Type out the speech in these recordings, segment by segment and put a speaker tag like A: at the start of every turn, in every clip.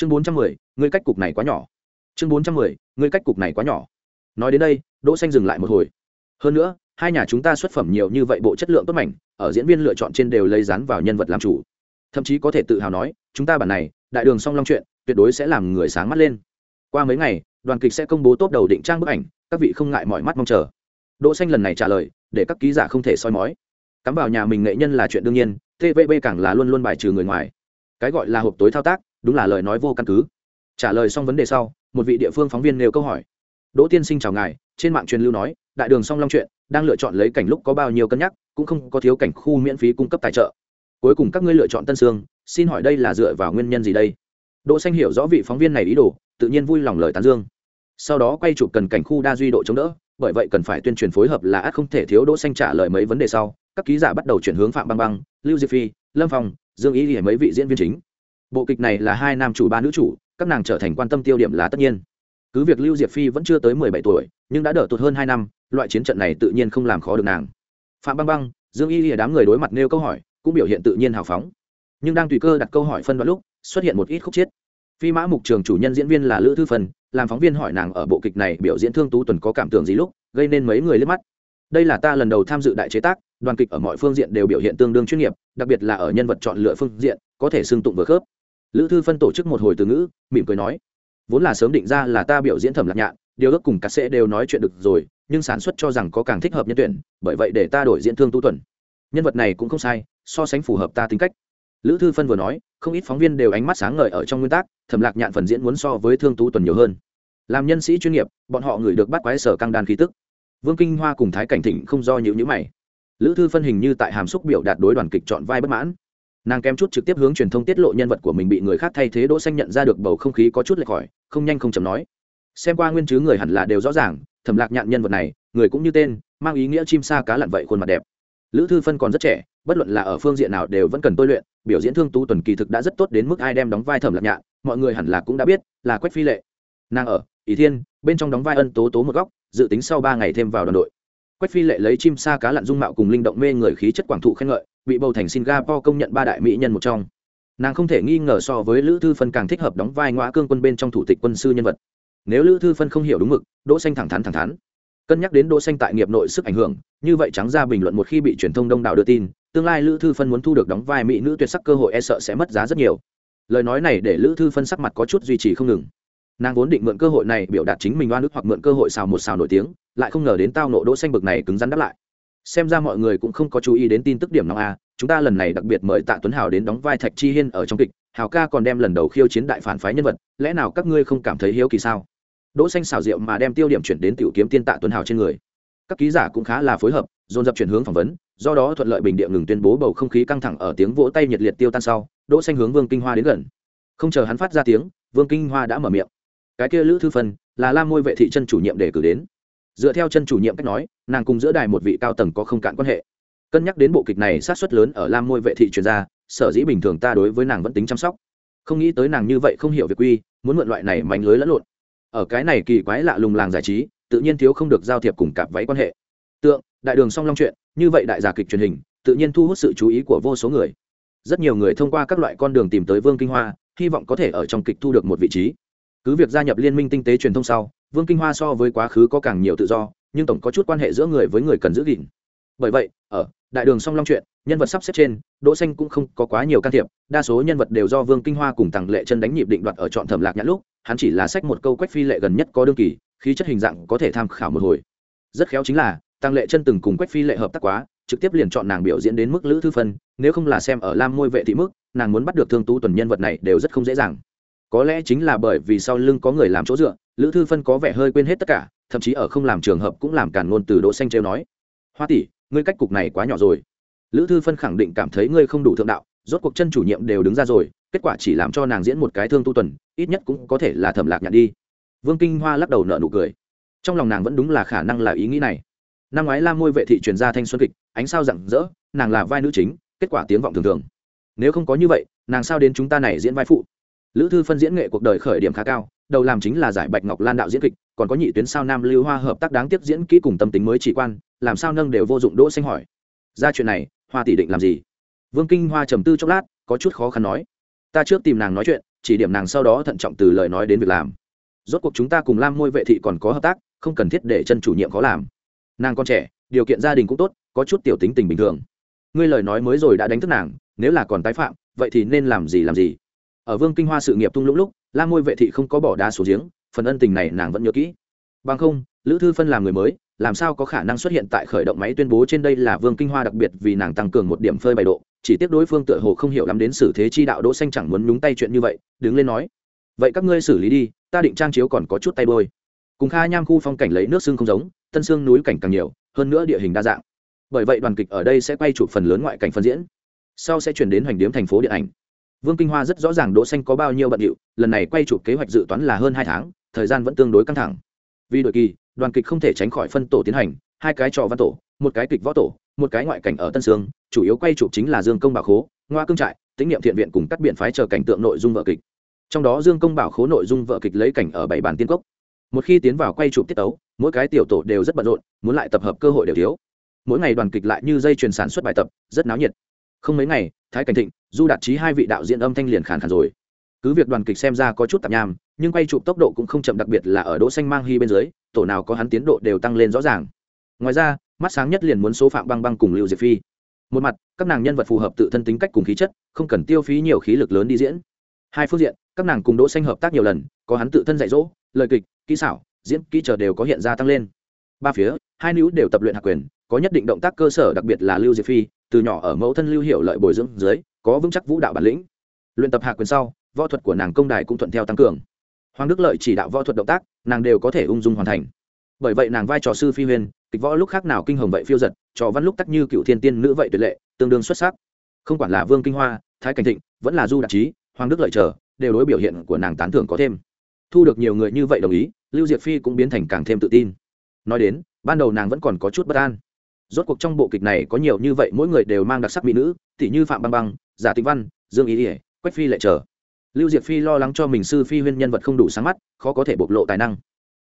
A: chương bốn trăm mười, ngươi cách cục này quá nhỏ. Chương bốn trăm mười, ngươi cách cục này quá nhỏ. Nói đến đây, đỗ xanh dừng lại một hồi. Hơn nữa, hai nhà chúng ta xuất phẩm nhiều như vậy bộ chất lượng tốt mảnh, ở diễn viên lựa chọn trên đều lấy dán vào nhân vật làm chủ. Thậm chí có thể tự hào nói, chúng ta bản này, đại đường song long chuyện, tuyệt đối sẽ làm người sáng mắt lên. Qua mấy ngày, đoàn kịch sẽ công bố tốt đầu định trang bức ảnh, các vị không ngại mọi mắt mong chờ. Đỗ xanh lần này trả lời, để các ký giả không thể soi mói. Cắm vào nhà mình nghệ nhân là chuyện đương nhiên tvb càng là luôn luôn bài trừ người ngoài. Cái gọi là hộp tối thao tác đúng là lời nói vô căn cứ. Trả lời xong vấn đề sau, một vị địa phương phóng viên nêu câu hỏi. Đỗ tiên sinh chào ngài, trên mạng truyền lưu nói, đại đường song long chuyện, đang lựa chọn lấy cảnh lúc có bao nhiêu cân nhắc, cũng không có thiếu cảnh khu miễn phí cung cấp tài trợ. Cuối cùng các ngươi lựa chọn tân sương, xin hỏi đây là dựa vào nguyên nhân gì đây? Đỗ xanh hiểu rõ vị phóng viên này ý đồ, tự nhiên vui lòng lời tán dương. Sau đó quay chụp cần cảnh khu đa duy độ chống đỡ, bởi vậy cần phải tuyên truyền phối hợp là ắt không thể thiếu đỗ xanh trả lời mấy vấn đề sau. Các ký giả bắt đầu chuyển hướng phạm băng băng, lưu diệp phi, lâm phong, dương ý để mấy vị diễn viên chính bộ kịch này là hai nam chủ ba nữ chủ, các nàng trở thành quan tâm tiêu điểm là tất nhiên. Cứ việc lưu diệp phi vẫn chưa tới mười bảy tuổi, nhưng đã đỡ tụt hơn hai năm, loại chiến trận này tự nhiên không làm khó được nàng. Phạm băng băng, dương y lìa đám người đối mặt nêu câu hỏi, cũng biểu hiện tự nhiên hào phóng. Nhưng đang tùy cơ đặt câu hỏi phân đoạn lúc, xuất hiện một ít khúc chiết phi mã mục trường chủ nhân diễn viên là lữ thư phần, làm phóng viên hỏi nàng ở bộ kịch này biểu diễn thương tú tuần có cảm tưởng gì lúc, gây nên mấy người liếc mắt. Đây là ta lần đầu tham dự đại chế tác, đoàn kịch ở mọi phương diện đều biểu hiện tương đương chuyên nghiệp, đặc biệt là ở nhân vật chọn lựa phương diện, có thể xưng tụng vừa khớp lữ thư phân tổ chức một hồi từ ngữ, mỉm cười nói, vốn là sớm định ra là ta biểu diễn thẩm lạc nhạn, điều ước cùng cắt sẽ đều nói chuyện được rồi, nhưng sản xuất cho rằng có càng thích hợp nhân tuyển, bởi vậy để ta đổi diễn thương tu tuần. Nhân vật này cũng không sai, so sánh phù hợp ta tính cách. Lữ thư phân vừa nói, không ít phóng viên đều ánh mắt sáng ngời ở trong nguyên tắc thẩm lạc nhạn phần diễn muốn so với thương tú tuần nhiều hơn. Làm nhân sĩ chuyên nghiệp, bọn họ ngửi được bắt quái sở căng đan khí tức. Vương kinh hoa cùng thái cảnh thịnh không do nhữ nhữ mày. Lữ thư phân hình như tại hàm xúc biểu đạt đối đoàn kịch chọn vai bất mãn nàng kém chút trực tiếp hướng truyền thông tiết lộ nhân vật của mình bị người khác thay thế đỗ xanh nhận ra được bầu không khí có chút lệch khỏi, không nhanh không chậm nói. Xem qua nguyên chứ người hẳn là đều rõ ràng, thẩm lạc nhạn nhân vật này, người cũng như tên, mang ý nghĩa chim sa cá lặn vậy khuôn mặt đẹp. Lữ thư phân còn rất trẻ, bất luận là ở phương diện nào đều vẫn cần tôi luyện, biểu diễn thương tú tuần kỳ thực đã rất tốt đến mức ai đem đóng vai thẩm lạc nhạn, mọi người hẳn là cũng đã biết, là quách phi lệ. Nàng ở, ý thiên, bên trong đóng vai ân tố tố một góc, dự tính sau ba ngày thêm vào đoàn đội. Quách phi lệ lấy chim sa cá lặn dung mạo cùng linh động mê người khí chất quảng thụ khen ngợi bị bầu thành singapore công nhận ba đại mỹ nhân một trong. Nàng không thể nghi ngờ so với lữ thư phân càng thích hợp đóng vai ngoại cương quân bên trong thủ tịch quân sư nhân vật. Nếu lữ thư phân không hiểu đúng mực, đỗ xanh thẳng thắn thẳng thắn. Cân nhắc đến đỗ xanh tại nghiệp nội sức ảnh hưởng, như vậy trắng ra bình luận một khi bị truyền thông đông đảo đưa tin, tương lai lữ thư phân muốn thu được đóng vai mỹ nữ tuyệt sắc cơ hội e sợ sẽ mất giá rất nhiều. Lời nói này để lữ thư phân sắc mặt có chút duy trì không ngừng. Nàng vốn định mượn cơ hội này biểu đạt chính mình oan ức hoặc mượn cơ hội xào một xào nổi tiếng, lại không ngờ đến tao nộ đỗ xanh bực này cứng rắn đáp lại xem ra mọi người cũng không có chú ý đến tin tức điểm nóng a, chúng ta lần này đặc biệt mời tạ tuấn hào đến đóng vai thạch chi hiên ở trong kịch, hào ca còn đem lần đầu khiêu chiến đại phản phái nhân vật, lẽ nào các ngươi không cảm thấy hiếu kỳ sao? Đỗ xanh xào rượu mà đem tiêu điểm chuyển đến tiểu kiếm tiên tạ tuấn hào trên người. Các ký giả cũng khá là phối hợp, dồn dập chuyển hướng phỏng vấn, do đó thuận lợi bình địa ngừng tuyên bố bầu không khí căng thẳng ở tiếng vỗ tay nhiệt liệt tiêu tan sau, đỗ xanh hướng vương kinh hoa đến gần. Không chờ hắn phát ra tiếng, vương kinh hoa đã mở miệng. Cái kia lữ thư phân, là lam môi vệ thị chân chủ nhiệm để cử đến dựa theo chân chủ nhiệm cách nói, nàng cùng giữa đài một vị cao tầng có không cạn quan hệ. Cân nhắc đến bộ kịch này sát xuất lớn ở lam môi vệ thị truyền ra sở dĩ bình thường ta đối với nàng vẫn tính chăm sóc. Không nghĩ tới nàng như vậy không hiểu việc quy, muốn mượn loại này mánh lưới lẫn lộn. Ở cái này kỳ quái lạ lùng làng giải trí, tự nhiên thiếu không được giao thiệp cùng cặp váy quan hệ. Tượng, đại đường song long chuyện, như vậy đại giả kịch truyền hình, tự nhiên thu hút sự chú ý của vô số người. Rất nhiều người thông qua các loại con đường tìm tới vương kinh hoa, hy vọng có thể ở trong kịch thu được một vị trí. Cứ việc gia nhập liên minh tinh tế truyền thông sau vương kinh hoa so với quá khứ có càng nhiều tự do, nhưng tổng có chút quan hệ giữa người với người cần giữ gìn. Bởi vậy, ở đại đường song long chuyện, nhân vật sắp xếp trên, đỗ xanh cũng không có quá nhiều can thiệp, đa số nhân vật đều do vương kinh hoa cùng tàng lệ chân đánh nhịp định đoạt ở chọn thẩm lạc nhãn lúc, hắn chỉ là sách một câu quách phi lệ gần nhất có đương kỳ, khí chất hình dạng có thể tham khảo một hồi. Rất khéo chính là tàng lệ chân từng cùng quách phi lệ hợp tác quá, trực tiếp liền chọn nàng biểu diễn đến mức lữ thư phân, nếu không là xem ở lam môi vệ thị mức, nàng muốn bắt được thương tú tuần nhân vật này đều rất không dễ dàng có lẽ chính là bởi vì sau lưng có người làm chỗ dựa, lữ thư phân có vẻ hơi quên hết tất cả, thậm chí ở không làm trường hợp cũng làm cản ngôn từ đỗ xanh treo nói. Hoa tỷ, ngươi cách cục này quá nhỏ rồi. Lữ thư phân khẳng định cảm thấy ngươi không đủ thượng đạo, rốt cuộc chân chủ nhiệm đều đứng ra rồi, kết quả chỉ làm cho nàng diễn một cái thương tu tuần, ít nhất cũng có thể là thẩm lạc nhạt đi. Vương kinh hoa lắc đầu nở nụ cười. Trong lòng nàng vẫn đúng là khả năng là ý nghĩ này. Năm ngoái la môi vệ thị truyền ra thanh xuân kịch, ánh sao rạng rỡ, nàng là vai nữ chính, kết quả tiếng vọng thường thường. Nếu không có như vậy, nàng sao đến chúng ta này diễn vai phụ? Lữ thư phân diễn nghệ cuộc đời khởi điểm khá cao, đầu làm chính là giải bạch ngọc lan đạo diễn kịch, còn có nhị tuyến sao nam lưu hoa hợp tác đáng tiếc diễn kỹ cùng tâm tính mới chỉ quan, làm sao nâng đều vô dụng đỗ xanh hỏi. Ra chuyện này, hoa tỷ định làm gì? Vương kinh hoa trầm tư chốc lát, có chút khó khăn nói. Ta trước tìm nàng nói chuyện, chỉ điểm nàng sau đó thận trọng từ lời nói đến việc làm. Rốt cuộc chúng ta cùng lam môi vệ thị còn có hợp tác, không cần thiết để chân chủ nhiệm khó làm. Nàng còn trẻ, điều kiện gia đình cũng tốt, có chút tiểu tính tình bình thường. Ngươi lời nói mới rồi đã đánh thức nàng, nếu là còn tái phạm, vậy thì nên làm gì làm gì? Ở vương kinh hoa sự nghiệp tung lũng lúc, la ngôi vệ thị không có bỏ đá xuống giếng, phần ân tình này nàng vẫn nhớ kỹ. Bằng không, lữ thư phân làm người mới, làm sao có khả năng xuất hiện tại khởi động máy tuyên bố trên đây là vương kinh hoa đặc biệt vì nàng tăng cường một điểm phơi bày độ, chỉ tiếc đối phương tựa hồ không hiểu lắm đến xử thế chi đạo đỗ xanh chẳng muốn nhúng tay chuyện như vậy, đứng lên nói, vậy các ngươi xử lý đi, ta định trang chiếu còn có chút tay bôi cùng kha nham khu phong cảnh lấy nước xương không giống, tân xương núi cảnh càng nhiều, hơn nữa địa hình đa dạng. Bởi vậy đoàn kịch ở đây sẽ quay chụp phần lớn ngoại cảnh phân diễn. Sau sẽ chuyển đến hoành điếm thành phố điện ảnh vương kinh hoa rất rõ ràng đỗ xanh có bao nhiêu bận rộn lần này quay chụp kế hoạch dự toán là hơn hai tháng, thời gian vẫn tương đối căng thẳng. Vì đội kỳ, đoàn kịch không thể tránh khỏi phân tổ tiến hành, hai cái trò văn tổ, một cái kịch võ tổ, một cái ngoại cảnh ở tân sương, chủ yếu quay chụp chính là dương công bảo khố, ngoa cương trại, Tĩnh niệm thiện viện cùng các biện phái chờ cảnh tượng nội dung vợ kịch. Trong đó dương công bảo khố nội dung vợ kịch lấy cảnh ở bảy bản tiên cốc. Một khi tiến vào quay chụp tiết tấu, mỗi cái tiểu tổ đều rất bận rộn, muốn lại tập hợp cơ hội đều thiếu. Mỗi ngày đoàn kịch lại như dây chuyền sản xuất bài tập, rất náo nhiệt. Không mấy ngày thái cảnh thịnh, du đạt trí hai vị đạo diễn âm thanh liền khàn khàn rồi. Cứ việc đoàn kịch xem ra có chút tạp nham, nhưng quay chụp tốc độ cũng không chậm đặc biệt là ở đỗ xanh mang hy bên dưới, tổ nào có hắn tiến độ đều tăng lên rõ ràng. Ngoài ra, mắt sáng nhất liền muốn số phạm băng băng cùng lưu diệp phi. Một mặt, các nàng nhân vật phù hợp tự thân tính cách cùng khí chất, không cần tiêu phí nhiều khí lực lớn đi diễn. Hai phương diện, các nàng cùng đỗ xanh hợp tác nhiều lần, có hắn tự thân dạy dỗ, lời kịch, kỹ xảo, diễn, kỹ chờ đều có hiện ra tăng lên. Ba phía, hai nữ đều tập luyện hạ quyền có nhất định động tác cơ sở, đặc biệt là lưu diệp phi, từ nhỏ ở mẫu thân lưu hiệu lợi bồi dưỡng dưới, có vững chắc vũ đạo bản lĩnh. Luyện tập hạ quyền sau, võ thuật của nàng công đài cũng thuận theo tăng cường. Hoàng đức lợi chỉ đạo võ thuật động tác, nàng đều có thể ung dung hoàn thành. Bởi vậy nàng vai trò sư phi huyền, kịch võ lúc khác nào kinh hồng vậy phiêu giật, trò văn lúc tắc như cựu thiên tiên nữ vậy tuyệt lệ, tương đương xuất sắc. Không quản là vương kinh hoa, thái cảnh thịnh, vẫn là du đạt trí hoàng đức lợi trở đều đối biểu hiện của nàng tán thưởng có thêm. Thu được nhiều người như vậy đồng ý, lưu diệp phi cũng biến thành càng thêm tự tin. Nói đến, ban đầu nàng vẫn còn có chút bất an rốt cuộc trong bộ kịch này có nhiều như vậy, mỗi người đều mang đặc sắc mỹ nữ tỷ như phạm băng băng, giả tĩnh văn, dương ý ỉa quách phi lệ trở lưu diệp phi lo lắng cho mình sư phi huyên nhân vật không đủ sáng mắt, khó có thể bộc lộ tài năng.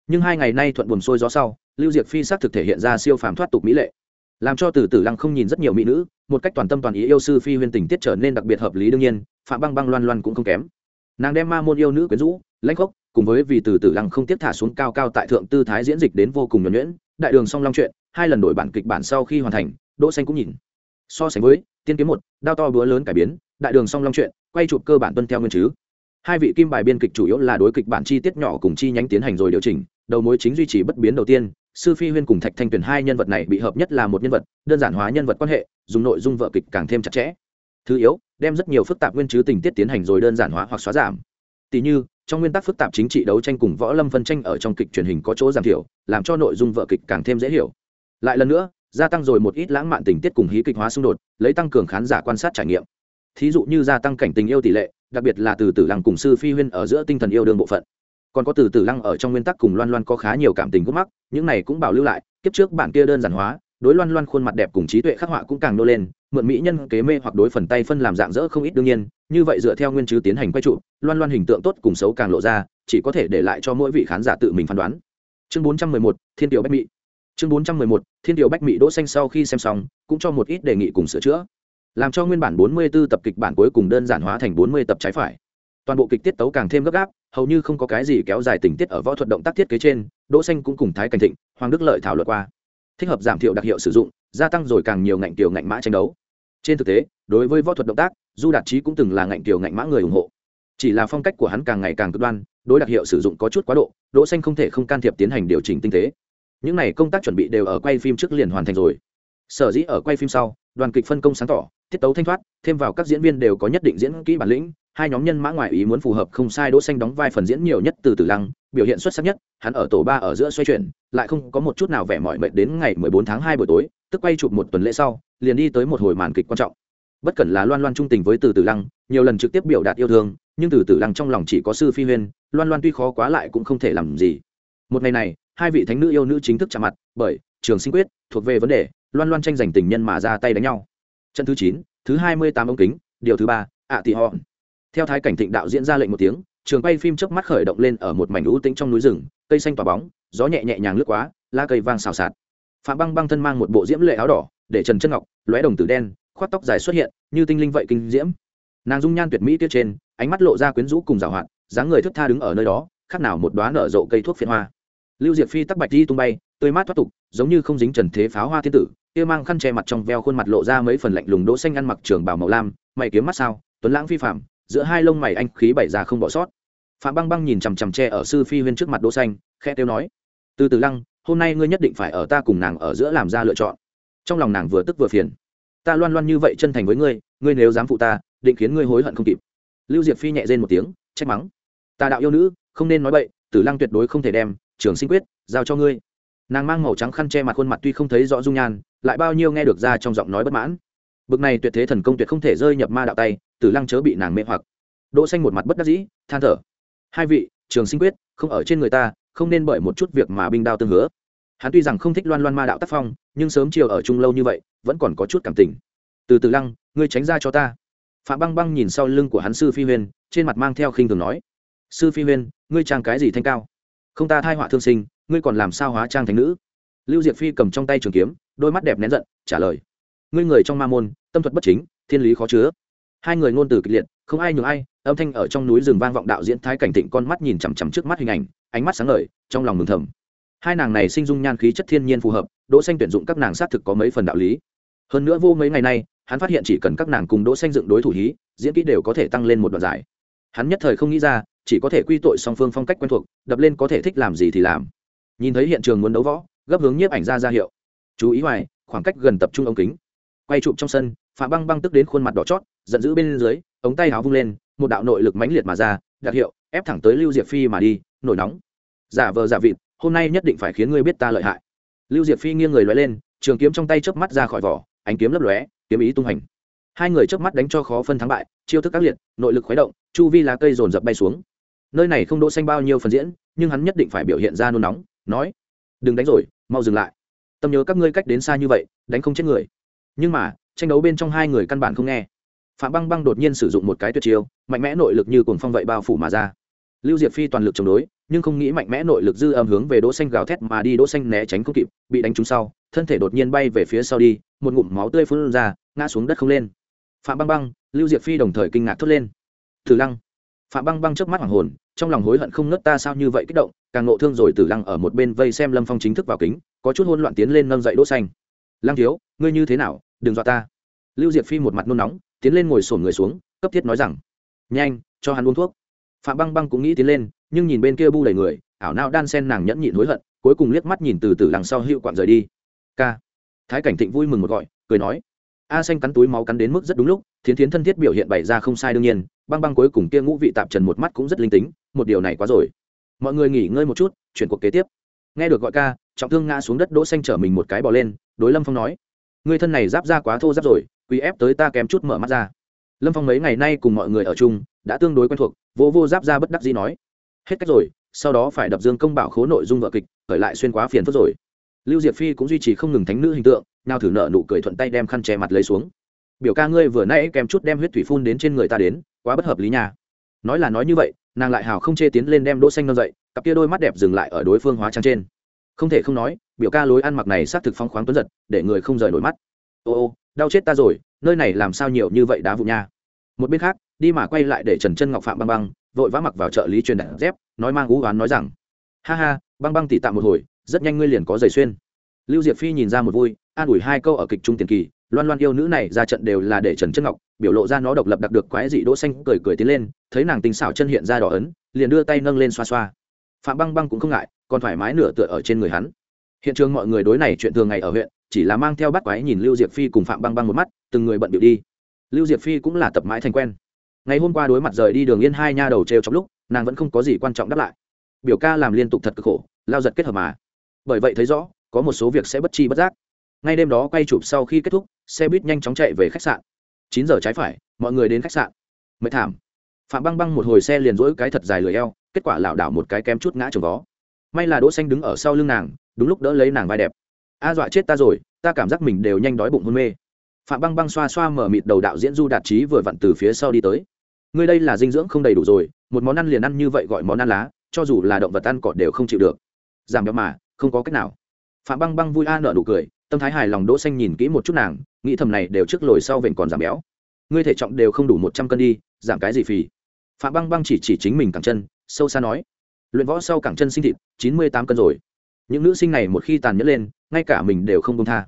A: Nhưng hai ngày nay thuận buồm sôi gió sau, lưu diệp phi xác thực thể hiện ra siêu phàm thoát tục mỹ lệ. Làm cho từ tử lăng không nhìn rất nhiều mỹ nữ, một cách toàn tâm toàn ý yêu sư phi huyên tình tiết trở nên đặc biệt hợp lý đương nhiên, phạm băng băng loan loan cũng không kém. Nàng đem ma môn yêu nữ quyến rũ, lãnh khốc, cùng với vì từ tử lăng không tiếp thả xuống cao cao tại thượng tư thái diễn dịch đến vô cùng nhuẩn nhuyễn, đại đường song long chuyện hai lần đổi bản kịch bản sau khi hoàn thành, đỗ xanh cũng nhìn. So sánh với, tiên kiếm một, đao to búa lớn cải biến, đại đường song long chuyện, quay chụp cơ bản tuân theo nguyên chứ. Hai vị kim bài biên kịch chủ yếu là đối kịch bản chi tiết nhỏ cùng chi nhánh tiến hành rồi điều chỉnh, đầu mối chính duy trì bất biến đầu tiên, sư phi huyên cùng thạch thanh tuyền hai nhân vật này bị hợp nhất là một nhân vật, đơn giản hóa nhân vật quan hệ, dùng nội dung vợ kịch càng thêm chặt chẽ. Thứ yếu, đem rất nhiều phức tạp nguyên chứ tình tiết tiến hành rồi đơn giản hóa hoặc xóa giảm. Tỷ như, trong nguyên tắc phức tạp chính trị đấu tranh cùng võ lâm phân tranh ở trong kịch truyền hình có chỗ giảm thiểu, làm cho nội dung vợ kịch càng thêm dễ hiểu lại lần nữa gia tăng rồi một ít lãng mạn tình tiết cùng hí kịch hóa xung đột lấy tăng cường khán giả quan sát trải nghiệm. Thí dụ như gia tăng cảnh tình yêu tỷ lệ đặc biệt là từ tử lăng cùng sư phi huyên ở giữa tinh thần yêu đương bộ phận. Còn có từ tử lăng ở trong nguyên tắc cùng loan loan có khá nhiều cảm tình khúc mắc những này cũng bảo lưu lại kiếp trước bản kia đơn giản hóa đối loan loan khuôn mặt đẹp cùng trí tuệ khắc họa cũng càng nô lên mượn mỹ nhân kế mê hoặc đối phần tay phân làm dạng dỡ không ít đương nhiên như vậy dựa theo nguyên chứ tiến hành quay trụ loan loan hình tượng tốt cùng xấu càng lộ ra chỉ có thể để lại cho mỗi vị khán giả tự mình phán đoán. Chương 411, thiên tiểu bách mỹ chương 411, thiên điều bách mỹ đỗ xanh sau khi xem xong cũng cho một ít đề nghị cùng sửa chữa. Làm cho nguyên bản 44 tập kịch bản cuối cùng đơn giản hóa thành 40 tập trái phải. Toàn bộ kịch tiết tấu càng thêm gấp gáp hầu như không có cái gì kéo dài tình tiết ở võ thuật động tác thiết kế trên đỗ xanh cũng cùng thái cảnh thịnh hoàng đức lợi thảo luận qua. Thích hợp giảm thiểu đặc hiệu sử dụng gia tăng rồi càng nhiều ngạnh tiểu ngạnh mã tranh đấu. Trên thực tế đối với võ thuật động tác du đạt trí cũng từng là ngạnh tiểu ngạnh mã người ủng hộ. Chỉ là phong cách của hắn càng ngày càng cực đoan đối đặc hiệu sử dụng có chút quá độ đỗ xanh không thể không can thiệp tiến hành điều chỉnh tinh tế những này công tác chuẩn bị đều ở quay phim trước liền hoàn thành rồi. Sở dĩ ở quay phim sau, đoàn kịch phân công sáng tỏ, tiết tấu thanh thoát, thêm vào các diễn viên đều có nhất định diễn kỹ bản lĩnh, hai nhóm nhân mã ngoại ý muốn phù hợp không sai đỗ xanh đóng vai phần diễn nhiều nhất từ tử lăng, biểu hiện xuất sắc nhất, hắn ở tổ ba ở giữa xoay chuyển, lại không có một chút nào vẻ mỏi mệt đến ngày 14 tháng 2 buổi tối, tức quay chụp một tuần lễ sau, liền đi tới một hồi màn kịch quan trọng. Bất cẩn là loan loan trung tình với từ tử lăng, nhiều lần trực tiếp biểu đạt yêu thương, nhưng từ tử lăng trong lòng chỉ có sư phi huyên, loan loan tuy khó quá lại cũng không thể làm gì. Một ngày này hai vị thánh nữ yêu nữ chính thức chạm mặt, bởi trường sinh quyết thuộc về vấn đề, loan loan tranh giành tình nhân mà ra tay đánh nhau. Trận thứ chín, thứ hai mươi tám ống kính, điều thứ ba, ạ tị họ. Theo thái cảnh thịnh đạo diễn ra lệnh một tiếng, trường quay phim chớp mắt khởi động lên ở một mảnh ưu tĩnh trong núi rừng, cây xanh tỏa bóng, gió nhẹ nhẹ nhàng lướt quá la cây vang xào xạc. Phạm băng băng thân mang một bộ diễm lệ áo đỏ, để trần chân ngọc, lóe đồng tử đen, khoác tóc dài xuất hiện, như tinh linh vậy kinh diễm. Nàng dung nhan tuyệt mỹ tiết trên, ánh mắt lộ ra quyến rũ cùng giảo hoạt, dáng người thức tha đứng ở nơi đó, khác nào một đoá nở rộ cây thuốc phiện hoa lưu diệp phi tắc bạch đi tung bay, tươi mát thoát tục, giống như không dính trần thế pháo hoa thiên tử, kia mang khăn che mặt trong veo khuôn mặt lộ ra mấy phần lạnh lùng đỗ xanh ăn mặc trường bào màu lam, mày kiếm mắt sao, tuấn lãng phi phạm giữa hai lông mày anh khí bảy già không bỏ sót. Phạm băng băng nhìn chằm chằm che ở sư phi huyên trước mặt đỗ xanh, khẽ tiêu nói, từ từ lăng, hôm nay ngươi nhất định phải ở ta cùng nàng ở giữa làm ra lựa chọn. Trong lòng nàng vừa tức vừa phiền, ta loan loan như vậy chân thành với ngươi ngươi nếu dám phụ ta, định khiến ngươi hối hận không kịp. Lưu diệp phi nhẹ rên một tiếng, trách mắng, ta đạo yêu nữ, không nên nói bậy tử lăng tuyệt đối không thể đem trường sinh quyết, giao cho ngươi. Nàng mang màu trắng khăn che mặt khuôn mặt tuy không thấy rõ dung nhan, lại bao nhiêu nghe được ra trong giọng nói bất mãn. Bực này tuyệt thế thần công tuyệt không thể rơi nhập ma đạo tay, tử lăng chớ bị nàng mê hoặc. Đỗ xanh một mặt bất đắc dĩ, than thở. Hai vị, trường sinh quyết, không ở trên người ta, không nên bởi một chút việc mà binh đao tương hứa. Hắn tuy rằng không thích loan loan ma đạo tác phong, nhưng sớm chiều ở chung lâu như vậy, vẫn còn có chút cảm tình. Từ từ lăng, ngươi tránh ra cho ta. Phạm băng băng nhìn sau lưng của hắn sư phi huyên, trên mặt mang theo khinh thường nói. Sư phi huyên, ngươi trang cái gì thanh cao? Không ta thai họa thương sinh, ngươi còn làm sao hóa trang thành nữ? Lưu diệp phi cầm trong tay trường kiếm, đôi mắt đẹp nén giận, trả lời. Ngươi người trong ma môn, tâm thuật bất chính, thiên lý khó chứa. Hai người ngôn từ kịch liệt, không ai nhường ai, âm thanh ở trong núi rừng vang vọng đạo diễn thái cảnh thịnh con mắt nhìn chằm chằm trước mắt hình ảnh, ánh mắt sáng ngời, trong lòng mừng thầm. Hai nàng này sinh dung nhan khí chất thiên nhiên phù hợp, đỗ xanh tuyển dụng các nàng sát thực có mấy phần đạo lý. Hơn nữa vô mấy ngày nay, hắn phát hiện chỉ cần các nàng cùng đỗ xanh dựng đối thủ hí, diễn kỹ đều có thể tăng lên một đoạn giải. Hắn nhất thời không nghĩ ra chỉ có thể quy tội song phương phong cách quen thuộc, đập lên có thể thích làm gì thì làm. Nhìn thấy hiện trường muốn đấu võ, gấp hướng nhiếp ảnh ra ra hiệu. Chú ý hoài, khoảng cách gần tập trung ống kính. Quay chụp trong sân, phạm băng băng tức đến khuôn mặt đỏ chót, giận dữ bên dưới, ống tay áo vung lên, một đạo nội lực mãnh liệt mà ra, đặc hiệu, ép thẳng tới lưu diệp phi mà đi, nổi nóng. Giả vờ giả vịt, hôm nay nhất định phải khiến ngươi biết ta lợi hại. Lưu diệp phi nghiêng người lóe lên, trường kiếm trong tay chớp mắt ra khỏi vỏ, ánh kiếm lấp lóe, kiếm ý tung hành. Hai người chớp mắt đánh cho khó phân thắng bại, chiêu thức các liệt, nội lực khuấy động, chu vi lá cây dồn dập bay xuống nơi này không đỗ xanh bao nhiêu phần diễn, nhưng hắn nhất định phải biểu hiện ra nôn nóng, nói, đừng đánh rồi, mau dừng lại. Tâm nhớ các ngươi cách đến xa như vậy, đánh không chết người. Nhưng mà, tranh đấu bên trong hai người căn bản không nghe. Phạm băng băng đột nhiên sử dụng một cái tuyệt chiêu, mạnh mẽ nội lực như cuồng phong vậy bao phủ mà ra. Lưu diệp phi toàn lực chống đối, nhưng không nghĩ mạnh mẽ nội lực dư âm hướng về đỗ xanh gào thét mà đi, đỗ xanh né tránh không kịp, bị đánh trúng sau, thân thể đột nhiên bay về phía sau đi, một ngụm máu tươi phun ra, ngã xuống đất không lên. Phạm băng băng, lưu diệp phi đồng thời kinh ngạc thốt lên, thử lăng phạm băng băng chớp mắt hoàng hồn, trong lòng hối hận không nớt ta sao như vậy kích động, càng nộ thương rồi tử lăng ở một bên vây xem lâm phong chính thức vào kính, có chút hôn loạn tiến lên nâng dậy đỗ xanh. Lăng thiếu, ngươi như thế nào? Đừng dọa ta. Lưu diệp phi một mặt nôn nóng, tiến lên ngồi sổn người xuống, cấp thiết nói rằng, nhanh, cho hắn uống thuốc. Phạm băng băng cũng nghĩ tiến lên, nhưng nhìn bên kia bu đầy người, ảo nao đan sen nàng nhẫn nhịn hối hận, cuối cùng liếc mắt nhìn từ từ lăng sau hiệu quặn rời đi. K thái cảnh thịnh vui mừng một gọi, cười nói a xanh cắn túi máu cắn đến mức rất đúng lúc, thiến thiến thân thiết biểu hiện bày ra không sai đương nhiên, băng băng cuối cùng kia ngũ vị tạp trần một mắt cũng rất linh tính, một điều này quá rồi. Mọi người nghỉ ngơi một chút, chuyển cuộc kế tiếp. Nghe được gọi ca, trọng thương ngã xuống đất đỗ xanh trở mình một cái bò lên, đối lâm phong nói, người thân này giáp ra quá thô giáp rồi quý ép tới ta kém chút mở mắt ra. Lâm phong mấy ngày nay cùng mọi người ở chung, đã tương đối quen thuộc vô vô giáp ra bất đắc dĩ nói, hết cách rồi, sau đó phải đập dương công bảo khố nội dung vợ kịch, khởi lại xuyên quá phiền phức rồi lưu diệp phi cũng duy trì không ngừng thánh nữ hình tượng nào thử nợ nụ cười thuận tay đem khăn che mặt lấy xuống. Biểu ca ngươi vừa nãy kèm chút đem huyết thủy phun đến trên người ta đến, quá bất hợp lý nha. Nói là nói như vậy, nàng lại hào không chê tiến lên đem đỗ xanh nâng dậy, cặp kia đôi mắt đẹp dừng lại ở đối phương hóa trang trên. Không thể không nói, biểu ca lối ăn mặc này xác thực phong khoáng tuấn giật, để người không rời nổi mắt. Ô ô, đau chết ta rồi, nơi này làm sao nhiều như vậy đá vụ nha? Một bên khác, đi mà quay lại để trần chân ngọc phạm băng băng, vội vã mặc vào trợ lý truyền đạn dép, nói mang ú oán nói rằng, ha ha, băng băng tỉ tạm một hồi rất nhanh ngươi liền có giày xuyên. Lưu diệp phi nhìn ra một vui, an ủi hai câu ở kịch trung tiền kỳ, loan loan yêu nữ này ra trận đều là để trần chân ngọc, biểu lộ ra nó độc lập đặc được quái dị đỗ xanh, cười cười tiến lên, thấy nàng tinh xảo chân hiện ra đỏ ấn, liền đưa tay nâng lên xoa xoa. Phạm băng băng cũng không ngại, còn thoải mái nửa tựa ở trên người hắn. Hiện trường mọi người đối này chuyện thường ngày ở huyện, chỉ là mang theo bắt quái nhìn lưu diệp phi cùng phạm băng băng một mắt, từng người bận điệu đi. Lưu diệp phi cũng là tập mãi thành quen. Ngày hôm qua đối mặt rời đi đường yên hai nha đầu treo trong lúc, nàng vẫn không có gì quan trọng đáp lại. Biểu ca làm liên tục thật cực khổ, lao giật kết hợp mà bởi vậy thấy rõ, có một số việc sẽ bất chi bất giác. Ngay đêm đó quay chụp sau khi kết thúc, xe buýt nhanh chóng chạy về khách sạn. Chín giờ trái phải, mọi người đến khách sạn. Mới thảm. Phạm băng băng một hồi xe liền rỗi cái thật dài lười eo, kết quả lảo đảo một cái kém chút ngã trồng vó. May là đỗ xanh đứng ở sau lưng nàng, đúng lúc đỡ lấy nàng vai đẹp. A dọa chết ta rồi, ta cảm giác mình đều nhanh đói bụng hôn mê. Phạm băng băng xoa xoa mở mịt đầu đạo diễn du đạt trí vừa vặn từ phía sau đi tới. Ngươi đây là dinh dưỡng không đầy đủ rồi, một món ăn liền ăn như vậy gọi món ăn lá, cho dù là động vật ăn cỏ đều không chịu được. Giảm béo mà không có cách nào. Phạm băng băng vui a nở nụ cười, tâm thái hài lòng đỗ xanh nhìn kỹ một chút nàng, nghĩ thầm này đều trước lồi sau vẹn còn giảm béo. Ngươi thể trọng đều không đủ một trăm cân đi, giảm cái gì phì? Phạm băng băng chỉ chỉ chính mình cẳng chân, sâu xa nói. Luyện võ sau cẳng chân sinh thịt, chín mươi tám cân rồi. Những nữ sinh này một khi tàn nhẫn lên, ngay cả mình đều không công tha.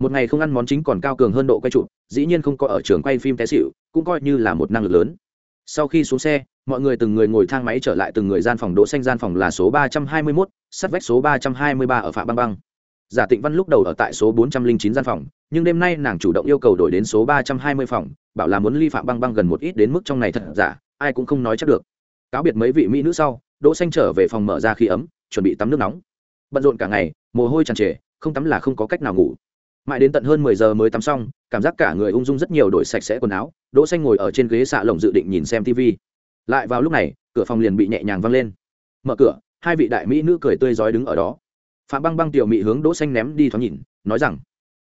A: Một ngày không ăn món chính còn cao cường hơn độ quay trụ, dĩ nhiên không có ở trường quay phim té xịu cũng coi như là một năng lực lớn sau khi xuống xe mọi người từng người ngồi thang máy trở lại từng người gian phòng. Đỗ xanh gian phòng là số ba trăm hai mươi 321, sắt vách số ba trăm hai mươi ba ở phạm băng băng. Giả tịnh văn lúc đầu ở tại số bốn trăm linh chín gian phòng nhưng đêm nay nàng chủ động yêu cầu đổi đến số ba trăm hai mươi phòng bảo là muốn ly phạm băng băng gần một ít đến mức trong này thật giả ai cũng không nói chắc được. Cáo biệt mấy vị mỹ nữ sau đỗ xanh trở về phòng mở ra khí ấm chuẩn bị tắm nước nóng. Bận rộn cả ngày mồ hôi tràn trề không tắm là không có cách nào ngủ mãi đến tận hơn mười giờ mới tắm xong, cảm giác cả người ung dung rất nhiều, đổi sạch sẽ quần áo, đỗ xanh ngồi ở trên ghế xạ lồng dự định nhìn xem tv lại vào lúc này, cửa phòng liền bị nhẹ nhàng văng lên. Mở cửa, hai vị đại mỹ nữ cười tươi rói đứng ở đó. Phạm băng băng tiểu mỹ hướng đỗ xanh ném đi thoáng nhìn, nói rằng,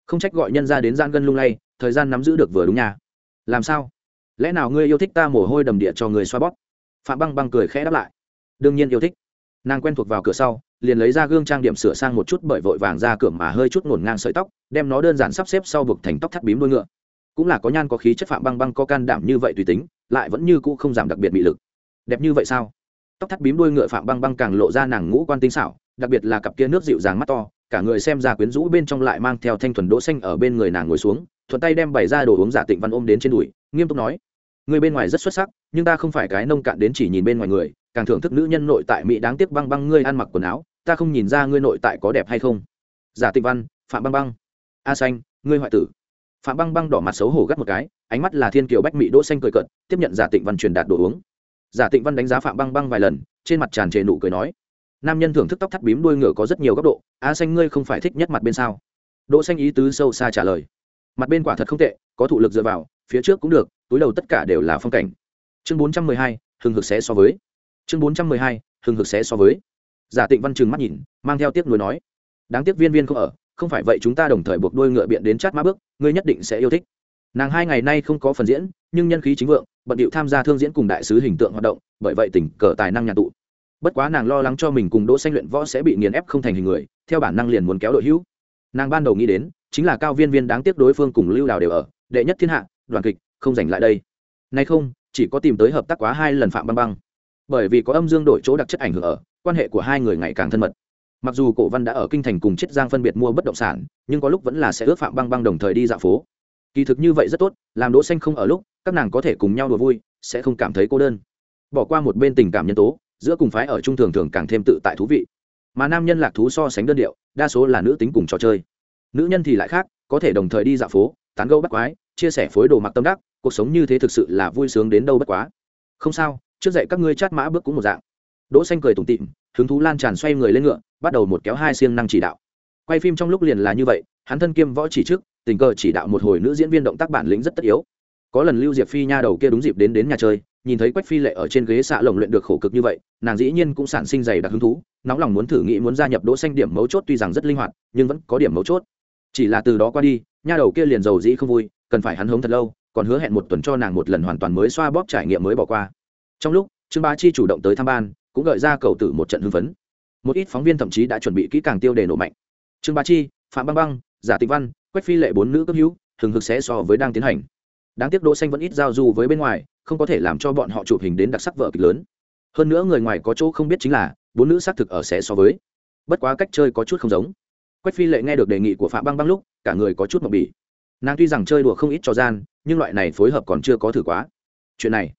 A: không trách gọi nhân ra đến gian gân lung lay, thời gian nắm giữ được vừa đúng nhà. làm sao? Lẽ nào ngươi yêu thích ta mồ hôi đầm địa cho người xoa bóp? Phạm băng băng cười khẽ đáp lại, đương nhiên yêu thích nàng quen thuộc vào cửa sau, liền lấy ra gương trang điểm sửa sang một chút bởi vội vàng ra cửa mà hơi chút ngổn ngang sợi tóc, đem nó đơn giản sắp xếp sau buộc thành tóc thắt bím đuôi ngựa. Cũng là có nhan có khí chất phạm băng băng có can đảm như vậy tùy tính, lại vẫn như cũ không giảm đặc biệt bị lực. Đẹp như vậy sao? Tóc thắt bím đuôi ngựa phạm băng băng càng lộ ra nàng ngũ quan tinh xảo, đặc biệt là cặp kia nước dịu dàng mắt to, cả người xem ra quyến rũ bên trong lại mang theo thanh thuần đỗ xanh ở bên người nàng ngồi xuống, thuận tay đem bày ra đồ uống giả tịnh văn ôm đến trên đùi, nghiêm túc nói, người bên ngoài rất xuất sắc, nhưng ta không phải cái nông cạn đến chỉ nhìn bên ngoài người càng thưởng thức nữ nhân nội tại mỹ đáng tiếc băng băng ngươi ăn mặc quần áo ta không nhìn ra ngươi nội tại có đẹp hay không. Giả tịnh văn phạm băng băng. A xanh ngươi hoại tử. Phạm băng băng đỏ mặt xấu hổ gắt một cái ánh mắt là thiên kiều bách mỹ đỗ xanh cười cận tiếp nhận giả tịnh văn truyền đạt đồ uống. Giả tịnh văn đánh giá phạm băng băng vài lần trên mặt tràn trề nụ cười nói nam nhân thưởng thức tóc thắt bím đuôi ngựa có rất nhiều góc độ a xanh ngươi không phải thích nhất mặt bên sao? Đỗ xanh ý tứ sâu xa trả lời mặt bên quả thật không tệ có thụ lực dựa vào phía trước cũng được túi đầu tất cả đều là phong cảnh. Chương 412, hừng hực sẽ so với chương 412, hừng hực xé so với. Giả tịnh văn trừng mắt nhìn mang theo tiếc nuối nói. Đáng tiếc viên viên không ở không phải vậy chúng ta đồng thời buộc đôi ngựa biện đến chát mã bước ngươi nhất định sẽ yêu thích. Nàng hai ngày nay không có phần diễn nhưng nhân khí chính vượng bận điệu tham gia thương diễn cùng đại sứ hình tượng hoạt động bởi vậy tỉnh cờ tài năng nhà tụ. Bất quá nàng lo lắng cho mình cùng đỗ xanh luyện võ sẽ bị nghiền ép không thành hình người theo bản năng liền muốn kéo đội hữu. Nàng ban đầu nghĩ đến chính là cao viên viên đáng tiếc đối phương cùng lưu đào đều ở đệ nhất thiên hạ đoàn kịch không giành lại đây. Nay không chỉ có tìm tới hợp tác quá hai lần phạm băng băng bởi vì có âm dương đổi chỗ đặc chất ảnh hưởng ở, quan hệ của hai người ngày càng thân mật. Mặc dù cổ văn đã ở kinh thành cùng chiết giang phân biệt mua bất động sản, nhưng có lúc vẫn là sẽ ước phạm băng băng đồng thời đi dạo phố. Kỳ thực như vậy rất tốt, làm đỗ xanh không ở lúc, các nàng có thể cùng nhau đùa vui, sẽ không cảm thấy cô đơn. Bỏ qua một bên tình cảm nhân tố, giữa cùng phái ở trung thường thường càng thêm tự tại thú vị. Mà nam nhân lạc thú so sánh đơn điệu, đa số là nữ tính cùng trò chơi. Nữ nhân thì lại khác, có thể đồng thời đi dạo phố, tán gẫu bắt quái, chia sẻ phối đồ mặc tâm đắc, cuộc sống như thế thực sự là vui sướng đến đâu bất quá. Không sao trước dậy các ngươi chát mã bước cũng một dạng. Đỗ xanh cười tủm tỉm, hứng thú lan tràn xoay người lên ngựa, bắt đầu một kéo hai xiên năng chỉ đạo. Quay phim trong lúc liền là như vậy, hắn thân kiêm võ chỉ trước, tình cờ chỉ đạo một hồi nữ diễn viên động tác bản lĩnh rất tất yếu. Có lần lưu diệp phi nha đầu kia đúng dịp đến đến nhà chơi, nhìn thấy quách phi lệ ở trên ghế xạ lồng luyện được khổ cực như vậy, nàng dĩ nhiên cũng sản sinh dày đặc hứng thú, nóng lòng muốn thử nghĩ muốn gia nhập đỗ xanh điểm mấu chốt tuy rằng rất linh hoạt, nhưng vẫn có điểm mấu chốt. Chỉ là từ đó qua đi, nha đầu kia liền giàu dĩ không vui, cần phải hắn hống thật lâu, còn hứa hẹn một tuần cho nàng một lần hoàn toàn mới xoa bóp trải nghiệm mới bỏ qua trong lúc, trương bá chi chủ động tới tham ban, cũng gợi ra cầu tử một trận hưng phấn. Một ít phóng viên thậm chí đã chuẩn bị kỹ càng tiêu đề nổ mạnh. Trương bá chi, phạm băng băng, giả tịch văn, quách phi lệ bốn nữ cấp hữu thường hực sẽ so với đang tiến hành. Đáng tiếc đỗ xanh vẫn ít giao du với bên ngoài, không có thể làm cho bọn họ chụp hình đến đặc sắc vợ kịch lớn. Hơn nữa người ngoài có chỗ không biết chính là, bốn nữ xác thực ở sẽ so với. Bất quá cách chơi có chút không giống. Quách phi lệ nghe được đề nghị của phạm băng băng lúc, cả người có chút mập bỉ nàng tuy rằng chơi đùa không ít cho gian, nhưng loại này phối hợp còn chưa có thử quá. Chuyện này,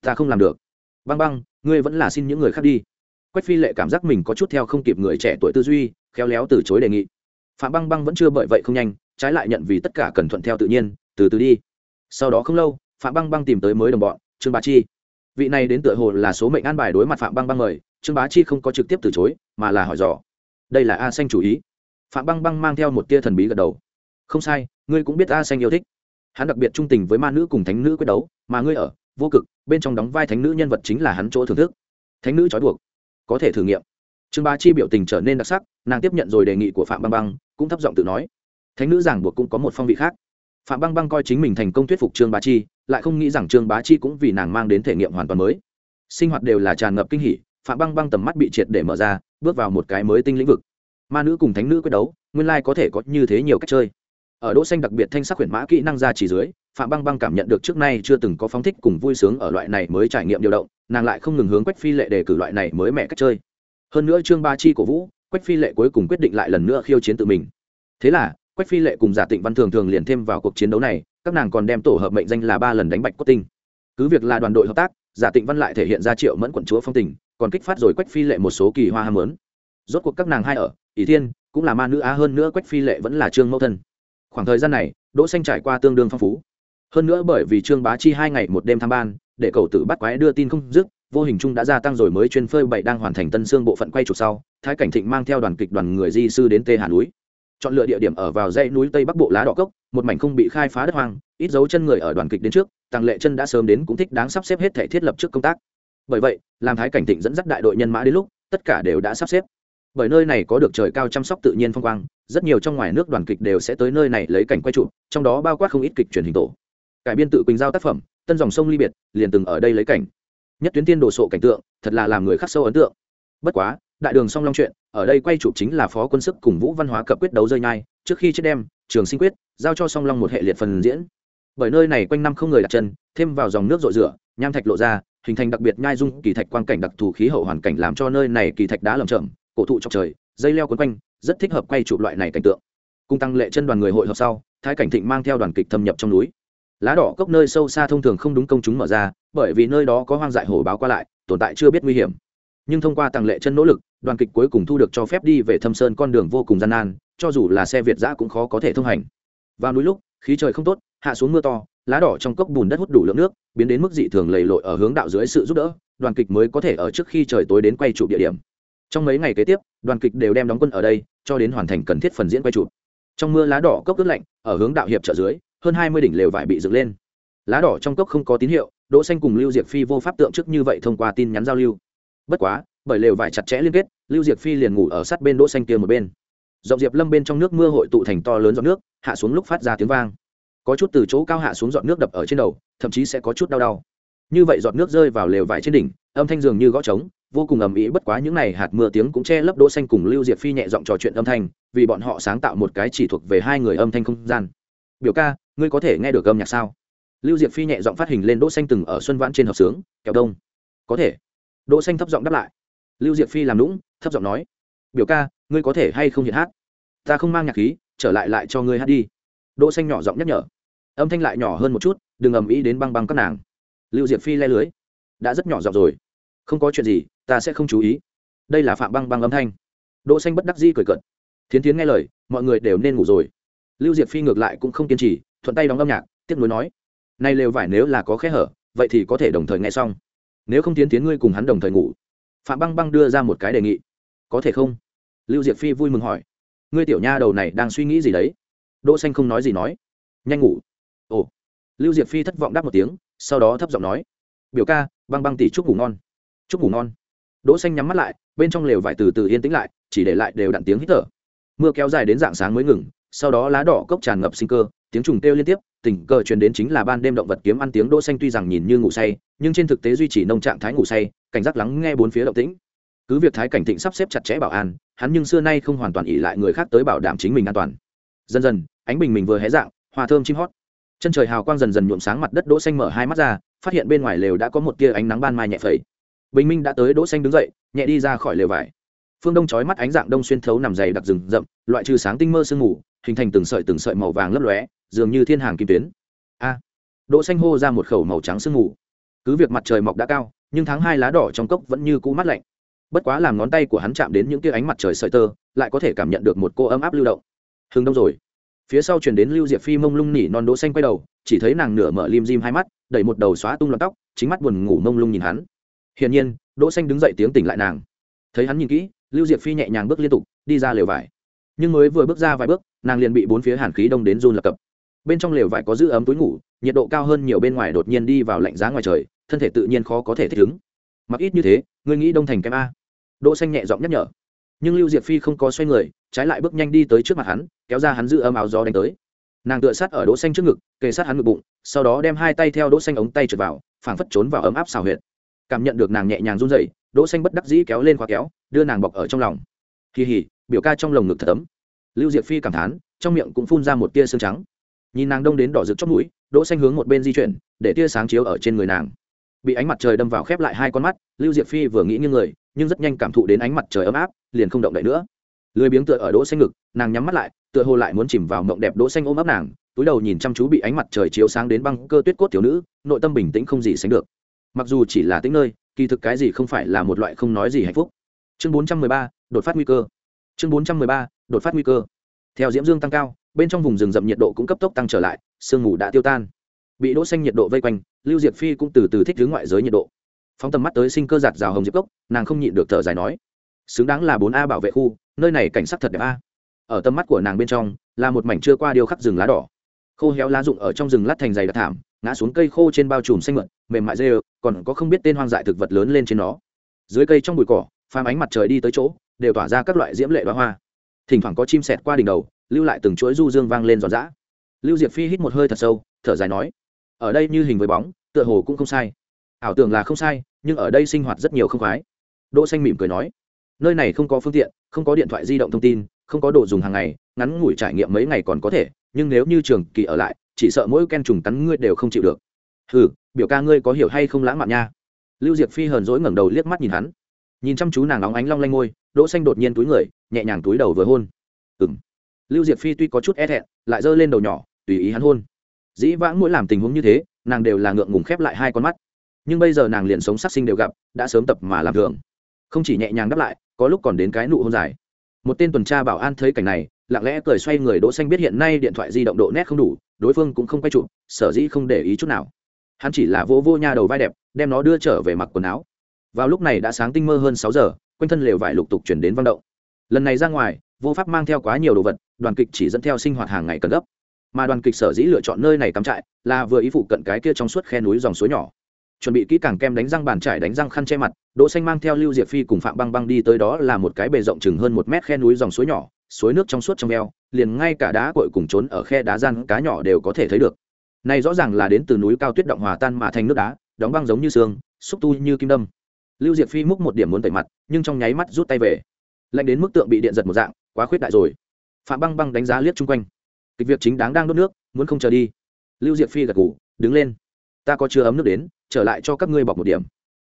A: ta không làm được băng băng, ngươi vẫn là xin những người khác đi. Quách phi lệ cảm giác mình có chút theo không kịp người trẻ tuổi tư duy, khéo léo từ chối đề nghị. Phạm băng băng vẫn chưa bởi vậy không nhanh, trái lại nhận vì tất cả cần thuận theo tự nhiên, từ từ đi. Sau đó không lâu, phạm băng băng tìm tới mới đồng bọn, trương bá chi. Vị này đến tựa hồ là số mệnh an bài đối mặt phạm băng băng mời, trương bá chi không có trực tiếp từ chối, mà là hỏi dò. Đây là a xanh chủ ý. Phạm băng băng mang theo một tia thần bí gật đầu. Không sai, ngươi cũng biết a xanh yêu thích. Hắn đặc biệt trung tình với ma nữ cùng thánh nữ quyết đấu, mà ngươi ở vô cực, bên trong đóng vai thánh nữ nhân vật chính là hắn chỗ thưởng thức. Thánh nữ trói buộc, có thể thử nghiệm. Trương bá chi biểu tình trở nên đặc sắc, nàng tiếp nhận rồi đề nghị của phạm băng băng, cũng thấp giọng tự nói. Thánh nữ giảng buộc cũng có một phong vị khác. Phạm băng băng coi chính mình thành công thuyết phục trương bá chi, lại không nghĩ rằng trương bá chi cũng vì nàng mang đến thể nghiệm hoàn toàn mới. Sinh hoạt đều là tràn ngập kinh hỉ, phạm băng băng tầm mắt bị triệt để mở ra, bước vào một cái mới tinh lĩnh vực. Ma nữ cùng thánh nữ quyết đấu, nguyên lai có thể có như thế nhiều cách chơi ở đỗ xanh đặc biệt thanh sắc huyền mã kỹ năng ra chỉ dưới, phạm băng băng cảm nhận được trước nay chưa từng có phóng thích cùng vui sướng ở loại này mới trải nghiệm điều động, nàng lại không ngừng hướng quách phi lệ đề cử loại này mới mẹ cách chơi. Hơn nữa trương ba chi cổ vũ, quách phi lệ cuối cùng quyết định lại lần nữa khiêu chiến tự mình. Thế là, quách phi lệ cùng giả tịnh văn thường thường liền thêm vào cuộc chiến đấu này, các nàng còn đem tổ hợp mệnh danh là ba lần đánh bạch cốt tinh. Cứ việc là đoàn đội hợp tác, giả tịnh văn lại thể hiện ra triệu mẫn quận chúa phong tình, còn kích phát rồi quách phi lệ một số kỳ hoa ham muốn. Rốt cuộc các nàng hai ở, ỷ thiên, cũng là ma nữ á hơn nữa quách phi lệ vẫn là trương mẫu thân khoảng thời gian này, đỗ xanh trải qua tương đương phong phú. Hơn nữa bởi vì trương bá chi hai ngày một đêm tham ban, để cầu tử bắt quái đưa tin không dứt, vô hình chung đã gia tăng rồi mới chuyên phơi bảy đang hoàn thành tân xương bộ phận quay chụp sau, thái cảnh thịnh mang theo đoàn kịch đoàn người di sư đến tê hà núi. Chọn lựa địa điểm ở vào dãy núi tây bắc bộ lá đỏ cốc, một mảnh không bị khai phá đất hoang, ít dấu chân người ở đoàn kịch đến trước tăng lệ chân đã sớm đến cũng thích đáng sắp xếp hết thể thiết lập trước công tác. Bởi vậy, làm thái cảnh thịnh dẫn dắt đại đội nhân mã đến lúc, tất cả đều đã sắp xếp. Bởi nơi này có được trời cao chăm sóc tự nhiên phong quang rất nhiều trong ngoài nước đoàn kịch đều sẽ tới nơi này lấy cảnh quay trụ trong đó bao quát không ít kịch truyền hình tổ. Cải biên tự quỳnh giao tác phẩm, tân dòng sông ly biệt, liền từng ở đây lấy cảnh. Nhất tuyến tiên đồ sộ cảnh tượng, thật là làm người khắc sâu ấn tượng. Bất quá, đại đường song long chuyện, ở đây quay chụp chính là phó quân sức cùng vũ văn hóa cập quyết đấu rơi nhai, trước khi chết đem, trường sinh quyết, giao cho song long một hệ liệt phần diễn. Bởi nơi này quanh năm không người đặt chân, thêm vào dòng nước rội rửa, nham thạch lộ ra, hình thành đặc biệt nhai dung, kỳ thạch quang cảnh đặc thù khí hậu hoàn cảnh làm cho nơi này kỳ thạch đá lầm chậm cổ thụ trong trời, dây leo quấn quanh rất thích hợp quay chụp loại này cảnh tượng. Cung tăng lệ chân đoàn người hội họp sau, thái cảnh thịnh mang theo đoàn kịch thâm nhập trong núi. Lá đỏ cốc nơi sâu xa thông thường không đúng công chúng mở ra, bởi vì nơi đó có hoang dại hổ báo qua lại, tồn tại chưa biết nguy hiểm. Nhưng thông qua tăng lệ chân nỗ lực, đoàn kịch cuối cùng thu được cho phép đi về thâm sơn con đường vô cùng gian nan, cho dù là xe việt giã cũng khó có thể thông hành. Vào núi lúc, khí trời không tốt, hạ xuống mưa to, lá đỏ trong cốc bùn đất hút đủ lượng nước, biến đến mức dị thường lầy lội ở hướng đạo dưới sự giúp đỡ, đoàn kịch mới có thể ở trước khi trời tối đến quay trụ địa điểm trong mấy ngày kế tiếp, đoàn kịch đều đem đóng quân ở đây, cho đến hoàn thành cần thiết phần diễn quay chụp. Trong mưa lá đỏ cốc ướt lạnh, ở hướng đạo hiệp trợ dưới, hơn hai mươi đỉnh lều vải bị dựng lên. Lá đỏ trong cốc không có tín hiệu, đỗ xanh cùng lưu diệp phi vô pháp tượng trước như vậy thông qua tin nhắn giao lưu. Bất quá, bởi lều vải chặt chẽ liên kết, lưu diệp phi liền ngủ ở sát bên đỗ xanh kia một bên. Dọc diệp lâm bên trong nước mưa hội tụ thành to lớn giọt nước, hạ xuống lúc phát ra tiếng vang. Có chút từ chỗ cao hạ xuống giọt nước đập ở trên đầu, thậm chí sẽ có chút đau đau. Như vậy giọt nước rơi vào lều vải trên đỉnh, âm thanh dường như gõ trống vô cùng ầm ĩ, bất quá những này hạt mưa tiếng cũng che lấp đỗ xanh cùng lưu diệp phi nhẹ giọng trò chuyện âm thanh, vì bọn họ sáng tạo một cái chỉ thuộc về hai người âm thanh không gian. Biểu ca, ngươi có thể nghe được âm nhạc sao? Lưu diệp phi nhẹ giọng phát hình lên đỗ xanh từng ở xuân vãn trên hợp sướng, kẹo đông. Có thể. Đỗ xanh thấp giọng đáp lại. Lưu diệp phi làm nũng, thấp giọng nói, biểu ca, ngươi có thể hay không hiện hát? Ta không mang nhạc khí, trở lại lại cho ngươi hát đi. Đỗ xanh nhỏ giọng nhắc nhở. Âm thanh lại nhỏ hơn một chút, đừng ầm ĩ đến băng băng các nàng. Lưu diệp phi le lưới. Đã rất nhỏ giọng rồi không có chuyện gì, ta sẽ không chú ý. Đây là phạm băng băng âm thanh. Đỗ xanh bất đắc dĩ cười cợt. Thiến thiến nghe lời, mọi người đều nên ngủ rồi. Lưu diệp phi ngược lại cũng không kiên trì, thuận tay đóng âm nhạc tiếp nối nói, nay lều vải nếu là có khe hở, vậy thì có thể đồng thời nghe xong. Nếu không tiến tiến ngươi cùng hắn đồng thời ngủ. Phạm băng băng đưa ra một cái đề nghị. Có thể không? Lưu diệp phi vui mừng hỏi. Ngươi tiểu nha đầu này đang suy nghĩ gì đấy? Đỗ xanh không nói gì nói. Nhanh ngủ. Ồ. Lưu diệp phi thất vọng đáp một tiếng, sau đó thấp giọng nói. Biểu ca, băng băng tỷ chúc ngủ ngon chúc ngủ ngon. Đỗ xanh nhắm mắt lại, bên trong lều vải từ từ yên tĩnh lại, chỉ để lại đều đặn tiếng hít thở. Mưa kéo dài đến dạng sáng mới ngừng, sau đó lá đỏ cốc tràn ngập sinh cơ, tiếng trùng kêu liên tiếp, tình cờ truyền đến chính là ban đêm động vật kiếm ăn tiếng đỗ xanh tuy rằng nhìn như ngủ say, nhưng trên thực tế duy trì nông trạng thái ngủ say, cảnh giác lắng nghe bốn phía động tĩnh. Cứ việc thái cảnh thịnh sắp xếp chặt chẽ bảo an, hắn nhưng xưa nay không hoàn toàn ỉ lại người khác tới bảo đảm chính mình an toàn. Dần dần, ánh bình mình vừa hé dạng, hoa thơm chim hót. Chân trời hào quang dần dần nhuộm sáng mặt đất đỗ xanh mở hai mắt ra, phát hiện bên ngoài lều đã có một tia ánh nắng ban mai nhẹ phẩy bình minh đã tới đỗ xanh đứng dậy, nhẹ đi ra khỏi lều vải. Phương đông chói mắt ánh dạng đông xuyên thấu nằm dày đặc rừng rậm, loại trừ sáng tinh mơ sương mù, hình thành từng sợi từng sợi màu vàng lấp lóe, dường như thiên hàng kim tuyến. A! Đỗ xanh hô ra một khẩu màu trắng sương mù. Cứ việc mặt trời mọc đã cao, nhưng tháng hai lá đỏ trong cốc vẫn như cũ mát lạnh. Bất quá làm ngón tay của hắn chạm đến những tia ánh mặt trời sợi tơ, lại có thể cảm nhận được một cô ấm áp lưu động. Hừng đông rồi. Phía sau truyền đến lưu diệp phi mông lung nỉ non đỗ xanh quay đầu, chỉ thấy nàng nửa mở lim dim hai mắt, đẩy một đầu xóa tung lọn tóc, chính mắt buồn ngủ mông lung nhìn hắn hiển nhiên, đỗ xanh đứng dậy tiếng tỉnh lại nàng. Thấy hắn nhìn kỹ, lưu diệp phi nhẹ nhàng bước liên tục, đi ra lều vải. Nhưng mới vừa bước ra vài bước, nàng liền bị bốn phía hàn khí đông đến run lập cập. Bên trong lều vải có giữ ấm túi ngủ, nhiệt độ cao hơn nhiều bên ngoài đột nhiên đi vào lạnh giá ngoài trời, thân thể tự nhiên khó có thể thích ứng. Mặc ít như thế, ngươi nghĩ đông thành kem a. Đỗ xanh nhẹ giọng nhắc nhở. Nhưng lưu diệp phi không có xoay người, trái lại bước nhanh đi tới trước mặt hắn, kéo ra hắn giữ ấm áo gió đánh tới. Nàng tựa sát ở đỗ xanh trước ngực, kề sát hắn ngực bụng, sau đó đem hai tay theo đỗ xanh ống tay trượt vào, phảng phất trốn vào ấm áp xào huyệt cảm nhận được nàng nhẹ nhàng run rẩy, đỗ xanh bất đắc dĩ kéo lên khóa kéo, đưa nàng bọc ở trong lòng. Kỳ hỉ, biểu ca trong lồng ngực thật ấm. Lưu diệp phi cảm thán, trong miệng cũng phun ra một tia sương trắng. Nhìn nàng đông đến đỏ rực chót mũi, đỗ xanh hướng một bên di chuyển, để tia sáng chiếu ở trên người nàng. Bị ánh mặt trời đâm vào khép lại hai con mắt, lưu diệp phi vừa nghĩ như người, nhưng rất nhanh cảm thụ đến ánh mặt trời ấm áp, liền không động đậy nữa. Lười biếng tựa ở đỗ xanh ngực, nàng nhắm mắt lại, tựa hồ lại muốn chìm vào mộng đẹp đỗ xanh ôm ấp nàng, túi đầu nhìn chăm chú bị ánh mặt trời chiếu sáng đến băng cơ tuyết cốt thiếu nữ, nội tâm bình tĩnh không gì sánh được mặc dù chỉ là tĩnh nơi kỳ thực cái gì không phải là một loại không nói gì hạnh phúc. Chương 413, đột phát nguy cơ. Chương 413, đột phát nguy cơ. Theo diễm dương tăng cao bên trong vùng rừng rậm nhiệt độ cũng cấp tốc tăng trở lại sương mù đã tiêu tan. Bị đỗ xanh nhiệt độ vây quanh lưu diệp phi cũng từ từ thích hướng ngoại giới nhiệt độ. Phóng tầm mắt tới sinh cơ giạt rào hồng diệp cốc nàng không nhịn được thở dài nói xứng đáng là bốn a bảo vệ khu nơi này cảnh sắc thật đẹp a. Ở tầm mắt của nàng bên trong là một mảnh chưa qua điêu khắc rừng lá đỏ. Khô héo lá rụng ở trong rừng lát thành dày đặc thảm ngã xuống cây khô trên bao trùm xanh mượn mềm mại dê còn có không biết tên hoang dại thực vật lớn lên trên nó. Dưới cây trong bụi cỏ, phàm ánh mặt trời đi tới chỗ, đều tỏa ra các loại diễm lệ đoá hoa. Thỉnh thoảng có chim sẹt qua đỉnh đầu, lưu lại từng chuỗi du dương vang lên giòn giã. Lưu diệp phi hít một hơi thật sâu, thở dài nói, ở đây như hình với bóng, tựa hồ cũng không sai. Ảo tưởng là không sai, nhưng ở đây sinh hoạt rất nhiều không khoái. Đỗ xanh mỉm cười nói, nơi này không có phương tiện, không có điện thoại di động thông tin, không có đồ dùng hàng ngày, ngắn ngủi trải nghiệm mấy ngày còn có thể, nhưng nếu như trường kỳ ở lại chỉ sợ mỗi ken trùng cắn ngươi đều không chịu được. Hừ, biểu ca ngươi có hiểu hay không lãng mạn nha? Lưu diệp phi hờn dỗi ngẩng đầu liếc mắt nhìn hắn. Nhìn chăm chú nàng óng ánh long lanh ngôi đỗ xanh đột nhiên túi người, nhẹ nhàng túi đầu vừa hôn. Ừm. Lưu diệp phi tuy có chút e thẹn, lại giơ lên đầu nhỏ, tùy ý hắn hôn. Dĩ vãng mỗi làm tình huống như thế, nàng đều là ngượng ngùng khép lại hai con mắt. Nhưng bây giờ nàng liền sống sát sinh đều gặp, đã sớm tập mà làm thường không chỉ nhẹ nhàng đáp lại, có lúc còn đến cái nụ hôn dài. Một tên tuần tra bảo an thấy cảnh này, lặng lẽ cười xoay người đỗ xanh biết hiện nay điện thoại di động độ nét không đủ đối phương cũng không quay trụ, sở dĩ không để ý chút nào. Hắn chỉ là vô vô nha đầu vai đẹp, đem nó đưa trở về mặc quần áo. Vào lúc này đã sáng tinh mơ hơn sáu giờ, quanh thân lều vải lục tục chuyển đến vang động. Lần này ra ngoài, vô pháp mang theo quá nhiều đồ vật, đoàn kịch chỉ dẫn theo sinh hoạt hàng ngày cần gấp. Mà đoàn kịch sở dĩ lựa chọn nơi này cắm trại là vừa ý phụ cận cái kia trong suốt khe núi dòng suối nhỏ. Chuẩn bị kỹ càng kem đánh răng bàn trải đánh răng khăn che mặt, đỗ xanh mang theo lưu diệp phi cùng phạm băng băng đi tới đó là một cái bề rộng chừng hơn một mét khe núi dòng suối nhỏ, suối nước trong suốt trong eo liền ngay cả đá cội cùng trốn ở khe đá gian cá nhỏ đều có thể thấy được. Này rõ ràng là đến từ núi cao tuyết động hòa tan mà thành nước đá, đóng băng giống như xương, xúc tu như kim đâm. Lưu diệp phi múc một điểm muốn tẩy mặt, nhưng trong nháy mắt rút tay về. Lạnh đến mức tượng bị điện giật một dạng, quá khuyết đại rồi. Phạm băng băng đánh giá liếc chung quanh. Kịch việc chính đáng đang đốt nước, muốn không chờ đi. Lưu diệp phi gật ngủ đứng lên. Ta có chưa ấm nước đến, trở lại cho các ngươi bọc một điểm.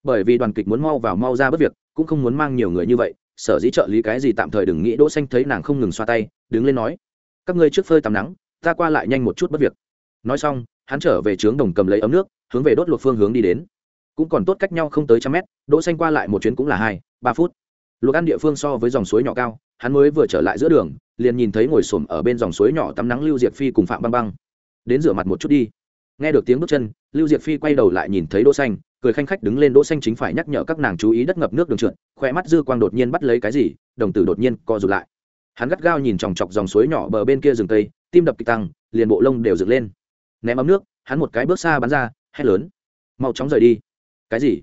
A: Bởi vì đoàn kịch muốn mau vào mau ra bất việc, cũng không muốn mang nhiều người như vậy sở dĩ trợ lý cái gì tạm thời đừng nghĩ đỗ xanh thấy nàng không ngừng xoa tay, đứng lên nói, các ngươi trước phơi tắm nắng, ta qua lại nhanh một chút bất việc. Nói xong, hắn trở về trướng đồng cầm lấy ấm nước, hướng về đốt luộc phương hướng đi đến. Cũng còn tốt cách nhau không tới trăm mét, đỗ xanh qua lại một chuyến cũng là hai, ba phút. Luộc ăn địa phương so với dòng suối nhỏ cao, hắn mới vừa trở lại giữa đường, liền nhìn thấy ngồi sồn ở bên dòng suối nhỏ tắm nắng lưu diệp phi cùng phạm băng băng. Đến rửa mặt một chút đi. Nghe được tiếng bước chân, lưu diệp phi quay đầu lại nhìn thấy đỗ xanh cười khanh khách đứng lên đỗ xanh chính phải nhắc nhở các nàng chú ý đất ngập nước đường trượt khoe mắt dư quang đột nhiên bắt lấy cái gì, đồng tử đột nhiên co rụt lại. Hắn gắt gao nhìn chòng chọc dòng suối nhỏ bờ bên kia rừng tây tim đập kịch tăng, liền bộ lông đều dựng lên. Ném ấm nước, hắn một cái bước xa bắn ra, hét lớn. Mau chóng rời đi. Cái gì?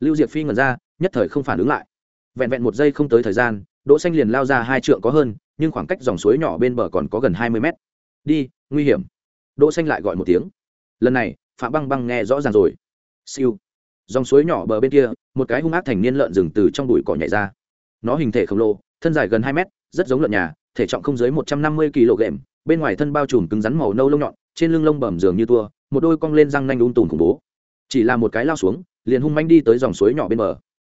A: Lưu diệp phi ngẩn ra, nhất thời không phản ứng lại. Vẹn vẹn một giây không tới thời gian, đỗ xanh liền lao ra hai trượng có hơn, nhưng khoảng cách dòng suối nhỏ bên bờ còn có gần hai mươi mét. Đi, nguy hiểm. Đỗ xanh lại gọi một tiếng. Lần này, phạm băng băng nghe rõ ràng rồi. Siêu dòng suối nhỏ bờ bên kia, một cái hung ác thành niên lợn rừng từ trong bụi cỏ nhảy ra. Nó hình thể khổng lồ, thân dài gần hai mét, rất giống lợn nhà, thể trọng không dưới một trăm năm mươi kg, bên ngoài thân bao trùm cứng rắn màu nâu lông nhọn, trên lưng lông bầm dường như tua, một đôi cong lên răng nanh um ung tùn khủng bố. Chỉ là một cái lao xuống, liền hung manh đi tới dòng suối nhỏ bên bờ.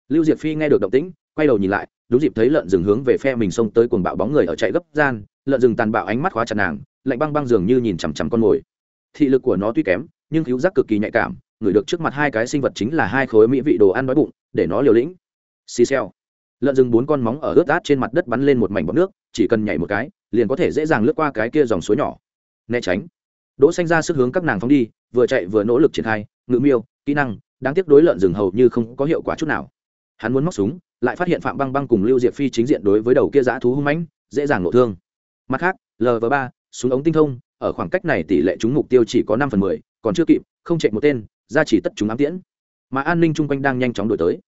A: Lưu diệp phi nghe được động tĩnh, quay đầu nhìn lại, đúng dịp thấy lợn rừng hướng về phe mình xông tới cuồng bạo bóng người ở chạy gấp gian, lợn rừng tàn bạo ánh mắt khóa chặt nàng, lạnh băng băng dường như nhìn chằm chằm con mồi. Thị lực của nó tuy kém, nhưng cứu giác cực kỳ nhạy cảm ngửi được trước mặt hai cái sinh vật chính là hai khối mỹ vị đồ ăn đói bụng, để nó liều lĩnh. Xì xèo. Lợn rừng bốn con móng ở ướt át trên mặt đất bắn lên một mảnh bọc nước, chỉ cần nhảy một cái, liền có thể dễ dàng lướt qua cái kia dòng suối nhỏ. Né tránh. Đỗ xanh ra sức hướng các nàng phóng đi, vừa chạy vừa nỗ lực triển khai, ngự miêu, kỹ năng, đáng tiếc đối lợn rừng hầu như không có hiệu quả chút nào. Hắn muốn móc súng, lại phát hiện phạm băng băng cùng lưu diệp phi chính diện đối với đầu kia dã thú hung mãnh, dễ dàng nội thương. Mặt khác lv ba, súng ống tinh thông, ở khoảng cách này tỷ lệ trúng mục tiêu chỉ có năm phần mười, còn chưa kịp, không chạy một tên ra chỉ tất chúng ám tiễn. Mà an ninh chung quanh đang nhanh chóng đổi tới.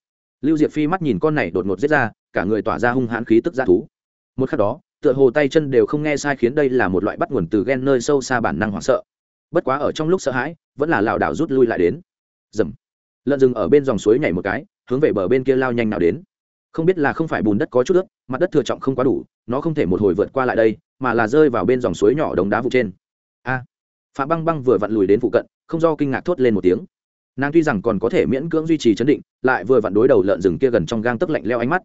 A: Lưu diệp phi mắt nhìn con này đột ngột giết ra, cả người tỏa ra hung hãn khí tức g thú. Một khắc đó, tựa hồ tay chân đều không nghe sai khiến đây là một loại bắt nguồn từ ghen nơi sâu xa bản năng hoảng sợ. Bất quá ở trong lúc sợ hãi, vẫn là lảo đảo rút lui lại đến. Dầm. Lợn rừng ở bên dòng suối nhảy một cái, hướng về bờ bên kia lao nhanh nào đến. Không biết là không phải bùn đất có chút ướt, mặt đất thừa trọng không quá đủ, nó không thể một hồi vượt qua lại đây, mà là rơi vào bên dòng suối nhỏ đống đá vụ trên phạm băng băng vừa vặn lùi đến phụ cận, không do kinh ngạc thốt lên một tiếng. Nàng tuy rằng còn có thể miễn cưỡng duy trì chấn định, lại vừa vặn đối đầu lợn rừng kia gần trong gang tấc lạnh leo ánh mắt.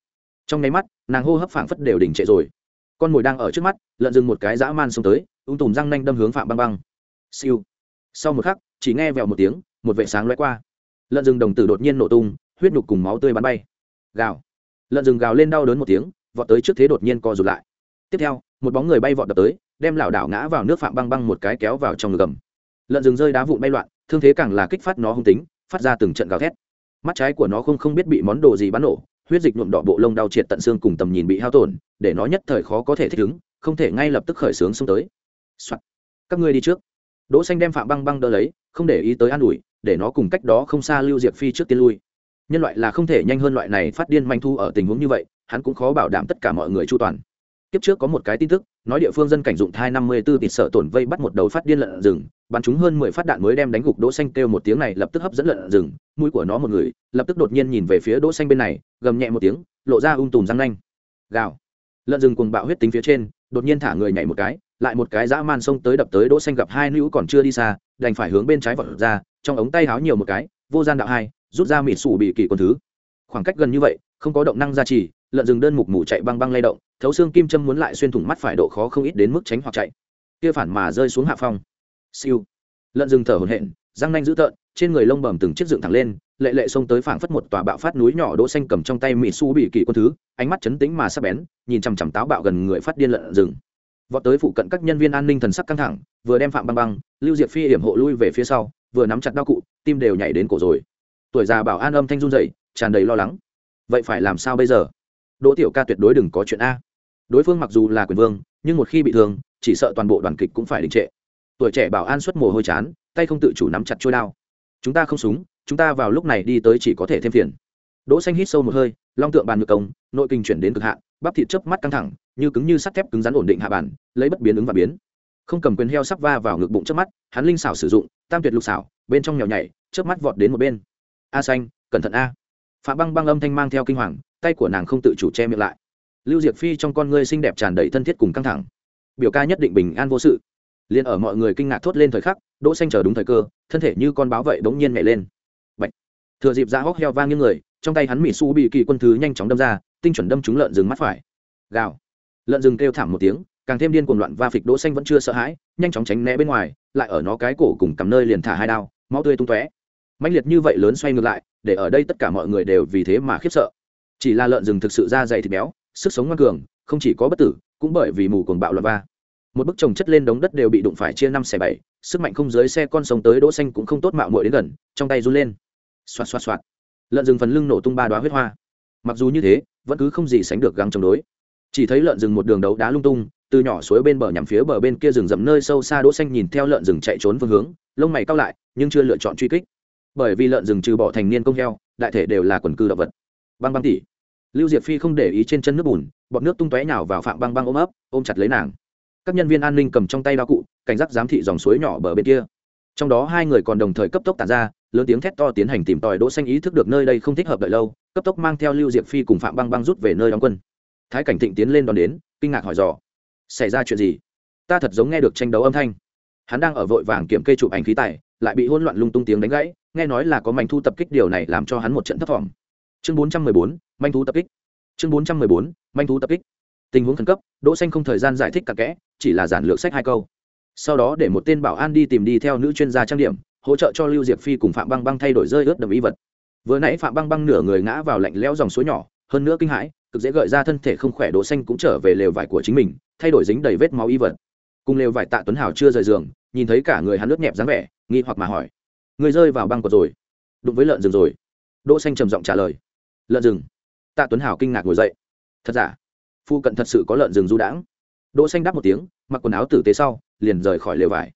A: Trong nháy mắt, nàng hô hấp phảng phất đều đỉnh trệ rồi. Con mồi đang ở trước mắt, lợn rừng một cái dã man xông tới, ung tùm răng nanh đâm hướng phạm băng băng. Siêu. Sau một khắc, chỉ nghe vèo một tiếng, một vệ sáng lóe qua. Lợn rừng đồng tử đột nhiên nổ tung, huyết nhục cùng máu tươi bắn bay. Gào. Lợn rừng gào lên đau đớn một tiếng, vọt tới trước thế đột nhiên co rụt lại. Tiếp theo, một bóng người bay vọt đập tới đem lảo đảo ngã vào nước phạm băng băng một cái kéo vào trong ngực gầm. Lợn rừng rơi đá vụn bay loạn, thương thế càng là kích phát nó hung tính, phát ra từng trận gào thét. Mắt trái của nó không không biết bị món đồ gì bắn nổ, huyết dịch nhuộm đỏ bộ lông đau triệt tận xương cùng tầm nhìn bị hao tổn, để nó nhất thời khó có thể thích ứng, không thể ngay lập tức khởi xướng xông tới、Soạn. các ngươi đi trước. Đỗ xanh đem phạm băng băng đỡ lấy, không để ý tới an ủi, để nó cùng cách đó không xa lưu diệp phi trước tiên lui. Nhân loại là không thể nhanh hơn loại này phát điên manh thu ở tình huống như vậy, hắn cũng khó bảo đảm tất cả mọi người chu toàn tiếp trước có một cái tin tức, nói địa phương dân cảnh dụng thai năm mươi b ố tịt sợ tổn vây bắt một đầu phát điên lợn rừng, bắn chúng hơn mười phát đạn mới đem đánh gục đỗ xanh kêu một tiếng này lập tức hấp dẫn lợn rừng, mũi của nó một người, lập tức đột nhiên nhìn về phía đỗ xanh bên này, gầm nhẹ một tiếng, lộ ra ung tùm răng nanh. Gào. Lợn rừng cuồng bạo huyết tính phía trên, đột nhiên thả người nhảy một cái, lại một cái dã man xông tới đập tới đỗ xanh gặp hai nữ còn chưa đi xa, đành phải hướng bên trái vọt ra, trong ống tay háo nhiều một cái, vô gian đạo hai, rút ra mịt sủ bị kỳ quân thứ. Khoảng cách gần như vậy, không có động năng gia trì lợn rừng đơn mục mù chạy băng băng lay động, thấu xương kim châm muốn lại xuyên thủng mắt phải độ khó không ít đến mức tránh hoặc chạy. Kia phản mà rơi xuống hạ phong. Siêu. Lợn rừng thở hổn hển, răng nanh dữ tợn, trên người lông bầm từng chiếc dựng thẳng lên, lệ lệ xông tới phảng phất một tòa bạo phát núi nhỏ đỗ xanh cầm trong tay mị su bị kỳ quân thứ, ánh mắt chấn tĩnh mà sắc bén, nhìn chằm chằm táo bạo gần người phát điên lợn rừng. Vọt tới phụ cận các nhân viên an ninh thần sắc căng thẳng, vừa đem phạm băng băng, lưu diệp phi hiểm hộ lui về phía sau, vừa nắm chặt đao cụ, tim đều nhảy đến cổ rồi. Tuổi già bảo an âm thanh run rẩy, tràn đầy lo lắng. Vậy phải làm sao bây giờ? Đỗ tiểu ca tuyệt đối đừng có chuyện a. Đối phương mặc dù là quyền vương, nhưng một khi bị thương, chỉ sợ toàn bộ đoàn kịch cũng phải đình trệ. Tuổi trẻ bảo an xuất mồ hôi chán, tay không tự chủ nắm chặt trôi đao. Chúng ta không súng, chúng ta vào lúc này đi tới chỉ có thể thêm phiền. Đỗ xanh hít sâu một hơi, long tượng bàn ngược công, nội kinh chuyển đến cực hạn, bắp thịt chớp mắt căng thẳng, như cứng như sắt thép cứng rắn ổn định hạ bàn, lấy bất biến ứng và biến. Không cầm quyền heo sắp va vào ngực bụng chớp mắt, hắn linh xảo sử dụng, tam tuyệt lục xảo, bên trong nhào nhảy, chớp mắt vọt đến một bên. A xanh, cẩn thận a. Phạm băng băng âm thanh mang theo kinh hoàng tay của nàng không tự chủ che miệng lại. Lưu diệp phi trong con ngươi xinh đẹp tràn đầy thân thiết cùng căng thẳng. Biểu ca nhất định bình an vô sự. Liền ở mọi người kinh ngạc thốt lên thời khắc, đỗ xanh chờ đúng thời cơ, thân thể như con báo vậy đống nhiên nhảy lên. Bạch. thừa dịp ra hốc heo vang như người, trong tay hắn mỉ su bị kỳ quân thứ nhanh chóng đâm ra, tinh chuẩn đâm trúng lợn rừng mắt phải. Gào. Lợn rừng kêu thảm một tiếng, càng thêm điên cuồng loạn va phịch đỗ xanh vẫn chưa sợ hãi, nhanh chóng tránh né bên ngoài, lại ở nó cái cổ cùng cầm nơi liền thả hai đao, máu tươi tung tóe. Mãnh liệt như vậy lớn xoay ngược lại, để ở đây tất cả mọi người đều vì thế mà khiếp sợ chỉ là lợn rừng thực sự da dày thịt béo sức sống ngoan cường không chỉ có bất tử cũng bởi vì mù cuồng bạo loạn va. Một bức trồng chất lên đống đất đều bị đụng phải chia năm xẻ bảy sức mạnh không dưới xe con sông tới đỗ xanh cũng không tốt mạo muội đến gần trong tay run lên. Xoát xoát xoát, lợn rừng phần lưng nổ tung ba đóa huyết hoa. Mặc dù như thế vẫn cứ không gì sánh được găng chống đối. Chỉ thấy lợn rừng một đường đấu đá lung tung từ nhỏ suối bên bờ nhằm phía bờ bên kia rừng rậm nơi sâu xa đỗ xanh nhìn theo lợn rừng chạy trốn phương hướng lông mày cao lại nhưng chưa lựa chọn truy kích. Bởi vì lợn rừng trừ bỏ thành niên công heo đại thể đều là quần cư động vật băng băng tỷ lưu diệp phi không để ý trên chân nước bùn, bọt nước tung tóe nhào vào phạm băng băng ôm ấp, ôm chặt lấy nàng. Các nhân viên an ninh cầm trong tay đao cụ, cảnh giác giám thị dòng suối nhỏ bờ bên kia. Trong đó hai người còn đồng thời cấp tốc tàn ra, lớn tiếng thét to tiến hành tìm tòi đỗ xanh ý thức được nơi đây không thích hợp đợi lâu, cấp tốc mang theo lưu diệp phi cùng phạm băng băng rút về nơi đóng quân. Thái cảnh thịnh tiến lên đón đến, kinh ngạc hỏi dò, xảy ra chuyện gì? Ta thật giống nghe được tranh đấu âm thanh. Hắn đang ở vội vàng kiểm kê chụp ảnh khí tài, lại bị hỗn loạn lung tung tiếng đánh gãy, nghe nói là có mảnh thu tập kích điều này làm cho hắn một trận thất vọng chương 414, manh thú tập kích. Chương 414, manh thú tập kích. Tình huống khẩn cấp đỗ xanh không thời gian giải thích cả kẽ chỉ là giản lược sách hai câu. Sau đó để một tên bảo an đi tìm đi theo nữ chuyên gia trang điểm hỗ trợ cho lưu diệp phi cùng phạm băng băng thay đổi rơi ướt đầm y vật. Vừa nãy phạm băng băng nửa người ngã vào lạnh lẽo dòng suối nhỏ hơn nữa kinh hãi cực dễ gợi ra thân thể không khỏe đỗ xanh cũng trở về lều vải của chính mình thay đổi dính đầy vết máu y vật. Cùng lều vải tạ tuấn hào chưa rời giường nhìn thấy cả người hắn lướt nhẹp dáng vẻ nghi hoặc mà hỏi. Người rơi vào băng cột rồi. Đụng với lợn rừng rồi. Đỗ xanh trầm giọng trả lời lợn rừng. Tạ tuấn Hảo kinh ngạc ngồi dậy. Thật giả? Phu cận thật sự có lợn rừng du đãng. Đỗ xanh đáp một tiếng, mặc quần áo tử tế sau, liền rời khỏi lều vải.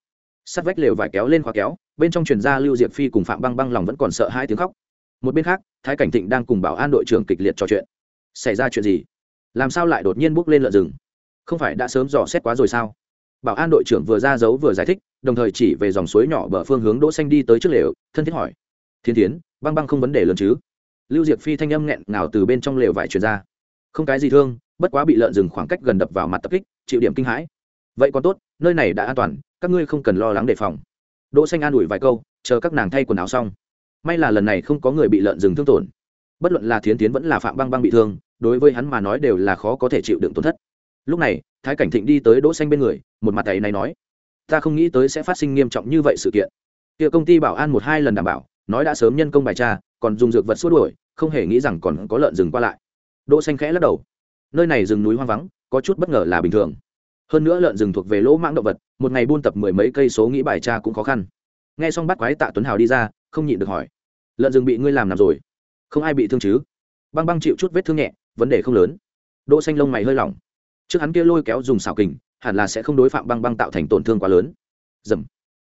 A: Sắt vách lều vải kéo lên khóa kéo, bên trong truyền ra lưu diệp phi cùng phạm băng băng lòng vẫn còn sợ hai tiếng khóc. Một bên khác, thái cảnh thịnh đang cùng bảo an đội trưởng kịch liệt trò chuyện. Xảy ra chuyện gì? Làm sao lại đột nhiên bước lên lợn rừng? Không phải đã sớm dò xét quá rồi sao? Bảo an đội trưởng vừa ra dấu vừa giải thích, đồng thời chỉ về dòng suối nhỏ bờ phương hướng đỗ xanh đi tới trước lều, thân thiết hỏi. Thiên thiến, băng băng không vấn đề lớn chứ? Lưu diệp phi thanh âm nghẹn ngào từ bên trong lều vải truyền ra. Không cái gì thương, bất quá bị lợn rừng khoảng cách gần đập vào mặt tập kích, chịu điểm kinh hãi. Vậy còn tốt, nơi này đã an toàn, các ngươi không cần lo lắng đề phòng. Đỗ xanh an ủi vài câu, chờ các nàng thay quần áo xong. May là lần này không có người bị lợn rừng thương tổn. Bất luận là thiến tiến vẫn là phạm băng băng bị thương, đối với hắn mà nói đều là khó có thể chịu đựng tổn thất. Lúc này, thái cảnh thịnh đi tới đỗ xanh bên người, một mặt tay này nói, ta không nghĩ tới sẽ phát sinh nghiêm trọng như vậy sự kiện. Kia công ty bảo an một hai lần đảm bảo, nói đã sớm nhân công bài tra còn dùng dược vật xua đuổi, không hề nghĩ rằng còn có lợn rừng qua lại. Đỗ xanh khẽ lắc đầu. Nơi này rừng núi hoang vắng, có chút bất ngờ là bình thường. Hơn nữa lợn rừng thuộc về lỗ mãng động vật, một ngày buôn tập mười mấy cây số nghĩ bài tra cũng khó khăn. Nghe xong bắt quái tạ tuấn hào đi ra, không nhịn được hỏi. Lợn rừng bị ngươi làm làm rồi? Không ai bị thương chứ? Băng băng chịu chút vết thương nhẹ, vấn đề không lớn. Đỗ xanh lông mày hơi lỏng. Trước hắn kia lôi kéo dùng xảo kình, hẳn là sẽ không đối phạm băng băng tạo thành tổn thương quá lớn. Dầm.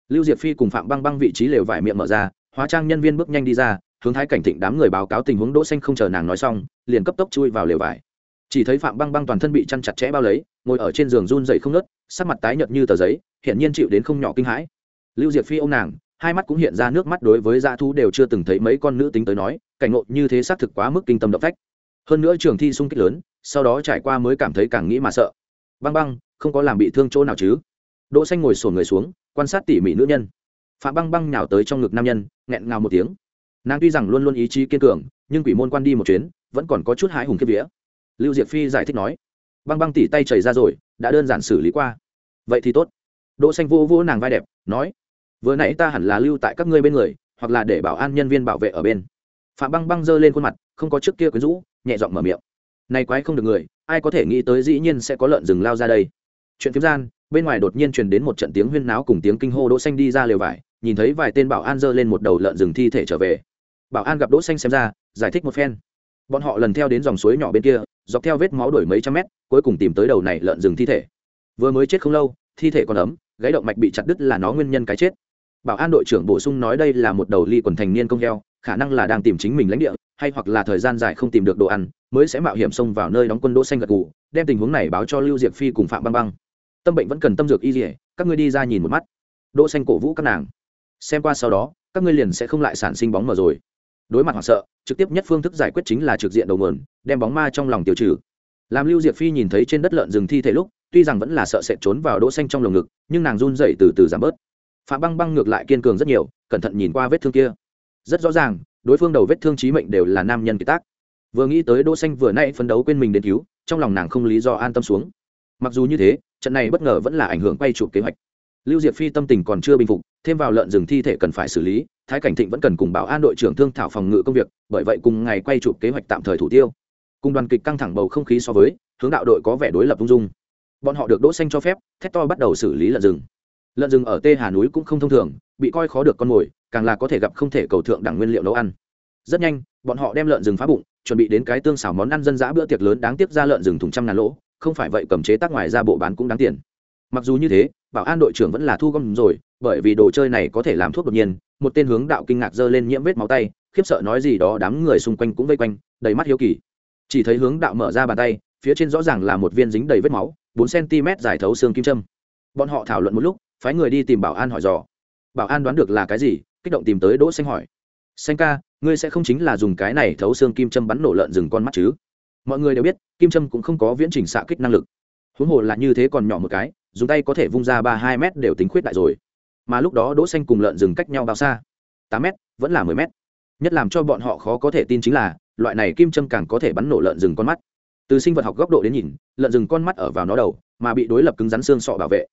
A: Lưu diệp phi cùng phạm băng băng vị trí lều vải miệng mở ra, hóa trang nhân viên bước nhanh đi ra hướng thái cảnh thịnh đám người báo cáo tình huống đỗ xanh không chờ nàng nói xong, liền cấp tốc chui vào lều vải. Chỉ thấy phạm băng băng toàn thân bị chăn chặt chẽ bao lấy, ngồi ở trên giường run rẩy không nứt sắc mặt tái nhợt như tờ giấy hiện nhiên chịu đến không nhỏ kinh hãi. Lưu diệp phi ôm nàng, hai mắt cũng hiện ra nước mắt đối với gia thú đều chưa từng thấy mấy con nữ tính tới nói, cảnh ngộ như thế xác thực quá mức kinh tâm động phách. Hơn nữa trường thi sung kích lớn, sau đó trải qua mới cảm thấy càng nghĩ mà sợ. Băng băng, không có làm bị thương chỗ nào chứ? Đỗ xanh ngồi sồn người xuống, quan sát tỉ mỉ nữ nhân. Phạm băng băng nhào tới trong ngực nam nhân, nghẹn ngào một tiếng nàng tuy rằng luôn luôn ý chí kiên cường, nhưng quỷ môn quan đi một chuyến, vẫn còn có chút hái hùng kiếp vía. Lưu diệp phi giải thích nói. Băng băng tỉ tay chảy ra rồi, đã đơn giản xử lý qua. Vậy thì tốt. Đỗ xanh vô vô nàng vai đẹp, nói. Vừa nãy ta hẳn là lưu tại các ngươi bên người, hoặc là để bảo an nhân viên bảo vệ ở bên. Phạm băng băng giơ lên khuôn mặt, không có trước kia quyến rũ, nhẹ giọng mở miệng. Này quái không được người, ai có thể nghĩ tới dĩ nhiên sẽ có lợn rừng lao ra đây. Chuyện thiếu gian, bên ngoài đột nhiên truyền đến một trận tiếng huyên náo cùng tiếng kinh hô, đỗ xanh đi ra lều vải, nhìn thấy vài tên bảo an giơ lên một đầu lợn rừng thi thể trở về bảo an gặp đỗ xanh xem ra, giải thích một phen. Bọn họ lần theo đến dòng suối nhỏ bên kia, dọc theo vết máu đuổi mấy trăm mét, cuối cùng tìm tới đầu này lợn rừng thi thể. Vừa mới chết không lâu, thi thể còn ấm, gáy động mạch bị chặt đứt là nó nguyên nhân cái chết. Bảo an đội trưởng bổ sung nói đây là một đầu ly quần thành niên công heo, khả năng là đang tìm chính mình lãnh địa, hay hoặc là thời gian dài không tìm được đồ ăn, mới sẽ mạo hiểm xông vào nơi đóng quân đỗ xanh gật gù, đem tình huống này báo cho lưu diệp phi cùng phạm băng băng. Tâm bệnh vẫn cần tâm dược y dỉa các ngươi đi ra nhìn một mắt. Đỗ xanh cổ vũ các nàng. Xem qua sau đó, các ngươi liền sẽ không lại sản sinh bóng mờ rồi đối mặt hoảng sợ, trực tiếp nhất phương thức giải quyết chính là trực diện đầu nguồn, đem bóng ma trong lòng tiêu trừ. Làm lưu diệp phi nhìn thấy trên đất lợn rừng thi thể lúc, tuy rằng vẫn là sợ sẽ trốn vào đỗ xanh trong lồng ngực, nhưng nàng run rẩy từ từ giảm bớt. Phạm băng băng ngược lại kiên cường rất nhiều, cẩn thận nhìn qua vết thương kia. Rất rõ ràng, đối phương đầu vết thương chí mệnh đều là nam nhân kỳ tác. Vừa nghĩ tới đỗ xanh vừa nãy phấn đấu quên mình đến cứu, trong lòng nàng không lý do an tâm xuống. Mặc dù như thế, trận này bất ngờ vẫn là ảnh hưởng quay chụp kế hoạch. Lưu diệp phi tâm tình còn chưa bình phục thêm vào lợn rừng thi thể cần phải xử lý, thái cảnh thịnh vẫn cần cùng bảo an đội trưởng thương thảo phòng ngự công việc, bởi vậy cùng ngày quay chụp kế hoạch tạm thời thủ tiêu. Cùng đoàn kịch căng thẳng bầu không khí so với, hướng đạo đội có vẻ đối lập ung dung. Bọn họ được đỗ xanh cho phép, thét to bắt đầu xử lý lợn rừng. Lợn rừng ở tê hà núi cũng không thông thường, bị coi khó được con mồi, càng là có thể gặp không thể cầu thượng đẳng nguyên liệu nấu ăn. Rất nhanh, bọn họ đem lợn rừng phá bụng, chuẩn bị đến cái tương xào món ăn dân dã bữa tiệc lớn đáng tiếc ra lợn rừng thùng trăm ngàn lỗ, không phải vậy cầm chế tác ngoài ra bộ bán cũng đáng tiền. Mặc dù như thế, bảo an đội trưởng vẫn là thu gom rồi bởi vì đồ chơi này có thể làm thuốc đột nhiên, một tên hướng đạo kinh ngạc dơ lên nhiễm vết máu tay, khiếp sợ nói gì đó đám người xung quanh cũng vây quanh, đầy mắt hiếu kỳ. Chỉ thấy hướng đạo mở ra bàn tay, phía trên rõ ràng là một viên dính đầy vết máu, bốn cm dài thấu xương kim châm. Bọn họ thảo luận một lúc, phái người đi tìm bảo an hỏi dò. Bảo an đoán được là cái gì, kích động tìm tới đỗ xanh hỏi. Xanh ca, ngươi sẽ không chính là dùng cái này thấu xương kim châm bắn nổ lợn rừng con mắt chứ? Mọi người đều biết, kim châm cũng không có viễn trình xạ kích năng lực. Huống hồ là như thế còn nhỏ một cái, dùng tay có thể vung ra ba hai mét đều tính khuyết đại rồi mà lúc đó đỗ xanh cùng lợn rừng cách nhau bao xa. Tám mét, vẫn là mười mét. Nhất làm cho bọn họ khó có thể tin chính là, loại này kim châm càng có thể bắn nổ lợn rừng con mắt. Từ sinh vật học góc độ đến nhìn, lợn rừng con mắt ở vào nó đầu, mà bị đối lập cứng rắn xương sọ bảo vệ.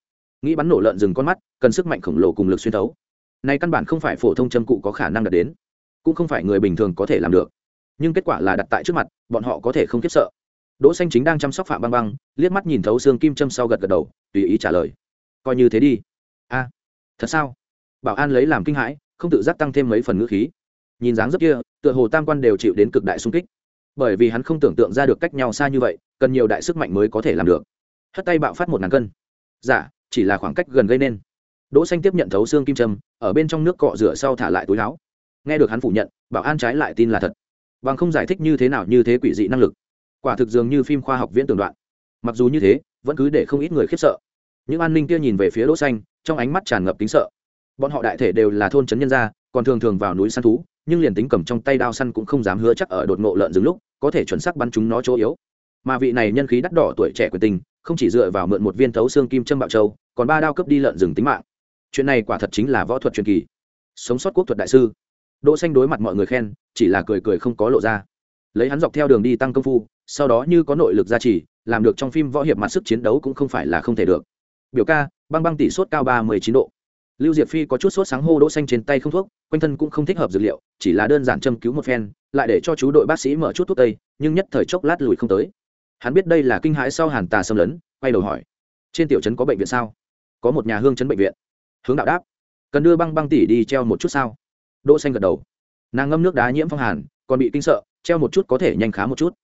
A: Nghĩ bắn nổ lợn rừng con mắt, cần sức mạnh khổng lồ cùng lực xuyên thấu. Này căn bản không phải phổ thông châm cụ có khả năng đạt đến, cũng không phải người bình thường có thể làm được. Nhưng kết quả là đặt tại trước mặt, bọn họ có thể không khiếp sợ. Đỗ xanh chính đang chăm sóc phạm băng băng, liếc mắt nhìn thấu xương kim châm sau gật gật đầu, tùy ý trả lời. Coi như thế đi. A thật sao? Bảo an lấy làm kinh hãi không tự giác tăng thêm mấy phần ngữ khí. Nhìn dáng dấp kia tựa hồ tam quan đều chịu đến cực đại sung kích. Bởi vì hắn không tưởng tượng ra được cách nhau xa như vậy cần nhiều đại sức mạnh mới có thể làm được. Hất tay bạo phát một ngàn cân. Giả dạ, chỉ là khoảng cách gần gây nên. Đỗ xanh tiếp nhận thấu xương kim châm ở bên trong nước cọ rửa sau thả lại túi áo. Nghe được hắn phủ nhận bảo an trái lại tin là thật. Bằng không giải thích như thế nào như thế quỷ dị năng lực. Quả thực dường như phim khoa học viễn tưởng đoạn. Mặc dù như thế vẫn cứ để không ít người khiếp sợ. Những an ninh kia nhìn về phía đỗ xanh trong ánh mắt tràn ngập kính sợ. Bọn họ đại thể đều là thôn trấn nhân gia, còn thường thường vào núi săn thú, nhưng liền tính cầm trong tay đao săn cũng không dám hứa chắc ở đột ngộ lợn rừng lúc, có thể chuẩn xác bắn chúng nó chỗ yếu. Mà vị này nhân khí đắt đỏ tuổi trẻ quyền tình, không chỉ dựa vào mượn một viên thấu xương kim châm bạo châu, còn ba đao cướp đi lợn rừng tính mạng. Chuyện này quả thật chính là võ thuật truyền kỳ. Sống sót quốc thuật đại sư. Đỗ xanh đối mặt mọi người khen, chỉ là cười cười không có lộ ra. Lấy hắn dọc theo đường đi tăng công phu, sau đó như có nội lực gia trì, làm được trong phim võ hiệp mặt sức chiến đấu cũng không phải là không thể được. Biểu ca băng băng tỷ sốt cao ba mươi chín độ. Lưu diệp phi có chút sốt sáng hô đỗ xanh trên tay không thuốc, quanh thân cũng không thích hợp dược liệu, chỉ là đơn giản châm cứu một phen, lại để cho chú đội bác sĩ mở chút thuốc tây, nhưng nhất thời chốc lát lùi không tới. Hắn biết đây là kinh hãi sau hàn tà xâm lấn, quay đầu hỏi, trên tiểu trấn có bệnh viện sao? Có một nhà hương trấn bệnh viện. Hướng đạo đáp, cần đưa băng băng tỷ đi treo một chút sao? Đỗ xanh gật đầu, nàng ngâm nước đá nhiễm phong hàn, còn bị kinh sợ, treo một chút có thể nhanh khá một chút.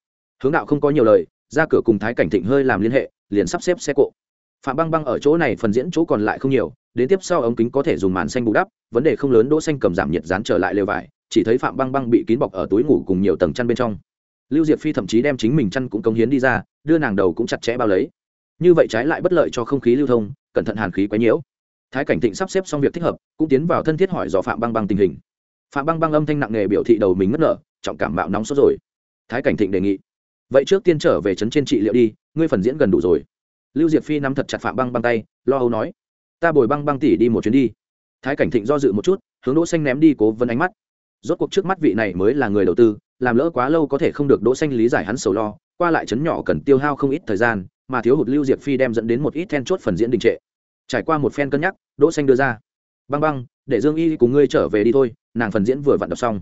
A: Hướng đạo không có nhiều lời, ra cửa cùng thái cảnh thịnh hơi làm liên hệ, liền sắp xếp xe cộ phạm băng băng ở chỗ này phần diễn chỗ còn lại không nhiều, đến tiếp sau ống kính có thể dùng màn xanh bù đắp, vấn đề không lớn, đỗ xanh cầm giảm nhiệt dán trở lại lều vải, chỉ thấy phạm băng băng bị kín bọc ở túi ngủ cùng nhiều tầng chăn bên trong. Lưu diệp phi thậm chí đem chính mình chăn cũng cống hiến đi ra, đưa nàng đầu cũng chặt chẽ bao lấy. Như vậy trái lại bất lợi cho không khí lưu thông, cẩn thận hàn khí quấy nhiễu. Thái cảnh thịnh sắp xếp xong việc thích hợp, cũng tiến vào thân thiết hỏi dò phạm băng băng tình hình. Phạm băng băng âm thanh nặng nề biểu thị đầu mình ngất nở, trọng cảm mạo nóng sốt rồi. Thái cảnh thịnh đề nghị, vậy trước tiên trở về trấn trên trị liệu đi, ngươi phần diễn gần đủ rồi lưu diệp phi nắm thật chặt phạm băng băng tay, lo âu nói, ta bồi băng băng tỉ đi một chuyến đi. Thái cảnh thịnh do dự một chút, hướng đỗ xanh ném đi cố vấn ánh mắt. Rốt cuộc trước mắt vị này mới là người đầu tư, làm lỡ quá lâu có thể không được đỗ xanh lý giải hắn sầu lo, qua lại chấn nhỏ cần tiêu hao không ít thời gian, mà thiếu hụt lưu diệp phi đem dẫn đến một ít then chốt phần diễn đình trệ. Trải qua một phen cân nhắc, đỗ xanh đưa ra, băng băng, để dương y cùng ngươi trở về đi thôi, nàng phần diễn vừa vặn đọc xong.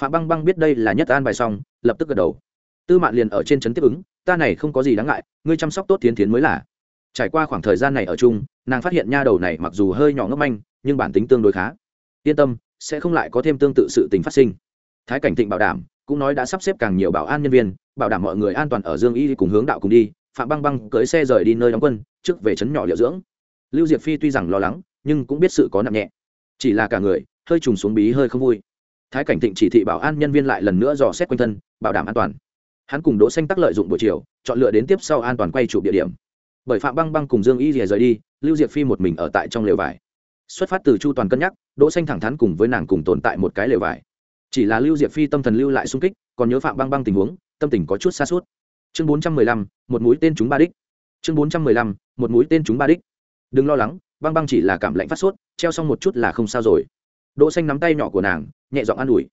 A: Phạm băng băng biết đây là nhất an bài xong, lập tức gật đầu. Tư mạn liền ở trên trấn tiếp ứng ta này không có gì đáng ngại, ngươi chăm sóc tốt tiến tiến mới là. Trải qua khoảng thời gian này ở chung, nàng phát hiện nha đầu này mặc dù hơi nhỏ ngấp manh, nhưng bản tính tương đối khá. Yên tâm, sẽ không lại có thêm tương tự sự tình phát sinh. Thái cảnh thịnh bảo đảm, cũng nói đã sắp xếp càng nhiều bảo an nhân viên, bảo đảm mọi người an toàn ở dương y cùng hướng đạo cùng đi, phạm băng băng cưới xe rời đi nơi đóng quân, trước về trấn nhỏ liệu dưỡng. Lưu diệp phi tuy rằng lo lắng, nhưng cũng biết sự có nặng nhẹ. Chỉ là cả người, hơi trùng xuống bí hơi không vui. Thái cảnh thịnh chỉ thị bảo an nhân viên lại lần nữa dò xét quanh thân, bảo đảm an toàn hắn cùng đỗ xanh tắc lợi dụng buổi chiều chọn lựa đến tiếp sau an toàn quay chụp địa điểm. Bởi phạm băng băng cùng dương y rìa rời đi lưu diệp phi một mình ở tại trong lều vải. Xuất phát từ chu toàn cân nhắc đỗ xanh thẳng thắn cùng với nàng cùng tồn tại một cái lều vải. Chỉ là lưu diệp phi tâm thần lưu lại sung kích còn nhớ phạm băng băng tình huống tâm tình có chút xa suốt. Chương 415, một mũi tên chúng ba đích. Chương 415, một mũi tên chúng ba đích. Đừng lo lắng băng băng chỉ là cảm lạnh phát sốt treo xong một chút là không sao rồi. Đỗ xanh nắm tay nhỏ của nàng nhẹ giọng an ủi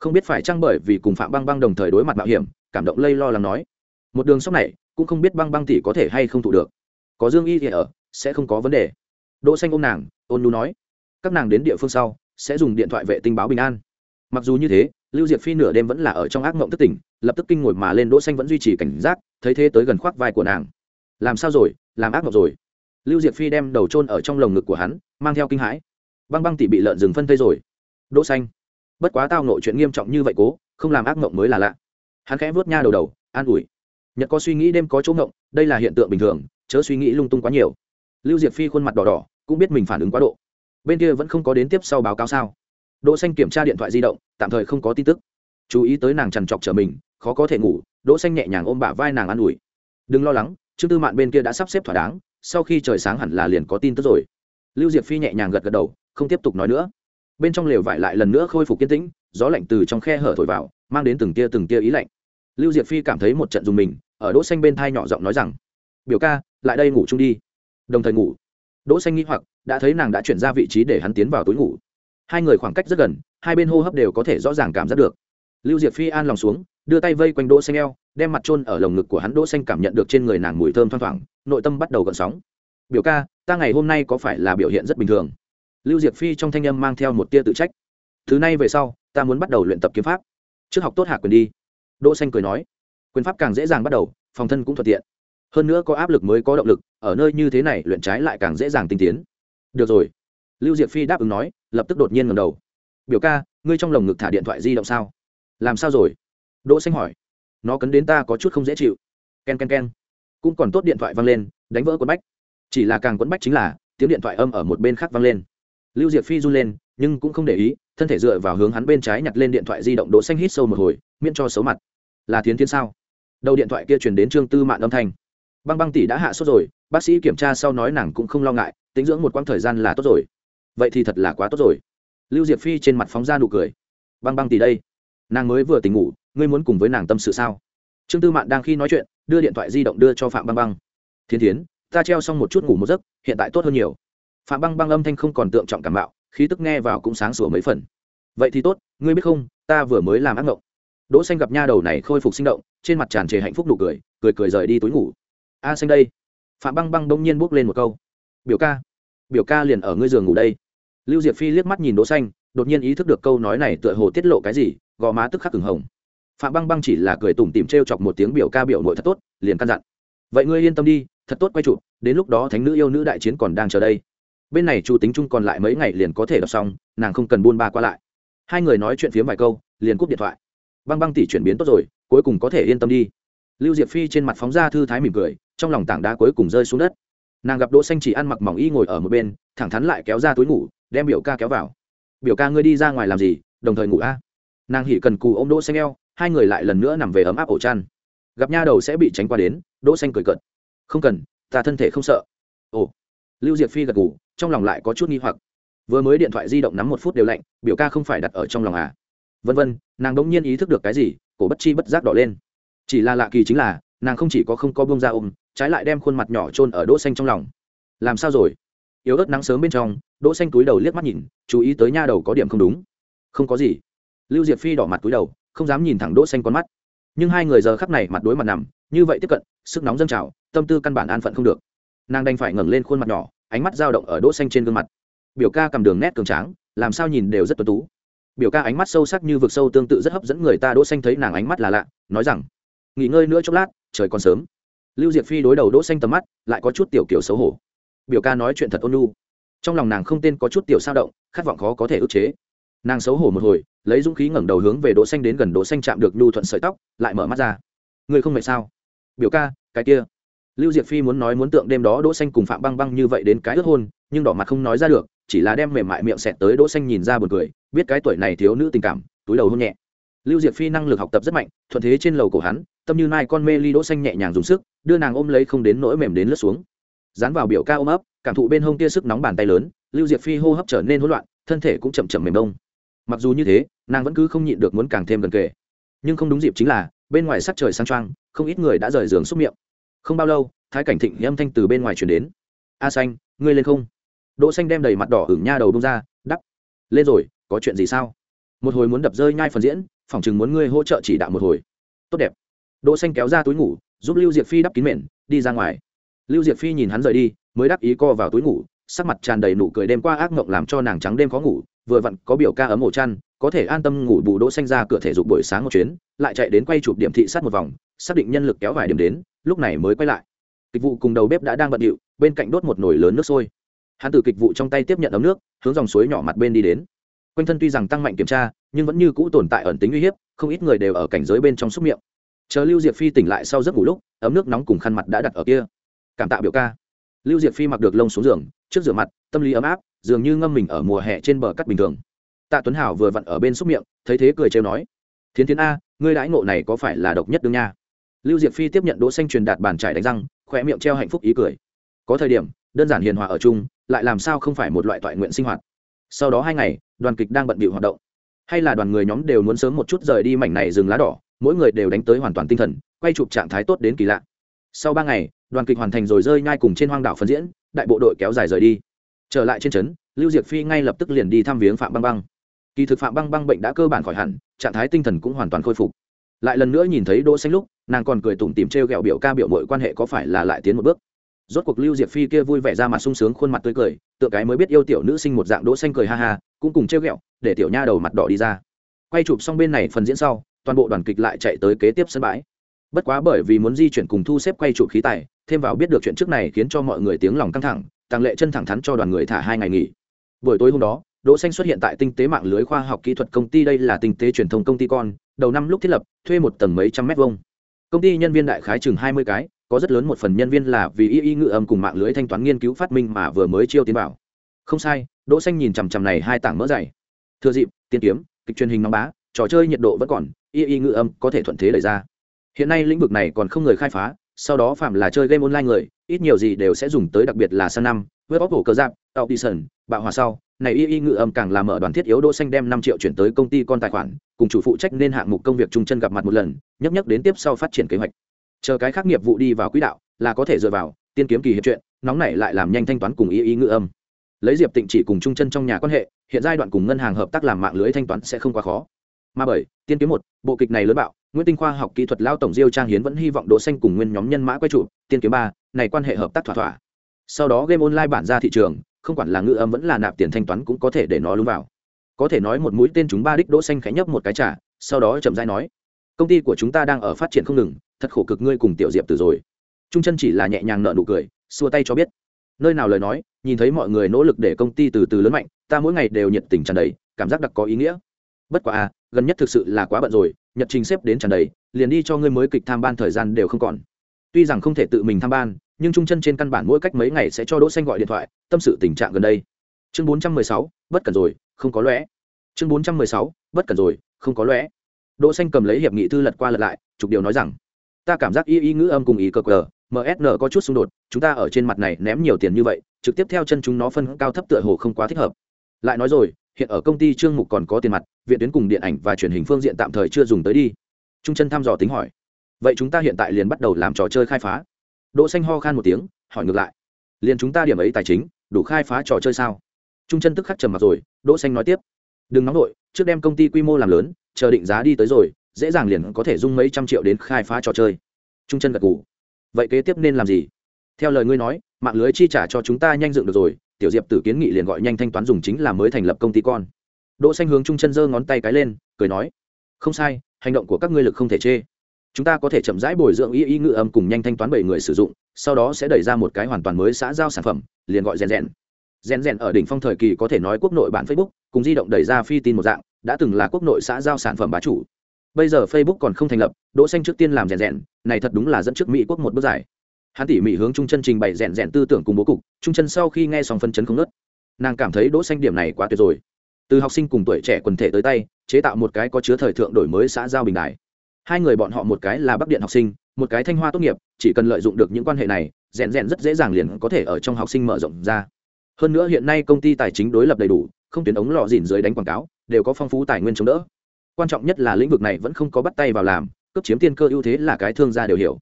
A: không biết phải chăng bởi vì cùng phạm băng băng đồng thời đối mặt mạo hiểm, cảm động lây lo lắng nói, một đường sóc này, cũng không biết băng băng tỷ có thể hay không thụ được. Có dương y thì ở, sẽ không có vấn đề. Đỗ xanh ôm nàng, ôn nu nói, các nàng đến địa phương sau, sẽ dùng điện thoại vệ tinh báo bình an. Mặc dù như thế, lưu diệp phi nửa đêm vẫn là ở trong ác mộng thức tỉnh, lập tức kinh ngồi mà lên đỗ xanh vẫn duy trì cảnh giác, thấy thế tới gần khoác vai của nàng. Làm sao rồi? Làm ác mộng rồi? Lưu diệp phi đem đầu trôn ở trong lồng ngực của hắn, mang theo kinh hãi. Băng băng tỷ bị lợn rừng phân thây rồi. Đỗ xanh bất quá tao nội chuyện nghiêm trọng như vậy cố, không làm ác mộng mới là lạ. Hắn khẽ vuốt nha đầu đầu, an ủi. Nhật có suy nghĩ đêm có chỗ ngộng, đây là hiện tượng bình thường, chớ suy nghĩ lung tung quá nhiều. Lưu diệp phi khuôn mặt đỏ đỏ, cũng biết mình phản ứng quá độ. Bên kia vẫn không có đến tiếp sau báo cáo sao. Đỗ xanh kiểm tra điện thoại di động, tạm thời không có tin tức. Chú ý tới nàng trằn trọc trở mình, khó có thể ngủ, đỗ xanh nhẹ nhàng ôm bả vai nàng an ủi. Đừng lo lắng, trương tư mạn bên kia đã sắp xếp thỏa đáng, sau khi trời sáng hẳn là liền có tin tức rồi. Lưu diệp phi nhẹ nhàng gật gật đầu, không tiếp tục nói nữa bên trong lều vải lại lần nữa khôi phục kiên tĩnh, gió lạnh từ trong khe hở thổi vào, mang đến từng tia từng tia ý lạnh. Lưu diệp phi cảm thấy một trận dùng mình, ở đỗ xanh bên thai nhỏ giọng nói rằng, biểu ca, lại đây ngủ chung đi. Đồng thời ngủ. Đỗ xanh nghi hoặc, đã thấy nàng đã chuyển ra vị trí để hắn tiến vào túi ngủ. Hai người khoảng cách rất gần, hai bên hô hấp đều có thể rõ ràng cảm giác được. Lưu diệp phi an lòng xuống, đưa tay vây quanh đỗ xanh eo, đem mặt trôn ở lồng ngực của hắn đỗ xanh cảm nhận được trên người nàng mùi thơm thoang thoảng, nội tâm bắt đầu gợn sóng. Biểu ca, ta ngày hôm nay có phải là biểu hiện rất bình thường? Lưu diệp phi trong thanh âm mang theo một tia tự trách. Thứ này về sau, ta muốn bắt đầu luyện tập kiếm pháp. Trước học tốt hạ quyền đi. Đỗ xanh cười nói. Quyền pháp càng dễ dàng bắt đầu, phòng thân cũng thuận tiện. Hơn nữa có áp lực mới có động lực, ở nơi như thế này luyện trái lại càng dễ dàng tinh tiến. Được rồi. Lưu diệp phi đáp ứng nói, lập tức đột nhiên ngẩng đầu. Biểu ca, ngươi trong lồng ngực thả điện thoại di động sao? Làm sao rồi? Đỗ xanh hỏi. Nó cấn đến ta có chút không dễ chịu. Ken ken ken. Cũng còn tốt điện thoại vang lên, đánh vỡ quấn bách. Chỉ là càng quấn bách chính là, tiếng điện thoại âm ở một bên khác vang lên lưu diệp phi run lên, nhưng cũng không để ý, thân thể dựa vào hướng hắn bên trái nhặt lên điện thoại di động đỗ xanh hít sâu một hồi, miễn cho xấu mặt. Là thiến thiên sao? Đầu điện thoại kia truyền đến trương tư mạn âm thanh. Băng băng tỷ đã hạ sốt rồi, bác sĩ kiểm tra sau nói nàng cũng không lo ngại, tính dưỡng một quãng thời gian là tốt rồi. Vậy thì thật là quá tốt rồi. Lưu diệp phi trên mặt phóng ra nụ cười. Băng băng tỷ đây, nàng mới vừa tỉnh ngủ, ngươi muốn cùng với nàng tâm sự sao? Trương tư mạn đang khi nói chuyện, đưa điện thoại di động đưa cho phạm băng băng. Thiên thiến, ta treo xong một chút ngủ một giấc, hiện tại tốt hơn nhiều phạm băng băng âm thanh không còn tượng trọng cảm bạo khí tức nghe vào cũng sáng sủa mấy phần. Vậy thì tốt, ngươi biết không, ta vừa mới làm ác mộng đỗ xanh gặp nha đầu này khôi phục sinh động, trên mặt tràn trề hạnh phúc nụ cười cười cười rời đi túi ngủ. A xanh đây. Phạm băng băng đông nhiên bước lên một câu. Biểu ca biểu ca liền ở ngươi giường ngủ đây. Lưu diệp phi liếc mắt nhìn đỗ xanh, đột nhiên ý thức được câu nói này tựa hồ tiết lộ cái gì, gò má tức khắc ửng hồng. Phạm băng băng chỉ là cười tủm tỉm treo chọc một tiếng biểu ca biểu nội thật tốt, liền căn dặn. Vậy ngươi yên tâm đi, thật tốt quay chụp đến lúc đó thánh nữ yêu nữ đại chiến còn đang chờ đây bên này chu tính chung còn lại mấy ngày liền có thể đọc xong, nàng không cần buôn ba qua lại. Hai người nói chuyện phiếm vài câu, liền cúp điện thoại. Băng băng tỷ chuyển biến tốt rồi, cuối cùng có thể yên tâm đi. Lưu diệp phi trên mặt phóng ra thư thái mỉm cười, trong lòng tảng đá cuối cùng rơi xuống đất. Nàng gặp đỗ xanh chỉ ăn mặc mỏng y ngồi ở một bên, thẳng thắn lại kéo ra túi ngủ, đem biểu ca kéo vào. Biểu ca ngươi đi ra ngoài làm gì, đồng thời ngủ a? Nàng hỉ cần cù ôm đỗ xanh eo, hai người lại lần nữa nằm về ấm áp ổ chăn. Gặp nha đầu sẽ bị tránh qua đến, đỗ xanh cười cợt. Không cần, ta thân thể không sợ. Ồ. Lưu diệp phi gật gù trong lòng lại có chút nghi hoặc. Vừa mới điện thoại di động nắm một phút đều lạnh, biểu ca không phải đặt ở trong lòng à? Vân vân, nàng đống nhiên ý thức được cái gì, cổ bất chi bất giác đỏ lên. Chỉ là lạ kỳ chính là, nàng không chỉ có không có bông ra ôm, trái lại đem khuôn mặt nhỏ trôn ở đỗ xanh trong lòng. Làm sao rồi? Yếu ớt nắng sớm bên trong, đỗ xanh túi đầu liếc mắt nhìn, chú ý tới nha đầu có điểm không đúng. Không có gì. Lưu diệp phi đỏ mặt túi đầu, không dám nhìn thẳng đỗ xanh con mắt. Nhưng hai người giờ khắc này mặt đối mặt nằm, như vậy tiếp cận, sức nóng dâng trào, tâm tư căn bản an phận không được. Nàng đành phải ngẩng lên khuôn mặt nhỏ ánh mắt dao động ở đỗ xanh trên gương mặt. Biểu ca cầm đường nét cường tráng, làm sao nhìn đều rất tuấn tú. Biểu ca ánh mắt sâu sắc như vực sâu tương tự rất hấp dẫn người ta, đỗ xanh thấy nàng ánh mắt là lạ, nói rằng, nghỉ ngơi nữa chốc lát, trời còn sớm. Lưu diệp phi đối đầu đỗ xanh tầm mắt, lại có chút tiểu kiểu xấu hổ. Biểu ca nói chuyện thật ôn nhu. Trong lòng nàng không tên có chút tiểu sao động, khát vọng khó có thể ức chế. Nàng xấu hổ một hồi, lấy dũng khí ngẩng đầu hướng về đỗ xanh đến gần đỗ xanh chạm được nhu thuận sợi tóc, lại mở mắt ra. Ngươi không mệt sao? Biểu ca, cái kia lưu diệp phi muốn nói muốn tượng đêm đó đỗ xanh cùng phạm băng băng như vậy đến cái ước hôn, nhưng đỏ mặt không nói ra được, chỉ là đem mềm mại miệng xẹt tới đỗ xanh nhìn ra buồn cười, biết cái tuổi này thiếu nữ tình cảm, túi đầu hôn nhẹ. Lưu diệp phi năng lực học tập rất mạnh, thuận thế trên lầu cổ hắn, tâm như nai con mê ly đỗ xanh nhẹ nhàng dùng sức, đưa nàng ôm lấy không đến nỗi mềm đến lướt xuống. Dán vào biểu ca ôm ấp, cảm thụ bên hông kia sức nóng bàn tay lớn, lưu diệp phi hô hấp trở nên hỗn loạn, thân thể cũng chậm chậm mềm đông mặc dù như thế, nàng vẫn cứ không nhịn được muốn càng thêm gần kề. Nhưng không đúng dịp chính là, bên ngoài sắc trời sang trang không ít người đã rời giường xúc miệng không bao lâu, thái cảnh thịnh âm thanh từ bên ngoài chuyển đến. A xanh, ngươi lên không? Đỗ xanh đem đầy mặt đỏ hửng nha đầu bông ra, đắp. Lên rồi, có chuyện gì sao? Một hồi muốn đập rơi nhai phần diễn, phỏng chừng muốn ngươi hỗ trợ chỉ đạo một hồi. Tốt đẹp. Đỗ xanh kéo ra túi ngủ, giúp lưu diệp phi đắp kín mền, đi ra ngoài. Lưu diệp phi nhìn hắn rời đi, mới đắp ý co vào túi ngủ, sắc mặt tràn đầy nụ cười đêm qua ác mộng làm cho nàng trắng đêm khó ngủ, vừa vặn có biểu ca ấm ổ chăn, có thể an tâm ngủ bù đỗ xanh ra cửa thể dục buổi sáng một chuyến, lại chạy đến quay chụp điểm thị sát một vòng, xác định nhân lực kéo vài điểm đến lúc này mới quay lại. Kịch vụ cùng đầu bếp đã đang bận điệu, bên cạnh đốt một nồi lớn nước sôi. Hắn từ kịch vụ trong tay tiếp nhận ấm nước, hướng dòng suối nhỏ mặt bên đi đến. Quanh thân tuy rằng tăng mạnh kiểm tra, nhưng vẫn như cũ tồn tại ẩn tính uy hiếp, không ít người đều ở cảnh giới bên trong xúc miệng. Chờ lưu diệp phi tỉnh lại sau giấc ngủ lúc, ấm nước nóng cùng khăn mặt đã đặt ở kia. Cảm tạ biểu ca. Lưu diệp phi mặc được lông xuống giường, trước rửa mặt, tâm lý ấm áp, dường như ngâm mình ở mùa hè trên bờ cắt bình thường. Tạ tuấn hảo vừa vặn ở bên xúc miệng, thấy thế cười trêu nói. Thiến thiến a, ngươi đãi ngộ này có phải là độc nhất đương nha? Lưu diệp phi tiếp nhận đỗ xanh truyền đạt bàn trải đánh răng khoe miệng treo hạnh phúc ý cười. Có thời điểm, đơn giản hiền hòa ở chung, lại làm sao không phải một loại toại nguyện sinh hoạt. Sau đó hai ngày, đoàn kịch đang bận bịu hoạt động. Hay là đoàn người nhóm đều muốn sớm một chút rời đi mảnh này rừng lá đỏ, mỗi người đều đánh tới hoàn toàn tinh thần, quay chụp trạng thái tốt đến kỳ lạ. Sau ba ngày, đoàn kịch hoàn thành rồi rơi nhai cùng trên hoang đảo phân diễn, đại bộ đội kéo dài rời đi. Trở lại trên trấn, lưu diệp phi ngay lập tức liền đi thăm viếng phạm băng băng. Kỳ thực phạm băng băng bệnh đã cơ bản khỏi hẳn, trạng thái tinh thần cũng hoàn toàn khôi phục. Lại lần nữa nhìn thấy đỗ xanh lúc nàng còn cười tủm tỉm trêu ghẹo biểu ca biểu mọi quan hệ có phải là lại tiến một bước. Rốt cuộc lưu diệp phi kia vui vẻ ra mặt sung sướng khuôn mặt tươi cười, tựa cái mới biết yêu tiểu nữ sinh một dạng đỗ xanh cười ha ha, cũng cùng trêu ghẹo, để tiểu nha đầu mặt đỏ đi ra. Quay chụp xong bên này phần diễn sau, toàn bộ đoàn kịch lại chạy tới kế tiếp sân bãi. Bất quá bởi vì muốn di chuyển cùng thu xếp quay chụp khí tài, thêm vào biết được chuyện trước này khiến cho mọi người tiếng lòng căng thẳng tăng lệ chân thẳng thắn cho đoàn người thả hai ngày nghỉ. Buổi tối hôm đó, đỗ xanh xuất hiện tại tinh tế mạng lưới khoa học kỹ thuật công ty, đây là tinh tế truyền thông công ty con, đầu năm lúc thiết lập, thuê một tầng mấy trăm mét vuông công ty nhân viên đại khái chừng hai mươi cái, có rất lớn một phần nhân viên là vì y y ngữ âm cùng mạng lưới thanh toán nghiên cứu phát minh mà vừa mới chiêu tiến vào. Không sai, đỗ xanh nhìn chằm chằm này hai tảng mỡ dày. Thừa dịp, tiên kiếm, kịch truyền hình nóng bá, trò chơi nhiệt độ vẫn còn, y y ngữ âm có thể thuận thế đẩy ra. Hiện nay lĩnh vực này còn không người khai phá sau đó phạm là chơi game online người ít nhiều gì đều sẽ dùng tới đặc biệt là sang năm web hổ cơ giáp sơn, bạo hòa sau. Này y y ngự âm càng làm mở đoàn thiết yếu đỗ xanh đem năm triệu chuyển tới công ty con tài khoản cùng chủ phụ trách nên hạng mục công việc trung chân gặp mặt một lần nhấp nhấp đến tiếp sau phát triển kế hoạch. Chờ cái khác nghiệp vụ đi vào quỹ đạo là có thể dựa vào tiên kiếm kỳ hiệp chuyện nóng này lại làm nhanh thanh toán cùng y y ngự âm. Lấy diệp tịnh chỉ cùng trung chân trong nhà quan hệ hiện giai đoạn cùng ngân hàng hợp tác làm mạng lưới thanh toán sẽ không quá khó mà bởi, tiên kiếm một, bộ kịch này lớn bạo, nguyễn tinh khoa học kỹ thuật lao tổng diêu trang hiến vẫn hy vọng đỗ xanh cùng nguyên nhóm nhân mã quay trụ, tiên kiếm ba, này quan hệ hợp tác thỏa thỏa. Sau đó game online bản ra thị trường, không quản là ngữ âm vẫn là nạp tiền thanh toán cũng có thể để nó lún vào. Có thể nói một mũi tên chúng ba đích đỗ xanh khẽ nhấp một cái trả sau đó chậm rãi nói, công ty của chúng ta đang ở phát triển không ngừng, thật khổ cực ngươi cùng tiểu diệp từ rồi. Trung chân chỉ là nhẹ nhàng nở nụ cười, xua tay cho biết, nơi nào lời nói, nhìn thấy mọi người nỗ lực để công ty từ từ lớn mạnh, ta mỗi ngày đều nhiệt tình tràn đầy, cảm giác đặc có ý nghĩa bất quá à gần nhất thực sự là quá bận rồi nhật trình xếp đến tràn đầy liền đi cho ngươi mới kịch tham ban thời gian đều không còn. Tuy rằng không thể tự mình tham ban nhưng trung chân trên căn bản mỗi cách mấy ngày sẽ cho đỗ xanh gọi điện thoại tâm sự tình trạng gần đây. Chương 416, bất cần rồi không có lẽ. Chương 416, bất cần rồi không có lẽ. Đỗ xanh cầm lấy hiệp nghị thư lật qua lật lại trục điều nói rằng ta cảm giác y y ngữ âm cùng ý cờ cờ msn có chút xung đột chúng ta ở trên mặt này ném nhiều tiền như vậy trực tiếp theo chân chúng nó phân cao thấp tựa hồ không quá thích hợp. Lại nói rồi hiện ở công ty trương mục còn có tiền mặt, viện tuyến cùng điện ảnh và truyền hình phương diện tạm thời chưa dùng tới đi. Trung chân thăm dò tính hỏi. Vậy chúng ta hiện tại liền bắt đầu làm trò chơi khai phá. Đỗ xanh ho khan một tiếng, hỏi ngược lại. Liền chúng ta điểm ấy tài chính, đủ khai phá trò chơi sao? Trung chân tức khắc trầm mặt rồi, đỗ xanh nói tiếp. Đừng nóng nổi trước đem công ty quy mô làm lớn, chờ định giá đi tới rồi, dễ dàng liền có thể dung mấy trăm triệu đến khai phá trò chơi. Trung chân gật gù. Vậy kế tiếp nên làm gì? Theo lời ngươi nói, mạng lưới chi trả cho chúng ta nhanh dựng được rồi tiểu diệp tử kiến nghị liền gọi nhanh thanh toán dùng chính là mới thành lập công ty con. Đỗ xanh hướng trung chân giơ ngón tay cái lên, cười nói, không sai, hành động của các ngươi lực không thể chê. Chúng ta có thể chậm rãi bồi dưỡng y y ngữ âm cùng nhanh thanh toán bảy người sử dụng, sau đó sẽ đẩy ra một cái hoàn toàn mới xã giao sản phẩm, liền gọi rèn rèn. Rèn rèn ở đỉnh phong thời kỳ có thể nói quốc nội bản facebook, cùng di động đẩy ra phi tin một dạng, đã từng là quốc nội xã giao sản phẩm bá chủ. Bây giờ facebook còn không thành lập, đỗ xanh trước tiên làm rèn rèn, này thật đúng là dẫn trước mỹ quốc một bước dài hắn tỉ mỉ hướng trung chân trình bày rèn rèn tư tưởng cùng bố cục, trung chân sau khi nghe xong phân chấn không nớt. Nàng cảm thấy đỗ xanh điểm này quá tuyệt rồi. Từ học sinh cùng tuổi trẻ quần thể tới tay, chế tạo một cái có chứa thời thượng đổi mới xã giao bình đại. Hai người bọn họ một cái là bắc điện học sinh, một cái thanh hoa tốt nghiệp, chỉ cần lợi dụng được những quan hệ này, rèn rèn rất dễ dàng liền có thể ở trong học sinh mở rộng ra. Hơn nữa hiện nay công ty tài chính đối lập đầy đủ, không tuyến ống lò dìn dưới đánh quảng cáo, đều có phong phú tài nguyên chống đỡ. Quan trọng nhất là lĩnh vực này vẫn không có bắt tay vào làm, cấp chiếm tiên cơ ưu thế là cái thương gia đều hiểu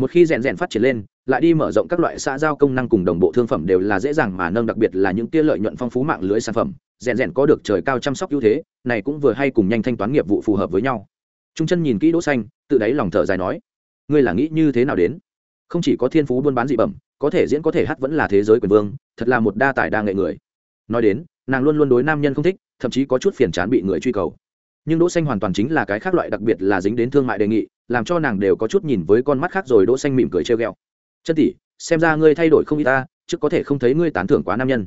A: một khi rèn rèn phát triển lên, lại đi mở rộng các loại xã giao công năng cùng đồng bộ thương phẩm đều là dễ dàng mà nâng, đặc biệt là những tia lợi nhuận phong phú mạng lưới sản phẩm, rèn rèn có được trời cao chăm sóc ưu thế, này cũng vừa hay cùng nhanh thanh toán nghiệp vụ phù hợp với nhau. Trung chân nhìn kỹ đỗ xanh, tự đáy lòng thở dài nói, ngươi là nghĩ như thế nào đến? Không chỉ có thiên phú buôn bán dị bẩm, có thể diễn có thể hát vẫn là thế giới quyền vương, thật là một đa tài đa nghệ người. Nói đến, nàng luôn luôn đối nam nhân không thích, thậm chí có chút phiền chán bị người truy cầu. Nhưng đỗ xanh hoàn toàn chính là cái khác loại, đặc biệt là dính đến thương mại đề nghị làm cho nàng đều có chút nhìn với con mắt khác rồi đỗ xanh mỉm cười treo ghẹo. Chân tỷ, xem ra ngươi thay đổi không ít ta, chứ có thể không thấy ngươi tán thưởng quá nam nhân.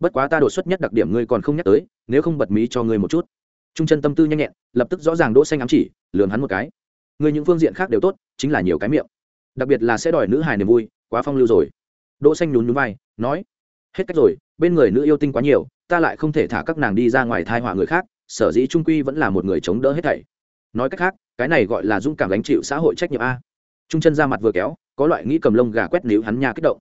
A: Bất quá ta đột xuất nhất đặc điểm ngươi còn không nhắc tới, nếu không bật mí cho ngươi một chút. Trung chân tâm tư nhanh nhẹn, lập tức rõ ràng đỗ xanh ám chỉ, lườm hắn một cái. Ngươi những phương diện khác đều tốt, chính là nhiều cái miệng. Đặc biệt là sẽ đòi nữ hài niềm vui, quá phong lưu rồi. Đỗ xanh nhún nhún vai, nói, hết cách rồi, bên người nữ yêu tinh quá nhiều, ta lại không thể thả các nàng đi ra ngoài thai họa người khác, sở dĩ trung quy vẫn là một người chống đỡ hết thảy. Nói cách khác cái này gọi là dũng cảm gánh chịu xã hội trách nhiệm a. Trung chân ra mặt vừa kéo, có loại nghĩ cầm lông gà quét níu hắn nha kích động.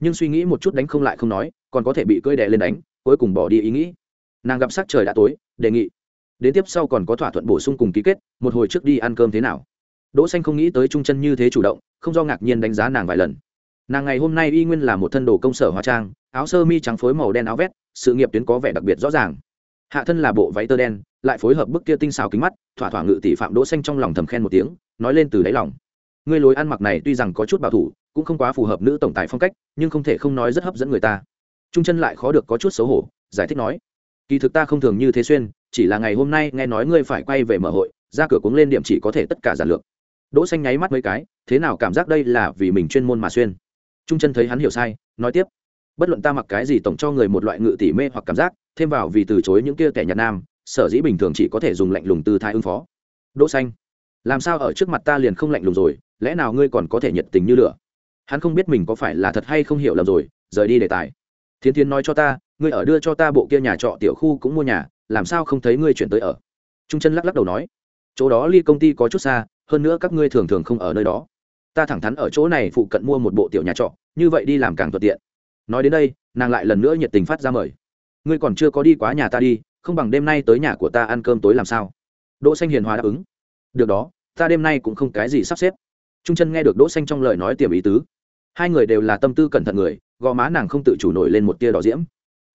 A: Nhưng suy nghĩ một chút đánh không lại không nói, còn có thể bị cơi đè lên đánh, cuối cùng bỏ đi ý nghĩ. Nàng gặp sắc trời đã tối, đề nghị. Đến tiếp sau còn có thỏa thuận bổ sung cùng ký kết, một hồi trước đi ăn cơm thế nào. Đỗ xanh không nghĩ tới trung chân như thế chủ động, không do ngạc nhiên đánh giá nàng vài lần. Nàng ngày hôm nay y nguyên là một thân đồ công sở hóa trang, áo sơ mi trắng phối màu đen áo vest sự nghiệp tuyến có vẻ đặc biệt rõ ràng hạ thân là bộ váy tơ đen, lại phối hợp bức kia tinh xào kính mắt, thỏa thỏa ngự tỷ phạm đỗ xanh trong lòng thầm khen một tiếng, nói lên từ đáy lòng. Ngươi lối ăn mặc này tuy rằng có chút bảo thủ, cũng không quá phù hợp nữ tổng tài phong cách, nhưng không thể không nói rất hấp dẫn người ta. Trung chân lại khó được có chút xấu hổ, giải thích nói. Kỳ thực ta không thường như thế xuyên, chỉ là ngày hôm nay nghe nói ngươi phải quay về mở hội, ra cửa cuống lên điểm chỉ có thể tất cả giản lược. Đỗ xanh nháy mắt mấy cái, thế nào cảm giác đây là vì mình chuyên môn mà xuyên? Trung chân thấy hắn hiểu sai, nói tiếp. Bất luận ta mặc cái gì tổng cho người một loại ngự tỷ mê hoặc cảm giác thêm vào vì từ chối những kia kẻ nhạt nam, sở dĩ bình thường chỉ có thể dùng lạnh lùng tư thái ứng phó. Đỗ xanh, làm sao ở trước mặt ta liền không lạnh lùng rồi, lẽ nào ngươi còn có thể nhiệt tình như lửa? Hắn không biết mình có phải là thật hay không hiểu lầm rồi, rời đi đề tài. Thiến thiến nói cho ta, ngươi ở đưa cho ta bộ kia nhà trọ tiểu khu cũng mua nhà, làm sao không thấy ngươi chuyển tới ở? Trung chân lắc lắc đầu nói, chỗ đó ly công ty có chút xa, hơn nữa các ngươi thường thường không ở nơi đó. Ta thẳng thắn ở chỗ này phụ cận mua một bộ tiểu nhà trọ, như vậy đi làm càng thuận tiện. Nói đến đây, nàng lại lần nữa nhiệt tình phát ra mời ngươi còn chưa có đi quá nhà ta đi, không bằng đêm nay tới nhà của ta ăn cơm tối làm sao? Đỗ xanh hiền hòa đáp ứng. Được đó, ta đêm nay cũng không cái gì sắp xếp. Trung chân nghe được đỗ xanh trong lời nói tiềm ý tứ. Hai người đều là tâm tư cẩn thận người, gò má nàng không tự chủ nổi lên một tia đỏ diễm.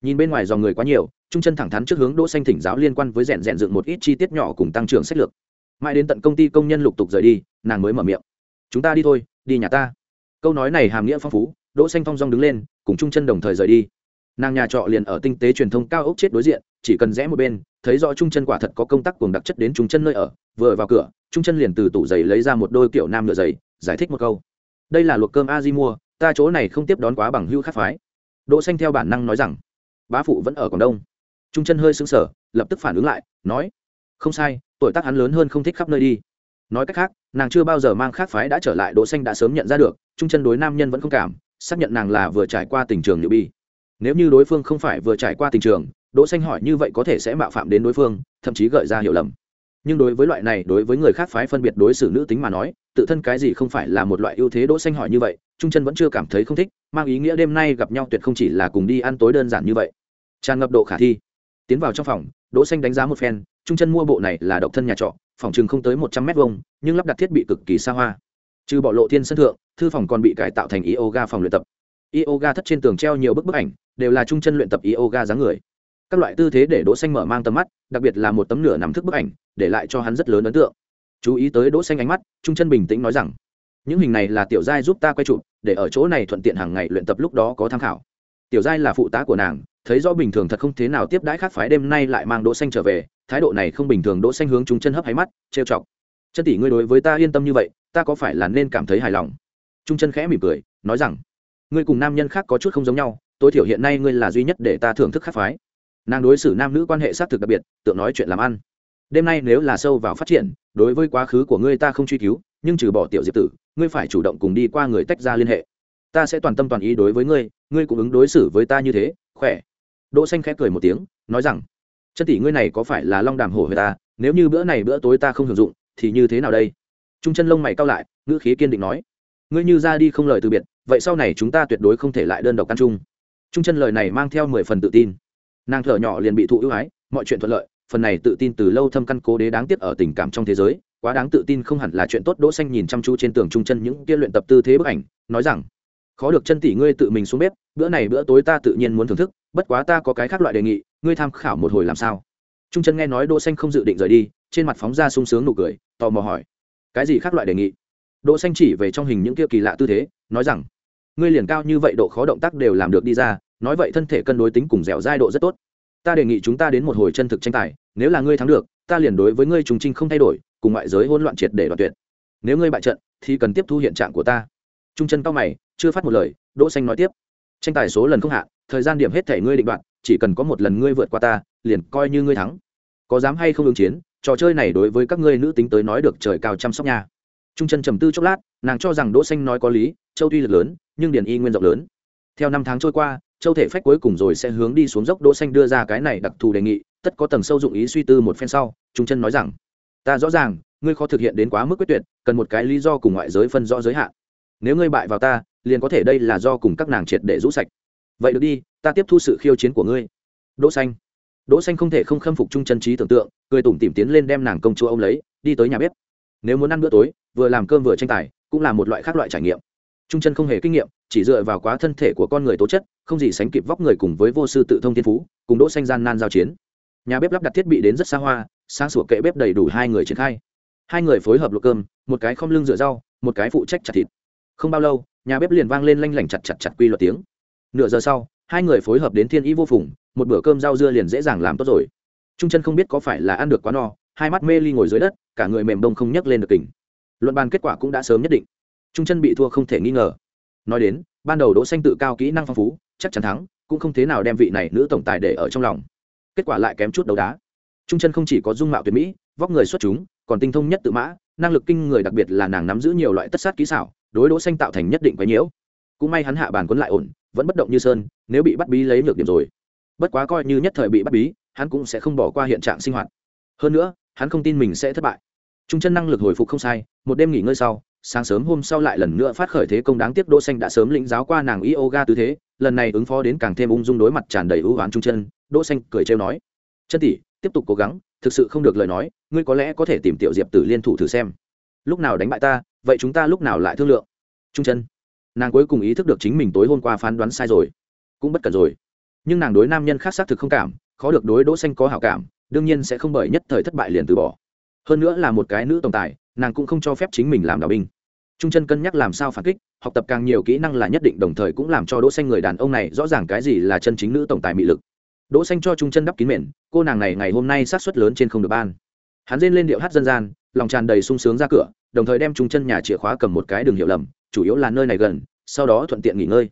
A: Nhìn bên ngoài dòng người quá nhiều, trung chân thẳng thắn trước hướng đỗ xanh thỉnh giáo liên quan với rèn rèn dựng một ít chi tiết nhỏ cùng tăng trưởng sách lược. Mãi đến tận công ty công nhân lục tục rời đi, nàng mới mở miệng. Chúng ta đi thôi, đi nhà ta. Câu nói này hàm nghĩa phong phú, đỗ xanh thong dong đứng lên, cùng trung chân đồng thời rời đi nàng nhà trọ liền ở tinh tế truyền thông cao ốc chết đối diện, chỉ cần rẽ một bên, thấy rõ trung chân quả thật có công tác cuồng đặc chất đến trung chân nơi ở, vừa vào cửa, trung chân liền từ tủ giày lấy ra một đôi kiểu nam nhựa giày, giải thích một câu. Đây là luộc cơm a di mua, ta chỗ này không tiếp đón quá bằng hưu khắc phái. Đỗ xanh theo bản năng nói rằng. Bá phụ vẫn ở quảng đông. Trung chân hơi sững sờ, lập tức phản ứng lại, nói. Không sai, tuổi tác hắn lớn hơn không thích khắp nơi đi. Nói cách khác, nàng chưa bao giờ mang khác phái đã trở lại, đỗ xanh đã sớm nhận ra được, trung chân đối nam nhân vẫn không cảm, xác nhận nàng là vừa trải qua tình trường liệu bi nếu như đối phương không phải vừa trải qua tình trường, đỗ xanh hỏi như vậy có thể sẽ mạo phạm đến đối phương, thậm chí gợi ra hiểu lầm. Nhưng đối với loại này, đối với người khác phái phân biệt đối xử nữ tính mà nói, tự thân cái gì không phải là một loại ưu thế, đỗ xanh hỏi như vậy, trung chân vẫn chưa cảm thấy không thích, mang ý nghĩa đêm nay gặp nhau tuyệt không chỉ là cùng đi ăn tối đơn giản như vậy. Tràn ngập độ khả thi. Tiến vào trong phòng, đỗ xanh đánh giá một phen, trung chân mua bộ này là độc thân nhà trọ, phòng trường không tới một trăm mét vuông, nhưng lắp đặt thiết bị cực kỳ xa hoa. Trừ bỏ lộ thiên sân thượng, thư phòng còn bị cải tạo thành yoga phòng luyện tập yoga thất trên tường treo nhiều bức bức ảnh, đều là trung chân luyện tập yoga dáng người. Các loại tư thế để đỗ xanh mở mang tầm mắt, đặc biệt là một tấm nửa nằm thức bức ảnh, để lại cho hắn rất lớn ấn tượng. Chú ý tới đỗ xanh ánh mắt, trung chân bình tĩnh nói rằng, những hình này là tiểu giai giúp ta quay chụp, để ở chỗ này thuận tiện hàng ngày luyện tập lúc đó có tham khảo. Tiểu giai là phụ tá của nàng, thấy rõ bình thường thật không thế nào tiếp đãi khác phái đêm nay lại mang đỗ xanh trở về, thái độ này không bình thường đỗ xanh hướng trung chân hấp háy mắt, trêu chọc. Chân tỷ ngươi đối với ta yên tâm như vậy, ta có phải là nên cảm thấy hài lòng? Trung chân khẽ mỉm cười, nói rằng ngươi cùng nam nhân khác có chút không giống nhau, tối thiểu hiện nay ngươi là duy nhất để ta thưởng thức khác phái. Nàng đối xử nam nữ quan hệ xác thực đặc biệt, tượng nói chuyện làm ăn. Đêm nay nếu là sâu vào phát triển, đối với quá khứ của ngươi ta không truy cứu, nhưng trừ bỏ tiểu diệp tử, ngươi phải chủ động cùng đi qua người tách ra liên hệ. Ta sẽ toàn tâm toàn ý đối với ngươi ngươi cũng ứng đối xử với ta như thế, khỏe. Đỗ xanh khẽ cười một tiếng, nói rằng, chân tỷ ngươi này có phải là long đàm hổ với ta? Nếu như bữa này bữa tối ta không hưởng dụng, thì như thế nào đây? Trung chân lông mày cau lại, ngữ khí kiên định nói, ngươi như ra đi không lời từ biệt vậy sau này chúng ta tuyệt đối không thể lại đơn độc căn chung. Trung chân lời này mang theo mười phần tự tin. Nàng thở nhỏ liền bị thụ ưu ái, mọi chuyện thuận lợi, phần này tự tin từ lâu thâm căn cố đế đáng tiếc ở tình cảm trong thế giới, quá đáng tự tin không hẳn là chuyện tốt. Đỗ xanh nhìn chăm chú trên tường trung chân những kia luyện tập tư thế bức ảnh, nói rằng, khó được chân tỷ ngươi tự mình xuống bếp, bữa này bữa tối ta tự nhiên muốn thưởng thức, bất quá ta có cái khác loại đề nghị, ngươi tham khảo một hồi làm sao? Trung chân nghe nói đỗ xanh không dự định rời đi, trên mặt phóng ra sung sướng nụ cười, tò mò hỏi, cái gì khác loại đề nghị? Đỗ xanh chỉ về trong hình những kia kỳ lạ tư thế, nói rằng ngươi liền cao như vậy độ khó động tác đều làm được đi ra nói vậy thân thể cân đối tính cùng dẻo dai độ rất tốt. Ta đề nghị chúng ta đến một hồi chân thực tranh tài nếu là ngươi thắng được ta liền đối với ngươi trùng trinh không thay đổi cùng ngoại giới hỗn loạn triệt để đoạt tuyệt. Nếu ngươi bại trận thì cần tiếp thu hiện trạng của ta. Trung chân cao mày chưa phát một lời đỗ xanh nói tiếp. Tranh tài số lần không hạ, thời gian điểm hết thể ngươi định đoạt chỉ cần có một lần ngươi vượt qua ta liền coi như ngươi thắng. Có dám hay không ứng chiến trò chơi này đối với các ngươi nữ tính tới nói được trời cao chăm sóc nha. Trung chân trầm tư chốc lát nàng cho rằng đỗ xanh nói có lý châu tuy lực lớn, nhưng Điền y nguyên rộng lớn. Theo năm tháng trôi qua, châu thể phách cuối cùng rồi sẽ hướng đi xuống dốc đỗ xanh đưa ra cái này đặc thù đề nghị, tất có tầng sâu dụng ý suy tư một phen sau, trung chân nói rằng, ta rõ ràng, ngươi khó thực hiện đến quá mức quyết tuyệt, cần một cái lý do cùng ngoại giới phân rõ giới hạn. Nếu ngươi bại vào ta, liền có thể đây là do cùng các nàng triệt để rũ sạch. Vậy được đi, ta tiếp thu sự khiêu chiến của ngươi. Đỗ xanh. Đỗ xanh không thể không khâm phục trung chân trí tưởng tượng, cười tủm tỉm tiến lên đem nàng công chúa ông lấy, đi tới nhà bếp. Nếu muốn ăn bữa tối, vừa làm cơm vừa tranh tài, cũng là một loại khác loại trải nghiệm trung chân không hề kinh nghiệm, chỉ dựa vào quá thân thể của con người tố chất, không gì sánh kịp vóc người cùng với vô sư tự thông thiên phú, cùng đỗ xanh gian nan giao chiến. Nhà bếp lắp đặt thiết bị đến rất xa hoa sang sủa kệ bếp đầy đủ hai người triển khai. Hai người phối hợp luộc cơm, một cái không lưng rửa rau, một cái phụ trách chặt thịt. Không bao lâu, nhà bếp liền vang lên lanh lảnh chặt chặt chặt quy luật tiếng. Nửa giờ sau, hai người phối hợp đến thiên ý vô phùng, một bữa cơm rau dưa liền dễ dàng làm tốt rồi. Trung chân không biết có phải là ăn được quá no, hai mắt mê ly ngồi dưới đất, cả người mềm bông không nhấc lên được kỉnh luận bàn kết quả cũng đã sớm nhất định trung chân bị thua không thể nghi ngờ. Nói đến, ban đầu đỗ xanh tự cao kỹ năng phong phú, chắc chắn thắng, cũng không thế nào đem vị này nữ tổng tài để ở trong lòng. Kết quả lại kém chút đấu đá. Trung chân không chỉ có dung mạo tuyệt mỹ, vóc người xuất chúng, còn tinh thông nhất tự mã, năng lực kinh người đặc biệt là nàng nắm giữ nhiều loại tất sát kỹ xảo, đối đỗ xanh tạo thành nhất định quấy nhiễu. Cũng may hắn hạ bàn quấn lại ổn, vẫn bất động như sơn, nếu bị bắt bí lấy nhược điểm rồi. Bất quá coi như nhất thời bị bắt bí, hắn cũng sẽ không bỏ qua hiện trạng sinh hoạt. Hơn nữa, hắn không tin mình sẽ thất bại. Trung chân năng lực hồi phục không sai, một đêm nghỉ ngơi sau sáng sớm hôm sau lại lần nữa phát khởi thế công đáng tiếc đỗ xanh đã sớm lĩnh giáo qua nàng yoga tư thế, lần này ứng phó đến càng thêm ung dung đối mặt tràn đầy ưu ám trung chân, đỗ xanh cười trêu nói. Chân tỷ, tiếp tục cố gắng, thực sự không được lời nói, ngươi có lẽ có thể tìm tiểu diệp tử liên thủ thử xem. Lúc nào đánh bại ta, vậy chúng ta lúc nào lại thương lượng. Trung chân, nàng cuối cùng ý thức được chính mình tối hôm qua phán đoán sai rồi, cũng bất cẩn rồi. Nhưng nàng đối nam nhân khác xác thực không cảm, khó được đối đỗ xanh có hảo cảm, đương nhiên sẽ không bởi nhất thời thất bại liền từ bỏ. Hơn nữa là một cái nữ tổng tài, nàng cũng không cho phép chính mình làm đạo binh trung chân cân nhắc làm sao phản kích học tập càng nhiều kỹ năng là nhất định đồng thời cũng làm cho đỗ xanh người đàn ông này rõ ràng cái gì là chân chính nữ tổng tài mị lực. Đỗ xanh cho trung chân đắp kín mền cô nàng này ngày hôm nay sát suất lớn trên không được ban. Hắn rên lên điệu hát dân gian lòng tràn đầy sung sướng ra cửa đồng thời đem trung chân nhà chìa khóa cầm một cái đường hiệu lầm chủ yếu là nơi này gần sau đó thuận tiện nghỉ ngơi.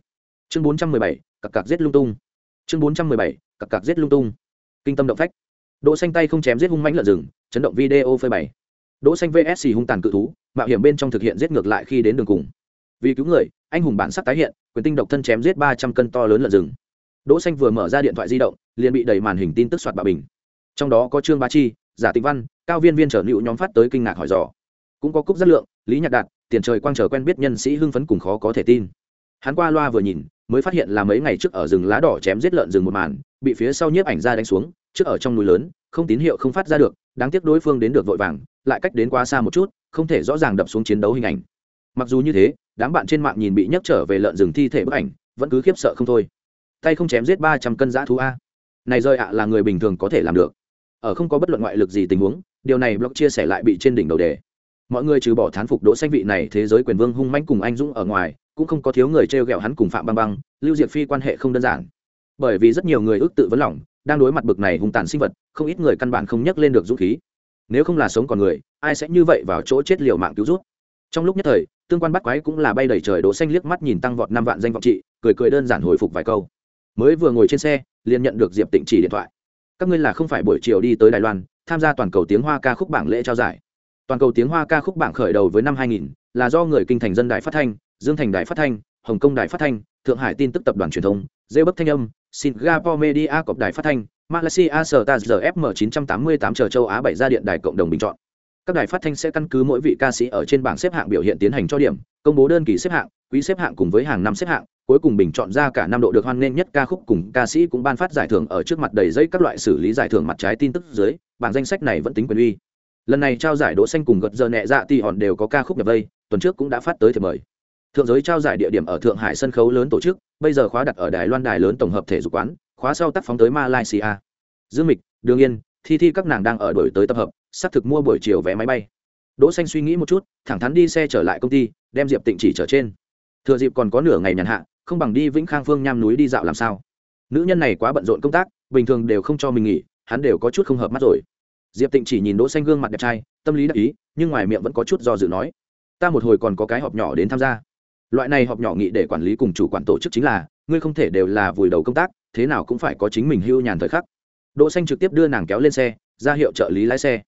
A: Chương 417, cặc cặc giết lung tung. Chương 417, cặc cặc giết lung tung. Kinh tâm động phách. Đỗ xanh tay không chém giết hung mãnh lợn rừng chấn động video phơi bày đỗ xanh vs hung tàn cự thú, mạo hiểm bên trong thực hiện giết ngược lại khi đến đường cùng. Vì cứu người, anh hùng bản sắc tái hiện, quyền tinh độc thân chém giết ba trăm cân to lớn lợn rừng. Đỗ xanh vừa mở ra điện thoại di động, liền bị đầy màn hình tin tức soạt bạo bình. Trong đó có trương bá chi, giả tịnh văn, cao viên viên trở liệu nhóm phát tới kinh ngạc hỏi dò. Cũng có cúc rất lượng, lý nhạc đạt, tiền trời quang trở quen biết nhân sĩ hưng phấn cùng khó có thể tin. Hắn qua loa vừa nhìn, mới phát hiện là mấy ngày trước ở rừng lá đỏ chém giết lợn rừng một màn, bị phía sau nhiếp ảnh ra đánh xuống trước ở trong núi lớn, không tín hiệu không phát ra được, đáng tiếc đối phương đến được vội vàng, lại cách đến quá xa một chút, không thể rõ ràng đập xuống chiến đấu hình ảnh. Mặc dù như thế, đám bạn trên mạng nhìn bị nhấc trở về lợn rừng thi thể bức ảnh, vẫn cứ khiếp sợ không thôi. Tay không chém giết ba trăm cân giã thú a. Này rơi ạ là người bình thường có thể làm được. Ở không có bất luận ngoại lực gì tình huống, điều này blog chia sẻ lại bị trên đỉnh đầu đề. Mọi người trừ bỏ thán phục đỗ xanh vị này, thế giới quyền vương hung mãnh cùng anh dũng ở ngoài, cũng không có thiếu người treo gẹo hắn cùng phạm băng băng, lưu diệp phi quan hệ không đơn giản. Bởi vì rất nhiều người ước tự vấn lòng đang đối mặt bực này hung tàn sinh vật không ít người căn bản không nhắc lên được dũng khí. Nếu không là sống còn người ai sẽ như vậy vào chỗ chết liều mạng cứu rút trong lúc nhất thời tương quan bắt quái cũng là bay đầy trời đỗ xanh liếc mắt nhìn tăng vọt năm vạn danh vọng trị cười cười đơn giản hồi phục vài câu. Mới vừa ngồi trên xe liền nhận được diệp tịnh chỉ điện thoại. Các ngươi là không phải buổi chiều đi tới đài loan tham gia toàn cầu tiếng hoa ca khúc bảng lễ trao giải. Toàn cầu tiếng hoa ca khúc bảng khởi đầu với năm 2000, là do người kinh thành dân đài phát thanh dương thành đài phát thanh hồng kông đài phát thanh thượng hải tin tức tập đoàn truyền thông dây bấp thanh âm singapore media cọc đài phát thanh, malaysia sở ta fm 988 chờ châu á bảy ra điện đài cộng đồng bình chọn. Các đài phát thanh sẽ căn cứ mỗi vị ca sĩ ở trên bảng xếp hạng biểu hiện tiến hành cho điểm, công bố đơn kỳ xếp hạng, quý xếp hạng cùng với hàng năm xếp hạng, cuối cùng bình chọn ra cả năm độ được hoan nghênh nhất ca khúc cùng ca sĩ cũng ban phát giải thưởng ở trước mặt đầy giấy các loại xử lý giải thưởng mặt trái tin tức dưới, bảng danh sách này vẫn tính quyền uy. Lần này trao giải đỗ xanh cùng gật giờ nhẹ dạ thì hòn đều có ca khúc nhập vây, tuần trước cũng đã phát tới thì mời thượng giới trao giải địa điểm ở thượng hải sân khấu lớn tổ chức bây giờ khóa đặt ở đài loan đài lớn tổng hợp thể dục quán khóa sau tác phóng tới malaysia. Dương mịch đương Yên, thi thi các nàng đang ở đổi tới tập hợp xác thực mua buổi chiều vé máy bay. Đỗ xanh suy nghĩ một chút thẳng thắn đi xe trở lại công ty đem diệp tịnh chỉ trở trên. Thừa dịp còn có nửa ngày nhàn hạ không bằng đi vĩnh khang phương nham núi đi dạo làm sao. Nữ nhân này quá bận rộn công tác bình thường đều không cho mình nghỉ hắn đều có chút không hợp mắt rồi. Diệp tịnh chỉ nhìn đỗ xanh gương mặt đẹp trai tâm lý đắc ý nhưng ngoài miệng vẫn có chút do dự nói ta một hồi còn có cái họp nhỏ đến tham gia loại này họp nhỏ nghị để quản lý cùng chủ quản tổ chức chính là, ngươi không thể đều là vùi đầu công tác, thế nào cũng phải có chính mình hưu nhàn thời khắc. Đỗ xanh trực tiếp đưa nàng kéo lên xe, ra hiệu trợ lý lái xe.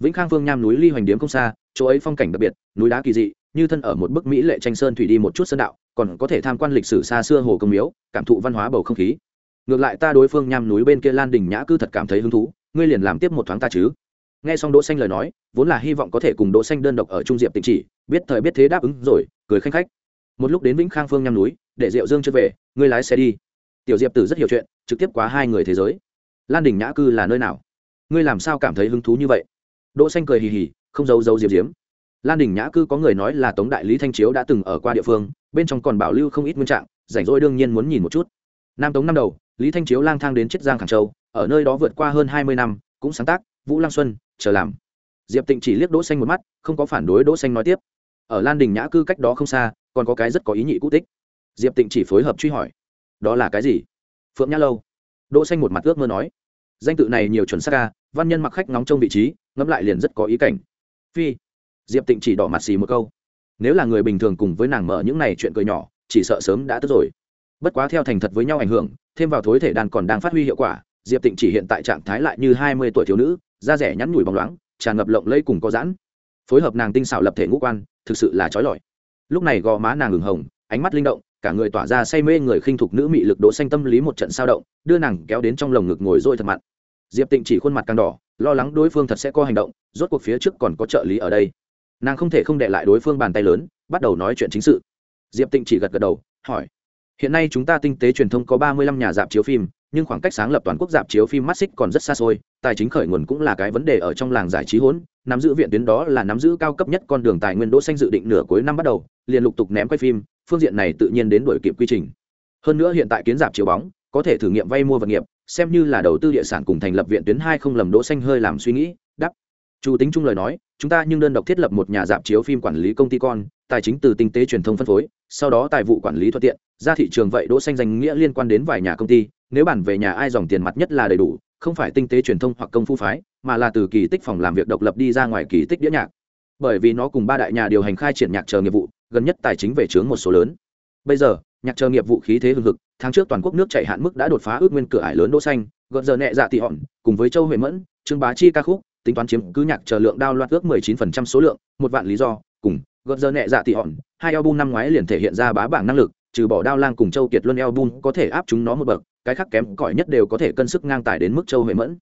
A: Vĩnh khang phương nham núi ly hoành điếm không xa, chỗ ấy phong cảnh đặc biệt, núi đá kỳ dị, như thân ở một bức mỹ lệ tranh sơn thủy đi một chút sơn đạo, còn có thể tham quan lịch sử xa xưa hồ công miếu, cảm thụ văn hóa bầu không khí. Ngược lại ta đối phương nham núi bên kia lan đình nhã cư thật cảm thấy hứng thú, ngươi liền làm tiếp một thoáng ta chứ. Nghe xong đỗ xanh lời nói, vốn là hy vọng có thể cùng đỗ xanh đơn độc ở trung diệp tịnh chỉ, biết thời biết thế đáp ứng rồi, cười khanh khách một lúc đến vĩnh khang phương nhăm núi, để diệu dương chưa về, ngươi lái xe đi. Tiểu diệp tử rất hiểu chuyện, trực tiếp quá hai người thế giới. Lan đình nhã cư là nơi nào? Ngươi làm sao cảm thấy hứng thú như vậy? Đỗ xanh cười hì hì, không giấu giấu diệp diếm lan đình nhã cư có người nói là tống đại lý thanh chiếu đã từng ở qua địa phương, bên trong còn bảo lưu không ít nguyên trạng, rảnh rỗi đương nhiên muốn nhìn một chút. Nam tống năm đầu, lý thanh chiếu lang thang đến chiết giang khẳng châu, ở nơi đó vượt qua hơn hai mươi năm, cũng sáng tác, vũ lang xuân, chờ làm. Diệp tịnh chỉ liếc đỗ xanh một mắt, không có phản đối đỗ xanh nói tiếp. Ở lan đình nhã cư cách đó không xa còn có cái rất có ý nhị cũ tích. Diệp tịnh chỉ phối hợp truy hỏi. Đó là cái gì? Phượng nhã lâu. Đỗ xanh một mặt ước mơ nói. Danh tự này nhiều chuẩn xác ca văn nhân mặc khách ngóng trong vị trí, ngẫm lại liền rất có ý cảnh. Phi. Diệp tịnh chỉ đỏ mặt xì một câu. Nếu là người bình thường cùng với nàng mở những này chuyện cười nhỏ, chỉ sợ sớm đã tức rồi. Bất quá theo thành thật với nhau ảnh hưởng, thêm vào thối thể đàn còn đang phát huy hiệu quả, diệp tịnh chỉ hiện tại trạng thái lại như hai mươi tuổi thiếu nữ, da rẻ nhắn nhủi bóng loáng, tràn ngập lộng lây cùng có giãn. Phối hợp nàng tinh xảo lập thể ngũ quan, thực sự là trói lọi lúc này gò má nàng hừng hồng, ánh mắt linh động, cả người tỏa ra say mê người khinh thục nữ mị lực đỗ xanh tâm lý một trận sao động, đưa nàng kéo đến trong lồng ngực ngồi rồi thật mặn. Diệp tịnh chỉ khuôn mặt càng đỏ, lo lắng đối phương thật sẽ có hành động, rốt cuộc phía trước còn có trợ lý ở đây. Nàng không thể không để lại đối phương bàn tay lớn, bắt đầu nói chuyện chính sự. Diệp tịnh chỉ gật gật đầu, hỏi, hiện nay chúng ta tinh tế truyền thông có ba mươi lăm nhà dạp chiếu phim, nhưng khoảng cách sáng lập toàn quốc dạp chiếu phim mắt xích còn rất xa xôi, tài chính khởi nguồn cũng là cái vấn đề ở trong làng giải trí hỗn, nắm giữ viện tuyến đó là nắm giữ cao cấp nhất con đường tài nguyên đỗ xanh dự định nửa cuối năm bắt đầu liền lục tục ném quay phim, phương diện này tự nhiên đến đổi kịp quy trình. Hơn nữa hiện tại kiến giảm chiếu bóng, có thể thử nghiệm vay mua vật nghiệp, xem như là đầu tư địa sản cùng thành lập viện tuyến hai không lầm đỗ xanh hơi làm suy nghĩ, đáp. Chủ tính chung lời nói, chúng ta nhưng đơn độc thiết lập một nhà dạp chiếu phim quản lý công ty con, tài chính từ tinh tế truyền thông phân phối, sau đó tài vụ quản lý thuận tiện, ra thị trường vậy đỗ xanh danh nghĩa liên quan đến vài nhà công ty, nếu bản về nhà ai dòng tiền mặt nhất là đầy đủ, không phải tinh tế truyền thông hoặc công phu phái, mà là từ kỳ tích phòng làm việc độc lập đi ra ngoài kỳ tích đĩa nhạc. Bởi vì nó cùng ba đại nhà điều hành khai triển nhạc chờ nghiệp vụ gần nhất tài chính về chướng một số lớn. Bây giờ, nhạc chờ nghiệp vụ khí thế hưng hực, tháng trước toàn quốc nước chạy hạn mức đã đột phá ước nguyên cửa ải lớn đỗ xanh gợn giờ nhẹ dạ tị hòn cùng với châu huệ mẫn, trương bá chi ca khúc, tính toán chiếm cứ nhạc chờ lượng đao loạt ước 19% số lượng, một vạn lý do, cùng gợn giờ nhẹ dạ tị hòn hai album năm ngoái liền thể hiện ra bá bảng năng lực, trừ bỏ đao lang cùng châu kiệt luân album có thể áp chúng nó một bậc, cái khác kém cỏi nhất đều có thể cân sức ngang tài đến mức châu huệ mẫn.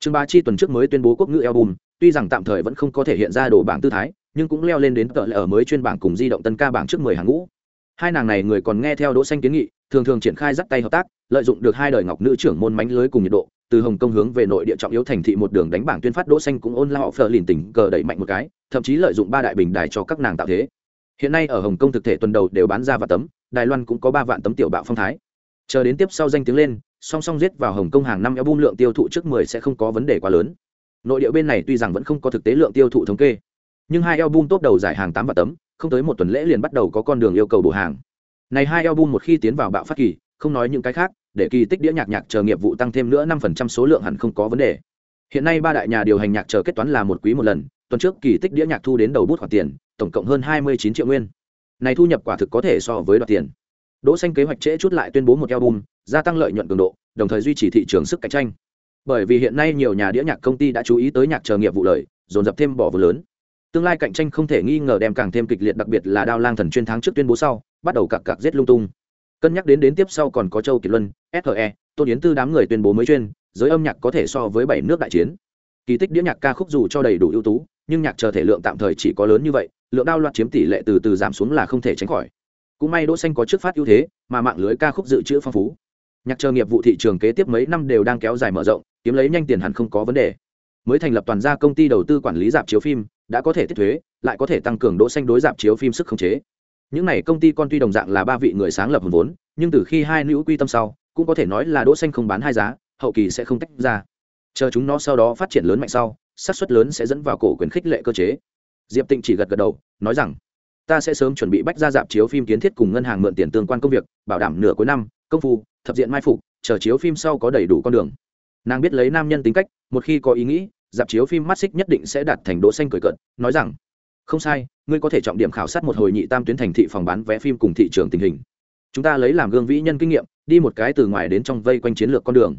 A: Trương bá chi tuần trước mới tuyên bố quốc ngữ album, tuy rằng tạm thời vẫn không có thể hiện ra đồ bảng tư thái nhưng cũng leo lên đến tợ lệ ở mới chuyên bảng cùng di động tân ca bảng trước mười hàng ngũ. Hai nàng này người còn nghe theo đỗ xanh kiến nghị, thường thường triển khai dắt tay hợp tác, lợi dụng được hai đời ngọc nữ trưởng môn mánh lưới cùng nhiệt độ, từ hồng kông hướng về nội địa trọng yếu thành thị một đường đánh bảng tuyên phát đỗ xanh cũng ôn lao phờ lìn tỉnh cờ đẩy mạnh một cái, thậm chí lợi dụng ba đại bình đài cho các nàng tạo thế. Hiện nay ở hồng kông thực thể tuần đầu đều bán ra và tấm, đài loan cũng có ba vạn tấm tiểu bạo phong thái. Chờ đến tiếp sau danh tiếng lên, song song giết vào hồng kông hàng năm album lượng tiêu thụ trước 10 sẽ không có vấn đề quá lớn. Nội địa bên này tuy rằng vẫn không có thực tế lượng tiêu thụ thống kê nhưng hai album top đầu giải hàng tám và tấm, không tới một tuần lễ liền bắt đầu có con đường yêu cầu bổ hàng. Này hai album một khi tiến vào bạo phát kỳ, không nói những cái khác, để kỳ tích đĩa nhạc nhạc chờ nghiệp vụ tăng thêm nữa năm phần trăm số lượng hẳn không có vấn đề. Hiện nay ba đại nhà điều hành nhạc chờ kết toán là một quý một lần, tuần trước kỳ tích đĩa nhạc thu đến đầu bút khoản tiền, tổng cộng hơn hai mươi chín triệu nguyên. Này thu nhập quả thực có thể so với đoạt tiền. Đỗ xanh kế hoạch trễ chút lại tuyên bố một album, gia tăng lợi nhuận cường độ, đồng thời duy trì thị trường sức cạnh tranh. Bởi vì hiện nay nhiều nhà đĩa nhạc công ty đã chú ý tới nhạc chờ nghiệp vụ lợi dồn dập thêm bỏ vốn lớn tương lai cạnh tranh không thể nghi ngờ đem càng thêm kịch liệt đặc biệt là đao lang thần chuyên tháng trước tuyên bố sau bắt đầu cặc cặc giết lung tung. Cân nhắc đến đến tiếp sau còn có châu kiệt luân SHE, tôn yến tư đám người tuyên bố mới chuyên giới âm nhạc có thể so với bảy nước đại chiến. Kỳ tích đĩa nhạc ca khúc dù cho đầy đủ ưu tú nhưng nhạc chờ thể lượng tạm thời chỉ có lớn như vậy lượng đao loạt chiếm tỷ lệ từ từ giảm xuống là không thể tránh khỏi. Cũng may đỗ xanh có trước phát ưu thế mà mạng lưới ca khúc dự trữ phong phú. Nhạc chờ nghiệp vụ thị trường kế tiếp mấy năm đều đang kéo dài mở rộng kiếm lấy nhanh tiền hẳn không có vấn đề. Mới thành lập toàn gia công ty đầu tư quản lý dạp chiếu phim đã có thể tiết thuế, lại có thể tăng cường đỗ xanh đối dạp chiếu phim sức khống chế. Những này công ty con tuy đồng dạng là ba vị người sáng lập hồn vốn, nhưng từ khi hai nữ quy tâm sau, cũng có thể nói là đỗ xanh không bán hai giá, hậu kỳ sẽ không tách ra. Chờ chúng nó sau đó phát triển lớn mạnh sau, xác suất lớn sẽ dẫn vào cổ quyền khích lệ cơ chế. Diệp tịnh chỉ gật gật đầu, nói rằng, ta sẽ sớm chuẩn bị bách ra dạp chiếu phim kiến thiết cùng ngân hàng mượn tiền tương quan công việc, bảo đảm nửa cuối năm, công phu, thập diện mai phục, chờ chiếu phim sau có đầy đủ con đường. Nàng biết lấy nam nhân tính cách, một khi có ý nghĩ dạp chiếu phim mắt xích nhất định sẽ đạt thành đỗ xanh cười cợt, nói rằng, không sai, ngươi có thể trọng điểm khảo sát một hồi nhị tam tuyến thành thị phòng bán vé phim cùng thị trường tình hình. Chúng ta lấy làm gương vĩ nhân kinh nghiệm, đi một cái từ ngoài đến trong vây quanh chiến lược con đường.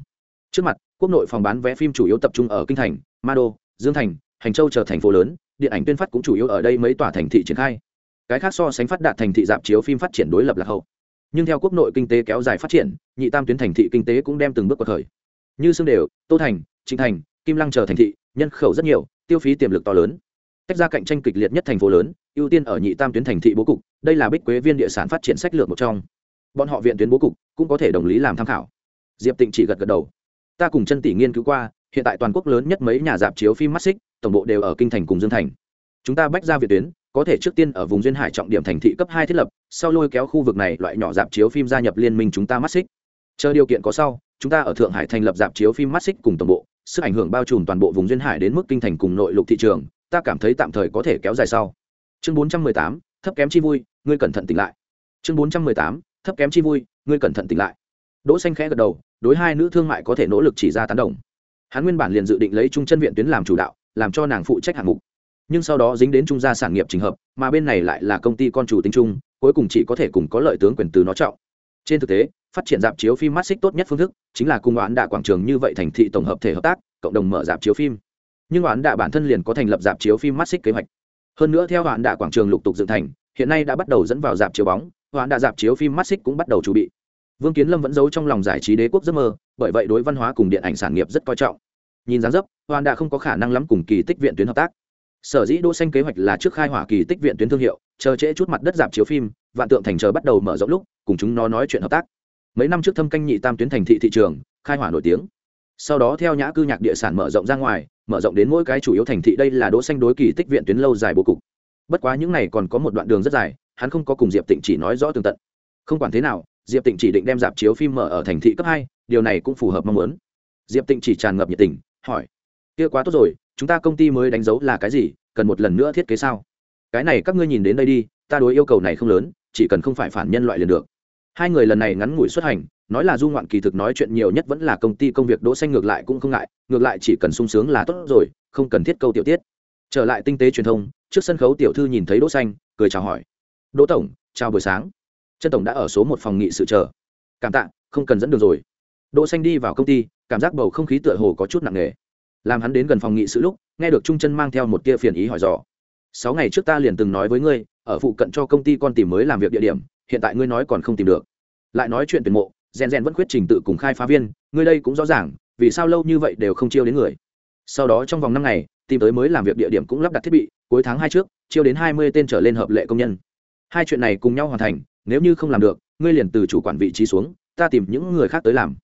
A: Trước mặt, quốc nội phòng bán vé phim chủ yếu tập trung ở kinh thành, ma đô, dương thành, hành châu chờ thành phố lớn, điện ảnh tuyên phát cũng chủ yếu ở đây mấy tòa thành thị triển khai. Cái khác so sánh phát đạt thành thị dạp chiếu phim phát triển đối lập lạc hậu. Nhưng theo quốc nội kinh tế kéo dài phát triển, nhị tam tuyến thành thị kinh tế cũng đem từng bước qua khởi như xương đều, tô thành, trịnh thành kim lăng chờ thành thị, nhân khẩu rất nhiều, tiêu phí tiềm lực to lớn. Tách ra cạnh tranh kịch liệt nhất thành phố lớn, ưu tiên ở nhị tam tuyến thành thị bố cục, đây là bích quế viên địa sản phát triển sách lược một trong. Bọn họ viện tuyến bố cục cũng có thể đồng lý làm tham khảo. Diệp tịnh chỉ gật gật đầu. Ta cùng chân tỷ nghiên cứu qua, hiện tại toàn quốc lớn nhất mấy nhà dạp chiếu phim mắt xích, tổng bộ đều ở kinh thành cùng dương thành. Chúng ta bách ra viện tuyến, có thể trước tiên ở vùng duyên hải trọng điểm thành thị cấp hai thiết lập, sau lôi kéo khu vực này loại nhỏ dạp chiếu phim gia nhập liên minh chúng ta mắt xích. Chờ điều kiện có sau, chúng ta ở thượng hải thành lập dạp chiếu phim mắt xích cùng tổng bộ sức ảnh hưởng bao trùm toàn bộ vùng duyên hải đến mức kinh thành cùng nội lục thị trường, ta cảm thấy tạm thời có thể kéo dài sau. Chương bốn trăm mười tám, thấp kém chi vui, ngươi cẩn thận tỉnh lại. Chương bốn trăm mười tám, thấp kém chi vui, ngươi cẩn thận tỉnh lại. Đỗ xanh khẽ gật đầu, đối hai nữ thương mại có thể nỗ lực chỉ ra tán đồng. Hắn nguyên bản liền dự định lấy trung chân viện tuyến làm chủ đạo, làm cho nàng phụ trách hạng mục. Nhưng sau đó dính đến trung gia sản nghiệp trình hợp, mà bên này lại là công ty con chủ tính chung, cuối cùng chỉ có thể cùng có lợi tướng quyền từ nó trọng. Trên thực tế phát triển dạp chiếu phim mắt xích tốt nhất phương thức chính là cùng oán đạ quảng trường như vậy thành thị tổng hợp thể hợp tác, cộng đồng mở dạp chiếu phim. Nhưng oán đạ bản thân liền có thành lập dạp chiếu phim mắt xích kế hoạch. Hơn nữa theo oán đạ quảng trường lục tục dựng thành, hiện nay đã bắt đầu dẫn vào dạp chiếu bóng, oán đạ dạp chiếu phim mắt xích cũng bắt đầu chuẩn bị. Vương kiến lâm vẫn giấu trong lòng giải trí đế quốc giấc mơ, bởi vậy đối văn hóa cùng điện ảnh sản nghiệp rất coi trọng. Nhìn dáng dấp, oán đạ không có khả năng lắm cùng kỳ tích viện tuyến hợp tác. Sở dĩ đỗ xanh kế hoạch là trước khai hỏa kỳ tích viện tuyến thương hiệu, chờ trễ chút mặt đất dạp chiếu phim, vạn tượng thành chờ bắt đầu mở rộng lúc, cùng chúng nó nói chuyện hợp tác mấy năm trước thâm canh nhị tam tuyến thành thị thị trường, khai hỏa nổi tiếng. Sau đó theo nhã cư nhạc địa sản mở rộng ra ngoài, mở rộng đến mỗi cái chủ yếu thành thị đây là đỗ xanh đối kỳ tích viện tuyến lâu dài bố cục. Bất quá những này còn có một đoạn đường rất dài, hắn không có cùng diệp tịnh chỉ nói rõ tường tận. Không quản thế nào, diệp tịnh chỉ định đem dạp chiếu phim mở ở thành thị cấp hai, điều này cũng phù hợp mong muốn. Diệp tịnh chỉ tràn ngập nhiệt tình, hỏi, kia quá tốt rồi, chúng ta công ty mới đánh dấu là cái gì, cần một lần nữa thiết kế sao? Cái này các ngươi nhìn đến đây đi, ta đối yêu cầu này không lớn, chỉ cần không phải phản nhân loại liền được hai người lần này ngắn ngủi xuất hành, nói là du ngoạn kỳ thực nói chuyện nhiều nhất vẫn là công ty công việc đỗ xanh ngược lại cũng không ngại, ngược lại chỉ cần sung sướng là tốt rồi, không cần thiết câu tiểu tiết. Trở lại tinh tế truyền thông, trước sân khấu tiểu thư nhìn thấy đỗ xanh, cười chào hỏi. Đỗ tổng, chào buổi sáng. Chân tổng đã ở số một phòng nghị sự chờ. Cảm tạ, không cần dẫn đường rồi. Đỗ xanh đi vào công ty, cảm giác bầu không khí tựa hồ có chút nặng nề. Làm hắn đến gần phòng nghị sự lúc, nghe được trung chân mang theo một tia phiền ý hỏi dò. Sáu ngày trước ta liền từng nói với ngươi, ở phụ cận cho công ty con tìm mới làm việc địa điểm hiện tại ngươi nói còn không tìm được. Lại nói chuyện tuyển mộ rèn rèn vẫn quyết trình tự cùng khai phá viên, ngươi đây cũng rõ ràng, vì sao lâu như vậy đều không chiêu đến người. Sau đó trong vòng năm ngày, tìm tới mới làm việc địa điểm cũng lắp đặt thiết bị, cuối tháng hai trước, chiêu đến hai mươi tên trở lên hợp lệ công nhân. Hai chuyện này cùng nhau hoàn thành, nếu như không làm được, ngươi liền từ chủ quản vị trí xuống, ta tìm những người khác tới làm.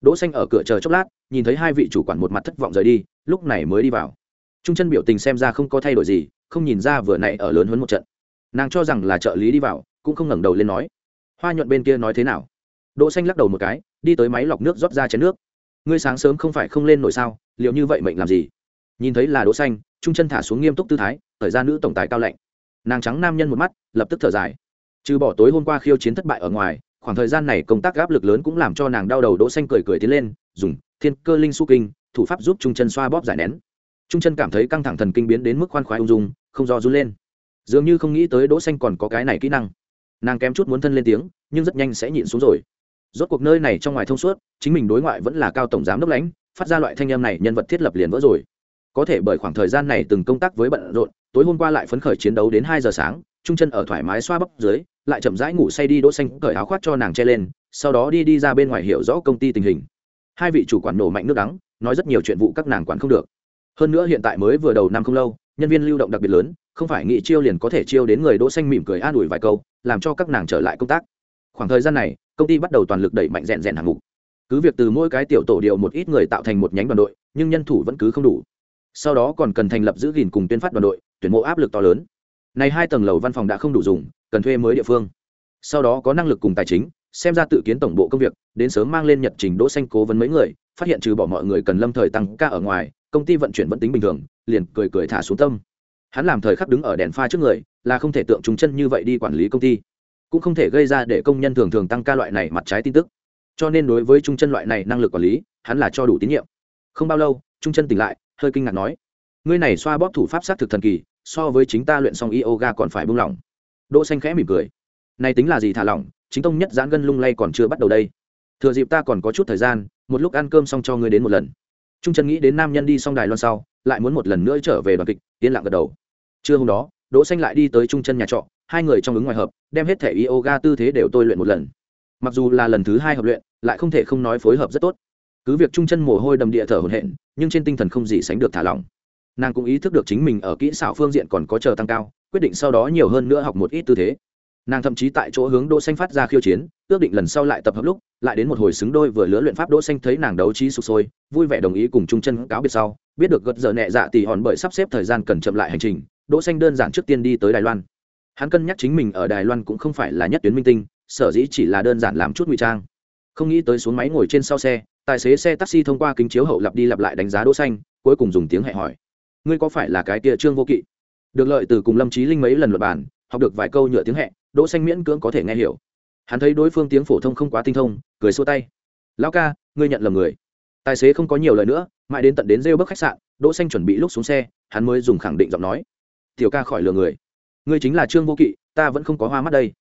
A: Đỗ xanh ở cửa chờ chốc lát, nhìn thấy hai vị chủ quản một mặt thất vọng rời đi, lúc này mới đi vào. Trung chân biểu tình xem ra không có thay đổi gì, không nhìn ra vừa nãy ở lớn hơn một trận. Nàng cho rằng là trợ lý đi vào cũng không ngẩng đầu lên nói, hoa nhuận bên kia nói thế nào? Đỗ xanh lắc đầu một cái, đi tới máy lọc nước rót ra chén nước. Ngươi sáng sớm không phải không lên nổi sao? Liệu như vậy mệnh làm gì? Nhìn thấy là đỗ xanh, trung chân thả xuống nghiêm túc tư thái, thời gian nữ tổng tài cao lạnh. Nàng trắng nam nhân một mắt, lập tức thở dài. Trừ bỏ tối hôm qua khiêu chiến thất bại ở ngoài, khoảng thời gian này công tác áp lực lớn cũng làm cho nàng đau đầu, đỗ xanh cười cười tiến lên, dùng thiên cơ linh su kinh, thủ pháp giúp trung chân xoa bóp giải nén. Trung chân cảm thấy căng thẳng thần kinh biến đến mức khoan khoái ung dung, không do run lên. Dường như không nghĩ tới đỗ xanh còn có cái này kỹ năng nàng kém chút muốn thân lên tiếng, nhưng rất nhanh sẽ nhịn xuống rồi. Rốt cuộc nơi này trong ngoài thông suốt, chính mình đối ngoại vẫn là cao tổng giám đốc lãnh, phát ra loại thanh âm này, nhân vật thiết lập liền vỡ rồi. Có thể bởi khoảng thời gian này từng công tác với bận rộn, tối hôm qua lại phấn khởi chiến đấu đến hai giờ sáng, trung chân ở thoải mái xoa bắp dưới, lại chậm rãi ngủ say đi đỗ xanh, cởi áo khoác cho nàng che lên, sau đó đi đi ra bên ngoài hiểu rõ công ty tình hình. Hai vị chủ quản nổ mạnh nước đắng, nói rất nhiều chuyện vụ các nàng quản không được. Hơn nữa hiện tại mới vừa đầu năm không lâu nhân viên lưu động đặc biệt lớn, không phải nghị chiêu liền có thể chiêu đến người đỗ xanh mỉm cười an ủi vài câu, làm cho các nàng trở lại công tác. Khoảng thời gian này, công ty bắt đầu toàn lực đẩy mạnh rèn rèn hàng ngũ. cứ việc từ mỗi cái tiểu tổ điều một ít người tạo thành một nhánh đoàn đội, nhưng nhân thủ vẫn cứ không đủ. Sau đó còn cần thành lập giữ gìn cùng tuyên phát đoàn đội, tuyển mộ áp lực to lớn. Này hai tầng lầu văn phòng đã không đủ dùng, cần thuê mới địa phương. Sau đó có năng lực cùng tài chính, xem ra tự kiến tổng bộ công việc, đến sớm mang lên nhật trình đỗ xanh cố vấn mấy người, phát hiện trừ bỏ mọi người cần lâm thời tăng ca ở ngoài công ty vận chuyển vẫn tính bình thường, liền cười cười thả xuống tâm. Hắn làm thời khắc đứng ở đèn pha trước người, là không thể tượng trùng chân như vậy đi quản lý công ty. Cũng không thể gây ra để công nhân thường thường tăng ca loại này mặt trái tin tức. Cho nên đối với trung chân loại này năng lực quản lý, hắn là cho đủ tín nhiệm. Không bao lâu, trung chân tỉnh lại, hơi kinh ngạc nói, ngươi này xoa bóp thủ pháp sát thực thần kỳ, so với chính ta luyện xong yoga còn phải buông lỏng. Đỗ xanh khẽ mỉm cười, này tính là gì thả lỏng, chính tông nhất giãn gân lung lay còn chưa bắt đầu đây. Thừa dịp ta còn có chút thời gian, một lúc ăn cơm xong cho ngươi đến một lần trung trần nghĩ đến nam nhân đi xong đài loan sau, lại muốn một lần nữa trở về đoàn kịch, yên lặng gật đầu. Trưa hôm đó, đỗ xanh lại đi tới trung chân nhà trọ, hai người trong ứng ngoài hợp, đem hết thể yoga tư thế đều tôi luyện một lần. Mặc dù là lần thứ hai hợp luyện, lại không thể không nói phối hợp rất tốt. Cứ việc trung chân mồ hôi đầm địa thở hổn hển, nhưng trên tinh thần không gì sánh được thả lỏng. Nàng cũng ý thức được chính mình ở kỹ xảo phương diện còn có chờ tăng cao, quyết định sau đó nhiều hơn nữa học một ít tư thế. Nàng thậm chí tại chỗ hướng đỗ xanh phát ra khiêu chiến, ước định lần sau lại tập hợp lúc lại đến một hồi xứng đôi vừa lứa luyện pháp đỗ xanh thấy nàng đấu trí sục sôi vui vẻ đồng ý cùng trung chân cáo biệt sau biết được gật giờ nhẹ dạ tỷ hòn bởi sắp xếp thời gian cần chậm lại hành trình đỗ xanh đơn giản trước tiên đi tới đài loan. Hắn cân nhắc chính mình ở đài loan cũng không phải là nhất tuyến minh tinh sở dĩ chỉ là đơn giản làm chút ngụy trang. Không nghĩ tới xuống máy ngồi trên sau xe tài xế xe taxi thông qua kính chiếu hậu lặp đi lặp lại đánh giá đỗ xanh cuối cùng dùng tiếng hệ hỏi. Ngươi có phải là cái tia trương vô kỵ? Được lợi từ cùng lâm trí linh mấy lần luật bản học được vài câu nhựa tiếng hệ, đỗ xanh miễn cưỡng có thể nghe hiểu hắn thấy đối phương tiếng phổ thông không quá tinh thông, cười xua tay. Lão ca, ngươi nhận lầm người. Tài xế không có nhiều lời nữa, mãi đến tận đến rêu bức khách sạn, đỗ xanh chuẩn bị lúc xuống xe, hắn mới dùng khẳng định giọng nói. Tiểu ca khỏi lừa người. Ngươi chính là trương vô kỵ, ta vẫn không có hoa mắt đây.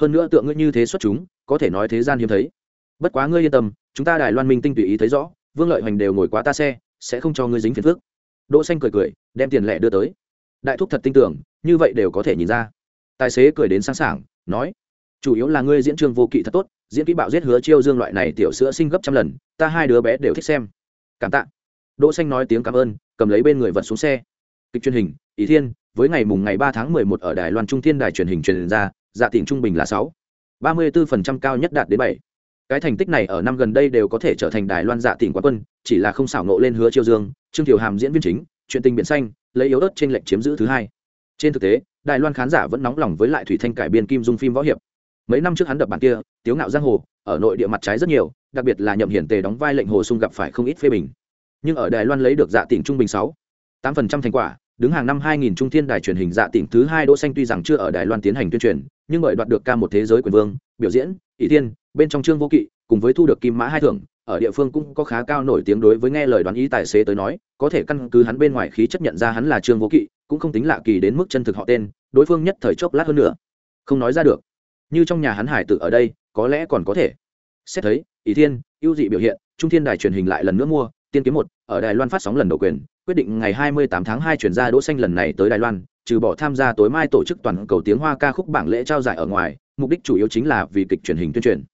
A: Hơn nữa tượng ngươi như thế xuất chúng, có thể nói thế gian hiếm thấy. Bất quá ngươi yên tâm, chúng ta đài loan minh tinh tùy ý thấy rõ, vương lợi hoành đều ngồi quá ta xe, sẽ không cho ngươi dính phiền phức. đỗ xanh cười cười, đem tiền lẻ đưa tới. Đại thúc thật tin tưởng, như vậy đều có thể nhìn ra. Tài xế cười đến sáng sảng nói chủ yếu là ngươi diễn trương vô kỵ thật tốt, diễn kỹ bạo giết hứa chiêu dương loại này tiểu sữa sinh gấp trăm lần, ta hai đứa bé đều thích xem. Cảm tạ. Đỗ xanh nói tiếng cảm ơn, cầm lấy bên người vật xuống xe. Kịch truyền hình, ý thiên, với ngày mùng ngày ba tháng mười một ở đài loan trung thiên đài truyền hình truyền ra dạ tỉnh trung bình là sáu. ba mươi 34% cao nhất đạt đến bảy. Cái thành tích này ở năm gần đây đều có thể trở thành đài loan dạ tỉnh quán quân, chỉ là không xảo nộ lên hứa chiêu dương, trương tiểu hàm diễn viên chính, chuyện tình biển xanh, lấy yếu ớt trên lệnh chiếm giữ thứ hai. Trên thực tế, đài loan khán giả vẫn nóng lòng với lại thủy thanh cải biên kim dung phim võ hiệp mấy năm trước hắn đập bản kia, tiếu ngạo giang hồ, ở nội địa mặt trái rất nhiều, đặc biệt là nhậm hiển tề đóng vai lệnh hồ sung gặp phải không ít phê bình. Nhưng ở đài loan lấy được dạ tỉnh trung bình sáu, tám phần trăm thành quả, đứng hàng năm 2000 trung thiên đài truyền hình dạ tỉnh thứ hai đỗ xanh tuy rằng chưa ở đài loan tiến hành tuyên truyền, nhưng bởi đoạt được ca một thế giới quyền vương, biểu diễn, ỷ thiên bên trong trương vô kỵ, cùng với thu được kim mã hai thưởng, ở địa phương cũng có khá cao nổi tiếng đối với nghe lời đoán ý tài xế tới nói, có thể căn cứ hắn bên ngoài khí chất nhận ra hắn là trương vô kỵ, cũng không tính lạ kỳ đến mức chân thực họ tên, đối phương nhất thời chốc lát hơn nữa. Không nói ra được như trong nhà hắn hải tử ở đây, có lẽ còn có thể. Xét thấy, ỷ thiên, ưu dị biểu hiện, trung thiên đài truyền hình lại lần nữa mua, tiên kiếm một, ở đài loan phát sóng lần đầu quyền, quyết định ngày 28 tháng 2 chuyển ra đỗ xanh lần này tới đài loan, trừ bỏ tham gia tối mai tổ chức toàn cầu tiếng hoa ca khúc bảng lễ trao giải ở ngoài, mục đích chủ yếu chính là vì kịch truyền hình tuyên truyền.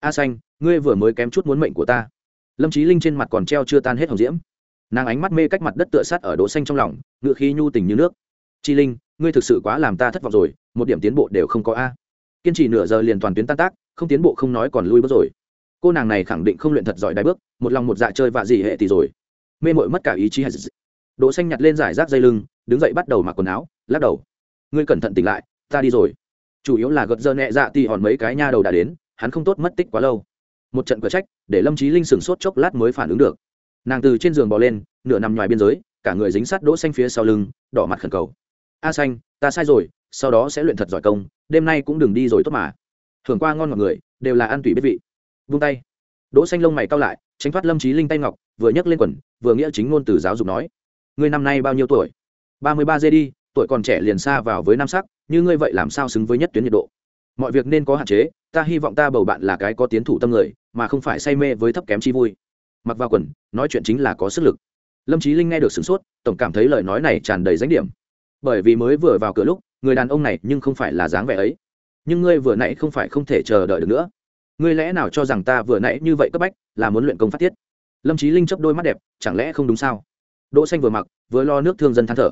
A: A xanh, ngươi vừa mới kém chút muốn mệnh của ta. Lâm trí linh trên mặt còn treo chưa tan hết hồng diễm. Nàng ánh mắt mê cách mặt đất tựa sát ở đỗ xanh trong lòng, ngựa khí nhu tình như nước. Chi linh, ngươi thực sự quá làm ta thất vọng rồi, một điểm tiến bộ đều không có a kiên trì nửa giờ liền toàn tuyến tan tác, không tiến bộ không nói còn lui bước rồi. Cô nàng này khẳng định không luyện thật giỏi đai bước, một lòng một dạ chơi vạ gì hệ thì rồi. Mê mội mất cả ý chí đỗ xanh nhặt lên giải rác dây lưng, đứng dậy bắt đầu mặc quần áo, lắc đầu. Ngươi cẩn thận tỉnh lại, ta đi rồi. Chủ yếu là gật dơ nhẹ dạ thì hòn mấy cái nha đầu đã đến, hắn không tốt mất tích quá lâu. Một trận cửa trách, để lâm trí linh sửng sốt chốc lát mới phản ứng được. Nàng từ trên giường bò lên, nửa nằm ngoài biên giới, cả người dính sát đỗ xanh phía sau lưng, đỏ mặt khẩn cầu. A xanh, ta sai rồi, sau đó sẽ luyện thật giỏi công đêm nay cũng đừng đi rồi tốt mà. Thường qua ngon mọi người, đều là ăn tủy biết vị. Vung tay. Đỗ xanh lông mày cao lại, tránh thoát lâm trí linh tay ngọc, vừa nhấc lên quần, vừa nghĩa chính ngôn từ giáo dục nói. Ngươi năm nay bao nhiêu tuổi? Ba mươi ba giây đi, tuổi còn trẻ liền xa vào với nam sắc, như ngươi vậy làm sao xứng với nhất tuyến nhiệt độ? Mọi việc nên có hạn chế, ta hy vọng ta bầu bạn là cái có tiến thủ tâm người, mà không phải say mê với thấp kém chi vui. Mặc vào quần, nói chuyện chính là có sức lực. Lâm trí linh nghe được sửng sốt, tổng cảm thấy lời nói này tràn đầy danh điểm. Bởi vì mới vừa vào cửa lúc người đàn ông này nhưng không phải là dáng vẻ ấy. Nhưng ngươi vừa nãy không phải không thể chờ đợi được nữa. Ngươi lẽ nào cho rằng ta vừa nãy như vậy cấp bách, là muốn luyện công phát tiết? Lâm trí linh chấp đôi mắt đẹp, chẳng lẽ không đúng sao? Đỗ xanh vừa mặc, vừa lo nước thương dân than thở.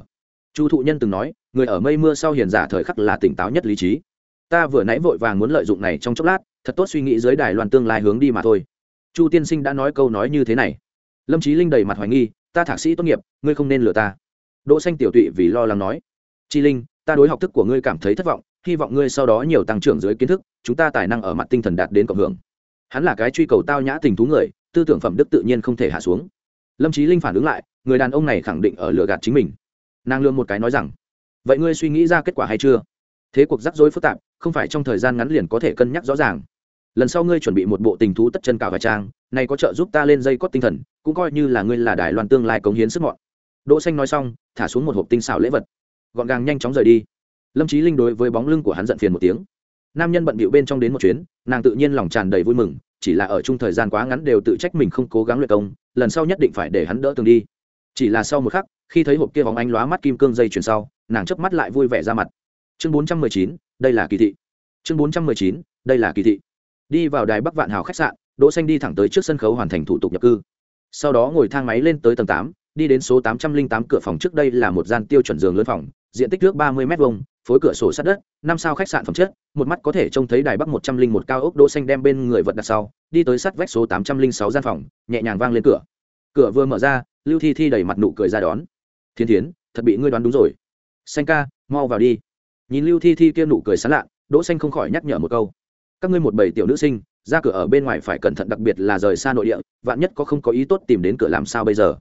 A: Chu thụ nhân từng nói, người ở mây mưa sau hiền giả thời khắc là tỉnh táo nhất lý trí. Ta vừa nãy vội vàng muốn lợi dụng này trong chốc lát, thật tốt suy nghĩ dưới đài loan tương lai hướng đi mà thôi. Chu tiên sinh đã nói câu nói như thế này. Lâm trí linh đầy mặt hoài nghi, ta thạc sĩ tốt nghiệp, ngươi không nên lừa ta. Đỗ xanh tiểu tụy vì lo lắng nói. Chi linh ta đối học thức của ngươi cảm thấy thất vọng, hy vọng ngươi sau đó nhiều tăng trưởng dưới kiến thức, chúng ta tài năng ở mặt tinh thần đạt đến cộng hưởng. Hắn là cái truy cầu tao nhã tình thú người, tư tưởng phẩm đức tự nhiên không thể hạ xuống. Lâm trí linh phản ứng lại, người đàn ông này khẳng định ở lừa gạt chính mình. Nàng lương một cái nói rằng, vậy ngươi suy nghĩ ra kết quả hay chưa? Thế cuộc rắc rối phức tạp, không phải trong thời gian ngắn liền có thể cân nhắc rõ ràng. Lần sau ngươi chuẩn bị một bộ tình thú tất chân cả vài trang, này có trợ giúp ta lên dây cót tinh thần, cũng coi như là ngươi là đài loan tương lai cống hiến sức mọn. Đỗ xanh nói xong, thả xuống một hộp tinh xảo lễ vật gọn gàng nhanh chóng rời đi. Lâm trí linh đối với bóng lưng của hắn giận phiền một tiếng. Nam nhân bận bịu bên trong đến một chuyến, nàng tự nhiên lòng tràn đầy vui mừng, chỉ là ở chung thời gian quá ngắn đều tự trách mình không cố gắng luyện công, lần sau nhất định phải để hắn đỡ tường đi. Chỉ là sau một khắc, khi thấy hộp kia vòng ánh lóa mắt kim cương dây chuyển sau, nàng chớp mắt lại vui vẻ ra mặt. Chương bốn trăm mười chín, đây là kỳ thị. Chương bốn trăm mười chín, đây là kỳ thị. Đi vào đài bắc vạn hào khách sạn, đỗ xanh đi thẳng tới trước sân khấu hoàn thành thủ tục nhập cư. Sau đó ngồi thang máy lên tới tầng tám, đi đến số tám trăm linh tám cửa phòng trước đây là một gian tiêu chuẩn giường lớn phòng diện tích trước ba mươi m hai phối cửa sổ sát đất, năm sao khách sạn phẩm chất, một mắt có thể trông thấy đài bắc một trăm linh một cao ốc đỗ xanh đem bên người vật đặt sau, đi tới sát vách số tám trăm linh sáu gian phòng, nhẹ nhàng vang lên cửa. Cửa vừa mở ra, lưu thi thi đẩy mặt nụ cười ra đón. Thiên thiến, thật bị ngươi đoán đúng rồi. Xanh ca, mau vào đi. Nhìn lưu thi thi kia nụ cười sán lạ, đỗ xanh không khỏi nhắc nhở một câu. Các ngươi một bầy tiểu nữ sinh, ra cửa ở bên ngoài phải cẩn thận đặc biệt là rời xa nội địa, vạn nhất có không có ý tốt tìm đến cửa làm sao bây giờ?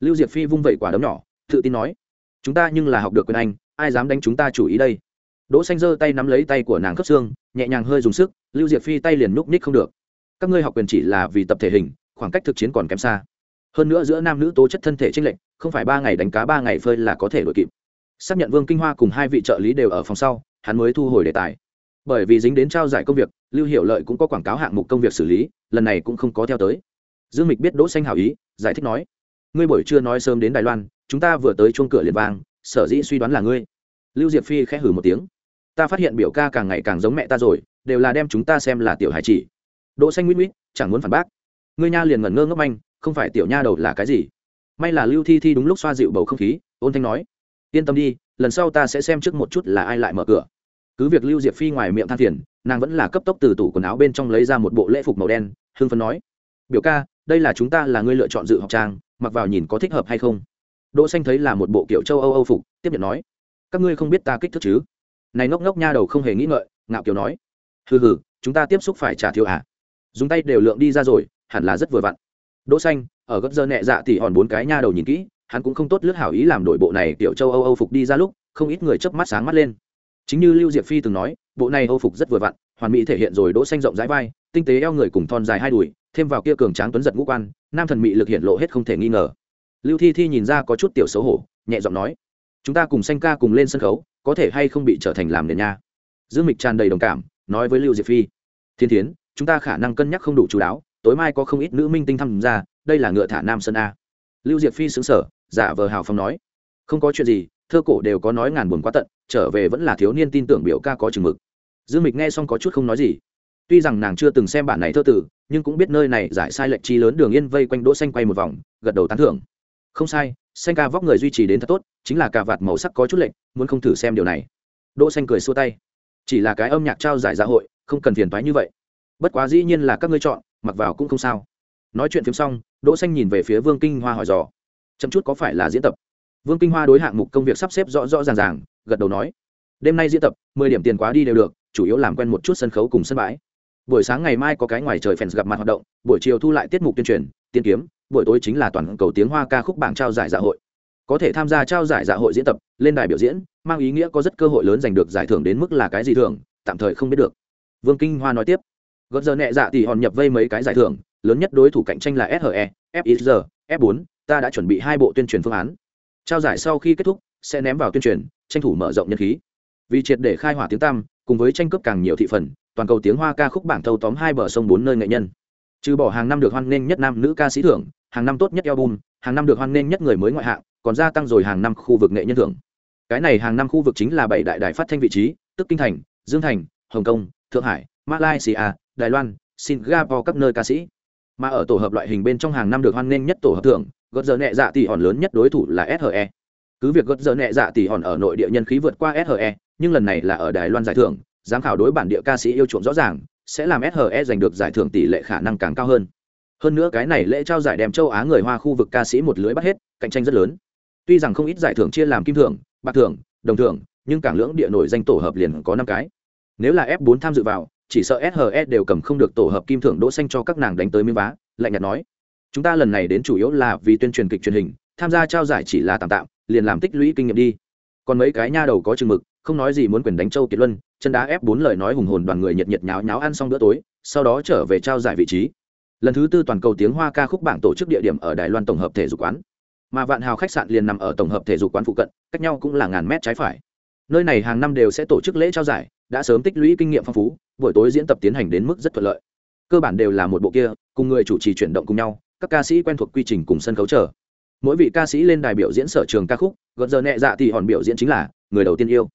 A: Lưu diệp phi vung vẩy quả đấm nhỏ, tự tin nói chúng ta nhưng là học được quyền anh, ai dám đánh chúng ta chủ ý đây? Đỗ xanh giơ tay nắm lấy tay của nàng khớp xương, nhẹ nhàng hơi dùng sức, lưu diệp phi tay liền núp ních không được. Các ngươi học quyền chỉ là vì tập thể hình, khoảng cách thực chiến còn kém xa. Hơn nữa giữa nam nữ tố chất thân thể chênh lệch, không phải ba ngày đánh cá ba ngày phơi là có thể đổi kịp. Xác nhận vương kinh hoa cùng hai vị trợ lý đều ở phòng sau, hắn mới thu hồi đề tài. Bởi vì dính đến trao giải công việc, lưu hiệu lợi cũng có quảng cáo hạng mục công việc xử lý, lần này cũng không có theo tới. Dương mịch biết đỗ xanh hảo ý, giải thích nói, ngươi buổi trưa nói sớm đến đài loan chúng ta vừa tới chuông cửa liền vang, sở dĩ suy đoán là ngươi. Lưu diệp phi khẽ hử một tiếng. Ta phát hiện biểu ca càng ngày càng giống mẹ ta rồi, đều là đem chúng ta xem là tiểu hải chỉ. Đỗ xanh nguyễn nguyễn, chẳng muốn phản bác. Ngươi nha liền ngẩn ngơ ngốc anh không phải tiểu nha đầu là cái gì? May là lưu thi thi đúng lúc xoa dịu bầu không khí, ôn thanh nói. Yên tâm đi, lần sau ta sẽ xem trước một chút là ai lại mở cửa. Cứ việc lưu diệp phi ngoài miệng than phiền, nàng vẫn là cấp tốc từ tủ quần áo bên trong lấy ra một bộ lễ phục màu đen hương phấn nói. Biểu ca, đây là chúng ta là ngươi lựa chọn dự học trang, mặc vào nhìn có thích hợp hay không? Đỗ xanh thấy là một bộ kiểu châu âu âu phục, tiếp nhận nói, các ngươi không biết ta kích thước chứ? Này ngốc ngốc nha đầu không hề nghĩ ngợi, ngạo kiều nói, hừ hừ, chúng ta tiếp xúc phải trả thiếu à? Dùng tay đều lượng đi ra rồi, hẳn là rất vừa vặn. Đỗ xanh, ở gấp giờ nhẹ dạ thì hòn bốn cái nha đầu nhìn kỹ, hắn cũng không tốt lướt hảo ý làm đội bộ này tiểu châu âu âu phục đi ra lúc, không ít người chớp mắt sáng mắt lên. Chính như lưu diệp phi từng nói, bộ này âu phục rất vừa vặn, hoàn mỹ thể hiện rồi đỗ xanh rộng rãi vai, tinh tế eo người cùng thon dài hai đùi, thêm vào kia cường tráng tuấn giật ngũ quan, nam thần mỹ lực hiện lộ hết không thể nghi ngờ lưu thi thi nhìn ra có chút tiểu xấu hổ, nhẹ giọng nói, chúng ta cùng xanh ca cùng lên sân khấu, có thể hay không bị trở thành làm nền nha? Dương mịch tràn đầy đồng cảm, nói với lưu diệp phi, thiên thiến, chúng ta khả năng cân nhắc không đủ chú đáo, tối mai có không ít nữ minh tinh tham gia, đây là ngựa thả nam sơn a. Lưu diệp phi xứng sở giả vờ hào phong nói, không có chuyện gì, thơ cổ đều có nói ngàn buồn quá tận, trở về vẫn là thiếu niên tin tưởng biểu ca có chừng mực. Dương mịch nghe xong có chút không nói gì. Tuy rằng nàng chưa từng xem bản này thơ tử, nhưng cũng biết nơi này giải sai lệch chi lớn đường yên vây quanh đỗ xanh quay một vòng, gật đầu tán thưởng không sai, xanh ca vóc người duy trì đến thật tốt, chính là cà vạt màu sắc có chút lệnh muốn không thử xem điều này. Đỗ xanh cười xua tay. Chỉ là cái âm nhạc trao giải dạ hội, không cần phiền toái như vậy. Bất quá dĩ nhiên là các ngươi chọn, mặc vào cũng không sao. Nói chuyện phim xong, đỗ xanh nhìn về phía vương kinh hoa hỏi dò. Chậm chút có phải là diễn tập? Vương kinh hoa đối hạng mục công việc sắp xếp rõ rõ ràng ràng, gật đầu nói. Đêm nay diễn tập, mười điểm tiền quá đi đều được, chủ yếu làm quen một chút sân khấu cùng sân bãi. Buổi sáng ngày mai có cái ngoài trời fans gặp mặt hoạt động, buổi chiều thu lại tiết mục tuyên truyền, tiên kiếm buổi tối chính là toàn cầu tiếng hoa ca khúc bảng trao giải dạ hội có thể tham gia trao giải dạ hội diễn tập lên đài biểu diễn mang ý nghĩa có rất cơ hội lớn giành được giải thưởng đến mức là cái gì thường tạm thời không biết được vương kinh hoa nói tiếp gợt giờ nhẹ dạ thì hòn nhập vây mấy cái giải thưởng lớn nhất đối thủ cạnh tranh là SHE, FIZ, F4, ta đã chuẩn bị hai bộ tuyên truyền phương án. Trao giải sau khi kết thúc, sẽ ném vào tuyên truyền, tranh thủ mở rộng nhân khí. Vì triệt để khai hỏa tiếng tăm, cùng với tranh cướp càng nhiều thị phần, toàn cầu tiếng Hoa ca khúc bảng thâu tóm hai bờ sông bốn nơi nghệ nhân. Trừ bỏ hàng năm được hoan nghênh nhất nam nữ ca sĩ thưởng, hàng năm tốt nhất album, hàng năm được hoan nghênh nhất người mới ngoại hạng, còn gia tăng rồi hàng năm khu vực nghệ nhân thưởng. Cái này hàng năm khu vực chính là bảy đại đài phát thanh vị trí, tức Kinh Thành, Dương Thành, Hồng Kông, Thượng Hải, Malaysia, Đài Loan, Singapore các nơi ca sĩ mà ở tổ hợp loại hình bên trong hàng năm được hoan nghênh nhất tổ hợp thưởng gợt giờ nhẹ dạ tỷ hòn lớn nhất đối thủ là SHE cứ việc gợt giờ nhẹ dạ tỷ hòn ở nội địa nhân khí vượt qua SHE nhưng lần này là ở Đài Loan giải thưởng giám khảo đối bản địa ca sĩ yêu chuộng rõ ràng sẽ làm SHE giành được giải thưởng tỷ lệ khả năng càng cao hơn. Hơn nữa cái này lễ trao giải đem châu Á người Hoa khu vực ca sĩ một lưới bắt hết cạnh tranh rất lớn. Tuy rằng không ít giải thưởng chia làm kim thưởng bạc thưởng đồng thưởng nhưng cảng lưỡng địa nổi danh tổ hợp liền có năm cái. Nếu là f 4 tham dự vào chỉ sợ SHE đều cầm không được tổ hợp kim thưởng đỗ xanh cho các nàng đánh tới miếng vá, lạnh nhạt nói: "Chúng ta lần này đến chủ yếu là vì tuyên truyền kịch truyền hình, tham gia trao giải chỉ là tạm tạm, liền làm tích lũy kinh nghiệm đi. Còn mấy cái nha đầu có chừng mực, không nói gì muốn quyền đánh Châu Kiệt Luân, chân đá ép bốn lời nói hùng hồn đoàn người nhiệt nhiệt nháo nháo ăn xong bữa tối, sau đó trở về trao giải vị trí. Lần thứ tư toàn cầu tiếng Hoa ca khúc bảng tổ chức địa điểm ở Đài Loan tổng hợp thể dục quán. Mà Vạn Hào khách sạn liền nằm ở tổng hợp thể dục quán phụ cận, cách nhau cũng là ngàn mét trái phải. Nơi này hàng năm đều sẽ tổ chức lễ trao giải, đã sớm tích lũy kinh nghiệm phong phú, buổi tối diễn tập tiến hành đến mức rất thuận lợi cơ bản đều là một bộ kia cùng người chủ trì chuyển động cùng nhau các ca sĩ quen thuộc quy trình cùng sân khấu chờ mỗi vị ca sĩ lên đài biểu diễn sở trường ca khúc gợt giờ nhẹ dạ thì hòn biểu diễn chính là người đầu tiên yêu.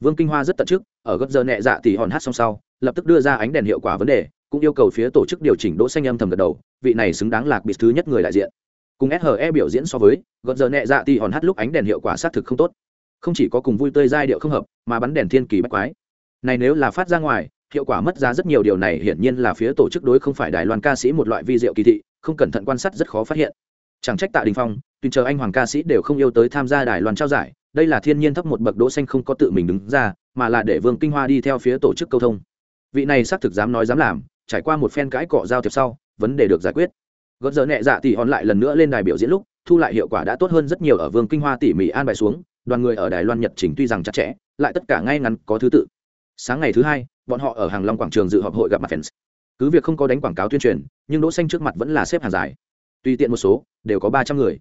A: Vương kinh hoa rất tận chức, ở gợt giờ nhẹ dạ thì hòn hát xong sau, lập tức đưa ra ánh đèn hiệu quả vấn đề, cũng yêu cầu phía tổ chức điều chỉnh đỗ xanh âm thầm gật đầu, vị này xứng đáng lạc biệt thứ nhất người đại diện. Cùng SHE biểu diễn so với gợt giờ nhẹ dạ thì hòn hát lúc ánh đèn hiệu quả xác thực không tốt. Không chỉ có cùng vui tươi giai điệu không hợp, mà bắn đèn thiên kỳ bách quái. Này nếu là phát ra ngoài, hiệu quả mất giá rất nhiều, điều này hiển nhiên là phía tổ chức đối không phải đài loan ca sĩ một loại vi diệu kỳ thị, không cẩn thận quan sát rất khó phát hiện. Chẳng trách tạ đình phong tùy chờ anh hoàng ca sĩ đều không yêu tới tham gia đài loan trao giải, đây là thiên nhiên thấp một bậc đỗ xanh không có tự mình đứng ra, mà là để vương kinh hoa đi theo phía tổ chức câu thông. Vị này xác thực dám nói dám làm, trải qua một phen cãi cọ giao tiếp sau, vấn đề được giải quyết. Gợt giờ nhẹ dạ thì hòn lại lần nữa lên đài biểu diễn lúc, thu lại hiệu quả đã tốt hơn rất nhiều ở vương kinh hoa tỉ mỉ an bài xuống, đoàn người ở đài loan nhật trình tuy rằng chặt chẽ, lại tất cả ngay ngắn có thứ tự. Sáng ngày thứ hai, bọn họ ở hàng long quảng trường dự họp hội gặp mặt fans. Cứ việc không có đánh quảng cáo tuyên truyền, nhưng đỗ xanh trước mặt vẫn là xếp hàng dài. Tùy tiện một số, đều có ba trăm người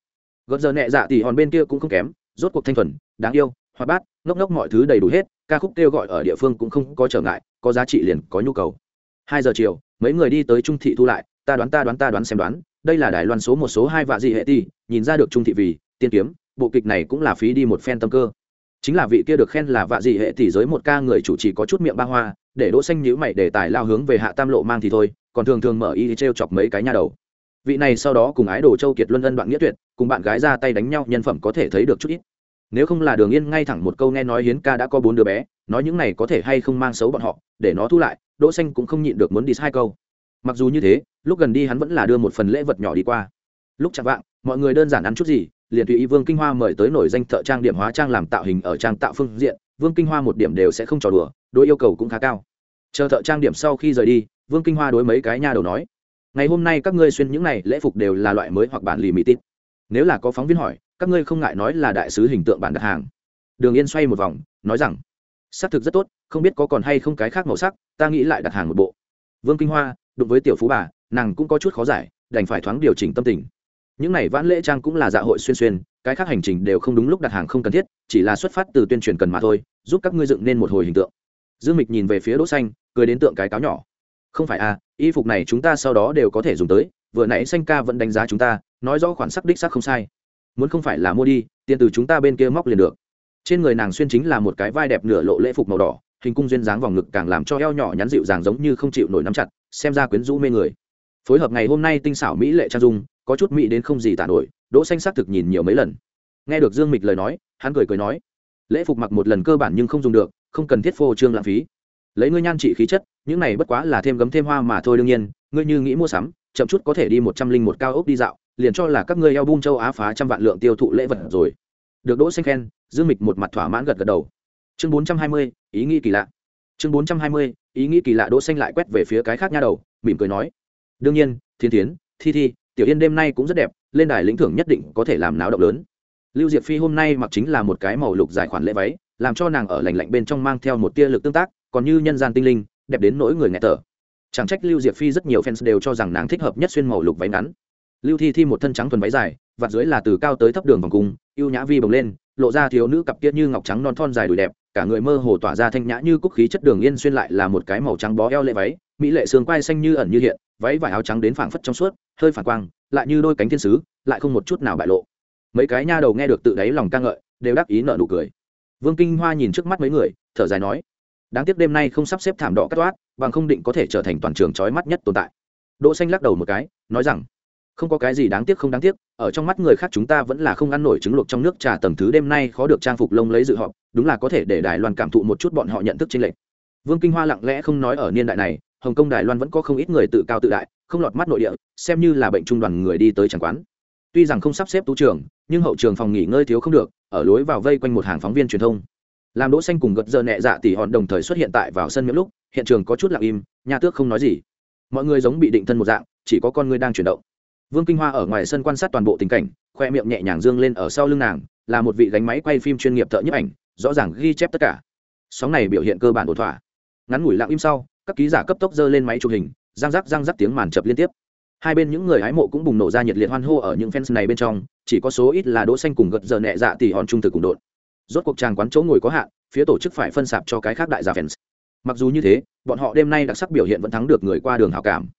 A: gợt giờ nhẹ dạ thì hòn bên kia cũng không kém, rốt cuộc thanh thuần, đáng yêu, hoạt bát, ngốc ngốc mọi thứ đầy đủ hết, ca khúc kêu gọi ở địa phương cũng không có trở ngại, có giá trị liền, có nhu cầu. Hai giờ chiều, mấy người đi tới trung thị thu lại, ta đoán ta đoán ta đoán xem đoán, đây là đài loan số một số hai vạ dị hệ ti nhìn ra được trung thị vì tiên kiếm, bộ kịch này cũng là phí đi một phen tâm cơ. Chính là vị kia được khen là vạ dị hệ tỷ giới một ca người chủ trì có chút miệng ba hoa, để đỗ xanh nhíu mày để tài lao hướng về hạ tam lộ mang thì thôi, còn thường thường mở y treo chọc mấy cái nha đầu. Vị này sau đó cùng ái đồ châu kiệt luân ân đoạn nghĩa tuyệt cùng bạn gái ra tay đánh nhau, nhân phẩm có thể thấy được chút ít. Nếu không là đường yên ngay thẳng một câu nghe nói hiến ca đã có bốn đứa bé, nói những này có thể hay không mang xấu bọn họ, để nó thu lại, đỗ xanh cũng không nhịn được muốn đi hai câu. Mặc dù như thế, lúc gần đi hắn vẫn là đưa một phần lễ vật nhỏ đi qua. Lúc chạm vạng, mọi người đơn giản ăn chút gì, liền tùy ý vương kinh hoa mời tới nổi danh thợ trang điểm hóa trang làm tạo hình ở trang tạo phương diện, vương kinh hoa một điểm đều sẽ không trò đùa, đối yêu cầu cũng khá cao. Chờ thợ trang điểm sau khi rời đi, vương kinh hoa đối mấy cái nha đầu nói, ngày hôm nay các ngươi xuyên những này lễ phục đều là loại mới hoặc bản lì mỹ tít nếu là có phóng viên hỏi, các ngươi không ngại nói là đại sứ hình tượng bản đặt hàng. Đường yên xoay một vòng, nói rằng, xác thực rất tốt, không biết có còn hay không cái khác màu sắc, ta nghĩ lại đặt hàng một bộ. Vương kinh hoa, đụng với tiểu phú bà, nàng cũng có chút khó giải, đành phải thoáng điều chỉnh tâm tình. Những này vãn lễ trang cũng là dạ hội xuyên xuyên, cái khác hành trình đều không đúng lúc đặt hàng không cần thiết, chỉ là xuất phát từ tuyên truyền cần mà thôi, giúp các ngươi dựng nên một hồi hình tượng. Dương mịch nhìn về phía đỗ xanh, cười đến tượng cái cáo nhỏ. Không phải à y phục này chúng ta sau đó đều có thể dùng tới vừa nãy xanh ca vẫn đánh giá chúng ta, nói rõ khoản sắc đích sắc không sai. Muốn không phải là mua đi, tiền từ chúng ta bên kia móc liền được. Trên người nàng xuyên chính là một cái vai đẹp nửa lộ lễ phục màu đỏ, hình cung duyên dáng vòng ngực càng làm cho eo nhỏ nhắn dịu dàng giống như không chịu nổi nắm chặt, xem ra quyến rũ mê người. Phối hợp ngày hôm nay tinh xảo mỹ lệ trang dung, có chút mỹ đến không gì tả nổi, đỗ xanh xác thực nhìn nhiều mấy lần. Nghe được dương mịch lời nói, hắn cười cười nói, lễ phục mặc một lần cơ bản nhưng không dùng được, không cần thiết phô trương lãng phí. Lấy ngươi nhan trị khí chất, những này bất quá là thêm gấm thêm hoa mà thôi đương nhiên, ngươi như nghĩ mua sắm chậm chút có thể đi một trăm linh một cao ốc đi dạo, liền cho là các ngươi eo bung châu á phá trăm vạn lượng tiêu thụ lễ vật rồi. Được đỗ xanh khen, dương mịch một mặt thỏa mãn gật gật đầu. Chương bốn trăm hai mươi, ý nghĩ kỳ lạ. Chương bốn trăm hai mươi, ý nghĩ kỳ lạ đỗ xanh lại quét về phía cái khác nha đầu, mỉm cười nói. Đương nhiên, thiên thiến, thi thi, tiểu yên đêm nay cũng rất đẹp, lên đài lĩnh thưởng nhất định có thể làm náo động lớn. Lưu diệp phi hôm nay mặc chính là một cái màu lục dài khoản lễ váy, làm cho nàng ở lạnh lạnh bên trong mang theo một tia lực tương tác, còn như nhân gian tinh linh, đẹp đến nỗi người nghe tở chẳng trách lưu diệp phi rất nhiều fans đều cho rằng nàng thích hợp nhất xuyên màu lục váy ngắn. Lưu thi thi một thân trắng thuần váy dài, vạt dưới là từ cao tới thấp đường vòng cung, ưu nhã vi bồng lên, lộ ra thiếu nữ cặp kia như ngọc trắng non thon dài đùi đẹp, cả người mơ hồ tỏa ra thanh nhã như cúc khí chất đường yên xuyên lại là một cái màu trắng bó eo lệ váy, mỹ lệ xương quai xanh như ẩn như hiện, váy vải áo trắng đến phảng phất trong suốt, hơi phản quang, lại như đôi cánh thiên sứ, lại không một chút nào bại lộ. Mấy cái nha đầu nghe được tự đáy lòng ca ngợi, đều đắc ý nợ nụ cười. Vương kinh hoa nhìn trước mắt mấy người, thở dài nói đáng tiếc đêm nay không sắp xếp thảm đỏ cắt toát, bằng không định có thể trở thành toàn trường trói mắt nhất tồn tại. Đỗ xanh lắc đầu một cái, nói rằng, không có cái gì đáng tiếc không đáng tiếc, ở trong mắt người khác chúng ta vẫn là không ăn nổi trứng luộc trong nước trà tầng thứ đêm nay khó được trang phục lông lấy dự họp, đúng là có thể để đài loan cảm thụ một chút bọn họ nhận thức trên lệnh vương kinh hoa lặng lẽ không nói ở niên đại này, hồng kông, đài loan vẫn có không ít người tự cao tự đại, không lọt mắt nội địa, xem như là bệnh trung đoàn người đi tới chẳng quán. Tuy rằng không sắp xếp tú trường, nhưng hậu trường phòng nghỉ ngơi thiếu không được, ở lối vào vây quanh một hàng phóng viên truyền thông làm đỗ xanh cùng gật giờ nhẹ dạ tỷ hòn đồng thời xuất hiện tại vào sân miếng lúc, hiện trường có chút lặng im, nhà tước không nói gì. Mọi người giống bị định thân một dạng, chỉ có con người đang chuyển động. Vương kinh hoa ở ngoài sân quan sát toàn bộ tình cảnh, khoe miệng nhẹ nhàng dương lên ở sau lưng nàng, là một vị gánh máy quay phim chuyên nghiệp thợ nhấp ảnh, rõ ràng ghi chép tất cả. Sóng này biểu hiện cơ bản ổn thỏa. Ngắn ngủi lặng im sau, các ký giả cấp tốc dơ lên máy chụp hình, răng rắc răng rắc tiếng màn chập liên tiếp. Hai bên những người hái mộ cũng bùng nổ ra nhiệt liệt hoan hô ở những fans này bên trong, chỉ có số ít là đỗ xanh cùng gật giờ nhẹ dạ tỷ hòn trung thực cùng đột rốt cuộc tràng quán chỗ ngồi có hạn, phía tổ chức phải phân sạp cho cái khác đại gia fans. Mặc dù như thế, bọn họ đêm nay đặc sắc biểu hiện vẫn thắng được người qua đường hảo cảm.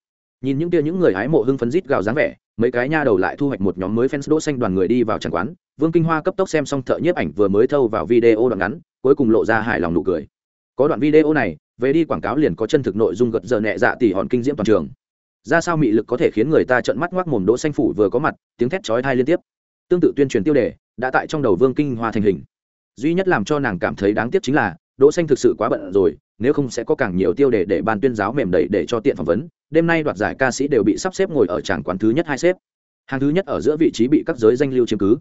A: Nhìn những kia những người hái mộ hưng phấn rít gào dáng vẻ, mấy cái nha đầu lại thu hoạch một nhóm mới fans đỗ xanh đoàn người đi vào tràng quán. Vương kinh hoa cấp tốc xem xong thợ nhiếp ảnh vừa mới thâu vào video đoạn ngắn, cuối cùng lộ ra hài lòng nụ cười. Có đoạn video này, về đi quảng cáo liền có chân thực nội dung gật giờ nhẹ dạ tỷ hòn kinh diễm toàn trường. Ra sao mị lực có thể khiến người ta trợn mắt ngoác mồm đỗ xanh phủ vừa có mặt, tiếng thét chói tai liên tiếp. Tương tự tuyên truyền tiêu đề, đã tại trong đầu vương kinh hoa thành hình duy nhất làm cho nàng cảm thấy đáng tiếc chính là, đỗ xanh thực sự quá bận rồi, nếu không sẽ có càng nhiều tiêu đề để ban tuyên giáo mềm đẩy để cho tiện phỏng vấn. Đêm nay đoạt giải ca sĩ đều bị sắp xếp ngồi ở tràng quán thứ nhất hai xếp. Hàng thứ nhất ở giữa vị trí bị các giới danh lưu chiếm cứ.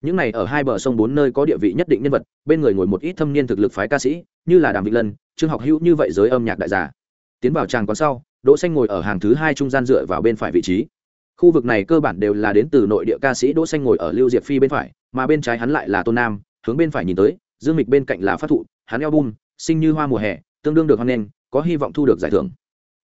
A: Những này ở hai bờ sông bốn nơi có địa vị nhất định nhân vật, bên người ngồi một ít thâm niên thực lực phái ca sĩ, như là đàm vĩnh lân, trương học hữu như vậy giới âm nhạc đại giả tiến vào tràng quán sau, đỗ xanh ngồi ở hàng thứ hai trung gian dựa vào bên phải vị trí. Khu vực này cơ bản đều là đến từ nội địa ca sĩ đỗ xanh ngồi ở lưu diệp phi bên phải, mà bên trái hắn lại là tôn nam hướng bên phải nhìn tới, dương mịch bên cạnh là phát thụ, hắn eo album sinh như hoa mùa hè, tương đương được hoan nghênh, có hy vọng thu được giải thưởng.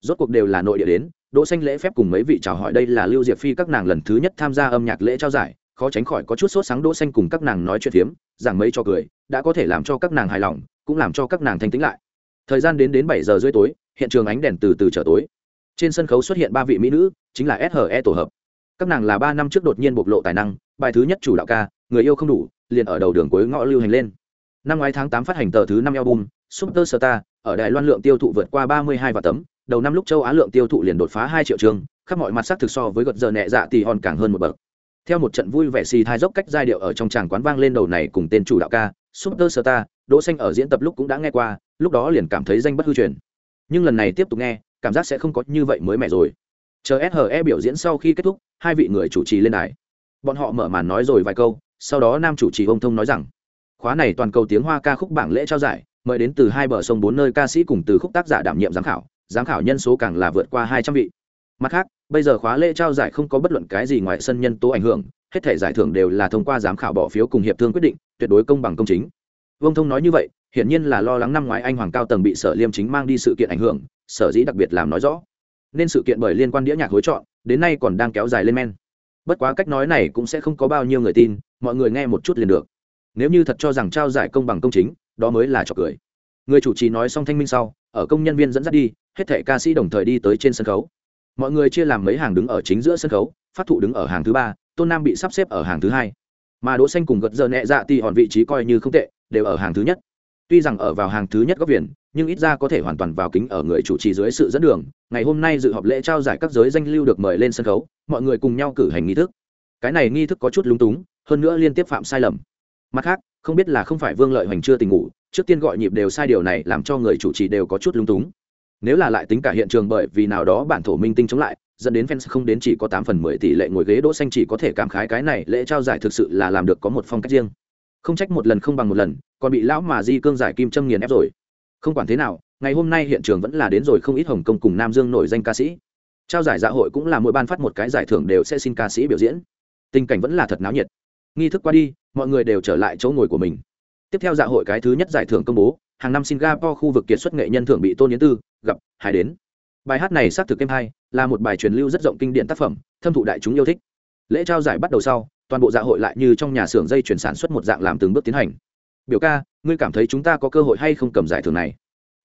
A: Rốt cuộc đều là nội địa đến, đỗ xanh lễ phép cùng mấy vị chào hỏi đây là lưu diệp phi các nàng lần thứ nhất tham gia âm nhạc lễ trao giải, khó tránh khỏi có chút sốt sáng đỗ xanh cùng các nàng nói chuyện phiếm, giảng mấy cho cười, đã có thể làm cho các nàng hài lòng, cũng làm cho các nàng thanh tĩnh lại. Thời gian đến đến bảy giờ rưỡi tối, hiện trường ánh đèn từ từ trở tối. Trên sân khấu xuất hiện ba vị mỹ nữ, chính là SHE tổ hợp. Các nàng là ba năm trước đột nhiên bộc lộ tài năng, bài thứ nhất chủ đạo ca, người yêu không đủ liền ở đầu đường cuối ngõ lưu hành lên. Năm ngoái tháng tám phát hành tờ thứ năm album, super star, ở đài loan lượng tiêu thụ vượt qua ba mươi hai và tấm. Đầu năm lúc châu á lượng tiêu thụ liền đột phá hai triệu trường, khắp mọi mặt sắc thực so với gật giờ nhẹ dạ thì hòn càng hơn một bậc. Theo một trận vui vẻ xì thai dốc cách giai điệu ở trong tràng quán vang lên đầu này cùng tên chủ đạo ca, super star, đỗ xanh ở diễn tập lúc cũng đã nghe qua, lúc đó liền cảm thấy danh bất hư truyền. Nhưng lần này tiếp tục nghe, cảm giác sẽ không có như vậy mới mẻ rồi. Chờ SHE biểu diễn sau khi kết thúc, hai vị người chủ trì lên đài. Bọn họ mở màn nói rồi vài câu sau đó nam chủ trì ông thông nói rằng, khóa này toàn cầu tiếng hoa ca khúc bảng lễ trao giải, mời đến từ hai bờ sông bốn nơi ca sĩ cùng từ khúc tác giả đảm nhiệm giám khảo giám khảo nhân số càng là vượt qua hai trăm vị. Mặt khác, bây giờ khóa lễ trao giải không có bất luận cái gì ngoài sân nhân tố ảnh hưởng, hết thể giải thưởng đều là thông qua giám khảo bỏ phiếu cùng hiệp thương quyết định, tuyệt đối công bằng công chính. Vương thông nói như vậy, hiển nhiên là lo lắng năm ngoái anh hoàng cao tầng bị sở liêm chính mang đi sự kiện ảnh hưởng, sở dĩ đặc biệt làm nói rõ. Nên sự kiện bởi liên quan đĩa nhạc hối chọn, đến nay còn đang kéo dài lên men bất quá cách nói này cũng sẽ không có bao nhiêu người tin, mọi người nghe một chút liền được. Nếu như thật cho rằng trao giải công bằng công chính, đó mới là trò cười. Người chủ trì nói xong thanh minh sau, ở công nhân viên dẫn dắt đi, hết thảy ca sĩ đồng thời đi tới trên sân khấu. Mọi người chia làm mấy hàng đứng ở chính giữa sân khấu, phát thụ đứng ở hàng thứ ba, tôn nam bị sắp xếp ở hàng thứ hai. Mà đỗ xanh cùng gật giờ nhẹ dạ thì hòn vị trí coi như không tệ, đều ở hàng thứ nhất. Tuy rằng ở vào hàng thứ nhất góc viền nhưng ít ra có thể hoàn toàn vào kính ở người chủ trì dưới sự dẫn đường. Ngày hôm nay dự họp lễ trao giải các giới danh lưu được mời lên sân khấu, mọi người cùng nhau cử hành nghi thức. Cái này nghi thức có chút lúng túng, hơn nữa liên tiếp phạm sai lầm. Mặt khác, không biết là không phải vương lợi hoành chưa tình ngủ, trước tiên gọi nhịp đều sai điều này làm cho người chủ trì đều có chút lúng túng. Nếu là lại tính cả hiện trường bởi vì nào đó bản thổ minh tinh chống lại, dẫn đến fans không đến chỉ có tám phần mười tỷ lệ ngồi ghế đỗ xanh chỉ có thể cảm khái cái này lễ trao giải thực sự là làm được có một phong cách riêng. Không trách một lần không bằng một lần, còn bị lão mà di cương giải kim châm nghiền ép rồi không quản thế nào, ngày hôm nay hiện trường vẫn là đến rồi không ít hồng kông cùng nam dương nổi danh ca sĩ. Trao giải dạ hội cũng là mỗi ban phát một cái giải thưởng đều sẽ xin ca sĩ biểu diễn. Tình cảnh vẫn là thật náo nhiệt. Nghi thức qua đi, mọi người đều trở lại chỗ ngồi của mình. Tiếp theo dạ hội cái thứ nhất giải thưởng công bố, hàng năm singapore khu vực kiệt xuất nghệ nhân thưởng bị tôn yến tư, gặp, hải đến. Bài hát này xác thực êm hay, là một bài truyền lưu rất rộng kinh điển tác phẩm, thâm thụ đại chúng yêu thích. Lễ trao giải bắt đầu sau, toàn bộ dạ hội lại như trong nhà xưởng dây chuyển sản xuất một dạng làm từng bước tiến hành biểu ca, ngươi cảm thấy chúng ta có cơ hội hay không cầm giải thưởng này?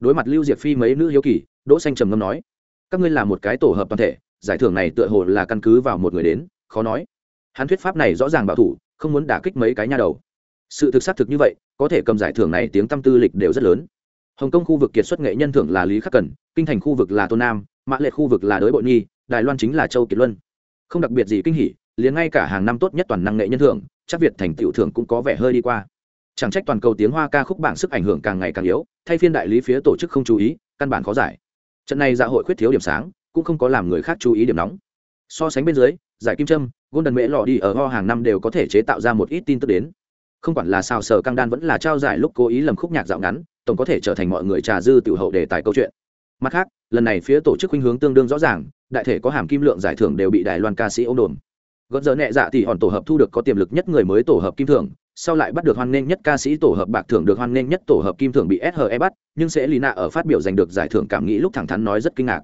A: Đối mặt lưu diệp phi mấy nữ hiếu kỳ, đỗ xanh trầm ngâm nói, các ngươi là một cái tổ hợp toàn thể, giải thưởng này tựa hồ là căn cứ vào một người đến, khó nói. Hắn thuyết pháp này rõ ràng bảo thủ, không muốn đả kích mấy cái nha đầu. Sự thực xác thực như vậy, có thể cầm giải thưởng này tiếng tâm tư lịch đều rất lớn. Hồng kông khu vực kiệt xuất nghệ nhân thưởng là lý khắc cần, kinh thành khu vực là tô nam, mã lệ khu vực là đới bội nhi, đài loan chính là châu kiệt luân. Không đặc biệt gì kinh hỉ, liền ngay cả hàng năm tốt nhất toàn năng nghệ nhân thưởng, chắc việt thành tựu thưởng cũng có vẻ hơi đi qua chẳng trách toàn cầu tiếng hoa ca khúc bảng sức ảnh hưởng càng ngày càng yếu, thay phiên đại lý phía tổ chức không chú ý, căn bản khó giải. Trận này dạ hội khuyết thiếu điểm sáng, cũng không có làm người khác chú ý điểm nóng. So sánh bên dưới, giải kim trâm, golden mễ lọ đi ở ho hàng năm đều có thể chế tạo ra một ít tin tức đến. Không quản là sao sở căng đan vẫn là trao giải lúc cố ý lầm khúc nhạc dạo ngắn, tổng có thể trở thành mọi người trà dư tiểu hậu đề tài câu chuyện. Mặt khác, lần này phía tổ chức khuynh hướng tương đương rõ ràng, đại thể có hàm kim lượng giải thưởng đều bị đài loan ca sĩ ôm đồn gợn giờ nhẹ dạ thì hòn tổ hợp thu được có tiềm lực nhất người mới tổ hợp kim thưởng sau lại bắt được hoan nghênh nhất ca sĩ tổ hợp bạc thưởng được hoan nghênh nhất tổ hợp kim thưởng bị SHE bắt, nhưng sẽ Lina ở phát biểu giành được giải thưởng cảm nghĩ lúc thẳng thắn nói rất kinh ngạc.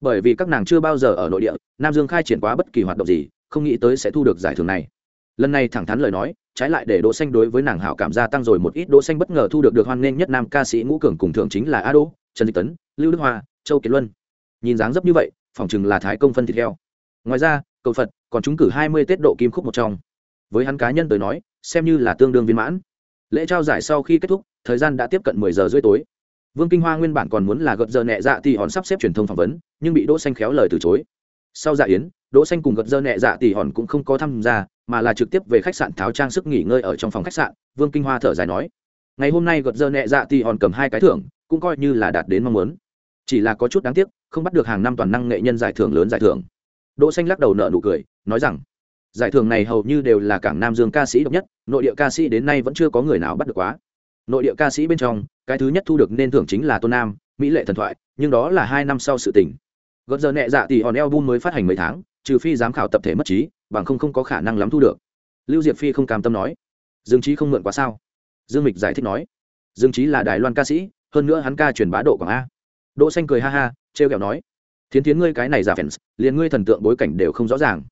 A: Bởi vì các nàng chưa bao giờ ở nội địa, Nam Dương khai triển quá bất kỳ hoạt động gì, không nghĩ tới sẽ thu được giải thưởng này. Lần này thẳng thắn lời nói, trái lại để Đỗ Xanh đối với nàng hảo cảm gia tăng rồi một ít, Đỗ Xanh bất ngờ thu được được hoan nghênh nhất nam ca sĩ ngũ cường cùng thưởng chính là Ado, Trần Dịch Tấn, Lưu Đức Hoa, Châu Kiệt Luân. Nhìn dáng dấp như vậy, phòng chừng là thái công phân thịt heo. Ngoài ra, cầu Phật còn chúng cử 20 Tết độ kim khúc một trong. Với hắn cá nhân tới nói, xem như là tương đương viên mãn. Lễ trao giải sau khi kết thúc, thời gian đã tiếp cận mười giờ rưỡi tối. Vương kinh hoa nguyên bản còn muốn là gật giờ nhẹ dạ thì hòn sắp xếp truyền thông phỏng vấn, nhưng bị đỗ xanh khéo lời từ chối. Sau dạ yến, đỗ xanh cùng gật giờ nhẹ dạ thì hòn cũng không có tham gia, mà là trực tiếp về khách sạn tháo trang sức nghỉ ngơi ở trong phòng khách sạn, vương kinh hoa thở dài nói. Ngày hôm nay gật giờ nhẹ dạ thì hòn cầm hai cái thưởng, cũng coi như là đạt đến mong muốn. Chỉ là có chút đáng tiếc, không bắt được hàng năm toàn năng nghệ nhân giải thưởng lớn giải thưởng. Đỗ xanh lắc đầu nở nụ cười, nói rằng giải thưởng này hầu như đều là cảng nam dương ca sĩ độc nhất, nội địa ca sĩ đến nay vẫn chưa có người nào bắt được quá. Nội địa ca sĩ bên trong, cái thứ nhất thu được nên thưởng chính là tôn nam, mỹ lệ thần thoại, nhưng đó là hai năm sau sự tình. Gợt giờ nhẹ dạ thì hòn album mới phát hành mấy tháng, trừ phi giám khảo tập thể mất trí, bằng không không có khả năng lắm thu được. Lưu diệp phi không cam tâm nói. Dương trí không mượn quá sao? Dương mịch giải thích nói. Dương trí là đài loan ca sĩ, hơn nữa hắn ca truyền bá độ quảng a. Đỗ xanh cười ha ha, trêu kẹo nói. Thiến thiến ngươi cái này giả fans, liền ngươi thần tượng bối cảnh đều không rõ ràng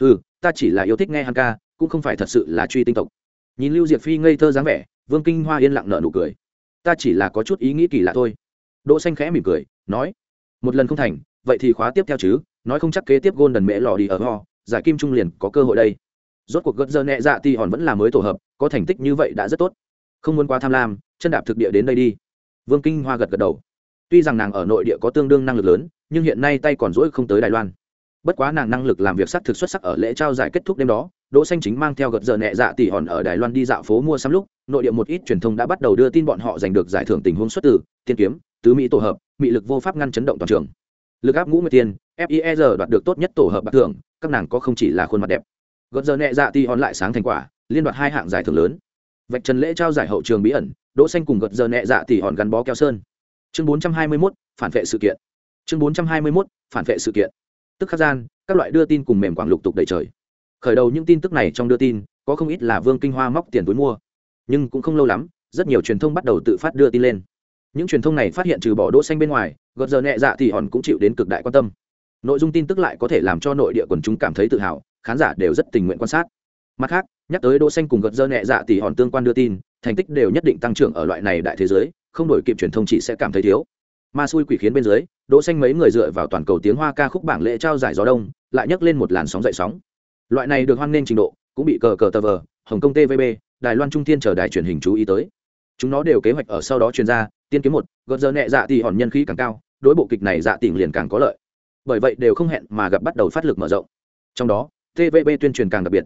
A: ừ ta chỉ là yêu thích nghe hắn ca, cũng không phải thật sự là truy tinh tộc. Nhìn lưu diệp phi ngây thơ dáng vẻ, vương kinh hoa yên lặng nở nụ cười. Ta chỉ là có chút ý nghĩ kỳ lạ thôi. Đỗ xanh khẽ mỉm cười, nói, một lần không thành, vậy thì khóa tiếp theo chứ, nói không chắc kế tiếp gôn đần mễ lò đi ở ho, giải kim trung liền có cơ hội đây. Rốt cuộc gật giờ nhẹ dạ thì hòn vẫn là mới tổ hợp, có thành tích như vậy đã rất tốt. Không muốn quá tham lam, chân đạp thực địa đến đây đi. Vương kinh hoa gật gật đầu. Tuy rằng nàng ở nội địa có tương đương năng lực lớn, nhưng hiện nay tay còn rỗi không tới đài loan bất quá nàng năng lực làm việc sắc thực xuất sắc ở lễ trao giải kết thúc đêm đó đỗ xanh chính mang theo gật giờ nhẹ dạ tỷ hòn ở đài loan đi dạo phố mua sắm lúc nội địa một ít truyền thông đã bắt đầu đưa tin bọn họ giành được giải thưởng tình huống xuất từ tiên kiếm tứ mỹ tổ hợp mỹ lực vô pháp ngăn chấn động toàn trường. Lực áp ngũ nguyệt tiên fier đoạt được tốt nhất tổ hợp bạc thưởng các nàng có không chỉ là khuôn mặt đẹp. Gật giờ nhẹ dạ tỷ hòn lại sáng thành quả liên đoạt hai hạng giải thưởng lớn. Vạch trần lễ trao giải hậu trường bí ẩn đỗ xanh cùng gật giờ nhẹ dạ tỷ hòn gắn bó keo sơn. Chương 421, phản vệ sự kiện. Chương 421, phản vệ sự kiện tức khắc gian, các loại đưa tin cùng mềm quảng lục tục đầy trời. Khởi đầu những tin tức này trong đưa tin, có không ít là vương kinh hoa móc tiền túi mua. Nhưng cũng không lâu lắm, rất nhiều truyền thông bắt đầu tự phát đưa tin lên. Những truyền thông này phát hiện trừ bỏ đỗ xanh bên ngoài, gợt giờ nhẹ dạ thì hòn cũng chịu đến cực đại quan tâm. Nội dung tin tức lại có thể làm cho nội địa quần chúng cảm thấy tự hào, khán giả đều rất tình nguyện quan sát. Mặt khác, nhắc tới đỗ xanh cùng gợt giờ nhẹ dạ thì hòn tương quan đưa tin, thành tích đều nhất định tăng trưởng ở loại này đại thế giới, không đổi kịp truyền thông chỉ sẽ cảm thấy thiếu ma xui quỷ khiến bên dưới, đỗ xanh mấy người dựa vào toàn cầu tiếng hoa ca khúc bảng lễ trao giải gió đông, lại nhấc lên một làn sóng dậy sóng. Loại này được hoan nên trình độ, cũng bị cờ cờ tờ vờ, hồng kông tvb đài loan trung thiên chờ đài truyền hình chú ý tới. Chúng nó đều kế hoạch ở sau đó truyền ra, tiên kiếm một gợn giờ nhẹ dạ thì hòn nhân khí càng cao, đối bộ kịch này dạ tỉnh liền càng có lợi. Bởi vậy đều không hẹn mà gặp bắt đầu phát lực mở rộng. Trong đó tvb tuyên truyền càng đặc biệt.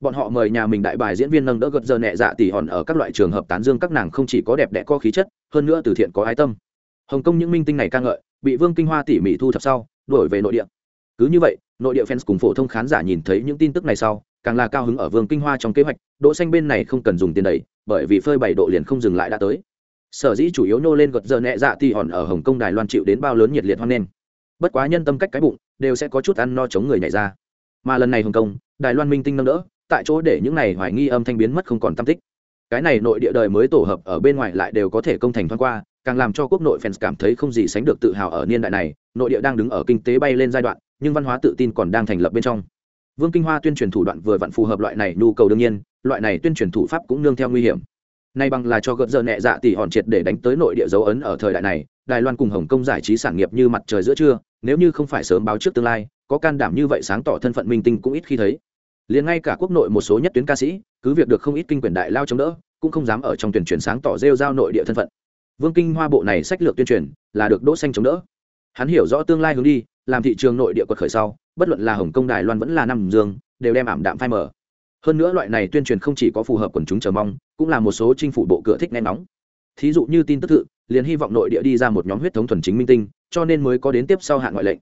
A: Bọn họ mời nhà mình đại bài diễn viên nâng đỡ gợn giờ nhẹ dạ thì hòn ở các loại trường hợp tán dương các nàng không chỉ có đẹp đẽ có khí chất, hơn nữa từ thiện có ái tâm hồng kông những minh tinh này ca ngợi, bị vương kinh hoa tỉ mỉ thu thập sau đổi về nội địa. Cứ như vậy, nội địa fans cùng phổ thông khán giả nhìn thấy những tin tức này sau, càng là cao hứng ở vương kinh hoa trong kế hoạch, đỗ xanh bên này không cần dùng tiền đầy, bởi vì phơi bảy độ liền không dừng lại đã tới. Sở dĩ chủ yếu nô lên gật giờ nhẹ dạ thì hòn ở hồng kông đài loan chịu đến bao lớn nhiệt liệt hoan nghênh. Bất quá nhân tâm cách cái bụng, đều sẽ có chút ăn no chống người nhảy ra. Mà lần này hồng kông, đài loan minh tinh nâng đỡ, tại chỗ để những này hoài nghi âm thanh biến mất không còn tâm tích. Cái này nội địa đời mới tổ hợp ở bên ngoài lại đều có thể công thành thoáng qua càng làm cho quốc nội fans cảm thấy không gì sánh được tự hào ở niên đại này, nội địa đang đứng ở kinh tế bay lên giai đoạn, nhưng văn hóa tự tin còn đang thành lập bên trong. Vương kinh hoa tuyên truyền thủ đoạn vừa vặn phù hợp loại này nhu cầu đương nhiên, loại này tuyên truyền thủ pháp cũng nương theo nguy hiểm. Nay bằng là cho gợt giờ nhẹ dạ tỷ hòn triệt để đánh tới nội địa dấu ấn ở thời đại này, đài loan cùng hồng kông giải trí sản nghiệp như mặt trời giữa trưa, nếu như không phải sớm báo trước tương lai, có can đảm như vậy sáng tỏ thân phận minh tinh cũng ít khi thấy. Liền ngay cả quốc nội một số nhất tuyến ca sĩ, cứ việc được không ít kinh quyền đại lao chống đỡ, cũng không dám ở trong tuyển truyền sáng tỏ rêu giao nội địa thân phận vương kinh hoa bộ này sách lược tuyên truyền là được đỗ xanh chống đỡ. Hắn hiểu rõ tương lai hướng đi, làm thị trường nội địa quật khởi sau, bất luận là hồng kông, đài loan vẫn là nam dương, đều đem ảm đạm phai mở hơn nữa loại này tuyên truyền không chỉ có phù hợp quần chúng chờ mong, cũng là một số chính phủ bộ cửa thích nghe nóng thí dụ như tin tức thự liền hy vọng nội địa đi ra một nhóm huyết thống thuần chính minh tinh, cho nên mới có đến tiếp sau hạn ngoại lệnh.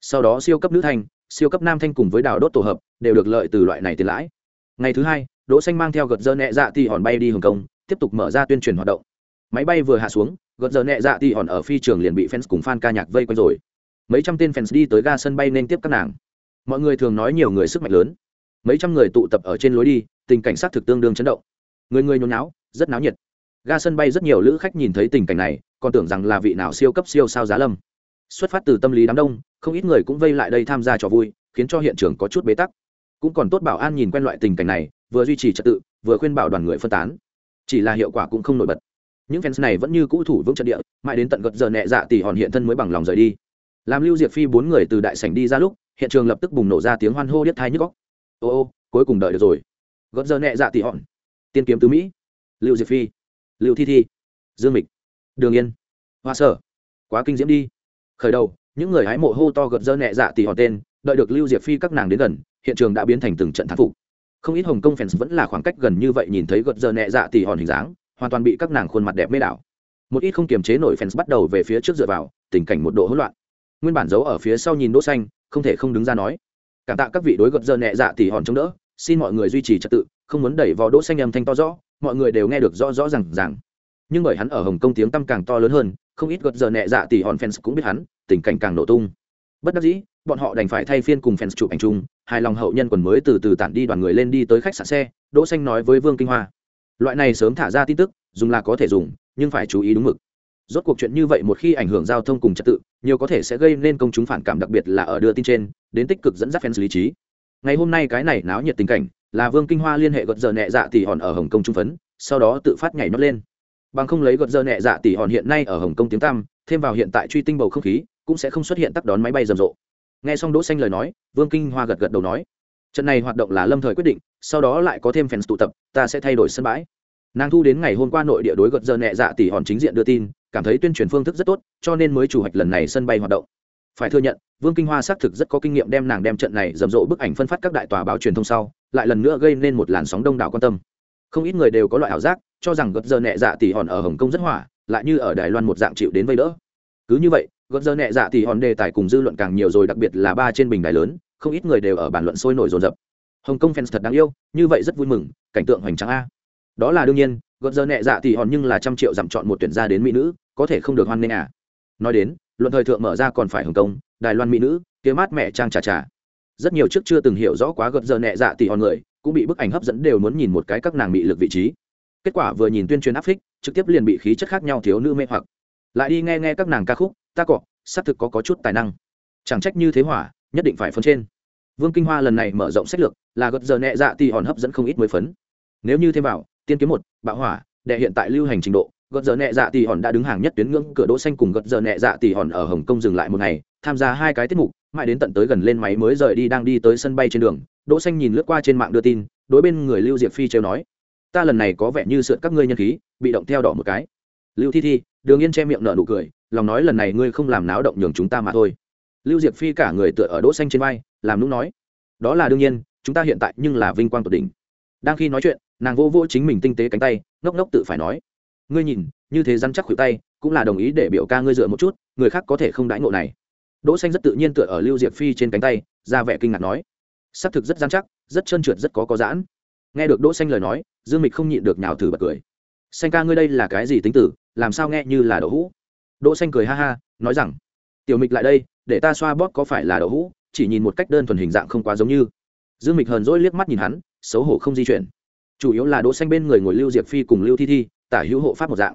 A: Sau đó siêu cấp nữ thanh, siêu cấp nam thanh cùng với đào đốt tổ hợp, đều được lợi từ loại này tiền lãi. Ngày thứ hai, đỗ xanh mang theo gật dơ nhẹ dạ thì hòn bay đi hồng kông, tiếp tục mở ra tuyên truyền hoạt động máy bay vừa hạ xuống gật giờ nhẹ dạ thì hòn ở phi trường liền bị fans cùng fan ca nhạc vây quanh rồi. Mấy trăm tên fans đi tới ga sân bay nên tiếp các nàng. Mọi người thường nói nhiều người sức mạnh lớn. Mấy trăm người tụ tập ở trên lối đi, tình cảnh sát thực tương đương chấn động. Người người nhốn náo rất náo nhiệt. Ga sân bay rất nhiều lữ khách nhìn thấy tình cảnh này, còn tưởng rằng là vị nào siêu cấp siêu sao giá lâm. Xuất phát từ tâm lý đám đông, không ít người cũng vây lại đây tham gia trò vui, khiến cho hiện trường có chút bế tắc. Cũng còn tốt bảo an nhìn quen loại tình cảnh này, vừa duy trì trật tự, vừa khuyên bảo đoàn người phân tán. Chỉ là hiệu quả cũng không nổi bật những fans này vẫn như cũ thủ vững trận địa, mãi đến tận gật giờ nhẹ dạ tỷ hòn hiện thân mới bằng lòng rời đi. Làm lưu diệp phi bốn người từ đại sảnh đi ra lúc, hiện trường lập tức bùng nổ ra tiếng hoan hô điếc thai nhức góc ô ô, cuối cùng đợi được rồi. Gật giờ nhẹ dạ tỷ hòn. Tiên kiếm tứ mỹ. Lưu diệp phi. Lưu thi thi. Dương mịch. Đường yên. Hoa sở. Quá kinh diễm đi. Khởi đầu, những người hái mộ hô to gật dơ nhẹ dạ tỷ hòn tên, đợi được lưu diệp phi các nàng đến gần, hiện trường đã biến thành từng trận thắng phục. Không ít hồng kông fans vẫn là khoảng cách gần như vậy nhìn thấy gật dơ nhẹ dạ tỷ hòn hình dáng hoàn toàn bị các nàng khuôn mặt đẹp mê đảo. Một ít không kiềm chế nổi fans bắt đầu về phía trước dựa vào, tình cảnh một độ hỗn loạn. Nguyên bản giấu ở phía sau nhìn đỗ xanh, không thể không đứng ra nói. Cảm tạ các vị đối gật giờ nhẹ dạ tỷ hòn chống đỡ, xin mọi người duy trì trật tự, không muốn đẩy vào đỗ xanh âm thanh to rõ, mọi người đều nghe được rõ rõ ràng ràng. Nhưng bởi hắn ở hồng kông tiếng tăm càng to lớn hơn, không ít gật giờ nhẹ dạ tỷ hòn fans cũng biết hắn, tình cảnh càng nổ tung. Bất đắc dĩ, bọn họ đành phải thay phiên cùng fans chụp ảnh chung hai lòng hậu nhân quần mới từ từ tản đi đoàn người lên đi tới khách sạn xe, đỗ xanh nói với vương kinh hoa loại này sớm thả ra tin tức, dùng là có thể dùng, nhưng phải chú ý đúng mực. Rốt cuộc chuyện như vậy một khi ảnh hưởng giao thông cùng trật tự, nhiều có thể sẽ gây nên công chúng phản cảm đặc biệt là ở đưa tin trên, đến tích cực dẫn dắt fans lý trí. Ngày hôm nay cái này náo nhiệt tình cảnh, là vương kinh hoa liên hệ gật giờ nhẹ dạ tỷ hòn ở hồng kông trung phấn, sau đó tự phát nhảy nhót lên. Bằng không lấy gật giờ nhẹ dạ tỷ hòn hiện nay ở hồng kông tiếng tăm, thêm vào hiện tại truy tinh bầu không khí, cũng sẽ không xuất hiện tắc đón máy bay rầm rộ. Nghe xong đỗ xanh lời nói, vương kinh hoa gật gật đầu nói, trận này hoạt động là lâm thời quyết định sau đó lại có thêm fans tụ tập, ta sẽ thay đổi sân bãi. Nàng thu đến ngày hôm qua nội địa đối gật giờ nhẹ dạ tỷ hòn chính diện đưa tin, cảm thấy tuyên truyền phương thức rất tốt, cho nên mới chủ hoạch lần này sân bay hoạt động. Phải thừa nhận, vương kinh hoa xác thực rất có kinh nghiệm đem nàng đem trận này rầm rộ bức ảnh phân phát các đại tòa báo truyền thông sau, lại lần nữa gây nên một làn sóng đông đảo quan tâm. Không ít người đều có loại ảo giác, cho rằng gật giờ nhẹ dạ tỷ hòn ở hồng kông rất hỏa, lại như ở đài loan một dạng chịu đến vây đỡ. Cứ như vậy, gật giờ nhẹ dạ tỷ hòn đề tài cùng dư luận càng nhiều rồi, đặc biệt là ba trên bình đài lớn, không ít người đều ở bàn luận sôi nổi rồn rập hồng kông fans thật đáng yêu như vậy rất vui mừng cảnh tượng hoành tráng a. Đó là đương nhiên gợt giờ nhẹ dạ thì hòn nhưng là trăm triệu dặm chọn một tuyển gia đến mỹ nữ có thể không được hoan nghênh à. Nói đến luận thời thượng mở ra còn phải hồng kông đài loan mỹ nữ kia mát mẹ trang trà trà. Rất nhiều trước chưa từng hiểu rõ quá gợt giờ nhẹ dạ thì hòn người cũng bị bức ảnh hấp dẫn đều muốn nhìn một cái các nàng bị lực vị trí. Kết quả vừa nhìn tuyên truyền áp phích trực tiếp liền bị khí chất khác nhau thiếu nữ mê hoặc. Lại đi nghe nghe các nàng ca khúc ta cọ xác thực có, có chút tài năng. Chẳng trách như thế hỏa nhất định phải phấn trên vương kinh hoa lần này mở rộng sách lược, là gật giờ nhẹ dạ thì hòn hấp dẫn không ít mới phấn. Nếu như thêm vào, tiên kiếm một, bạo hỏa, đệ hiện tại lưu hành trình độ, gật giờ nhẹ dạ thì hòn đã đứng hàng nhất tuyến ngưỡng cửa đỗ xanh cùng gật giờ nhẹ dạ thì hòn ở hồng kông dừng lại một ngày, tham gia hai cái tiết mục, mãi đến tận tới gần lên máy mới rời đi đang đi tới sân bay trên đường. Đỗ xanh nhìn lướt qua trên mạng đưa tin, đối bên người lưu diệp phi trêu nói, ta lần này có vẻ như sượt các ngươi nhân khí, bị động theo đỏ một cái. Lưu thi thi, đường yên che miệng nở nụ cười, lòng nói lần này ngươi không làm náo động nhường chúng ta mà thôi lưu diệp phi cả người tựa ở đỗ xanh trên vai, làm nũng nói, đó là đương nhiên, chúng ta hiện tại nhưng là vinh quang tột đỉnh. Đang khi nói chuyện, nàng vô vô chính mình tinh tế cánh tay, ngốc ngốc tự phải nói, ngươi nhìn, như thế rắn chắc khuỷu tay, cũng là đồng ý để biểu ca ngươi dựa một chút, người khác có thể không đãi ngộ này. Đỗ xanh rất tự nhiên tựa ở lưu diệp phi trên cánh tay, ra vẻ kinh ngạc nói, xác thực rất rắn chắc, rất trơn trượt rất có có giãn. Nghe được đỗ xanh lời nói, dương mịch không nhịn được nhào thử bật cười. Xanh ca ngươi đây là cái gì tính tử, làm sao nghe như là đậu hũ? Đỗ xanh cười ha ha, nói rằng, tiểu mịch lại đây để ta xoa bóp có phải là đậu hũ, chỉ nhìn một cách đơn thuần hình dạng không quá giống như. Dương mịch hờn dỗi liếc mắt nhìn hắn, xấu hổ không di chuyển. Chủ yếu là đỗ xanh bên người ngồi lưu diệp phi cùng lưu thi thi, tả hữu hộ pháp một dạng.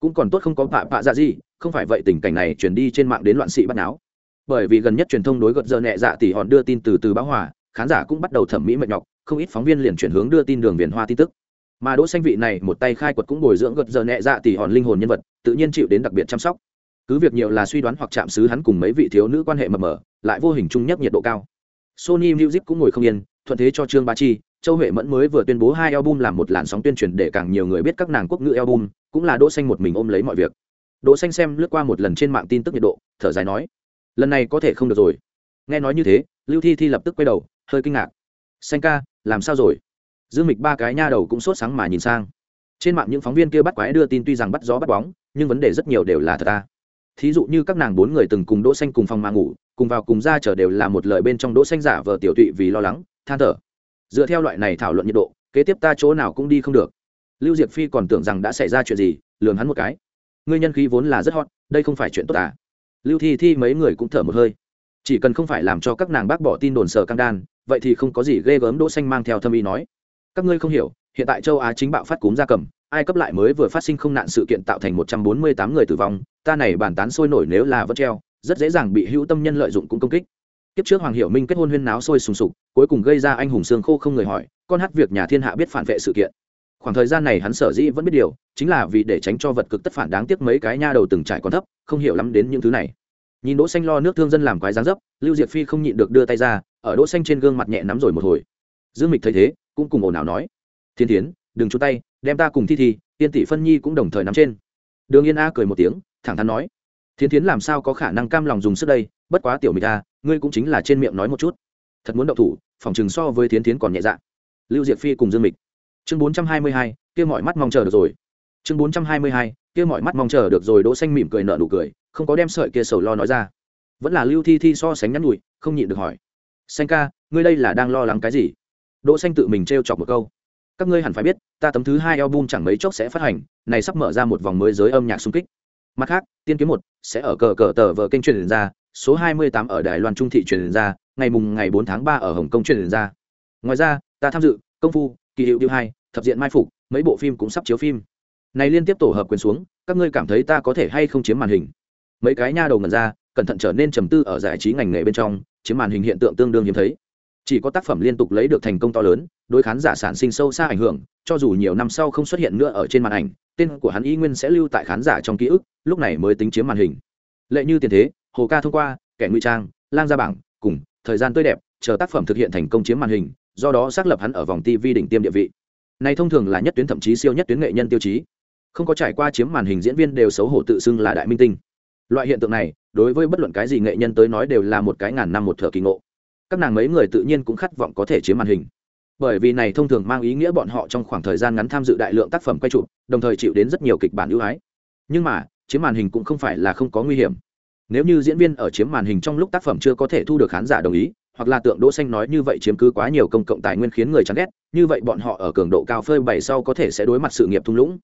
A: Cũng còn tốt không có pạ pạ dạ gì, không phải vậy tình cảnh này truyền đi trên mạng đến loạn sĩ bắt náo. Bởi vì gần nhất truyền thông đối gật giờ nhẹ dạ tỷ hòn đưa tin từ từ báo hòa, khán giả cũng bắt đầu thẩm mỹ mệt nhọc, không ít phóng viên liền chuyển hướng đưa tin đường viền hoa tin tức. Mà đỗ xanh vị này một tay khai quật cũng bồi dưỡng gật giờ nhẹ dạ tỷ hòn linh hồn nhân vật, tự nhiên chịu đến đặc biệt chăm sóc cứ việc nhiều là suy đoán hoặc chạm xứ hắn cùng mấy vị thiếu nữ quan hệ mập mờ, lại vô hình chung nhất nhiệt độ cao. Sony music cũng ngồi không yên, thuận thế cho trương ba chi, châu huệ mẫn mới vừa tuyên bố hai album làm một làn sóng tuyên truyền để càng nhiều người biết các nàng quốc ngữ album, cũng là đỗ xanh một mình ôm lấy mọi việc. Đỗ xanh xem lướt qua một lần trên mạng tin tức nhiệt độ, thở dài nói, lần này có thể không được rồi. Nghe nói như thế, lưu thi thi lập tức quay đầu, hơi kinh ngạc. Xanh ca, làm sao rồi? Dương mịch ba cái nha đầu cũng sốt sáng mà nhìn sang. Trên mạng những phóng viên kia bắt quái đưa tin tuy rằng bắt gió bắt bóng, nhưng vấn đề rất nhiều đều là thật ta thí dụ như các nàng bốn người từng cùng đỗ xanh cùng phòng mà ngủ, cùng vào cùng ra chờ đều là một lời bên trong đỗ xanh giả vờ tiểu tụy vì lo lắng, than thở. Dựa theo loại này thảo luận nhiệt độ, kế tiếp ta chỗ nào cũng đi không được. Lưu diệp phi còn tưởng rằng đã xảy ra chuyện gì lường hắn một cái. Ngươi nhân khí vốn là rất hot, đây không phải chuyện tốt à? Lưu thi thi mấy người cũng thở một hơi. Chỉ cần không phải làm cho các nàng bác bỏ tin đồn sở căng đan, vậy thì không có gì ghê gớm đỗ xanh mang theo thâm ý nói. Các ngươi không hiểu, hiện tại châu á chính bạo phát cúm da cầm ai cấp lại mới vừa phát sinh không nạn sự kiện tạo thành 148 người tử vong, ta này bàn tán sôi nổi nếu là vẫn treo, rất dễ dàng bị hữu tâm nhân lợi dụng cũng công kích. Kiếp trước hoàng hiểu minh kết hôn huyên náo sôi sùng sục, cuối cùng gây ra anh hùng xương khô không người hỏi, con hát việc nhà thiên hạ biết phản vệ sự kiện. Khoảng thời gian này hắn sở dĩ vẫn biết điều, chính là vì để tránh cho vật cực tất phản đáng tiếc mấy cái nha đầu từng trải còn thấp, không hiểu lắm đến những thứ này. Nhìn đỗ xanh lo nước thương dân làm quái dáng dấp, lưu diệp phi không nhịn được đưa tay ra, ở đỗ xanh trên gương mặt nhẹ nắm rồi một hồi. Dương mịch thấy thế, cũng cùng ồn ào nói, thiên thiến, đừng chú tay đem ta cùng thi thi tiên tỷ phân nhi cũng đồng thời nắm trên. Đường yên a cười một tiếng, thẳng thắn nói thiên thiến làm sao có khả năng cam lòng dùng sức đây? Bất quá tiểu mịch a, ngươi cũng chính là trên miệng nói một chút. Thật muốn động thủ, phòng chừng so với thiến thiến còn nhẹ dạ. Lưu diệp phi cùng dương mịch. Chương bốn trăm hai mươi hai, kia mọi mắt mong chờ được rồi. Chương bốn trăm hai mươi hai, kia mọi mắt mong chờ được rồi, đỗ xanh mỉm cười nở nụ cười, không có đem sợi kia sầu lo nói ra. Vẫn là lưu thi thi so sánh nhắn nhủi, không nhịn được hỏi, xanh ca, ngươi đây là đang lo lắng cái gì? Đỗ xanh tự mình treo chọc một câu các ngươi hẳn phải biết, ta tấm thứ hai album chẳng mấy chốc sẽ phát hành, này sắp mở ra một vòng mới giới âm nhạc xung kích. Mặt khác, tiên kiếm một sẽ ở cờ cờ tờ vở kênh truyền ra, số 28 ở đài loan trung thị truyền ra, ngày mùng ngày 4 tháng 3 ở hồng kông truyền ra. Ngoài ra, ta tham dự công phu, kỳ hiệu tiêu hai, thập diện mai phục, mấy bộ phim cũng sắp chiếu phim. Này liên tiếp tổ hợp quyền xuống, các ngươi cảm thấy ta có thể hay không chiếm màn hình? Mấy cái nha đầu ngần ra, cẩn thận trở nên trầm tư ở giải trí ngành nghề bên trong, chiếm màn hình hiện tượng tương đương hiếm thấy chỉ có tác phẩm liên tục lấy được thành công to lớn, đối khán giả sản sinh sâu xa ảnh hưởng, cho dù nhiều năm sau không xuất hiện nữa ở trên màn ảnh, tên của hắn y nguyên sẽ lưu tại khán giả trong ký ức, lúc này mới tính chiếm màn hình. Lệ như tiền thế, hồ ca thông qua, kẻ ngụy trang, lang gia bảng, cùng thời gian tươi đẹp, chờ tác phẩm thực hiện thành công chiếm màn hình, do đó xác lập hắn ở vòng tv đỉnh tiêm địa vị. Này thông thường là nhất tuyến thậm chí siêu nhất tuyến nghệ nhân tiêu chí. Không có trải qua chiếm màn hình diễn viên đều xấu hổ tự xưng là đại minh tinh. Loại hiện tượng này, đối với bất luận cái gì nghệ nhân tới nói đều là một cái ngàn năm một thợ kỳ ngộ các nàng mấy người tự nhiên cũng khát vọng có thể chiếm màn hình. Bởi vì này thông thường mang ý nghĩa bọn họ trong khoảng thời gian ngắn tham dự đại lượng tác phẩm quay chụp, đồng thời chịu đến rất nhiều kịch bản ưu ái. Nhưng mà, chiếm màn hình cũng không phải là không có nguy hiểm. Nếu như diễn viên ở chiếm màn hình trong lúc tác phẩm chưa có thể thu được khán giả đồng ý, hoặc là tượng đỗ xanh nói như vậy chiếm cứ quá nhiều công cộng tài nguyên khiến người chán ghét, như vậy bọn họ ở cường độ cao phơi bày sau có thể sẽ đối mặt sự nghiệp thung lũng.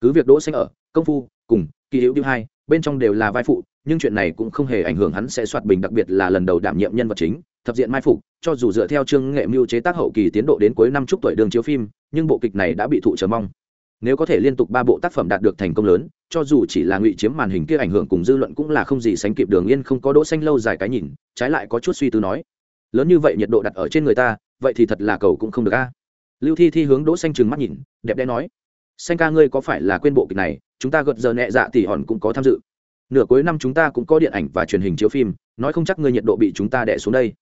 A: Cứ việc đỗ xanh ở, công phu, cùng, kỳ hữu điêu hai, bên trong đều là vai phụ, nhưng chuyện này cũng không hề ảnh hưởng hắn sẽ soạt bình, đặc biệt là lần đầu đảm nhiệm nhân vật chính thập diện mai phục, cho dù dựa theo chương nghệ mưu chế tác hậu kỳ tiến độ đến cuối năm chúc tuổi đường chiếu phim, nhưng bộ kịch này đã bị thụ chờ mong. Nếu có thể liên tục ba bộ tác phẩm đạt được thành công lớn, cho dù chỉ là ngụy chiếm màn hình kia ảnh hưởng cùng dư luận cũng là không gì sánh kịp đường yên không có đỗ xanh lâu dài cái nhìn, trái lại có chút suy tư nói. Lớn như vậy nhiệt độ đặt ở trên người ta, vậy thì thật là cầu cũng không được a. Lưu thi thi hướng đỗ xanh trừng mắt nhìn, đẹp đẽ nói. Xanh ca ngươi có phải là quên bộ kịch này, chúng ta gật giờ nhẹ dạ tỷ hòn cũng có tham dự. Nửa cuối năm chúng ta cũng có điện ảnh và truyền hình chiếu phim, nói không chắc ngươi nhiệt độ bị chúng ta đè xuống đây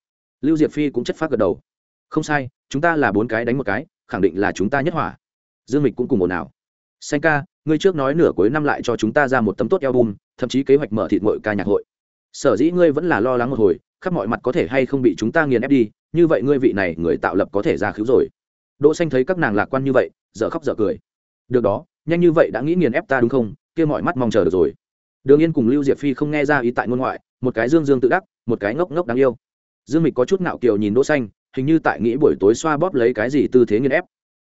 A: lưu diệp phi cũng chất phát gật đầu. Không sai, chúng ta là bốn cái đánh một cái, khẳng định là chúng ta nhất hỏa. Dương mịch cũng cùng một nào xanh ca, ngươi trước nói nửa cuối năm lại cho chúng ta ra một tấm tốt album, thậm chí kế hoạch mở thịt mội ca nhạc hội. Sở dĩ ngươi vẫn là lo lắng một hồi, khắp mọi mặt có thể hay không bị chúng ta nghiền ép đi, như vậy ngươi vị này người tạo lập có thể ra cứu rồi. Đỗ xanh thấy các nàng lạc quan như vậy, dở khóc dở cười. Được đó, nhanh như vậy đã nghĩ nghiền ép ta đúng không? Kia mọi mắt mong chờ được rồi. Đường yên cùng lưu diệp phi không nghe ra ý tại ngôn ngoại, một cái dương dương tự đắc, một cái ngốc ngốc đáng yêu dương mịch có chút ngạo kiều nhìn đỗ xanh, hình như tại nghĩ buổi tối xoa bóp lấy cái gì tư thế nghiền ép.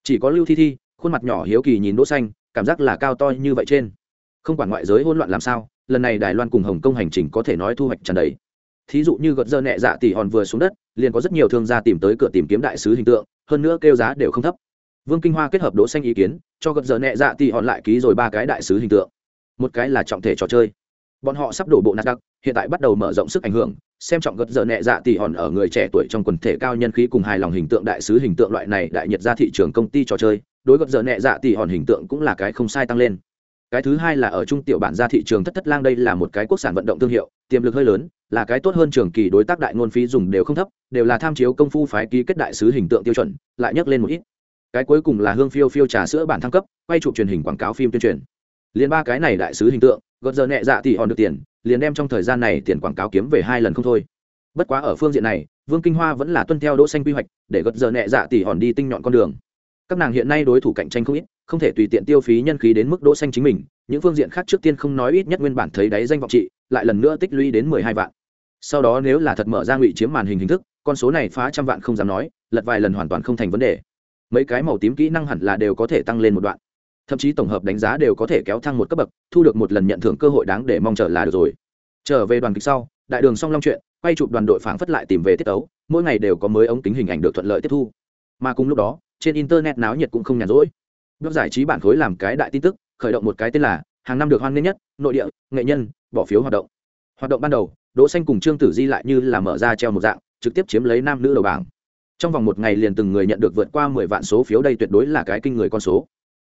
A: Chỉ có lưu thi thi, khuôn mặt nhỏ hiếu kỳ nhìn đỗ xanh, cảm giác là cao to như vậy trên. Không quản ngoại giới hỗn loạn làm sao, lần này đài loan cùng hồng kông hành trình có thể nói thu hoạch tràn đầy. Thí dụ như gợt dơ nhẹ dạ tỷ hòn vừa xuống đất, liền có rất nhiều thương gia tìm tới cửa tìm kiếm đại sứ hình tượng, hơn nữa kêu giá đều không thấp. Vương kinh hoa kết hợp đỗ xanh ý kiến, cho gợt dơ nhẹ dạ tỷ hòn lại ký rồi ba cái đại sứ hình tượng. Một cái là trọng thể trò chơi bọn họ sắp đổ bộ nạt đặc hiện tại bắt đầu mở rộng sức ảnh hưởng, xem trọng gật giờ nhẹ dạ tỉ hòn ở người trẻ tuổi trong quần thể cao nhân khí cùng hài lòng hình tượng đại sứ hình tượng loại này đại nhiệt ra thị trường công ty trò chơi, đối gật giờ nhẹ dạ tỉ hòn hình tượng cũng là cái không sai tăng lên. Cái thứ hai là ở trung tiểu bản ra thị trường thất thất lang đây là một cái quốc sản vận động thương hiệu, tiềm lực hơi lớn, là cái tốt hơn trường kỳ đối tác đại ngôn phí dùng đều không thấp, đều là tham chiếu công phu phái ký kết đại sứ hình tượng tiêu chuẩn, lại nhắc lên một ít. Cái cuối cùng là hương phiêu phiêu trà sữa bản thăng cấp, quay chụp truyền hình quảng cáo phim tuyên truyền. Liên ba cái này đại sứ hình tượng gợt giờ nhẹ dạ tỷ hòn được tiền, liền đem trong thời gian này tiền quảng cáo kiếm về hai lần không thôi. Bất quá ở phương diện này, vương kinh hoa vẫn là tuân theo đỗ xanh quy hoạch, để gợt giờ nhẹ dạ tỷ hòn đi tinh nhọn con đường. Các nàng hiện nay đối thủ cạnh tranh không ít, không thể tùy tiện tiêu phí nhân khí đến mức đỗ xanh chính mình, những phương diện khác trước tiên không nói ít nhất nguyên bản thấy đáy danh vọng trị, lại lần nữa tích lũy đến mười hai vạn. Sau đó nếu là thật mở ra ngụy chiếm màn hình hình thức, con số này phá trăm vạn không dám nói, lật vài lần hoàn toàn không thành vấn đề. Mấy cái màu tím kỹ năng hẳn là đều có thể tăng lên một đoạn thậm chí tổng hợp đánh giá đều có thể kéo thăng một cấp bậc, thu được một lần nhận thưởng cơ hội đáng để mong chờ là được rồi. Trở về đoàn kịch sau, đại đường song long chuyện, quay chụp đoàn đội phảng phất lại tìm về tiết tấu, mỗi ngày đều có mới ống kính hình ảnh được thuận lợi tiếp thu. Mà cùng lúc đó, trên internet náo nhiệt cũng không nhàn rỗi. Bước giải trí bản khối làm cái đại tin tức, khởi động một cái tên là hàng năm được hoan nghênh nhất, nội địa, nghệ nhân, bỏ phiếu hoạt động. Hoạt động ban đầu, đỗ xanh cùng trương tử di lại như là mở ra treo một dạng, trực tiếp chiếm lấy nam nữ đầu bảng. Trong vòng một ngày liền từng người nhận được vượt qua mười vạn số phiếu, đây tuyệt đối là cái kinh người con số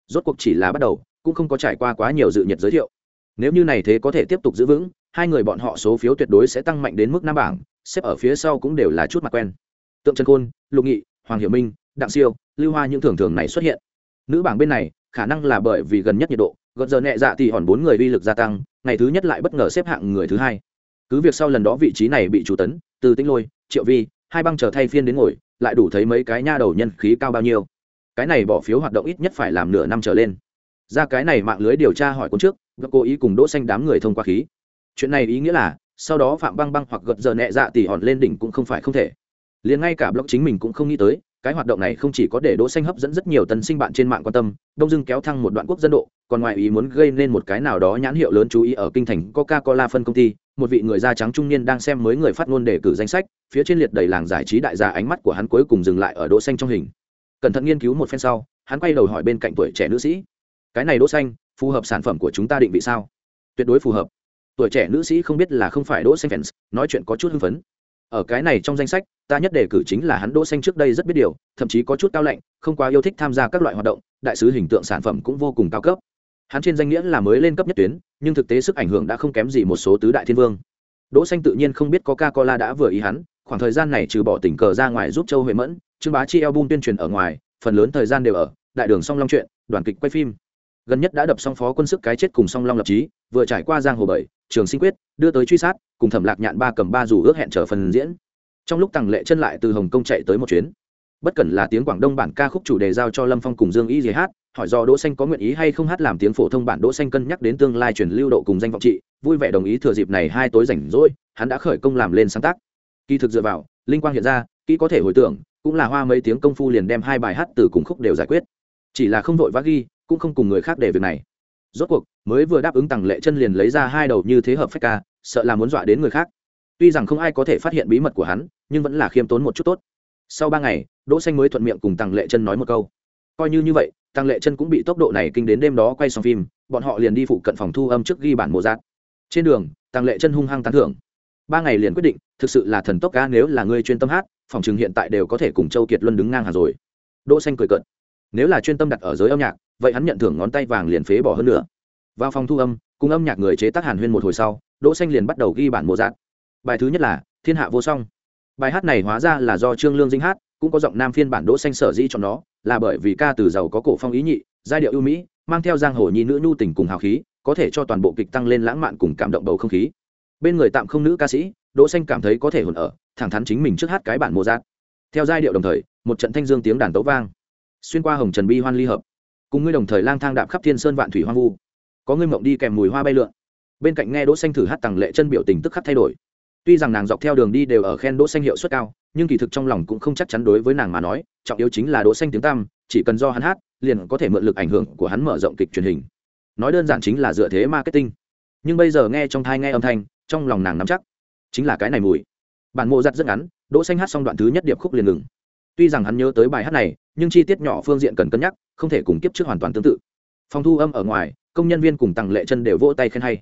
A: rốt cuộc chỉ là bắt đầu, cũng không có trải qua quá nhiều dự nhiệt giới thiệu. Nếu như này thế có thể tiếp tục giữ vững, hai người bọn họ số phiếu tuyệt đối sẽ tăng mạnh đến mức năm bảng, xếp ở phía sau cũng đều là chút mặt quen. Tượng trần khôn, lục nghị, hoàng hiểu minh, đặng siêu, lưu hoa những thường thường này xuất hiện. Nữ bảng bên này, khả năng là bởi vì gần nhất nhiệt độ gần giờ nhẹ dạ thì hòn bốn người uy lực gia tăng, ngày thứ nhất lại bất ngờ xếp hạng người thứ hai. Cứ việc sau lần đó vị trí này bị chủ tấn, từ Tĩnh lôi, triệu vi, hai băng chờ thay phiên đến ngồi, lại đủ thấy mấy cái nha đầu nhân khí cao bao nhiêu cái này bỏ phiếu hoạt động ít nhất phải làm nửa năm trở lên. Ra cái này mạng lưới điều tra hỏi cuốn trước và cố ý cùng đỗ xanh đám người thông qua khí. Chuyện này ý nghĩa là, sau đó phạm băng băng hoặc gật giờ nhẹ dạ tỷ hòn lên đỉnh cũng không phải không thể. Liền ngay cả blog chính mình cũng không nghĩ tới, cái hoạt động này không chỉ có để đỗ xanh hấp dẫn rất nhiều tân sinh bạn trên mạng quan tâm, đông dưng kéo thăng một đoạn quốc dân độ, còn ngoài ý muốn gây nên một cái nào đó nhãn hiệu lớn chú ý ở kinh thành coca cola phân công ty, một vị người da trắng trung niên đang xem mới người phát ngôn đề cử danh sách, phía trên liệt đầy làng giải trí đại gia ánh mắt của hắn cuối cùng dừng lại ở đỗ xanh trong hình cẩn thận nghiên cứu một phen sau, hắn quay đầu hỏi bên cạnh tuổi trẻ nữ sĩ, cái này đỗ xanh, phù hợp sản phẩm của chúng ta định vị sao? Tuyệt đối phù hợp. Tuổi trẻ nữ sĩ không biết là không phải đỗ xanh fans, nói chuyện có chút hưng phấn. Ở cái này trong danh sách, ta nhất đề cử chính là hắn đỗ xanh trước đây rất biết điều, thậm chí có chút cao lạnh, không quá yêu thích tham gia các loại hoạt động, đại sứ hình tượng sản phẩm cũng vô cùng cao cấp. Hắn trên danh nghĩa là mới lên cấp nhất tuyến, nhưng thực tế sức ảnh hưởng đã không kém gì một số tứ đại thiên vương. Đỗ xanh tự nhiên không biết coca cola đã vừa ý hắn, khoảng thời gian này trừ bỏ tình cờ ra ngoài giúp châu huệ mẫn trương bá chi album tuyên truyền ở ngoài, phần lớn thời gian đều ở đại đường song long chuyện, đoàn kịch quay phim. Gần nhất đã đập xong phó quân sức cái chết cùng song long lập trí vừa trải qua giang hồ bảy, trường sinh quyết, đưa tới truy sát, cùng thẩm lạc nhạn ba cầm ba dù ước hẹn trở phần diễn. Trong lúc tằng lệ chân lại từ hồng kông chạy tới một chuyến. Bất cần là tiếng quảng đông bản ca khúc chủ đề giao cho lâm phong cùng dương y gì hát, hỏi do đỗ xanh có nguyện ý hay không hát làm tiếng phổ thông bản đỗ xanh cân nhắc đến tương lai truyền lưu độ cùng danh vọng trị, vui vẻ đồng ý thừa dịp này hai tối rảnh rỗi, hắn đã khởi công làm lên sáng tác. Kỳ thực dựa vào, linh quang hiện ra, kỹ có thể hồi tưởng cũng là hoa mấy tiếng công phu liền đem hai bài hát từ cùng khúc đều giải quyết. Chỉ là không vội vã ghi, cũng không cùng người khác để việc này. Rốt cuộc, mới vừa đáp ứng tặng lệ chân liền lấy ra hai đầu như thế hợp phách ca, sợ là muốn dọa đến người khác. Tuy rằng không ai có thể phát hiện bí mật của hắn, nhưng vẫn là khiêm tốn một chút tốt. Sau ba ngày, đỗ xanh mới thuận miệng cùng tặng lệ chân nói một câu. Coi như như vậy tăng lệ chân cũng bị tốc độ này kinh đến đêm đó quay xong phim, bọn họ liền đi phụ cận phòng thu âm trước ghi bản mộ giác trên đường tăng lệ chân hung hăng tán thưởng. Ba ngày liền quyết định, thực sự là thần tốc ca nếu là người chuyên tâm hát phòng trường hiện tại đều có thể cùng châu kiệt luân đứng ngang hàng rồi. Đỗ xanh cười cợt. Nếu là chuyên tâm đặt ở giới âm nhạc, vậy hắn nhận thưởng ngón tay vàng liền phế bỏ hơn nữa. Vào phòng thu âm, cùng âm nhạc người chế tác hàn huyên một hồi sau, đỗ xanh liền bắt đầu ghi bản mộ giác bài thứ nhất là thiên hạ vô song. Bài hát này hóa ra là do trương lương dinh hát, cũng có giọng nam phiên bản đỗ xanh sở dĩ cho nó, là bởi vì ca từ giàu có cổ phong ý nhị, giai điệu ưu mỹ, mang theo giang hồ nhi nữ nhu tình cùng hào khí, có thể cho toàn bộ kịch tăng lên lãng mạn cùng cảm động bầu không khí. Bên người tạm không nữ ca sĩ đỗ xanh cảm thấy có thể hồn ở, thẳng thắn chính mình trước hát cái bản mô giác theo giai điệu đồng thời, một trận thanh dương tiếng đàn tấu vang. Xuyên qua hồng trần bi hoan ly hợp. Cùng ngươi đồng thời lang thang đạp khắp thiên sơn vạn thủy hoang vu. Có ngươi mộng đi kèm mùi hoa bay lượn. Bên cạnh nghe đỗ xanh thử hát tặng lệ chân biểu tình tức khắc thay đổi. Tuy rằng nàng dọc theo đường đi đều ở khen đỗ xanh hiệu suất cao, nhưng kỳ thực trong lòng cũng không chắc chắn đối với nàng mà nói, trọng yếu chính là đỗ xanh tiếng tam chỉ cần do hắn hát, liền có thể mượn lực ảnh hưởng của hắn mở rộng kịch truyền hình. Nói đơn giản chính là dựa thế marketing. Nhưng bây giờ nghe trong thai nghe âm thanh, trong lòng nàng nắm chắc chính là cái này mùi. Bản mộ giặt rất ngắn, đỗ xanh hát xong đoạn thứ nhất điệp khúc liền ngừng. Tuy rằng hắn nhớ tới bài hát này, nhưng chi tiết nhỏ phương diện cần cân nhắc, không thể cùng kiếp trước hoàn toàn tương tự. Phòng thu âm ở ngoài, công nhân viên cùng tặng lệ chân đều vỗ tay khen hay.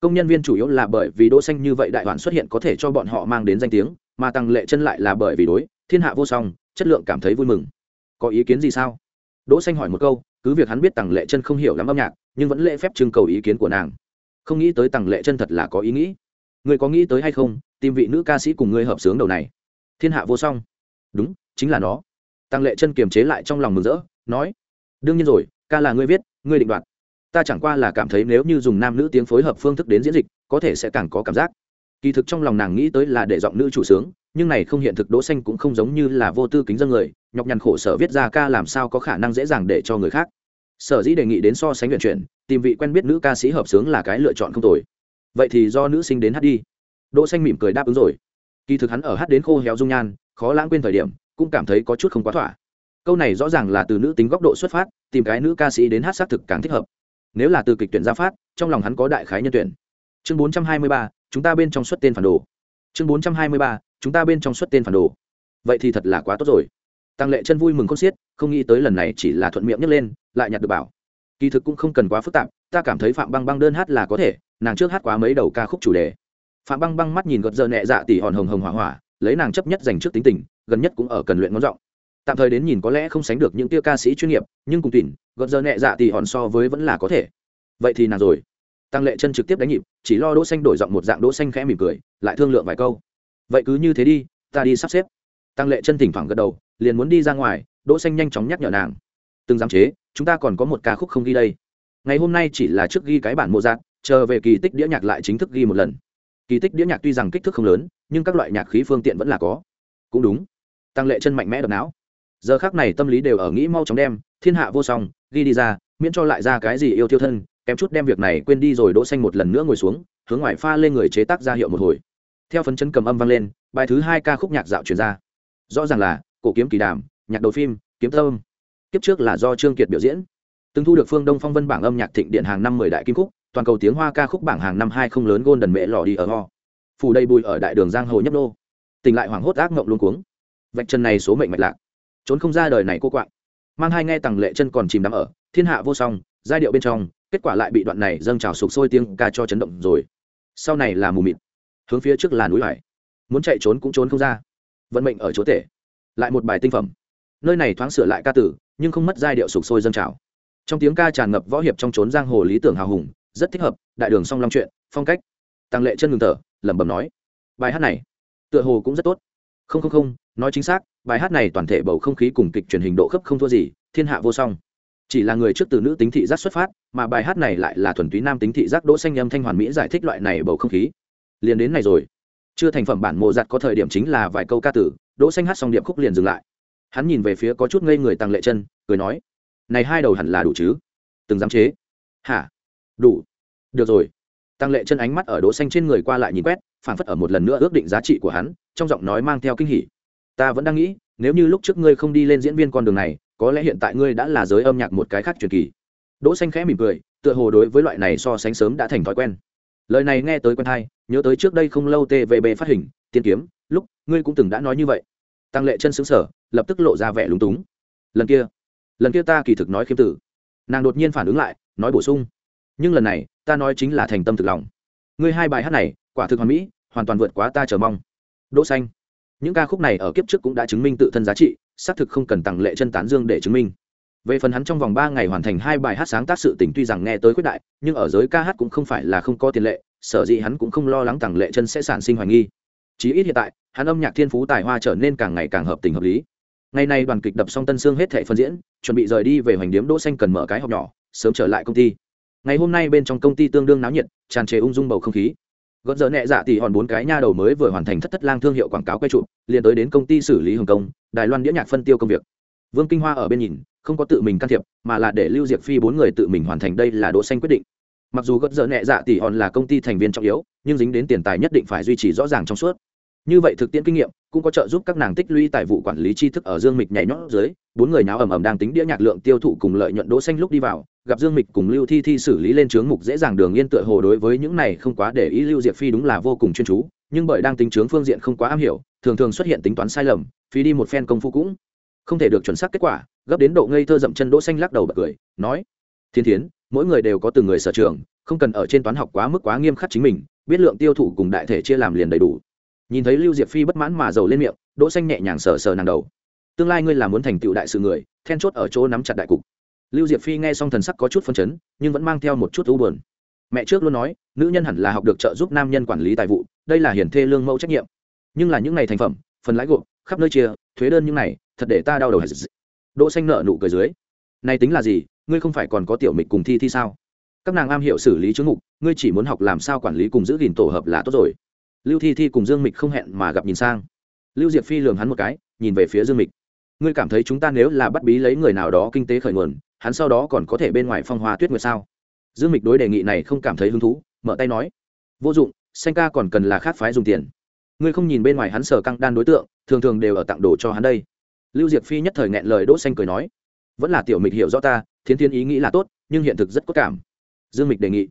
A: Công nhân viên chủ yếu là bởi vì đỗ xanh như vậy đại hoàn xuất hiện có thể cho bọn họ mang đến danh tiếng, mà tặng lệ chân lại là bởi vì đối, thiên hạ vô song, chất lượng cảm thấy vui mừng. Có ý kiến gì sao? Đỗ xanh hỏi một câu, cứ việc hắn biết tặng lệ chân không hiểu lắm âm nhạc, nhưng vẫn lễ phép trưng cầu ý kiến của nàng. Không nghĩ tới tặng lệ chân thật là có ý nghĩ. Ngươi có nghĩ tới hay không, tìm vị nữ ca sĩ cùng ngươi hợp sướng đầu này? Thiên hạ vô song. Đúng, chính là nó. Tăng lệ chân kiềm chế lại trong lòng mừng rỡ, nói, đương nhiên rồi, ca là ngươi viết, ngươi định đoạt. Ta chẳng qua là cảm thấy nếu như dùng nam nữ tiếng phối hợp phương thức đến diễn dịch, có thể sẽ càng có cảm giác. Kỳ thực trong lòng nàng nghĩ tới là để giọng nữ chủ sướng, nhưng này không hiện thực, đỗ xanh cũng không giống như là vô tư kính dân người, nhọc nhằn khổ sở viết ra ca làm sao có khả năng dễ dàng để cho người khác. Sở dĩ đề nghị đến so sánh luyện chuyển, tìm vị quen biết nữ ca sĩ hợp sướng là cái lựa chọn không tồi vậy thì do nữ sinh đến hát đi. Đỗ xanh mỉm cười đáp ứng rồi. Kỳ thực hắn ở hát đến khô héo dung nhan khó lãng quên thời điểm cũng cảm thấy có chút không quá thỏa. Câu này rõ ràng là từ nữ tính góc độ xuất phát tìm cái nữ ca sĩ đến hát xác thực càng thích hợp. Nếu là từ kịch tuyển ra phát trong lòng hắn có đại khái nhân tuyển. Chương 423, chúng ta bên trong xuất tên phản đồ. Chương 423, chúng ta bên trong xuất tên phản đồ. Vậy thì thật là quá tốt rồi. Tăng lệ chân vui mừng con xiết không nghĩ tới lần này chỉ là thuận miệng nhấc lên lại nhặt được bảo. Kỳ thực cũng không cần quá phức tạp ta cảm thấy phạm băng băng đơn hát là có thể nàng trước hát quá mấy đầu ca khúc chủ đề. Phạm băng băng mắt nhìn gật giờ nhẹ dạ tỉ hòn hồng hồng hỏa hỏa, lấy nàng chấp nhất dành trước tính tình, gần nhất cũng ở cần luyện ngón giọng. Tạm thời đến nhìn có lẽ không sánh được những tia ca sĩ chuyên nghiệp, nhưng cùng tỉn gợt giờ nhẹ dạ tỉ hòn so với vẫn là có thể. Vậy thì nàng rồi. Tăng lệ chân trực tiếp đánh nhịp, chỉ lo đỗ xanh đổi giọng một dạng đỗ xanh khẽ mỉm cười, lại thương lượng vài câu. Vậy cứ như thế đi, ta đi sắp xếp. Tăng lệ chân thỉnh thoảng gật đầu, liền muốn đi ra ngoài, đỗ xanh nhanh chóng nhắc nhở nàng. Từng giám chế, chúng ta còn có một ca khúc không ghi đây. Ngày hôm nay chỉ là trước ghi cái bản mộ dạng chờ về kỳ tích đĩa nhạc lại chính thức ghi một lần. Kỳ tích đĩa nhạc tuy rằng kích thước không lớn, nhưng các loại nhạc khí phương tiện vẫn là có. Cũng đúng. Tăng lệ chân mạnh mẽ đập não. Giờ khắc này tâm lý đều ở nghĩ mau chóng đem, thiên hạ vô song, ghi đi ra, miễn cho lại ra cái gì yêu thiêu thân, kém chút đem việc này quên đi rồi đỗ xanh một lần nữa ngồi xuống, hướng ngoài pha lên người chế tác ra hiệu một hồi. Theo phấn chân cầm âm vang lên, bài thứ hai ca khúc nhạc dạo truyền ra. Rõ ràng là, cổ kiếm kỳ đàm, nhạc đầu phim, kiếm tâm. Kiếp trước là do trương kiệt biểu diễn. Từng thu được phương đông phong vân bảng âm nhạc thịnh điện hàng năm mười đại kim khúc toàn cầu tiếng hoa ca khúc bảng hàng năm hai không lớn gôn đần mẹ lò đi ở ho. Phủ đầy bụi ở đại đường giang hồ nhấp nô. Tỉnh lại hoảng hốt ác mộng luôn cuống. Vạch chân này số mệnh mạch lạc. Trốn không ra đời này cô quạng. Mang hai nghe tằng lệ chân còn chìm đắm ở. Thiên hạ vô song, giai điệu bên trong, kết quả lại bị đoạn này dâng trào sục sôi tiếng ca cho chấn động rồi. Sau này là mù mịt. Hướng phía trước là núi hải muốn chạy trốn cũng trốn không ra. Vận mệnh ở chỗ tể. Lại một bài tinh phẩm. Nơi này thoáng sửa lại ca tử, nhưng không mất giai điệu sục sôi dâng trào. Trong tiếng ca tràn ngập võ hiệp trong trốn giang hồ lý tưởng hào hùng rất thích hợp, đại đường song long chuyện, phong cách. Tăng lệ chân ngừng thở, lẩm bẩm nói, bài hát này, tựa hồ cũng rất tốt. Không không không, nói chính xác, bài hát này toàn thể bầu không khí cùng kịch truyền hình độ khớp không thua gì, thiên hạ vô song. Chỉ là người trước từ nữ tính thị giác xuất phát, mà bài hát này lại là thuần túy nam tính thị giác đỗ xanh âm thanh hoàn mỹ giải thích loại này bầu không khí. Liền đến này rồi. Chưa thành phẩm bản mộ giặt có thời điểm chính là vài câu ca tử, đỗ xanh hát xong điệp khúc liền dừng lại. Hắn nhìn về phía có chút ngây người tăng lệ chân, cười nói, này hai đầu hẳn là đủ chứ? Từng dám chế. Hả? Đủ. Được rồi. Tăng lệ chân ánh mắt ở đỗ xanh trên người qua lại nhìn quét phản phất ở một lần nữa ước định giá trị của hắn trong giọng nói mang theo kinh hỉ. Ta vẫn đang nghĩ nếu như lúc trước ngươi không đi lên diễn viên con đường này có lẽ hiện tại ngươi đã là giới âm nhạc một cái khác truyền kỳ. Đỗ xanh khẽ mỉm cười tựa hồ đối với loại này so sánh sớm đã thành thói quen. Lời này nghe tới quen hay nhớ tới trước đây không lâu tvb phát hình tiên kiếm lúc ngươi cũng từng đã nói như vậy. Tăng lệ chân sững sờ, lập tức lộ ra vẻ lúng túng. Lần kia lần kia ta kỳ thực nói khiêm tử nàng đột nhiên phản ứng lại nói bổ sung nhưng lần này, ta nói chính là thành tâm thực lòng. Ngươi hai bài hát này, quả thực hoàn mỹ, hoàn toàn vượt quá ta chờ mong. Đỗ xanh. Những ca khúc này ở kiếp trước cũng đã chứng minh tự thân giá trị, xác thực không cần tặng lệ chân tán dương để chứng minh. Về phần hắn trong vòng ba ngày hoàn thành hai bài hát sáng tác sự tình tuy rằng nghe tới quyết đại, nhưng ở giới ca hát cũng không phải là không có tiền lệ, sở dĩ hắn cũng không lo lắng tặng lệ chân sẽ sản sinh hoài nghi. Chí ít hiện tại, hắn âm nhạc thiên phú tài hoa trở nên càng ngày càng hợp tình hợp lý. Ngày nay đoàn kịch đập xong tân sương hết thệ phân diễn, chuẩn bị rời đi về hoành điếm đỗ xanh cần mở cái hộp nhỏ, sớm trở lại công ty ngày hôm nay bên trong công ty tương đương náo nhiệt, tràn trề ung dung bầu không khí. Gợn dở nhẹ dạ thì hòn bốn cái nha đầu mới vừa hoàn thành thất thất lang thương hiệu quảng cáo quay trụ liền tới đến công ty xử lý hồng công đài loan đĩa nhạc phân tiêu công việc. Vương kinh hoa ở bên nhìn, không có tự mình can thiệp, mà là để lưu diệp phi bốn người tự mình hoàn thành đây là đỗ xanh quyết định. Mặc dù gợn dở nhẹ dạ thì hòn là công ty thành viên trọng yếu, nhưng dính đến tiền tài nhất định phải duy trì rõ ràng trong suốt như vậy thực tiễn kinh nghiệm cũng có trợ giúp các nàng tích lũy tài vụ quản lý tri thức ở dương mịch nhảy nhót dưới, bốn người nháo ầm ầm đang tính đĩa nhạc lượng tiêu thụ cùng lợi nhuận đỗ xanh lúc đi vào, gặp dương mịch cùng lưu thi thi xử lý lên trướng mục dễ dàng đường yên tựa hồ đối với những này không quá để ý lưu diệp phi đúng là vô cùng chuyên chú, nhưng bởi đang tính trướng phương diện không quá am hiểu, thường thường xuất hiện tính toán sai lầm, phí đi một phen công phu cũng không thể được chuẩn xác kết quả, gấp đến độ ngây thơ dậm chân đỗ xanh lắc đầu bật cười, nói, thiên thiến, mỗi người đều có từng người sở trường, không cần ở trên toán học quá mức quá nghiêm khắc chính mình, biết lượng tiêu thụ cùng đại thể chia làm liền đầy đủ nhìn thấy lưu diệp phi bất mãn mà giàu lên miệng, đỗ xanh nhẹ nhàng sờ sờ nàng đầu. Tương lai ngươi là muốn thành tựu đại sự người, then chốt ở chỗ nắm chặt đại cục. Lưu diệp phi nghe xong thần sắc có chút phân chấn, nhưng vẫn mang theo một chút u buồn. Mẹ trước luôn nói, nữ nhân hẳn là học được trợ giúp nam nhân quản lý tài vụ, đây là hiển thê lương mẫu trách nhiệm. Nhưng là những ngày thành phẩm, phần lãi gộp, khắp nơi chia, thuế đơn những này, thật để ta đau đầu đỗ xanh nợ nụ cười dưới. Này tính là gì, ngươi không phải còn có tiểu mịch cùng thi thi sao? Các nàng am hiểu xử lý chứng mục, ngươi chỉ muốn học làm sao quản lý cùng giữ gìn tổ hợp là tốt rồi lưu thi thi cùng dương mịch không hẹn mà gặp nhìn sang. Lưu diệp phi lường hắn một cái, nhìn về phía dương mịch. Ngươi cảm thấy chúng ta nếu là bắt bí lấy người nào đó kinh tế khởi nguồn, hắn sau đó còn có thể bên ngoài phong hoa tuyết nguyệt sao? Dương mịch đối đề nghị này không cảm thấy hứng thú, mở tay nói. Vô dụng xanh ca còn cần là khác phái dùng tiền. Ngươi không nhìn bên ngoài hắn sở căng đan đối tượng, thường thường đều ở tặng đồ cho hắn đây. Lưu diệp phi nhất thời nghẹn lời đỗ xanh cười nói. Vẫn là tiểu mịch hiểu rõ ta, thiến thiên ý nghĩ là tốt, nhưng hiện thực rất cốt cảm. Dương mịch đề nghị.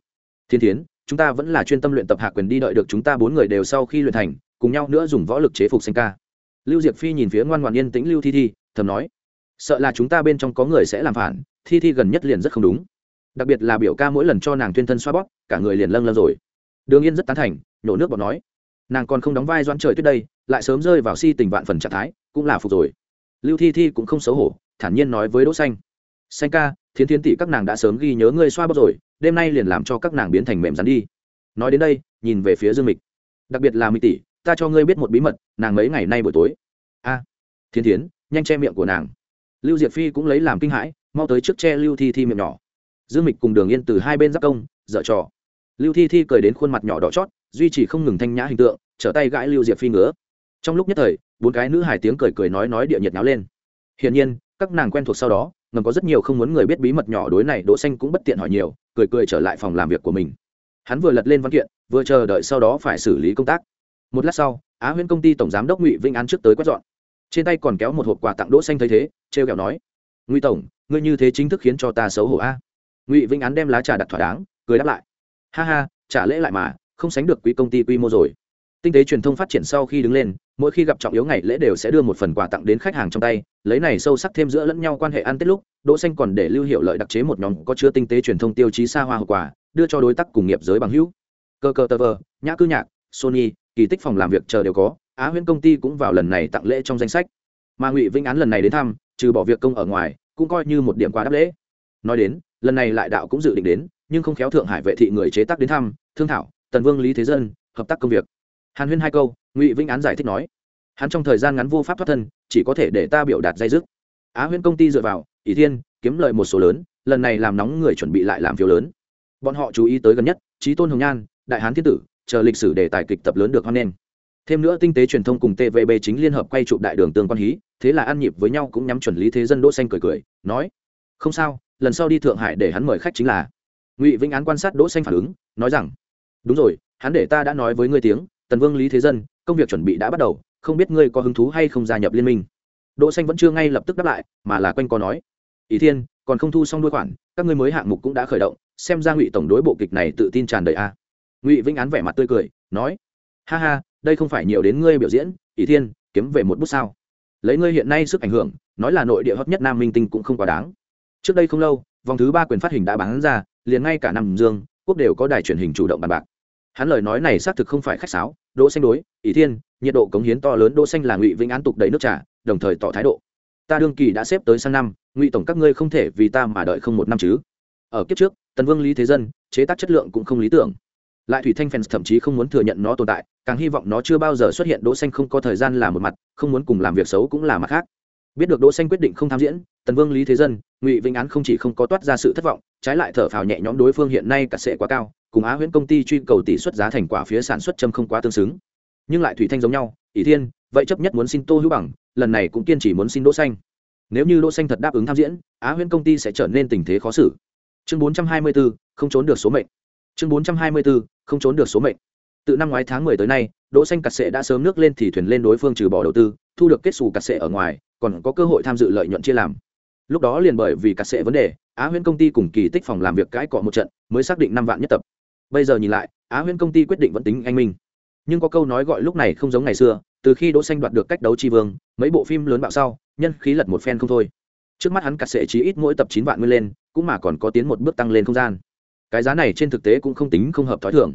A: Thiên thiến chúng ta vẫn là chuyên tâm luyện tập hạ quyền đi đợi được chúng ta bốn người đều sau khi luyện thành, cùng nhau nữa dùng võ lực chế phục xanh ca. Lưu diệp phi nhìn phía ngoan ngoan yên tĩnh lưu thi thi, thầm nói, sợ là chúng ta bên trong có người sẽ làm phản, thi thi gần nhất liền rất không đúng. Đặc biệt là biểu ca mỗi lần cho nàng tuyên thân xoa bóp, cả người liền lâng lâng rồi. Đường yên rất tán thành, nhổ nước bọt nói, nàng còn không đóng vai doãn trời tuyết đây, lại sớm rơi vào si tình vạn phần trạng thái, cũng là phục rồi. Lưu thi thi cũng không xấu hổ, thản nhiên nói với đỗ xanh xanh ca, thiến thiến tỷ các nàng đã sớm ghi nhớ ngươi xoa bóp rồi đêm nay liền làm cho các nàng biến thành mềm rắn đi. Nói đến đây nhìn về phía dương mịch. Đặc biệt là mỹ tỷ ta cho ngươi biết một bí mật nàng mấy ngày nay buổi tối. A à, thiên thiến nhanh che miệng của nàng. Lưu diệp phi cũng lấy làm kinh hãi mau tới trước che lưu thi thi miệng nhỏ. Dương mịch cùng đường yên từ hai bên giáp công dở trò. Lưu thi thi cười đến khuôn mặt nhỏ đỏ chót duy trì không ngừng thanh nhã hình tượng trở tay gãi lưu diệp phi ngứa. Trong lúc nhất thời bốn cái nữ hài tiếng cười cười nói nói địa nhiệt náo lên. Hiển nhiên các nàng quen thuộc sau đó ngầm có rất nhiều không muốn người biết bí mật nhỏ đối này đỗ xanh cũng bất tiện hỏi nhiều cười cười trở lại phòng làm việc của mình. Hắn vừa lật lên văn kiện, vừa chờ đợi sau đó phải xử lý công tác. Một lát sau, á huyễn công ty tổng giám đốc ngụy vinh an trước tới quét dọn. Trên tay còn kéo một hộp quà tặng đỗ xanh thấy thế treo kẹo nói, ngụy tổng, ngươi như thế chính thức khiến cho ta xấu hổ a. Ngụy vinh án đem lá trà đặt thỏa đáng, cười đáp lại, ha ha, trả lễ lại mà, không sánh được quý công ty quy mô rồi tinh tế truyền thông phát triển sau khi đứng lên, mỗi khi gặp trọng yếu ngày lễ đều sẽ đưa một phần quà tặng đến khách hàng trong tay, lấy này sâu sắc thêm giữa lẫn nhau quan hệ ăn tết lúc, đỗ xanh còn để lưu hiệu lợi đặc chế một nhóm có chứa tinh tế truyền thông tiêu chí xa hoa hậu quả đưa cho đối tác cùng nghiệp giới bằng hữu. Cơ cơ tơ vơ, nhã cư nhạc, sony, kỳ tích phòng làm việc chờ đều có, á huyễn công ty cũng vào lần này tặng lễ trong danh sách. Mà ngụy vĩnh án lần này đến thăm, trừ bỏ việc công ở ngoài, cũng coi như một điểm quà đáp lễ. Nói đến, lần này lại đạo cũng dự định đến, nhưng không khéo thượng hải vệ thị người chế tác đến thăm, thương thảo, tần vương lý thế dân, hợp tác công việc hàn huyên hai câu, ngụy vĩnh án giải thích nói, hắn trong thời gian ngắn vô pháp thoát thân, chỉ có thể để ta biểu đạt dây dứt. Á Huyên công ty dựa vào, ỷ thiên, kiếm lợi một số lớn, lần này làm nóng người chuẩn bị lại làm phiếu lớn. Bọn họ chú ý tới gần nhất trí tôn hồng nhan, đại hán thiên tử, chờ lịch sử đề tài kịch tập lớn được hoan nghênh. Thêm nữa tinh tế truyền thông cùng tvb chính liên hợp quay chụp đại đường tương quan hí, thế là ăn nhịp với nhau cũng nhắm chuẩn lý thế dân đỗ xanh cười cười, nói, không sao, lần sau đi thượng hải để hắn mời khách chính là. Ngụy vĩnh án quan sát đỗ xanh phản ứng, nói rằng, đúng rồi, hắn để ta đã nói với ngươi tiếng tần vương lý thế dân, công việc chuẩn bị đã bắt đầu, không biết ngươi có hứng thú hay không gia nhập liên minh. Đỗ xanh vẫn chưa ngay lập tức đáp lại, mà là quanh co nói, ý thiên, còn không thu xong đuôi khoản, các ngươi mới hạng mục cũng đã khởi động, xem ra ngụy tổng đối bộ kịch này tự tin tràn đầy a. À. Ngụy vĩnh án vẻ mặt tươi cười, nói, ha ha, đây không phải nhiều đến ngươi biểu diễn, ý thiên, kiếm về một bút sao? Lấy ngươi hiện nay sức ảnh hưởng, nói là nội địa hấp nhất nam minh tinh cũng không quá đáng. Trước đây không lâu, vòng thứ ba quyền phát hình đã bán ra, liền ngay cả nam dương, quốc đều có đài truyền hình chủ động bàn bạc hắn lời nói này xác thực không phải khách sáo, đỗ xanh đối, ỷ thiên, nhiệt độ cống hiến to lớn đỗ xanh là ngụy vĩnh án tục đầy nước trà, đồng thời tỏ thái độ. Ta đương kỳ đã xếp tới sang năm, ngụy tổng các ngươi không thể vì ta mà đợi không một năm chứ. Ở kiếp trước, tần vương lý thế dân, chế tác chất lượng cũng không lý tưởng. Lại thủy thanh fans thậm chí không muốn thừa nhận nó tồn tại, càng hy vọng nó chưa bao giờ xuất hiện đỗ xanh không có thời gian là một mặt, không muốn cùng làm việc xấu cũng là mặt khác biết được đỗ xanh quyết định không tham diễn tần vương lý thế dân ngụy vĩnh án không chỉ không có toát ra sự thất vọng trái lại thở phào nhẹ nhõm đối phương hiện nay cả sẽ quá cao cùng á huyễn công ty truy cầu tỷ suất giá thành quả phía sản xuất châm không quá tương xứng. Nhưng lại thủy thanh giống nhau ỷ thiên vậy chấp nhất muốn xin tô hữu bằng lần này cũng kiên trì muốn xin đỗ xanh. Nếu như đỗ xanh thật đáp ứng tham diễn á huyễn công ty sẽ trở nên tình thế khó xử. Chương 424, không trốn được số mệnh. Chương 424, không trốn được số mệnh. Từ năm ngoái tháng 10 tới nay đỗ xanh cắt sệ đã sớm nước lên thì thuyền lên đối phương trừ bỏ đầu tư thu được kết xù cắt sệ ở ngoài còn có cơ hội tham dự lợi nhuận chia làm. Lúc đó liền bởi vì cắt sệ vấn đề, á huyễn công ty cùng kỳ tích phòng làm việc cãi cọ một trận, mới xác định năm vạn nhất tập. Bây giờ nhìn lại, á huyễn công ty quyết định vẫn tính anh minh. Nhưng có câu nói gọi lúc này không giống ngày xưa, từ khi đỗ xanh đoạt được cách đấu chi vương, mấy bộ phim lớn bạo sau, nhân khí lật một phen không thôi. Trước mắt hắn cắt sệ chí ít mỗi tập chín vạn nguyên lên, cũng mà còn có tiến một bước tăng lên không gian. Cái giá này trên thực tế cũng không tính không hợp thói thường.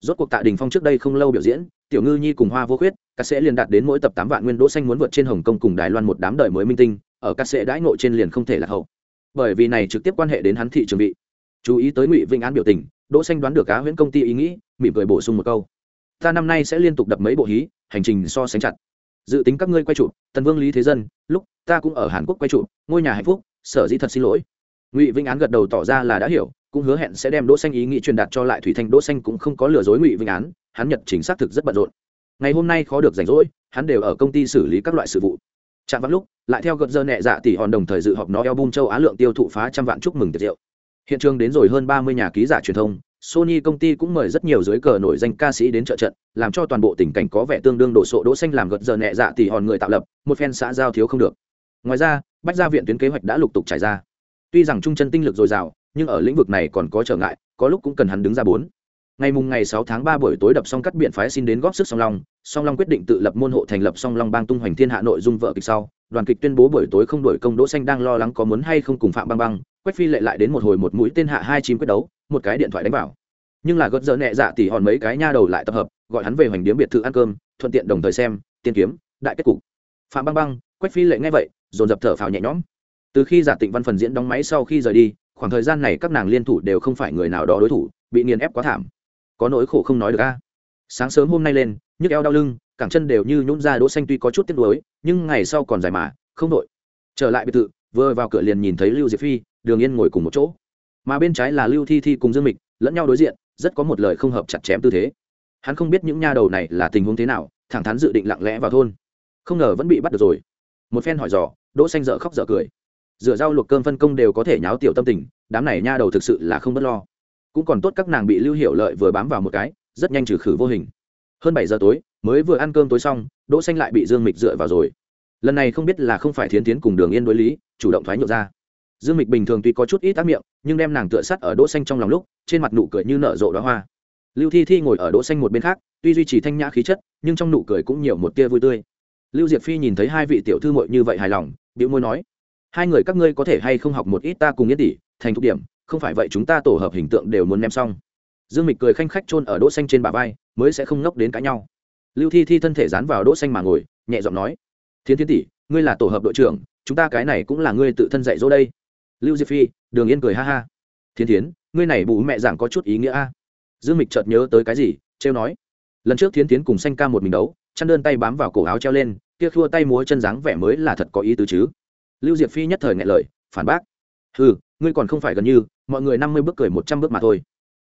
A: Rốt cuộc tạ đình phong trước đây không lâu biểu diễn, tiểu ngư nhi cùng hoa vô khuyết các sẽ liền đạt đến mỗi tập tám vạn nguyên đỗ xanh muốn vượt trên hồng kông cùng đài loan một đám đời mới minh tinh, ở các sẽ đãi ngộ trên liền không thể là hậu. Bởi vì này trực tiếp quan hệ đến hắn thị trường vị. Chú ý tới ngụy vinh án biểu tình, đỗ xanh đoán được cá huyễn công ty ý nghĩ, mỉm cười bổ sung một câu. Ta năm nay sẽ liên tục đập mấy bộ hí, hành trình so sánh chặt. Dự tính các ngươi quay trụ tần vương lý thế dân, lúc ta cũng ở hàn quốc quay trụ ngôi nhà hạnh phúc, sở dĩ thật xin lỗi. Ngụy Vinh án gật đầu tỏ ra là đã hiểu, cũng hứa hẹn sẽ đem đỗ xanh ý nghĩ truyền đạt cho lại thủy thanh. Đỗ xanh cũng không có lừa dối ngụy Vinh án hắn nhật chính xác thực rất bận rộn ngày hôm nay khó được rảnh rỗi hắn đều ở công ty xử lý các loại sự vụ chạm vắng lúc lại theo gợt giờ nhẹ dạ tỷ hòn đồng thời dự họp nó eo album châu á lượng tiêu thụ phá trăm vạn chúc mừng tiệc rượu hiện trường đến rồi hơn ba mươi nhà ký giả truyền thông Sony công ty cũng mời rất nhiều dưới cờ nổi danh ca sĩ đến trợ trận, làm cho toàn bộ tình cảnh có vẻ tương đương đổ sộ đỗ xanh làm gợt giờ nhẹ dạ tỷ hòn người tạo lập, một phen xã giao thiếu không được. Ngoài ra, bách gia viện tuyến kế hoạch đã lục tục trải ra. Tuy rằng trung chân tinh lực dồi dào, nhưng ở lĩnh vực này còn có trở ngại, có lúc cũng cần hắn đứng ra bốn. Ngày mùng ngày 6 tháng 3 buổi tối đập xong cắt biện phái xin đến góp sức song long, song long quyết định tự lập môn hộ thành lập song long bang tung hoành thiên hạ nội dung vợ kịch sau, đoàn kịch tuyên bố buổi tối không đổi công đỗ xanh đang lo lắng có muốn hay không cùng phạm băng băng, quách phi lệ lại đến một hồi một mũi tên hạ hai chim quyết đấu, một cái điện thoại đánh vào. Nhưng là gật dở nhẹ dạ tỉ hòn mấy cái nha đầu lại tập hợp gọi hắn về hoành điếm biệt thự ăn cơm thuận tiện đồng thời xem tiên kiếm đại kết cục. Phạm băng băng quách phi lệ nghe vậy dồn dập thở phào nhẹ nhõm. Từ khi giả tịnh văn phần diễn đóng máy sau khi rời đi khoảng thời gian này các nàng liên thủ đều không phải người nào đó đối thủ bị nghiền ép quá thảm có nỗi khổ không nói được a. Sáng sớm hôm nay lên, nhức eo đau lưng, cẳng chân đều như nhún ra đỗ xanh tuy có chút tiếc nuối, nhưng ngày sau còn dài mà, không đội trở lại biệt thự, vừa vào cửa liền nhìn thấy lưu diệp phi, đường yên ngồi cùng một chỗ. Mà bên trái là lưu thi thi cùng dương mịch, lẫn nhau đối diện, rất có một lời không hợp chặt chém tư thế. Hắn không biết những nha đầu này là tình huống thế nào, thẳng thắn dự định lặng lẽ vào thôn. Không ngờ vẫn bị bắt được rồi. Một phen hỏi dò, đỗ xanh dở khóc dở cười. Rửa rau luộc cơm phân công đều có thể nháo tiểu tâm tình, đám này nha đầu thực sự là không bất lo cũng còn tốt các nàng bị lưu hiệu lợi vừa bám vào một cái, rất nhanh trừ khử vô hình. Hơn bảy giờ tối, mới vừa ăn cơm tối xong, đỗ xanh lại bị dương mịch dựa vào rồi. Lần này không biết là không phải thiến tiến cùng đường yên đối lý, chủ động thoái nhượng ra. Dương mịch bình thường tuy có chút ít ác miệng, nhưng đem nàng tựa sắt ở đỗ xanh trong lòng lúc, trên mặt nụ cười như nở rộ đóa hoa. Lưu thi thi ngồi ở đỗ xanh một bên khác, tuy duy trì thanh nhã khí chất, nhưng trong nụ cười cũng nhiều một tia vui tươi. Lưu diệp phi nhìn thấy hai vị tiểu thư muội như vậy hài lòng, bĩu môi nói, hai người các ngươi có thể hay không học một ít ta cùng nhất tỷ, thành thục điểm không phải vậy chúng ta tổ hợp hình tượng đều muốn ném xong. Dương mịch cười khanh khách chôn ở đỗ xanh trên bả vai, mới sẽ không ngốc đến cãi nhau. Lưu thi thi thân thể dán vào đỗ xanh mà ngồi, nhẹ giọng nói, thiến thiến tỷ, ngươi là tổ hợp đội trưởng, chúng ta cái này cũng là ngươi tự thân dạy dỗ đây. Lưu diệp phi, đường yên cười ha ha thiên thiến, ngươi này bù mẹ giảng có chút ý nghĩa a. Dương mịch chợt nhớ tới cái gì, trêu nói, lần trước thiên thiến cùng xanh ca một mình đấu, chăn đơn tay bám vào cổ áo treo lên, kia khua tay múa chân dáng vẻ mới là thật có ý tứ chứ. Lưu diệp phi nhất thời ngại lời, phản bác ừ ngươi còn không phải gần như mọi người năm mươi bước cười một trăm bước mà thôi.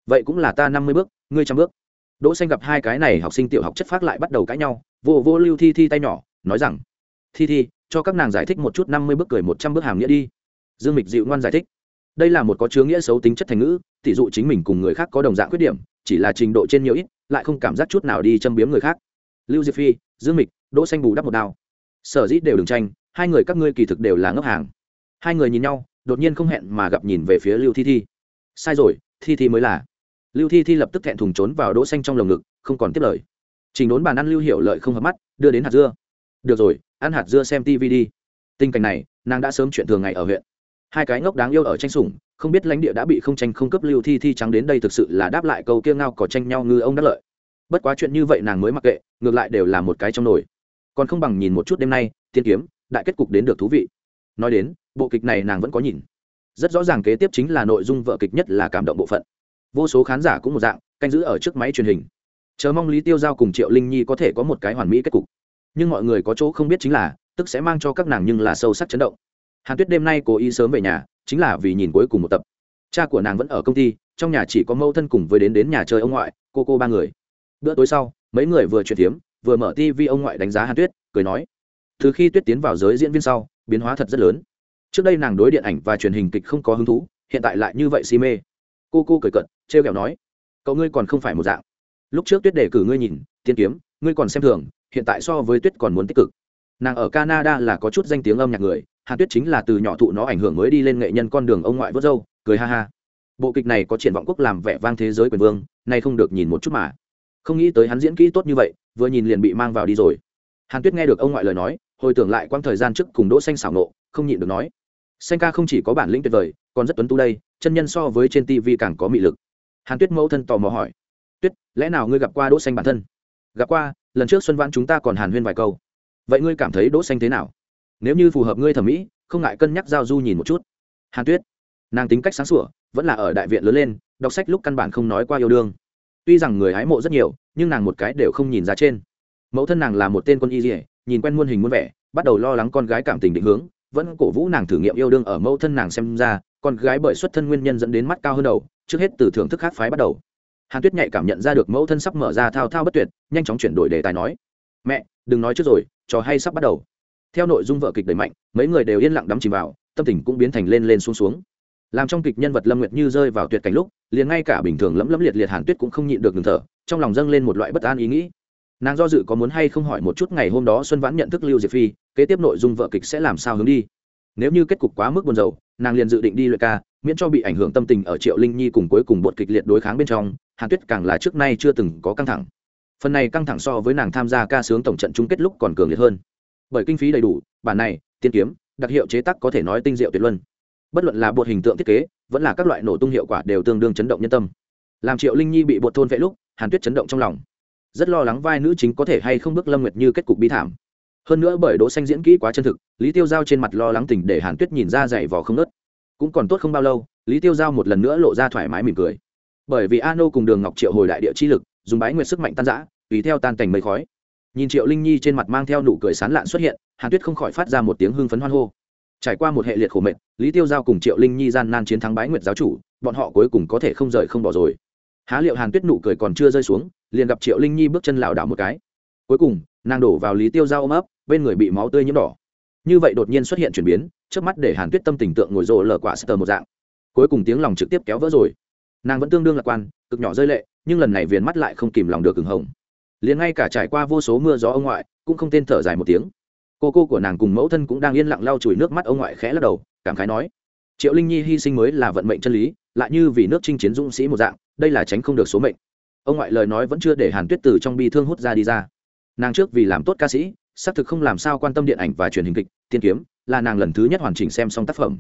A: Vậy cũng là ta năm mươi bước, ngươi trăm bước. Đỗ xanh gặp hai cái này học sinh tiểu học chất phát lại bắt đầu cãi nhau, vô vô lưu thi thi tay nhỏ, nói rằng, thi thi, cho các nàng giải thích một chút năm mươi bước cười một trăm bước hàm nghĩa đi. Dương mịch dịu ngoan giải thích, đây là một có chứa nghĩa xấu tính chất thành ngữ tỷ dụ chính mình cùng người khác có đồng dạng khuyết điểm, chỉ là trình độ trên nhiều ít, lại không cảm giác chút nào đi châm biếm người khác. Lưu diệp phi, dương mịch, đỗ xanh bù đắp một đao. Sở dĩ đều đừng tranh, hai người các ngươi kỳ thực đều là ngốc hàng. Hai người nhìn nhau đột nhiên không hẹn mà gặp nhìn về phía lưu thi thi. Sai rồi, thi thi mới là. Lưu thi thi lập tức thẹn thùng trốn vào đỗ xanh trong lồng ngực, không còn tiếp lời. Trình đốn bàn ăn lưu hiểu lợi không hợp mắt, đưa đến hạt dưa. Được rồi, ăn hạt dưa xem tv đi. Tình cảnh này, nàng đã sớm chuyện thường ngày ở huyện. Hai cái ngốc đáng yêu ở tranh sủng, không biết lãnh địa đã bị không tranh không cấp lưu thi thi trắng đến đây thực sự là đáp lại câu kia ngao có tranh nhau ngư ông đắc lợi. Bất quá chuyện như vậy nàng mới mặc kệ, ngược lại đều là một cái trong nồi. Còn không bằng nhìn một chút đêm nay, tiên kiếm, đại kết cục đến được thú vị nói đến, bộ kịch này nàng vẫn có nhìn. Rất rõ ràng kế tiếp chính là nội dung vợ kịch nhất là cảm động bộ phận. Vô số khán giả cũng một dạng, canh giữ ở trước máy truyền hình. Chờ mong lý tiêu giao cùng triệu linh nhi có thể có một cái hoàn mỹ kết cục. Nhưng mọi người có chỗ không biết chính là, tức sẽ mang cho các nàng nhưng là sâu sắc chấn động. Hàn tuyết đêm nay cố ý sớm về nhà, chính là vì nhìn cuối cùng một tập. Cha của nàng vẫn ở công ty, trong nhà chỉ có mâu thân cùng với đến đến nhà chơi ông ngoại, cô cô ba người. Bữa tối sau, mấy người vừa chuyển tiếm, vừa mở tv ông ngoại đánh giá hàn tuyết, cười nói. Từ khi tuyết tiến vào giới diễn viên sau biến hóa thật rất lớn. Trước đây nàng đối điện ảnh và truyền hình kịch không có hứng thú, hiện tại lại như vậy si mê. Cô cô cười cận t r e o kẹo nói, cậu ngươi còn không phải một dạng. Lúc trước tuyết để cử ngươi nhìn, tiên kiếm, ngươi còn xem thường, hiện tại so với tuyết còn muốn tích cực. Nàng ở canada là có chút danh tiếng âm nhạc người, hàn tuyết chính là từ nhỏ thụ nó ảnh hưởng mới đi lên nghệ nhân con đường ông ngoại vớt dâu, cười ha ha. Bộ kịch này có triển vọng quốc làm vẻ vang thế giới quyền vương, nay không được nhìn một chút mà. Không nghĩ tới hắn diễn kỹ tốt như vậy, vừa nhìn liền bị mang vào đi rồi. Hàn tuyết nghe được ông ngoại lời nói hồi tưởng lại quãng thời gian trước cùng đỗ xanh xảo nộ, không nhịn được nói, xanh ca không chỉ có bản lĩnh tuyệt vời, còn rất tuấn tú đây, chân nhân so với trên tv càng có mị lực. Hàn tuyết mẫu thân tò mò hỏi, tuyết, lẽ nào ngươi gặp qua đỗ xanh bản thân? Gặp qua, lần trước xuân vãn chúng ta còn hàn huyên vài câu. Vậy ngươi cảm thấy đỗ xanh thế nào? Nếu như phù hợp ngươi thẩm mỹ, không ngại cân nhắc giao du nhìn một chút. Hàn tuyết, nàng tính cách sáng sủa, vẫn là ở đại viện lớn lên, đọc sách lúc căn bản không nói qua yêu đương. Tuy rằng người hái mộ rất nhiều, nhưng nàng một cái đều không nhìn ra trên. Mẫu thân nàng là một tên quân y dỉa nhìn quen muôn hình muôn vẻ, bắt đầu lo lắng con gái cảm tình định hướng, vẫn cổ vũ nàng thử nghiệm yêu đương ở mẫu thân nàng xem ra, con gái bởi xuất thân nguyên nhân dẫn đến mắt cao hơn đầu, trước hết từ thưởng thức khác phái bắt đầu. Hàn tuyết nhạy cảm nhận ra được mẫu thân sắp mở ra thao thao bất tuyệt, nhanh chóng chuyển đổi đề tài nói, mẹ, đừng nói trước rồi, trò hay sắp bắt đầu. Theo nội dung vợ kịch đẩy mạnh, mấy người đều yên lặng đắm chìm vào, tâm tình cũng biến thành lên lên xuống xuống. Làm trong kịch nhân vật lâm nguyệt như rơi vào tuyệt cảnh lúc, liền ngay cả bình thường lẫm lẫm liệt liệt hàn tuyết cũng không nhịn được ngừng thở, trong lòng dâng lên một loại bất an ý nghĩ nàng do dự có muốn hay không hỏi một chút ngày hôm đó xuân vãn nhận thức lưu diệp phi, kế tiếp nội dung vợ kịch sẽ làm sao hướng đi. Nếu như kết cục quá mức buồn rầu, nàng liền dự định đi luyện ca, miễn cho bị ảnh hưởng tâm tình ở triệu linh nhi cùng cuối cùng bột kịch liệt đối kháng bên trong, hàn tuyết càng là trước nay chưa từng có căng thẳng. Phần này căng thẳng so với nàng tham gia ca sướng tổng trận chung kết lúc còn cường liệt hơn. Bởi kinh phí đầy đủ, bản này, tiên kiếm, đặc hiệu chế tác có thể nói tinh diệu tuyệt luân. Bất luận là bột hình tượng thiết kế, vẫn là các loại nổ tung hiệu quả đều tương đương chấn động nhân tâm. Làm triệu linh nhi bị bột thôn vẽ lúc, hàn tuyết chấn động trong lòng rất lo lắng vai nữ chính có thể hay không bước lâm nguyệt như kết cục bi thảm. Hơn nữa bởi đỗ xanh diễn kỹ quá chân thực, lý tiêu giao trên mặt lo lắng tình để hàn tuyết nhìn ra dày vò không nớt cũng còn tốt không bao lâu, lý tiêu giao một lần nữa lộ ra thoải mái mỉm cười. Bởi vì a cùng đường ngọc triệu hồi đại địa chi lực, dùng bái nguyệt sức mạnh tan rã, tùy theo tan cảnh mây khói. Nhìn triệu linh nhi trên mặt mang theo nụ cười sán lạn xuất hiện, hàn tuyết không khỏi phát ra một tiếng hưng phấn hoan hô. Trải qua một hệ liệt khổ mệnh lý tiêu giao cùng triệu linh nhi gian nan chiến thắng bái nguyệt giáo chủ, bọn họ cuối cùng có thể không rời không bỏ rồi. Há liệu hàn tuyết nụ cười còn chưa rơi xuống liền gặp triệu linh nhi bước chân lảo đảo một cái. Cuối cùng, nàng đổ vào lý tiêu giao ôm ấp, bên người bị máu tươi nhiễm đỏ. Như vậy đột nhiên xuất hiện chuyển biến, trước mắt để hàn tuyết tâm tình tượng ngồi rộ lở quả sờ một dạng. Cuối cùng tiếng lòng trực tiếp kéo vỡ rồi. Nàng vẫn tương đương lạc quan, cực nhỏ rơi lệ, nhưng lần này viền mắt lại không kìm lòng được cứng hồng. Liền ngay cả trải qua vô số mưa gió ông ngoại, cũng không tên thở dài một tiếng. Cô cô của nàng cùng mẫu thân cũng đang yên lặng lau chùi nước mắt ông ngoại khẽ lắc đầu, cảm khái nói, triệu linh nhi hy sinh mới là vận mệnh chân lý, lại như vì nước chinh chiến dũng sĩ một dạng, đây là tránh không được số mệnh ông ngoại lời nói vẫn chưa để hàn tuyết từ trong bi thương hút ra đi ra. Nàng trước vì làm tốt ca sĩ, xác thực không làm sao quan tâm điện ảnh và truyền hình kịch, tiên kiếm là nàng lần thứ nhất hoàn chỉnh xem xong tác phẩm.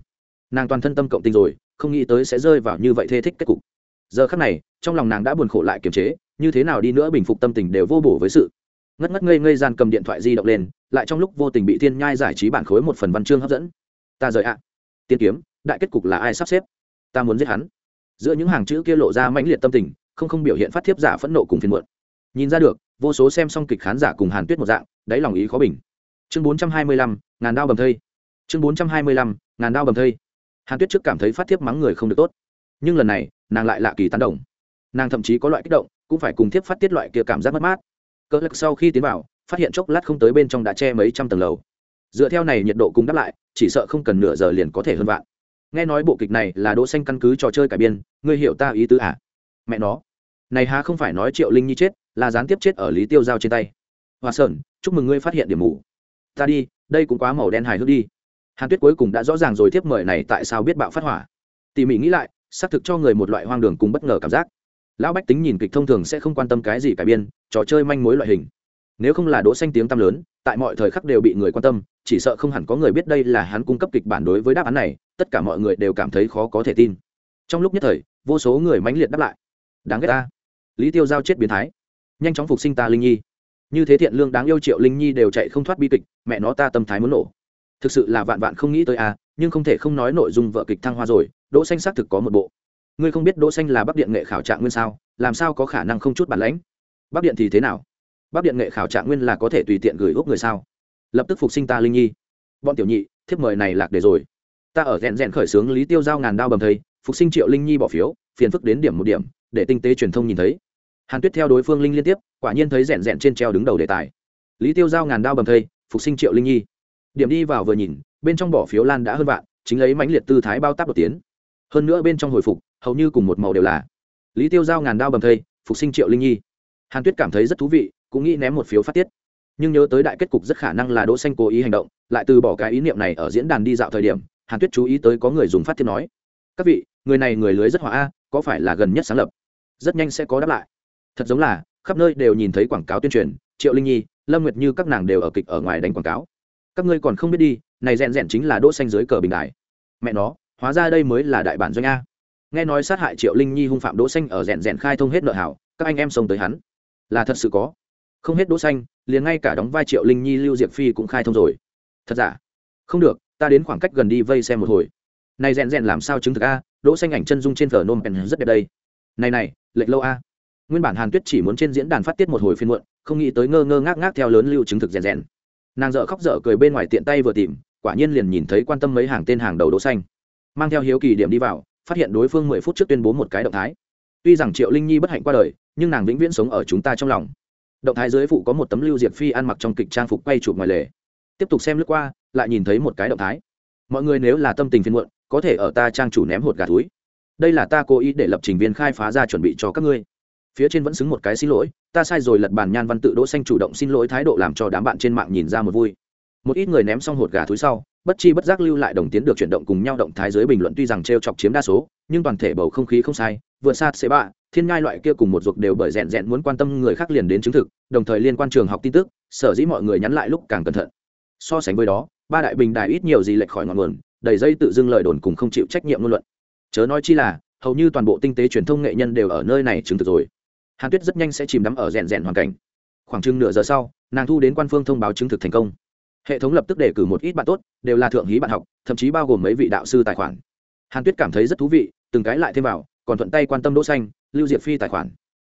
A: Nàng toàn thân tâm cộng tình rồi, không nghĩ tới sẽ rơi vào như vậy thê thích kết cục. Giờ khắc này, trong lòng nàng đã buồn khổ lại kiềm chế, như thế nào đi nữa bình phục tâm tình đều vô bổ với sự ngất ngất ngây ngây gian cầm điện thoại di động lên, lại trong lúc vô tình bị thiên nhai giải trí bản khối một phần văn chương hấp dẫn. Ta rời ạ. Tiên kiếm, đại kết cục là ai sắp xếp? Ta muốn giết hắn. Giữa những hàng chữ kia lộ ra mãnh liệt tâm tình không không biểu hiện phát thiếp giả phẫn nộ cùng phiền muộn. Nhìn ra được, vô số xem xong kịch khán giả cùng hàn tuyết một dạng, đáy lòng ý khó bình. Chương bốn trăm hai mươi lăm, ngàn đao bầm thây. Chương bốn trăm hai mươi lăm, ngàn đao bầm thây. Hàn tuyết trước cảm thấy phát thiếp mắng người không được tốt. Nhưng lần này, nàng lại lạ kỳ tán đồng. Nàng thậm chí có loại kích động, cũng phải cùng thiếp phát tiết loại kia cảm giác mất mát. Cỡ lực sau khi tiến vào, phát hiện chốc lát không tới bên trong đã che mấy trăm tầng lầu. Dựa theo này nhiệt độ cùng đáp lại, chỉ sợ không cần nửa giờ liền có thể hơn vạn. Nghe nói bộ kịch này là đỗ xanh căn cứ trò chơi cải biên, ngươi hiểu ta ý tứ à? Mẹ nó này há không phải nói triệu linh nhi chết, là gián tiếp chết ở lý tiêu giao trên tay. Hoa sơn, chúc mừng ngươi phát hiện điểm mù. Ta đi, đây cũng quá màu đen hài hước đi. Hàn tuyết cuối cùng đã rõ ràng rồi tiếp mời này tại sao biết bạo phát hỏa. Tỉ mỉ nghĩ lại, xác thực cho người một loại hoang đường cùng bất ngờ cảm giác. Lão bách tính nhìn kịch thông thường sẽ không quan tâm cái gì cải biên, trò chơi manh mối loại hình. Nếu không là đỗ xanh tiếng tăm lớn, tại mọi thời khắc đều bị người quan tâm, chỉ sợ không hẳn có người biết đây là hắn cung cấp kịch bản đối với đáp án này, tất cả mọi người đều cảm thấy khó có thể tin. Trong lúc nhất thời, vô số người mãnh liệt đáp lại. Đáng ghét ta lý tiêu giao chết biến thái. Nhanh chóng phục sinh ta, linh nhi. Như thế thiện lương đáng yêu triệu linh nhi đều chạy không thoát bi kịch, mẹ nó ta tâm thái muốn nổ. Thực sự là vạn vạn không nghĩ tới à? nhưng không thể không nói nội dung vợ kịch thăng hoa rồi, đỗ xanh xác thực có một bộ. Ngươi không biết đỗ xanh là bắc điện nghệ khảo trạng nguyên sao, làm sao có khả năng không chút bản lãnh? Bắc điện thì thế nào? Bắc điện nghệ khảo trạng nguyên là có thể tùy tiện gửi úc người sao? Lập tức phục sinh ta, linh nhi. Bọn tiểu nhị, thiếp mời này lạc để rồi. Ta ở rèn rèn khởi sướng lý tiêu giao ngàn đao bầm thây phục sinh triệu linh nhi bỏ phiếu, phiền phức đến điểm một điểm để tinh tế truyền thông nhìn thấy. Hàn tuyết theo đối phương linh liên tiếp, quả nhiên thấy rẽn rẽn trên treo đứng đầu đề tài. Lý tiêu giao ngàn đao bầm thây, phục sinh triệu linh nhi. Điểm đi vào vừa nhìn, bên trong bỏ phiếu lan đã hơn vạn, chính lấy mãnh liệt tư thái bao tác đột tiến. Hơn nữa bên trong hồi phục, hầu như cùng một màu đều là. Lý tiêu giao ngàn đao bầm thây, phục sinh triệu linh nhi. Hàn tuyết cảm thấy rất thú vị, cũng nghĩ ném một phiếu phát tiết. Nhưng nhớ tới đại kết cục rất khả năng là đỗ xanh cố ý hành động, lại từ bỏ cái ý niệm này ở diễn đàn đi dạo thời điểm, hàn tuyết chú ý tới có người dùng phát tiết nói. Các vị, người này người lưới rất hòa a, có phải là gần nhất sáng lập? Rất nhanh sẽ có đáp lại. Thật giống là, khắp nơi đều nhìn thấy quảng cáo tuyên truyền, triệu linh nhi, lâm nguyệt như các nàng đều ở kịch ở ngoài đánh quảng cáo. Các ngươi còn không biết đi, này rèn rèn chính là đỗ xanh dưới cờ bình đài mẹ nó, hóa ra đây mới là đại bản doanh a. Nghe nói sát hại triệu linh nhi hung phạm đỗ xanh ở rèn rèn khai thông hết nợ hảo, các anh em xông tới hắn. Là thật sự có. Không hết đỗ xanh, liền ngay cả đóng vai triệu linh nhi, lưu diệp phi cũng khai thông rồi. Thật giả? Không được, ta đến khoảng cách gần đi vây xem một hồi. Này rèn rèn làm sao chứng thực a, đỗ xanh ảnh chân dung trên tờ nôm pen rất đẹp đây. Này này lệch lâu a. Nguyên bản hàn tuyết chỉ muốn trên diễn đàn phát tiết một hồi phiên muộn, không nghĩ tới ngơ ngơ ngác ngác theo lớn lưu chứng thực rèn rèn. Nàng dợ khóc dở cười bên ngoài tiện tay vừa tìm, quả nhiên liền nhìn thấy quan tâm mấy hàng tên hàng đầu đỗ xanh. Mang theo hiếu kỳ điểm đi vào, phát hiện đối phương mười phút trước tuyên bố một cái động thái. Tuy rằng triệu linh nhi bất hạnh qua đời, nhưng nàng vĩnh viễn sống ở chúng ta trong lòng. Động thái dưới phụ có một tấm lưu diệp phi ăn mặc trong kịch trang phục quay chụp ngoài lề. Tiếp tục xem lướt qua, lại nhìn thấy một cái động thái. Mọi người nếu là tâm tình phiên muộn, có thể ở ta trang chủ ném hột gà túi đây là ta cố ý để lập trình viên khai phá ra chuẩn bị cho các ngươi. Phía trên vẫn xứng một cái xin lỗi, ta sai rồi lật bàn nhan văn tự đỗ xanh chủ động xin lỗi thái độ làm cho đám bạn trên mạng nhìn ra một vui. Một ít người ném xong hột gà túi sau, bất chi bất giác lưu lại đồng tiến được chuyển động cùng nhau động thái dưới bình luận tuy rằng treo chọc chiếm đa số, nhưng toàn thể bầu không khí không sai vừa xa c ba thiên ngai loại kia cùng một ruột đều bởi rèn rèn muốn quan tâm người khác liền đến chứng thực, đồng thời liên quan trường học tin tức, sở dĩ mọi người nhắn lại lúc càng cẩn thận. So sánh với đó, ba đại bình đại ít nhiều gì lệch khỏi ngọn nguồn, đầy dây tự dưng lời đồn cùng không chịu trách nhiệm ngôn luận chớ nói chi là, hầu như toàn bộ tinh tế truyền thông nghệ nhân đều ở nơi này chứng thực rồi. Hàn tuyết rất nhanh sẽ chìm đắm ở rèn rèn hoàn cảnh. Khoảng chừng nửa giờ sau, nàng thu đến quan phương thông báo chứng thực thành công. Hệ thống lập tức đề cử một ít bạn tốt, đều là thượng hí bạn học, thậm chí bao gồm mấy vị đạo sư tài khoản. Hàn tuyết cảm thấy rất thú vị, từng cái lại thêm vào, còn thuận tay quan tâm đỗ xanh, lưu diệp phi tài khoản.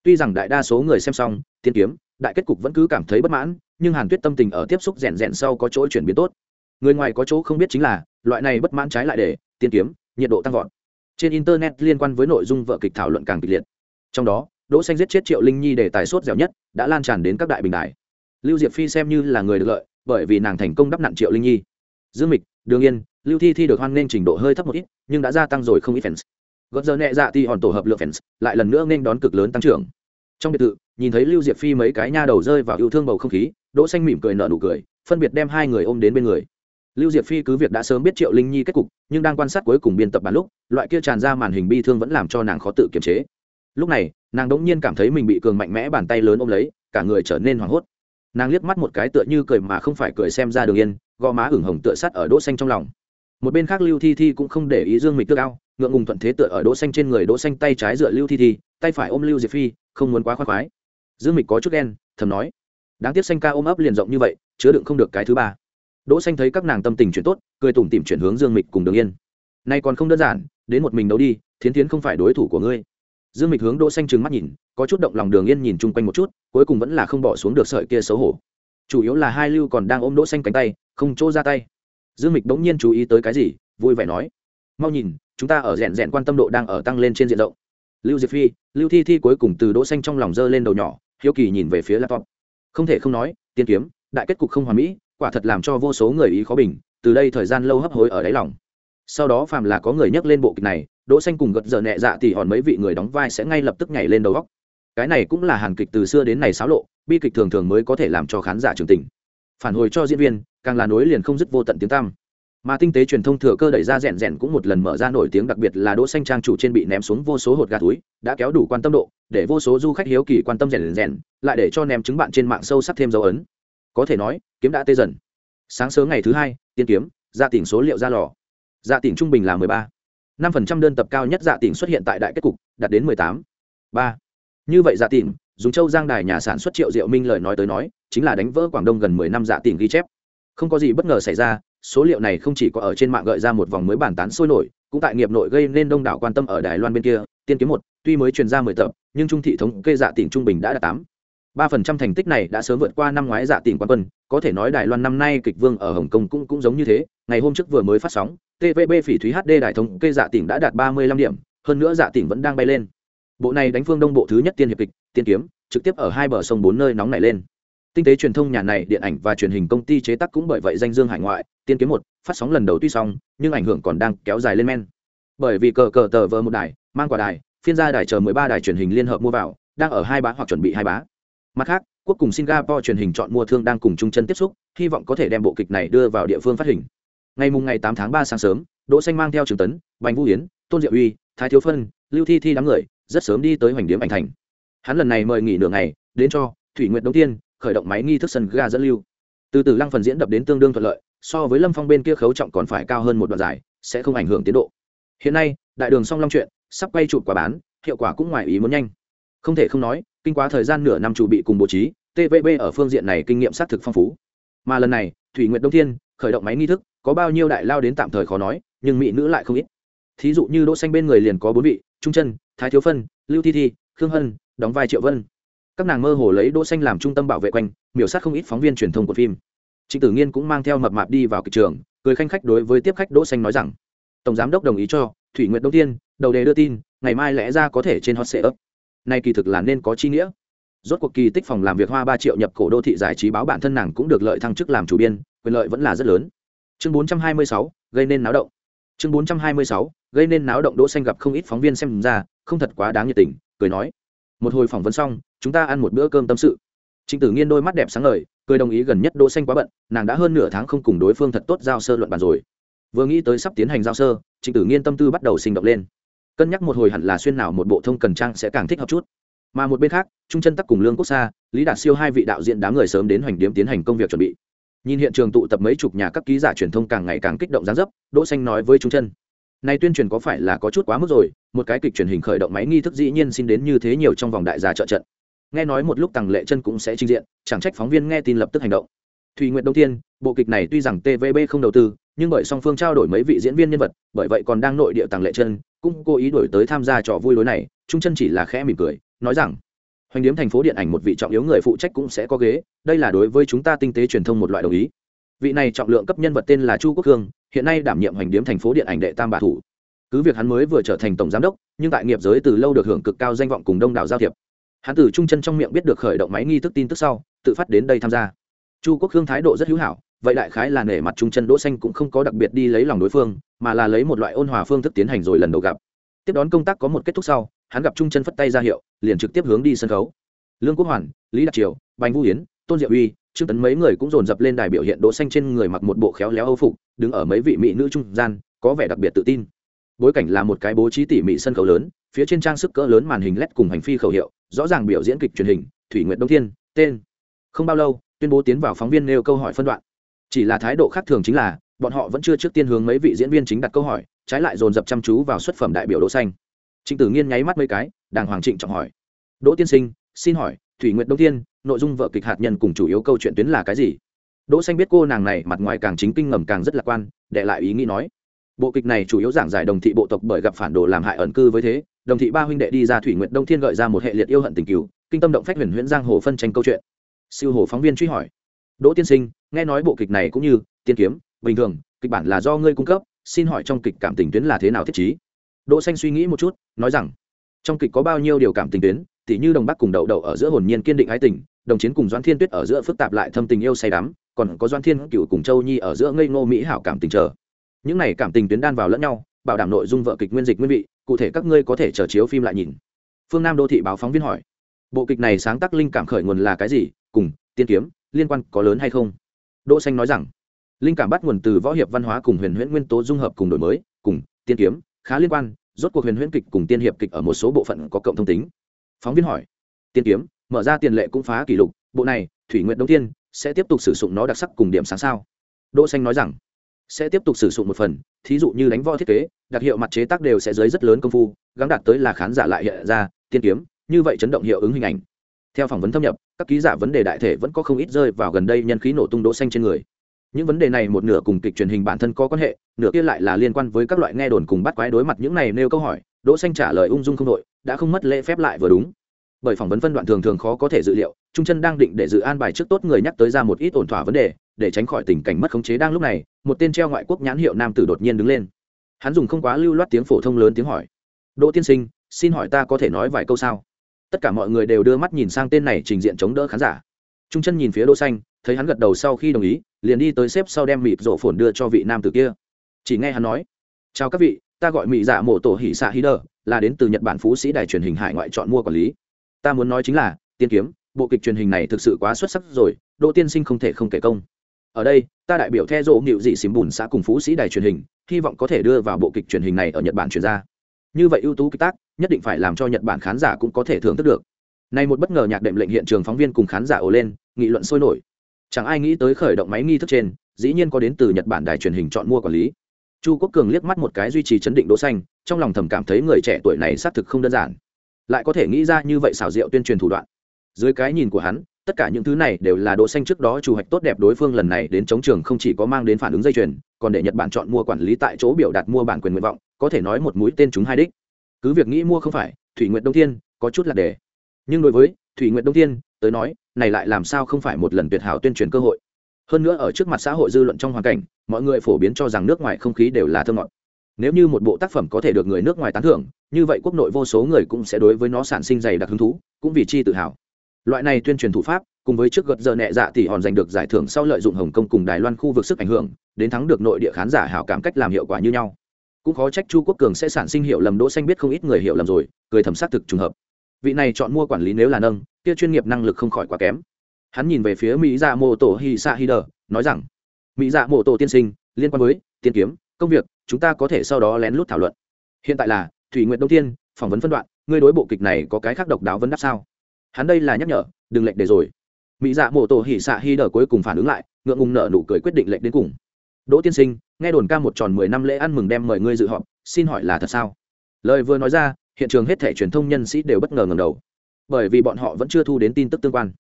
A: Tuy rằng đại đa số người xem xong, tiên kiếm, đại kết cục vẫn cứ cảm thấy bất mãn, nhưng hàn tuyết tâm tình ở tiếp xúc rèn rèn sau có chỗ chuyển biến tốt. Người ngoài có chỗ không biết chính là, loại này bất mãn trái lại để, tiên kiếm, nhiệt độ tăng vọt trên internet liên quan với nội dung vợ kịch thảo luận càng kịch liệt. Trong đó, đỗ xanh giết chết triệu linh nhi để tài sốt dẻo nhất, đã lan tràn đến các đại bình đại lưu diệp phi xem như là người được lợi, bởi vì nàng thành công đắp nặn triệu linh nhi. Dương mịch đương nhiên lưu thi thi được hoan nên trình độ hơi thấp một ít, nhưng đã gia tăng rồi không ít fans. Gót giờ nhẹ dạ thì hòn tổ hợp lượng fans, lại lần nữa nên đón cực lớn tăng trưởng. Trong biệt thự, nhìn thấy lưu diệp phi mấy cái nha đầu rơi vào yêu thương bầu không khí, đỗ xanh mỉm cười nở nụ cười, phân biệt đem hai người ôm đến bên người lưu diệp phi cứ việc đã sớm biết triệu linh nhi kết cục, nhưng đang quan sát cuối cùng biên tập bản lúc, loại kia tràn ra màn hình bi thương vẫn làm cho nàng khó tự kiềm chế. Lúc này, nàng đ ỗ n g nhiên cảm thấy mình bị cường mạnh mẽ bàn tay lớn ôm lấy, cả người trở nên hoảng hốt. Nàng liếc mắt một cái tựa như cười mà không phải cười xem ra đường yên, gò má ửng hồng tựa sắt ở đỗ xanh trong lòng. Một bên khác lưu thi thi cũng không để ý dương mịch tước ao, ngượng ngùng thuận thế tựa ở đỗ xanh trên người đỗ xanh tay trái dựa lưu thi thi, tay phải ôm lưu diệp phi, không muốn quá khoái khoái. Dương mịch có chút đen thầm nói, đáng tiếc xanh ca ôm ấp liền rộng như vậy, chứa đựng không được cái thứ ba đỗ xanh thấy các nàng tâm tình chuyển tốt, cười tủm tỉm chuyển hướng dương mịch cùng đường yên. Nay còn không đơn giản, đến một mình đấu đi, thiến thiến không phải đối thủ của ngươi. Dương mịch hướng đỗ xanh trừng mắt nhìn, có chút động lòng đường yên nhìn chung quanh một chút, cuối cùng vẫn là không bỏ xuống được sợi kia xấu hổ. Chủ yếu là hai lưu còn đang ôm đỗ xanh cánh tay, không chỗ ra tay. Dương mịch đống nhiên chú ý tới cái gì, vui vẻ nói, mau nhìn, chúng ta ở rèn rèn quan tâm độ đang ở tăng lên trên diện rộng. Lưu diệp phi, lưu thi thi cuối cùng từ đỗ xanh trong lòng dơ lên đầu nhỏ, hiếu kỳ nhìn về phía laptop. Không thể không nói, tiên kiếm, đại kết cục không hoàn mỹ quả thật làm cho vô số người ý khó bình, từ đây thời gian lâu hấp hối ở đáy lòng. Sau đó phàm là có người nhắc lên bộ kịch này, đỗ xanh cùng gật giờ nhẹ dạ thì hòn mấy vị người đóng vai sẽ ngay lập tức nhảy lên đầu góc. Cái này cũng là hàn kịch từ xưa đến nay xáo lộ, bi kịch thường thường mới có thể làm cho khán giả trường tình. Phản hồi cho diễn viên, càng là nối liền không dứt vô tận tiếng tăm. Mà tinh tế truyền thông thừa cơ đẩy ra rèn rèn cũng một lần mở ra nổi tiếng, đặc biệt là đỗ xanh trang chủ trên bị ném xuống vô số hột gà túi, đã kéo đủ quan tâm độ, để vô số du khách hiếu kỳ quan tâm rèn rèn, lại để cho ném chứng bạn trên mạng sâu sắc thêm dấu ấn có thể nói, kiếm đã tê dần sáng sớm ngày thứ hai, tiên kiếm gia tỉnh số liệu ra lò gia tỉnh trung bình là 13. 5% đơn tập cao nhất dạ tỉnh xuất hiện tại đại kết cục, đạt đến 18. 3. như vậy dạ tỉnh, dùng châu giang đài nhà sản xuất triệu diệu minh lời nói tới nói, chính là đánh vỡ quảng đông gần 10 năm dạ tỉnh ghi chép không có gì bất ngờ xảy ra, số liệu này không chỉ có ở trên mạng gợi ra một vòng mới bàn tán sôi nổi, cũng tại nghiệp nội gây nên đông đảo quan tâm ở đài loan bên kia tiên kiếm một, tuy mới truyền ra mười tập, nhưng trung thị thống kê dạ tỉnh trung bình đã đạt tám ba phần trăm thành tích này đã sớm vượt qua năm ngoái dạ tỉnh quan quân, có thể nói đài loan năm nay kịch vương ở hồng kông cũng cũng giống như thế. Ngày hôm trước vừa mới phát sóng tvb phỉ thúy hd đại thống kê dạ tỉnh đã đạt ba mươi lăm điểm, hơn nữa dạ tỉnh vẫn đang bay lên. Bộ này đánh phương đông bộ thứ nhất tiên hiệp kịch, tiên kiếm, trực tiếp ở hai bờ sông bốn nơi nóng này lên. Tinh tế truyền thông nhà này, điện ảnh và truyền hình công ty chế tác cũng bởi vậy danh dương hải ngoại. Tiên kiếm một, phát sóng lần đầu tuy xong, nhưng ảnh hưởng còn đang kéo dài lên men. Bởi vì cờ cờ tờ vờ một đài, mang quả đài, phiên gia đài chờ mười ba đài truyền hình liên hợp mua vào, đang ở hai bá hoặc chuẩn bị hai bá mặt khác quốc cùng singapore truyền hình chọn mua thương đang cùng chung chân tiếp xúc, hy vọng có thể đem bộ kịch này đưa vào địa phương phát hình. Ngày mùng ngày tám tháng ba sáng sớm, đỗ xanh mang theo trường tấn, bành vũ hiến tôn diệu uy, thái thiếu phân, lưu thi thi đám người, rất sớm đi tới hoành điếm ảnh thành. Hắn lần này mời nghỉ nửa ngày, đến cho thủy nguyện đầu tiên, khởi động máy nghi thức sân ga dẫn lưu. Từ từ lăng phần diễn đập đến tương đương thuận lợi, so với lâm phong bên kia khấu trọng còn phải cao hơn một đoạn dài, sẽ không ảnh hưởng tiến độ. Hiện nay, đại đường song long chuyện, sắp quay chụp quả bán, hiệu quả cũng ngoài ý muốn nhanh không thể không nói, kinh quá thời gian nửa năm chủ bị cùng bố trí tvb ở phương diện này kinh nghiệm xác thực phong phú. Mà lần này, thủy nguyệt đông thiên, khởi động máy nghi thức, có bao nhiêu đại lao đến tạm thời khó nói, nhưng mỹ nữ lại không ít. Thí dụ như đỗ xanh bên người liền có bốn vị, trung chân thái thiếu phân, lưu thi thi, khương hân, đóng vai triệu vân. Các nàng mơ hồ lấy đỗ xanh làm trung tâm bảo vệ quanh, miểu sát không ít phóng viên truyền thông của phim. Trịnh tử nghiên cũng mang theo mập mạp đi vào kịch trường, cười khanh khách đối với tiếp khách đỗ xanh nói rằng, tổng giám đốc đồng ý cho, thủy nguyện Đông tiên đầu đề đưa tin, ngày mai lẽ ra có thể trên hot sale ấp nay kỳ thực là nên có chi nghĩa. Rốt cuộc kỳ tích phòng làm việc hoa ba triệu nhập cổ đô thị giải trí báo bản thân nàng cũng được lợi thăng chức làm chủ biên quyền lợi vẫn là rất lớn. Chương 426, gây nên náo động. Chương 426, gây nên náo động đỗ xanh gặp không ít phóng viên xem ra không thật quá đáng nhiệt tình cười nói. Một hồi phỏng vấn xong chúng ta ăn một bữa cơm tâm sự. Trịnh tử nghiên đôi mắt đẹp sáng ngời cười đồng ý gần nhất đỗ xanh quá bận nàng đã hơn nửa tháng không cùng đối phương thật tốt giao sơ luận bàn rồi. Vừa nghĩ tới sắp tiến hành giao sơ trịnh tử nghiên tâm tư bắt đầu sinh động lên cân nhắc một hồi hẳn là xuyên nào một bộ thông cần trang sẽ càng thích hợp chút. Mà một bên khác trung chân tắc cùng lương quốc xa, lý đạt siêu hai vị đạo diễn đám người sớm đến hoành điếm tiến hành công việc chuẩn bị. Nhìn hiện trường tụ tập mấy chục nhà các ký giả truyền thông càng ngày càng kích động gián dấp đỗ xanh nói với trung chân này tuyên truyền có phải là có chút quá mức rồi một cái kịch truyền hình khởi động máy nghi thức dĩ nhiên xin đến như thế nhiều trong vòng đại gia trợ trận. Nghe nói một lúc tăng lệ chân cũng sẽ trình diện chẳng trách phóng viên nghe tin lập tức hành động thùy nguyện đông tiên bộ kịch này tuy rằng tvb không đầu tư, nhưng bởi song phương trao đổi mấy vị diễn viên nhân vật, bởi vậy còn đang nội địa tàng lệ chân, cũng cố ý đổi tới tham gia trò vui lối này, trung chân chỉ là khẽ mỉm cười, nói rằng, hoành điếm thành phố điện ảnh một vị trọng yếu người phụ trách cũng sẽ có ghế, đây là đối với chúng ta tinh tế truyền thông một loại đồng ý. Vị này trọng lượng cấp nhân vật tên là chu quốc hương, hiện nay đảm nhiệm hoành điếm thành phố điện ảnh đệ tam bà thủ. Cứ việc hắn mới vừa trở thành tổng giám đốc, nhưng tại nghiệp giới từ lâu được hưởng cực cao danh vọng cùng đông đảo giao thiệp. Hắn từ trung chân trong miệng biết được khởi động máy nghi thức tin tức sau, tự phát đến đây tham gia chu quốc hương thái độ rất hữu hảo, vậy đại khái là nể mặt trung chân đỗ xanh cũng không có đặc biệt đi lấy lòng đối phương, mà là lấy một loại ôn hòa phương thức tiến hành rồi lần đầu gặp. Tiếp đón công tác có một kết thúc sau, hắn gặp trung chân phất tay ra hiệu, liền trực tiếp hướng đi sân khấu. Lương quốc hoàn, lý đạt triều, bành vũ hiến tôn diệu uy, trương tấn mấy người cũng dồn dập lên đài biểu hiện đỗ xanh trên người mặc một bộ khéo léo âu phục, đứng ở mấy vị mỹ nữ trung gian, có vẻ đặc biệt tự tin. Bối cảnh là một cái bố trí tỉ mỉ sân khấu lớn, phía trên trang sức cỡ lớn màn hình led cùng hành phi khẩu hiệu, rõ ràng biểu diễn kịch truyền hình, thủy nguyện đông thiên, tên. Không bao lâu tuyên bố tiến vào phóng viên nêu câu hỏi phân đoạn. Chỉ là thái độ khác thường chính là, bọn họ vẫn chưa trước tiên hướng mấy vị diễn viên chính đặt câu hỏi, trái lại dồn dập chăm chú vào xuất phẩm đại biểu đỗ xanh. Trịnh tử nghiên nháy mắt mấy cái, đàng hoàng trịnh trọng hỏi. Đỗ tiên sinh, xin hỏi, thủy nguyện đông thiên, nội dung vợ kịch hạt nhân cùng chủ yếu câu chuyện tuyến là cái gì? Đỗ xanh biết cô nàng này mặt ngoài càng chính kinh ngầm càng rất lạc quan, để lại ý nghĩ nói. Bộ kịch này chủ yếu giảng giải đồng thị bộ tộc bởi gặp phản đồ làm hại ẩn cư với thế, đồng thị ba huynh đệ đi ra thủy nguyện đông thiên gợi ra một hệ liệt yêu hận tình cừu, kinh tâm động phách huyền huyễn giang hồ phân tranh câu chuyện siêu hồ phóng viên truy hỏi. Đỗ tiên sinh, nghe nói bộ kịch này cũng như tiên kiếm, bình thường, kịch bản là do ngươi cung cấp, xin hỏi trong kịch cảm tình tuyến là thế nào thiết trí? Đỗ xanh suy nghĩ một chút, nói rằng, trong kịch có bao nhiêu điều cảm tình tuyến, tỉ như đồng bắc cùng đậu đậu ở giữa hồn nhiên kiên định ái tình, đồng chiến cùng doãn thiên tuyết ở giữa phức tạp lại thâm tình yêu say đắm, còn có doãn thiên cựu cùng châu nhi ở giữa ngây ngô mỹ hảo cảm tình chờ. Những này cảm tình tuyến đan vào lẫn nhau, bảo đảm nội dung vợ kịch nguyên dịch nguyên vị, cụ thể các ngươi có thể chờ chiếu phim lại nhìn. Phương nam đô thị báo phóng viên hỏi. Bộ kịch này sáng tác linh cảm khởi nguồn là cái gì? Cùng tiên kiếm liên quan có lớn hay không? Đỗ xanh nói rằng, linh cảm bắt nguồn từ võ hiệp văn hóa cùng huyền huyễn nguyên tố dung hợp cùng đổi mới, cùng tiên kiếm khá liên quan, rốt cuộc huyền huyễn kịch cùng tiên hiệp kịch ở một số bộ phận có cộng thông tính. Phóng viên hỏi, tiên kiếm, mở ra tiền lệ cũng phá kỷ lục, bộ này, thủy nguyện đông tiên sẽ tiếp tục sử dụng nó đặc sắc cùng điểm sáng sao? Đỗ xanh nói rằng, sẽ tiếp tục sử dụng một phần, thí dụ như đánh võ thiết kế, đặc hiệu mặt chế tác đều sẽ dưới rất lớn công phu, gắng đạt tới là khán giả lại hiện ra, tiên kiếm, như vậy chấn động hiệu ứng hình ảnh theo phỏng vấn thâm nhập, các ký giả vấn đề đại thể vẫn có không ít rơi vào gần đây nhân khí nổ tung đỗ xanh trên người. Những vấn đề này một nửa cùng kịch truyền hình bản thân có quan hệ, nửa kia lại là liên quan với các loại nghe đồn cùng bắt quái đối mặt những này nêu câu hỏi, đỗ xanh trả lời ung dung không đội đã không mất lễ phép lại vừa đúng. Bởi phỏng vấn phân đoạn thường thường khó có thể dự liệu, trung chân đang định để dự an bài trước tốt người nhắc tới ra một ít ổn thỏa vấn đề, để tránh khỏi tình cảnh mất khống chế đang lúc này, một tên treo ngoại quốc nhãn hiệu nam tử đột nhiên đứng lên. Hắn dùng không quá lưu loát tiếng phổ thông lớn tiếng hỏi. Đỗ tiên sinh, xin hỏi ta có thể nói vài câu sao? Tất cả mọi người đều đưa mắt nhìn sang tên này trình diện chống đỡ khán giả. Trung chân nhìn phía đỗ xanh, thấy hắn gật đầu sau khi đồng ý, liền đi tới xếp sau đem mịt rổ phồn đưa cho vị nam tử kia. Chỉ nghe hắn nói, chào các vị, ta gọi mỹ dạ mộ tổ hỉ xạ hí đờ, là đến từ nhật bản phú sĩ đài truyền hình hải ngoại chọn mua quản lý. Ta muốn nói chính là, tiên kiếm, bộ kịch truyền hình này thực sự quá xuất sắc rồi, đỗ tiên sinh không thể không kể công. Ở đây, ta đại biểu theo dỗ nghịu dị xím bùn xã cùng phú sĩ đài truyền hình, hy vọng có thể đưa vào bộ kịch truyền hình này ở nhật bản truyền ra. Như vậy ưu tú kịch tác nhất định phải làm cho nhật bản khán giả cũng có thể thưởng thức được. Này một bất ngờ nhạc đệm lệnh hiện trường phóng viên cùng khán giả ồ lên, nghị luận sôi nổi. Chẳng ai nghĩ tới khởi động máy nghi thức trên, dĩ nhiên có đến từ nhật bản đài truyền hình chọn mua quản lý. Chu quốc cường liếc mắt một cái duy trì chấn định đỗ xanh, trong lòng thầm cảm thấy người trẻ tuổi này xác thực không đơn giản. Lại có thể nghĩ ra như vậy xảo diệu tuyên truyền thủ đoạn. Dưới cái nhìn của hắn, tất cả những thứ này đều là đỗ xanh trước đó chủ hoạch tốt đẹp đối phương lần này đến chống trường không chỉ có mang đến phản ứng dây chuyền, còn để nhật bản chọn mua quản lý tại chỗ biểu đạt mua bản quyền nguyện vọng, có thể nói một mũi tên chúng hai đích cứ việc nghĩ mua không phải, thủy nguyện đông thiên có chút là để. Nhưng đối với thủy nguyện đông thiên tới nói, này lại làm sao không phải một lần tuyệt hảo tuyên truyền cơ hội. Hơn nữa ở trước mặt xã hội dư luận trong hoàn cảnh, mọi người phổ biến cho rằng nước ngoài không khí đều là thơ ngọt. Nếu như một bộ tác phẩm có thể được người nước ngoài tán thưởng, như vậy quốc nội vô số người cũng sẽ đối với nó sản sinh dày đặc hứng thú, cũng vì chi tự hào. Loại này tuyên truyền thủ pháp, cùng với trước gật giờ nhẹ dạ thì hòn giành được giải thưởng sau lợi dụng hồng kông cùng đài loan khu vực sức ảnh hưởng, đến thắng được nội địa khán giả hảo cảm cách làm hiệu quả như nhau cũng khó trách chu quốc cường sẽ sản sinh hiệu lầm, đỗ xanh biết không ít người hiểu lầm rồi, cười thầm sát thực trùng hợp. Vị này chọn mua quản lý nếu là nâng, kia chuyên nghiệp năng lực không khỏi quá kém. Hắn nhìn về phía mỹ dạ mô tổ hi sa hi đờ, nói rằng, mỹ dạ mô tổ tiên sinh, liên quan với tiên kiếm, công việc, chúng ta có thể sau đó lén lút thảo luận. Hiện tại là thủy nguyện đông tiên phỏng vấn phân đoạn, ngươi đối bộ kịch này có cái khác độc đáo vấn đáp sao? Hắn đây là nhắc nhở, đừng lệnh để rồi. Mỹ dạ mô tổ hi sa hi đờ cuối cùng phản ứng lại, ngượng ngùng nợ nụ cười quyết định lệnh đến cùng đỗ tiên sinh, nghe đồn ca một tròn mười năm lễ ăn mừng đem mời ngươi dự họp, xin hỏi là thật sao? Lời vừa nói ra, hiện trường hết thể truyền thông nhân sĩ đều bất ngờ ngầm đầu. Bởi vì bọn họ vẫn chưa thu đến tin tức tương quan.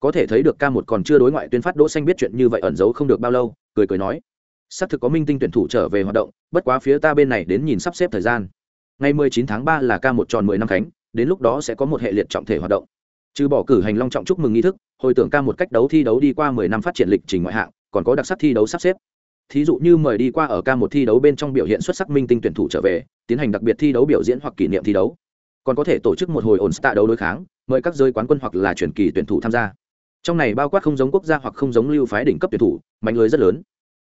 A: Có thể thấy được ca một còn chưa đối ngoại tuyên phát đỗ xanh biết chuyện như vậy ẩn giấu không được bao lâu, cười cười nói. Xác thực có minh tinh tuyển thủ trở về hoạt động, bất quá phía ta bên này đến nhìn sắp xếp thời gian. Ngày 19 tháng 3 là ca một tròn 10 năm khánh, đến lúc đó sẽ có một hệ liệt trọng thể hoạt động. Trừ bỏ cử hành long trọng chúc mừng nghi thức, hồi tưởng ca một cách đấu thi đấu đi qua 10 năm phát triển lịch trình ngoại hạng, còn có đặc sắc thi đấu sắp xếp thí dụ như mời đi qua ở ca một thi đấu bên trong biểu hiện xuất sắc minh tinh tuyển thủ trở về, tiến hành đặc biệt thi đấu biểu diễn hoặc kỷ niệm thi đấu. Còn có thể tổ chức một hồi ổn stạ đấu đối kháng, mời các giới quán quân hoặc là truyền kỳ tuyển thủ tham gia. Trong này bao quát không giống quốc gia hoặc không giống lưu phái đỉnh cấp tuyển thủ, mạnh lưới rất lớn.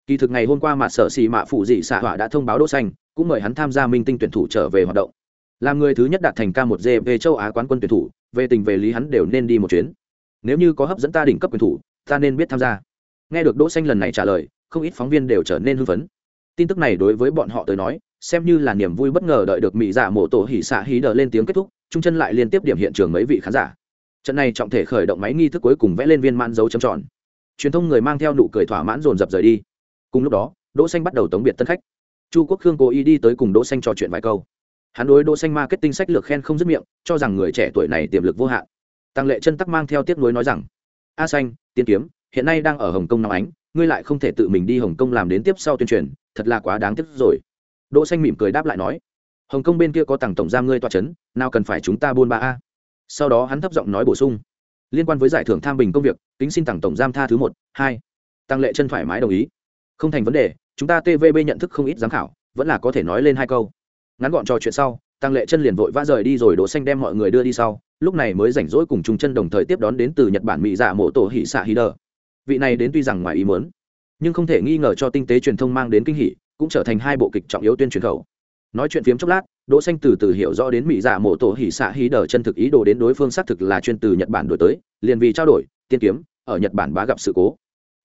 A: Kỳ thực ngày hôm qua mà sở xì mạ phụ dị xạ hỏa đã thông báo đỗ xanh, cũng mời hắn tham gia minh tinh tuyển thủ trở về hoạt động. Làm người thứ nhất đạt thành ca một về châu á quán quân tuyển thủ, về tình về lý hắn đều nên đi một chuyến. Nếu như có hấp dẫn ta đỉnh cấp tuyển thủ, ta nên biết tham gia. Nghe được đỗ xanh lần này trả lời không ít phóng viên đều trở nên hưng phấn. Tin tức này đối với bọn họ tới nói, xem như là niềm vui bất ngờ đợi được mỹ giả dạ mổ tổ hỉ xạ hí đờ lên tiếng kết thúc trung chân lại liên tiếp điểm hiện trường mấy vị khán giả. Trận này trọng thể khởi động máy nghi thức cuối cùng vẽ lên viên mãn dấu chấm tròn. Truyền thông người mang theo nụ cười thỏa mãn dồn dập rời đi. Cùng lúc đó, đỗ xanh bắt đầu tống biệt tân khách. Chu quốc khương cố ý đi tới cùng đỗ xanh trò chuyện vài câu. Hắn đối đỗ xanh marketing sách lược khen không dứt miệng, cho rằng người trẻ tuổi này tiềm lực vô hạn. Tăng lệ chân tắc mang theo tiếc nuối nói rằng, a xanh, tiên kiếm, hiện nay đang ở hồng kông nóng ánh ngươi lại không thể tự mình đi hồng kông làm đến tiếp sau tuyên truyền, thật là quá đáng tiếc rồi. Đỗ xanh mỉm cười đáp lại nói, hồng kông bên kia có tàng tổng giam ngươi toa chấn, nào cần phải chúng ta buôn ba a. Sau đó hắn thấp giọng nói bổ sung, liên quan với giải thưởng tham bình công việc, kính xin tàng tổng giam tha thứ một, hai. Tăng lệ chân thoải mái đồng ý. Không thành vấn đề, chúng ta tvb nhận thức không ít giám khảo, vẫn là có thể nói lên hai câu. Ngắn gọn trò chuyện sau, tăng lệ chân liền vội vã rời đi rồi đỗ xanh đem mọi người đưa đi sau, lúc này mới rảnh rỗi cùng trung chân đồng thời tiếp đón đến từ nhật bản mỹ dạ mộ tổ hỉ xạ hí đờ vị này đến tuy rằng ngoài ý muốn, nhưng không thể nghi ngờ cho tinh tế truyền thông mang đến kinh hỉ, cũng trở thành hai bộ kịch trọng yếu tuyên truyền khẩu. Nói chuyện phiếm chốc lát, đỗ xanh từ từ hiểu rõ đến mỹ dạ giả mộ tổ hỉ xạ hí đờ chân thực ý đồ đến đối phương xác thực là chuyên từ nhật bản đổi tới, liền vì trao đổi, tiên kiếm, ở nhật bản bá gặp sự cố.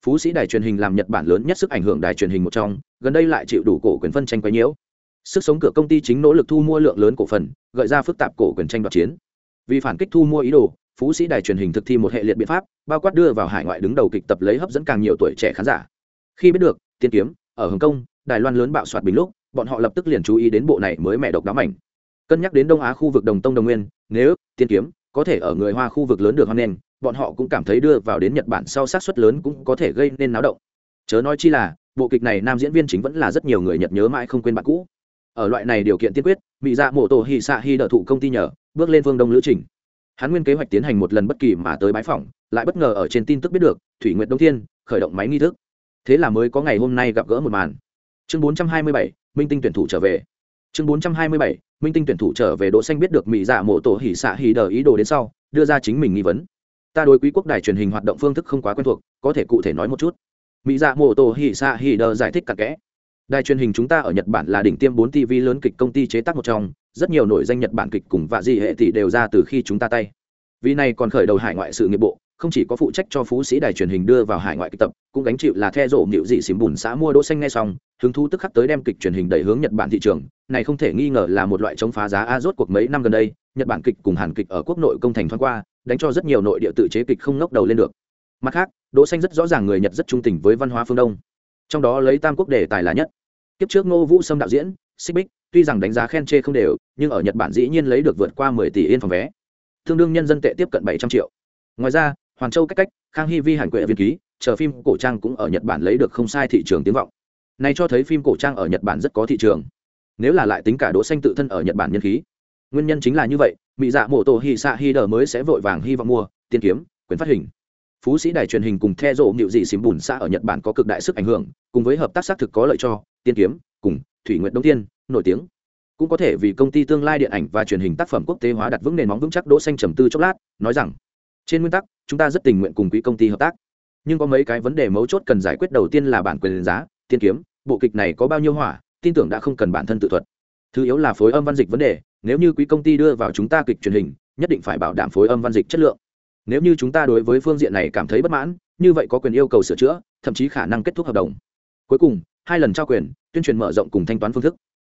A: Phú sĩ đài truyền hình làm nhật bản lớn nhất sức ảnh hưởng đài truyền hình một trong, gần đây lại chịu đủ cổ quyền phân tranh quấy nhiễu. Sức sống cửa công ty chính nỗ lực thu mua lượng lớn cổ phần, gợi ra phức tạp cổ quyền tranh đoạt chiến. Vì phản kích thu mua ý đồ phú sĩ đài truyền hình thực thi một hệ liệt biện pháp, bao quát đưa vào hải ngoại đứng đầu kịch tập lấy hấp dẫn càng nhiều tuổi trẻ khán giả. Khi biết được, tiên kiếm, ở hồng kông, đài loan lớn bạo soạt bình lúc, bọn họ lập tức liền chú ý đến bộ này mới mẹ độc đáo mảnh. Cân nhắc đến đông á khu vực đồng tông đồng nguyên, nếu tiên kiếm có thể ở người hoa khu vực lớn được hoan nghênh, bọn họ cũng cảm thấy đưa vào đến nhật bản sau sát xuất lớn cũng có thể gây nên náo động. Chớ nói chi là, bộ kịch này nam diễn viên chính vẫn là rất nhiều người nhật nhớ mãi không quên bạn cũ. Ở loại này điều kiện tiên quyết mỹ dạ mổ tổ hì xạ hy đợi thụ công ty nhờ, bước lên phương đông lữ trình hắn nguyên kế hoạch tiến hành một lần bất kỳ mà tới bái phỏng lại bất ngờ ở trên tin tức biết được thủy nguyện đông thiên khởi động máy nghi thức. Thế là mới có ngày hôm nay gặp gỡ một màn. Chương 427, minh tinh tuyển thủ trở về. Chương 427, minh tinh tuyển thủ trở về đỗ xanh biết được mỹ dạ Mộ tổ hỉ xạ hỉ đờ ý đồ đến sau đưa ra chính mình nghi vấn. Ta đối quý quốc đài truyền hình hoạt động phương thức không quá quen thuộc có thể cụ thể nói một chút. Mỹ dạ Mộ tổ hỉ xạ hỉ đờ giải thích cặn kẽ. Đài truyền hình chúng ta ở nhật bản là đỉnh tiêm bốn tv lớn kịch công ty chế tác một trong rất nhiều nổi danh nhật bản kịch cùng vạ dị hệ tỷ đều ra từ khi chúng ta tay. Vì này còn khởi đầu hải ngoại sự nghiệp bộ, không chỉ có phụ trách cho phú sĩ đài truyền hình đưa vào hải ngoại kịch tập, cũng gánh chịu là the rộ nhịu dị xỉm bùn xã mua đỗ xanh ngay xong, hứng thú tức khắc tới đem kịch truyền hình đẩy hướng nhật bản thị trường. Này không thể nghi ngờ là một loại chống phá giá a rốt cuộc mấy năm gần đây, nhật bản kịch cùng hàn kịch ở quốc nội công thành thoáng qua, đánh cho rất nhiều nội địa tự chế kịch không ngóc đầu lên được. Mặt khác, đỗ xanh rất rõ ràng người nhật rất trung tình với văn hóa phương đông. Trong đó lấy tam quốc đề tài là nhất. Tiếp trước ngô vũ sâm đạo diễn, xích bích tuy rằng đánh giá khen chê không đều, nhưng ở nhật bản dĩ nhiên lấy được vượt qua 10 tỷ yên phòng vé. Tương đương nhân dân tệ tiếp cận 700 triệu. Ngoài ra hoàn châu cách cách, khang hy vi hàn quệ viên ký, chờ phim cổ trang cũng ở nhật bản lấy được không sai thị trường tiếng vọng. Này cho thấy phim cổ trang ở nhật bản rất có thị trường. Nếu là lại tính cả đỗ xanh tự thân ở nhật bản nhân khí. Nguyên nhân chính là như vậy mỹ dạ mổ tổ hy xạ hy đờ mới sẽ vội vàng hy vọng mua, tiên kiếm, quyền phát hình. Phú sĩ đài truyền hình cùng the rộ nịu dị xìm bùn xã ở nhật bản có cực đại sức ảnh hưởng, cùng với hợp tác xác thực có lợi cho, tiên kiếm, cùng, thủy nguyện đông tiên nổi tiếng. Cũng có thể vì công ty tương lai điện ảnh và truyền hình tác phẩm quốc tế hóa đặt vững nền móng vững chắc đỗ xanh trầm tư chốc lát, nói rằng, trên nguyên tắc, chúng ta rất tình nguyện cùng quỹ công ty hợp tác. Nhưng có mấy cái vấn đề mấu chốt cần giải quyết. Đầu tiên là bản quyền giá tiên kiếm, bộ kịch này có bao nhiêu hỏa, tin tưởng đã không cần bản thân tự thuật. Thứ yếu là phối âm văn dịch vấn đề, nếu như quý công ty đưa vào chúng ta kịch truyền hình, nhất định phải bảo đảm phối âm văn dịch chất lượng. Nếu như chúng ta đối với phương diện này cảm thấy bất mãn, như vậy có quyền yêu cầu sửa chữa, thậm chí khả năng kết thúc hợp đồng. Cuối cùng, hai lần trao quyền, tuyên truyền mở rộng cùng thanh toán phương thức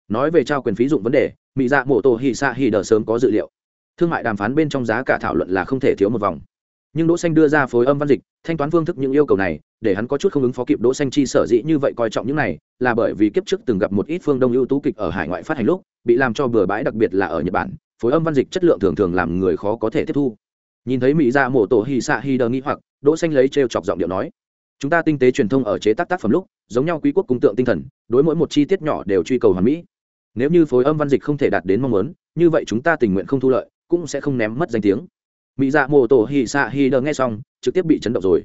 A: nói về trao quyền phí dụng vấn đề mỹ dạ mổ tổ hì xạ hì đờ sớm có dự liệu. Thương mại đàm phán bên trong giá cả thảo luận là không thể thiếu một vòng. Nhưng đỗ xanh đưa ra phối âm văn dịch, thanh toán phương thức những yêu cầu này, để hắn có chút không ứng phó kịp đỗ xanh chi sở dĩ như vậy coi trọng những này, là bởi vì kiếp trước từng gặp một ít phương đông ưu tú kịch ở hải ngoại phát hành lúc, bị làm cho bừa bãi đặc biệt là ở nhật bản, phối âm văn dịch chất lượng thường thường làm người khó có thể tiếp thu. Nhìn thấy mỹ dạ mổ tổ hì xạ hì đờ nghĩ hoặc, đỗ xanh lấy treo chọc giọng điệu nói, chúng ta tinh tế truyền thông ở chế tác tác phẩm lúc, giống nhau quý quốc cung tượng tinh thần, đối mỗi một chi tiết nhỏ đều truy cầu hoàn mỹ nếu như phối âm văn dịch không thể đạt đến mong muốn, như vậy chúng ta tình nguyện không thu lợi, cũng sẽ không ném mất danh tiếng. Mỹ dạ mô tổ hì xạ hì đờ nghe xong, trực tiếp bị chấn động rồi.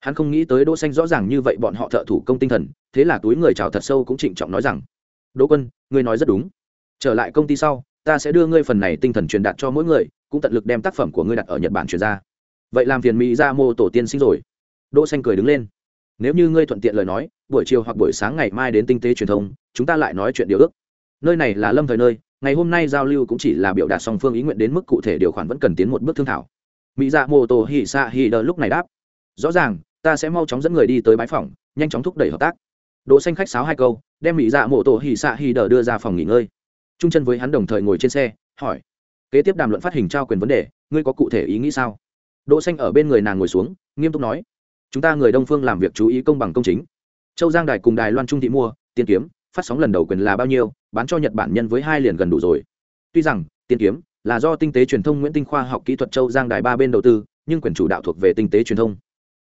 A: Hắn không nghĩ tới đỗ xanh rõ ràng như vậy bọn họ thợ thủ công tinh thần, thế là túi người chào thật sâu cũng trịnh trọng nói rằng, đỗ quân, ngươi nói rất đúng. Trở lại công ty sau, ta sẽ đưa ngươi phần này tinh thần truyền đạt cho mỗi người, cũng tận lực đem tác phẩm của ngươi đặt ở nhật bản truyền ra. Vậy làm phiền mỹ ra dạ mô tổ tiên sinh rồi. Đỗ xanh cười đứng lên. Nếu như ngươi thuận tiện lời nói, buổi chiều hoặc buổi sáng ngày mai đến tinh tế truyền thông, chúng ta lại nói chuyện điều ước nơi này là lâm thời nơi, ngày hôm nay giao lưu cũng chỉ là biểu đạt song phương ý nguyện đến mức cụ thể điều khoản vẫn cần tiến một bước thương thảo. Mỹ dạ mô tô hỉ xạ hỉ đờ lúc này đáp. Rõ ràng, ta sẽ mau chóng dẫn người đi tới bãi phòng, nhanh chóng thúc đẩy hợp tác. Đỗ xanh khách sáo hai câu, đem mỹ dạ mô tô hỉ xạ hỉ đờ đưa ra phòng nghỉ ngơi. Trung chân với hắn đồng thời ngồi trên xe, hỏi. Kế tiếp đàm luận phát hình trao quyền vấn đề, ngươi có cụ thể ý nghĩ sao? Đỗ xanh ở bên người nàng ngồi xuống, nghiêm túc nói. Chúng ta người đông phương làm việc chú ý công bằng công chính. Châu giang đài cùng đài loan trung thị mua tiên kiếm, phát sóng lần đầu quyền là bao nhiêu bán cho nhật bản nhân với hai liền gần đủ rồi. Tuy rằng tiên kiếm là do tinh tế truyền thông nguyễn tinh khoa học kỹ thuật châu giang đài ba bên đầu tư, nhưng quyền chủ đạo thuộc về tinh tế truyền thông.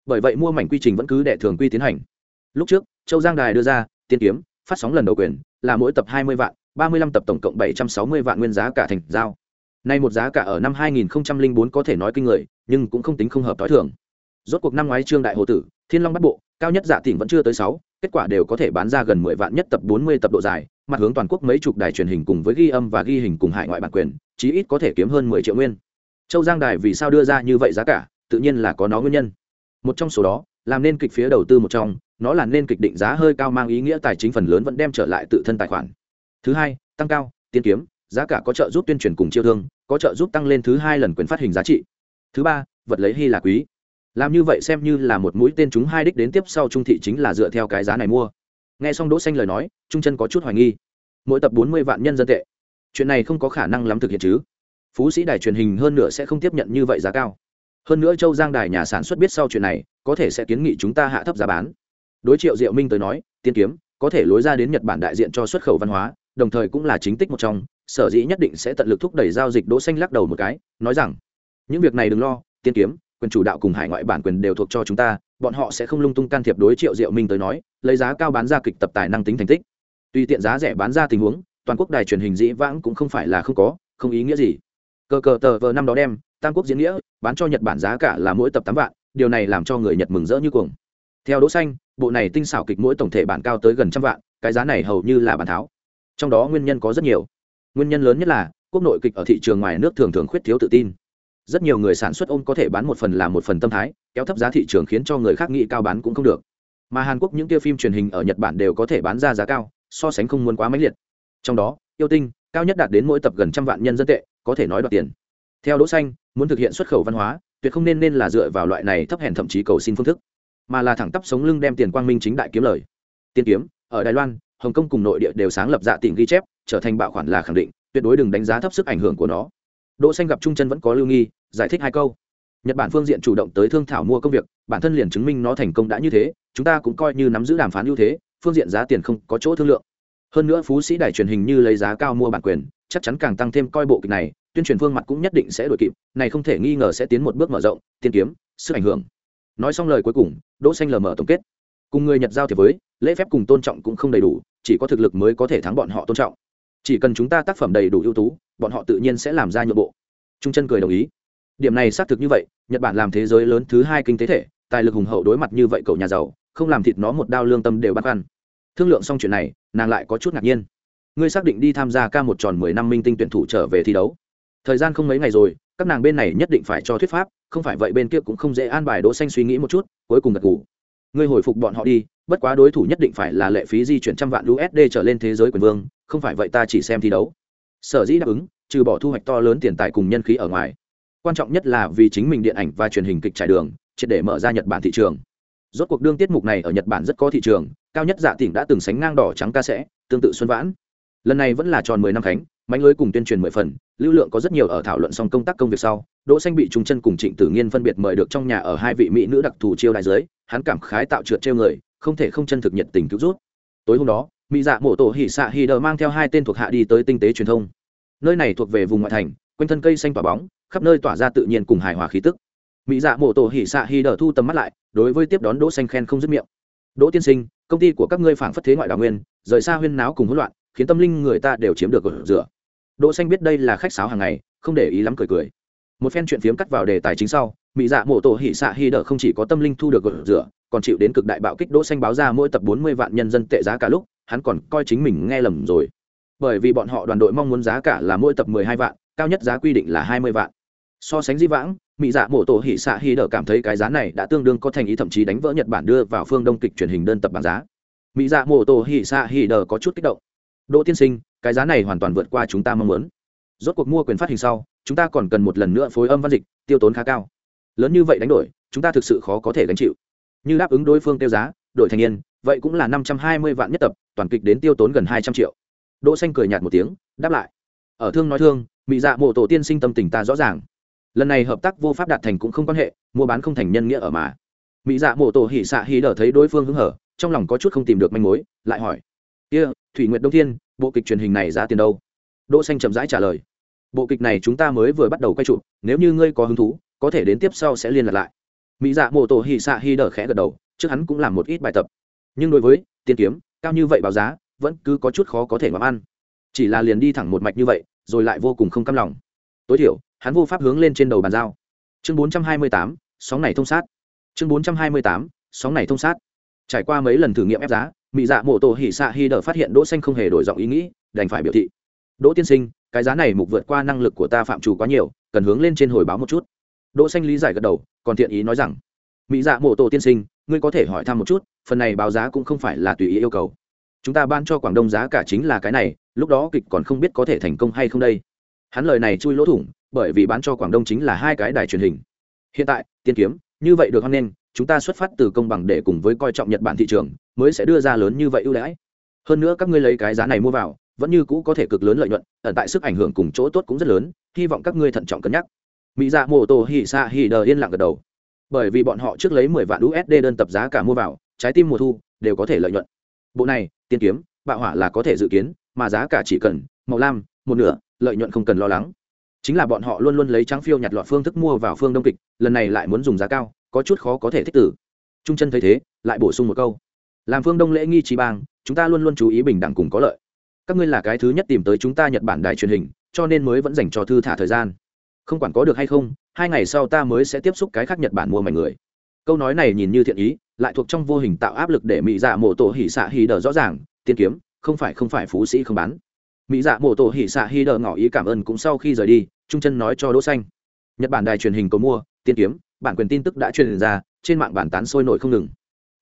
A: Bởi vậy mua mảnh quy trình vẫn cứ đệ thường quy tiến hành. Lúc trước, châu giang đài đưa ra tiên kiếm, phát sóng lần đầu quyền, là mỗi tập hai mươi vạn, ba mươi lăm tập tổng cộng bảy trăm sáu mươi vạn nguyên giá cả thành giao. Nay một giá cả ở năm hai nghìn bốn có thể nói kinh người, nhưng cũng không tính không hợp t h o i thường. Rốt cuộc năm ngoái trương đại hồ tử, thiên long bắt bộ, cao nhất giả tỉnh vẫn chưa tới sáu, kết quả đều có thể bán ra gần mười vạn nhất tập bốn mươi tập độ dài mặt hướng toàn quốc mấy chục đài truyền hình cùng với ghi âm và ghi hình cùng hải ngoại bản quyền, chí ít có thể kiếm hơn mười triệu nguyên. Châu giang đài vì sao đưa ra như vậy giá cả, tự nhiên là có nó nguyên nhân. Một trong số đó, làm nên kịch phía đầu tư một trong, nó là nên kịch định giá hơi cao mang ý nghĩa tài chính phần lớn vẫn đem trở lại tự thân tài khoản. Thứ hai, tăng cao, tiên kiếm, giá cả có trợ giúp tuyên truyền cùng chiêu thương, có trợ giúp tăng lên thứ hai lần quyền phát hình giá trị. Thứ ba, vật lấy hy là quý. Làm như vậy xem như là một mũi tên chúng hai đích đến tiếp sau trung thị chính là dựa theo cái giá này mua nghe xong đỗ xanh lời nói, trung chân có chút hoài nghi. Mỗi tập bốn mươi vạn nhân dân tệ. Chuyện này không có khả năng lắm thực hiện chứ. Phú sĩ đài truyền hình hơn nữa sẽ không tiếp nhận như vậy giá cao. Hơn nữa châu giang đài nhà sản xuất biết sau chuyện này, có thể sẽ kiến nghị chúng ta hạ thấp giá bán. Đối triệu diệu minh tới nói, tiên kiếm, có thể lối ra đến nhật bản đại diện cho xuất khẩu văn hóa, đồng thời cũng là chính tích một trong. Sở dĩ nhất định sẽ tận lực thúc đẩy giao dịch đỗ xanh lắc đầu một cái, nói rằng, những việc này đừng lo, tiên kiếm quyền chủ đạo cùng hải ngoại bản quyền đều thuộc cho chúng ta, bọn họ sẽ không lung tung can thiệp đối triệu diệu minh tới nói, lấy giá cao bán ra kịch tập tài năng tính thành tích. Tuy tiện giá rẻ bán ra tình huống, toàn quốc đài truyền hình dĩ vãng cũng không phải là không có, không ý nghĩa gì. Cờ cờ tờ vờ năm đó đem, tam quốc diễn nghĩa, bán cho nhật bản giá cả là mỗi tập tám vạn, điều này làm cho người nhật mừng rỡ như cuồng. Theo đỗ xanh, bộ này tinh xảo kịch mỗi tổng thể bản cao tới gần trăm vạn, cái giá này hầu như là bản tháo. Trong đó nguyên nhân có rất nhiều. Nguyên nhân lớn nhất là, quốc nội kịch ở thị trường ngoài nước thường thường khuyết thiếu tự tin rất nhiều người sản xuất ôm có thể bán một phần là một phần tâm thái, kéo thấp giá thị trường khiến cho người khác nghĩ cao bán cũng không được. Mà hàn quốc những kia phim truyền hình ở nhật bản đều có thể bán ra giá cao, so sánh không muốn quá mãnh liệt. Trong đó, yêu tinh, cao nhất đạt đến mỗi tập gần trăm vạn nhân dân tệ, có thể nói đoạt tiền. Theo đỗ xanh, muốn thực hiện xuất khẩu văn hóa, tuyệt không nên nên là dựa vào loại này thấp hèn thậm chí cầu xin phương thức, mà là thẳng tắp sống lưng đem tiền quang minh chính đại kiếm lời. Tiên kiếm, ở đài loan, hồng kông cùng nội địa đều sáng lập dạ tỉnh ghi chép, trở thành bạo khoản là khẳng định, tuyệt đối đừng đánh giá thấp sức ảnh hưởng của nó đỗ xanh gặp trung chân vẫn có lưu nghi, giải thích hai câu. Nhật bản phương diện chủ động tới thương thảo mua công việc, bản thân liền chứng minh nó thành công đã như thế, chúng ta cũng coi như nắm giữ đàm phán ưu thế, phương diện giá tiền không có chỗ thương lượng. Hơn nữa phú sĩ đài truyền hình như lấy giá cao mua bản quyền, chắc chắn càng tăng thêm coi bộ kịch này, tuyên truyền phương mặt cũng nhất định sẽ đổi kịp, này không thể nghi ngờ sẽ tiến một bước mở rộng, tiên kiếm, sức ảnh hưởng. Nói xong lời cuối cùng, đỗ xanh lờ mở tổng kết. Cùng người nhật giao thiệp với, lễ phép cùng tôn trọng cũng không đầy đủ, chỉ có thực lực mới có thể thắng bọn họ tôn trọng chỉ cần chúng ta tác phẩm đầy đủ ưu tú, bọn họ tự nhiên sẽ làm ra nhượng bộ. Trung chân cười đồng ý. Điểm này xác thực như vậy, nhật bản làm thế giới lớn thứ hai kinh tế thể, tài lực hùng hậu đối mặt như vậy cậu nhà giàu, không làm thịt nó một đao lương tâm đều bắt ăn. Thương lượng xong chuyện này, nàng lại có chút ngạc nhiên. Ngươi xác định đi tham gia ca một tròn mười năm minh tinh tuyển thủ trở về thi đấu. Thời gian không mấy ngày rồi, các nàng bên này nhất định phải cho thuyết pháp, không phải vậy bên kia cũng không dễ an bài đỗ xanh suy nghĩ một chút, cuối cùng gật gù. Ngươi hồi phục bọn họ đi, bất quá đối thủ nhất định phải là lệ phí di chuyển trăm vạn usd trở lên thế giới quyền vương không phải vậy ta chỉ xem thi đấu. Sở dĩ đáp ứng, trừ bỏ thu hoạch to lớn tiền tài cùng nhân khí ở ngoài. Quan trọng nhất là vì chính mình điện ảnh và truyền hình kịch trải đường, triệt để mở ra nhật bản thị trường. Rốt cuộc đương tiết mục này ở nhật bản rất có thị trường, cao nhất dạ tỉnh đã từng sánh ngang đỏ trắng ca sẽ, tương tự xuân vãn. Lần này vẫn là tròn mười năm khánh mánh lưới cùng tuyên truyền mười phần, lưu lượng có rất nhiều ở thảo luận xong công tác công việc sau, đỗ xanh bị trùng chân cùng trịnh tử nghiên phân biệt mời được trong nhà ở hai vị mỹ nữ đặc thù chiêu đại giới, hắn cảm khái tạo trượt treo người, không thể không chân thực nhiệt tình cứu rút tối hôm đó mỹ dạ mổ tổ hỉ xạ hì đờ mang theo hai tên thuộc hạ đi tới tinh tế truyền thông. Nơi này thuộc về vùng ngoại thành, quanh thân cây xanh tỏa bóng, khắp nơi tỏa ra tự nhiên cùng hài hòa khí tức. Mỹ dạ mổ tổ hỉ xạ hì đờ thu tầm mắt lại, đối với tiếp đón đỗ xanh khen không dứt miệng. Đỗ tiên sinh, công ty của các ngươi phảng phất thế ngoại đào nguyên, rời xa huyên náo cùng hỗn loạn, khiến tâm linh người ta đều chiếm được gột rửa đỗ xanh biết đây là khách sáo hàng ngày, không để ý lắm cười cười. Một phen chuyện phiếm cắt vào đề tài chính sau, mỹ dạ mổ tổ hỉ xạ hì đờ không chỉ có tâm linh thu được gột rửa còn chịu đến cực đại bạo kích đỗ xanh báo ra mỗi tập 40 vạn nhân dân tệ giá cả lúc hắn còn coi chính mình nghe lầm rồi. Bởi vì bọn họ đoàn đội mong muốn giá cả là mỗi tập 12 vạn, cao nhất giá quy định là 20 vạn. So sánh di vãng mỹ dạ mộ tổ hỉ xạ hỉ đỡ cảm thấy cái giá này đã tương đương có thành ý thậm chí đánh vỡ nhật bản đưa vào phương đông kịch truyền hình đơn tập bảng giá. Mỹ dạ mộ tổ hỉ xạ hỉ đỡ có chút kích động. Đỗ tiên sinh, cái giá này hoàn toàn vượt qua chúng ta mong muốn. Rốt cuộc mua quyền phát hình sau, chúng ta còn cần một lần nữa phối âm văn dịch, tiêu tốn khá cao. Lớn như vậy đánh đổi, chúng ta thực sự khó có thể gánh chịu. Như đáp ứng đối phương tiêu giá đội thành niên vậy cũng là năm trăm hai mươi vạn nhất tập toàn kịch đến tiêu tốn gần hai trăm triệu. Đỗ xanh cười nhạt một tiếng đáp lại. Ở thương nói thương mỹ dạ mộ tổ tiên sinh tâm tình ta rõ ràng. Lần này hợp tác vô pháp đạt thành cũng không quan hệ mua bán không thành nhân nghĩa ở mà. Mỹ dạ mộ tổ hỉ xạ hỉ đỡ thấy đối phương hứng hở trong lòng có chút không tìm được manh mối lại hỏi. Kia、yeah, thủy nguyệt đông thiên bộ kịch truyền hình này giá tiền đâu? Đỗ xanh chậm rãi trả lời. Bộ kịch này chúng ta mới vừa bắt đầu quay chụp nếu như ngươi có hứng thú có thể đến tiếp sau sẽ liên lạc lại. Mỹ dạ mộ tổ hỉ xạ hỉ đỡ khẽ gật đầu trước hắn cũng làm một ít bài tập nhưng đối với tiên kiếm cao như vậy báo giá vẫn cứ có chút khó có thể ngắm ăn. Chỉ là liền đi thẳng một mạch như vậy rồi lại vô cùng không căm lòng. Tối thiểu hắn vô pháp hướng lên trên đầu bàn giao. Chương 428, sóng này thông sát. Chương 428, sóng này thông sát. Trải qua mấy lần thử nghiệm ép giá mỹ dạ mộ tổ hỉ xạ hi đờ phát hiện đỗ xanh không hề đổi giọng ý nghĩ đành phải biểu thị. Đỗ tiên sinh cái giá này mục vượt qua năng lực của ta phạm chủ quá nhiều cần hướng lên trên hồi báo một chút. Đỗ xanh lý giải gật đầu còn thiện ý nói rằng mỹ dạ mộ tổ tiên sinh ngươi có thể hỏi thăm một chút, phần này báo giá cũng không phải là tùy ý yêu cầu. Chúng ta ban cho quảng đông giá cả chính là cái này, lúc đó kịch còn không biết có thể thành công hay không đây. Hắn lời này chui lỗ thủng, bởi vì bán cho quảng đông chính là hai cái đài truyền hình. Hiện tại, tiên kiếm, như vậy được hoan nghênh, chúng ta xuất phát từ công bằng để cùng với coi trọng nhật bản thị trường, mới sẽ đưa ra lớn như vậy ưu đãi. Hơn nữa các ngươi lấy cái giá này mua vào, vẫn như cũ có thể cực lớn lợi nhuận, ẩn tại sức ảnh hưởng cùng chỗ tốt cũng rất lớn, hy vọng các ngươi thận trọng cân nhắc. Mỹ dạ mô tô hỉ xa hỉ đờ yên lặng gật đầu bởi vì bọn họ trước lấy mười vạn usd đơn tập giá cả mua vào, trái tim mùa thu đều có thể lợi nhuận. Bộ này, tiên kiếm, bạo hỏa là có thể dự kiến, mà giá cả chỉ cần màu lam, một nửa, lợi nhuận không cần lo lắng. Chính là bọn họ luôn luôn lấy trắng phiêu nhặt lọt phương thức mua vào phương đông kịch, lần này lại muốn dùng giá cao, có chút khó có thể thích tử. Trung chân thấy thế, lại bổ sung một câu. Làm phương đông lễ nghi trí bang, chúng ta luôn luôn chú ý bình đẳng cùng có lợi. Các ngươi là cái thứ nhất tìm tới chúng ta nhật bản đài truyền hình, cho nên mới vẫn dành cho thư thả thời gian. Không quản có được hay không hai ngày sau ta mới sẽ tiếp xúc cái khác nhật bản mua mảnh người. Câu nói này nhìn như thiện ý, lại thuộc trong vô hình tạo áp lực để mỹ dạ mổ tổ hỉ xạ hỉ đờ rõ ràng, tiên kiếm, không phải không phải phú sĩ không bán. Mỹ dạ mổ tổ hỉ xạ hỉ đờ ngỏ ý cảm ơn cũng sau khi rời đi, trung chân nói cho đỗ xanh. Nhật bản đài truyền hình cầu mua, tiên kiếm, bản quyền tin tức đã truyền ra, trên mạng bản tán sôi nổi không ngừng.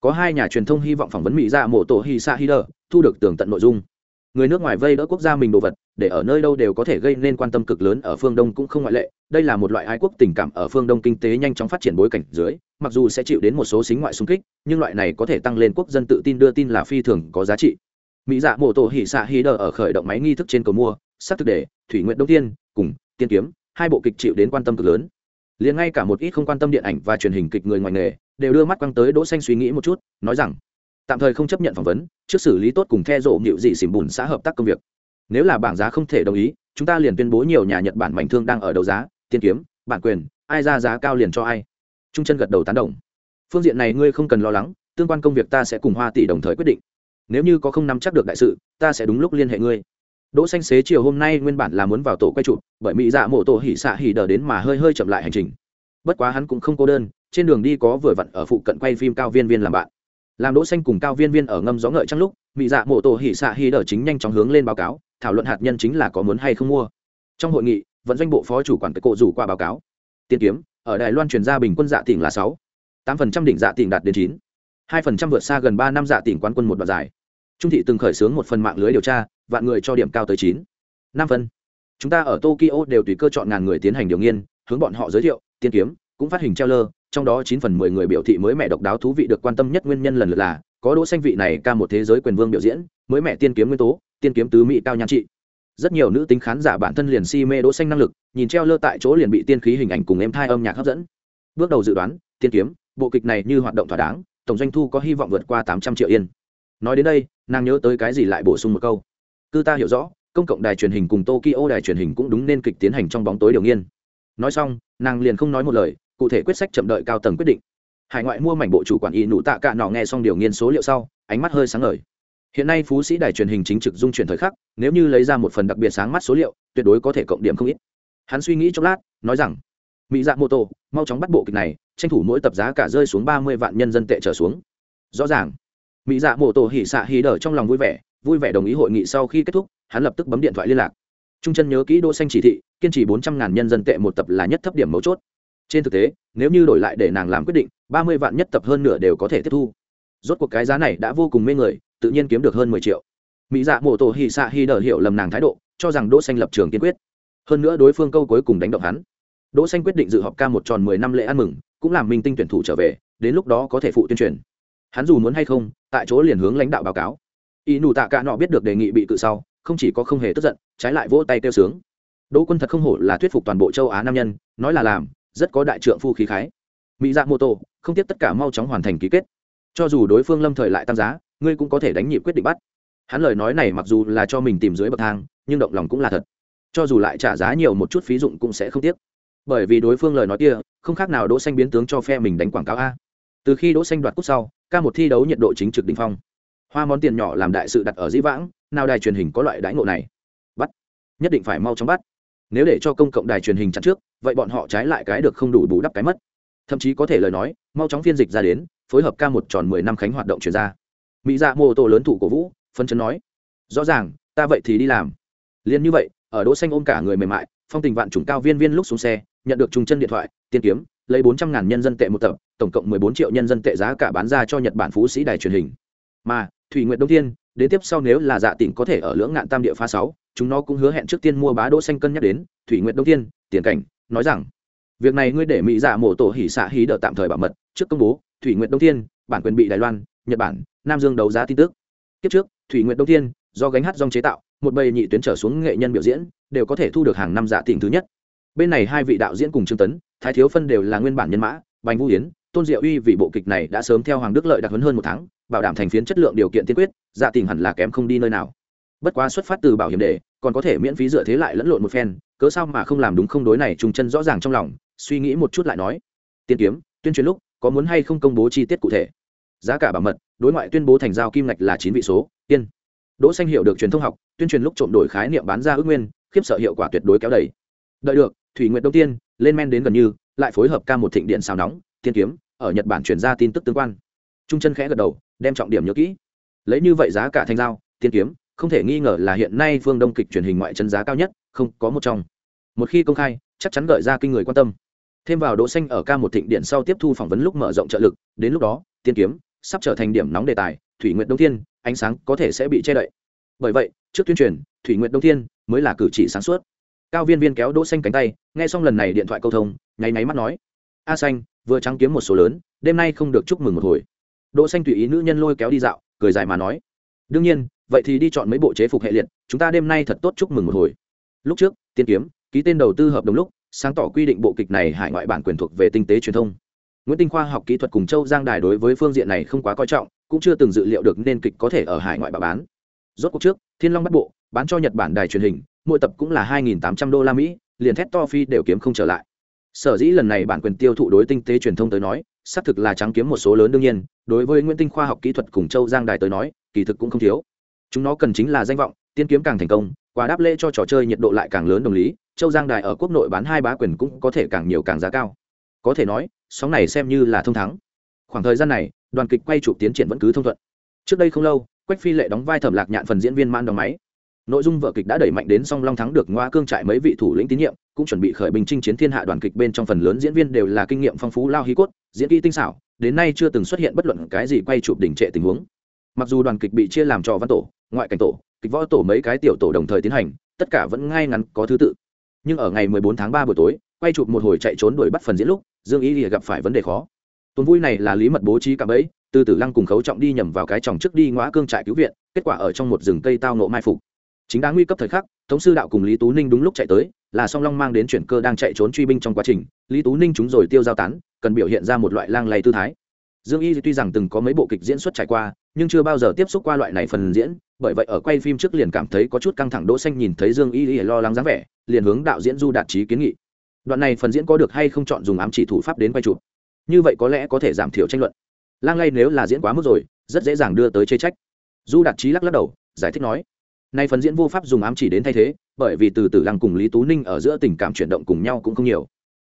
A: Có hai nhà truyền thông hy vọng phỏng vấn mỹ dạ mổ tổ hỉ xạ hỉ đờ, thu được tường tận nội dung người nước ngoài vây đỡ quốc gia mình đồ vật, để ở nơi đâu đều có thể gây nên quan tâm cực lớn ở phương đông cũng không ngoại lệ. Đây là một loại ái quốc tình cảm ở phương đông kinh tế nhanh chóng phát triển bối cảnh dưới, mặc dù sẽ chịu đến một số xính ngoại xung kích, nhưng loại này có thể tăng lên quốc dân tự tin đưa tin là phi thường có giá trị. Mỹ dạ mổ tổ hỉ xạ hí đờ ở khởi động máy nghi thức trên cầu mua sắc thực để, thủy nguyện đông tiên, cùng tiên kiếm, hai bộ kịch chịu đến quan tâm cực lớn. Liền ngay cả một ít không quan tâm điện ảnh và truyền hình kịch người ngoài nghề, đều đưa mắt quăng tới đỗ xanh suy nghĩ một chút, nói rằng tạm thời không chấp nhận phỏng vấn, trước xử lý tốt cùng the rộ nhịu dị xỉm bùn xã hợp tác công việc. Nếu là bảng giá không thể đồng ý, chúng ta liền tuyên bố nhiều nhà nhật bản mảnh thương đang ở đấu giá tiên kiếm, bản quyền, ai ra giá cao liền cho ai. Trung chân gật đầu tán đồng. Phương diện này ngươi không cần lo lắng, tương quan công việc ta sẽ cùng hoa tỷ đồng thời quyết định. Nếu như có không nắm chắc được đại sự, ta sẽ đúng lúc liên hệ ngươi. Đỗ xanh xế chiều hôm nay nguyên bản là muốn vào tổ quay trụ bởi mỹ dạ mộ tổ hỉ xạ hỉ đờ đến mà hơi hơi chậm lại hành trình. Bất quá hắn cũng không cô đơn, trên đường đi có vừa vặn ở phụ cận quay phim cao viên viên làm bạn làm đỗ xanh cùng cao viên viên ở ngâm gió ngợi trăng lúc mỹ dạ mộ tổ hỉ xạ hỉ đờ chính nhanh chóng hướng lên báo cáo, thảo luận hạt nhân chính là có muốn hay không mua. Trong hội nghị, vận doanh bộ phó chủ quản cái cộ rủ qua báo cáo. Tiên kiếm, ở đài loan truyền ra bình quân dạ tỉnh là sáu, tám phần trăm đỉnh dạ tỉnh đạt đến chín, hai phần trăm vượt xa gần ba năm dạ tỉnh quán quân một đoạn giải trung thị từng khởi xướng một phần mạng lưới điều tra, vạn người cho điểm cao tới chín, năm phần. Chúng ta ở tokyo đều tùy cơ chọn ngàn người tiến hành điều nghiên, hướng bọn họ giới thiệu, tiên kiếm, cũng phát hình treo lơ trong đó chín phần mười người biểu thị mới mẹ độc đáo thú vị được quan tâm nhất nguyên nhân lần lượt là, có đỗ xanh vị này ca một thế giới quyền vương biểu diễn, mới mẹ tiên kiếm nguyên tố, tiên kiếm tứ mỹ cao nhan trị. Rất nhiều nữ tính khán giả bản thân liền si mê đỗ xanh năng lực, nhìn treo lơ tại chỗ liền bị tiên khí hình ảnh cùng em thai âm nhạc hấp dẫn. Bước đầu dự đoán, tiên kiếm, bộ kịch này như hoạt động thỏa đáng, tổng doanh thu có hy vọng vượt qua tám trăm triệu yên. Nói đến đây, nàng nhớ tới cái gì lại bổ sung một câu? Cứ ta hiểu rõ, công cộng đài truyền hình cùng tokyo đài truyền hình cũng đúng nên kịch tiến hành trong bóng tối điều nghiên. Nói xong, nàng liền không nói một lời cụ thể quyết sách chậm đợi cao tầng quyết định. Hải ngoại mua mảnh bộ chủ quản y nụ tạ cạ nọ nghe xong điều nghiên số liệu sau, ánh mắt hơi sáng ngời. Hiện nay phú sĩ đài truyền hình chính trực dung chuyển thời khắc, nếu như lấy ra một phần đặc biệt sáng mắt số liệu, tuyệt đối có thể cộng điểm không ít. Hắn suy nghĩ chốc lát, nói rằng mỹ dạ mô tô, mau chóng bắt bộ kịch này, tranh thủ mỗi tập giá cả rơi xuống ba mươi vạn nhân dân tệ trở xuống. Rõ ràng mỹ dạ mô tô hỉ xạ hỉ đờ trong lòng vui vẻ vui vẻ đồng ý hội nghị sau khi kết thúc, hắn lập tức bấm điện thoại liên lạc. Trung chân nhớ kỹ đỗ xanh chỉ thị, kiên trì bốn trăm ngàn nhân dân tệ một tập là nhất thấp điểm mấu chốt trên thực tế, nếu như đổi lại để nàng làm quyết định, ba mươi vạn nhất tập hơn nửa đều có thể tiếp thu. Rốt cuộc cái giá này đã vô cùng mê người, tự nhiên kiếm được hơn mười triệu. Mỹ dạ mổ tổ hì xạ hì đờ hiểu lầm nàng thái độ, cho rằng đỗ xanh lập trường kiên quyết. Hơn nữa đối phương câu cuối cùng đánh động hắn. Đỗ xanh quyết định dự họp ca một tròn mười năm lễ ăn mừng, cũng làm minh tinh tuyển thủ trở về, đến lúc đó có thể phụ tuyên truyền. Hắn dù muốn hay không, tại chỗ liền hướng lãnh đạo báo cáo. Y nụ tạ cả nọ biết được đề nghị bị cự sau, không chỉ có không hề tức giận, trái lại vỗ tay kêu sướng. Đỗ quân thật không hổ là thuyết phục toàn bộ châu á nam nhân, nói là làm rất có đại trượng phu khí khái. Mỹ dạ mô tô, không tiếp tất cả mau chóng hoàn thành ký kết. Cho dù đối phương lâm thời lại tăng giá, ngươi cũng có thể đánh nhịp quyết định bắt. Hắn lời nói này mặc dù là cho mình tìm dưới bậc thang, nhưng động lòng cũng là thật. Cho dù lại trả giá nhiều một chút phí dụng cũng sẽ không tiếc. Bởi vì đối phương lời nói kia, không khác nào đỗ xanh biến tướng cho phe mình đánh quảng cáo a. Từ khi đỗ xanh đoạt cúp sau, ca một thi đấu nhiệt độ chính trực đỉnh phong. Hoa món tiền nhỏ làm đại sự đặt ở dĩ vãng, nào đài truyền hình có loại đãi ngộ này. Bắt. Nhất định phải mau chóng bắt nếu để cho công cộng đài truyền hình chặn trước, vậy bọn họ trái lại cái được không đủ bù đắp cái mất. Thậm chí có thể lời nói, mau chóng phiên dịch ra đến, phối hợp ca một tròn mười năm khánh hoạt động chuyển ra. Mỹ dạ mô tô lớn thủ cổ vũ, phân chấn nói, rõ ràng, ta vậy thì đi làm. Liền như vậy, ở đỗ xanh ôm cả người mềm mại, phong tình vạn trùng cao viên viên lúc xuống xe, nhận được trùng chân điện thoại tiên kiếm, lấy bốn trăm ngàn nhân dân tệ một tập, tổng cộng mười bốn triệu nhân dân tệ giá cả bán ra cho nhật bản phú sĩ đài truyền hình. Mà, thủy nguyệt đông thiên, đến tiếp sau nếu là dạ tỉnh có thể ở lưỡng ngạn tam địa phá sáu chúng nó cũng hứa hẹn trước tiên mua bá đỗ xanh cân nhắc đến, thủy nguyện đông tiên tiền cảnh, nói rằng, việc này ngươi để mỹ giả mổ tổ hỉ xạ hí đỡ tạm thời bảo mật, trước công bố, thủy nguyện đông tiên bản quyền bị đài loan, nhật bản, nam dương đấu giá tin tức. Kiếp trước, thủy nguyện đông tiên do gánh hát dòng chế tạo, một bầy nhị tuyến trở xuống nghệ nhân biểu diễn, đều có thể thu được hàng năm giả tỉnh thứ nhất. Bên này hai vị đạo diễn cùng trương tấn, thái thiếu phân đều là nguyên bản nhân mã, bành vũ hiến tôn diệu uy vì bộ kịch này đã sớm theo hoàng đức lợi đặc huấn hơn một tháng, bảo đảm thành phiến chất lượng điều kiện tiên quyết dạ tình hẳn là kém không đi nơi nào bất quá xuất phát từ bảo hiểm đề còn có thể miễn phí dựa thế lại lẫn lộn một phen, cớ sao mà không làm đúng không đối này trùng chân rõ ràng trong lòng, suy nghĩ một chút lại nói. Tiên kiếm, tuyên truyền lúc, có muốn hay không công bố chi tiết cụ thể? Giá cả bảo mật, đối ngoại tuyên bố thành giao kim ngạch là chín vị số tiên đỗ xanh hiểu được truyền thông học, tuyên truyền lúc trộm đổi khái niệm bán ra ước nguyên, khiếp sợ hiệu quả tuyệt đối kéo đầy. Đợi được, thủy nguyện đông tiên, lên men đến gần như, lại phối hợp ca một thịnh điện xào nóng, tiên kiếm, ở nhật bản truyền ra tin tức tương quan. Trung chân khẽ gật đầu, đem trọng điểm nhớ kỹ. Lấy như vậy giá cả thành giao, tiên kiếm không thể nghi ngờ là hiện nay phương đông kịch truyền hình ngoại chân giá cao nhất, không có một trong. Một khi công khai, chắc chắn gợi ra kinh người quan tâm. Thêm vào đỗ xanh ở ca một thịnh điện sau tiếp thu phỏng vấn lúc mở rộng trợ lực, đến lúc đó, tiên kiếm sắp trở thành điểm nóng đề tài, thủy nguyện đông thiên, ánh sáng có thể sẽ bị che đậy. Bởi vậy, trước tuyên truyền, thủy nguyện đông thiên mới là cử chỉ sáng suốt. Cao viên viên kéo đỗ xanh cánh tay, nghe xong lần này điện thoại câu thông, nháy nháy mắt nói, a xanh, vừa trắng kiếm một số lớn, đêm nay không được chúc mừng một hồi. Đỗ xanh tùy ý nữ nhân lôi kéo đi dạo, cười dài mà nói đương nhiên, vậy thì đi chọn mấy bộ chế phục hệ liệt, chúng ta đêm nay thật tốt chúc mừng một hồi. Lúc trước, tiên kiếm, ký tên đầu tư hợp đồng lúc, sáng tỏ quy định bộ kịch này hải ngoại bản quyền thuộc về tinh tế truyền thông. Nguyễn tinh khoa học kỹ thuật cùng châu giang đài đối với phương diện này không quá coi trọng, cũng chưa từng dự liệu được nên kịch có thể ở hải ngoại bà bán. Rốt cuộc trước, thiên long bắt bộ, bán cho nhật bản đài truyền hình, mỗi tập cũng là 2.800 đô la mỹ, liền thét to phi đều kiếm không trở lại. Sở dĩ lần này bản quyền tiêu thụ đối tinh tế truyền thông tới nói, xác thực là trắng kiếm một số lớn đương nhiên, đối với nguyễn tinh khoa học kỹ thuật cùng châu giang đài tới nói kỳ thực cũng không thiếu. Chúng nó cần chính là danh vọng, tiên kiếm càng thành công quả đáp lễ cho trò chơi nhiệt độ lại càng lớn đồng lý, châu giang đài ở quốc nội bán hai bá quyền cũng có thể càng nhiều càng giá cao. Có thể nói, sóng này xem như là thông thắng. Khoảng thời gian này, đoàn kịch quay chụp tiến triển vẫn cứ thông thuận. Trước đây không lâu, quách phi lệ đóng vai thẩm lạc nhạn phần diễn viên man đóng máy. Nội dung vở kịch đã đẩy mạnh đến song long thắng được ngoa cương trại mấy vị thủ lĩnh tín nhiệm, cũng chuẩn bị khởi bình chinh chiến thiên hạ đoàn kịch bên trong phần lớn diễn viên đều là kinh nghiệm phong phú lao hí cốt, diễn kỹ tinh xảo, đến nay chưa từng xuất hiện bất luận cái gì quay chụp đỉnh trệ tình huống mặc dù đoàn kịch bị chia làm trò văn tổ, ngoại cảnh tổ, kịch võ tổ mấy cái tiểu tổ đồng thời tiến hành, tất cả vẫn ngay ngắn có thứ tự. Nhưng ở ngày 14 tháng 3 buổi tối, quay chụp một hồi chạy trốn đuổi bắt phần diễn lúc, dương ý thì gặp phải vấn đề khó. Tuần vui này là lý mật bố trí cả bẫy, từ tử lăng cùng khấu trọng đi nhầm vào cái tròng trước đi ngõ cương trại cứu viện, kết quả ở trong một rừng cây tao nộ mai phục. Chính đáng nguy cấp thời khắc thống sư đạo cùng lý tú ninh đúng lúc chạy tới, là song long mang đến chuyển cơ đang chạy trốn truy binh trong quá trình, lý tú ninh chúng rồi tiêu giao tán, cần biểu hiện ra một loại lang lay tư thái. Dương y tuy rằng từng có mấy bộ kịch diễn xuất trải qua nhưng chưa bao giờ tiếp xúc qua loại này phần diễn, bởi vậy ở quay phim trước liền cảm thấy có chút căng thẳng đỗ xanh nhìn thấy dương y lo lắng dáng vẻ, liền hướng đạo diễn du đạt trí kiến nghị. Đoạn này phần diễn có được hay không chọn dùng ám chỉ thủ pháp đến quay chụp? Như vậy có lẽ có thể giảm thiểu tranh luận. Lang lay nếu là diễn quá mức rồi, rất dễ dàng đưa tới chê trách. Du đạt trí lắc lắc đầu, giải thích nói nay phần diễn vô pháp dùng ám chỉ đến thay thế, bởi vì từ từ lăng cùng lý tú ninh ở giữa tình cảm chuyển động cùng nhau cũng không nhiều.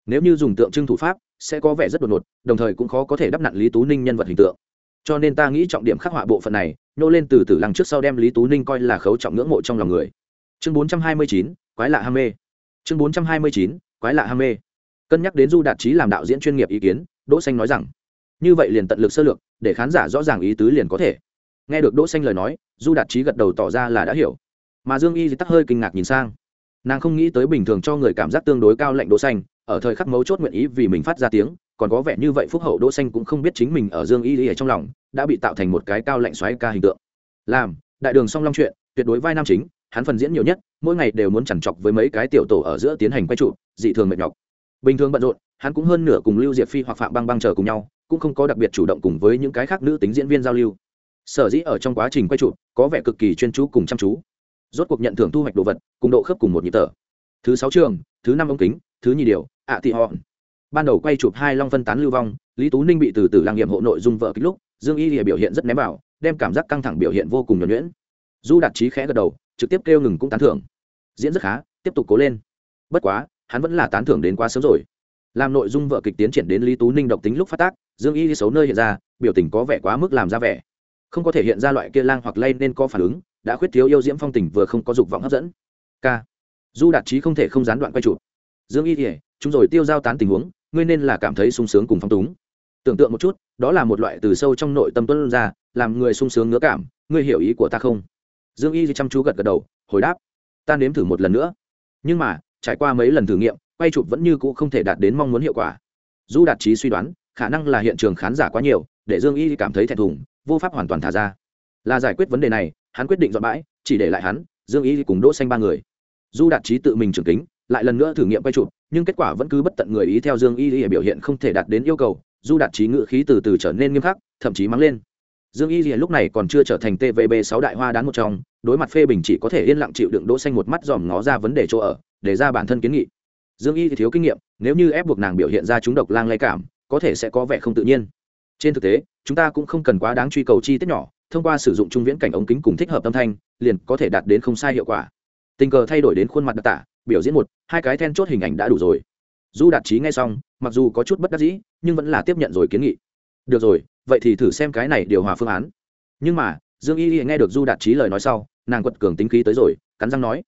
A: Nếu như dùng tượng trưng thủ pháp, sẽ có vẻ rất đột ngột, đồng thời cũng khó có thể đắp nặn lý tú ninh nhân vật hình tượng cho nên ta nghĩ trọng điểm khắc họa bộ phận này, nô lên từ tử lăng trước sau đem lý tú ninh coi là khấu trọng ngưỡng mộ trong lòng người. Chương bốn trăm hai mươi chín, quái lạ ham mê. Chương bốn trăm hai mươi chín, quái lạ ham mê. Cân nhắc đến du đạt trí làm đạo diễn chuyên nghiệp ý kiến, đỗ xanh nói rằng, như vậy liền tận lực sơ lược, để khán giả rõ ràng ý tứ liền có thể. Nghe được đỗ xanh lời nói, du đạt trí gật đầu tỏ ra là đã hiểu. Mà dương y tắc hơi kinh ngạc nhìn sang. Nàng không nghĩ tới bình thường cho người cảm giác tương đối cao lạnh đỗ xanh, ở thời khắc mấu chốt nguyện ý vì mình phát ra tiếng còn có vẻ như vậy phúc hậu đỗ xanh cũng không biết chính mình ở dương y ở trong lòng, đã bị tạo thành một cái cao lạnh xoáy ca hình tượng. Làm, đại đường song long chuyện, tuyệt đối vai nam chính, hắn phần diễn nhiều nhất, mỗi ngày đều muốn chằn chọc với mấy cái tiểu tổ ở giữa tiến hành quay trụ, dị thường mệt nhọc. Bình thường bận rộn, hắn cũng hơn nửa cùng lưu diệp phi hoặc phạm băng băng chờ cùng nhau, cũng không có đặc biệt chủ động cùng với những cái khác nữ tính diễn viên giao lưu. Sở dĩ ở trong quá trình quay trụ, có vẻ cực kỳ chuyên chú cùng chăm chú. Rốt cuộc nhận thưởng thu hoạch đồ vật, cùng độ khớp cùng một nhịp tở thứ sáu trường, thứ năm ống kính, thứ nhì điều, ạ à thị họ ban đầu quay chụp hai long phân tán lưu vong, lý tú ninh bị từ từ lang nghiệm hộ nội dung vợ kích lúc, dương y lìa biểu hiện rất ném vào, đem cảm giác căng thẳng biểu hiện vô cùng nhuẩn nhuyễn. Du đạt trí khẽ gật đầu, trực tiếp kêu ngừng cũng tán thưởng. Diễn rất khá, tiếp tục cố lên. Bất quá, hắn vẫn là tán thưởng đến quá sớm rồi. Làm nội dung vợ kịch tiến triển đến lý tú ninh độc tính lúc phát tác, dương y xấu nơi hiện ra, biểu tình có vẻ quá mức làm ra vẻ. Không có thể hiện ra loại kia lang hoặc lay nên có phản ứng, đã khuyết thiếu yêu diễm phong tình vừa không có dục vọng hấp dẫn. K du đạt trí không thể không gián đoạn quay chụp. Dương y thì chúng rồi tiêu giao tán tình huống ngươi nên là cảm thấy sung sướng cùng phong túng. Tưởng tượng một chút, đó là một loại từ sâu trong nội tâm tuân ra, làm người sung sướng ngứa cảm, ngươi hiểu ý của ta không? Dương y chăm chú gật gật đầu, hồi đáp, ta nếm thử một lần nữa. Nhưng mà, trải qua mấy lần thử nghiệm, quay chụp vẫn như cũ không thể đạt đến mong muốn hiệu quả. Du đạt trí suy đoán, khả năng là hiện trường khán giả quá nhiều, để dương y cảm thấy thẹn thùng, vô pháp hoàn toàn thả ra. Là giải quyết vấn đề này, hắn quyết định dọn bãi, chỉ để lại hắn, dương y cùng đỗ xanh ba người. Du đạt trí tự mình trưởng kính lại lần nữa thử nghiệm quay chụp, nhưng kết quả vẫn cứ bất tận người ý theo dương y biểu hiện không thể đạt đến yêu cầu, du đạt trí ngự khí từ từ trở nên nghiêm khắc, thậm chí mắng lên. Dương y lúc này còn chưa trở thành tvb sáu đại hoa đán một trong, đối mặt phê bình chỉ có thể yên lặng chịu đựng đỗ xanh một mắt dòm ngó ra vấn đề chỗ ở, để ra bản thân kiến nghị. Dương y thì thiếu kinh nghiệm, nếu như ép buộc nàng biểu hiện ra chúng độc lang lay cảm, có thể sẽ có vẻ không tự nhiên. Trên thực tế, chúng ta cũng không cần quá đáng truy cầu chi tiết nhỏ, thông qua sử dụng trung viễn cảnh ống kính cùng thích hợp âm thanh, liền có thể đạt đến không sai hiệu quả. Tình cờ thay đổi đến khuôn mặt đặc tả biểu diễn một, hai cái then chốt hình ảnh đã đủ rồi. Du đạt trí nghe xong, mặc dù có chút bất đắc dĩ, nhưng vẫn là tiếp nhận rồi kiến nghị. Được rồi, vậy thì thử xem cái này điều hòa phương án. Nhưng mà, dương y y nghe được du đạt trí lời nói sau, nàng quật cường tính khí tới rồi, cắn răng nói,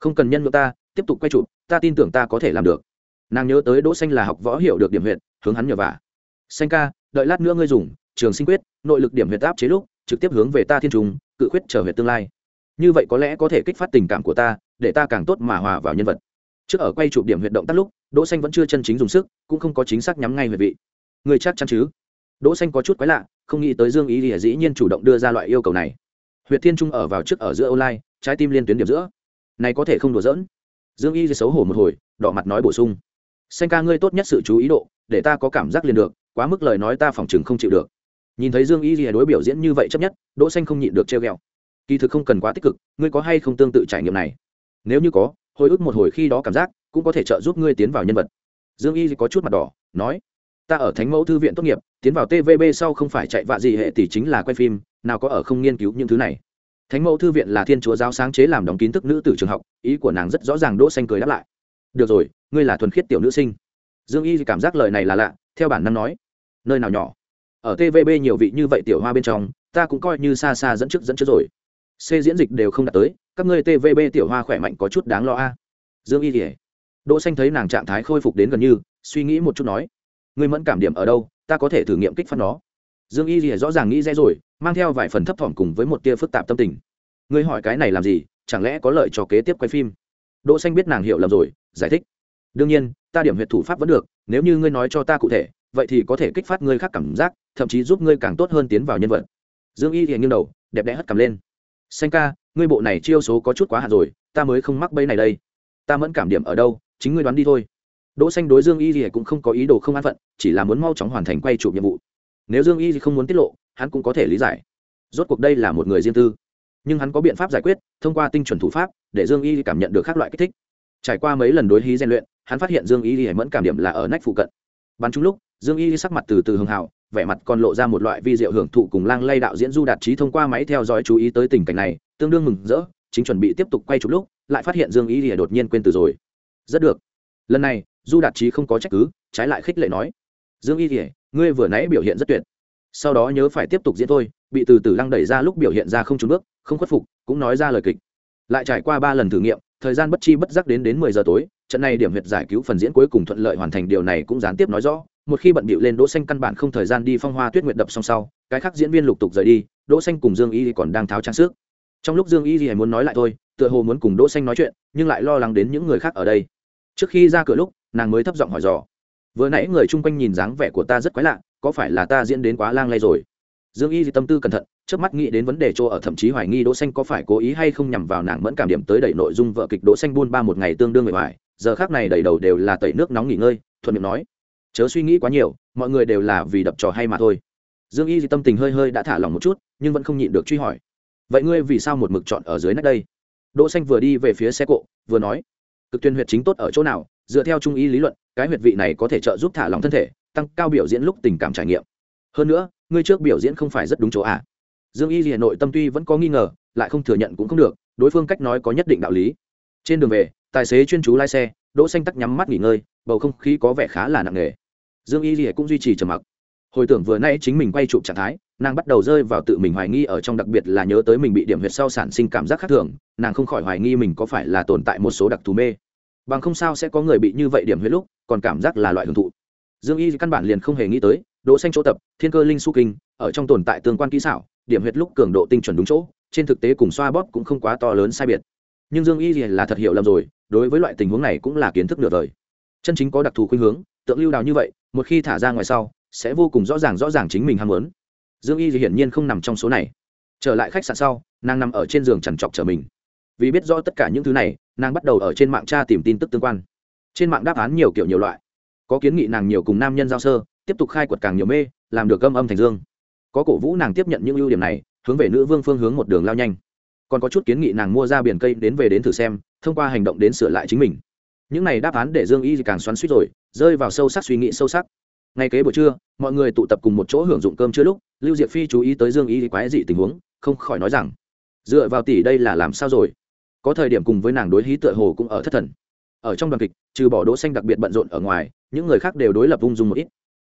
A: không cần nhân ngược ta, tiếp tục quay chụp, ta tin tưởng ta có thể làm được. Nàng nhớ tới đỗ xanh là học võ hiểu được điểm huyện hướng hắn nhờ vả. Xanh ca, đợi lát nữa ngươi dùng, trường sinh quyết, nội lực điểm huyệt áp chế lúc, trực tiếp hướng về ta thiên trùng, cự quyết trở huyệt tương lai như vậy có lẽ có thể kích phát tình cảm của ta, để ta càng tốt mà hòa vào nhân vật. Trước ở quay chụp điểm huyệt động tắt lúc, đỗ xanh vẫn chưa chân chính dùng sức, cũng không có chính xác nhắm ngay huyệt vị. Người chắc chắn chứ? Đỗ xanh có chút quái lạ, không nghĩ tới dương ý thì dĩ nhiên chủ động đưa ra loại yêu cầu này. Huyệt thiên trung ở vào trước ở giữa online, trái tim liên tuyến điểm giữa. Này có thể không đùa giỡn. Dương y xấu hổ một hồi, đỏ mặt nói bổ sung. Xanh ca ngươi tốt nhất sự chú ý độ, để ta có cảm giác liền được, quá mức lời nói ta phỏng chừng không chịu được. Nhìn thấy dương y lìa đối biểu diễn như vậy chấp nhất, đỗ xanh không nhịn được treo gẹo kỳ thực không cần quá tích cực, ngươi có hay không tương tự trải nghiệm này? Nếu như có, hồi ức một hồi khi đó cảm giác cũng có thể trợ giúp ngươi tiến vào nhân vật. Dương y có chút mặt đỏ, nói, ta ở thánh mẫu thư viện tốt nghiệp, tiến vào tvb sau không phải chạy vạ gì hệ thì chính là quay phim, nào có ở không nghiên cứu những thứ này. Thánh mẫu thư viện là thiên chúa giáo sáng chế làm đóng kiến thức nữ tử trường học, ý của nàng rất rõ ràng đỗ xanh cười đáp lại, được rồi, ngươi là thuần khiết tiểu nữ sinh. Dương y cảm giác lời này là lạ, theo bản năng nói, nơi nào nhỏ? Ở tvb nhiều vị như vậy tiểu hoa bên trong, ta cũng coi như xa xa dẫn trước dẫn trước rồi c diễn dịch đều không đạt tới, các ngươi tvb tiểu hoa khỏe mạnh có chút đáng lo a. Dương y kể đỗ xanh thấy nàng trạng thái khôi phục đến gần như, suy nghĩ một chút nói, ngươi mẫn cảm điểm ở đâu, ta có thể thử nghiệm kích phát nó. Dương y thì rõ ràng nghĩ dễ rồi, mang theo vài phần thấp thỏm cùng với một tia phức tạp tâm tình. Ngươi hỏi cái này làm gì, chẳng lẽ có lợi cho kế tiếp quay phim? Đỗ xanh biết nàng hiểu lầm rồi, giải thích, đương nhiên, ta điểm huyệt thủ pháp vẫn được, nếu như ngươi nói cho ta cụ thể, vậy thì có thể kích phát ngươi khác cảm giác, thậm chí giúp ngươi càng tốt hơn tiến vào nhân vật. Dương y thì nghiêng đầu, đẹp đẽ hất cầm lên xanh ca, ngươi bộ này chiêu số có chút quá hạn rồi, ta mới không mắc bẫy này đây. Ta mẫn cảm điểm ở đâu, chính ngươi đoán đi thôi. Đỗ xanh đối dương y gì cũng không có ý đồ không an phận, chỉ là muốn mau chóng hoàn thành quay chụp nhiệm vụ. Nếu dương y gì không muốn tiết lộ, hắn cũng có thể lý giải. Rốt cuộc đây là một người riêng tư. Nhưng hắn có biện pháp giải quyết, thông qua tinh chuẩn thủ pháp, để dương y cảm nhận được các loại kích thích. Trải qua mấy lần đối hí rèn luyện, hắn phát hiện dương y thì mẫn cảm điểm là ở nách phụ cận. Bắn trúng lúc, dương y sắc mặt từ từ hưng hào vẻ mặt còn lộ ra một loại vi diệu hưởng thụ cùng lang lay đạo diễn du đạt trí thông qua máy theo dõi chú ý tới tình cảnh này, tương đương mừng rỡ, chính chuẩn bị tiếp tục quay chụp lúc, lại phát hiện dương y thì đột nhiên quên từ rồi. Rất được. Lần này, du đạt trí không có trách cứ, trái lại khích lệ nói, dương y thì ngươi vừa nãy biểu hiện rất tuyệt. Sau đó nhớ phải tiếp tục diễn thôi. Bị từ từ lăng đẩy ra lúc biểu hiện ra không trúng bước, không khuất phục, cũng nói ra lời kịch. Lại trải qua ba lần thử nghiệm, thời gian bất chi bất giác đến đến mười giờ tối, trận này điểm huyệt giải cứu phần diễn cuối cùng thuận lợi hoàn thành, điều này cũng gián tiếp nói rõ một khi bận bịu lên đỗ xanh căn bản không thời gian đi phong hoa tuyết nguyệt đập song sau, cái khác diễn viên lục tục rời đi, đỗ xanh cùng dương y còn đang tháo trang sức. Trong lúc dương y muốn nói lại thôi, tựa hồ muốn cùng đỗ xanh nói chuyện, nhưng lại lo lắng đến những người khác ở đây. Trước khi ra cửa lúc, nàng mới thấp giọng hỏi dò. Vừa nãy người chung quanh nhìn dáng vẻ của ta rất quái lạ, có phải là ta diễn đến quá lang lay rồi? Dương y tâm tư cẩn thận trước mắt nghĩ đến vấn đề chỗ ở, thậm chí hoài nghi đỗ xanh có phải cố ý hay không nhằm vào nàng mẫn cảm điểm tới đẩy nội dung vợ kịch đỗ xanh buôn ba một ngày tương đương người ngoài. Giờ khác này đầy đầu đều là tẩy nước nóng nghỉ ngơi, thuận miệng nói chớ suy nghĩ quá nhiều, mọi người đều là vì đập trò hay mà thôi. Dương y tâm tình hơi hơi đã thả lỏng một chút, nhưng vẫn không nhịn được truy hỏi. Vậy ngươi vì sao một mực chọn ở dưới nách đây? Đỗ xanh vừa đi về phía xe cộ, vừa nói, cực tuyên huyệt chính tốt ở chỗ nào? Dựa theo trung y lý luận, cái huyệt vị này có thể trợ giúp thả lỏng thân thể, tăng cao biểu diễn lúc tình cảm trải nghiệm. Hơn nữa, ngươi trước biểu diễn không phải rất đúng chỗ à? Dương y hà nội tâm tuy vẫn có nghi ngờ, lại không thừa nhận cũng không được, đối phương cách nói có nhất định đạo lý. Trên đường về, tài xế chuyên chú lái xe đỗ xanh tắc nhắm mắt nghỉ ngơi, bầu không khí có vẻ khá là nặng nề. Dương y lìa cũng duy trì trầm mặc. Hồi tưởng vừa nay chính mình quay chụp trạng thái, nàng bắt đầu rơi vào tự mình hoài nghi ở trong đặc biệt là nhớ tới mình bị điểm huyệt sau sản sinh cảm giác khác thường, nàng không khỏi hoài nghi mình có phải là tồn tại một số đặc thù mê. Bằng không sao sẽ có người bị như vậy điểm huyệt lúc, còn cảm giác là loại hưởng thụ. Dương y căn bản liền không hề nghĩ tới, đỗ xanh chỗ tập, thiên cơ linh su kinh, ở trong tồn tại tương quan kỹ xảo, điểm huyệt lúc cường độ tinh chuẩn đúng chỗ, trên thực tế cùng xoa bóp cũng không quá to lớn sai biệt. Nhưng dương y là thật hiểu lầm rồi đối với loại tình huống này cũng là kiến thức nửa đời chân chính có đặc thù khuynh hướng, tượng lưu đào như vậy, một khi thả ra ngoài sau, sẽ vô cùng rõ ràng rõ ràng chính mình ham muốn. Dương y thì hiển nhiên không nằm trong số này. Trở lại khách sạn sau, nàng nằm ở trên giường chằn trọc trở mình. Vì biết rõ tất cả những thứ này, nàng bắt đầu ở trên mạng tra tìm tin tức tương quan. Trên mạng đáp án nhiều kiểu nhiều loại. Có kiến nghị nàng nhiều cùng nam nhân giao sơ, tiếp tục khai quật càng nhiều mê, làm được âm âm thành dương. Có cổ vũ nàng tiếp nhận những ưu điểm này, hướng về nữ vương phương hướng một đường lao nhanh còn có chút kiến nghị nàng mua ra biển cây đến về đến thử xem, thông qua hành động đến sửa lại chính mình. Những này đáp án để dương y càng xoắn suýt rồi, rơi vào sâu sắc suy nghĩ sâu sắc. Ngay kế buổi trưa, mọi người tụ tập cùng một chỗ hưởng dụng cơm chưa lúc, lưu diệp phi chú ý tới dương y quái dị tình huống, không khỏi nói rằng, dựa vào tỷ đây là làm sao rồi? Có thời điểm cùng với nàng đối hí tựa hồ cũng ở thất thần. Ở trong đoàn kịch, trừ bỏ đỗ xanh đặc biệt bận rộn ở ngoài, những người khác đều đối lập ung dung một ít.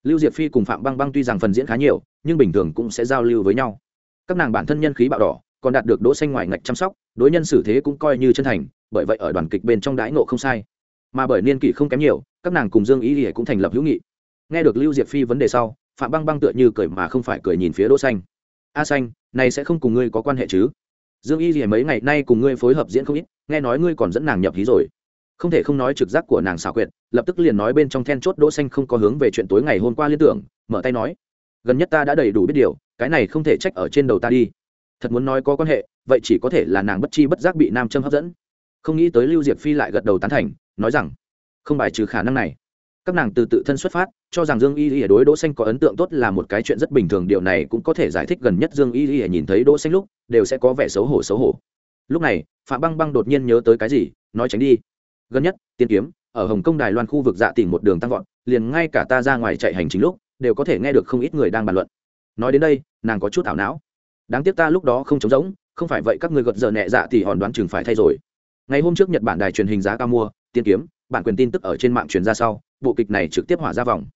A: Lưu diệp phi cùng phạm băng băng tuy rằng phần diễn khá nhiều, nhưng bình thường cũng sẽ giao lưu với nhau. Các nàng bản thân nhân khí bạo đỏ còn đạt được đỗ xanh ngoài ngạch chăm sóc, đối nhân xử thế cũng coi như chân thành, bởi vậy ở đoàn kịch bên trong đãi ngộ không sai. Mà bởi niên kỷ không kém nhiều, các nàng cùng dương ý Nhi cũng thành lập hữu nghị. Nghe được lưu diệp phi vấn đề sau, phạm băng băng tựa như cười mà không phải cười nhìn phía đỗ xanh. A xanh, này sẽ không cùng ngươi có quan hệ chứ? Dương y Nhi mấy ngày nay cùng ngươi phối hợp diễn không ít, nghe nói ngươi còn dẫn nàng nhập hí rồi. Không thể không nói trực giác của nàng xảo quyệt, lập tức liền nói bên trong then chốt đỗ xanh không có hướng về chuyện tối ngày hôm qua liên tưởng, mở tay nói, gần nhất ta đã đầy đủ biết điều, cái này không thể trách ở trên đầu ta đi thật muốn nói có quan hệ, vậy chỉ có thể là nàng bất chi bất giác bị nam châm hấp dẫn. Không nghĩ tới lưu diệp phi lại gật đầu tán thành, nói rằng, không bài trừ khả năng này. Các nàng từ tự thân xuất phát, cho rằng dương y y đối đỗ xanh có ấn tượng tốt là một cái chuyện rất bình thường, điều này cũng có thể giải thích gần nhất dương y y nhìn thấy đỗ xanh lúc, đều sẽ có vẻ xấu hổ xấu hổ. Lúc này, phạm băng băng đột nhiên nhớ tới cái gì, nói tránh đi. Gần nhất, tiên kiếm, ở hồng kông đài loan khu vực dạ tỉnh một đường tăng vọt, liền ngay cả ta ra ngoài chạy hành chính lúc, đều có thể nghe được không ít người đang bàn luận. Nói đến đây, nàng có chút ảo não đáng tiếc ta lúc đó không trống rỗng, không phải vậy các người gật giờ nhẹ dạ thì hòn đoán chừng phải thay rồi. Ngày hôm trước nhật bản đài truyền hình giá cao mua, tiên kiếm, bản quyền tin tức ở trên mạng truyền ra sau, bộ kịch này trực tiếp hỏa ra vòng.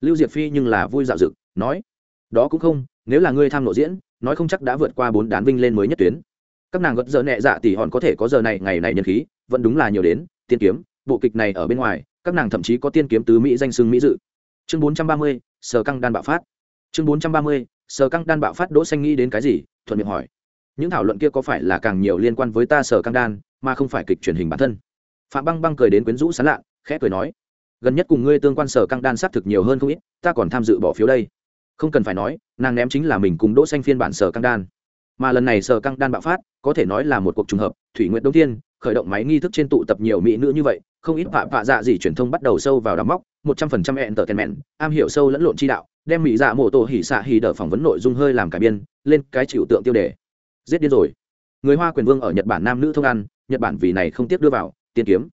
A: Lưu diệp phi nhưng là vui dạo dực, nói, đó cũng không, nếu là ngươi tham nội diễn, nói không chắc đã vượt qua bốn đán vinh lên mới nhất tuyến. Các nàng gật giờ nhẹ dạ thì hòn có thể có giờ này, ngày này nhân khí, vẫn đúng là nhiều đến, tiên kiếm, bộ kịch này ở bên ngoài, các nàng thậm chí có tiên kiếm tứ mỹ danh xưng mỹ dự. Chương bốn trăm ba mươi, sở căng đan bạo phát. Chương bốn trăm ba mươi sở căng đan bạo phát đỗ xanh nghĩ đến cái gì, thuận miệng hỏi. Những thảo luận kia có phải là càng nhiều liên quan với ta sở căng đan, mà không phải kịch truyền hình bản thân? Phạm băng băng cười đến quyến rũ sán lạ, khẽ cười nói. Gần nhất cùng ngươi tương quan sở căng đan xác thực nhiều hơn không ít, ta còn tham dự bỏ phiếu đây. Không cần phải nói, nàng ném chính là mình cùng đỗ xanh phiên bản sở căng đan. Mà lần này sở căng đan bạo phát, có thể nói là một cuộc trùng hợp, thủy nguyện đông thiên khởi động máy nghi thức trên tụ tập nhiều mỹ nữ như vậy, không ít vạ vạ dạ gì truyền thông bắt đầu sâu vào đám móc, một trăm phần trăm hẹn tờ tèn mẹn am hiểu sâu lẫn lộn chi đạo, đem mỹ dạ mổ tổ hỉ xạ hỉ đỡ phỏng vấn nội dung hơi làm cải biên, lên cái chịu tượng tiêu đề. Giết điên rồi. Người hoa quyền vương ở nhật bản nam nữ thông ăn, nhật bản vì này không tiếp đưa vào, tiên kiếm.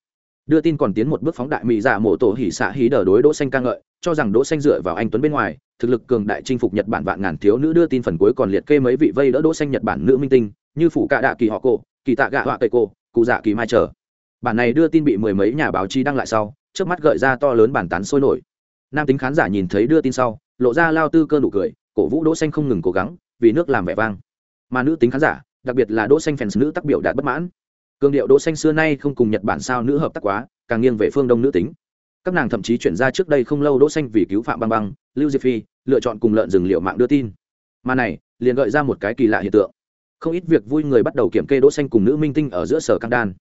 A: Đưa tin còn tiến một bước phóng đại mỹ dạ mổ tổ hỉ xạ hỉ đỡ đối đỗ xanh ca ngợi, cho rằng đỗ xanh dựa vào anh tuấn bên ngoài, thực lực cường đại chinh phục nhật bản vạn ngàn thiếu nữ đưa tin phần cuối còn liệt kê mấy vị vây đỡ đỗ xanh nhật bản nữ minh tinh, như phủ cạ đạ kỳ họ cổ, kỳ tạ gạ họa cây cô cụ dạ kỳ mai trở bản này đưa tin bị mười mấy nhà báo chí đăng lại sau trước mắt gợi ra to lớn bản tán sôi nổi. Nam tính khán giả nhìn thấy đưa tin sau, lộ ra lao tư cơ nụ cười, cổ vũ đỗ xanh không ngừng cố gắng, vì nước làm vẻ vang. Mà nữ tính khán giả, đặc biệt là đỗ xanh fans nữ tác biểu đạt bất mãn. Cương điệu đỗ xanh xưa nay không cùng nhật bản sao nữ hợp tác quá, càng nghiêng về phương đông nữ tính. Các nàng thậm chí chuyển ra trước đây không lâu đỗ xanh vì cứu phạm băng băng, lưu diệp phi, lựa chọn cùng lợn rừng liệu mạng đưa tin. Mà này, liền gợi ra một cái kỳ lạ hiện tượng không ít việc vui người bắt đầu kiểm kê đỗ xanh cùng nữ minh tinh ở giữa sở căng đan.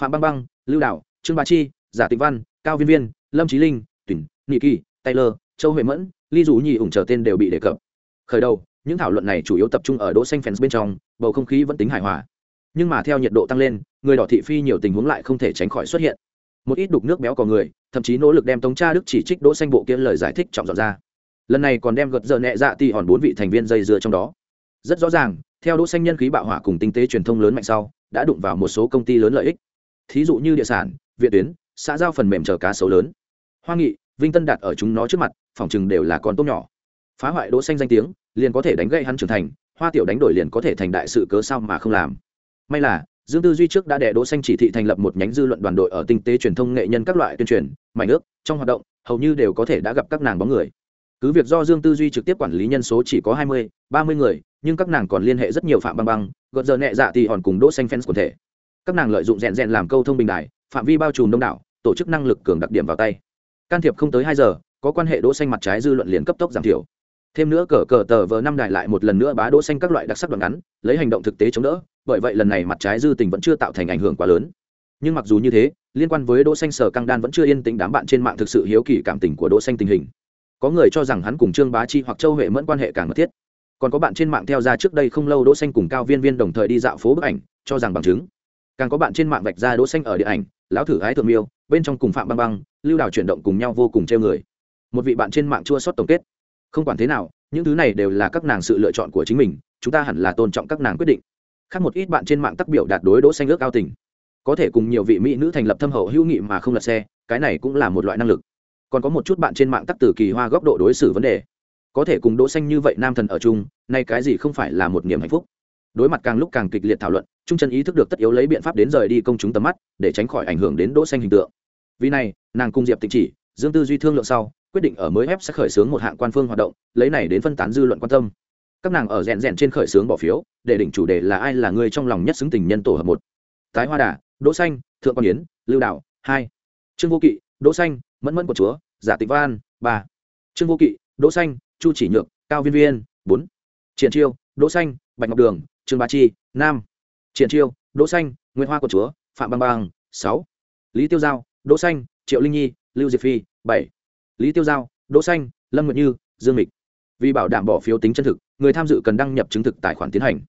A: Phạm băng băng, lưu đạo, trương bá chi, giả tịnh văn, cao viên viên, lâm trí linh, tuyển, nghị kỳ, taylor, châu huệ mẫn, ly dù nhì ủng trở tên đều bị đề cập. Khởi đầu, những thảo luận này chủ yếu tập trung ở đỗ xanh fans bên trong, bầu không khí vẫn tính hài hòa. Nhưng mà theo nhiệt độ tăng lên, người đỏ thị phi nhiều tình huống lại không thể tránh khỏi xuất hiện. Một ít đục nước béo có người, thậm chí nỗ lực đem tống cha đức chỉ trích đỗ xanh bộ kia lời giải thích trọng dọn ra. Lần này còn đem gật giờ nhẹ dạ thì hòn bốn vị thành viên dây dưa trong đó. Rất rõ ràng theo đỗ xanh nhân khí bạo hỏa cùng tinh tế truyền thông lớn mạnh sau, đã đụng vào một số công ty lớn lợi ích. Thí dụ như địa sản, viện tuyến, xã giao phần mềm chờ cá sấu lớn. Hoa nghị, vinh tân đặt ở chúng nó trước mặt, phòng chừng đều là con tốt nhỏ. Phá hoại đỗ xanh danh tiếng, liền có thể đánh gậy hắn trưởng thành, hoa tiểu đánh đổi liền có thể thành đại sự cớ sao mà không làm. May là, dương tư duy trước đã đẻ đỗ xanh chỉ thị thành lập một nhánh dư luận đoàn đội ở tinh tế truyền thông nghệ nhân các loại tuyên truyền, mảnh nước trong hoạt động, hầu như đều có thể đã gặp các nàng bóng người cứ việc do dương tư duy trực tiếp quản lý nhân số chỉ có hai mươi, ba mươi người, nhưng các nàng còn liên hệ rất nhiều phạm băng băng, gợt giờ nhẹ dạ thì hòn cùng đỗ xanh fans quần thể. Các nàng lợi dụng rèn rèn làm câu thông bình đại phạm vi bao trùm đông đảo, tổ chức năng lực cường đặc điểm vào tay. Can thiệp không tới hai giờ, có quan hệ đỗ xanh mặt trái dư luận liền cấp tốc giảm thiểu. Thêm nữa cờ cờ tờ vờ năm đài lại một lần nữa bá đỗ xanh các loại đặc sắc đoạn ngắn, lấy hành động thực tế chống đỡ, bởi vậy lần này mặt trái dư tình vẫn chưa tạo thành ảnh hưởng quá lớn. Nhưng mặc dù như thế, liên quan với đỗ xanh sở căng đan vẫn chưa yên tĩnh đám bạn trên mạng thực sự hiếu kỳ cảm tình của đỗ xanh tình hình có người cho rằng hắn cùng trương bá chi hoặc châu huệ mẫn quan hệ càng mật thiết. Còn có bạn trên mạng theo ra trước đây không lâu đỗ xanh cùng cao viên viên đồng thời đi dạo phố bức ảnh, cho rằng bằng chứng. Càng có bạn trên mạng vạch ra đỗ xanh ở điện ảnh, lão thử ái thượng miêu, bên trong cùng phạm băng băng, lưu đào chuyển động cùng nhau vô cùng treo người. Một vị bạn trên mạng chua xót tổng kết. Không quản thế nào, những thứ này đều là các nàng sự lựa chọn của chính mình, chúng ta hẳn là tôn trọng các nàng quyết định. Khác một ít bạn trên mạng tác biểu đạt đối đỗ xanh ước cao tình. Có thể cùng nhiều vị mỹ nữ thành lập thâm hậu hữu nghị mà không lật xe, cái này cũng là một loại năng lực còn có một chút bạn trên mạng tắc từ kỳ hoa góc độ đối xử vấn đề. Có thể cùng đỗ xanh như vậy nam thần ở chung, nay cái gì không phải là một niềm hạnh phúc? Đối mặt càng lúc càng kịch liệt thảo luận, trung chân ý thức được tất yếu lấy biện pháp đến rời đi công chúng tầm mắt, để tránh khỏi ảnh hưởng đến đỗ xanh hình tượng. Vì này, nàng cung diệp tịnh chỉ, dương tư duy thương lượng sau, quyết định ở mới ép sẽ khởi xướng một hạng quan phương hoạt động, lấy này đến phân tán dư luận quan tâm. Các nàng ở rèn rèn trên khởi xướng bỏ phiếu, để định chủ đề là ai là người trong lòng nhất xứng tình nhân tổ hợp một. Tái hoa đà, đỗ xanh, thượng quan yến, lưu đạo, hai. Trương vô kỵ, đỗ xanh mẫn mẫn của chúa, giả tịch văn, ba. Trương vô kỵ, đỗ xanh, chu chỉ nhược, cao viên viên, bốn. Triển chiêu, đỗ xanh, bạch ngọc đường, trương ba chi nam triển chiêu, đỗ xanh nguyễn hoa của chúa, phạm băng băng, sáu. Lý tiêu giao, đỗ xanh, triệu linh nhi, lưu diệp phi, bảy. Lý tiêu giao, đỗ xanh, lâm nguyệt như, dương mịch. Vì bảo đảm bỏ phiếu tính chân thực, người tham dự cần đăng nhập chứng thực tài khoản tiến hành.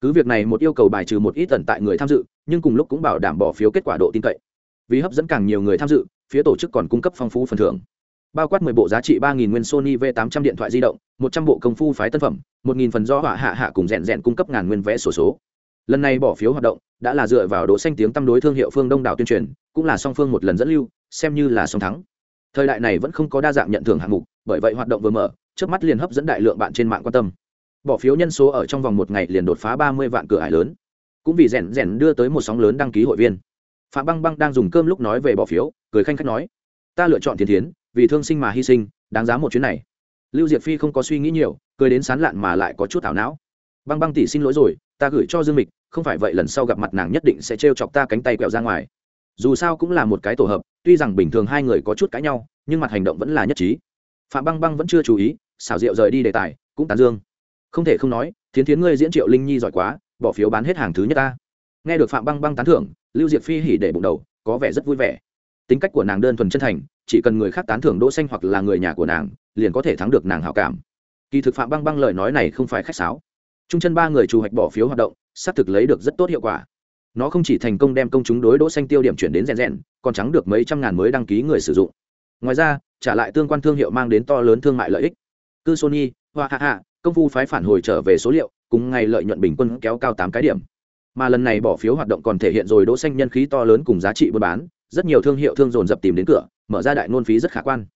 A: Cứ việc này một yêu cầu bài trừ một ít tận tại người tham dự, nhưng cùng lúc cũng bảo đảm bỏ phiếu kết quả độ tin cậy vì hấp dẫn càng nhiều người tham dự phía tổ chức còn cung cấp phong phú phần thưởng bao quát 10 bộ giá trị 3.000 nguyên Sony V800 điện thoại di động, 100 bộ công phu phái tân phẩm, 1.000 phần do họa hạ hạ cùng rèn rèn cung cấp ngàn nguyên vé sổ số. Lần này bỏ phiếu hoạt động đã là dựa vào độ xanh tiếng tăm đối thương hiệu phương Đông đảo tuyên truyền, cũng là song phương một lần dẫn lưu, xem như là song thắng. Thời đại này vẫn không có đa dạng nhận thưởng hạng mục, bởi vậy hoạt động vừa mở, trước mắt liền hấp dẫn đại lượng bạn trên mạng quan tâm. Bỏ phiếu nhân số ở trong vòng một ngày liền đột phá 30 vạn cửa ải lớn. Cũng vì rèn rèn đưa tới một sóng lớn đăng ký hội viên. Phạm Băng Băng đang dùng cơm lúc nói về bỏ phiếu, cười khanh khách nói: "Ta lựa chọn Thiên Thiến, vì thương sinh mà hy sinh đáng giá một chuyến này. Lưu diệp phi không có suy nghĩ nhiều cười đến sán lạn mà lại có chút ảo não. Băng băng tỷ xin lỗi rồi ta gửi cho dương mịch không phải vậy lần sau gặp mặt nàng nhất định sẽ trêu chọc ta cánh tay quẹo ra ngoài. Dù sao cũng là một cái tổ hợp tuy rằng bình thường hai người có chút cãi nhau nhưng mặt hành động vẫn là nhất trí. Phạm băng băng vẫn chưa chú ý xảo diệu rời đi đề tài cũng tán dương. Không thể không nói thiến thiến ngươi diễn triệu linh nhi giỏi quá bỏ phiếu bán hết hàng thứ nhất ta. Nghe được phạm băng băng tán thưởng lưu diệp phi hỉ để bụng đầu, có vẻ rất vui vẻ. Tính cách của nàng đơn thuần chân thành, chỉ cần người khác tán thưởng đỗ xanh hoặc là người nhà của nàng, liền có thể thắng được nàng hảo cảm. Kỳ thực phạm băng băng lời nói này không phải khách sáo. Trung chân ba người chủ hoạch bỏ phiếu hoạt động, xác thực lấy được rất tốt hiệu quả. Nó không chỉ thành công đem công chúng đối đỗ xanh tiêu điểm chuyển đến rèn rèn, còn trắng được mấy trăm ngàn mới đăng ký người sử dụng. Ngoài ra, trả lại tương quan thương hiệu mang đến to lớn thương mại lợi ích. Cư sony, hoa hạ hạ công phu phái phản hồi trở về số liệu, cùng ngày lợi nhuận bình quân kéo cao tám cái điểm mà lần này bỏ phiếu hoạt động còn thể hiện rồi đỗ xanh nhân khí to lớn cùng giá trị buôn bán, rất nhiều thương hiệu thương dồn dập tìm đến cửa, mở ra đại nôn phí rất khả quan.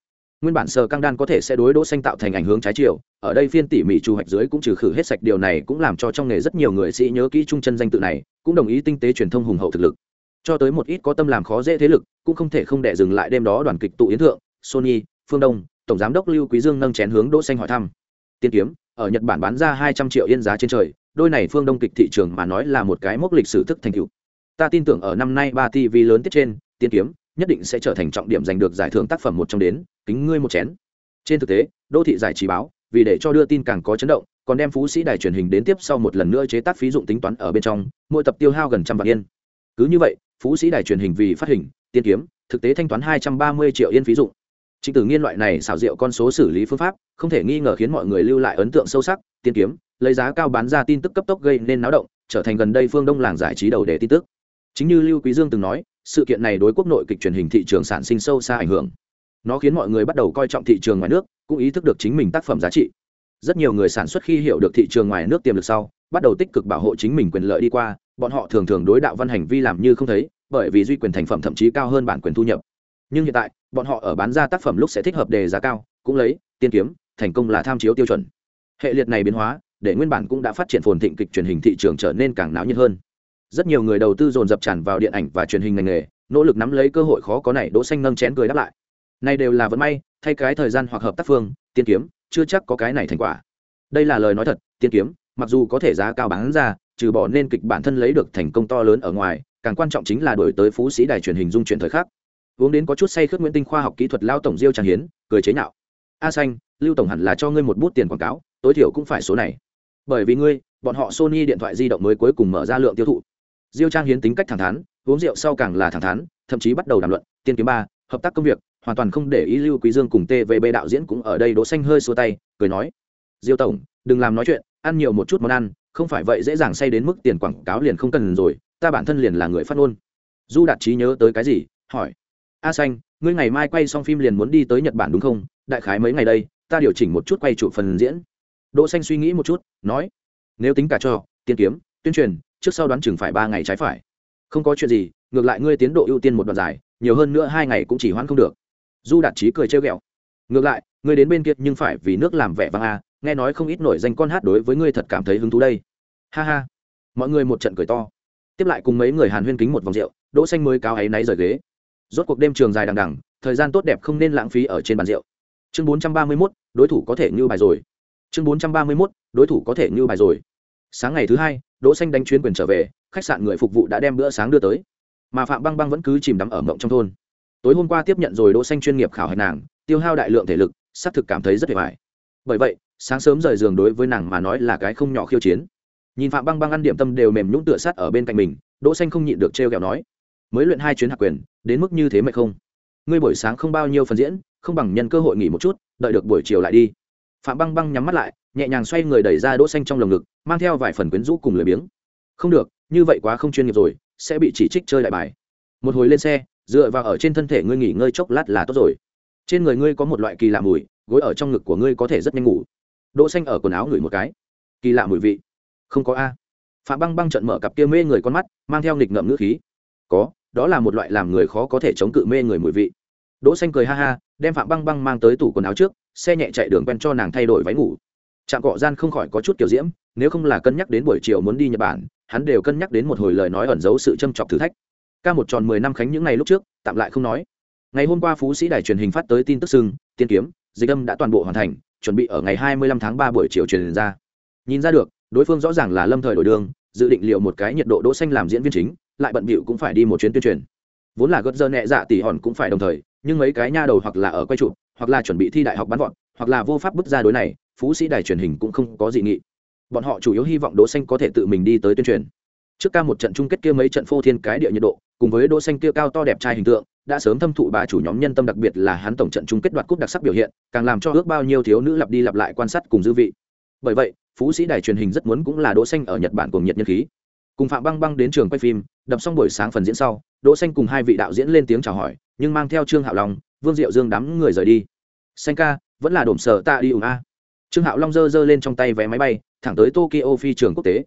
A: Nguyên bản sờ căng đan có thể sẽ đối đỗ xanh tạo thành ảnh hưởng trái chiều, ở đây phiên tỉ mỉ chu hoạch dưới cũng trừ khử hết sạch điều này cũng làm cho trong nghề rất nhiều người sĩ nhớ kỹ trung chân danh tự này, cũng đồng ý tinh tế truyền thông hùng hậu thực lực. Cho tới một ít có tâm làm khó dễ thế lực, cũng không thể không để dừng lại đêm đó đoàn kịch tụ yến thượng, sony, phương đông, tổng giám đốc lưu quý dương nâng chén hướng đỗ xanh hỏi thăm. Tiên kiếm, ở nhật bản bán ra 200 triệu yên giá trên trời đôi này phương đông kịch thị trường mà nói là một cái mốc lịch sử thức thành tựu. Ta tin tưởng ở năm nay ba tv lớn tiết trên tiên kiếm nhất định sẽ trở thành trọng điểm giành được giải thưởng tác phẩm một trong đến kính ngươi một chén. Trên thực tế đô thị giải trí báo vì để cho đưa tin càng có chấn động còn đem phú sĩ đài truyền hình đến tiếp sau một lần nữa chế tác phí dụng tính toán ở bên trong mỗi tập tiêu hao gần trăm vạn yên. Cứ như vậy phú sĩ đài truyền hình vì phát hình tiên kiếm thực tế thanh toán hai trăm ba mươi triệu yên phí dụng. Trịnh Tử Nghiên loại này xảo diệu con số xử lý phương pháp, không thể nghi ngờ khiến mọi người lưu lại ấn tượng sâu sắc, tiên kiếm, lấy giá cao bán ra tin tức cấp tốc gây nên náo động, trở thành gần đây phương Đông làng giải trí đầu đề tin tức. Chính như Lưu Quý Dương từng nói, sự kiện này đối quốc nội kịch truyền hình thị trường sản sinh sâu xa ảnh hưởng. Nó khiến mọi người bắt đầu coi trọng thị trường ngoài nước cũng ý thức được chính mình tác phẩm giá trị. Rất nhiều người sản xuất khi hiểu được thị trường ngoài nước tiềm lực sau bắt đầu tích cực bảo hộ chính mình quyền lợi đi qua bọn họ thường thường đối đạo văn hành vi làm như không thấy bởi vì duy quyền thành phẩm thậm chí cao hơn bản quyền thu nhập. Nhưng hiện tại bọn họ ở bán ra tác phẩm lúc sẽ thích hợp đề giá cao cũng lấy tiên kiếm thành công là tham chiếu tiêu chuẩn hệ liệt này biến hóa, để nguyên bản cũng đã phát triển phồn thịnh kịch truyền hình thị trường trở nên càng náo nhiệt hơn. Rất nhiều người đầu tư dồn dập tràn vào điện ảnh và truyền hình ngành nghề, nỗ lực nắm lấy cơ hội khó có này, đỗ xanh nâng chén cười đáp lại. Này đều là vận may, thay cái thời gian hoặc hợp tác phương, tiên kiếm, chưa chắc có cái này thành quả. Đây là lời nói thật, tiên kiếm, mặc dù có thể giá cao bán ra, trừ bỏ nên kịch bản thân lấy được thành công to lớn ở ngoài, càng quan trọng chính là đổi tới phú sĩ đài truyền hình dung chuyển thời khắc. Uống đến có chút say khướt nguyễn tinh khoa học kỹ thuật lao tổng diêu tràng hiến, cười chế nhạo. A xanh, lưu tổng hẳn là cho ngươi một bút tiền quảng cáo tối thiểu cũng phải số này. Bởi vì ngươi, bọn họ sony điện thoại di động mới cuối cùng mở ra lượng tiêu thụ. Diêu trang hiến tính cách thẳng thắn, uống rượu sau càng là thẳng thắn, thậm chí bắt đầu đàm luận, tiên kiếm ba, hợp tác công việc, hoàn toàn không để ý lưu quý dương cùng tvb đạo diễn cũng ở đây đỗ xanh hơi xua tay, cười nói, diêu tổng, đừng làm nói chuyện, ăn nhiều một chút món ăn, không phải vậy dễ dàng say đến mức tiền quảng cáo liền không cần rồi, ta bản thân liền là người phát ngôn. Du đạt trí nhớ tới cái gì, hỏi, a xanh, ngươi ngày mai quay xong phim liền muốn đi tới nhật bản đúng không? Đại khái mấy ngày đây, ta điều chỉnh một chút quay trụ phần diễn đỗ xanh suy nghĩ một chút nói nếu tính cả cho tiên kiếm tuyên truyền trước sau đoán chừng phải ba ngày trái phải. Không có chuyện gì ngược lại ngươi tiến độ ưu tiên một đoạn dài nhiều hơn nữa hai ngày cũng chỉ hoãn không được. Du đạt trí cười trêu ghẹo ngược lại ngươi đến bên kia nhưng phải vì nước làm vẻ vang a nghe nói không ít nổi danh con hát đối với ngươi thật cảm thấy hứng thú đây. Ha ha. Mọi người một trận cười to. Tiếp lại cùng mấy người hàn huyên kính một vòng rượu đỗ xanh mới cáo ấy náy rời ghế. Rốt cuộc đêm trường dài đằng đằng thời gian tốt đẹp không nên lãng phí ở trên bàn rượu. Chương 431, đối thủ có thể như bài rồi chương 431, đối thủ có thể như bài rồi. Sáng ngày thứ hai đỗ xanh đánh chuyến quyền trở về khách sạn người phục vụ đã đem bữa sáng đưa tới. Mà phạm băng băng vẫn cứ chìm đắm ở mộng trong thôn. Tối hôm qua tiếp nhận rồi đỗ xanh chuyên nghiệp khảo hạch nàng tiêu hao đại lượng thể lực xác thực cảm thấy rất mệt mỏi. Bởi vậy sáng sớm rời giường đối với nàng mà nói là cái không nhỏ khiêu chiến. Nhìn phạm băng băng ăn điểm tâm đều mềm nhũng tựa sát ở bên cạnh mình đỗ xanh không nhịn được treo kẹo nói mới luyện hai chuyến hạ quyền đến mức như thế mệt không? Ngươi buổi sáng không bao nhiêu phần diễn không bằng nhân cơ hội nghỉ một chút đợi được buổi chiều lại đi phạm băng băng nhắm mắt lại, nhẹ nhàng xoay người đẩy ra đỗ xanh trong lồng ngực, mang theo vài phần quyến rũ cùng lười biếng. Không được, như vậy quá không chuyên nghiệp rồi, sẽ bị chỉ trích chơi đại bài. Một hồi lên xe, dựa vào ở trên thân thể ngươi nghỉ ngơi chốc lát là tốt rồi. Trên người ngươi có một loại kỳ lạ mùi, gối ở trong ngực của ngươi có thể rất nhanh ngủ. Đỗ xanh ở quần áo ngửi một cái. Kỳ lạ mùi vị. Không có a. Phạm băng băng trợn mở cặp kia mê người con mắt, mang theo nghịch ngợm ngữ khí. Có, đó là một loại làm người khó có thể chống cự mê người mùi vị đỗ xanh cười ha ha, đem phạm băng băng mang tới tủ quần áo trước, xe nhẹ chạy đường quen cho nàng thay đổi váy ngủ. Trạm cọ gian không khỏi có chút kiểu diễm, nếu không là cân nhắc đến buổi chiều muốn đi nhật bản, hắn đều cân nhắc đến một hồi lời nói ẩn giấu sự châm chọc thử thách. Ca một tròn mười năm khánh những ngày lúc trước, tạm lại không nói. Ngày hôm qua phú sĩ đài truyền hình phát tới tin tức sưng, tiên kiếm, dịch âm đã toàn bộ hoàn thành, chuẩn bị ở ngày hai mươi lăm tháng ba buổi chiều truyền ra. Nhìn ra được, đối phương rõ ràng là lâm thời đổi đường, dự định liệu một cái nhiệt độ đỗ xanh làm diễn viên chính, lại bận bịu cũng phải đi một chuyến tuyên truyền vốn là gật dơ nhẹ dạ tỷ hòn cũng phải đồng thời, nhưng mấy cái nha đầu hoặc là ở quay trụ hoặc là chuẩn bị thi đại học bắn vọt, hoặc là vô pháp bức ra đối này, phú sĩ đài truyền hình cũng không có dị nghị. Bọn họ chủ yếu hy vọng đỗ xanh có thể tự mình đi tới tuyên truyền. Trước ca một trận chung kết kia mấy trận phô thiên cái địa nhiệt độ, cùng với đỗ xanh kia cao to đẹp trai hình tượng, đã sớm thâm thụ bà chủ nhóm nhân tâm đặc biệt là hắn tổng trận chung kết đoạt cúp đặc sắc biểu hiện, càng làm cho ước bao nhiêu thiếu nữ lặp đi lặp lại quan sát cùng dư vị. Bởi vậy, phú sĩ đài truyền hình rất muốn cũng là đỗ xanh ở nhật bản cùng nhiệt nhân khí. Cùng phạm băng băng đến trường quay phim đập xong buổi sáng phần diễn sau, đỗ xanh cùng hai vị đạo diễn lên tiếng chào hỏi, nhưng mang theo trương hạo long, vương diệu dương đám người rời đi. Xanh ca, vẫn là đổm sở ta đi ủng a. Trương hạo long giơ giơ lên trong tay vé máy bay, thẳng tới tokyo phi trường quốc tế.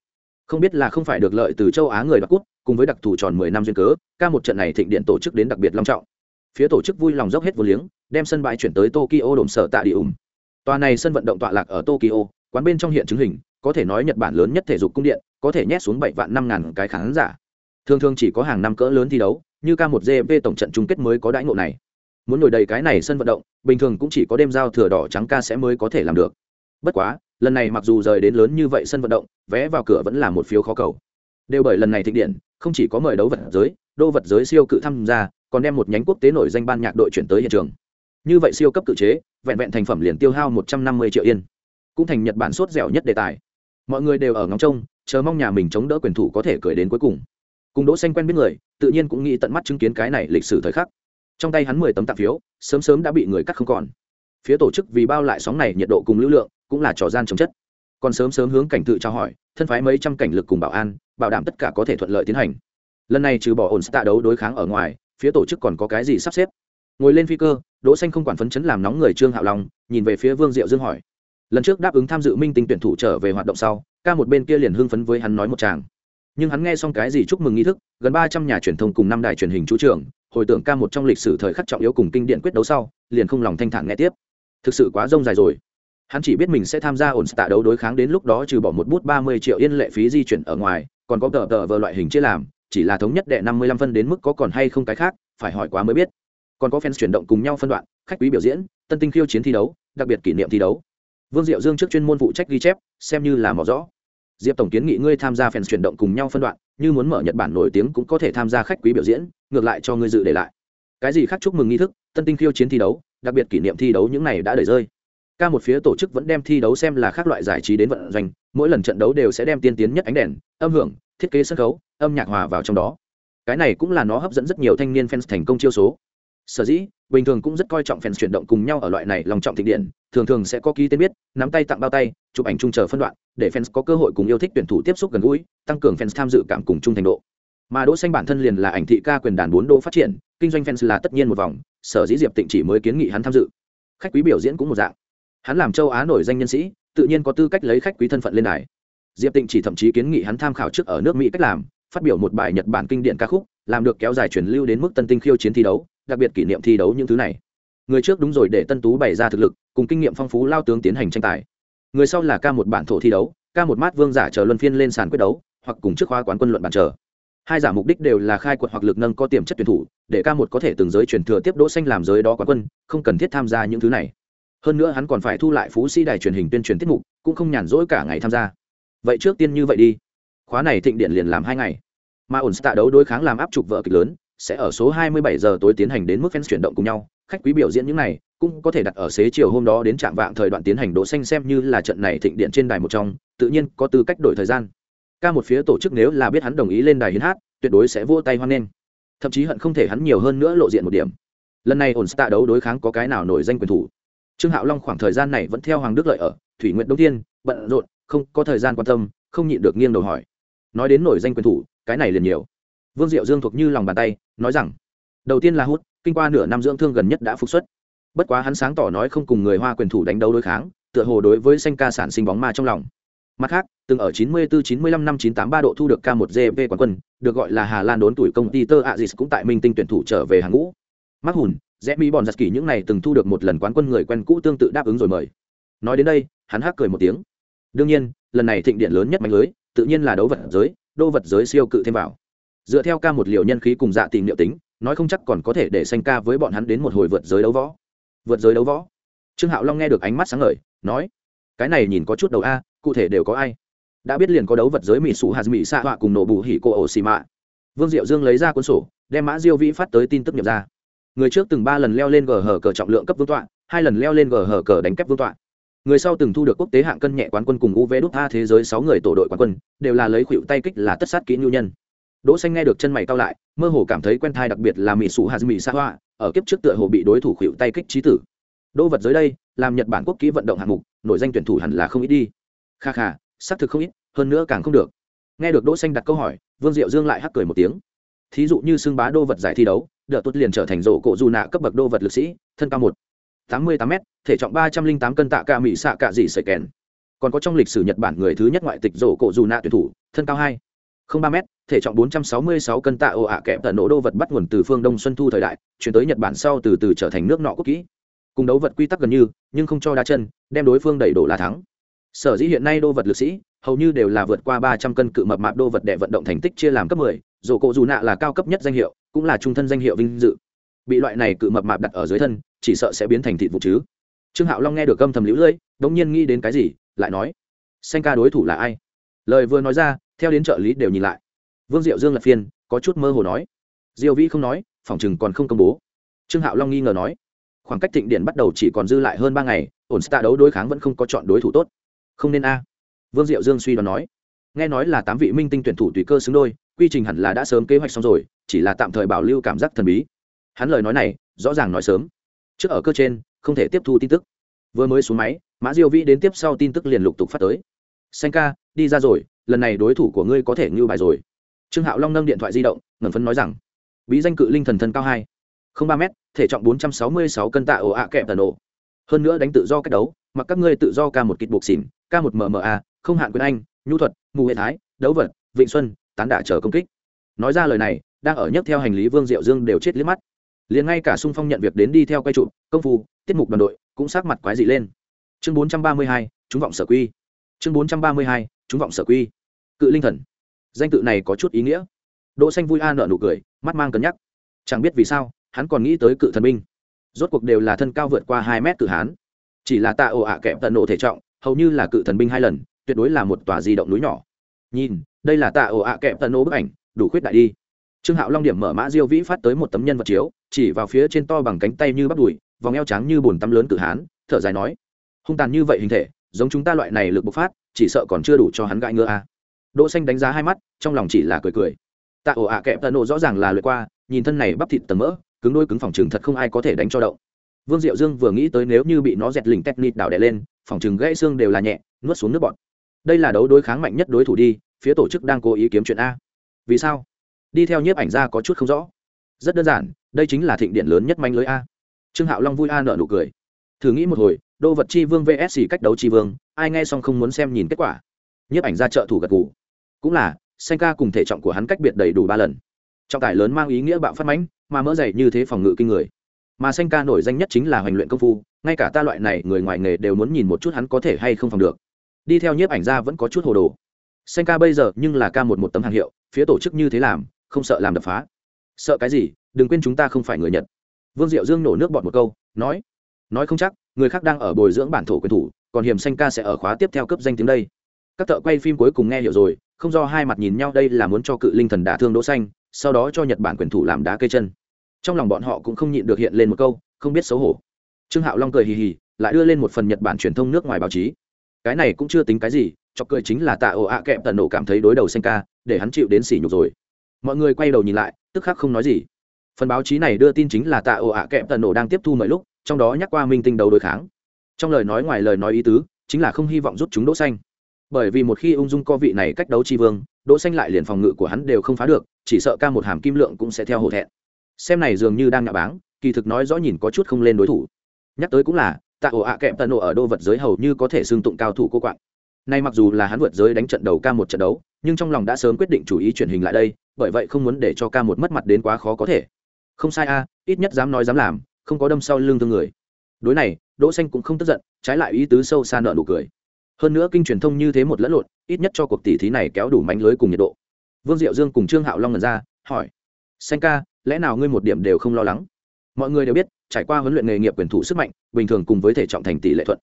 A: Không biết là không phải được lợi từ châu á người đoạt cút cùng với đặc thù tròn mười năm duyên cớ, ca một trận này thịnh điện tổ chức đến đặc biệt long trọng. Phía tổ chức vui lòng dốc hết vô liếng, đem sân bãi chuyển tới tokyo đồn sở tạ đi ủng. Tòa này sân vận động tọa lạc ở tokyo, quán bên trong hiện chứng hình, có thể nói nhật bản lớn nhất thể dục cung điện, có thể nhét xuống bảy vạn năm ngàn cái khán giả thường thường chỉ có hàng năm cỡ lớn thi đấu, như ca một gp tổng trận chung kết mới có đãi ngộ này. Muốn nổi đầy cái này sân vận động, bình thường cũng chỉ có đêm giao thừa đỏ trắng ca sẽ mới có thể làm được. Bất quá, lần này mặc dù rời đến lớn như vậy sân vận động, vé vào cửa vẫn là một phiếu khó cầu. Đều bởi lần này thịnh điện, không chỉ có mời đấu vật giới, đô vật giới siêu cự tham gia, còn đem một nhánh quốc tế nổi danh ban nhạc đội chuyển tới hiện trường. Như vậy siêu cấp tự chế, vẹn vẹn thành phẩm liền tiêu hao một trăm năm mươi triệu yên. Cũng thành nhật bản sốt dẻo nhất đề tài. Mọi người đều ở ngóng trông, chờ mong nhà mình chống đỡ quyền thủ có thể cười đến cuối cùng cùng đỗ xanh quen biết người, tự nhiên cũng nghĩ tận mắt chứng kiến cái này lịch sử thời khắc. Trong tay hắn mười tấm tạp phiếu, sớm sớm đã bị người cắt không còn. Phía tổ chức vì bao lại sóng này nhiệt độ cùng lưu lượng, cũng là trò gian chống chất. Còn sớm sớm hướng cảnh tự trao hỏi, thân phái mấy trăm cảnh lực cùng bảo an, bảo đảm tất cả có thể thuận lợi tiến hành. Lần này trừ bỏ ổn tạ đấu đối kháng ở ngoài, phía tổ chức còn có cái gì sắp xếp? Ngồi lên phi cơ, đỗ xanh không quản phấn chấn làm nóng người trương hạo long, nhìn về phía vương diệu dương hỏi. Lần trước đáp ứng tham dự minh tinh tuyển thủ trở về hoạt động sau, ca một bên kia liền hưng phấn với hắn nói một tràng nhưng hắn nghe xong cái gì chúc mừng nghi thức, gần ba trăm nhà truyền thông cùng năm đài truyền hình chú trưởng, hồi tưởng ca một trong lịch sử thời khắc trọng yếu cùng kinh điển quyết đấu sau, liền không lòng thanh thản nghe tiếp. Thực sự quá rông dài rồi. Hắn chỉ biết mình sẽ tham gia ổn tạ đấu đối kháng đến lúc đó trừ bỏ một bút ba mươi triệu yên lệ phí di chuyển ở ngoài, còn có tờ tờ vờ loại hình chia làm, chỉ là thống nhất đệ năm mươi lăm phân đến mức có còn hay không cái khác, phải hỏi quá mới biết. Còn có fans chuyển động cùng nhau phân đoạn, khách quý biểu diễn, tân tinh khiêu chiến thi đấu, đặc biệt kỷ niệm thi đấu. Vương diệu dương trước chuyên môn phụ trách ghi chép, xem như là mỏ rõ diệp tổng kiến nghị ngươi tham gia fans chuyển động cùng nhau phân đoạn, như muốn mở nhật bản nổi tiếng cũng có thể tham gia khách quý biểu diễn, ngược lại cho ngươi dự để lại. Cái gì khác chúc mừng nghi thức, tân tinh khiêu chiến thi đấu, đặc biệt kỷ niệm thi đấu những này đã đẩy rơi. Ca một phía tổ chức vẫn đem thi đấu xem là khác loại giải trí đến vận doanh, mỗi lần trận đấu đều sẽ đem tiên tiến nhất ánh đèn, âm hưởng, thiết kế sân khấu, âm nhạc hòa vào trong đó. Cái này cũng là nó hấp dẫn rất nhiều thanh niên fans thành công chiêu số sở dĩ, bình thường cũng rất coi trọng fans chuyển động cùng nhau ở loại này lòng trọng thịnh điện, thường thường sẽ có ký tên biết, nắm tay tặng bao tay, chụp ảnh chung chờ phân đoạn, để fans có cơ hội cùng yêu thích tuyển thủ tiếp xúc gần gũi, tăng cường fans tham dự cảm cùng chung thành độ. Mà đỗ xanh bản thân liền là ảnh thị ca quyền đàn bốn đô phát triển, kinh doanh fans là tất nhiên một vòng, sở dĩ diệp tịnh chỉ mới kiến nghị hắn tham dự. Khách quý biểu diễn cũng một dạng. Hắn làm châu á nổi danh nhân sĩ, tự nhiên có tư cách lấy khách quý thân phận lên đài. Diệp tịnh chỉ thậm chí kiến nghị hắn tham khảo trước ở nước mỹ cách làm, phát biểu một bài nhật bản kinh điển ca khúc, làm được kéo dài truyền lưu đến mức tân tinh khiêu chiến thi đấu đặc biệt kỷ niệm thi đấu những thứ này. Người trước đúng rồi, để tân tú bày ra thực lực, cùng kinh nghiệm phong phú lao tướng tiến hành tranh tài. Người sau là ca một bản thổ thi đấu, ca một mát vương giả chờ luân phiên lên sàn quyết đấu, hoặc cùng trước khoa quán quân luận bàn chờ. Hai giả mục đích đều là khai quật hoặc lực nâng có tiềm chất tuyển thủ, để ca một có thể từng giới truyền thừa tiếp đỗ xanh làm giới đó quán quân, không cần thiết tham gia những thứ này. Hơn nữa hắn còn phải thu lại phú sĩ đài truyền hình tuyên truyền tiết mục, cũng không nhàn rỗi cả ngày tham gia. Vậy trước tiên như vậy đi. Khóa này thịnh điện liền làm hai ngày. Mà ổn tạ đấu đối kháng làm áp trục vợ kịch lớn sẽ ở số 27 giờ tối tiến hành đến mức fans chuyển động cùng nhau. Khách quý biểu diễn những này cũng có thể đặt ở xế chiều hôm đó đến trạm vạng thời đoạn tiến hành đỗ xanh xem như là trận này thịnh điện trên đài một trong tự nhiên có tư cách đổi thời gian. Ca một phía tổ chức nếu là biết hắn đồng ý lên đài hiến hát tuyệt đối sẽ vỗ tay hoan nghênh. Thậm chí hận không thể hắn nhiều hơn nữa lộ diện một điểm. Lần này ổn tạ đấu đối kháng có cái nào nổi danh quyền thủ? Trương hạo long khoảng thời gian này vẫn theo hoàng đức lợi ở thủy Nguyệt đông Thiên, bận rộn không có thời gian quan tâm không nhịn được nghiêng đầu hỏi. Nói đến nổi danh quyền thủ cái này liền nhiều vương diệu dương thuộc như lòng bàn tay nói rằng đầu tiên là hút kinh qua nửa năm dưỡng thương gần nhất đã phục xuất. Bất quá hắn sáng tỏ nói không cùng người hoa quyền thủ đánh đấu đối kháng tựa hồ đối với xanh ca sản sinh bóng ma trong lòng. Mặt khác từng ở 94-95 năm 983 độ thu được K1 GP quán quân, được gọi là Hà Lan đốn tuổi công ty Tơ Azis cũng tại Minh Tinh tuyển thủ trở về hàng ngũ. mắc Hùn, rẽ mỹ bọn giật kỳ những này từng thu được một lần quán quân người quen cũ tương tự đáp ứng rồi mời. Nói đến đây hắn hắc cười một tiếng. Đương nhiên lần này thịnh điện lớn nhất mạnh lưới tự nhiên là đấu vật giới đô vật giới siêu cự thêm vào dựa theo ca một liều nhân khí cùng dạ tìm liệu tính, nói không chắc còn có thể để sanh ca với bọn hắn đến một hồi vượt giới đấu võ. Vượt giới đấu võ. Trương hạo long nghe được ánh mắt sáng ngời, nói, cái này nhìn có chút đầu a, cụ thể đều có ai? Đã biết liền có đấu vật giới mỹ sụ hạt mỹ xạ họa cùng nổ bù hỉ cô ổ xì mạ. Vương diệu dương lấy ra cuốn sổ, đem mã diêu vĩ phát tới tin tức nhập ra. Người trước từng ba lần leo lên gờ hở cờ trọng lượng cấp vương tọa, hai lần leo lên gờ hở cờ đánh kép vương tọa. Người sau từng thu được quốc tế hạng cân nhẹ quán quân cùng uv đút a thế giới sáu người tổ đội quán quân, đều là lấy khuỵu tay kích là tất sát kỹ nhu nhân đỗ xanh nghe được chân mày cau lại, mơ hồ cảm thấy quen thai đặc biệt là mỹ sụ hạt mỹ sa hoa, ở kiếp trước tựa hồ bị đối thủ khuỵu tay kích trí tử. Đỗ vật dưới đây, làm nhật bản quốc kỹ vận động hạng mục, nổi danh tuyển thủ hẳn là không ít đi. Kha kha, xác thực không ít, hơn nữa càng không được. Nghe được đỗ xanh đặt câu hỏi, vương diệu dương lại hắc cười một tiếng. Thí dụ như Sương bá đô vật giải thi đấu, đỡ tốt liền trở thành rổ cổ dù nạ cấp bậc đô vật lực sĩ, thân cao một, tám mươi tám m thể trọng ba trăm linh tám cân tạ ca mỹ xạ cạ dị sợi kèn. Còn có trong lịch sử nhật bản người thứ nhất ngoại tịch rổ cổ dù nạ tuyển thủ, thân cao hai, không ba m thể trọng bốn trăm sáu mươi sáu cân tạ ồ ạ kẹp tận nổ đô vật bắt nguồn từ phương đông xuân thu thời đại, chuyển tới nhật bản sau từ từ trở thành nước nọ quốc kỹ. Cùng đấu vật quy tắc gần như, nhưng không cho đá chân, đem đối phương đẩy đổ là thắng. Sở dĩ hiện nay đô vật lực sĩ, hầu như đều là vượt qua ba trăm cân cự mập mạp đô vật đệ vận động thành tích chia làm cấp mười, dù cổ dù nạ là cao cấp nhất danh hiệu, cũng là trung thân danh hiệu vinh dự. Bị loại này cự mập mạp đặt ở dưới thân, chỉ sợ sẽ biến thành thịt vụ chứ. Trương hạo long nghe được âm thầm lũ lưỡi đống nhiên nghĩ đến cái gì, lại nói, xanh ca đối thủ là ai? Lời vừa nói ra, theo đến trợ lý đều nhìn lại vương diệu dương lật phiên, có chút mơ hồ nói. Diêu vĩ không nói, phòng chừng còn không công bố. Trương hạo long nghi ngờ nói. Khoảng cách thịnh điện bắt đầu chỉ còn dư lại hơn ba ngày, ổn stạ đấu đối kháng vẫn không có chọn đối thủ tốt. Không nên a. Vương diệu dương suy đoán nói. Nghe nói là tám vị minh tinh tuyển thủ tùy cơ xứng đôi, quy trình hẳn là đã sớm kế hoạch xong rồi, chỉ là tạm thời bảo lưu cảm giác thần bí. Hắn lời nói này, rõ ràng nói sớm. Trước ở cơ trên, không thể tiếp thu tin tức. Vừa mới xuống máy, mã diêu vĩ đến tiếp sau tin tức liền lục tục phát tới. Xanh ca, đi ra rồi, lần này đối thủ của ngươi có thể ngưu bài rồi trương hạo long nâng điện thoại di động ngẩn phấn nói rằng, bí danh cự linh thần thân cao hai, không ba m thể trọng bốn trăm sáu mươi sáu cân tạ ổ ạ kẹp tần ổ hơn nữa đánh tự do cách đấu, mặc các ngươi tự do ca một kịch buộc xỉn, ca một mma không hạn quyền anh, nhu thuật, mù hệ thái, đấu vật, vịnh xuân, tán đả chờ công kích. Nói ra lời này, đang ở nhất theo hành lý vương diệu dương đều chết liếc mắt. Liền ngay cả sung phong nhận việc đến đi theo quay trụ, công phu, tiết mục đoàn đội cũng sát mặt quái dị lên. Chương bốn trăm ba mươi hai, chúng vọng sở quy. Chương bốn trăm ba mươi hai, chúng vọng sở quy. Cự linh thần danh tự này có chút ý nghĩa. Đỗ xanh vui a nở nụ cười, mắt mang cân nhắc. Chẳng biết vì sao, hắn còn nghĩ tới cự thần binh. Rốt cuộc đều là thân cao vượt qua hai mét cự hán. Chỉ là tạ ồ ạ kẹp tận nổ thể trọng, hầu như là cự thần binh hai lần, tuyệt đối là một tòa di động núi nhỏ. Nhìn, đây là tạ ồ ạ kẹp tận nổ bức ảnh, đủ khuyết đại đi. Trương hạo long điểm mở mã diêu vĩ phát tới một tấm nhân vật chiếu, chỉ vào phía trên to bằng cánh tay như bắp đùi, vòng eo trắng như bùn tắm lớn cự hán, thở dài nói, hung tàn như vậy hình thể, giống chúng ta loại này lực bộc phát, chỉ sợ còn chưa đủ cho hắn gãi ngựa a đỗ xanh đánh giá hai mắt, trong lòng chỉ là cười cười. Tạ ổ ạ kẹp tạ nổ rõ ràng là lượt qua, nhìn thân này bắp thịt tầm mỡ, cứng đôi cứng phòng trường thật không ai có thể đánh cho động. Vương diệu dương vừa nghĩ tới nếu như bị nó dẹt lình tét nịt đảo đè lên, phòng trường gãy xương đều là nhẹ, nuốt xuống nước bọt. Đây là đấu đối kháng mạnh nhất đối thủ đi, phía tổ chức đang cố ý kiếm chuyện a. Vì sao? Đi theo nhiếp ảnh ra có chút không rõ. Rất đơn giản, đây chính là thịnh điện lớn nhất manh lưới a. Trương hạo long vui a nợ nụ cười. Thử nghĩ một hồi, đô vật chi vương vs cách đấu chi vương, ai nghe xong không muốn xem nhìn kết quả. Nhiếp ảnh ra trợ thủ gật gù cũng là xanh ca cùng thể trọng của hắn cách biệt đầy đủ ba lần. Trọng tải lớn mang ý nghĩa bạo phát mãnh, mà mỡ dày như thế phòng ngự kinh người. Mà xanh ca nổi danh nhất chính là hoành luyện công phu, ngay cả ta loại này người ngoài nghề đều muốn nhìn một chút hắn có thể hay không phòng được. Đi theo nhiếp ảnh ra vẫn có chút hồ đồ. Xanh ca bây giờ nhưng là ca một một tấm hàng hiệu, phía tổ chức như thế làm, không sợ làm đập phá. Sợ cái gì, đừng quên chúng ta không phải người nhật. Vương diệu dương nổ nước bọt một câu, nói nói không chắc, người khác đang ở bồi dưỡng bản thổ quyền thủ, còn hiểm xanh ca sẽ ở khóa tiếp theo cấp danh tiếng đây các thợ quay phim cuối cùng nghe hiểu rồi, không do hai mặt nhìn nhau đây là muốn cho cự linh thần đả thương đỗ xanh, sau đó cho nhật bản quyền thủ làm đá cây chân. Trong lòng bọn họ cũng không nhịn được hiện lên một câu, không biết xấu hổ. Trương hạo long cười hì hì, lại đưa lên một phần nhật bản truyền thông nước ngoài báo chí. Cái này cũng chưa tính cái gì, cho cười chính là tạ ồ ạ kẹp tần nổ cảm thấy đối đầu xanh ca, để hắn chịu đến sỉ nhục rồi. Mọi người quay đầu nhìn lại, tức khắc không nói gì. Phần báo chí này đưa tin chính là tạ ồ ạ kẹp tần nổ đang tiếp thu mọi lúc, trong đó nhắc qua minh tinh đầu đối kháng. Trong lời nói ngoài lời nói ý tứ, chính là không hy vọng rút chúng đỗ xanh bởi vì một khi ung dung co vị này cách đấu chi vương, đỗ xanh lại liền phòng ngự của hắn đều không phá được, chỉ sợ ca một hàm kim lượng cũng sẽ theo hổ thẹn. Xem này dường như đang nhạ báng, kỳ thực nói rõ nhìn có chút không lên đối thủ. Nhắc tới cũng là, tạ ổ ạ Kẹm tần ổ ở đô vật giới hầu như có thể xương tụng cao thủ cô quạng. Nay mặc dù là hắn vượt giới đánh trận đầu ca một trận đấu, nhưng trong lòng đã sớm quyết định chủ ý truyền hình lại đây, bởi vậy không muốn để cho ca một mất mặt đến quá khó có thể. Không sai a, ít nhất dám nói dám làm, không có đâm sau lưng thương người. Đối này, đỗ xanh cũng không tức giận, trái lại ý tứ sâu xa nợ nụ cười hơn nữa kinh truyền thông như thế một lẫn lộn, ít nhất cho cuộc tỷ thí này kéo đủ mánh lưới cùng nhiệt độ. Vương diệu dương cùng trương hạo long ngần ra, hỏi, xanh ca, lẽ nào ngươi một điểm đều không lo lắng? Mọi người đều biết, trải qua huấn luyện nghề nghiệp quyền thủ sức mạnh, bình thường cùng với thể trọng thành tỷ lệ thuận.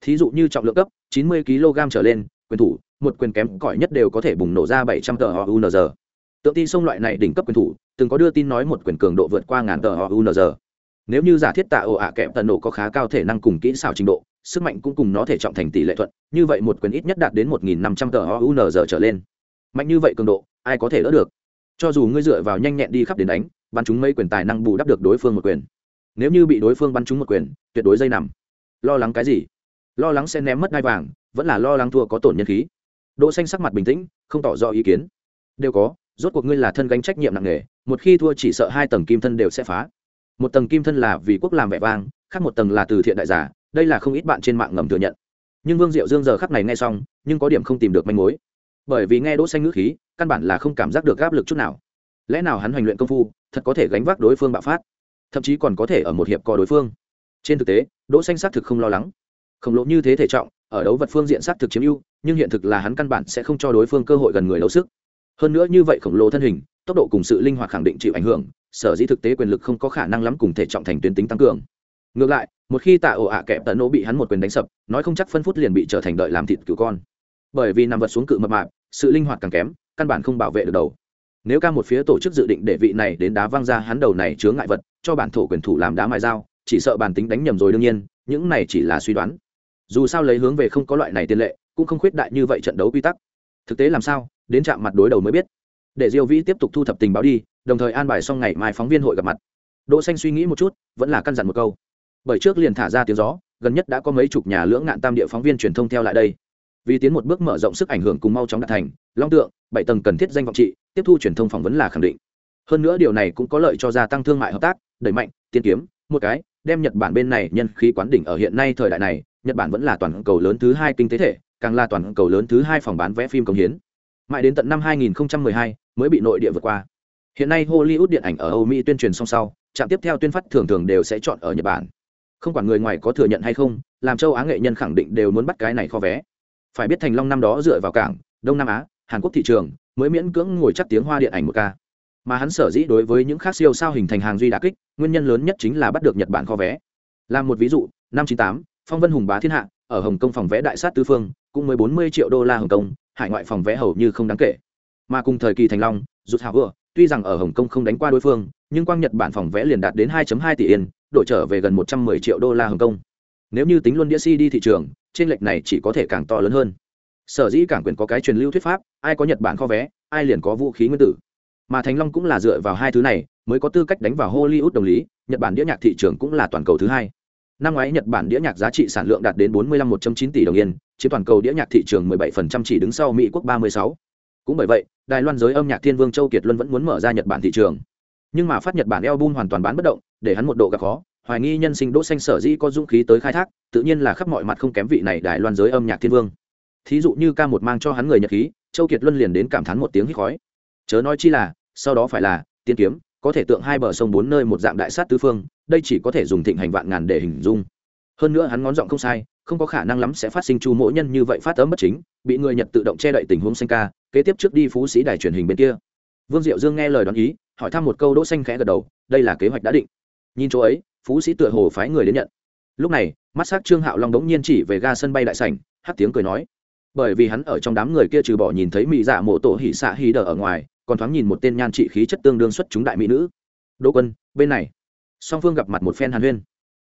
A: Thí dụ như trọng lượng cấp 90 kg trở lên, quyền thủ, một quyền kém cỏi nhất đều có thể bùng nổ ra 700 tờ unz tượng ti sông loại này đỉnh cấp quyền thủ, từng có đưa tin nói một quyền cường độ vượt qua ngàn tờ unz nếu như giả thiết tạ ồ ạ kẹp tần nổ có khá cao thể năng cùng kỹ xảo trình độ sức mạnh cũng cùng nó thể trọng thành tỷ lệ thuận, như vậy một quyền ít nhất đạt đến một nghìn năm trăm tờ unz trở lên. Mạnh như vậy cường độ, ai có thể đỡ được? Cho dù ngươi dựa vào nhanh nhẹn đi khắp đến đánh, bắn chúng mấy quyền tài năng bù đắp được đối phương một quyền. Nếu như bị đối phương bắn chúng một quyền, tuyệt đối dây nằm. Lo lắng cái gì? Lo lắng sẽ ném mất ngai vàng, vẫn là lo lắng thua có tổn nhân khí. Đỗ xanh sắc mặt bình tĩnh, không tỏ rõ ý kiến. Đều có, rốt cuộc ngươi là thân gánh trách nhiệm nặng nề, một khi thua chỉ sợ hai tầng kim thân đều sẽ phá. Một tầng kim thân là vì quốc làm vẻ vang, khác một tầng là từ thiện đại giả đây là không ít bạn trên mạng ngầm thừa nhận. Nhưng vương diệu dương giờ khắc này nghe xong, nhưng có điểm không tìm được manh mối. Bởi vì nghe đỗ xanh ngữ khí, căn bản là không cảm giác được áp lực chút nào. Lẽ nào hắn hoành luyện công phu, thật có thể gánh vác đối phương bạo phát? Thậm chí còn có thể ở một hiệp co đối phương. Trên thực tế, đỗ xanh xác thực không lo lắng. Khổng lồ như thế thể trọng, ở đấu vật phương diện xác thực chiếm ưu, nhưng hiện thực là hắn căn bản sẽ không cho đối phương cơ hội gần người đấu sức. Hơn nữa như vậy khổng lồ thân hình, tốc độ cùng sự linh hoạt khẳng định chịu ảnh hưởng, sở dĩ thực tế quyền lực không có khả năng lắm cùng thể trọng thành tuyến tính tăng cường ngược lại, một khi tạ ổ ạ kẹp tận nỗ bị hắn một quyền đánh sập, nói không chắc phân phút liền bị trở thành đợi làm thịt cứu con. Bởi vì nằm vật xuống cự mập mạp, sự linh hoạt càng kém, căn bản không bảo vệ được đầu. Nếu ca một phía tổ chức dự định để vị này đến đá văng ra hắn đầu này chứa ngại vật, cho bản thổ quyền thủ làm đá mài dao, chỉ sợ bản tính đánh nhầm rồi đương nhiên, những này chỉ là suy đoán. Dù sao lấy hướng về không có loại này tiền lệ, cũng không khuyết đại như vậy trận đấu quy tắc. Thực tế làm sao, đến chạm mặt đối đầu mới biết. Để diêu vĩ tiếp tục thu thập tình báo đi, đồng thời an bài xong ngày mai phóng viên hội gặp mặt. Đỗ xanh suy nghĩ một chút, vẫn là căn dặn một câu bởi trước liền thả ra tiếng gió, gần nhất đã có mấy chục nhà lưỡng ngạn tam địa phóng viên truyền thông theo lại đây. Vì tiến một bước mở rộng sức ảnh hưởng cùng mau chóng đạt thành, long tượng, bảy tầng cần thiết danh vọng trị, tiếp thu truyền thông phỏng vấn là khẳng định. Hơn nữa điều này cũng có lợi cho gia tăng thương mại hợp tác, đẩy mạnh, tiên kiếm, một cái, đem nhật bản bên này nhân khí quán đỉnh ở hiện nay thời đại này, nhật bản vẫn là toàn cầu lớn thứ hai kinh tế thể, càng là toàn cầu lớn thứ hai phòng bán vé phim công hiến. Mãi đến tận năm 2012 mới bị nội địa vượt qua. Hiện nay hollywood điện ảnh ở âu mỹ tuyên truyền song sau, trạm tiếp theo tuyên phát thường thường đều sẽ chọn ở nhật bản không quản người ngoài có thừa nhận hay không, làm châu á nghệ nhân khẳng định đều muốn bắt cái này kho vé. Phải biết thành long năm đó dựa vào cảng, đông nam á, hàn quốc thị trường, mới miễn cưỡng ngồi chắc tiếng hoa điện ảnh một ca. Mà hắn sở dĩ đối với những khác siêu sao hình thành hàng duy đà kích, nguyên nhân lớn nhất chính là bắt được nhật bản kho vé. Làm một ví dụ, năm chín tám, phong vân hùng bá thiên hạ, ở hồng kông phòng vé đại sát tứ phương, cũng mới bốn mươi triệu đô la hồng kông, hải ngoại phòng vé hầu như không đáng kể. Mà cùng thời kỳ thành long rút hào vừa, tuy rằng ở hồng kông không đánh qua đối phương, nhưng quang nhật bản phòng vé liền đạt đến 2 hai tỷ yên đổi trở về gần một trăm mười triệu đô la hồng kông. Nếu như tính luôn đĩa cd thị trường trên lệch này chỉ có thể càng to lớn hơn. Sở dĩ cảng quyền có cái truyền lưu thuyết pháp, ai có nhật bản kho vé, ai liền có vũ khí nguyên tử. Mà thành long cũng là dựa vào hai thứ này, mới có tư cách đánh vào hollywood đồng lý, nhật bản đĩa nhạc thị trường cũng là toàn cầu thứ hai. Năm ngoái, nhật bản đĩa nhạc giá trị sản lượng đạt đến 45.9 tỷ đồng yên, chiếm toàn cầu đĩa nhạc thị trường 17% chỉ đứng sau mỹ quốc 36. cũng bởi vậy, đài loan giới âm nhạc thiên vương châu kiệt luân vẫn muốn mở ra nhật bản thị trường nhưng mà phát nhật bản album hoàn toàn bán bất động, để hắn một độ gặp khó. Hoài nghi nhân sinh đỗ xanh sở dĩ có dũng khí tới khai thác, tự nhiên là khắp mọi mặt không kém vị này đài loan giới âm nhạc thiên vương. Thí dụ như ca một mang cho hắn người nhật khí, châu kiệt luân liền đến cảm thán một tiếng hít khói. Chớ nói chi là, sau đó phải là, tiên kiếm, có thể tượng hai bờ sông bốn nơi một dạng đại sát tứ phương, đây chỉ có thể dùng thịnh hành vạn ngàn để hình dung. Hơn nữa hắn ngón giọng không sai, không có khả năng lắm sẽ phát sinh chu mỗi nhân như vậy phát ấm bất chính, bị người nhật tự động che đậy tình huống xanh ca, kế tiếp trước đi phú sĩ đài truyền hình bên kia. Vương diệu dương nghe lời đoán ý hỏi thăm một câu đỗ xanh khẽ gật đầu, đây là kế hoạch đã định. Nhìn chỗ ấy, phú sĩ tựa hồ phái người đến nhận. Lúc này, mắt sắc trương hạo long đống nhiên chỉ về ga sân bay đại sảnh, hắt tiếng cười nói. Bởi vì hắn ở trong đám người kia trừ bỏ nhìn thấy mỹ dạ mộ tổ hỉ xạ hỉ đờ ở ngoài, còn thoáng nhìn một tên nhan trị khí chất tương đương xuất chúng đại mỹ nữ. Đỗ quân, bên này. Song phương gặp mặt một phen hàn huyên.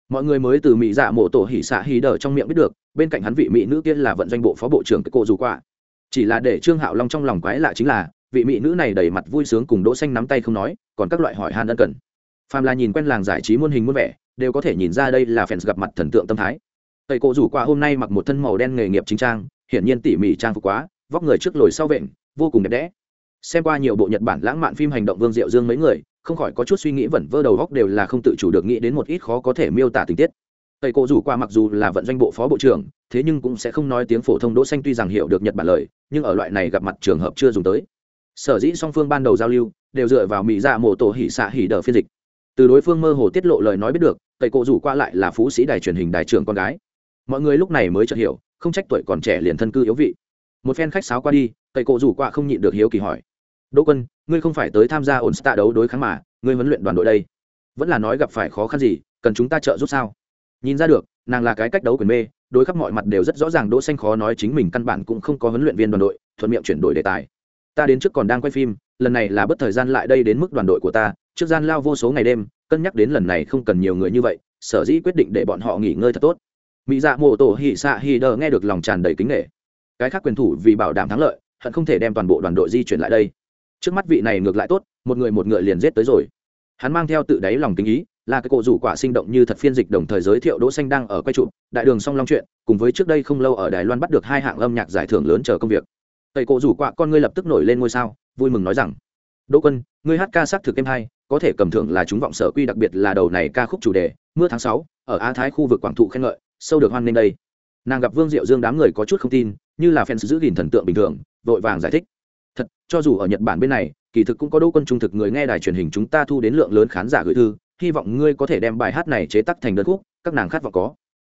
A: Mọi người mới từ mỹ dạ mộ tổ hỉ xạ hỉ đờ trong miệng biết được, bên cạnh hắn vị mỹ nữ kia là vận doanh bộ phó bộ trưởng cái cô dù quả chỉ là để trương hạo long trong lòng quái lạ chính là vị mỹ nữ này đầy mặt vui sướng cùng đỗ xanh nắm tay không nói, còn các loại hỏi han ân cần. Phàm là nhìn quen làng giải trí muôn hình muôn vẻ, đều có thể nhìn ra đây là fans gặp mặt thần tượng tâm thái. Tây cô rủ qua hôm nay mặc một thân màu đen nghề nghiệp chính trang, hiển nhiên tỉ mỉ trang phục quá, vóc người trước lồi sau vện, vô cùng đẹp đẽ. Xem qua nhiều bộ nhật bản lãng mạn phim hành động vương diệu dương mấy người, không khỏi có chút suy nghĩ vẩn vơ đầu góc đều là không tự chủ được nghĩ đến một ít khó có thể miêu tả tình tiết. Tây cô rủ qua mặc dù là vận doanh bộ phó bộ trưởng, thế nhưng cũng sẽ không nói tiếng phổ thông đỗ xanh tuy rằng hiểu được nhật bản lời, nhưng ở loại này gặp mặt trường hợp chưa dùng tới sở dĩ song phương ban đầu giao lưu đều dựa vào mỹ dạ mổ tổ hỉ xạ hỉ đờ phiên dịch. Từ đối phương mơ hồ tiết lộ lời nói biết được tây cộ rủ qua lại là phú sĩ đài truyền hình đài trưởng con gái. Mọi người lúc này mới chợt hiểu, không trách tuổi còn trẻ liền thân cư yếu vị. Một phen khách sáo qua đi tây cộ rủ qua không nhịn được hiếu kỳ hỏi. Đỗ quân, ngươi không phải tới tham gia ổn tạ đấu đối kháng mà, ngươi huấn luyện đoàn đội đây? Vẫn là nói gặp phải khó khăn gì, cần chúng ta trợ giúp sao? Nhìn ra được, nàng là cái cách đấu quyền mê, đối khắp mọi mặt đều rất rõ ràng đỗ xanh khó nói chính mình căn bản cũng không có huấn luyện viên đoàn đội, thuận miệng chuyển đổi đề tài ta đến trước còn đang quay phim, lần này là bất thời gian lại đây đến mức đoàn đội của ta, trước gian lao vô số ngày đêm, cân nhắc đến lần này không cần nhiều người như vậy, sở dĩ quyết định để bọn họ nghỉ ngơi thật tốt. Mỹ dạ mộ tổ hỉ xạ hỉ đờ nghe được lòng tràn đầy kính nghệ cái khác quyền thủ vì bảo đảm thắng lợi, hận không thể đem toàn bộ đoàn đội di chuyển lại đây. Trước mắt vị này ngược lại tốt, một người một ngựa liền giết tới rồi. Hắn mang theo tự đáy lòng kính ý, là cái cổ rủ quả sinh động như thật phiên dịch đồng thời giới thiệu đỗ xanh đang ở quay trụ, đại đường song long chuyện, cùng với trước đây không lâu ở đài loan bắt được hai hạng âm nhạc giải thưởng lớn chờ công việc tây cổ rủ quạ con ngươi lập tức nổi lên ngôi sao, vui mừng nói rằng, đỗ quân, ngươi hát ca sắc thực em hay, có thể cầm thưởng là chúng vọng sở quy đặc biệt là đầu này ca khúc chủ đề, mưa tháng sáu, ở á thái khu vực quảng thụ khen ngợi, sâu được hoan nghênh đây. Nàng gặp vương diệu dương đám người có chút không tin, như là fans giữ gìn thần tượng bình thường, vội vàng giải thích, thật, cho dù ở nhật bản bên này, kỳ thực cũng có đỗ quân trung thực người nghe đài truyền hình chúng ta thu đến lượng lớn khán giả gửi thư, hy vọng ngươi có thể đem bài hát này chế tác thành đơn khúc, các nàng khát vọng có.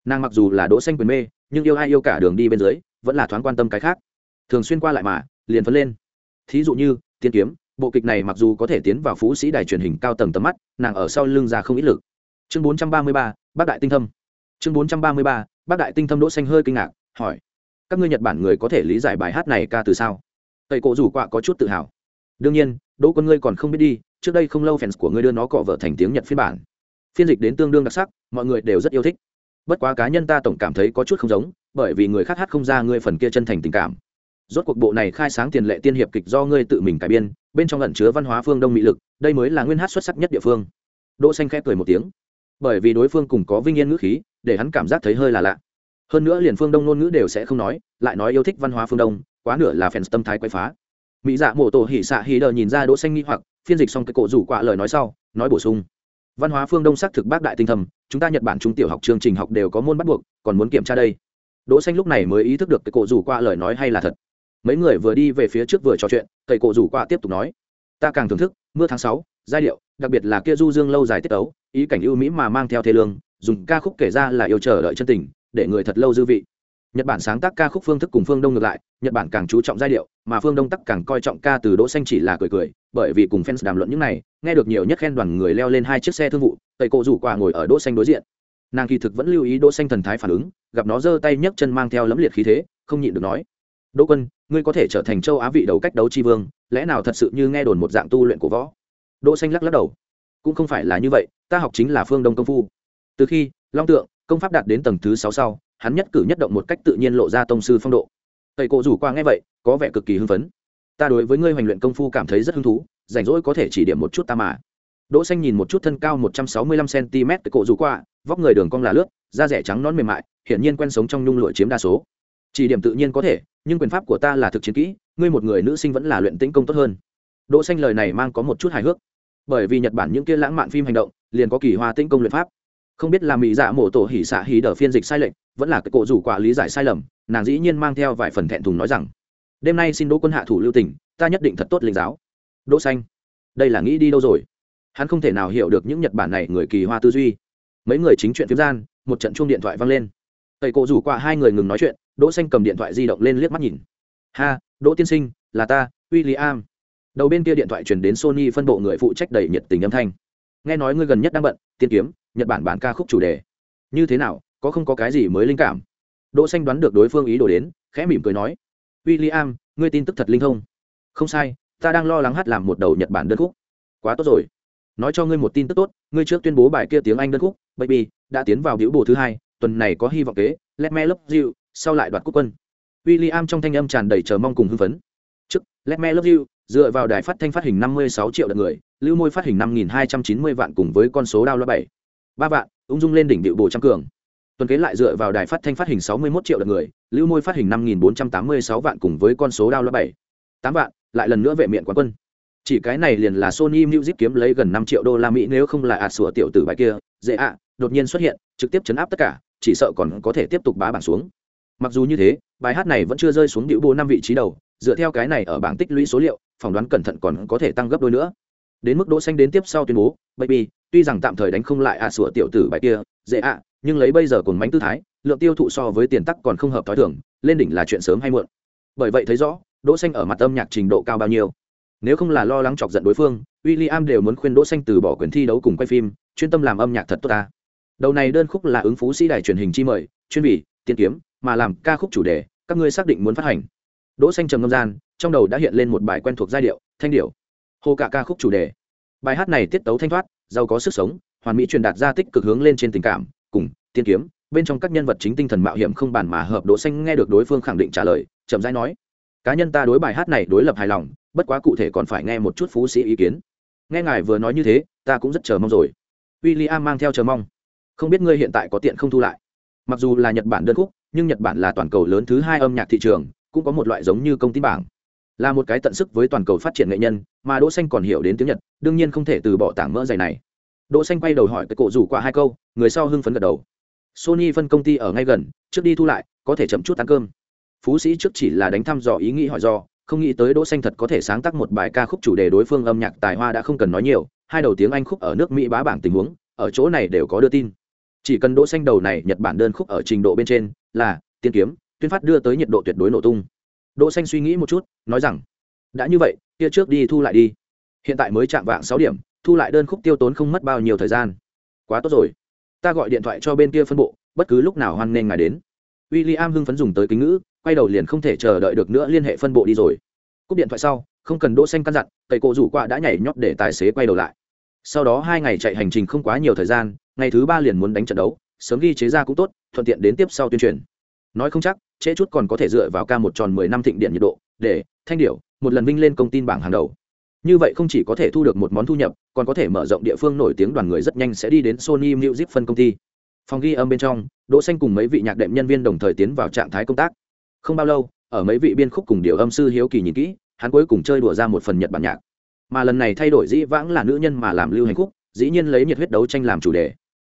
A: Nàng mặc dù là đỗ xanh quyền mê, nhưng yêu ai yêu cả đường đi bên dưới, vẫn là thoáng quan tâm cái khác thường xuyên qua lại mà liền phấn lên. Thí dụ như tiên kiếm bộ kịch này mặc dù có thể tiến vào phú sĩ đài truyền hình cao tầng tầm mắt nàng ở sau lưng ra không ít lực. Chương 433, bác đại tinh thâm. Chương 433, bác đại tinh thâm đỗ xanh hơi kinh ngạc hỏi các ngươi nhật bản người có thể lý giải bài hát này ca từ sao? Tây cổ rủ quạ có chút tự hào. Đương nhiên đỗ quân ngươi còn không biết đi trước đây không lâu fans của ngươi đưa nó cọ vợ thành tiếng nhật phiên bản. Phiên dịch đến tương đương đặc sắc mọi người đều rất yêu thích. Bất quá cá nhân ta tổng cảm thấy có chút không giống bởi vì người khác hát không ra ngươi phần kia chân thành tình cảm rốt cuộc bộ này khai sáng tiền lệ tiên hiệp kịch do ngươi tự mình cải biên, bên trong lẩn chứa văn hóa phương đông mỹ lực, đây mới là nguyên hát xuất sắc nhất địa phương. Đỗ xanh khép cười một tiếng. Bởi vì đối phương cùng có vinh yên ngữ khí, để hắn cảm giác thấy hơi là lạ. Hơn nữa liền phương đông ngôn ngữ đều sẽ không nói, lại nói yêu thích văn hóa phương đông, quá nửa là phèn tâm thái quay phá. Mỹ dạ mổ tổ hỉ xạ hỉ đờ nhìn ra đỗ xanh nghi hoặc, phiên dịch xong cái cổ rủ quạ lời nói sau, nói bổ sung. Văn hóa phương đông xác thực bác đại tinh thầm, chúng ta nhật bản trung tiểu học chương trình học đều có môn bắt buộc, còn muốn kiểm tra đây. Đỗ xanh lúc này mới ý thức được cái cổ rủ quạ lời nói hay là thật mấy người vừa đi về phía trước vừa trò chuyện, thầy cổ rủ qua tiếp tục nói, ta càng thưởng thức, mưa tháng sáu, giai điệu, đặc biệt là kia du dương lâu dài tiết tấu, ý cảnh ưu mỹ mà mang theo thế lương, dùng ca khúc kể ra là yêu chờ đợi chân tình, để người thật lâu dư vị. Nhật bản sáng tác ca khúc phương thức cùng phương đông ngược lại, nhật bản càng chú trọng giai điệu, mà phương đông tắc càng coi trọng ca từ đỗ xanh chỉ là cười cười, bởi vì cùng fans đàm luận những này, nghe được nhiều nhất khen đoàn người leo lên hai chiếc xe thương vụ tẩy cô rủ quả ngồi ở đỗ xanh đối diện. Nàng kỳ thực vẫn lưu ý đỗ xanh thần thái phản ứng, gặp nó giơ tay nhấc chân mang theo lấm liệt khí thế, không nhịn được nói đỗ quân, ngươi có thể trở thành châu á vị đầu cách đấu chi vương, lẽ nào thật sự như nghe đồn một dạng tu luyện của võ? Đỗ xanh lắc lắc đầu. Cũng không phải là như vậy, ta học chính là phương đông công phu. Từ khi long tượng, công pháp đạt đến tầng thứ sáu sau, hắn nhất cử nhất động một cách tự nhiên lộ ra tông sư phong độ. Tề cổ rủ qua nghe vậy, có vẻ cực kỳ hưng phấn. Ta đối với ngươi hoành luyện công phu cảm thấy rất hứng thú, rảnh rỗi có thể chỉ điểm một chút ta mà. Đỗ xanh nhìn một chút thân cao một trăm sáu mươi lăm cm Tề cổ rủ qua, vóc người đường cong là lướt, da rẻ trắng nõn mềm mại, hiển nhiên quen sống trong nhung lụa chiếm đa số chỉ điểm tự nhiên có thể, nhưng quyền pháp của ta là thực chiến kỹ, ngươi một người nữ sinh vẫn là luyện tĩnh công tốt hơn. Đỗ xanh lời này mang có một chút hài hước. Bởi vì nhật bản những kia lãng mạn phim hành động, liền có kỳ hoa tĩnh công luyện pháp. Không biết là mỹ dạ mổ tổ hỉ xạ hỉ đỡ phiên dịch sai lệch, vẫn là cái cổ rủ quả lý giải sai lầm, nàng dĩ nhiên mang theo vài phần thẹn thùng nói rằng, đêm nay xin đỗ quân hạ thủ lưu tình, ta nhất định thật tốt linh giáo. Đỗ xanh, đây là nghĩ đi đâu rồi? Hắn không thể nào hiểu được những nhật bản này người kỳ hoa tư duy. Mấy người chính chuyện phiếm gian, một trận chuông điện thoại vang lên tẩy cổ rủ qua hai người ngừng nói chuyện đỗ xanh cầm điện thoại di động lên liếc mắt nhìn. Ha đỗ tiên sinh là ta William. đầu bên kia điện thoại truyền đến sony phân bộ người phụ trách đầy nhiệt tình âm thanh. Nghe nói ngươi gần nhất đang bận tiên kiếm nhật bản bản ca khúc chủ đề. Như thế nào có không có cái gì mới linh cảm? Đỗ xanh đoán được đối phương ý đồ đến khẽ mỉm cười nói William, ngươi tin tức thật linh thông. Không sai ta đang lo lắng hát làm một đầu nhật bản đơn khúc. Quá tốt rồi. Nói cho ngươi một tin tức tốt ngươi trước tuyên bố bài kia tiếng anh đơn khúc baby đã tiến vào biểu bồ thứ hai tuần này có hy vọng kế, let me love you, sau lại đoạt quốc quân. William trong thanh âm tràn đầy chờ mong cùng hưng phấn. Trước, let me love you, dựa vào đài phát thanh phát hình 56 triệu lượt người, lưu môi phát hình 5290 vạn cùng với con số đau lo bảy. Ba vạn, ung dung lên đỉnh điệu bộ trăm cường. Tuần kế lại dựa vào đài phát thanh phát hình 61 triệu lượt người, lưu môi phát hình 5486 vạn cùng với con số đau lo bảy. Tám vạn, lại lần nữa vệ miệng quán quân. Chỉ cái này liền là sony music kiếm lấy gần năm triệu đô la mỹ nếu không là ạt sủa tiểu tử bài kia, dễ ạ, đột nhiên xuất hiện, trực tiếp chấn áp tất cả chỉ sợ còn có thể tiếp tục bá bảng xuống. Mặc dù như thế, bài hát này vẫn chưa rơi xuống điệu bô năm vị trí đầu, dựa theo cái này ở bảng tích lũy số liệu, phỏng đoán cẩn thận còn có thể tăng gấp đôi nữa. Đến mức đỗ xanh đến tiếp sau tuyên bố, baby, tuy rằng tạm thời đánh không lại a sủa tiểu tử bài kia, dễ ạ, nhưng lấy bây giờ còn mánh tư thái, lượng tiêu thụ so với tiền tắc còn không hợp thói thường, lên đỉnh là chuyện sớm hay muộn. Bởi vậy thấy rõ, đỗ xanh ở mặt âm nhạc trình độ cao bao nhiêu. Nếu không là lo lắng chọc giận đối phương, William đều muốn khuyên đỗ xanh từ bỏ quyền thi đấu cùng quay phim, chuyên tâm làm âm nhạc thật tốt ta đầu này đơn khúc là ứng phú sĩ đài truyền hình chi mời, chuyên vị tiên kiếm, mà làm ca khúc chủ đề, các ngươi xác định muốn phát hành. Đỗ xanh trầm ngâm gian, trong đầu đã hiện lên một bài quen thuộc giai điệu, thanh điệu hồ cả ca khúc chủ đề. Bài hát này tiết tấu thanh thoát, giàu có sức sống, hoàn mỹ truyền đạt ra tích cực hướng lên trên tình cảm, cùng, tiên kiếm, bên trong các nhân vật chính tinh thần mạo hiểm không bàn mà hợp đỗ xanh nghe được đối phương khẳng định trả lời, chậm rãi nói, cá nhân ta đối bài hát này đối lập hài lòng, bất quá cụ thể còn phải nghe một chút phú sĩ ý kiến. Nghe ngài vừa nói như thế, ta cũng rất chờ mong rồi. William mang theo chờ mong không biết ngươi hiện tại có tiện không thu lại. Mặc dù là nhật bản đơn khúc, nhưng nhật bản là toàn cầu lớn thứ hai âm nhạc thị trường, cũng có một loại giống như công ty bảng. Là một cái tận sức với toàn cầu phát triển nghệ nhân, mà đỗ xanh còn hiểu đến tiếng nhật, đương nhiên không thể từ bỏ tảng mỡ dày này. Đỗ xanh quay đầu hỏi cái cổ rủ qua hai câu, người sau hưng phấn gật đầu. Sony phân công ty ở ngay gần, trước đi thu lại, có thể chậm chút ăn cơm. Phú sĩ trước chỉ là đánh thăm dò ý nghĩ hỏi do, không nghĩ tới đỗ xanh thật có thể sáng tác một bài ca khúc chủ đề đối phương âm nhạc tài hoa đã không cần nói nhiều, hai đầu tiếng anh khúc ở nước mỹ bá bảng tình huống, ở chỗ này đều có đưa tin chỉ cần đỗ xanh đầu này nhật bản đơn khúc ở trình độ bên trên là tiên kiếm, tuyên phát đưa tới nhiệt độ tuyệt đối nổ tung. Đỗ xanh suy nghĩ một chút, nói rằng, đã như vậy, kia trước đi thu lại đi. Hiện tại mới chạm vạng sáu điểm, thu lại đơn khúc tiêu tốn không mất bao nhiêu thời gian. Quá tốt rồi. Ta gọi điện thoại cho bên kia phân bộ, bất cứ lúc nào hoan nên ngài đến. William hưng phấn dùng tới kính ngữ, quay đầu liền không thể chờ đợi được nữa liên hệ phân bộ đi rồi. Cúp điện thoại sau, không cần đỗ xanh căn dặn cậy cổ rủ qua đã nhảy nhót để tài xế quay đầu lại. Sau đó hai ngày chạy hành trình không quá nhiều thời gian ngày thứ ba liền muốn đánh trận đấu, sớm ghi chế ra cũng tốt, thuận tiện đến tiếp sau tuyên truyền. Nói không chắc, trễ chút còn có thể dựa vào ca một tròn mười năm thịnh điện nhiệt độ, để thanh điểu một lần vinh lên công tin bảng hàng đầu. Như vậy không chỉ có thể thu được một món thu nhập, còn có thể mở rộng địa phương nổi tiếng đoàn người rất nhanh sẽ đi đến sony music phân công ty. Phòng ghi âm bên trong, đỗ xanh cùng mấy vị nhạc đệm nhân viên đồng thời tiến vào trạng thái công tác. Không bao lâu, ở mấy vị biên khúc cùng điều âm sư hiếu kỳ nhìn kỹ, hắn cuối cùng chơi đùa ra một phần nhật bản nhạc. Mà lần này thay đổi dĩ vãng là nữ nhân mà làm lưu hành khúc, dĩ nhiên lấy nhiệt huyết đấu tranh làm chủ đề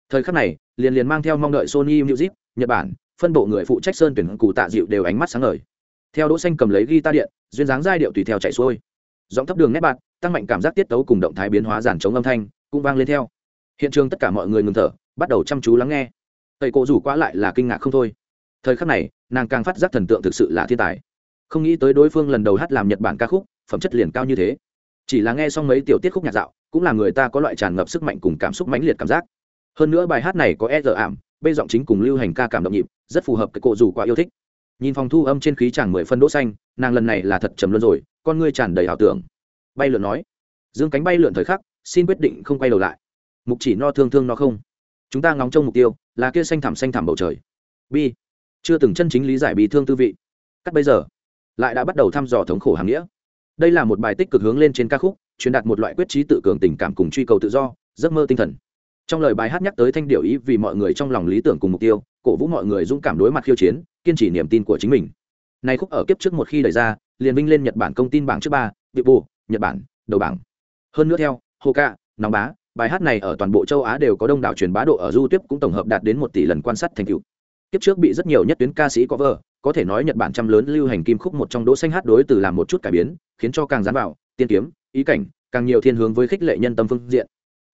A: thời khắc này, liền liền mang theo mong đợi sony music, nhật bản, phân bộ người phụ trách sơn tuyển cụ tạ dịu đều ánh mắt sáng ngời. Theo đỗ xanh cầm lấy guitar điện, duyên dáng giai điệu tùy theo chạy xuôi. Giọng thấp đường nét bạc, tăng mạnh cảm giác tiết tấu cùng động thái biến hóa giản chống âm thanh, cũng vang lên theo. Hiện trường tất cả mọi người ngừng thở, bắt đầu chăm chú lắng nghe. Tẩy cổ rủ quá lại là kinh ngạc không thôi. Thời khắc này, nàng càng phát giác thần tượng thực sự là thiên tài. Không nghĩ tới đối phương lần đầu hát làm nhật bản ca khúc, phẩm chất liền cao như thế. Chỉ là nghe xong mấy tiểu tiết khúc nhạc dạo, cũng là người ta có loại tràn ngập sức mạnh cùng cảm xúc mãnh liệt cảm giác hơn nữa bài hát này có e dở ảm bê giọng chính cùng lưu hành ca cảm động nhịp rất phù hợp cái cổ dù quá yêu thích. Nhìn phòng thu âm trên khí chàng mười phân đỗ xanh nàng lần này là thật trầm luân rồi con ngươi tràn đầy ảo tưởng. Bay lượn nói dương cánh bay lượn thời khắc xin quyết định không quay đầu lại. Mục chỉ no thương thương no không. Chúng ta ngóng trông mục tiêu là kia xanh thẳm xanh thẳm bầu trời. Bi, chưa từng chân chính lý giải bị thương tư vị. Cắt bây giờ lại đã bắt đầu thăm dò thống khổ hàng nghĩa. Đây là một bài tích cực hướng lên trên ca khúc truyền đạt một loại quyết trí tự cường tình cảm cùng truy cầu tự do giấc mơ tinh thần trong lời bài hát nhắc tới thanh điệu ý vì mọi người trong lòng lý tưởng cùng mục tiêu, cổ vũ mọi người dũng cảm đối mặt khiêu chiến, kiên trì niềm tin của chính mình. Này khúc ở kiếp trước một khi đẩy ra, liền vinh lên nhật bản công tin bảng trước ba vị bù nhật bản, đầu bảng. Hơn nữa theo, hoka, nóng bá, bài hát này ở toàn bộ châu á đều có đông đảo truyền bá độ ở du tiếp cũng tổng hợp đạt đến một tỷ lần quan sát thành tựu. Kiếp trước bị rất nhiều nhất tuyến ca sĩ cover, có thể nói nhật bản trăm lớn lưu hành kim khúc một trong đỗ xanh hát đối từ làm một chút cải biến, khiến cho càng dán vào, tiên kiếm, ý cảnh, càng nhiều thiên hướng với khích lệ nhân tâm phương diện.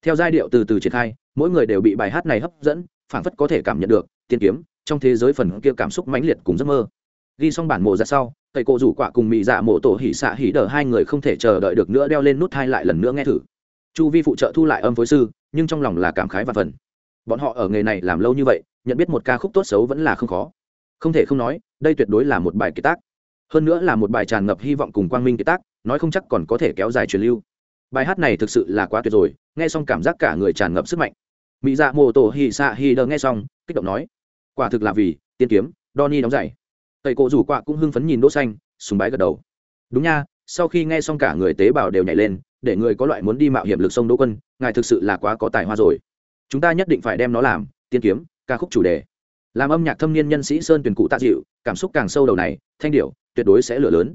A: Theo giai điệu từ từ triển khai mỗi người đều bị bài hát này hấp dẫn, phảng phất có thể cảm nhận được, tiên kiếm, trong thế giới phần kia cảm xúc mãnh liệt cùng giấc mơ. Ghi xong bản mộ ra sau, thầy cô rủ quả cùng mị dạ mộ tổ hỉ xạ hỉ đờ hai người không thể chờ đợi được nữa đeo lên nút hai lại lần nữa nghe thử. Chu vi phụ trợ thu lại âm phối sư, nhưng trong lòng là cảm khái và phần. Bọn họ ở nghề này làm lâu như vậy, nhận biết một ca khúc tốt xấu vẫn là không khó. Không thể không nói, đây tuyệt đối là một bài kiệt tác. Hơn nữa là một bài tràn ngập hy vọng cùng quang minh kiệt tác, nói không chắc còn có thể kéo dài truyền lưu. Bài hát này thực sự là quá tuyệt rồi, nghe xong cảm giác cả người tràn ngập sức mạnh mỹ dạ mô tổ hì xạ hì đờ nghe xong, kích động nói, quả thực là vì tiên kiếm Donny đóng giày. Tẩy cổ rủ quạ cũng hưng phấn nhìn đỗ xanh, sùng bái gật đầu. Đúng nha, sau khi nghe xong cả người tế bào đều nhảy lên, để người có loại muốn đi mạo hiểm lực sông đỗ quân, ngài thực sự là quá có tài hoa rồi. Chúng ta nhất định phải đem nó làm, tiên kiếm, ca khúc chủ đề. Làm âm nhạc thâm niên nhân sĩ sơn tuyển cụ tạ dịu cảm xúc càng sâu đầu này, thanh điệu tuyệt đối sẽ lửa lớn.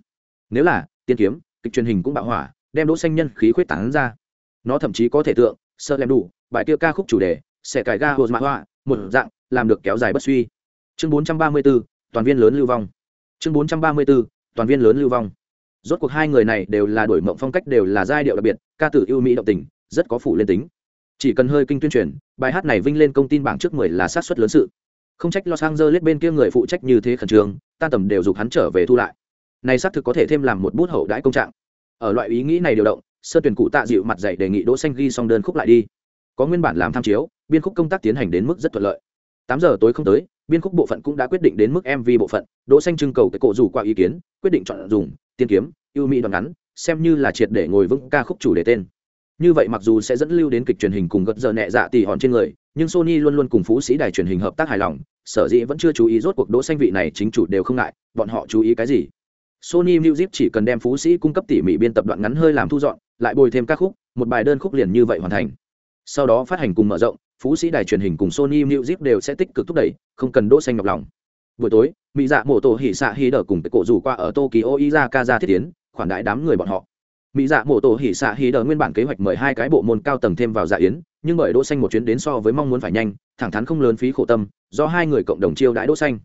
A: Nếu là, tiên kiếm, kịch truyền hình cũng bạo hỏa, đem đỗ xanh nhân khí khuyết tán ra. Nó thậm chí có thể tượng sơ lem đủ bài kia ca khúc chủ đề sẽ cải ga hồ mã hoa một dạng làm được kéo dài bất suy. Chương 434, toàn viên lớn lưu vong. Chương 434, toàn viên lớn lưu vong. Rốt cuộc hai người này đều là đổi mộng phong cách đều là giai điệu đặc biệt ca tử yêu mỹ động tình rất có phủ lên tính. Chỉ cần hơi kinh tuyên truyền bài hát này vinh lên công tin bảng trước mười là sát suất lớn sự. Không trách los angeles bên kia người phụ trách như thế khẩn trương ta tầm đều giục hắn trở về thu lại. Này xác thực có thể thêm làm một bút hậu đãi công trạng. Ở loại ý nghĩ này điều động sơ tuyển cụ tạ dịu mặt dạy đề nghị đỗ xanh ghi xong đơn khúc lại đi có nguyên bản làm tham chiếu, biên khúc công tác tiến hành đến mức rất thuận lợi. Tám giờ tối không tới, biên khúc bộ phận cũng đã quyết định đến mức mv bộ phận, đỗ xanh trưng cầu cái cổ rủ qua ý kiến, quyết định chọn dùng, tiên kiếm ưu mỹ đoạn ngắn, xem như là triệt để ngồi vững ca khúc chủ đề tên. Như vậy mặc dù sẽ dẫn lưu đến kịch truyền hình cùng gật giờ nhẹ dạ tỷ hòn trên người, nhưng sony luôn luôn cùng phú sĩ đài truyền hình hợp tác hài lòng, sở dĩ vẫn chưa chú ý rốt cuộc đỗ xanh vị này chính chủ đều không ngại, bọn họ chú ý cái gì? Sony music chỉ cần đem phú sĩ cung cấp tỉ mỉ biên tập đoạn ngắn hơi làm thu dọn, lại bồi thêm ca khúc, một bài đơn khúc liền như vậy hoàn thành sau đó phát hành cùng mở rộng, phú sĩ đài truyền hình cùng sony music đều sẽ tích cực thúc đẩy, không cần đỗ xanh nhọc lòng. Buổi tối, mỹ dạ mổ tổ hỉ xạ hỉ đỡ cùng cái cổ rủ qua ở tokyo izakaza thiết tiến, khoản đại đám người bọn họ. Mỹ dạ mổ tổ hỉ xạ hỉ đỡ nguyên bản kế hoạch mời hai cái bộ môn cao tầng thêm vào dạ yến, nhưng bởi đỗ xanh một chuyến đến so với mong muốn phải nhanh, thẳng thắn không lớn phí khổ tâm, do hai người cộng đồng chiêu đãi đỗ xanh.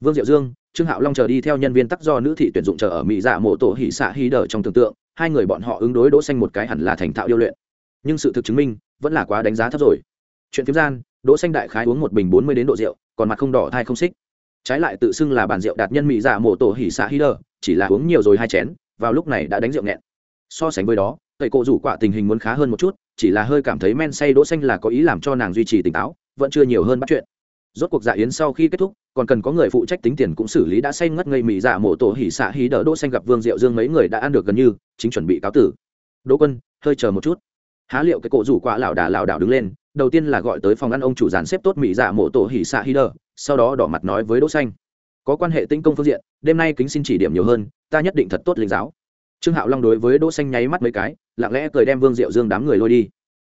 A: Vương diệu dương, trương hạo long chờ đi theo nhân viên tắc do nữ thị tuyển dụng chờ ở mỹ dạ mổ tổ hỉ xạ hỉ đỡ trong tưởng tượng, hai người bọn họ ứng đối đỗ xanh một cái hẳn là thành thạo điêu luyện. Nhưng sự thực chứng minh vẫn là quá đánh giá thấp rồi. Chuyện phiếm gian đỗ xanh đại khái uống một bình bốn mươi đến độ rượu còn mặt không đỏ thai không xích. Trái lại tự xưng là bàn rượu đạt nhân mỹ dạ mộ tổ hỉ xạ hí đờ, chỉ là uống nhiều rồi hai chén vào lúc này đã đánh rượu nghẹn. So sánh với đó thầy cô rủ quả tình hình muốn khá hơn một chút chỉ là hơi cảm thấy men say đỗ xanh là có ý làm cho nàng duy trì tỉnh táo vẫn chưa nhiều hơn bắt chuyện. Rốt cuộc dạ yến sau khi kết thúc còn cần có người phụ trách tính tiền cũng xử lý đã say ngất ngây mỹ dạ mộ tổ hỉ xạ hí đỡ đỗ xanh gặp vương diệu dương mấy người đã ăn được gần như chính chuẩn bị cáo tử. Đỗ quân hơi chờ một chút há liệu cái cổ rủ quả lảo đà lão đảo đứng lên, đầu tiên là gọi tới phòng ăn ông chủ dàn xếp tốt mỹ dạ mộ tổ hỉ xạ hí đờ, sau đó đỏ mặt nói với đỗ xanh. Có quan hệ tinh công phương diện, đêm nay kính xin chỉ điểm nhiều hơn, ta nhất định thật tốt linh giáo. Trương hạo long đối với đỗ xanh nháy mắt mấy cái, lặng lẽ cười đem vương diệu dương đám người lôi đi.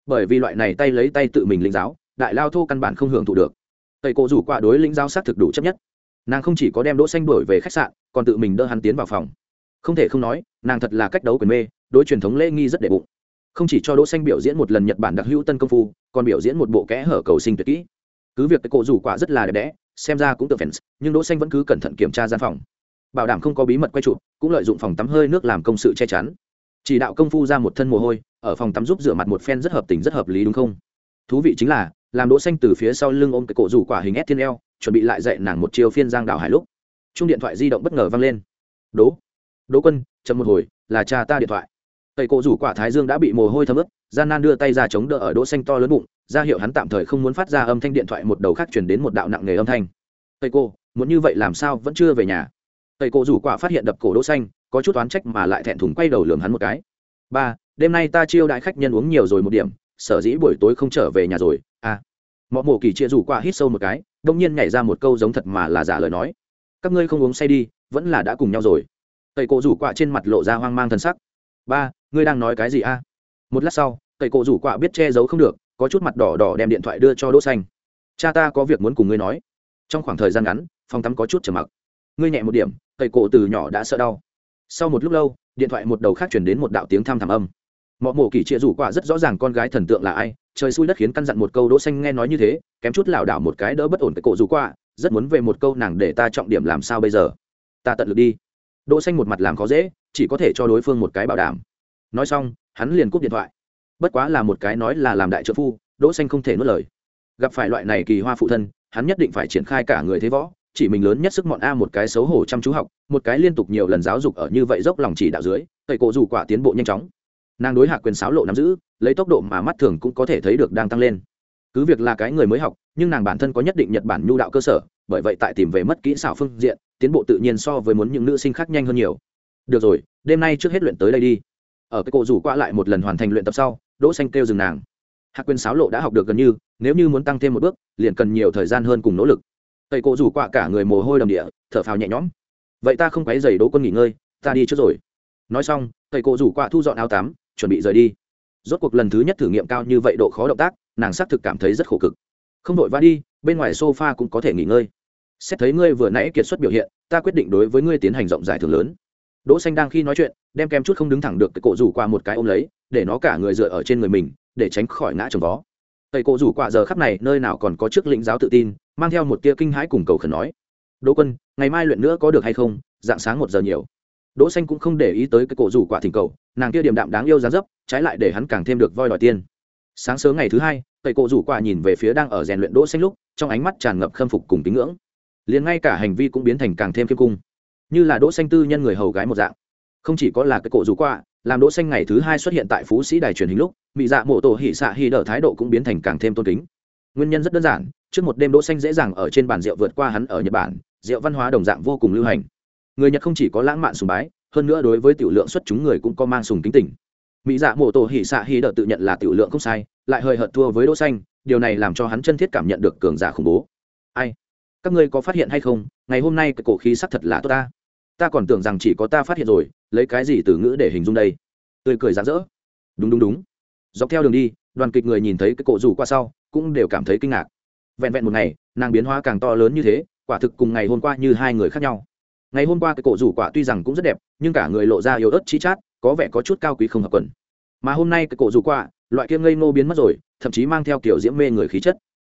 A: Bởi vì loại này tay lấy tay tự mình linh giáo, đại lao thô căn bản không hưởng thụ được. Tẩy cô rủ quả đối linh giáo sát thực đủ chấp nhất. Nàng không chỉ có đem đỗ xanh đuổi về khách sạn, còn tự mình đỡ hắn tiến vào phòng. Không thể không nói, nàng thật là cách đấu quyền mê, đối truyền thống lễ nghi rất đệ bụng không chỉ cho đỗ xanh biểu diễn một lần nhật bản đặc hữu tân công phu, còn biểu diễn một bộ kẽ hở cầu sinh tuyệt kỹ. Cứ việc cái cổ rủ quả rất là đẹp đẽ, xem ra cũng tự fans, nhưng đỗ xanh vẫn cứ cẩn thận kiểm tra gian phòng. Bảo đảm không có bí mật quay chụp, cũng lợi dụng phòng tắm hơi nước làm công sự che chắn. Chỉ đạo công phu ra một thân mồ hôi, ở phòng tắm giúp rửa mặt một phen rất hợp tình rất hợp lý đúng không? Thú vị chính là, làm đỗ xanh từ phía sau lưng ôm cái cổ rủ quả hình s thiên eo chuẩn bị lại dạy nàng một chiều phiên giang đảo hải lúc. Chung điện thoại di động bất ngờ vang lên. Đỗ đỗ quân, chậm một hồi, là cha ta điện thoại tẩy cổ rủ quả thái dương đã bị mồ hôi thấm ướt, gian nan đưa tay ra chống đỡ ở đỗ xanh to lớn bụng, ra hiệu hắn tạm thời không muốn phát ra âm thanh điện thoại một đầu khác truyền đến một đạo nặng nề âm thanh. Tây cô muốn như vậy làm sao vẫn chưa về nhà? Tây cô rủ quả phát hiện đập cổ đỗ xanh, có chút oán trách mà lại thẹn thùng quay đầu lườm hắn một cái. Ba, đêm nay ta chiêu đại khách nhân uống nhiều rồi một điểm, sở dĩ buổi tối không trở về nhà rồi à. Mọ mổ kỳ chia rủ quả hít sâu một cái, đông nhiên nhảy ra một câu giống thật mà là giả lời nói. Các ngươi không uống say đi, vẫn là đã cùng nhau rồi. Tẩy cổ rủ quả trên mặt lộ ra hoang mang thần sắc. Ba ngươi đang nói cái gì a? Một lát sau, cậy cổ rủ quạ biết che giấu không được, có chút mặt đỏ đỏ đem điện thoại đưa cho đỗ xanh. Cha ta có việc muốn cùng ngươi nói. Trong khoảng thời gian ngắn, phòng tắm có chút trầm mặc. Ngươi nhẹ một điểm, cậy cổ từ nhỏ đã sợ đau. Sau một lúc lâu, điện thoại một đầu khác chuyển đến một đạo tiếng tham thầm âm. Mọ mổ kỳ trịa rủ quả rất rõ ràng con gái thần tượng là ai, trời xui đất khiến căn dặn một câu đỗ xanh nghe nói như thế, kém chút lảo đảo một cái đỡ bất ổn cái cổ rủ quả, rất muốn về một câu nàng để ta trọng điểm làm sao bây giờ. Ta tận lực đi. Đỗ xanh một mặt làm khó dễ, chỉ có thể cho đối phương một cái bảo đảm nói xong, hắn liền cúp điện thoại. Bất quá là một cái nói là làm đại trợ phu, đỗ xanh không thể nuốt lời. Gặp phải loại này kỳ hoa phụ thân, hắn nhất định phải triển khai cả người thế võ, chỉ mình lớn nhất sức mọn a một cái xấu hổ chăm chú học, một cái liên tục nhiều lần giáo dục ở như vậy dốc lòng chỉ đạo dưới, tẩy cổ dù quả tiến bộ nhanh chóng. Nàng đối hạ quyền sáo lộ nắm giữ, lấy tốc độ mà mắt thường cũng có thể thấy được đang tăng lên. Cứ việc là cái người mới học, nhưng nàng bản thân có nhất định nhật bản nhu đạo cơ sở, bởi vậy tại tìm về mất kỹ xảo phương diện, tiến bộ tự nhiên so với muốn những nữ sinh khác nhanh hơn nhiều. Được rồi, đêm nay trước hết luyện tới đây đi ở cái cổ rủ qua lại một lần hoàn thành luyện tập sau, đỗ xanh kêu dừng nàng. Hạ quyền sáo lộ đã học được gần như, nếu như muốn tăng thêm một bước, liền cần nhiều thời gian hơn cùng nỗ lực. Tây cổ rủ qua cả người mồ hôi đầm địa, thở phào nhẹ nhõm. Vậy ta không quấy giày đỗ quân nghỉ ngơi, ta đi trước rồi. Nói xong tây cổ rủ qua thu dọn áo tắm, chuẩn bị rời đi. Rốt cuộc lần thứ nhất thử nghiệm cao như vậy độ khó động tác, nàng xác thực cảm thấy rất khổ cực. Không đội va đi, bên ngoài sofa cũng có thể nghỉ ngơi. Xét thấy ngươi vừa nãy kiệt xuất biểu hiện, ta quyết định đối với ngươi tiến hành rộng giải thưởng lớn đỗ xanh đang khi nói chuyện, đem kem chút không đứng thẳng được cái cổ rủ qua một cái ôm lấy, để nó cả người dựa ở trên người mình, để tránh khỏi ngã trồng vó. Tề cổ rủ qua giờ khắp này nơi nào còn có trước lĩnh giáo tự tin, mang theo một tia kinh hãi cùng cầu khẩn nói. Đỗ quân, ngày mai luyện nữa có được hay không? Dạng sáng một giờ nhiều. Đỗ xanh cũng không để ý tới cái cổ rủ quả thỉnh cầu, nàng kia điềm đạm đáng yêu dáng dấp, trái lại để hắn càng thêm được voi đòi tiên sáng sớm ngày thứ hai, tẩy cổ rủ quả nhìn về phía đang ở rèn luyện đỗ xanh lúc, trong ánh mắt tràn ngập khâm phục cùng kính ngưỡng. Liền ngay cả hành vi cũng biến thành càng thêm kiêm cung như là đỗ xanh tư nhân người hầu gái một dạng. Không chỉ có là cái cổ rủ qua, làm đỗ xanh ngày thứ hai xuất hiện tại phú sĩ đài truyền hình lúc mỹ dạ mộ tổ hỉ xạ hỉ đỡ thái độ cũng biến thành càng thêm tôn kính. Nguyên nhân rất đơn giản trước một đêm đỗ xanh dễ dàng ở trên bàn rượu vượt qua hắn ở nhật bản rượu văn hóa đồng dạng vô cùng lưu hành. Người nhật không chỉ có lãng mạn sùng bái hơn nữa đối với tiểu lượng xuất chúng người cũng có mang sùng kính tình. Mỹ dạ mộ tổ hỉ xạ hỉ đỡ tự nhận là tiểu lượng không sai lại hơi hợt thua với đỗ xanh điều này làm cho hắn chân thiết cảm nhận được cường giả khủng bố. Ai? Các ngươi có phát hiện hay không ngày hôm nay cái cổ khí sắc thật là tốt ta. Ta còn tưởng rằng chỉ có ta phát hiện rồi, lấy cái gì từ ngữ để hình dung đây? Tươi cười rạng rỡ. Đúng đúng đúng. Dọc theo đường đi, đoàn kịch người nhìn thấy cái cổ rủ qua sau, cũng đều cảm thấy kinh ngạc. Vẹn vẹn một ngày, nàng biến hóa càng to lớn như thế, quả thực cùng ngày hôm qua như hai người khác nhau. Ngày hôm qua cái cổ rủ quả tuy rằng cũng rất đẹp, nhưng cả người lộ ra yếu ớt chi chát, có vẻ có chút cao quý không hợp quần. Mà hôm nay cái cổ rủ quả, loại kia ngây ngô biến mất rồi, thậm chí mang theo kiểu diễm mê người khí chất.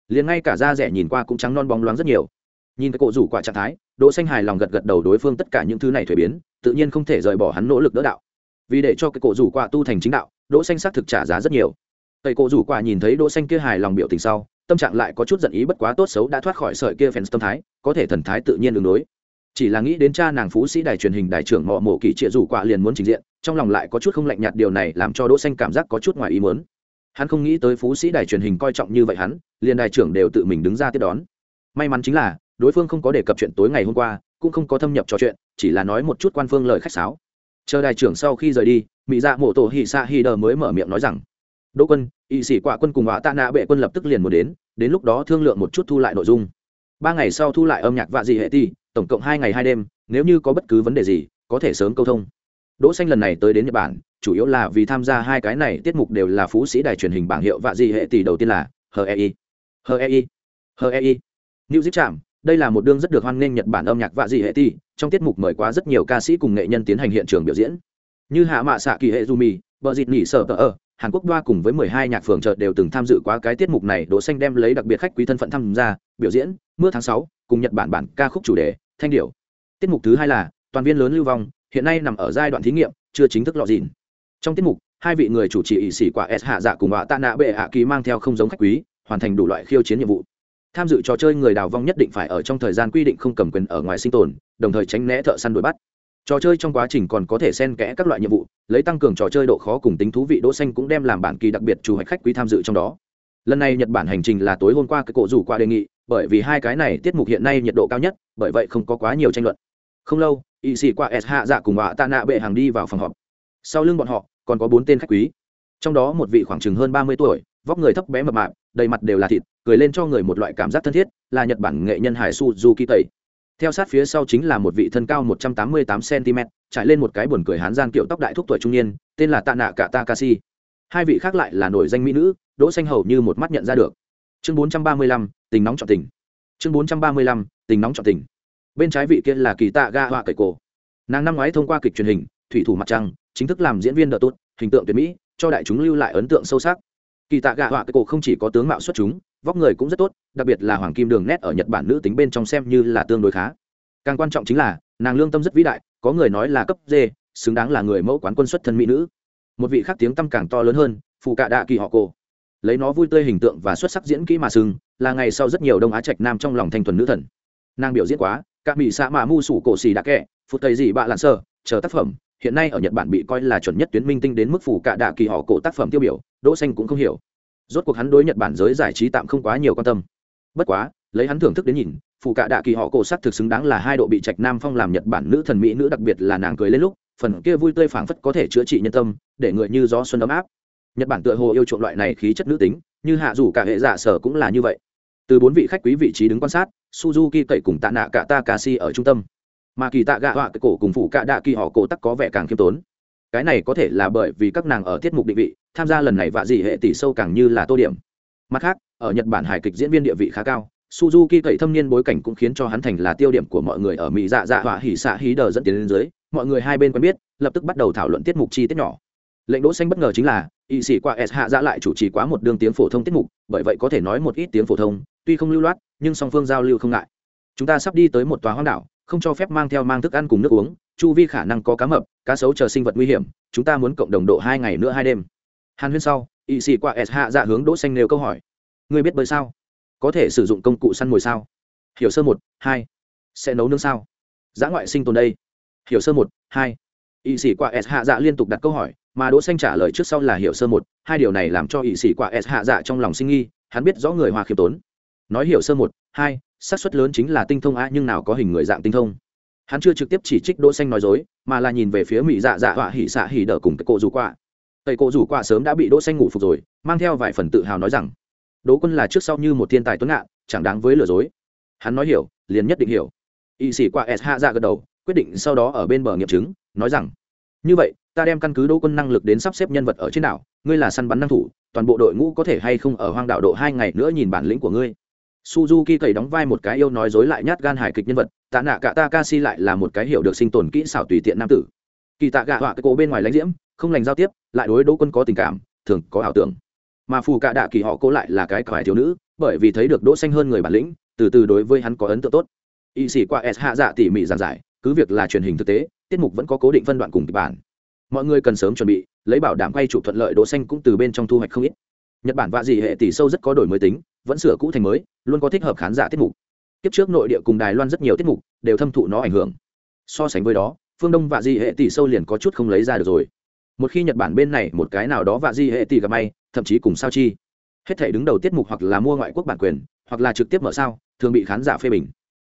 A: Liền ngay cả da rẻ nhìn qua cũng trắng non bóng loáng rất nhiều nhìn cái cổ rủ quả trạng thái, đỗ xanh hài lòng gật gật đầu đối phương tất cả những thứ này thuế biến, tự nhiên không thể rời bỏ hắn nỗ lực đỡ đạo. Vì để cho cái cổ rủ quả tu thành chính đạo, đỗ xanh xác thực trả giá rất nhiều. Tẩy cổ rủ quả nhìn thấy đỗ xanh kia hài lòng biểu tình sau, tâm trạng lại có chút giận ý bất quá tốt xấu đã thoát khỏi sợi kia phèn tâm thái, có thể thần thái tự nhiên đường đối. Chỉ là nghĩ đến cha nàng phú sĩ đài truyền hình đài trưởng mọ mổ kỳ trịa rủ quả liền muốn trình diện, trong lòng lại có chút không lạnh nhạt điều này làm cho đỗ xanh cảm giác có chút ngoài ý muốn. Hắn không nghĩ tới phú sĩ đài truyền hình coi trọng như vậy hắn, liền đài trưởng đều tự mình đứng ra tiếp đón. May mắn chính là đối phương không có đề cập chuyện tối ngày hôm qua, cũng không có thâm nhập trò chuyện, chỉ là nói một chút quan phương lời khách sáo. Chờ đại trưởng sau khi rời đi mỹ dạ mộ tổ hì xạ hì đờ mới mở miệng nói rằng, đỗ quân y sĩ quả quân cùng họa tạ nạ bệ quân lập tức liền muốn đến đến lúc đó thương lượng một chút thu lại nội dung. Ba ngày sau thu lại âm nhạc vạ dị hệ ti, tổng cộng hai ngày hai đêm, nếu như có bất cứ vấn đề gì, có thể sớm câu thông. Đỗ xanh lần này tới đến nhật bản, chủ yếu là vì tham gia hai cái này, tiết mục đều là phú sĩ đài truyền hình bảng hiệu vạ dị hệ tỷ đầu tiên là hei hei hei new zip chạm đây là một đương rất được hoan nghênh nhật bản âm nhạc vạ dị hệ tỷ trong tiết mục mời quá rất nhiều ca sĩ cùng nghệ nhân tiến hành hiện trường biểu diễn. Như hạ mạ xạ kỳ hệ du mì vợ dịt nỉ sở tờ ở hàn quốc đoa cùng với mười hai nhạc phường chợ đều từng tham dự quá cái tiết mục này, đỗ xanh đem lấy đặc biệt khách quý thân phận tham gia, biểu diễn, mưa tháng sáu, cùng nhật bản bản ca khúc chủ đề, thanh điệu tiết mục thứ hai là, toàn viên lớn lưu vong, hiện nay nằm ở giai đoạn thí nghiệm, chưa chính thức lọt dìn trong tiết mục, hai vị người chủ trì ỵ sĩ quả s hạ dạ cùng họa tạ nạ bệ hạ ký mang theo không giống khách quý, hoàn thành đủ loại khiêu chiến nhiệm vụ tham dự trò chơi người đào vong nhất định phải ở trong thời gian quy định không cầm quyền ở ngoài sinh tồn, đồng thời tránh né thợ săn đuổi bắt. Trò chơi trong quá trình còn có thể xen kẽ các loại nhiệm vụ, lấy tăng cường trò chơi độ khó cùng tính thú vị đỗ xanh cũng đem làm bản kỳ đặc biệt chủ hoạch khách quý tham dự trong đó. Lần này nhật bản hành trình là tối hôm qua cái cổ rủ qua đề nghị, bởi vì hai cái này tiết mục hiện nay nhiệt độ cao nhất, bởi vậy không có quá nhiều tranh luận. Không lâu y sĩ qua s hạ dạ cùng họa tạ nạ bệ hàng đi vào phòng họp. Sau lưng bọn họ, còn có bốn tên khách quý. Trong đó một vị khoảng chừng hơn ba mươi tuổi, vóc người thấp bé mập mạp, đầy mặt đều là thịt cười lên cho người một loại cảm giác thân thiết là nhật bản nghệ nhân hải suzuki tẩy. Theo sát phía sau chính là một vị thân cao 188 cm trải lên một cái buồn cười hán gian kiểu tóc đại thúc tuổi trung niên tên là tạ nạ cả takashi. Hai vị khác lại là nổi danh mỹ nữ đỗ xanh hầu như một mắt nhận ra được. Chương 435, tình nóng trọng tình. Chương 435, tình nóng trọng tình. Bên trái vị kia là kỳ tạ ga họa cậy cổ. Nàng năm ngoái thông qua kịch truyền hình thủy thủ mặt trăng chính thức làm diễn viên đợt tốt hình tượng tuyệt mỹ cho đại chúng lưu lại ấn tượng sâu sắc. Kỳ tạ gạ họa cái cổ không chỉ có tướng mạo xuất chúng vóc người cũng rất tốt, đặc biệt là hoàng kim đường nét ở nhật bản nữ tính bên trong xem như là tương đối khá. Càng quan trọng chính là, nàng lương tâm rất vĩ đại, có người nói là cấp d, xứng đáng là người mẫu quán quân xuất thân mỹ nữ. Một vị khác tiếng tăm càng to lớn hơn phụ cạ đạ kỳ họ cổ. Lấy nó vui tươi hình tượng và xuất sắc diễn kỹ mà sừng là ngày sau rất nhiều đông á trạch nam trong lòng thanh thuần nữ thần. Nàng biểu diễn quá các bị xã mạ mu sủ cổ xì đã kẹ phụ tây gì bạ lặn sơ chờ tác phẩm. Hiện nay ở nhật bản bị coi là chuẩn nhất tuyến minh tinh đến mức phủ cạ đạ kỳ họ cổ tác phẩm tiêu biểu, đỗ xanh cũng không hiểu rốt cuộc hắn đối nhật bản giới giải trí tạm không quá nhiều quan tâm. Bất quá, lấy hắn thưởng thức đến nhìn, phụ cạ đạ kỳ họ cổ sắc thực xứng đáng là hai độ bị trạch nam phong làm nhật bản nữ thần mỹ nữ đặc biệt là nàng cười lên lúc, phần kia vui tươi phảng phất có thể chữa trị nhân tâm, để người như gió xuân ấm áp. Nhật bản tựa hồ yêu chuộng loại này khí chất nữ tính, như hạ dù cả hệ giả sở cũng là như vậy. Từ bốn vị khách quý vị trí đứng quan sát, suzuki cậy cùng tạ nạ cả takashi ở trung tâm. Mà kỳ tạ gạ họa cái cổ cùng phụ cạ đạ kỳ họ cổ tắc có vẻ càng khiêm tốn cái này có thể là bởi vì các nàng ở tiết mục định vị, tham gia lần này vạ dị hệ tỷ sâu càng như là tô điểm. Mặt khác, ở nhật bản hài kịch diễn viên địa vị khá cao, suzuki cậy thâm niên bối cảnh cũng khiến cho hắn thành là tiêu điểm của mọi người ở mỹ dạ dạ họa hỉ xạ hí đờ dẫn tiến lên dưới, mọi người hai bên quen biết, lập tức bắt đầu thảo luận tiết mục chi tiết nhỏ. Lệnh đỗ xanh bất ngờ chính là, y sĩ qua s hạ dạ lại chủ trì quá một đường tiếng phổ thông tiết mục, bởi vậy có thể nói một ít tiếng phổ thông, tuy không lưu loát, nhưng song phương giao lưu không ngại. Chúng ta sắp đi tới một tòa hoang đảo, không cho phép mang theo mang thức ăn cùng nước uống chu vi khả năng có cá mập, cá sấu chờ sinh vật nguy hiểm, chúng ta muốn cộng đồng độ hai ngày nữa hai đêm. Hàn huyên sau, y sĩ qua s hạ dạ hướng đỗ xanh nêu câu hỏi. Ngươi biết bơi sao? Có thể sử dụng công cụ săn mồi sao? Hiểu sơ một, hai. Sẽ nấu nướng sao? Giã ngoại sinh tồn đây. Hiểu sơ một, hai. Y sĩ qua s hạ dạ liên tục đặt câu hỏi, mà đỗ xanh trả lời trước sau là hiểu sơ một, hai điều này làm cho y sĩ qua s hạ dạ trong lòng sinh nghi, hắn biết rõ người hoa khiêm tốn. Nói hiểu sơ một, hai, xác suất lớn chính là tinh thông a nhưng nào có hình người dạng tinh thông hắn chưa trực tiếp chỉ trích đỗ xanh nói dối, mà là nhìn về phía mỹ dạ dạ họa hỉ xạ hỉ đỡ cùng cái cô rủ quạ. Tây cô rủ quạ sớm đã bị đỗ xanh ngủ phục rồi, mang theo vài phần tự hào nói rằng, đỗ quân là trước sau như một thiên tài tuấn ngạ chẳng đáng với lừa dối. Hắn nói hiểu, liền nhất định hiểu. Y sĩ qua s hạ dạ gật đầu, quyết định sau đó ở bên bờ nghiệm chứng, nói rằng, như vậy, ta đem căn cứ đỗ quân năng lực đến sắp xếp nhân vật ở trên đảo, ngươi là săn bắn năng thủ, toàn bộ đội ngũ có thể hay không ở hoang đảo độ hai ngày nữa nhìn bản lĩnh của ngươi. Suzuki cầy đóng vai một cái yêu nói dối lại nhát gan hài kịch nhân vật tạ nạ cả takashi lại là một cái hiểu được sinh tồn kỹ xảo tùy tiện nam tử. Kỳ tạ gạ họa cái cổ bên ngoài lãnh diễm, không lành giao tiếp, lại đối đỗ quân có tình cảm, thường có ảo tưởng. Mà phù cạ đạ kỳ họ cố lại là cái quải thiếu nữ, bởi vì thấy được đỗ xanh hơn người bản lĩnh, từ từ đối với hắn có ấn tượng tốt. Y sĩ qua s hạ dạ tỉ mỉ giảng giải, cứ việc là truyền hình thực tế, tiết mục vẫn có cố định phân đoạn cùng kịch bản. Mọi người cần sớm chuẩn bị, lấy bảo đảm quay chủ thuận lợi đỗ xanh cũng từ bên trong thu hoạch không ít. Nhật bản vạ dị hệ tỷ sâu rất có đổi mới tính, vẫn sửa cũ thành mới, luôn có thích hợp khán giả tiết mục tiếp trước nội địa cùng đài loan rất nhiều tiết mục đều thâm thụ nó ảnh hưởng. So sánh với đó, phương đông vạ Di hệ tỷ sâu liền có chút không lấy ra được rồi. Một khi nhật bản bên này một cái nào đó vạ Di hệ tỷ gặp may, thậm chí cùng sao chi. Hết thể đứng đầu tiết mục hoặc là mua ngoại quốc bản quyền, hoặc là trực tiếp mở sao, thường bị khán giả phê bình.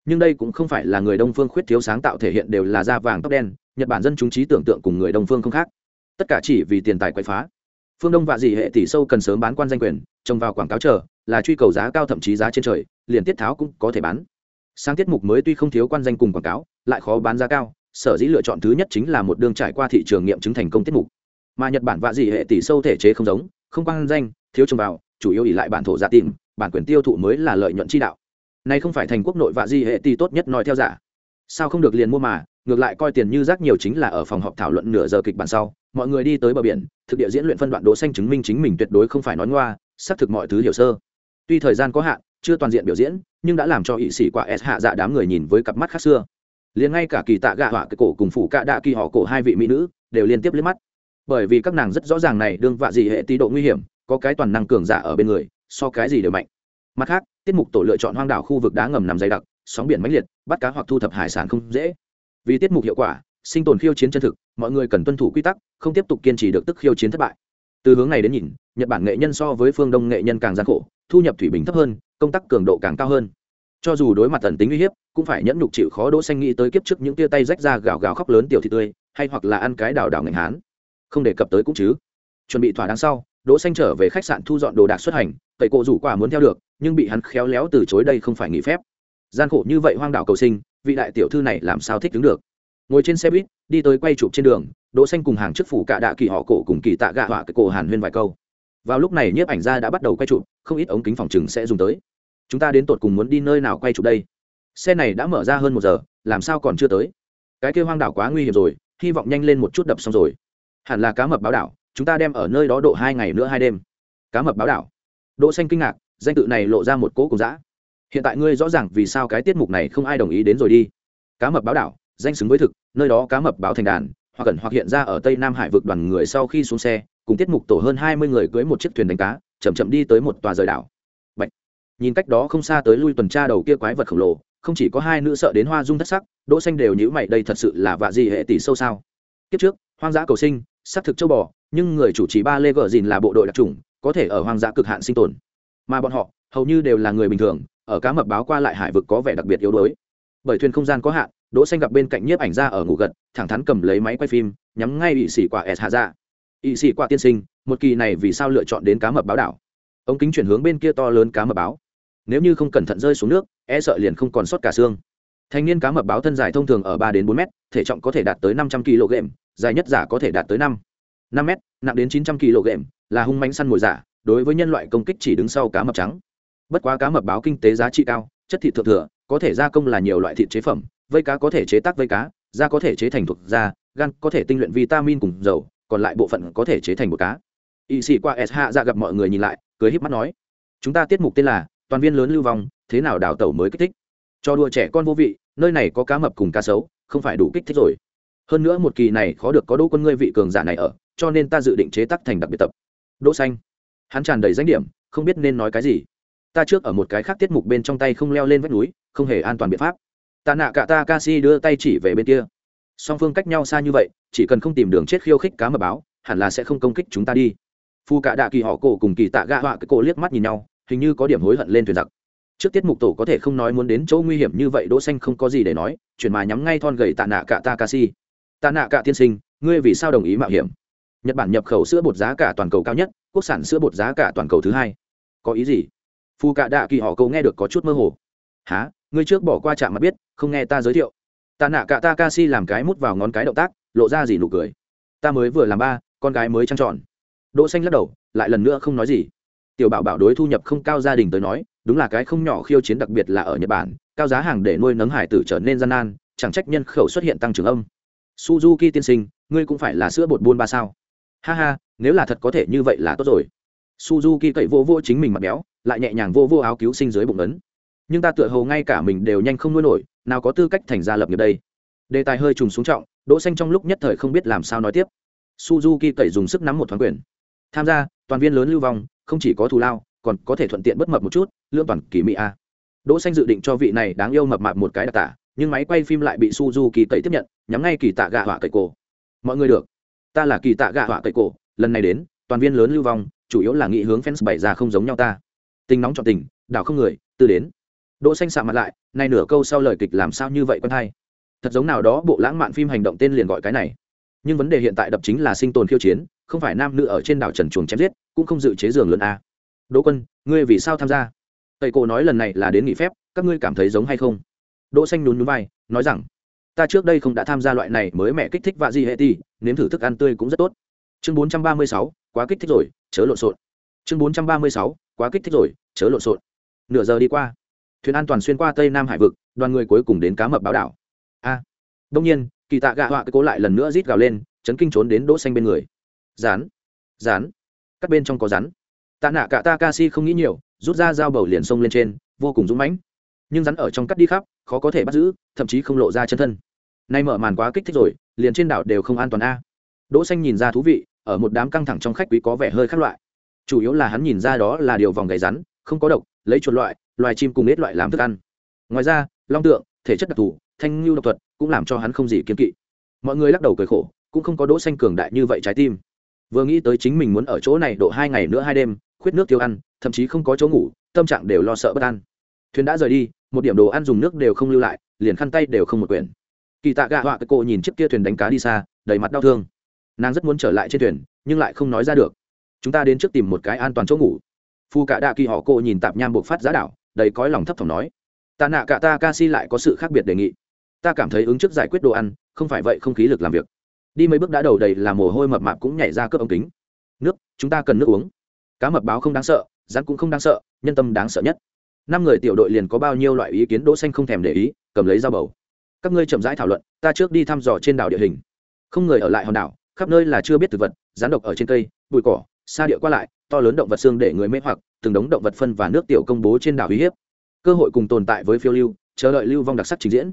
A: Nhưng đây cũng không phải là người đông phương khuyết thiếu sáng tạo thể hiện đều là da vàng tóc đen, nhật bản dân chúng trí tưởng tượng cùng người đông phương không khác. Tất cả chỉ vì tiền tài quậy phá. Phương đông vạ dị hệ tỷ sâu cần sớm bán quan danh quyền trồng vào quảng cáo chờ là truy cầu giá cao thậm chí giá trên trời, liền tiết tháo cũng có thể bán. Sang tiết mục mới tuy không thiếu quan danh cùng quảng cáo, lại khó bán giá cao, sở dĩ lựa chọn thứ nhất chính là một đường trải qua thị trường nghiệm chứng thành công tiết mục. Mà nhật bản vạ dị hệ tỷ sâu thể chế không giống, không quan danh, thiếu trồng vào, chủ yếu ỉ lại bản thổ giả tìm, bản quyền tiêu thụ mới là lợi nhuận chi đạo. Này không phải thành quốc nội vạ dị hệ tỷ tốt nhất nói theo giả. Sao không được liền mua mà, ngược lại coi tiền như rác nhiều chính là ở phòng họp thảo luận nửa giờ kịch bản sau, mọi người đi tới bờ biển, thực địa diễn luyện phân đoạn đỗ xanh chứng minh chính mình tuyệt đối không phải nói ngoa, xác thực mọi thứ hiểu sơ tuy thời gian có hạn, chưa toàn diện biểu diễn, nhưng đã làm cho ỵ sĩ quả s hạ dạ đám người nhìn với cặp mắt khác xưa. Liền ngay cả kỳ tạ gạ họa cái cổ cùng phủ cạ đạ kỳ họ cổ hai vị mỹ nữ, đều liên tiếp liếc mắt. Bởi vì các nàng rất rõ ràng này đương vạ gì hệ tí độ nguy hiểm, có cái toàn năng cường giả ở bên người, so cái gì đều mạnh. Mặt khác, tiết mục tổ lựa chọn hoang đảo khu vực đá ngầm nằm dày đặc, sóng biển mãnh liệt, bắt cá hoặc thu thập hải sản không dễ. Vì tiết mục hiệu quả, sinh tồn khiêu chiến chân thực, mọi người cần tuân thủ quy tắc, không tiếp tục kiên trì được tức khiêu chiến thất bại. Từ hướng này đến nhìn, nhật bản nghệ nhân so với phương đông nghệ nhân càng gian khổ thu nhập thủy bình thấp hơn, công tác cường độ càng cao hơn. Cho dù đối mặt tần tính uy hiếp, cũng phải nhẫn nhục chịu khó đỗ xanh nghĩ tới kiếp trước những tia tay rách ra gào gào khóc lớn tiểu thị tươi, hay hoặc là ăn cái đào đào ngành hán. Không đề cập tới cũng chứ. Chuẩn bị thỏa đáng sau, đỗ xanh trở về khách sạn thu dọn đồ đạc xuất hành cậy cổ rủ quả muốn theo được, nhưng bị hắn khéo léo từ chối đây không phải nghỉ phép. Gian khổ như vậy hoang đảo cầu sinh, vị đại tiểu thư này làm sao thích đứng được? Ngồi trên xe buýt, đi tới quay chụp trên đường, đỗ xanh cùng hàng chức phủ cả đạ kỳ họ cổ cùng kỳ tạ gạ họa cái cổ hàn huyên vài câu vào lúc này nhiếp ảnh gia đã bắt đầu quay chụp, không ít ống kính phòng chừng sẽ dùng tới. Chúng ta đến tột cùng muốn đi nơi nào quay chụp đây? Xe này đã mở ra hơn một giờ, làm sao còn chưa tới? Cái kia hoang đảo quá nguy hiểm rồi, hy vọng nhanh lên một chút đập xong rồi. Hẳn là cá mập báo đảo, chúng ta đem ở nơi đó độ hai ngày nữa hai đêm. Cá mập báo đảo. Đỗ xanh kinh ngạc, danh tự này lộ ra một cỗ cùng dã. Hiện tại ngươi rõ ràng vì sao cái tiết mục này không ai đồng ý đến rồi đi. Cá mập báo đảo, danh xứng với thực, nơi đó cá mập báo thành đàn, hoặc gần hoặc hiện ra ở tây nam hải vực đoàn người sau khi xuống xe cùng tiết mục tổ hơn hai mươi người cưới một chiếc thuyền đánh cá, chậm chậm đi tới một tòa rời đảo. Bạch. nhìn cách đó không xa tới lui tuần tra đầu kia quái vật khổng lồ, không chỉ có hai nữ sợ đến hoa dung thất sắc, đỗ xanh đều nhíu mày, đây thật sự là vạ gì hệ tỷ sâu sao? Kiếp trước, hoang dã cầu sinh, xác thực châu bò, nhưng người chủ trì ba lê gờ dìn là bộ đội đặc trùng có thể ở hoang dã cực hạn sinh tồn. Mà bọn họ, hầu như đều là người bình thường, ở cá mập báo qua lại hải vực có vẻ đặc biệt yếu đuối. Bởi thuyền không gian có hạn, đỗ xanh gặp bên cạnh nhiếp ảnh ra ở ngủ gật, thẳng thắn cầm lấy máy quay phim, nhắm ngay bị sỉ quả s hạ ra ỵ sĩ qua tiên sinh, một kỳ này vì sao lựa chọn đến cá mập báo đảo? Ống kính chuyển hướng bên kia to lớn cá mập báo. Nếu như không cẩn thận rơi xuống nước e sợ liền không còn sót cả xương. Thanh niên cá mập báo thân dài thông thường ở ba đến bốn m thể trọng có thể đạt tới năm trăm kg, dài nhất giả có thể đạt tới năm năm m nặng đến chín trăm kg, là hung mánh săn mồi giả, đối với nhân loại công kích chỉ đứng sau cá mập trắng. Bất quá cá mập báo kinh tế giá trị cao, chất thịt thượng thừa, có thể gia công là nhiều loại thịt chế phẩm, vây cá có thể chế tác vây cá, da có thể chế thành thuộc da, gan có thể tinh luyện vitamin cùng dầu còn lại bộ phận có thể chế thành một cá. Y sĩ qua s hạ ra gặp mọi người nhìn lại, cười híp mắt nói, chúng ta tiết mục tên là toàn viên lớn lưu vong, thế nào đào tẩu mới kích thích? Cho đùa trẻ con vô vị, nơi này có cá mập cùng cá sấu, không phải đủ kích thích rồi. Hơn nữa một kỳ này khó được có đỗ quân ngươi vị cường giả này ở, cho nên ta dự định chế tác thành đặc biệt tập. Đỗ xanh, hắn tràn đầy danh điểm, không biết nên nói cái gì. Ta trước ở một cái khác tiết mục bên trong tay không leo lên vách núi, không hề an toàn biện pháp. Ta nạ cả ta ca si đưa tay chỉ về bên kia song phương cách nhau xa như vậy chỉ cần không tìm đường chết khiêu khích cá mập báo hẳn là sẽ không công kích chúng ta đi. Phu cả đạ kỳ họ cổ cùng kỳ tạ gạ họa cái cổ liếc mắt nhìn nhau hình như có điểm hối hận lên thuyền giặc. Trước tiết mục tổ có thể không nói muốn đến chỗ nguy hiểm như vậy đỗ xanh không có gì để nói chuyển mà nhắm ngay thon gầy tạ nạ cả Takashi, tạ nạ cả tiên sinh ngươi vì sao đồng ý mạo hiểm? Nhật bản nhập khẩu sữa bột giá cả toàn cầu cao nhất quốc sản sữa bột giá cả toàn cầu thứ hai. Có ý gì? Phu cả đạ kỳ họ cổ nghe được có chút mơ hồ. Há ngươi trước bỏ qua trạm mà biết không nghe ta giới thiệu ta nạ cả ta làm cái mút vào ngón cái động tác, lộ ra gì nụ cười. Ta mới vừa làm ba, con gái mới trăng tròn. Đỗ xanh lắc đầu, lại lần nữa không nói gì. Tiểu bảo bảo đối thu nhập không cao gia đình tới nói, đúng là cái không nhỏ khiêu chiến đặc biệt là ở nhật bản, cao giá hàng để nuôi nấng hải tử trở nên gian nan, chẳng trách nhân khẩu xuất hiện tăng trưởng âm. Suzuki tiên sinh, ngươi cũng phải là sữa bột buôn ba sao? Ha ha, nếu là thật có thể như vậy là tốt rồi. Suzuki cậy vô vô chính mình mặt béo, lại nhẹ nhàng vô vô áo cứu sinh dưới bụng ấn nhưng ta tựa hồ ngay cả mình đều nhanh không nuôi nổi, nào có tư cách thành gia lập nghiệp đây. Đề tài hơi trùng xuống trọng, đỗ xanh trong lúc nhất thời không biết làm sao nói tiếp. Suzuki cậy dùng sức nắm một thoáng quyền. Tham gia, toàn viên lớn lưu vong, không chỉ có thù lao, còn có thể thuận tiện bất mập một chút lương toàn kỳ mỹ a. Đỗ xanh dự định cho vị này đáng yêu mập mạp một cái đặc tả, nhưng máy quay phim lại bị suzuki cậy tiếp nhận, nhắm ngay kỳ tạ gạ họa cậy cổ. Mọi người được. Ta là kỳ tạ gạ họa cậy cổ, lần này đến, toàn viên lớn lưu vong, chủ yếu là nghị hướng fans bày ra không giống nhau ta. Tình nóng chọn tình, đảo không người từ đến đỗ xanh sạm mặt lại nay nửa câu sau lời kịch làm sao như vậy quen hay? Thật giống nào đó bộ lãng mạn phim hành động tên liền gọi cái này. Nhưng vấn đề hiện tại đập chính là sinh tồn khiêu chiến không phải nam nữ ở trên đảo trần chuồng chém giết cũng không dự chế giường lớn a. Đỗ quân ngươi vì sao tham gia? Thầy cô nói lần này là đến nghỉ phép các ngươi cảm thấy giống hay không? Đỗ xanh nhún nhún vai nói rằng ta trước đây không đã tham gia loại này mới mẹ kích thích và gì hệ ti nếm thử thức ăn tươi cũng rất tốt. Chương 436, quá kích thích rồi chớ lộn xộn. Chương 436, quá kích thích rồi chớ lộn xộn. Nửa giờ đi qua thuyền an toàn xuyên qua tây nam hải vực, đoàn người cuối cùng đến cá mập báo đảo. A đông nhiên, kỳ tạ gạ họa cố lại lần nữa rít gào lên, chấn kinh trốn đến đỗ xanh bên người. Rán rán, các bên trong có rắn tạ nạ cả ta ca si không nghĩ nhiều, rút ra dao bầu liền xông lên trên, vô cùng dũng mãnh. Nhưng rắn ở trong cắt đi khắp, khó có thể bắt giữ, thậm chí không lộ ra chân thân. Nay mở màn quá kích thích rồi, liền trên đảo đều không an toàn a. Đỗ xanh nhìn ra thú vị, ở một đám căng thẳng trong khách quý có vẻ hơi khác loại. Chủ yếu là hắn nhìn ra đó là điều vòng gầy rắn, không có độc, lấy chuột loại loài chim cùng ít loại làm thức ăn. Ngoài ra, long tượng, thể chất đặc thù, thanh lưu độc thuật cũng làm cho hắn không gì kiên kỵ. Mọi người lắc đầu cười khổ, cũng không có đỗ xanh cường đại như vậy trái tim. Vừa nghĩ tới chính mình muốn ở chỗ này độ hai ngày nữa hai đêm, khuyết nước tiêu ăn, thậm chí không có chỗ ngủ, tâm trạng đều lo sợ bất an. Thuyền đã rời đi, một điểm đồ ăn dùng nước đều không lưu lại, liền khăn tay đều không một quyển. Kỳ tạ gạ họa cái cô nhìn chiếc kia thuyền đánh cá đi xa, đầy mặt đau thương. Nàng rất muốn trở lại trên thuyền, nhưng lại không nói ra được. Chúng ta đến trước tìm một cái an toàn chỗ ngủ. Phu cả đạ kỳ họ cô nhìn tạp nham buộc phát giá đảo đầy cõi lòng thấp thỏm nói tạ nạ cả ta ca si lại có sự khác biệt đề nghị. Ta cảm thấy ứng trước giải quyết đồ ăn, không phải vậy không khí lực làm việc. Đi mấy bước đã đầu đầy là mồ hôi mập mạp cũng nhảy ra cướp ống kính. Nước, chúng ta cần nước uống. Cá mập báo không đáng sợ, rắn cũng không đáng sợ, nhân tâm đáng sợ nhất. Năm người tiểu đội liền có bao nhiêu loại ý kiến đỗ xanh không thèm để ý, cầm lấy dao bầu. Các ngươi chậm rãi thảo luận, ta trước đi thăm dò trên đảo địa hình. Không người ở lại hòn đảo, khắp nơi là chưa biết thực vật, rắn độc ở trên cây, bụi cỏ xa địa qua lại to lớn động vật xương để người mê hoặc, từng đống động vật phân và nước tiểu công bố trên đảo uy hiếp. Cơ hội cùng tồn tại với phiêu lưu, chờ đợi lưu vong đặc sắc trình diễn.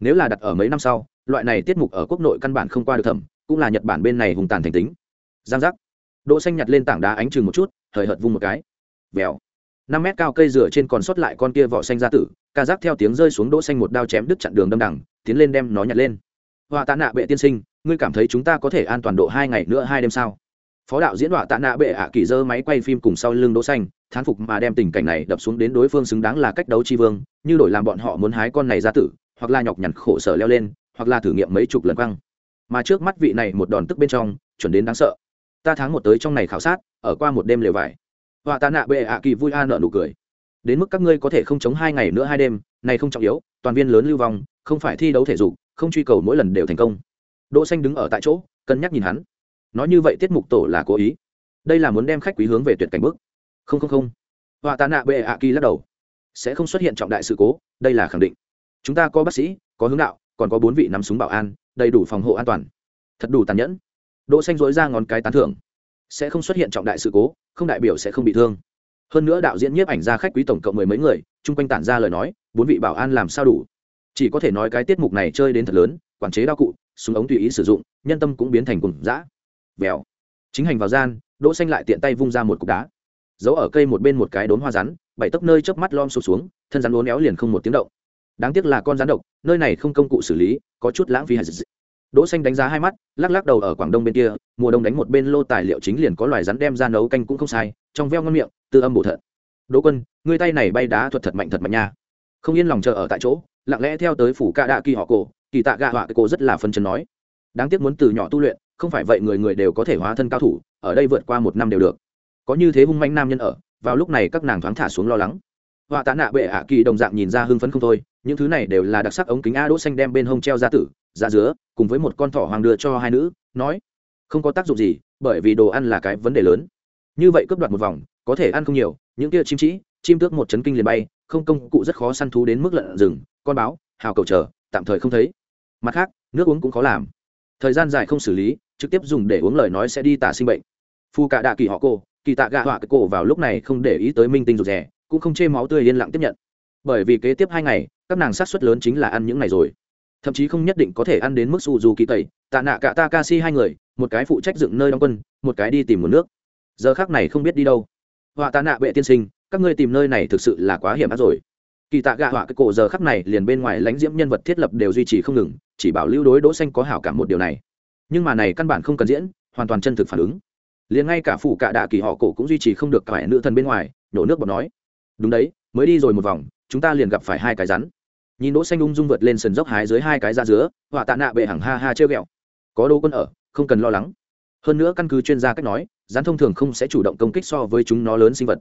A: Nếu là đặt ở mấy năm sau, loại này tiết mục ở quốc nội căn bản không qua được thẩm, cũng là nhật bản bên này hùng tàn thành tính. Giang giác. Đỗ xanh nhặt lên tảng đá ánh chừng một chút thời hợt vung một cái. Vèo. Năm mét cao cây rửa trên còn sót lại con kia vỏ xanh ra tử, ca giác theo tiếng rơi xuống đỗ xanh một đao chém đứt chặn đường đâm đẳng tiến lên đem nó nhặt lên. Hoa tạ nạ bệ tiên sinh, ngươi cảm thấy chúng ta có thể an toàn độ hai ngày nữa hai đêm sao? Phó đạo diễn đọa tạ nạ bệ ạ kỳ dơ máy quay phim cùng sau lưng đỗ xanh, thán phục mà đem tình cảnh này đập xuống đến đối phương xứng đáng là cách đấu chi vương, như đổi làm bọn họ muốn hái con này ra tử, hoặc là nhọc nhằn khổ sở leo lên, hoặc là thử nghiệm mấy chục lần quăng. Mà trước mắt vị này một đòn tức bên trong, chuẩn đến đáng sợ. Ta tháng một tới trong này khảo sát, ở qua một đêm lều vải. Họa tạ nạ bệ ạ kỳ vui a nợ nụ cười. Đến mức các ngươi có thể không chống hai ngày nữa hai đêm, này không trọng yếu, toàn viên lớn lưu vong, không phải thi đấu thể dục, không truy cầu mỗi lần đều thành công. Đỗ xanh đứng ở tại chỗ, cân nhắc nhìn hắn nói như vậy tiết mục tổ là cố ý. Đây là muốn đem khách quý hướng về tuyệt cảnh bước. Không không không. Họa tạ nạ bệ ạ kỳ lắc đầu. Sẽ không xuất hiện trọng đại sự cố, đây là khẳng định. Chúng ta có bác sĩ, có hướng đạo, còn có bốn vị nắm súng bảo an, đầy đủ phòng hộ an toàn. Thật đủ tàn nhẫn. Đỗ xanh dối ra ngón cái tán thưởng. Sẽ không xuất hiện trọng đại sự cố, không đại biểu sẽ không bị thương. Hơn nữa đạo diễn nhiếp ảnh ra khách quý tổng cộng mười mấy người, chung quanh tản ra lời nói, bốn vị bảo an làm sao đủ? Chỉ có thể nói cái tiết mục này chơi đến thật lớn, quản chế đao cụ, súng ống tùy ý sử dụng, nhân tâm cũng biến thành cùng dã vèo. Chính hành vào gian, đỗ xanh lại tiện tay vung ra một cục đá. Giấu ở cây một bên một cái đốn hoa rắn, bảy tấc nơi chớp mắt lom sụp xuống, thân rắn uốn éo liền không một tiếng động. Đáng tiếc là con rắn độc, nơi này không công cụ xử lý, có chút lãng phí hạt đỗ xanh đánh giá hai mắt, lắc lắc đầu ở quảng đông bên kia, mùa đông đánh một bên lô tài liệu chính liền có loài rắn đem ra nấu canh cũng không sai, trong veo ngon miệng, tư âm bổ thận. Đỗ quân ngươi tay này bay đá thuật thật mạnh thật mạnh nha. Không yên lòng chờ ở tại chỗ, lặng lẽ theo tới phủ ca đạ kỳ họ cổ, kỳ tạ gạ họa cổ rất là phân chân nói. Đáng tiếc muốn từ nhỏ tu luyện không phải vậy người người đều có thể hóa thân cao thủ, ở đây vượt qua một năm đều được. Có như thế hung manh nam nhân ở, vào lúc này các nàng thoáng thả xuống lo lắng. Họa tạ nạ bệ ạ kỳ đồng dạng nhìn ra hưng phấn không thôi, những thứ này đều là đặc sắc ống kính a đỗ xanh đem bên hông treo ra tử, ra dứa cùng với một con thỏ hoàng đưa cho hai nữ, nói, không có tác dụng gì, bởi vì đồ ăn là cái vấn đề lớn. Như vậy cướp đoạt một vòng, có thể ăn không nhiều, những kia chim trĩ chim tước một chấn kinh liền bay, không công cụ rất khó săn thú đến mức lợn rừng, con báo, hào cầu chờ, tạm thời không thấy. Mặt khác, nước uống cũng khó làm. Thời gian dài không xử lý trực tiếp dùng để uống lời nói sẽ đi tả sinh bệnh. Phu cả đạ kỳ họ cô, kỳ tạ gạ họa cái cổ vào lúc này không để ý tới minh tinh rụt rè, cũng không chê máu tươi yên lặng tiếp nhận. Bởi vì kế tiếp hai ngày, các nàng sát suất lớn chính là ăn những này rồi. Thậm chí không nhất định có thể ăn đến mức su dù kỳ tẩy, tạ nạ cả ta ca si hai người, một cái phụ trách dựng nơi đóng quân, một cái đi tìm nguồn nước. Giờ khác này không biết đi đâu. Họa tạ nạ bệ tiên sinh, các ngươi tìm nơi này thực sự là quá hiểm ác rồi. Kỳ tạ gạ họa cái cổ giờ khắc này liền bên ngoài lãnh diễm nhân vật thiết lập đều duy trì không ngừng, chỉ bảo lưu đối đỗ xanh có hảo cảm một điều này nhưng mà này căn bản không cần diễn, hoàn toàn chân thực phản ứng. Liền ngay cả phụ cạ đạ kỳ họ cổ cũng duy trì không được cả nữ thần bên ngoài nhổ nước bọt nói. Đúng đấy, mới đi rồi một vòng, chúng ta liền gặp phải hai cái rắn. Nhìn đỗ xanh ung dung vượt lên sườn dốc hái dưới hai cái da dứa, họa tạ nạ bệ hằng ha ha treo ghẹo. Có đô quân ở, không cần lo lắng. Hơn nữa căn cứ chuyên gia cách nói, rắn thông thường không sẽ chủ động công kích so với chúng nó lớn sinh vật.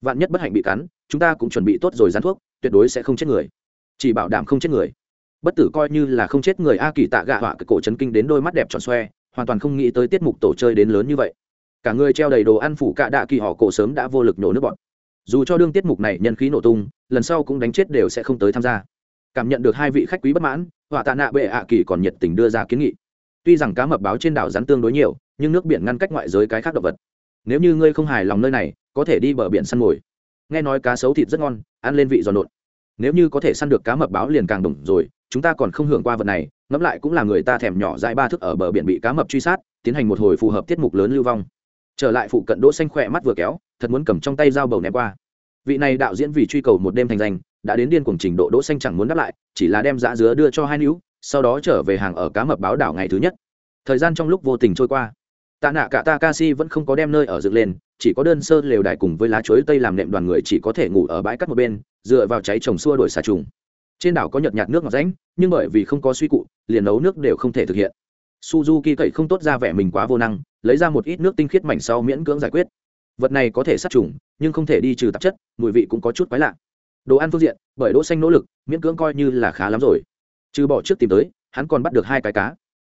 A: Vạn nhất bất hạnh bị cắn, chúng ta cũng chuẩn bị tốt rồi rắn thuốc, tuyệt đối sẽ không chết người. Chỉ bảo đảm không chết người bất tử coi như là không chết người a kỳ tạ gạ họa cái cổ chấn kinh đến đôi mắt đẹp tròn xoe, hoàn toàn không nghĩ tới tiết mục tổ chơi đến lớn như vậy. Cả người treo đầy đồ ăn phủ cạ đạ kỳ họ cổ sớm đã vô lực nhổ nước bọn dù cho đương tiết mục này nhân khí nổ tung, lần sau cũng đánh chết đều sẽ không tới tham gia. Cảm nhận được hai vị khách quý bất mãn, họa tạ nạ bệ ạ kỳ còn nhiệt tình đưa ra kiến nghị. Tuy rằng cá mập báo trên đảo rắn tương đối nhiều, nhưng nước biển ngăn cách ngoại giới cái khác động vật. Nếu như ngươi không hài lòng nơi này, có thể đi bờ biển săn mồi. Nghe nói cá sấu thịt rất ngon, ăn lên vị giòn nộn nếu như có thể săn được cá mập báo liền càng đủ rồi, chúng ta còn không hưởng qua vật này, ngẫm lại cũng là người ta thèm nhỏ dãi ba thước ở bờ biển bị cá mập truy sát, tiến hành một hồi phù hợp tiết mục lớn lưu vong. Trở lại phụ cận đỗ xanh khỏe mắt vừa kéo, thật muốn cầm trong tay dao bầu ném qua. Vị này đạo diễn vì truy cầu một đêm thành danh, đã đến điên cuồng trình độ đỗ xanh chẳng muốn đáp lại, chỉ là đem dã dứa đưa cho hai níu sau đó trở về hàng ở cá mập báo đảo ngày thứ nhất. Thời gian trong lúc vô tình trôi qua, tạ nạ cả takashi vẫn không có đem nơi ở dựng lên, chỉ có đơn sơ lều đài cùng với lá chuối tây làm nệm đoàn người chỉ có thể ngủ ở bãi cát một bên dựa vào cháy trồng xua đổi xà trùng. Trên đảo có nhợt nhạt nước ngọt ránh nhưng bởi vì không có suy cụ, liền nấu nước đều không thể thực hiện. Suzuki cậy không tốt ra vẻ mình quá vô năng, lấy ra một ít nước tinh khiết mảnh sau miễn cưỡng giải quyết. Vật này có thể sát trùng, nhưng không thể đi trừ tạp chất, mùi vị cũng có chút quái lạ. Đồ ăn phương diện, bởi đỗ xanh nỗ lực, miễn cưỡng coi như là khá lắm rồi. Trừ bỏ trước tìm tới, hắn còn bắt được hai cái cá.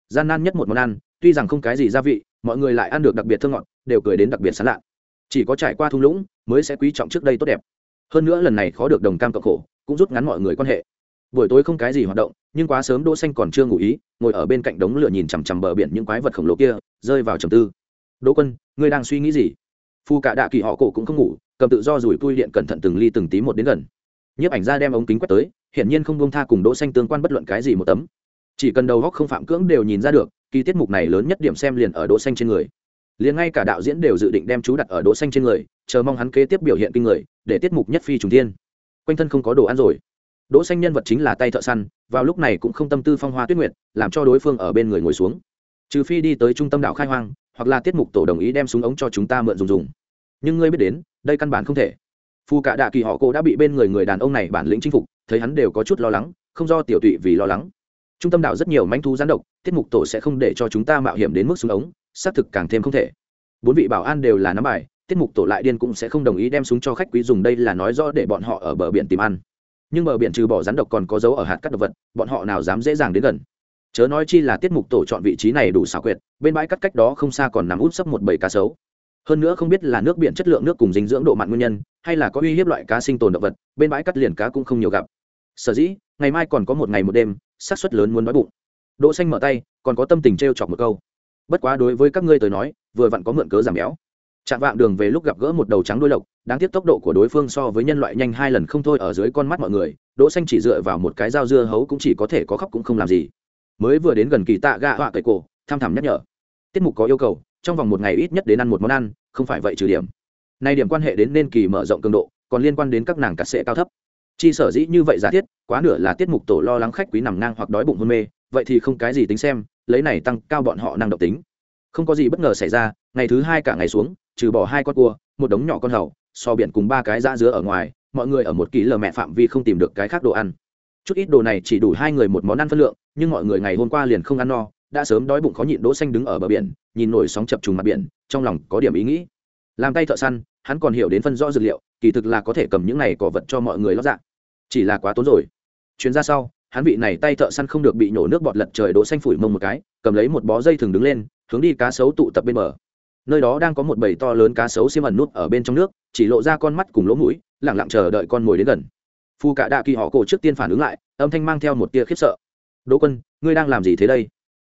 A: Gian nan nhất một món ăn, tuy rằng không cái gì gia vị, mọi người lại ăn được đặc biệt thơ ngọt, đều cười đến đặc biệt sán lạ. Chỉ có trải qua thung lũng, mới sẽ quý trọng trước đây tốt đẹp hơn nữa lần này khó được đồng cam cộng khổ, cũng rút ngắn mọi người quan hệ. Buổi tối không cái gì hoạt động, nhưng quá sớm đỗ xanh còn chưa ngủ ý, ngồi ở bên cạnh đống lửa nhìn chằm chằm bờ biển những quái vật khổng lồ kia, rơi vào trầm tư. Đỗ quân, ngươi đang suy nghĩ gì? Phu cả đạ kỳ họ cổ cũng không ngủ, cầm tự do rủi cui điện cẩn thận từng ly từng tí một đến gần. Nhiếp ảnh ra đem ống kính quét tới, hiển nhiên không buông tha cùng đỗ xanh tương quan bất luận cái gì một tấm. Chỉ cần đầu góc không phạm cưỡng đều nhìn ra được, kỳ tiết mục này lớn nhất điểm xem liền ở đỗ xanh trên người. Liền ngay cả đạo diễn đều dự định đem chú đặt ở đỗ xanh trên người chờ mong hắn kế tiếp biểu hiện kinh người, để tiết mục nhất phi trùng thiên. Quanh thân không có đồ ăn rồi. Đỗ xanh nhân vật chính là tay thợ săn, vào lúc này cũng không tâm tư phong hoa tuyết nguyệt, làm cho đối phương ở bên người ngồi xuống. Trừ phi đi tới trung tâm đạo khai hoang, hoặc là tiết mục tổ đồng ý đem súng ống cho chúng ta mượn dùng dùng. Nhưng ngươi biết đến, đây căn bản không thể. Phu cả đạ kỳ họ cô đã bị bên người người đàn ông này bản lĩnh chinh phục, thấy hắn đều có chút lo lắng, không do tiểu tụy vì lo lắng. Trung tâm đạo rất nhiều manh thú gián độc, tiết mục tổ sẽ không để cho chúng ta mạo hiểm đến mức súng ống, xác thực càng thêm không thể. Bốn vị bảo an đều là nắm bài tiết mục tổ lại điên cũng sẽ không đồng ý đem súng cho khách quý dùng, đây là nói rõ để bọn họ ở bờ biển tìm ăn. Nhưng bờ biển trừ bỏ rắn độc còn có dấu ở hạt cắt độc vật, bọn họ nào dám dễ dàng đến gần. Chớ nói chi là tiết mục tổ chọn vị trí này đủ xảo quyệt, bên bãi cắt cách đó không xa còn nằm út sấp một bầy cá sấu. Hơn nữa không biết là nước biển chất lượng nước cùng dinh dưỡng độ mặn nguyên nhân, hay là có uy hiếp loại cá sinh tồn động vật, bên bãi cắt liền cá cũng không nhiều gặp. Sở dĩ, ngày mai còn có một ngày một đêm, xác suất lớn muốn đói bụng. Đỗ xanh mở tay, còn có tâm tình treo chọc một câu. Bất quá đối với các ngươi tới nói, vừa vặn có mượn cớ giảm béo chạm vạng đường về lúc gặp gỡ một đầu trắng đuôi lộc, đáng tiếc tốc độ của đối phương so với nhân loại nhanh hai lần không thôi ở dưới con mắt mọi người, đỗ xanh chỉ dựa vào một cái dao dưa hấu cũng chỉ có thể có khóc cũng không làm gì. Mới vừa đến gần kỳ tạ gạ họa cậy cổ tham thẳm nhắc nhở. Tiết mục có yêu cầu, trong vòng một ngày ít nhất đến ăn một món ăn, không phải vậy trừ điểm. Nay điểm quan hệ đến nên kỳ mở rộng cường độ, còn liên quan đến các nàng cắt sệ cao thấp. Chi sở dĩ như vậy giả thiết, quá nửa là tiết mục tổ lo lắng khách quý nằm ngang hoặc đói bụng hôn mê, vậy thì không cái gì tính xem, lấy này tăng cao bọn họ năng động tính không có gì bất ngờ xảy ra, ngày thứ hai cả ngày xuống, trừ bỏ hai con cua, một đống nhỏ con hầu, so biển cùng ba cái da dứa ở ngoài, mọi người ở một ký lờ mẹ phạm vi không tìm được cái khác đồ ăn. Chút ít đồ này chỉ đủ hai người một món ăn phân lượng, nhưng mọi người ngày hôm qua liền không ăn no, đã sớm đói bụng khó nhịn đỗ xanh đứng ở bờ biển, nhìn nổi sóng chập trùng mặt biển, trong lòng có điểm ý nghĩ. Làm tay thợ săn, hắn còn hiểu đến phân rõ dược liệu, kỳ thực là có thể cầm những này cỏ vật cho mọi người lót dạ. Chỉ là quá tốn rồi. Chuyến ra sau, hắn vị này tay thợ săn không được bị nhổ nước bọt lật trời đỗ xanh phủi mông một cái, cầm lấy một bó dây thừng đứng lên hướng đi cá sấu tụ tập bên bờ. Nơi đó đang có một bầy to lớn cá sấu xiêm ẩn nút ở bên trong nước, chỉ lộ ra con mắt cùng lỗ mũi lẳng lặng chờ đợi con mồi đến gần. Phu cả đạ kỳ họ cổ trước tiên phản ứng lại, âm thanh mang theo một tia khiếp sợ. Đỗ quân, ngươi đang làm gì thế đây?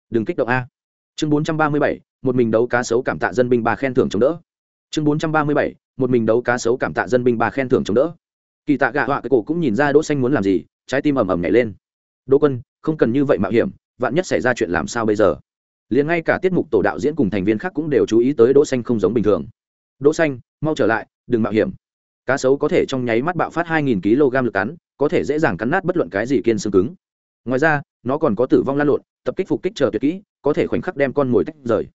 A: Đừng kích động a. Chương bốn trăm ba mươi bảy, một mình đấu cá sấu cảm tạ dân binh bà khen thưởng chống đỡ. Chương bốn trăm ba mươi bảy, một mình đấu cá sấu cảm tạ dân binh bà khen thưởng chống đỡ. Kỳ tạ gạ họa cái cổ cũng nhìn ra đỗ xanh muốn làm gì, trái tim ầm ầm nhảy lên. Đỗ quân, không cần như vậy mạo hiểm, vạn nhất xảy ra chuyện làm sao bây giờ? Liền ngay cả tiết mục tổ đạo diễn cùng thành viên khác cũng đều chú ý tới đỗ xanh không giống bình thường. Đỗ xanh, mau trở lại, đừng mạo hiểm. Cá sấu có thể trong nháy mắt bạo phát 2.000 kg lực cắn, có thể dễ dàng cắn nát bất luận cái gì kiên xương cứng. Ngoài ra, nó còn có tử vong lan lộn, tập kích phục kích chờ tuyệt kỹ, có thể khoảnh khắc đem con mồi tách rời.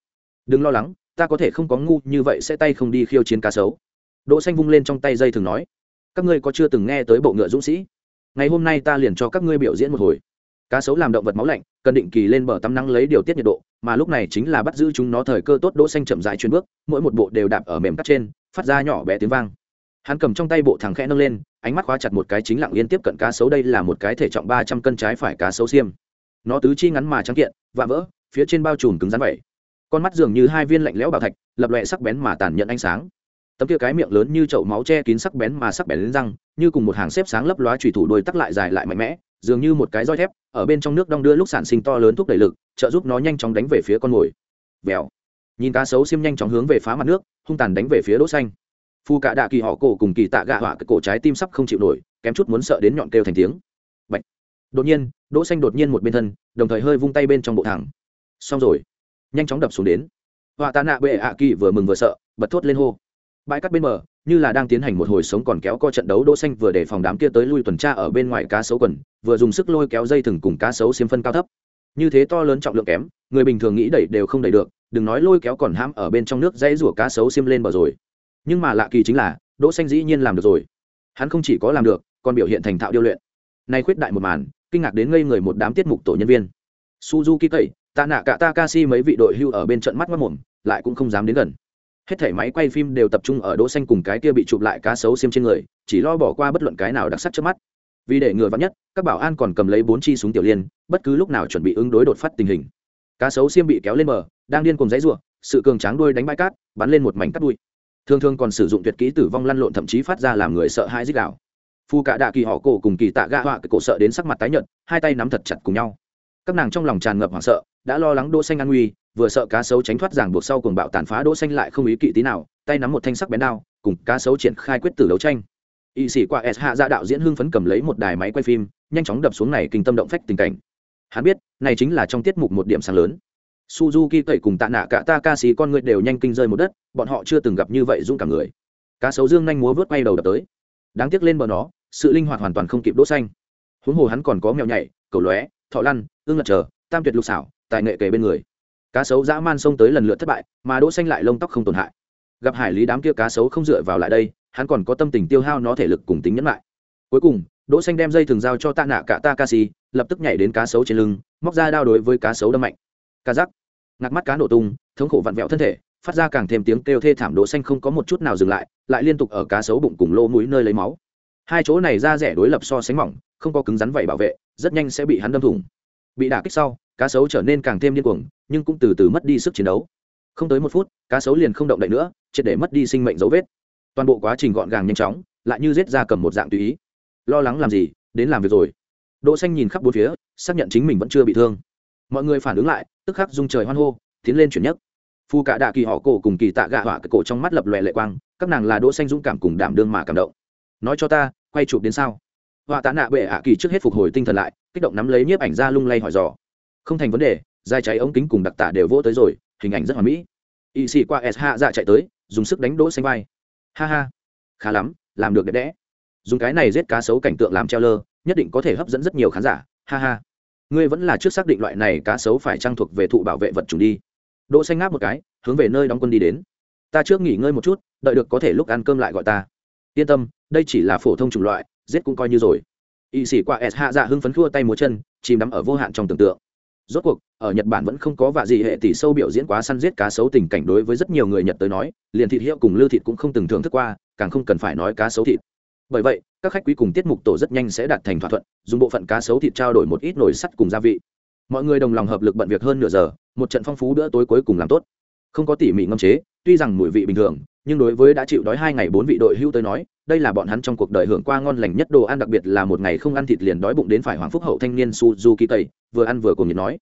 A: Đừng lo lắng, ta có thể không có ngu như vậy sẽ tay không đi khiêu chiến cá sấu. Đỗ xanh vung lên trong tay dây thường nói, các ngươi có chưa từng nghe tới bộ ngựa dũng sĩ? Ngày hôm nay ta liền cho các ngươi biểu diễn một hồi cá sấu làm động vật máu lạnh, cần định kỳ lên bờ tắm nắng lấy điều tiết nhiệt độ, mà lúc này chính là bắt giữ chúng nó thời cơ tốt đỗ xanh chậm rãi chuyến bước, mỗi một bộ đều đạp ở mềm cắt trên, phát ra nhỏ bé tiếng vang. Hắn cầm trong tay bộ thằng khẽ nâng lên, ánh mắt khóa chặt một cái chính lặng yên tiếp cận cá sấu, đây là một cái thể trọng ba trăm cân trái phải cá sấu xiêm. Nó tứ chi ngắn mà trắng kiện và vỡ, phía trên bao trùm cứng rắn vậy. Con mắt dường như hai viên lạnh lẽo bảo thạch, lập loè sắc bén mà tàn nhẫn ánh sáng. Tấm kia cái miệng lớn như chậu máu che kín sắc bén mà sắc bén lên răng, như cùng một hàng xếp sáng lấp lóa chủy thủ đôi tắc lại dài lại mạnh mẽ dường như một cái roi thép, ở bên trong nước đong đưa lúc sản sinh to lớn thúc đẩy lực, trợ giúp nó nhanh chóng đánh về phía con mồi. Vèo. Nhìn cá sấu xiêm nhanh chóng hướng về phá mặt nước, hung tàn đánh về phía đỗ xanh. Phu cả đạ kỳ họ cổ cùng kỳ tạ gạ họa cái cổ trái tim sắp không chịu nổi, kém chút muốn sợ đến nhọn kêu thành tiếng. Bạch. đột nhiên, đỗ xanh đột nhiên một bên thân, đồng thời hơi vung tay bên trong bộ thẳng. Xong rồi. Nhanh chóng đập xuống đến. Họa tạ nạ bệ ạ kỳ vừa mừng vừa sợ, bật thốt lên hô. Bãi cắt bên bờ như là đang tiến hành một hồi sống còn kéo co trận đấu, đỗ xanh vừa để phòng đám kia tới lui tuần tra ở bên ngoài cá sấu quần, vừa dùng sức lôi kéo dây thừng cùng cá sấu xiêm phân cao thấp. Như thế to lớn trọng lượng kém, người bình thường nghĩ đẩy đều không đẩy được, đừng nói lôi kéo còn hãm ở bên trong nước dây rủa cá sấu xiêm lên bờ rồi. Nhưng mà lạ kỳ chính là, đỗ xanh dĩ nhiên làm được rồi. Hắn không chỉ có làm được, còn biểu hiện thành thạo điêu luyện. Nay khuyết đại một màn, kinh ngạc đến ngây người một đám tiết mục tổ nhân viên. Suzuki tẩy tạ nạ cả takashi mấy vị đội hưu ở bên trận mắt mắt mồm, lại cũng không dám đến gần hết thể máy quay phim đều tập trung ở đỗ xanh cùng cái kia bị chụp lại cá sấu xiêm trên người, chỉ lo bỏ qua bất luận cái nào đặc sắc trước mắt. Vì để ngừa vắn nhất, các bảo an còn cầm lấy bốn chi súng tiểu liên, bất cứ lúc nào chuẩn bị ứng đối đột phát tình hình. Cá sấu xiêm bị kéo lên bờ, đang điên cùng dãy rủa, sự cường tráng đuôi đánh bãi cát, bắn lên một mảnh cắt đuôi thường thường còn sử dụng tuyệt kỹ tử vong lăn lộn thậm chí phát ra làm người sợ hãi dích đạo phu cả đạ kỳ họ cổ cùng kỳ tạ gạ họa, cổ sợ đến sắc mặt tái nhợt, hai tay nắm thật chặt cùng nhau. Các nàng trong lòng tràn ngập hoảng sợ đã lo lắng đỗ xanh an nguy, vừa sợ cá sấu tránh thoát giảng buộc sau cuồng bạo tàn phá đỗ xanh lại không ý kỵ tí nào, tay nắm một thanh sắc bén đao, cùng cá sấu triển khai quyết tử đấu tranh. Y sĩ qua s hạ ra đạo diễn hưng phấn cầm lấy một đài máy quay phim, nhanh chóng đập xuống này kinh tâm động phách tình cảnh. Hắn biết, này chính là trong tiết mục một điểm sáng lớn. Suzuki tẩy cùng tạ nạ cả ta ca sĩ con người đều nhanh kinh rơi một đất, bọn họ chưa từng gặp như vậy dũng cả người. Cá sấu dương nhanh múa vớt quay đầu đập tới. Đáng tiếc lên bờ nó, sự linh hoạt hoàn toàn không kịp đỗ xanh. Huống hồ hắn còn có mèo nhảy, cầu lóe, thọ lăn, ương lật chờ, tam tuyệt lục xảo tài nghệ kề bên người. Cá sấu dã man xông tới lần lượt thất bại, mà đỗ xanh lại lông tóc không tổn hại. Gặp hải lý đám kia cá sấu không dựa vào lại đây, hắn còn có tâm tình tiêu hao nó thể lực cùng tính nhẫn lại. Cuối cùng, đỗ xanh đem dây thường giao cho tạ nạ cả ta ca si lập tức nhảy đến cá sấu trên lưng, móc ra đao đối với cá sấu đâm mạnh. Cá rắc. Ngạc mắt cá nổ tung, thống khổ vặn vẹo thân thể, phát ra càng thêm tiếng kêu thê thảm đỗ xanh không có một chút nào dừng lại lại liên tục ở cá sấu bụng cùng lỗ mũi nơi lấy máu. Hai chỗ này ra rẻ đối lập so sánh mỏng, không có cứng rắn vậy bảo vệ, rất nhanh sẽ bị hắn đâm thủng. Bị đả kích sau cá sấu trở nên càng thêm điên cuồng, nhưng cũng từ từ mất đi sức chiến đấu. Không tới một phút, cá sấu liền không động đậy nữa, triệt để mất đi sinh mệnh dấu vết. Toàn bộ quá trình gọn gàng nhanh chóng, lại như giết ra cầm một dạng tùy ý. Lo lắng làm gì, đến làm việc rồi. Đỗ xanh nhìn khắp bốn phía, xác nhận chính mình vẫn chưa bị thương. Mọi người phản ứng lại, tức khắc rung trời hoan hô, tiến lên chuyển nhất phu cả đạ kỳ họ cổ cùng kỳ tạ gạ hỏa cái cổ trong mắt lập lòe lệ quang, các nàng là đỗ xanh dũng cảm cùng đảm đương mà cảm động. Nói cho ta, quay chụp đến sao? Họa tạ nạ bệ ạ kỳ trước hết phục hồi tinh thần lại, kích động nắm lấy nhiếp ảnh ra lung lay hỏi dò không thành vấn đề dài cháy ống kính cùng đặc tả đều vỗ tới rồi, hình ảnh rất hoàn mỹ. Y sĩ qua s hạ dạ chạy tới, dùng sức đánh đỗ xanh vai. Ha ha, khá lắm, làm được đẹp đẽ. Dùng cái này giết cá sấu cảnh tượng làm treo lơ, nhất định có thể hấp dẫn rất nhiều khán giả. Ha ha. Ngươi vẫn là trước xác định loại này cá sấu phải trang thuộc về thụ bảo vệ vật chủ đi. Đỗ xanh ngáp một cái, hướng về nơi đóng quân đi đến. Ta trước nghỉ ngơi một chút, đợi được có thể lúc ăn cơm lại gọi ta. Yên tâm, đây chỉ là phổ thông chủng loại, giết cũng coi như rồi. Y sĩ qua s hạ dạ hưng phấn khua tay múa chân, chìm đắm ở vô hạn trong tưởng tượng rốt cuộc, ở nhật bản vẫn không có vạ gì hệ tỷ sâu biểu diễn quá săn giết cá sấu tình cảnh đối với rất nhiều người nhật tới nói, liền thịt hiệu cùng lư thịt cũng không từng thưởng thức qua, càng không cần phải nói cá sấu thịt. Bởi vậy, các khách quý cùng tiết mục tổ rất nhanh sẽ đạt thành thỏa thuận, dùng bộ phận cá sấu thịt trao đổi một ít nồi sắt cùng gia vị. Mọi người đồng lòng hợp lực bận việc hơn nửa giờ, một trận phong phú bữa tối cuối cùng làm tốt. Không có tỉ mỉ ngâm chế, tuy rằng mùi vị bình thường nhưng đối với đã chịu đói hai ngày bốn vị đội hưu tới nói, đây là bọn hắn trong cuộc đời hưởng qua ngon lành nhất đồ ăn, đặc biệt là một ngày không ăn thịt liền đói bụng đến phải hoàng phúc hậu thanh niên suzuki tây vừa ăn vừa cùng nhiệt nói.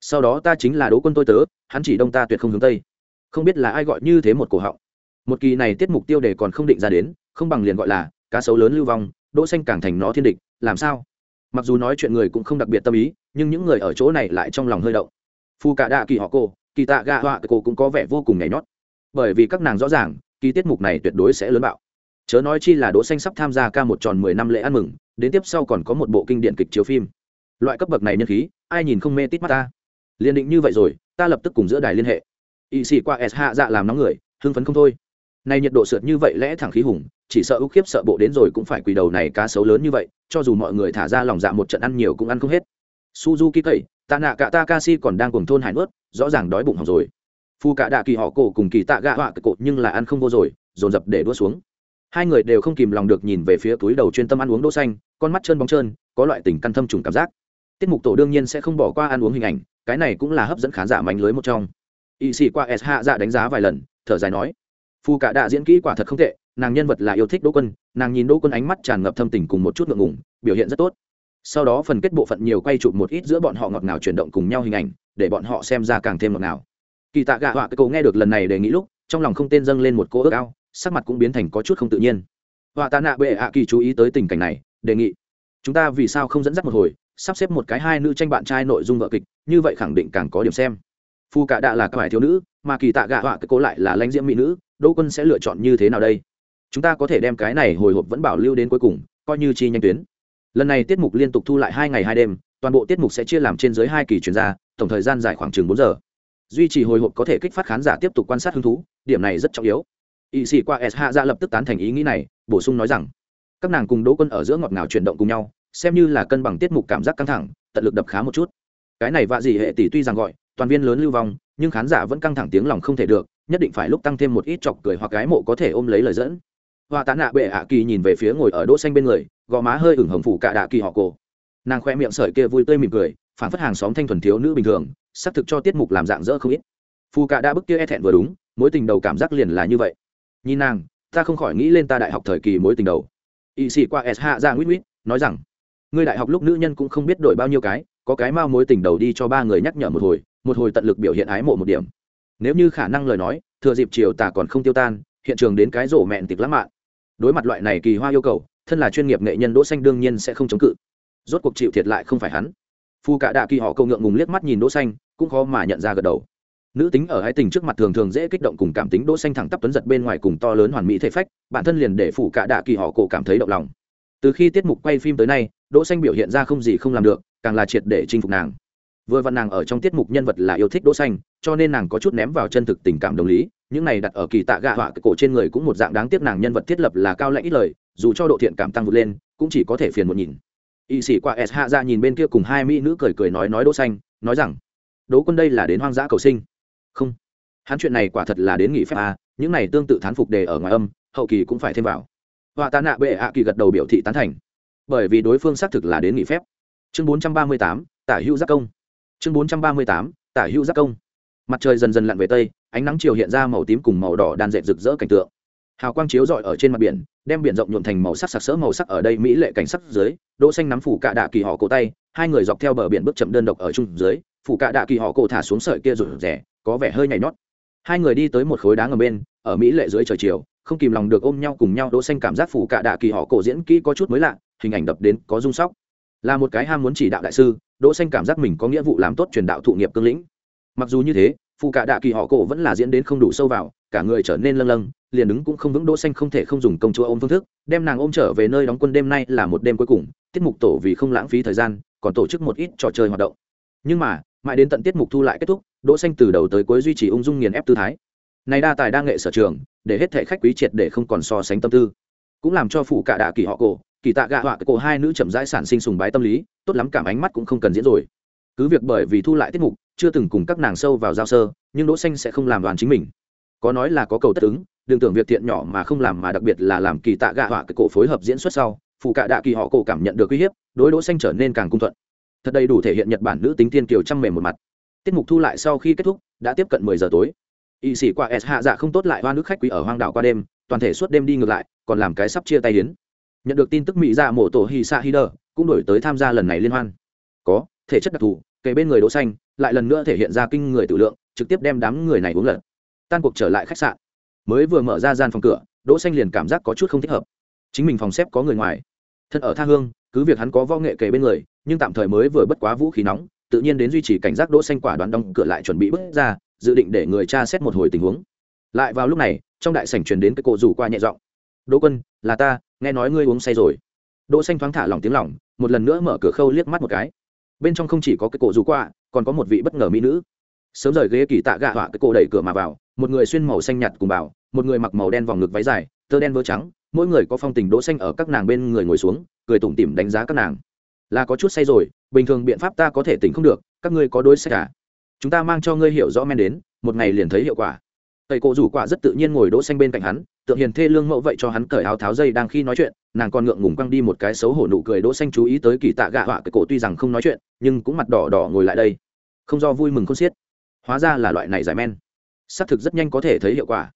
A: Sau đó ta chính là đỗ quân tôi tớ, hắn chỉ đông ta tuyệt không hướng tây. Không biết là ai gọi như thế một cổ họng. Một kỳ này tiết mục tiêu đề còn không định ra đến, không bằng liền gọi là cá sấu lớn lưu vong, đỗ xanh càng thành nó thiên địch, làm sao? Mặc dù nói chuyện người cũng không đặc biệt tâm ý, nhưng những người ở chỗ này lại trong lòng hơi động. Phu cả đạ kỳ họ cô kỳ tạ gạ họa cô cũng có vẻ vô cùng nhảy nhót. Bởi vì các nàng rõ ràng kỳ tiết mục này tuyệt đối sẽ lớn bạo. Chớ nói chi là đỗ xanh sắp tham gia ca một tròn mười năm lễ ăn mừng, đến tiếp sau còn có một bộ kinh điển kịch chiếu phim. Loại cấp bậc này nhân khí, ai nhìn không mê tít mắt ta. Liên định như vậy rồi, ta lập tức cùng giữa đài liên hệ. Y sĩ qua s hạ dạ làm nóng người, hưng phấn không thôi. Này nhiệt độ sượt như vậy lẽ thẳng khí hùng, chỉ sợ ưu khiếp sợ bộ đến rồi cũng phải quỳ đầu này cá sấu lớn như vậy, cho dù mọi người thả ra lòng dạ một trận ăn nhiều cũng ăn không hết. Suzuki cậy tạ nạ cả takashi còn đang cùng thôn hải nuốt, rõ ràng đói bụng hỏng rồi phu cả đạ kỳ họ cổ cùng kỳ tạ gạ họa cột nhưng là ăn không vô rồi, dồn dập để đua xuống. Hai người đều không kìm lòng được nhìn về phía túi đầu chuyên tâm ăn uống đỗ xanh, con mắt trơn bóng trơn, có loại tình căn thâm trùng cảm giác. Tiết mục tổ đương nhiên sẽ không bỏ qua ăn uống hình ảnh, cái này cũng là hấp dẫn khán giả mánh lưới một trong. Y sĩ qua s hạ dạ đánh giá vài lần, thở dài nói, phu cả đạ diễn kỹ quả thật không tệ, nàng nhân vật là yêu thích đỗ quân, nàng nhìn đỗ quân ánh mắt tràn ngập thâm tình cùng một chút ngượng ngùng, biểu hiện rất tốt. Sau đó phần kết bộ phận nhiều quay chụp một ít giữa bọn họ ngọt ngào chuyển động cùng nhau hình ảnh, để bọn họ xem ra càng thêm ngọt ngào kỳ tạ gạ họa cái cô nghe được lần này đề nghị lúc, trong lòng không tên dâng lên một cô ước ao, sắc mặt cũng biến thành có chút không tự nhiên. Họa tạ nạ bệ ạ kỳ chú ý tới tình cảnh này, đề nghị, chúng ta vì sao không dẫn dắt một hồi, sắp xếp một cái hai nữ tranh bạn trai nội dung vợ kịch, như vậy khẳng định càng có điểm xem. Phu cả đạ là các bài thiếu nữ, mà kỳ tạ gạ họa cái cố lại là lãnh diễm mỹ nữ, đỗ quân sẽ lựa chọn như thế nào đây? Chúng ta có thể đem cái này hồi hộp vẫn bảo lưu đến cuối cùng, coi như chi nhanh tuyến. Lần này tiết mục liên tục thu lại hai ngày hai đêm, toàn bộ tiết mục sẽ chia làm trên dưới hai kỳ chuyển ra tổng thời gian dài khoảng chừng bốn giờ duy trì hồi hộp có thể kích phát khán giả tiếp tục quan sát hứng thú, điểm này rất trọng yếu. Y sĩ qua s hạ ra lập tức tán thành ý nghĩ này, bổ sung nói rằng, các nàng cùng đỗ quân ở giữa ngọt ngào chuyển động cùng nhau, xem như là cân bằng tiết mục cảm giác căng thẳng, tận lực đập khá một chút. Cái này vạ gì hệ tỷ tuy rằng gọi, toàn viên lớn lưu vong, nhưng khán giả vẫn căng thẳng tiếng lòng không thể được, nhất định phải lúc tăng thêm một ít chọc cười hoặc gái mộ có thể ôm lấy lời dẫn. Hoa tán nạ bệ ạ kỳ nhìn về phía ngồi ở đỗ xanh bên người, gò má hơi ửng hồng phủ cả đạ kỳ họ cổ. Nàng khoe miệng sợi kia vui tươi mỉm cười phản phất hàng xóm thanh thuần thiếu nữ bình thường xác thực cho tiết mục làm dạng dỡ không ít. Phù cả đã bức kia e thẹn vừa đúng, mối tình đầu cảm giác liền là như vậy. Nhìn nàng, ta không khỏi nghĩ lên ta đại học thời kỳ mối tình đầu. Y sĩ qua s hạ ra nguyết nguyết, nói rằng người đại học lúc nữ nhân cũng không biết đổi bao nhiêu cái, có cái mau mối tình đầu đi cho ba người nhắc nhở một hồi một hồi tận lực biểu hiện ái mộ một điểm. Nếu như khả năng lời nói, thừa dịp chiều tà còn không tiêu tan, hiện trường đến cái rổ mẹn tịch lãng mạn. Đối mặt loại này kỳ hoa yêu cầu, thân là chuyên nghiệp nghệ nhân đỗ xanh đương nhiên sẽ không chống cự. Rốt cuộc chịu thiệt lại không phải hắn phu cả đạ kỳ họ câu ngượng ngùng liếc mắt nhìn đỗ xanh, cũng khó mà nhận ra gật đầu. Nữ tính ở hai tình trước mặt thường thường dễ kích động cùng cảm tính đỗ xanh thẳng tắp tuấn giật bên ngoài cùng to lớn hoàn mỹ thể phách, bản thân liền để phủ cả đạ kỳ họ cổ cảm thấy động lòng. Từ khi tiết mục quay phim tới nay, đỗ xanh biểu hiện ra không gì không làm được, càng là triệt để chinh phục nàng. Vừa văn nàng ở trong tiết mục nhân vật là yêu thích đỗ xanh, cho nên nàng có chút ném vào chân thực tình cảm đồng lý, những này đặt ở kỳ tạ gạ họa cổ trên người cũng một dạng đáng tiếc nàng nhân vật thiết lập là cao lãnh ít lời, dù cho độ thiện cảm tăng vượt lên, cũng chỉ có thể phiền một nhìn y sĩ qua s hạ ra nhìn bên kia cùng hai mỹ nữ cười cười nói nói đỗ xanh nói rằng đỗ quân đây là đến hoang dã cầu sinh. Không hắn chuyện này quả thật là đến nghỉ phép à những này tương tự thán phục đề ở ngoài âm hậu kỳ cũng phải thêm vào. Họa tạ nạ bệ ạ kỳ gật đầu biểu thị tán thành. Bởi vì đối phương xác thực là đến nghỉ phép. Chương 438, tả hữu giác công. Chương 438, tả hữu giác công. Mặt trời dần dần lặn về tây ánh nắng chiều hiện ra màu tím cùng màu đỏ đan dệt rực rỡ cảnh tượng hào quang chiếu rọi ở trên mặt biển, đem biển rộng nhuộm thành màu sắc sặc sỡ màu sắc ở đây mỹ lệ cảnh sắc dưới, đỗ xanh nắm phủ cạ đạ kỳ họ cổ tay, hai người dọc theo bờ biển bước chậm đơn độc ở chung dưới, phủ cạ đạ kỳ họ cổ thả xuống sợi kia rụt rẻ có vẻ hơi nhảy nhót. Hai người đi tới một khối đá ngầm bên, ở mỹ lệ dưới trời chiều, không kìm lòng được ôm nhau cùng nhau, đỗ xanh cảm giác phủ cạ đạ kỳ họ cổ diễn kỹ có chút mới lạ, hình ảnh đập đến có rung sóc. Là một cái ham muốn chỉ đạo đại sư, đỗ xanh cảm giác mình có nghĩa vụ làm tốt truyền đạo thụ nghiệp cương lĩnh. Mặc dù như thế phụ cả đạ kỳ họ cổ vẫn là diễn đến không đủ sâu vào, cả người trở nên lâng lâng, liền đứng cũng không vững, đỗ xanh không thể không dùng công chúa ôm phương thức, đem nàng ôm trở về nơi đóng quân đêm nay là một đêm cuối cùng, tiết mục tổ vì không lãng phí thời gian, còn tổ chức một ít trò chơi hoạt động. Nhưng mà, mãi đến tận tiết mục thu lại kết thúc, đỗ xanh từ đầu tới cuối duy trì ung dung nghiền ép tư thái. Này đa tài đa nghệ sở trường, để hết thể khách quý triệt để không còn so sánh tâm tư. Cũng làm cho phụ cả đạ kỳ họ cổ, kỳ tạ gạ họa cổ hai nữ chậm rãi sản sinh sùng bái tâm lý, tốt lắm cảm ánh mắt cũng không cần diễn rồi cứ việc bởi vì thu lại tiết mục, chưa từng cùng các nàng sâu vào giao sơ, nhưng đỗ xanh sẽ không làm đoàn chính mình. Có nói là có cầu tất ứng, đừng tưởng việc thiện nhỏ mà không làm mà đặc biệt là làm kỳ tạ gạ họa cái cổ phối hợp diễn xuất sau phụ cạ đạ kỳ họ cổ cảm nhận được uy hiếp, đối đỗ xanh trở nên càng cung thuận. Thật đầy đủ thể hiện nhật bản nữ tính tiên kiều trăm mềm một mặt. Tiết mục thu lại sau khi kết thúc, đã tiếp cận 10 giờ tối. Y sĩ qua s hạ dạ không tốt lại hoa nước khách quý ở hoang đảo qua đêm, toàn thể suốt đêm đi ngược lại, còn làm cái sắp chia tay hiến nhận được tin tức mỹ dạ mổ tổ hi sa hi đờ cũng đổi tới tham gia lần này liên hoan. Có thể chất đặc thù, kề bên người đỗ xanh, lại lần nữa thể hiện ra kinh người tự lượng, trực tiếp đem đám người này uống lật. Tan cuộc trở lại khách sạn. Mới vừa mở ra gian phòng cửa, đỗ xanh liền cảm giác có chút không thích hợp. Chính mình phòng xếp có người ngoài. Thân ở tha hương, cứ việc hắn có võ nghệ kề bên người, nhưng tạm thời mới vừa bất quá vũ khí nóng, tự nhiên đến duy trì cảnh giác đỗ xanh quả đoán đóng cửa lại chuẩn bị bước ra, dự định để người cha xét một hồi tình huống. Lại vào lúc này, trong đại sảnh truyền đến cái cổ rủ qua nhẹ giọng. Đỗ quân, là ta, nghe nói ngươi uống say rồi. Đỗ xanh thoáng thả lỏng tiếng lỏng, một lần nữa mở cửa khâu liếc mắt một cái bên trong không chỉ có cái cổ rủ qua, còn có một vị bất ngờ mỹ nữ. Sớm rời ghế kỳ tạ gạ họa cái cổ đẩy cửa mà vào, một người xuyên màu xanh nhạt cùng bảo, một người mặc màu đen vòng ngực váy dài, tơ đen vớ trắng, mỗi người có phong tình đỗ xanh ở các nàng bên người ngồi xuống, cười tủm tỉm đánh giá các nàng. Là có chút say rồi, bình thường biện pháp ta có thể tỉnh không được, các ngươi có đối sách cả. chúng ta mang cho ngươi hiểu rõ men đến, một ngày liền thấy hiệu quả tây cổ rủ quả rất tự nhiên ngồi đỗ xanh bên cạnh hắn tượng hiền thê lương mẫu vậy cho hắn cởi áo tháo dây đang khi nói chuyện, nàng còn ngượng ngùng quăng đi một cái xấu hổ nụ cười đỗ xanh chú ý tới kỳ tạ gạ họa cái cổ tuy rằng không nói chuyện, nhưng cũng mặt đỏ đỏ ngồi lại đây. Không do vui mừng không xiết. Hóa ra là loại này giải men. Xác thực rất nhanh có thể thấy hiệu quả.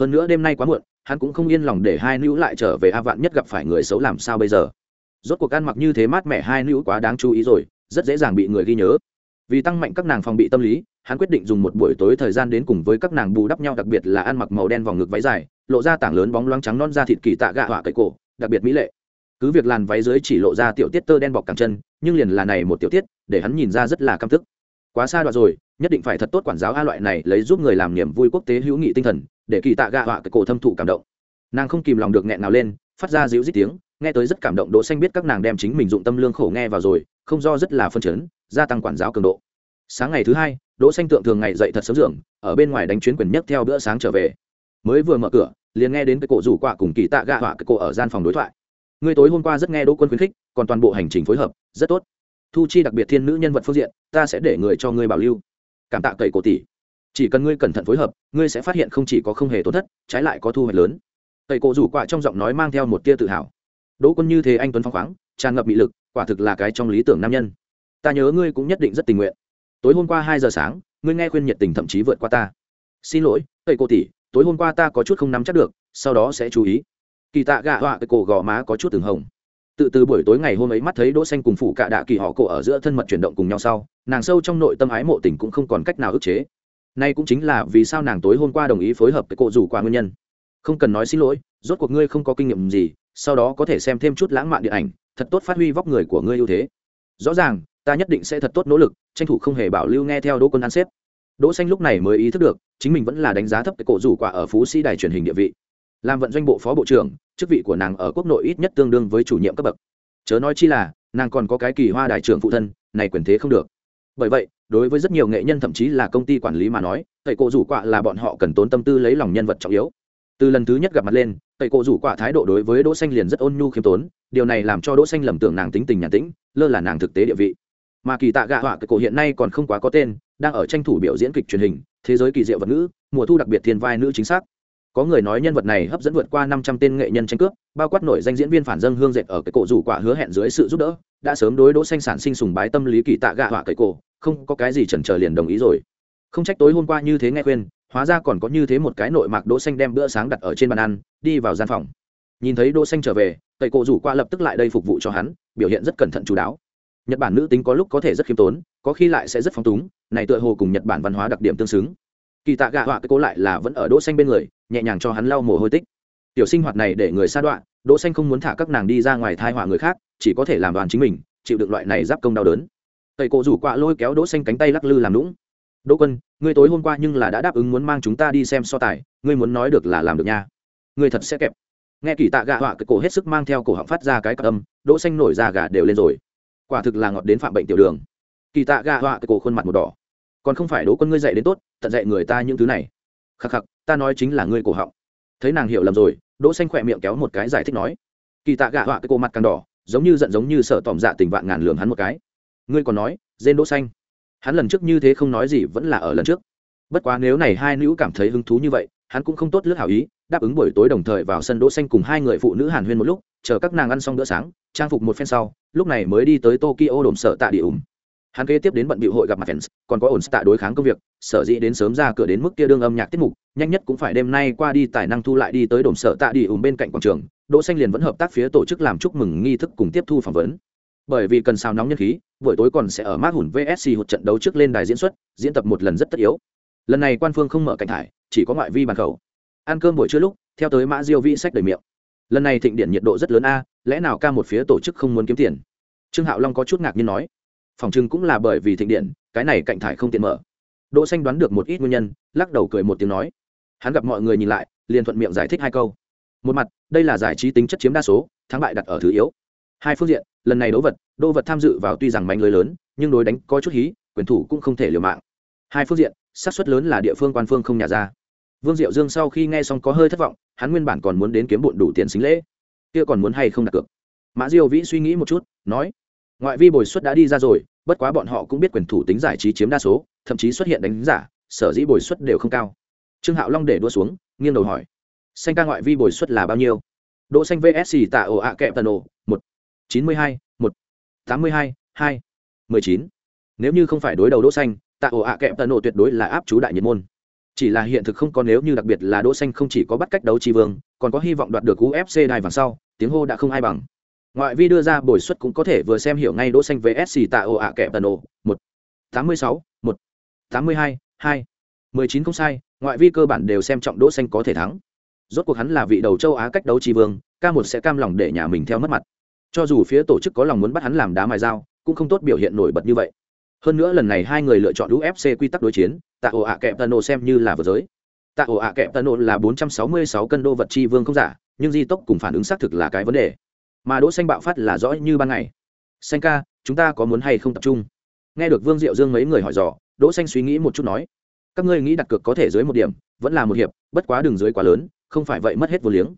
A: Hơn nữa đêm nay quá muộn, hắn cũng không yên lòng để hai nữ lại trở về a vạn nhất gặp phải người xấu làm sao bây giờ. Rốt cuộc ăn mặc như thế mát mẻ hai nữ quá đáng chú ý rồi, rất dễ dàng bị người ghi nhớ. Vì tăng mạnh các nàng phòng bị tâm lý hắn quyết định dùng một buổi tối thời gian đến cùng với các nàng bù đắp nhau, đặc biệt là ăn mặc màu đen vòng ngực váy dài, lộ ra tảng lớn bóng loáng trắng non da thịt kỳ tạ gạ họa cậy cổ, đặc biệt mỹ lệ. Cứ việc làn váy dưới chỉ lộ ra tiểu tiết tơ đen bọc càng chân, nhưng liền là này một tiểu tiết, để hắn nhìn ra rất là căm tức. Quá xa đoạn rồi, nhất định phải thật tốt quản giáo a loại này, lấy giúp người làm niềm vui quốc tế hữu nghị tinh thần, để kỳ tạ gạ họa cái cổ thâm thụ cảm động. Nàng không kìm lòng được nghẹn nào lên, phát ra dịu dít tiếng, nghe tới rất cảm động đỗ xanh biết các nàng đem chính mình dụng tâm lương khổ nghe vào rồi, không do rất là phân chấn, gia tăng quản giáo cường độ. Sáng ngày thứ hai đỗ xanh tượng thường ngày dậy thật sớm giường, ở bên ngoài đánh chuyến quyền nhất theo bữa sáng trở về. Mới vừa mở cửa liền nghe đến cái cổ rủ quạ cùng kỳ tạ gạ họa cái cổ ở gian phòng đối thoại. Người tối hôm qua rất nghe đỗ quân khuyến khích còn toàn bộ hành trình phối hợp rất tốt. Thu chi đặc biệt thiên nữ nhân vật phương diện ta sẽ để người cho ngươi bảo lưu. Cảm tạ cậy cổ tỷ. Chỉ cần ngươi cẩn thận phối hợp ngươi sẽ phát hiện không chỉ có không hề tổn thất trái lại có thu hoạch lớn. Cậy cổ rủ quạ trong giọng nói mang theo một tia tự hào. Đỗ quân như thế anh tuấn phong khoáng tràn ngập mị lực quả thực là cái trong lý tưởng nam nhân. Ta nhớ ngươi cũng nhất định rất tình nguyện tối hôm qua hai giờ sáng, ngươi nghe khuyên nhiệt tình thậm chí vượt qua ta. Xin lỗi, tẩy cô tỷ, tối hôm qua ta có chút không nắm chắc được, sau đó sẽ chú ý. Kỳ tạ gạ họa cái cổ gò má có chút từng hồng. Tự từ buổi tối ngày hôm ấy mắt thấy đỗ xanh cùng phụ cạ đạ kỳ họ cổ ở giữa thân mật chuyển động cùng nhau sau, nàng sâu trong nội tâm ái mộ tình cũng không còn cách nào ức chế. Nay cũng chính là vì sao nàng tối hôm qua đồng ý phối hợp cái cổ rủ qua nguyên nhân. Không cần nói xin lỗi, rốt cuộc ngươi không có kinh nghiệm gì, sau đó có thể xem thêm chút lãng mạn điện ảnh, thật tốt phát huy vóc người của ngươi ưu thế. Rõ ràng, ta nhất định sẽ thật tốt nỗ lực tranh thủ không hề bảo lưu nghe theo đỗ quân ăn xếp. Đỗ xanh lúc này mới ý thức được, chính mình vẫn là đánh giá thấp cái cổ rủ quả ở phú sĩ đài truyền hình địa vị. Làm vận doanh bộ phó bộ trưởng, chức vị của nàng ở quốc nội ít nhất tương đương với chủ nhiệm cấp bậc. Chớ nói chi là, nàng còn có cái kỳ hoa đại trưởng phụ thân, này quyền thế không được. Bởi vậy, đối với rất nhiều nghệ nhân thậm chí là công ty quản lý mà nói thầy cổ rủ quạ là bọn họ cần tốn tâm tư lấy lòng nhân vật trọng yếu. Từ lần thứ nhất gặp mặt lên thầy cổ rủ quạ thái độ đối với đỗ xanh liền rất ôn nhu khiêm tốn, điều này làm cho đỗ xanh lầm tưởng nàng tính tình nhàn tĩnh, lơ là nàng thực tế địa vị mà kỳ tạ gạ họa cái cổ hiện nay còn không quá có tên, đang ở tranh thủ biểu diễn kịch truyền hình, thế giới kỳ diệu vật ngữ, mùa thu đặc biệt thiên vai nữ chính xác. Có người nói nhân vật này hấp dẫn vượt qua năm trăm tên nghệ nhân tranh cướp, bao quát nổi danh diễn viên phản dân hương dệt ở cái cổ rủ quả hứa hẹn dưới sự giúp đỡ, đã sớm đối đỗ xanh sản sinh sùng bái tâm lý kỳ tạ gạ họa cái cổ, không có cái gì chần chờ liền đồng ý rồi. Không trách tối hôm qua như thế nghe khuyên, hóa ra còn có như thế một cái nội mạc đỗ xanh đem bữa sáng đặt ở trên bàn ăn, đi vào gian phòng. Nhìn thấy đỗ xanh trở về, tẩy cổ rủ qua lập tức lại đây phục vụ cho hắn, biểu hiện rất cẩn thận chú đáo nhật bản nữ tính có lúc có thể rất khiêm tốn, có khi lại sẽ rất phóng túng, này tựa hồ cùng nhật bản văn hóa đặc điểm tương xứng. Kỳ tạ gạ họa cái cố lại là vẫn ở đỗ xanh bên người, nhẹ nhàng cho hắn lau mồ hôi tích. Tiểu sinh hoạt này để người xa đoạn đỗ xanh không muốn thả các nàng đi ra ngoài thai họa người khác, chỉ có thể làm đoàn chính mình, chịu được loại này giáp công đau đớn. Tẩy cổ rủ quạ lôi kéo đỗ xanh cánh tay lắc lư làm nũng. Đỗ quân, ngươi tối hôm qua nhưng là đã đáp ứng muốn mang chúng ta đi xem so tài, ngươi muốn nói được là làm được nha. Ngươi thật sẽ kẹp. Nghe kỳ tạ gạ họa cái cổ hết sức mang theo cổ họng phát ra cái cặp âm, đỗ xanh nổi ra gà đều lên rồi quả thực là ngọt đến phạm bệnh tiểu đường. Kỳ tạ gạ họa cái cổ khuôn mặt một đỏ. Còn không phải đỗ quân ngươi dạy đến tốt, tận dạy người ta những thứ này. Khắc khắc, ta nói chính là ngươi cổ họng. Thấy nàng hiểu lầm rồi, đỗ xanh khỏe miệng kéo một cái giải thích nói. Kỳ tạ gạ họa cái cổ mặt càng đỏ, giống như giận giống như sợ tòm dạ tình vạn ngàn lường hắn một cái. Ngươi còn nói dên đỗ xanh. Hắn lần trước như thế không nói gì vẫn là ở lần trước. Bất quá nếu này hai nữ cảm thấy hứng thú như vậy, hắn cũng không tốt lướt hảo ý, đáp ứng buổi tối đồng thời vào sân đỗ xanh cùng hai người phụ nữ hàn huyên một lúc, chờ các nàng ăn xong bữa sáng, trang phục một phen sau lúc này mới đi tới tokyo đồn sở tạ địa ủng hắn kế tiếp đến bận bịu hội gặp mặt fans, còn có ổn tạ đối kháng công việc, sở dĩ đến sớm ra cửa đến mức kia đương âm nhạc tiết mục, nhanh nhất cũng phải đêm nay qua đi tài năng thu lại đi tới đồn sở tạ đi ủng bên cạnh quảng trường, đỗ xanh liền vẫn hợp tác phía tổ chức làm chúc mừng nghi thức cùng tiếp thu phỏng vấn. Bởi vì cần sao nóng nhân khí, buổi tối còn sẽ ở mát hùn vsc một trận đấu trước lên đài diễn xuất, diễn tập một lần rất tất yếu. Lần này quan phương không mở cảnh thải, chỉ có ngoại vi bàn khẩu. Ăn cơm buổi trưa lúc, theo tới mã diêu vi sách đầy miệng lần này thịnh điện nhiệt độ rất lớn a, lẽ nào ca một phía tổ chức không muốn kiếm tiền? Trương hạo long có chút ngạc nhiên nói. Phòng chừng cũng là bởi vì thịnh điện, cái này cạnh thải không tiện mở. Đỗ xanh đoán được một ít nguyên nhân, lắc đầu cười một tiếng nói. Hắn gặp mọi người nhìn lại, liền thuận miệng giải thích hai câu. Một mặt, đây là giải trí tính chất chiếm đa số, thắng bại đặt ở thứ yếu. Hai phương diện, lần này đấu vật, đô vật tham dự vào tuy rằng mánh lưới lớn, nhưng đối đánh có chút hí, quyền thủ cũng không thể liều mạng. Hai phương diện, xác suất lớn là địa phương quan phương không nhà ra vương diệu dương sau khi nghe xong có hơi thất vọng, hắn nguyên bản còn muốn đến kiếm bộn đủ tiền xính lễ, kia còn muốn hay không đặt cược. Mã diêu vĩ suy nghĩ một chút, nói, ngoại vi bồi suất đã đi ra rồi, bất quá bọn họ cũng biết quyền thủ tính giải trí chiếm đa số, thậm chí xuất hiện đánh giả sở dĩ bồi suất đều không cao. Trương hạo long để đua xuống, nghiêng đầu hỏi, xanh ca ngoại vi bồi suất là bao nhiêu? Đỗ xanh vsc tạ ổ ạ kẹp tần ổ, một, chín mươi hai, một, tám mươi hai hai, mười chín. Nếu như không phải đối đầu đỗ xanh, tạ ổ ạ kẹp tần ổ tuyệt đối là áp chú đại nhiệt môn chỉ là hiện thực không có nếu như đặc biệt là đỗ xanh không chỉ có bắt cách đấu chi vương, còn có hy vọng đoạt được ufc đài vàng sau, tiếng hô đã không ai bằng. Ngoại vi đưa ra bồi suất cũng có thể vừa xem hiểu ngay đỗ xanh vsc tạ ồ ạ kẹp tần ổ, một. tám mươi sáu, một. tám mươi hai hai. mười chín không sai, ngoại vi cơ bản đều xem trọng đỗ xanh có thể thắng. Rốt cuộc hắn là vị đầu châu á cách đấu chi vương ca một sẽ cam lòng để nhà mình theo mất mặt. Cho dù phía tổ chức có lòng muốn bắt hắn làm đá mài dao, cũng không tốt biểu hiện nổi bật như vậy hơn nữa lần này hai người lựa chọn ufc quy tắc đối chiến, tạ ổ ạ kẹp tân ô xem như là vừa giới. Tạ ổ ạ kẹp tân ô là bốn trăm sáu mươi sáu cân đô vật chi vương không giả, nhưng di tốc cùng phản ứng xác thực là cái vấn đề. Mà đỗ xanh bạo phát là rõ như ban ngày. Xanh ca, chúng ta có muốn hay không tập trung? Nghe được vương diệu dương mấy người hỏi dò, đỗ xanh suy nghĩ một chút nói, các ngươi nghĩ đặt cược có thể dưới một điểm, vẫn là một hiệp, bất quá đường dưới quá lớn, không phải vậy mất hết vô liếng.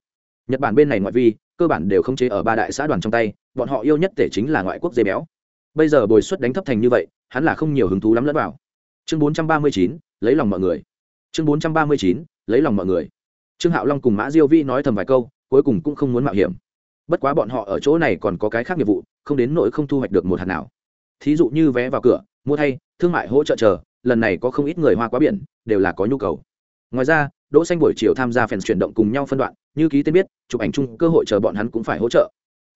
A: Nhật bản bên này ngoại vi, cơ bản đều không chế ở ba đại xã đoàn trong tay, bọn họ yêu nhất tể chính là ngoại quốc dây béo bây giờ bồi suất đánh thấp thành như vậy, hắn là không nhiều hứng thú lắm lẫn vào. Chương bốn trăm ba mươi chín, lấy lòng mọi người. Chương bốn trăm ba mươi chín, lấy lòng mọi người. Trương hạo long cùng mã diêu vi nói thầm vài câu, cuối cùng cũng không muốn mạo hiểm. Bất quá bọn họ ở chỗ này còn có cái khác nghiệp vụ, không đến nỗi không thu hoạch được một hạt nào. Thí dụ như vé vào cửa, mua thay, thương mại hỗ trợ chờ, lần này có không ít người hoa quá biển, đều là có nhu cầu. Ngoài ra, đỗ xanh buổi chiều tham gia phèn chuyển động cùng nhau phân đoạn, như ký tên biết, chụp ảnh chung, cơ hội chờ bọn hắn cũng phải hỗ trợ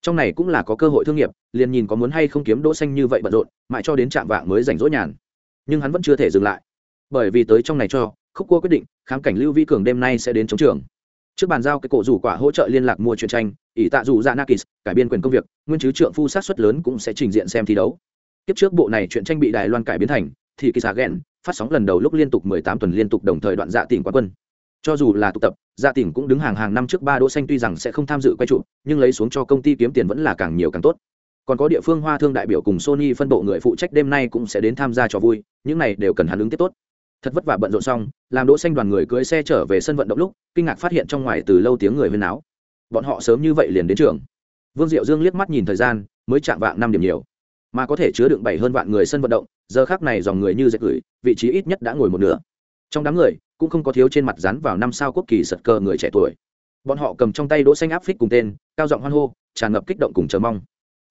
A: trong này cũng là có cơ hội thương nghiệp, liền nhìn có muốn hay không kiếm đỗ xanh như vậy bận rộn, mãi cho đến trạm vạng mới rảnh rỗi nhàn. Nhưng hắn vẫn chưa thể dừng lại. Bởi vì tới trong này cho, khúc cua quyết định, khám cảnh lưu vi cường đêm nay sẽ đến chống trường. Trước bàn giao cái cổ rủ quả hỗ trợ liên lạc mua truyện tranh, ỷ tạ dù dạ ra nakis, cải biên quyền công việc, nguyên chứ trượng phu sát xuất lớn cũng sẽ trình diện xem thi đấu. Tiếp trước bộ này truyện tranh bị đài loan cải biến thành, thì kỳ xà ghen phát sóng lần đầu lúc liên tục 18 tuần liên tục đồng thời đoạn dạ tỉnh quán quân cho dù là tụ tập dạ tỉnh cũng đứng hàng hàng năm trước ba đỗ xanh tuy rằng sẽ không tham dự quay trụ, nhưng lấy xuống cho công ty kiếm tiền vẫn là càng nhiều càng tốt. Còn có địa phương hoa thương đại biểu cùng sony phân bộ người phụ trách đêm nay cũng sẽ đến tham gia cho vui, những này đều cần hắn ứng tiếp tốt. Thật vất vả bận rộn xong, làm đỗ xanh đoàn người cưỡi xe trở về sân vận động lúc, kinh ngạc phát hiện trong ngoài từ lâu tiếng người huyên náo. Bọn họ sớm như vậy liền đến trường. Vương diệu dương liếc mắt nhìn thời gian, mới chạm vạng năm điểm nhiều. Mà có thể chứa đựng bảy hơn vạn người sân vận động, giờ khác này dòng người như dệt gửi, vị trí ít nhất đã ngồi một nửa. Trong đám người cũng không có thiếu trên mặt dán vào năm sao quốc kỳ sật cờ người trẻ tuổi. Bọn họ cầm trong tay đỗ xanh áp phích cùng tên, cao giọng hoan hô, tràn ngập kích động cùng chờ mong.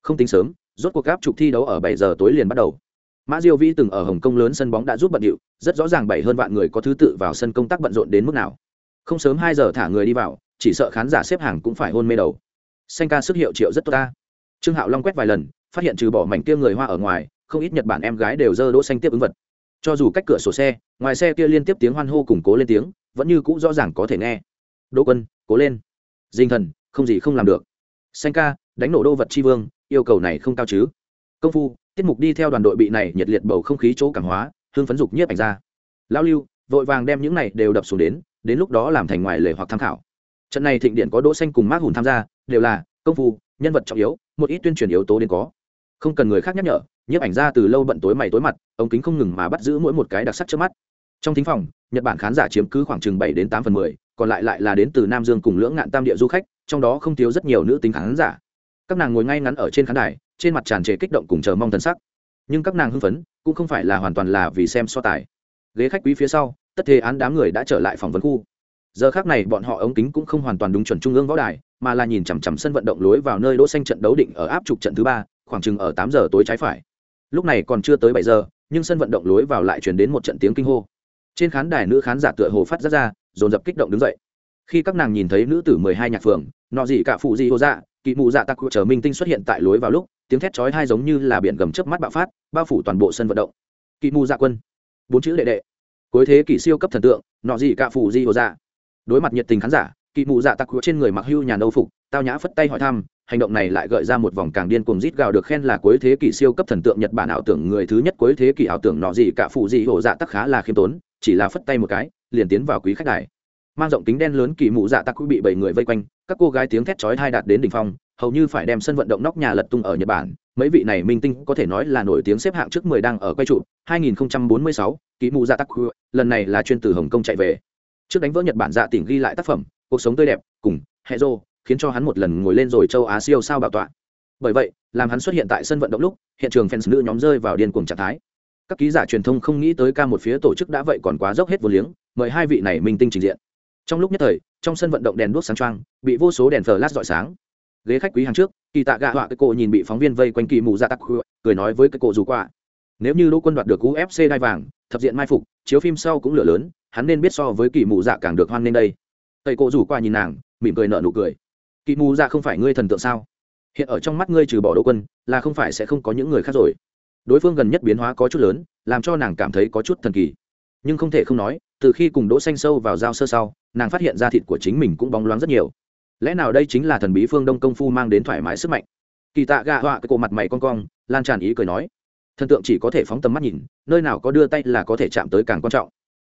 A: Không tính sớm, rốt cuộc áp trục thi đấu ở bảy giờ tối liền bắt đầu. Mã diêu vĩ từng ở hồng kông lớn sân bóng đã giúp bận điệu, rất rõ ràng bảy hơn vạn người có thứ tự vào sân công tác bận rộn đến mức nào. Không sớm hai giờ thả người đi vào, chỉ sợ khán giả xếp hàng cũng phải hôn mê đầu. Xanh ca sức hiệu triệu rất tốt ta. Trương hạo long quét vài lần, phát hiện trừ bỏ mảnh kia người hoa ở ngoài, không ít nhật bản em gái đều dơ đỗ xanh tiếp ứng vật cho dù cách cửa sổ xe, ngoài xe kia liên tiếp tiếng hoan hô củng cố lên tiếng, vẫn như cũ rõ ràng có thể nghe. Đỗ quân, cố lên. Dinh thần, không gì không làm được. Xanh ca, đánh nổ đô vật tri vương, yêu cầu này không cao chứ. Công phu, tiết mục đi theo đoàn đội bị này nhiệt liệt bầu không khí chỗ cảm hóa, hương phấn dục nhiếp ảnh ra. Lao lưu, vội vàng đem những này đều đập xuống đến đến lúc đó làm thành ngoài lề hoặc tham khảo. Trận này thịnh điện có đỗ xanh cùng mác hùn tham gia, đều là công phu, nhân vật trọng yếu, một ít tuyên truyền yếu tố đến có. Không cần người khác nhắc nhở nhiếp ảnh ra từ lâu bận tối mày tối mặt, ống kính không ngừng mà bắt giữ mỗi một cái đặc sắc trước mắt. Trong thính phòng, nhật bản khán giả chiếm cứ khoảng chừng bảy đến tám phần mười, còn lại lại là đến từ nam dương cùng lưỡng ngạn tam địa du khách, trong đó không thiếu rất nhiều nữ tính khán giả. Các nàng ngồi ngay ngắn ở trên khán đài, trên mặt tràn trề kích động cùng chờ mong thân sắc. Nhưng các nàng hưng phấn, cũng không phải là hoàn toàn là vì xem so tài. Ghế khách quý phía sau, tất thế án đám người đã trở lại phỏng vấn khu. Giờ khác này bọn họ ống kính cũng không hoàn toàn đúng chuẩn trung ương võ đài, mà là nhìn chằm chằm sân vận động lối vào nơi đỗ xanh trận đấu định ở áp trục trận thứ ba, khoảng chừng ở tám giờ tối trái phải lúc này còn chưa tới bảy giờ, nhưng sân vận động lối vào lại truyền đến một trận tiếng kinh hô. Trên khán đài nữ khán giả tựa hồ phát ra ra, dồn dập kích động đứng dậy. Khi các nàng nhìn thấy nữ tử mười hai nhạc phường, nọ gì cả phụ gì hô dạ kỵ mụ dạ tặc chờ minh tinh xuất hiện tại lối vào lúc, tiếng thét chói hai giống như là biển gầm chớp mắt bạo phát, bao phủ toàn bộ sân vận động. Kỵ mụ dạ quân. Bốn chữ đệ đệ. Cuối thế kỷ siêu cấp thần tượng, nọ gì cả phụ di hồ dạ. Đối mặt nhiệt tình khán giả, kỵ mụ dạ tặc trên người mặc hưu nhà âu phục tao nhã phất tay hỏi thăm hành động này lại gợi ra một vòng càng điên cuồng rít gào được khen là cuối thế kỷ siêu cấp thần tượng nhật bản ảo tưởng người thứ nhất cuối thế kỷ ảo tưởng nọ gì cả phụ gì hổ dạ tắc khá là khiêm tốn chỉ là phất tay một cái liền tiến vào quý khách đài. Mang rộng kính đen lớn kỳ mụ dạ tắc bị bảy người vây quanh các cô gái tiếng thét chói tai đạt đến đỉnh phong hầu như phải đem sân vận động nóc nhà lật tung ở nhật bản. Mấy vị này minh tinh có thể nói là nổi tiếng xếp hạng trước mười đang ở quay trụ 2046, kỳ mụ dạ tắc lần này là chuyên từ hồng kông chạy về. Trước đánh vỡ nhật bản dạ tỉnh ghi lại tác phẩm cuộc sống tươi đẹp cùng hệ rô khiến cho hắn một lần ngồi lên rồi châu á siêu sao bảo tọa. Bởi vậy, làm hắn xuất hiện tại sân vận động lúc, hiện trường fans nữ nhóm rơi vào điên cuồng trạng thái. Các ký giả truyền thông không nghĩ tới ca một phía tổ chức đã vậy còn quá dốc hết vô liếng, mời hai vị này minh tinh trình diện. Trong lúc nhất thời, trong sân vận động đèn đuốc sáng trăng bị vô số đèn flash rọi sáng. Ghế khách quý hàng trước, kỳ tạ gạ họa cái cô nhìn bị phóng viên vây quanh kỳ mù dạ ra tắc cười nói với cái cô dù qua, nếu như đỗ quân đoạt được ufc đai vàng, thập diện mai phục, chiếu phim sau cũng lửa lớn, hắn nên biết so với kỳ mù dạ càng được hoan nên đây. Tây cô rủ qua nhìn nàng, mỉm cười nở nụ cười kỳ mù dạ không phải ngươi thần tượng sao? Hiện ở trong mắt ngươi trừ bỏ đỗ quân, là không phải sẽ không có những người khác rồi. Đối phương gần nhất biến hóa có chút lớn, làm cho nàng cảm thấy có chút thần kỳ. Nhưng không thể không nói, từ khi cùng đỗ xanh sâu vào giao sơ sau, nàng phát hiện ra thịt của chính mình cũng bóng loáng rất nhiều. Lẽ nào đây chính là thần bí phương đông công phu mang đến thoải mái sức mạnh? Kỳ tạ gạ họa cái cổ mặt mày con cong, lan tràn ý cười nói. Thần tượng chỉ có thể phóng tầm mắt nhìn, nơi nào có đưa tay là có thể chạm tới càng quan trọng.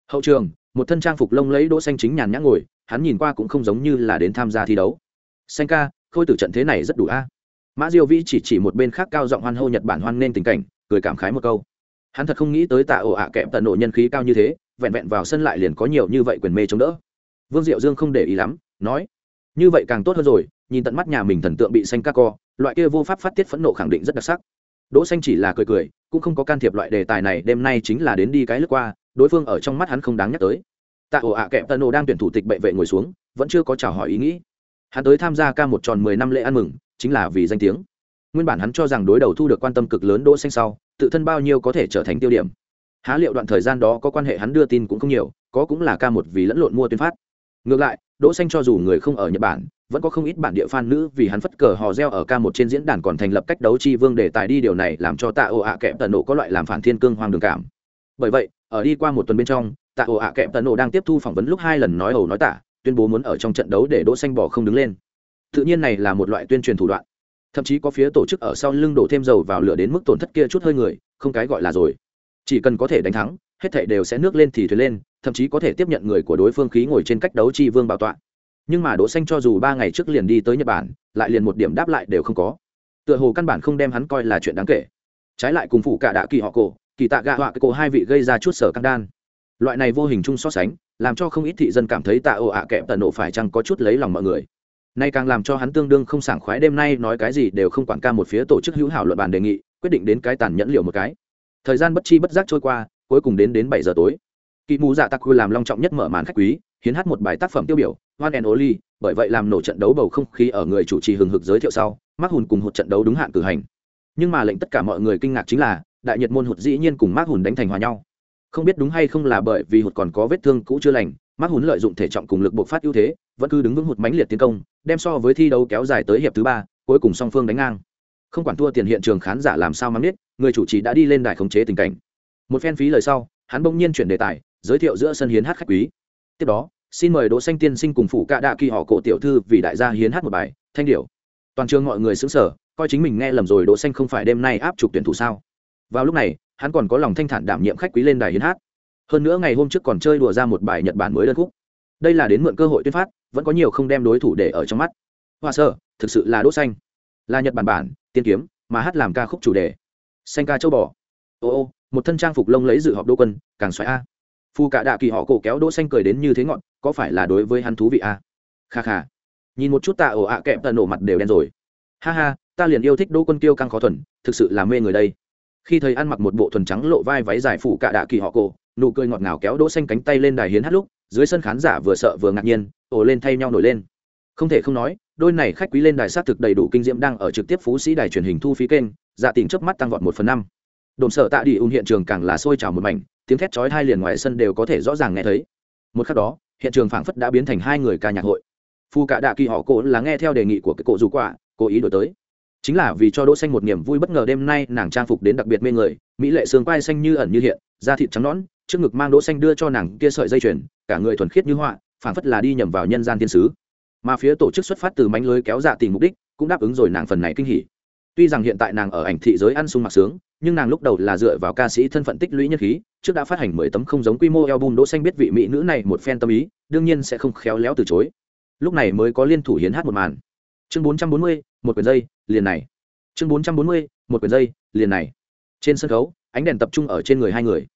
A: Hậu trường, một thân trang phục lông lấy đỗ xanh chính nhàn nhã ngồi, hắn nhìn qua cũng không giống như là đến tham gia thi đấu xanh ca, khôi tử trận thế này rất đủ a. Mã diêu vĩ chỉ chỉ một bên khác cao giọng hoan hô nhật bản hoan nên tình cảnh, cười cảm khái một câu. Hắn thật không nghĩ tới tạ ổ ạ Kẹm tận nộ nhân khí cao như thế, vẹn vẹn vào sân lại liền có nhiều như vậy quyền mê chống đỡ. Vương diệu dương không để ý lắm, nói, như vậy càng tốt hơn rồi, nhìn tận mắt nhà mình thần tượng bị xanh ca co, loại kia vô pháp phát tiết phẫn nộ khẳng định rất đặc sắc. Đỗ xanh chỉ là cười cười, cũng không có can thiệp loại đề tài này, đêm nay chính là đến đi cái lướt qua, đối phương ở trong mắt hắn không đáng nhắc tới. Tạ ổ ạ kẹm tận nổ đang tuyển thủ tịch bệ vệ ngồi xuống, vẫn chưa có chào hỏi ý nghĩ hắn tới tham gia ca một tròn mười năm lễ ăn mừng, chính là vì danh tiếng. Nguyên bản hắn cho rằng đối đầu thu được quan tâm cực lớn đỗ xanh sau, tự thân bao nhiêu có thể trở thành tiêu điểm. Há liệu đoạn thời gian đó có quan hệ hắn đưa tin cũng không nhiều, có cũng là ca một vì lẫn lộn mua tuyên phát. Ngược lại, đỗ xanh cho dù người không ở nhật bản, vẫn có không ít bản địa fan nữ vì hắn phất cờ hò reo ở ca một trên diễn đàn còn thành lập cách đấu chi vương để tài đi điều này làm cho tạ ồ ạ kẹp tần nộ có loại làm phản thiên cương hoang đường cảm. Bởi vậy, ở đi qua một tuần bên trong, tạ ồ ạ kẹp tần nộ đang tiếp thu phỏng vấn lúc hai lần nói ẩu nói tả tuyên bố muốn ở trong trận đấu để đỗ xanh bỏ không đứng lên. Tự nhiên này là một loại tuyên truyền thủ đoạn. Thậm chí có phía tổ chức ở sau lưng đổ thêm dầu vào lửa đến mức tổn thất kia chút hơi người, không cái gọi là rồi. Chỉ cần có thể đánh thắng, hết thảy đều sẽ nước lên thì thuyền lên, thậm chí có thể tiếp nhận người của đối phương khí ngồi trên cách đấu chi vương bảo tọa. Nhưng mà đỗ xanh cho dù ba ngày trước liền đi tới nhật bản, lại liền một điểm đáp lại đều không có. Tựa hồ căn bản không đem hắn coi là chuyện đáng kể. Trái lại cùng phụ cả đạ kỳ họ cổ, kỳ tạ gạ họa cái cổ hai vị gây ra chút sở căng đan. Loại này vô hình chung so sánh làm cho không ít thị dân cảm thấy tạ ồ ạ kẹp tận nộ phải chăng có chút lấy lòng mọi người. Nay càng làm cho hắn tương đương không sảng khoái đêm nay nói cái gì đều không quản ca một phía tổ chức hữu hảo luận bàn đề nghị, quyết định đến cái tàn nhẫn liệu một cái. Thời gian bất chi bất giác trôi qua, cuối cùng đến đến bảy giờ tối. Kỵ mù dạ tặc quy làm long trọng nhất mở màn khách quý, hiến hát một bài tác phẩm tiêu biểu hoan and oli bởi vậy làm nổ trận đấu bầu không khí ở người chủ trì hừng hực giới thiệu sau mắc hùn cùng hụt trận đấu đúng hạn cử hành. Nhưng mà lệnh tất cả mọi người kinh ngạc chính là, đại nhật môn hụt dĩ nhiên cùng mắc hùn đánh thành hòa nhau không biết đúng hay không là bởi vì hụt còn có vết thương cũ chưa lành mắc hùn lợi dụng thể trọng cùng lực bộc phát ưu thế, vẫn cứ đứng vững hụt mãnh liệt tiến công, đem so với thi đấu kéo dài tới hiệp thứ ba, cuối cùng song phương đánh ngang. Không quản thua tiền hiện trường khán giả làm sao mắng biết người chủ trì đã đi lên đài khống chế tình cảnh. Một phen phí lời sau, hắn bỗng nhiên chuyển đề tài, giới thiệu giữa sân hiến hát khách quý. Tiếp đó, xin mời đỗ xanh tiên sinh cùng phụ cạ đạ kỳ họ cổ tiểu thư vì đại gia hiến hát một bài, thanh điệu toàn trường mọi người sững sờ, coi chính mình nghe lầm rồi đỗ xanh không phải đêm nay áp trục tuyển thủ sao? Vào lúc này hắn còn có lòng thanh thản đảm nhiệm khách quý lên đài hiến hát. Hơn nữa ngày hôm trước còn chơi đùa ra một bài nhật bản mới đơn khúc. Đây là đến mượn cơ hội tuyên phát, vẫn có nhiều không đem đối thủ để ở trong mắt. Hoa sơ, thực sự là đỗ xanh. Là nhật bản bản, tiên kiếm, mà hát làm ca khúc chủ đề. Xanh ca châu bò. Ô ô, một thân trang phục lông lấy dự họp đỗ quân, càng xoáy a. Phu cả đạ kỳ họ cổ kéo đỗ xanh cười đến như thế ngọn, có phải là đối với hắn thú vị a? Kha kha. Nhìn một chút tạ ổ ạ kẹp tận nổ mặt đều đen rồi. Ha ha, ta liền yêu thích đỗ quân tiêu căng khó thuần, thực sự là mê người đây khi thấy ăn mặc một bộ thuần trắng lộ vai váy dài phủ cả đạ kỳ họ cổ, nụ cười ngọt ngào kéo đỗ xanh cánh tay lên đài hiến hát lúc, dưới sân khán giả vừa sợ vừa ngạc nhiên, ồ lên thay nhau nổi lên. Không thể không nói, đôi này khách quý lên đài sát thực đầy đủ kinh diễm đang ở trực tiếp phú sĩ đài truyền hình thu phí kênh dạ tình chớp mắt tăng vọt một phần năm. Đồn sở tạ đi ùn hiện trường càng là sôi trào một mảnh, tiếng thét chói hai liền ngoài sân đều có thể rõ ràng nghe thấy. Một khắc đó, hiện trường phảng phất đã biến thành hai người ca nhạc hội. Phu cả đạ kỳ họ cổ là nghe theo đề nghị của cái cổ dù quả, cố ý đổi tới chính là vì cho đỗ xanh một niềm vui bất ngờ đêm nay nàng trang phục đến đặc biệt mê người, mỹ lệ xương quai xanh như ẩn như hiện, da thịt trắng nõn, trước ngực mang đỗ xanh đưa cho nàng kia sợi dây chuyền, cả người thuần khiết như họa, phảng phất là đi nhầm vào nhân gian thiên sứ. Mà phía tổ chức xuất phát từ mánh lưới kéo dạ tìm mục đích, cũng đáp ứng rồi nàng phần này kinh hỉ. Tuy rằng hiện tại nàng ở ảnh thị giới ăn sung mặc sướng, nhưng nàng lúc đầu là dựa vào ca sĩ thân phận tích lũy nhân khí, trước đã phát hành mười tấm không giống quy mô album đỗ xanh biết vị mỹ nữ này một phen tâm ý, đương nhiên sẽ không khéo léo từ chối. Lúc này mới có liên thủ hiến hát một màn. Chương bốn trăm bốn mươi, một quyển dây liền này. Chương bốn trăm bốn mươi, một quyển dây, liền này. Trên sân khấu, ánh đèn tập trung ở trên người hai người.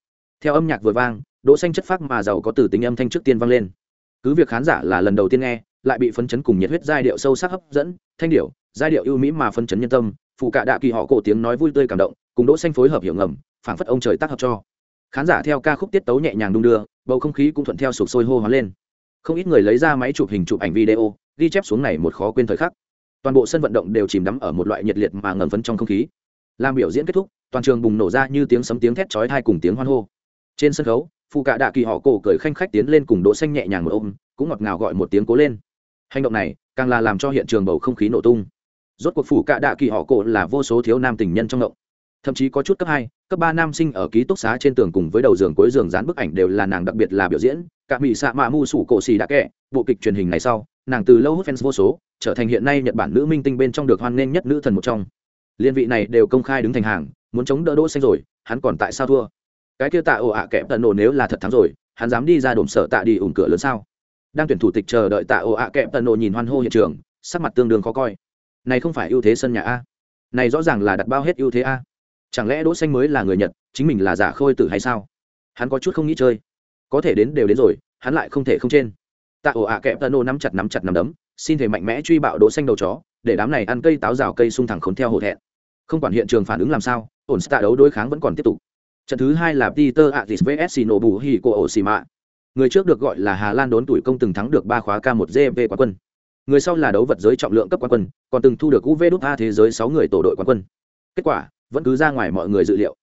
A: Theo âm nhạc vừa vang, đỗ xanh chất phác mà giàu có từ tính âm thanh trước tiên vang lên. Cứ việc khán giả là lần đầu tiên nghe, lại bị phấn chấn cùng nhiệt huyết giai điệu sâu sắc hấp dẫn, thanh điệu, giai điệu ưu mỹ mà phấn chấn nhân tâm, phụ cả đạ kỳ họ cổ tiếng nói vui tươi cảm động, cùng đỗ xanh phối hợp hiểu ngầm, phảng phất ông trời tác hợp cho. Khán giả theo ca khúc tiết tấu nhẹ nhàng đung đưa, bầu không khí cũng thuận theo sụp sôi hô hoán lên. Không ít người lấy ra máy chụp hình chụp ảnh video, ghi chép xuống này một khó quên thời khắc toàn bộ sân vận động đều chìm đắm ở một loại nhiệt liệt mà ngầm phấn trong không khí. Làm biểu diễn kết thúc, toàn trường bùng nổ ra như tiếng sấm tiếng thét chói thai cùng tiếng hoan hô. Trên sân khấu phụ cạ đạ kỳ họ cổ cười khanh khách tiến lên cùng đỗ xanh nhẹ nhàng một ôm, cũng ngọt ngào gọi một tiếng cố lên. Hành động này, càng là làm cho hiện trường bầu không khí nổ tung. Rốt cuộc phủ cạ đạ kỳ họ cổ là vô số thiếu nam tình nhân trong động. Thậm chí có chút cấp hai, cấp ba nam sinh ở ký túc xá trên tường cùng với đầu giường cuối giường dán bức ảnh đều là nàng đặc biệt là biểu diễn. Cả mỹ xạ mạ mu sủ cổ xì đã kệ. bộ kịch truyền hình này sau, nàng từ lâu hút fans vô số trở thành hiện nay nhật bản nữ minh tinh bên trong được hoan nghênh nhất nữ thần một trong. Liên vị này đều công khai đứng thành hàng, muốn chống đỡ đỗ xanh rồi, hắn còn tại sao thua? Cái kia tạ ồ ạ kẹp tận nổ nếu là thật thắng rồi, hắn dám đi ra đồn sở tạ đi ủng cửa lớn sao? Đang tuyển thủ tịch chờ đợi tạ ồ ạ kẹp tận nổ nhìn hoan hô hiện trường, sắc mặt tương đương khó coi. Này không phải ưu thế sân nhà a? Này rõ ràng là đặt bao hết ưu thế a? Chẳng lẽ đỗ xanh mới là người nhật, chính mình là giả khôi tử hay sao? Hắn có chút không nghĩ chơi. Có thể đến đều đến rồi, hắn lại không thể không trên. Tạ ồ ạ kẹp tận nổ nắm chặt nắm chặt nắm đấm xin thể mạnh mẽ truy bạo đỗ xanh đầu chó, để đám này ăn cây táo rào cây sung thẳng khốn theo hổ thẹn. Không quản hiện trường phản ứng làm sao, ổn tạ đấu đối kháng vẫn còn tiếp tục. Trận thứ hai là peter atis vs shinobu hiko oshima người trước được gọi là hà lan đốn tuổi công từng thắng được ba khóa k 1 gp quán quân. Người sau là đấu vật giới trọng lượng cấp quán quân, còn từng thu được uv đúc a thế giới sáu người tổ đội quán quân. Kết quả, vẫn cứ ra ngoài mọi người dự liệu.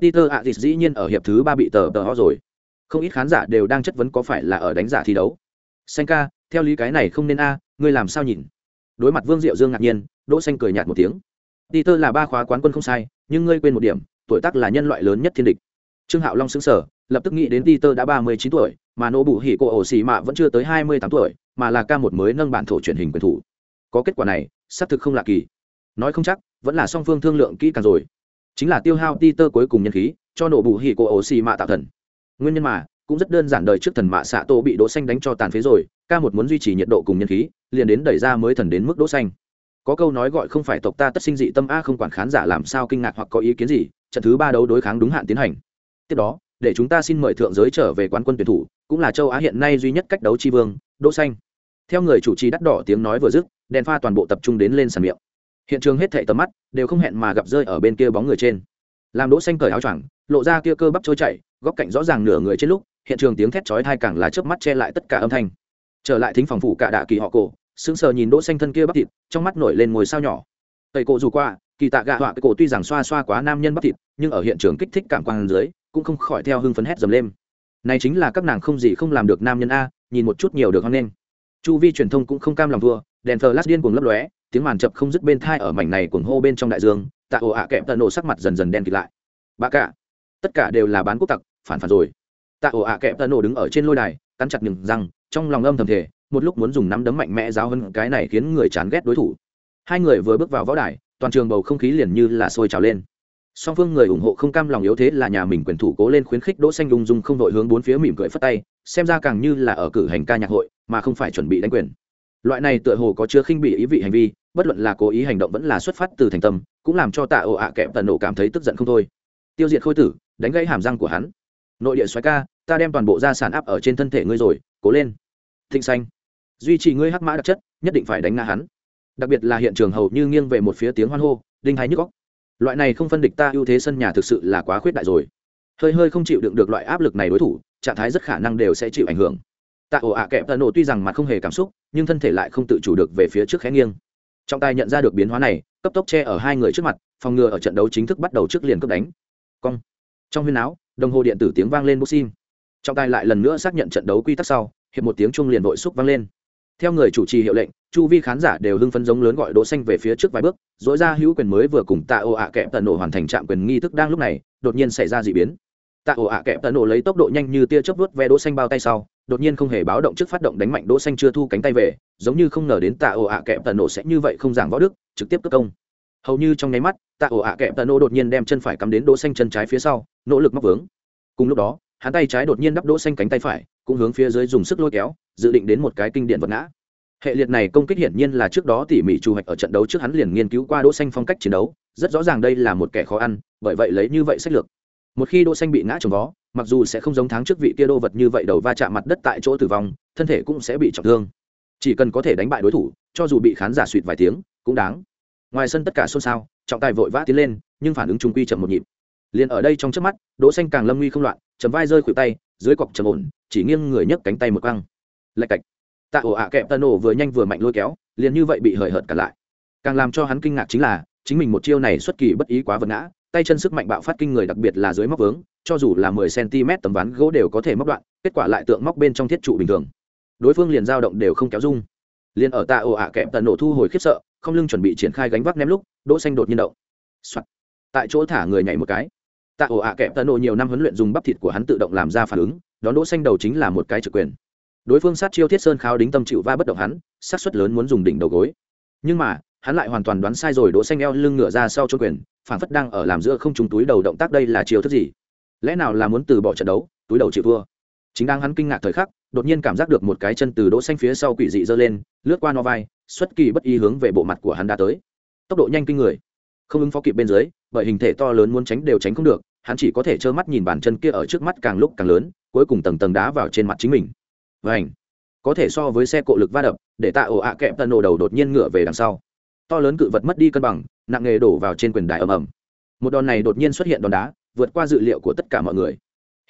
A: Peter atis dĩ nhiên ở hiệp thứ ba bị tờ tờ ho rồi. Không ít khán giả đều đang chất vấn có phải là ở đánh giả thi đấu. Senka, theo lý cái này không nên a ngươi làm sao nhìn? Đối mặt vương diệu dương ngạc nhiên, đỗ xanh cười nhạt một tiếng. Peter là ba khóa quán quân không sai, nhưng ngươi quên một điểm, tuổi tác là nhân loại lớn nhất thiên địch. Trương hạo long xứng sở lập tức nghĩ đến peter đã ba mươi chín tuổi, mà nô bụ hỉ cô ổ xì mạ vẫn chưa tới hai mươi tám tuổi, mà là ca một mới nâng bản thổ truyền hình quyền thủ. Có kết quả này, xác thực không lạ kỳ. Nói không chắc, vẫn là song phương thương lượng kỹ càng rồi. Chính là tiêu hao peter cuối cùng nhân khí, cho nổ bù hỉ cô ổ xì mạ tạo thần. Nguyên nhân mà, cũng rất đơn giản đời trước thần mạ xạ tô bị đỗ xanh đánh cho tàn phế rồi, ca một muốn duy trì nhiệt độ cùng nhân khí liền đến đẩy ra mới thần đến mức đỗ xanh. Có câu nói gọi không phải tộc ta tất sinh dị tâm a, không quản khán giả làm sao kinh ngạc hoặc có ý kiến gì, trận thứ ba đấu đối kháng đúng hạn tiến hành. Tiếp đó, để chúng ta xin mời thượng giới trở về quán quân tuyển thủ, cũng là châu á hiện nay duy nhất cách đấu chi vương, đỗ xanh. Theo người chủ trì đắt đỏ tiếng nói vừa dứt, đèn pha toàn bộ tập trung đến lên sàn miệng. Hiện trường hết thảy tầm mắt đều không hẹn mà gặp rơi ở bên kia bóng người trên. Làm đỗ xanh cởi áo choàng, lộ ra kia cơ bắp trôi chảy, góc cạnh rõ ràng nửa người trên lúc, hiện trường tiếng thét chói tai càng là chớp mắt che lại tất cả âm thanh. Trở lại thính phòng phủ cả đạ kỳ họ cổ sững sờ nhìn đỗ xanh thân kia bắp thịt, trong mắt nổi lên ngồi sao nhỏ. Tẩy cổ dù qua, kỳ tạ gạ họa cái cổ tuy rằng xoa xoa quá nam nhân bắp thịt, nhưng ở hiện trường kích thích cảm quan dưới, cũng không khỏi theo hưng phấn hét dầm lên. Này chính là các nàng không gì không làm được nam nhân a, nhìn một chút nhiều được hoan nghênh. Chu vi truyền thông cũng không cam lòng thua, đèn flash điên cuồng lấp lóe, tiếng màn chập không dứt bên thai ở mảnh này cuồng hô bên trong đại dương, tạ ồ ạ kẹp tận nổ sắc mặt dần dần đen kịt lại. Bà cả, tất cả đều là bán quốc tặc, phản phản rồi. Tạ ồ ạ kẹp tận nổ đứng ở trên lôi đài, cắn chặt nhừng răng, trong lòng âm thầm thể một lúc muốn dùng nắm đấm mạnh mẽ giáo hơn cái này khiến người chán ghét đối thủ. Hai người vừa bước vào võ đài, toàn trường bầu không khí liền như là sôi trào lên. Song phương người ủng hộ không cam lòng yếu thế là nhà mình quyền thủ cố lên khuyến khích đỗ xanh lung dung không đội hướng bốn phía mỉm cười phất tay, xem ra càng như là ở cử hành ca nhạc hội, mà không phải chuẩn bị đánh quyền. Loại này tựa hồ có chứa khinh bị ý vị hành vi, bất luận là cố ý hành động vẫn là xuất phát từ thành tâm, cũng làm cho tạ ồ ạ kẹp tần nổ cảm thấy tức giận không thôi. Tiêu diệt khôi tử, đánh gãy hàm răng của hắn. Nội địa xoáy ca, ta đem toàn bộ gia sản áp ở trên thân thể ngươi rồi, cố lên. Thịnh xanh duy trì ngươi hắc mã đặc chất, nhất định phải đánh ngã hắn. Đặc biệt là hiện trường hầu như nghiêng về một phía tiếng hoan hô, đinh hay nhức góc loại này không phân địch ta ưu thế sân nhà thực sự là quá khuyết đại rồi. Hơi hơi không chịu đựng được loại áp lực này đối thủ, trạng thái rất khả năng đều sẽ chịu ảnh hưởng. Tạ ổ ạ kẹp tận nổ tuy rằng mặt không hề cảm xúc, nhưng thân thể lại không tự chủ được về phía trước khé nghiêng. Trọng tài nhận ra được biến hóa này, cấp tốc che ở hai người trước mặt, phòng ngừa ở trận đấu chính thức bắt đầu trước liền cấp đánh. Cong. Trong huyên áo, đồng hồ điện tử tiếng vang lên boxim trọng tài lại lần nữa xác nhận trận đấu quy tắc sau, hiệp một tiếng chung liền vội xúc vang lên theo người chủ trì hiệu lệnh, chu vi khán giả đều hưng phấn giống lớn gọi đỗ xanh về phía trước vài bước, dỗi ra hữu quyền mới vừa cùng tạ ồ ạ kẹp tận nổ hoàn thành trạm quyền nghi thức đang lúc này, đột nhiên xảy ra dị biến. Tạ ồ ạ kẹp tận nổ lấy tốc độ nhanh như tia chớp vút ve đỗ xanh bao tay sau, đột nhiên không hề báo động trước phát động đánh mạnh đỗ xanh chưa thu cánh tay về, giống như không ngờ đến tạ ồ ạ kẹp tận nổ sẽ như vậy không giảng võ đức, trực tiếp cướp công. Hầu như trong nháy mắt, tạ ồ ạ kẹp tận nổ đột nhiên đem chân phải cắm đến đỗ xanh chân trái phía sau, nỗ lực móc vướng. Cùng lúc đó, hắn tay trái đột nhiên đắp đỗ xanh cánh tay phải, cũng hướng phía dưới dùng sức lôi kéo dự định đến một cái kinh điển vật ngã. Hệ liệt này công kích hiển nhiên là trước đó tỉ mỉ trù hoạch ở trận đấu trước hắn liền nghiên cứu qua đỗ xanh phong cách chiến đấu, rất rõ ràng đây là một kẻ khó ăn, bởi vậy lấy như vậy sách lược. Một khi đỗ xanh bị ngã trồng vó, mặc dù sẽ không giống tháng trước vị kia đô vật như vậy đầu va chạm mặt đất tại chỗ tử vong, thân thể cũng sẽ bị trọng thương. Chỉ cần có thể đánh bại đối thủ, cho dù bị khán giả suyệt vài tiếng, cũng đáng. Ngoài sân tất cả xôn xao, trọng tài vội vã tiến lên, nhưng phản ứng trung quy chậm một nhịp. Liền ở đây trong chớp mắt, đỗ xanh càng lâm nguy không loạn chầm vai rơi khuỷu tay, dưới cọc trầm ổn, chỉ nghiêng người nhấc cánh tay một căng lạch cạch. Tạ ổ ạ kẹp tân nổ vừa nhanh vừa mạnh lôi kéo, liền như vậy bị hời hợt cả lại. Càng làm cho hắn kinh ngạc chính là, chính mình một chiêu này xuất kỳ bất ý quá vật ngã, tay chân sức mạnh bạo phát kinh người đặc biệt là dưới móc vướng, cho dù là mười cm tấm ván gỗ đều có thể móc đoạn, kết quả lại tượng móc bên trong thiết trụ bình thường. Đối phương liền dao động đều không kéo dung liền ở tạ ổ ạ kẹp tần nổ thu hồi khiếp sợ, không lưng chuẩn bị triển khai gánh vác ném lúc, đỗ xanh đột nhiên động、Soạn. tại chỗ thả người nhảy một cái. Tạ ổ ạ kẹp tần nổ nhiều năm huấn luyện dùng bắp thịt của hắn tự động làm ra phản ứng, đón đỗ xanh đầu chính là một cái trực quyền đối phương sát chiêu thiết sơn kháo đính tâm chịu va bất động hắn sát suất lớn muốn dùng đỉnh đầu gối. Nhưng mà, hắn lại hoàn toàn đoán sai rồi, đỗ xanh eo lưng ngửa ra sau cho quyền phản phất đang ở làm giữa không trùng túi đầu động tác đây là chiêu thức gì? Lẽ nào là muốn từ bỏ trận đấu, túi đầu chịu thua? Chính đang hắn kinh ngạc thời khắc, đột nhiên cảm giác được một cái chân từ đỗ xanh phía sau quỷ dị giơ lên, lướt qua no vai, xuất kỳ bất ý hướng về bộ mặt của hắn đã tới. Tốc độ nhanh kinh người. Không ứng phó kịp bên dưới, bởi hình thể to lớn muốn tránh đều tránh không được, hắn chỉ có thể trơ mắt nhìn bàn chân kia ở trước mắt càng lúc càng lớn, cuối cùng tầng tầng đá vào trên mặt chính mình vảnh có thể so với xe cộ lực va đập, để tạ ổ ạ kẹp tần nổ đầu đột nhiên ngựa về đằng sau. To lớn cự vật mất đi cân bằng, nặng nghề đổ vào trên quyền đài ầm ầm. Một đòn này đột nhiên xuất hiện đòn đá, vượt qua dự liệu của tất cả mọi người.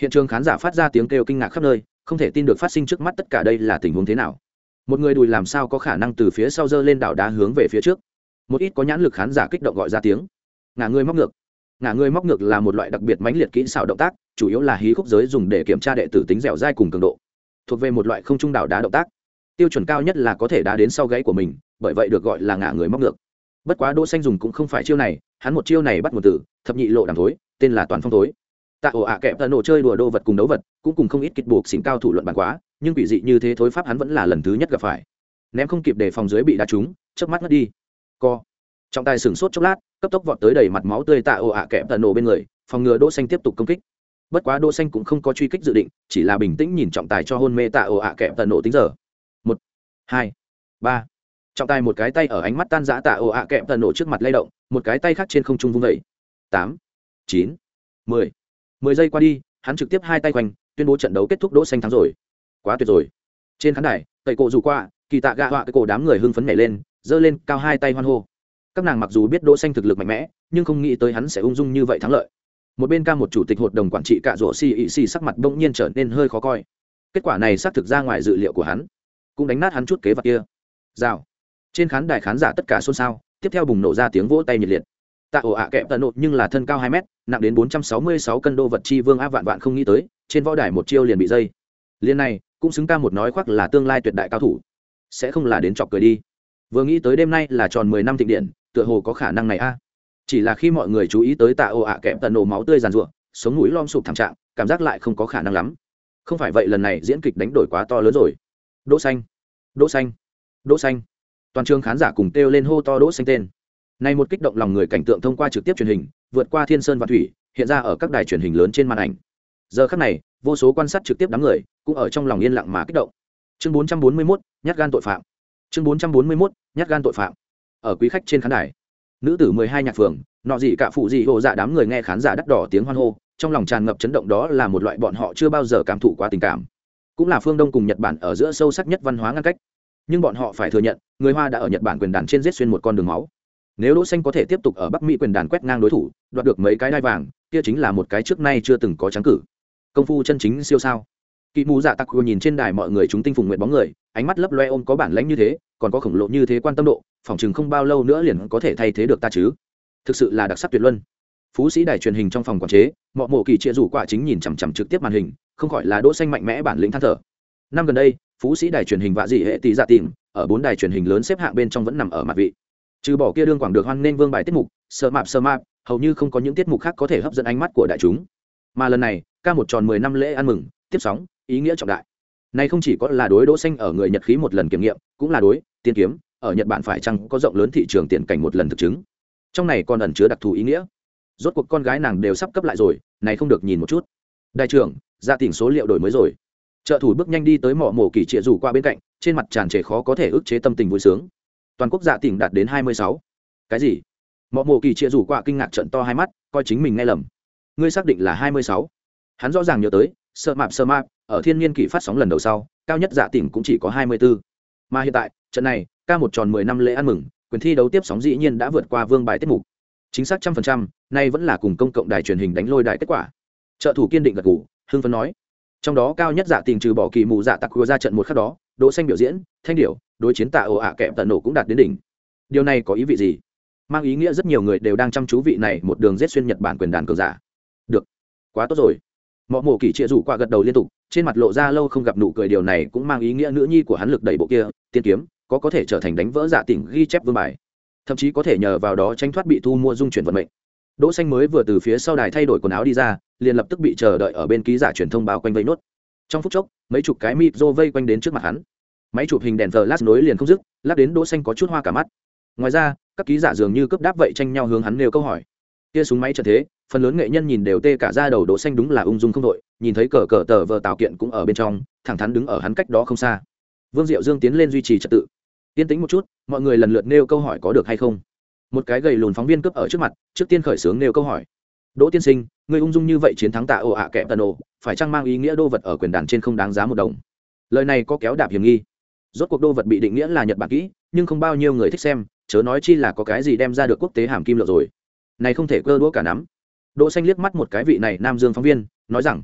A: Hiện trường khán giả phát ra tiếng kêu kinh ngạc khắp nơi, không thể tin được phát sinh trước mắt tất cả đây là tình huống thế nào. Một người đùi làm sao có khả năng từ phía sau dơ lên đảo đá hướng về phía trước? Một ít có nhãn lực khán giả kích động gọi ra tiếng. Ngả người móc ngược. Ngả người móc ngược là một loại đặc biệt mãnh liệt kỹ xảo động tác, chủ yếu là hí khúc giới dùng để kiểm tra đệ tử tính dẻo dai cùng cường độ thuộc về một loại không trung đảo đá động tác. Tiêu chuẩn cao nhất là có thể đá đến sau gáy của mình, bởi vậy được gọi là ngả người móc ngược. Bất quá đỗ xanh dùng cũng không phải chiêu này, hắn một chiêu này bắt một từ thập nhị lộ đằng thối, tên là toàn phong thối. Tạ ổ ạ kẹp tận nổ chơi đùa đô vật cùng đấu vật, cũng cùng không ít kịch buộc xỉn cao thủ luận bàn quá, nhưng quỷ dị như thế thối pháp hắn vẫn là lần thứ nhất gặp phải. Ném không kịp để phòng dưới bị đá trúng, chớp mắt ngất đi. Co. Trọng tài sửng sốt chốc lát, cấp tốc vọt tới đầy mặt máu tươi tạ ổ ạ kẹp tận nổ bên người, phòng ngừa đỗ xanh tiếp tục công kích bất quá đỗ xanh cũng không có truy kích dự định, chỉ là bình tĩnh nhìn trọng tài cho hôn mê tạ ồ ạ kẹp tận nổ tính giờ. Một, hai, ba. Trọng tài một cái tay ở ánh mắt tan rã tạ ồ ạ kẹp tận nổ trước mặt lay động, một cái tay khác trên không trung vung vẩy tám, chín, mười. Mười giây qua đi, hắn trực tiếp hai tay quanh, tuyên bố trận đấu kết thúc đỗ xanh thắng rồi. Quá tuyệt rồi. Trên khán đài, tẩy cổ dù qua, kỳ tạ gạ họa cái cổ đám người hưng phấn nhảy lên, giơ lên, cao hai tay hoan hô. Các nàng mặc dù biết đỗ xanh thực lực mạnh mẽ, nhưng không nghĩ tới hắn sẽ ung dung như vậy thắng lợi một bên ca một chủ tịch hội đồng quản trị cạ rỗ xì ị xì sắc mặt bỗng nhiên trở nên hơi khó coi. Kết quả này xác thực ra ngoài dự liệu của hắn, cũng đánh nát hắn chút kế vật kia. Rào. Trên khán đài khán giả tất cả xôn xao, tiếp theo bùng nổ ra tiếng vỗ tay nhiệt liệt. Tạ ổ ạ kẹp tận nộp nhưng là thân cao hai mét, nặng đến bốn trăm sáu mươi sáu cân đô vật chi vương á vạn vạn không nghĩ tới, trên võ đài một chiêu liền bị dây. Liên này, cũng xứng ca một nói khoác là tương lai tuyệt đại cao thủ. Sẽ không là đến chọc cười đi. Vừa nghĩ tới đêm nay là tròn mười năm thịnh điện, tựa hồ có khả năng này a chỉ là khi mọi người chú ý tới tạ ổ ạ kẹp tận nổ máu tươi giàn ruộng sống mũi lom sụp thảm trạng cảm giác lại không có khả năng lắm. Không phải vậy lần này diễn kịch đánh đổi quá to lớn rồi. Đỗ xanh đỗ xanh đỗ xanh. Toàn trường khán giả cùng kêu lên hô to đỗ xanh tên. Này một kích động lòng người cảnh tượng thông qua trực tiếp truyền hình vượt qua thiên sơn và thủy hiện ra ở các đài truyền hình lớn trên màn ảnh. Giờ khắc này vô số quan sát trực tiếp đám người cũng ở trong lòng yên lặng mà kích động. Chương 441, nhát gan tội phạm. Chương 441, nhát gan tội phạm. Ở quý khách trên khán đài nữ tử mười hai nhạc phường, nọ gì cả phụ gì hồ dạ đám người nghe khán giả đắt đỏ tiếng hoan hô, trong lòng tràn ngập chấn động đó là một loại bọn họ chưa bao giờ cảm thụ quá tình cảm. Cũng là phương đông cùng nhật bản ở giữa sâu sắc nhất văn hóa ngăn cách. Nhưng bọn họ phải thừa nhận, người hoa đã ở nhật bản quyền đàn trên giết xuyên một con đường máu. Nếu đỗ xanh có thể tiếp tục ở bắc mỹ quyền đàn quét ngang đối thủ, đoạt được mấy cái đai vàng, kia chính là một cái trước nay chưa từng có trắng cử. Công phu chân chính siêu sao kỵ mù dạ tặc nhìn trên đài mọi người chúng tinh phùng nguyện bóng người, ánh mắt lấp loe ôm có bản lãnh như thế, còn có khổng lộ như thế quan tâm độ phỏng chừng không bao lâu nữa liền có thể thay thế được ta chứ. Thực sự là đặc sắc tuyệt luân. Phú sĩ đài truyền hình trong phòng quản chế mọi mộ kỳ chia rủ quả chính nhìn chằm chằm trực tiếp màn hình, không khỏi là đỗ xanh mạnh mẽ bản lĩnh than thở. Năm gần đây, phú sĩ đài truyền hình vạ dị hệ tỷ dạ tìm, ở bốn đài truyền hình lớn xếp hạng bên trong vẫn nằm ở mặt vị. Trừ bỏ kia đương quảng được hoan nên vương bài tiết mục, sơ mạp sơ mạp, hầu như không có những tiết mục khác có thể hấp dẫn ánh mắt của đại chúng. Mà lần này, ca một tròn mười năm lễ ăn mừng, tiếp sóng ý nghĩa trọng đại. Này không chỉ có là đối đỗ xanh ở người nhật khí một lần kiểm nghiệm, cũng là đối tiên kiếm, ở nhật bản phải chăng có rộng lớn thị trường tiền cảnh một lần thực chứng. Trong này còn ẩn chứa đặc thù ý nghĩa. Rốt cuộc con gái nàng đều sắp cấp lại rồi, này không được nhìn một chút. Đại trưởng, gia tỉnh số liệu đổi mới rồi. Trợ thủ bước nhanh đi tới mỏ mổ kỳ trịa rủ qua bên cạnh, trên mặt tràn trề khó có thể ức chế tâm tình vui sướng. Toàn quốc dạ tỉnh đạt đến hai mươi sáu. Cái gì? Mỏ mổ kỳ trịa rủ qua kinh ngạc trận to hai mắt, coi chính mình nghe lầm. Ngươi xác định là hai mươi sáu. Hắn rõ ràng nhớ tới, sợ mạp sợ mạp ở thiên niên kỷ phát sóng lần đầu sau, cao nhất dạ tỉnh cũng chỉ có hai mươi bốn mà hiện tại, trận này, ca một tròn mười năm lễ ăn mừng, quyền thi đấu tiếp sóng dĩ nhiên đã vượt qua vương bài tiết mục. Chính xác trăm phần trăm, nay vẫn là cùng công cộng đài truyền hình đánh lôi đài kết quả. Trợ thủ kiên định gật gù, hưng phấn nói. Trong đó cao nhất dạ tình trừ bỏ kỳ mù dạ tặc ra trận một khắc đó, đỗ xanh biểu diễn, thanh điểu, đối chiến tạ ồ ạ kẹp tận nổ cũng đạt đến đỉnh. Điều này có ý vị gì? Mang ý nghĩa rất nhiều người đều đang chăm chú vị này một đường giết xuyên nhật bản quyền đàn cường giả. Được, quá tốt rồi mọ mổ kỳ trịa rủ qua gật đầu liên tục, trên mặt lộ ra lâu không gặp nụ cười, điều này cũng mang ý nghĩa nữ nhi của hắn lực đẩy bộ kia, tiên kiếm, có có thể trở thành đánh vỡ dạ tỉnh ghi chép vương bài. Thậm chí có thể nhờ vào đó tranh thoát bị thu mua dung chuyển vận mệnh. Đỗ xanh mới vừa từ phía sau đài thay đổi quần áo đi ra, liền lập tức bị chờ đợi ở bên ký giả truyền thông bao quanh vây nốt. Trong phút chốc, mấy chục cái mịp rô vây quanh đến trước mặt hắn. Máy chụp hình đèn flash nối liền không dứt, lát đến đỗ xanh có chút hoa cả mắt. Ngoài ra, các ký giả dường như cướp đáp vậy tranh nhau hướng hắn nêu câu hỏi. Kia súng máy trận thế phần lớn nghệ nhân nhìn đều tê cả ra đầu đỗ xanh đúng là ung dung không đội, nhìn thấy cờ cờ tờ vờ tạo kiện cũng ở bên trong, thẳng thắn đứng ở hắn cách đó không xa. Vương diệu dương tiến lên duy trì trật tự. Yên tĩnh một chút, mọi người lần lượt nêu câu hỏi có được hay không? Một cái gầy lùn phóng viên cướp ở trước mặt, trước tiên khởi sướng nêu câu hỏi. Đỗ tiên sinh, người ung dung như vậy chiến thắng tạ ồ ạ kẹp tần ồ, phải chăng mang ý nghĩa đô vật ở quyền đàn trên không đáng giá một đồng? Lời này có kéo đạp hiểm nghi. Rốt cuộc đô vật bị định nghĩa là nhật bản kỹ, nhưng không bao nhiêu người thích xem, chớ nói chi là có cái gì đem ra được quốc tế hàm kim lượng rồi. Này không thể cơ đũa cả nắm đỗ xanh liếc mắt một cái vị này nam dương phóng viên, nói rằng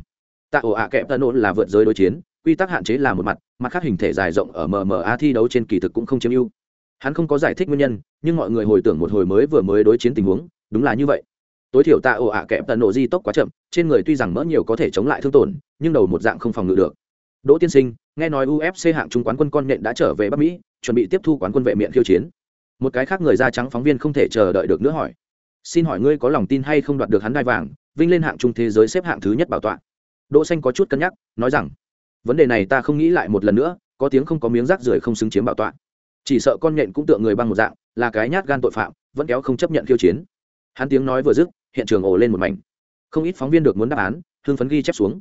A: tạ ổ ạ kẹp tân ổn là vượt giới đối chiến, quy tắc hạn chế là một mặt mặt khác hình thể dài rộng ở mma thi đấu trên kỳ thực cũng không chiếm ưu. Hắn không có giải thích nguyên nhân, nhưng mọi người hồi tưởng một hồi mới vừa mới đối chiến tình huống, đúng là như vậy. Tối thiểu tạ ổ ạ kẹp tần Nộ di tốc quá chậm, trên người tuy rằng mỡ nhiều có thể chống lại thương tổn, nhưng đầu một dạng không phòng ngự được. Đỗ tiên sinh, nghe nói ufc hạng trung quán quân con nện đã trở về bắc mỹ, chuẩn bị tiếp thu quán quân vệ miệng khiêu chiến. Một cái khác người da trắng phóng viên không thể chờ đợi được nữa hỏi xin hỏi ngươi có lòng tin hay không đoạt được hắn đai vàng, vinh lên hạng trung thế giới xếp hạng thứ nhất bảo tọa? Đỗ xanh có chút cân nhắc, nói rằng, vấn đề này ta không nghĩ lại một lần nữa, có tiếng không có miếng rác rưởi không xứng chiếm bảo tọa. Chỉ sợ con nhện cũng tựa người băng một dạng, là cái nhát gan tội phạm, vẫn kéo không chấp nhận khiêu chiến. Hắn tiếng nói vừa dứt, hiện trường ồ lên một mảnh. Không ít phóng viên được muốn đáp án thương phấn ghi chép xuống.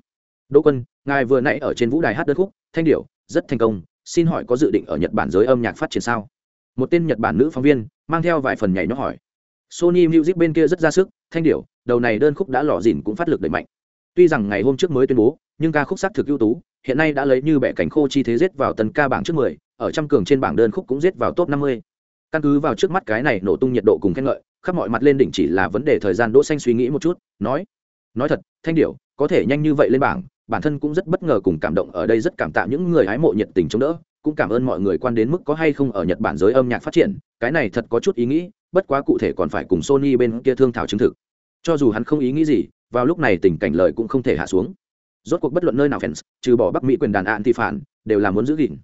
A: Đỗ quân, ngài vừa nãy ở trên vũ đài hát đơn khúc, thanh điệu rất thành công, xin hỏi có dự định ở nhật bản giới âm nhạc phát triển sao? Một tên nhật bản nữ phóng viên, mang theo vài phần nhảy nó hỏi sony music bên kia rất ra sức, thanh điệu đầu này đơn khúc đã lọ dỉn cũng phát lực đẩy mạnh. Tuy rằng ngày hôm trước mới tuyên bố, nhưng ca khúc sắc thực ưu tú, hiện nay đã lấy như bẻ cánh khô chi thế giết vào tần ca bảng trước mười, ở trăm cường trên bảng đơn khúc cũng giết vào top năm mươi. Căn cứ vào trước mắt cái này nổ tung nhiệt độ cùng khen ngợi, khắp mọi mặt lên đỉnh chỉ là vấn đề thời gian, đỗ xanh suy nghĩ một chút, nói nói thật, thanh điệu có thể nhanh như vậy lên bảng, bản thân cũng rất bất ngờ cùng cảm động ở đây, rất cảm tạ những người hái mộ nhiệt tình chống đỡ, cũng cảm ơn mọi người quan đến mức có hay không ở nhật bản giới âm nhạc phát triển, cái này thật có chút ý nghĩ bất quá cụ thể còn phải cùng sony bên kia thương thảo chứng thực. Cho dù hắn không ý nghĩ gì, vào lúc này tình cảnh lời cũng không thể hạ xuống. Rốt cuộc bất luận nơi nào fans, trừ bỏ bắc mỹ quyền đàn án thì phản, đều là muốn giữ gìn.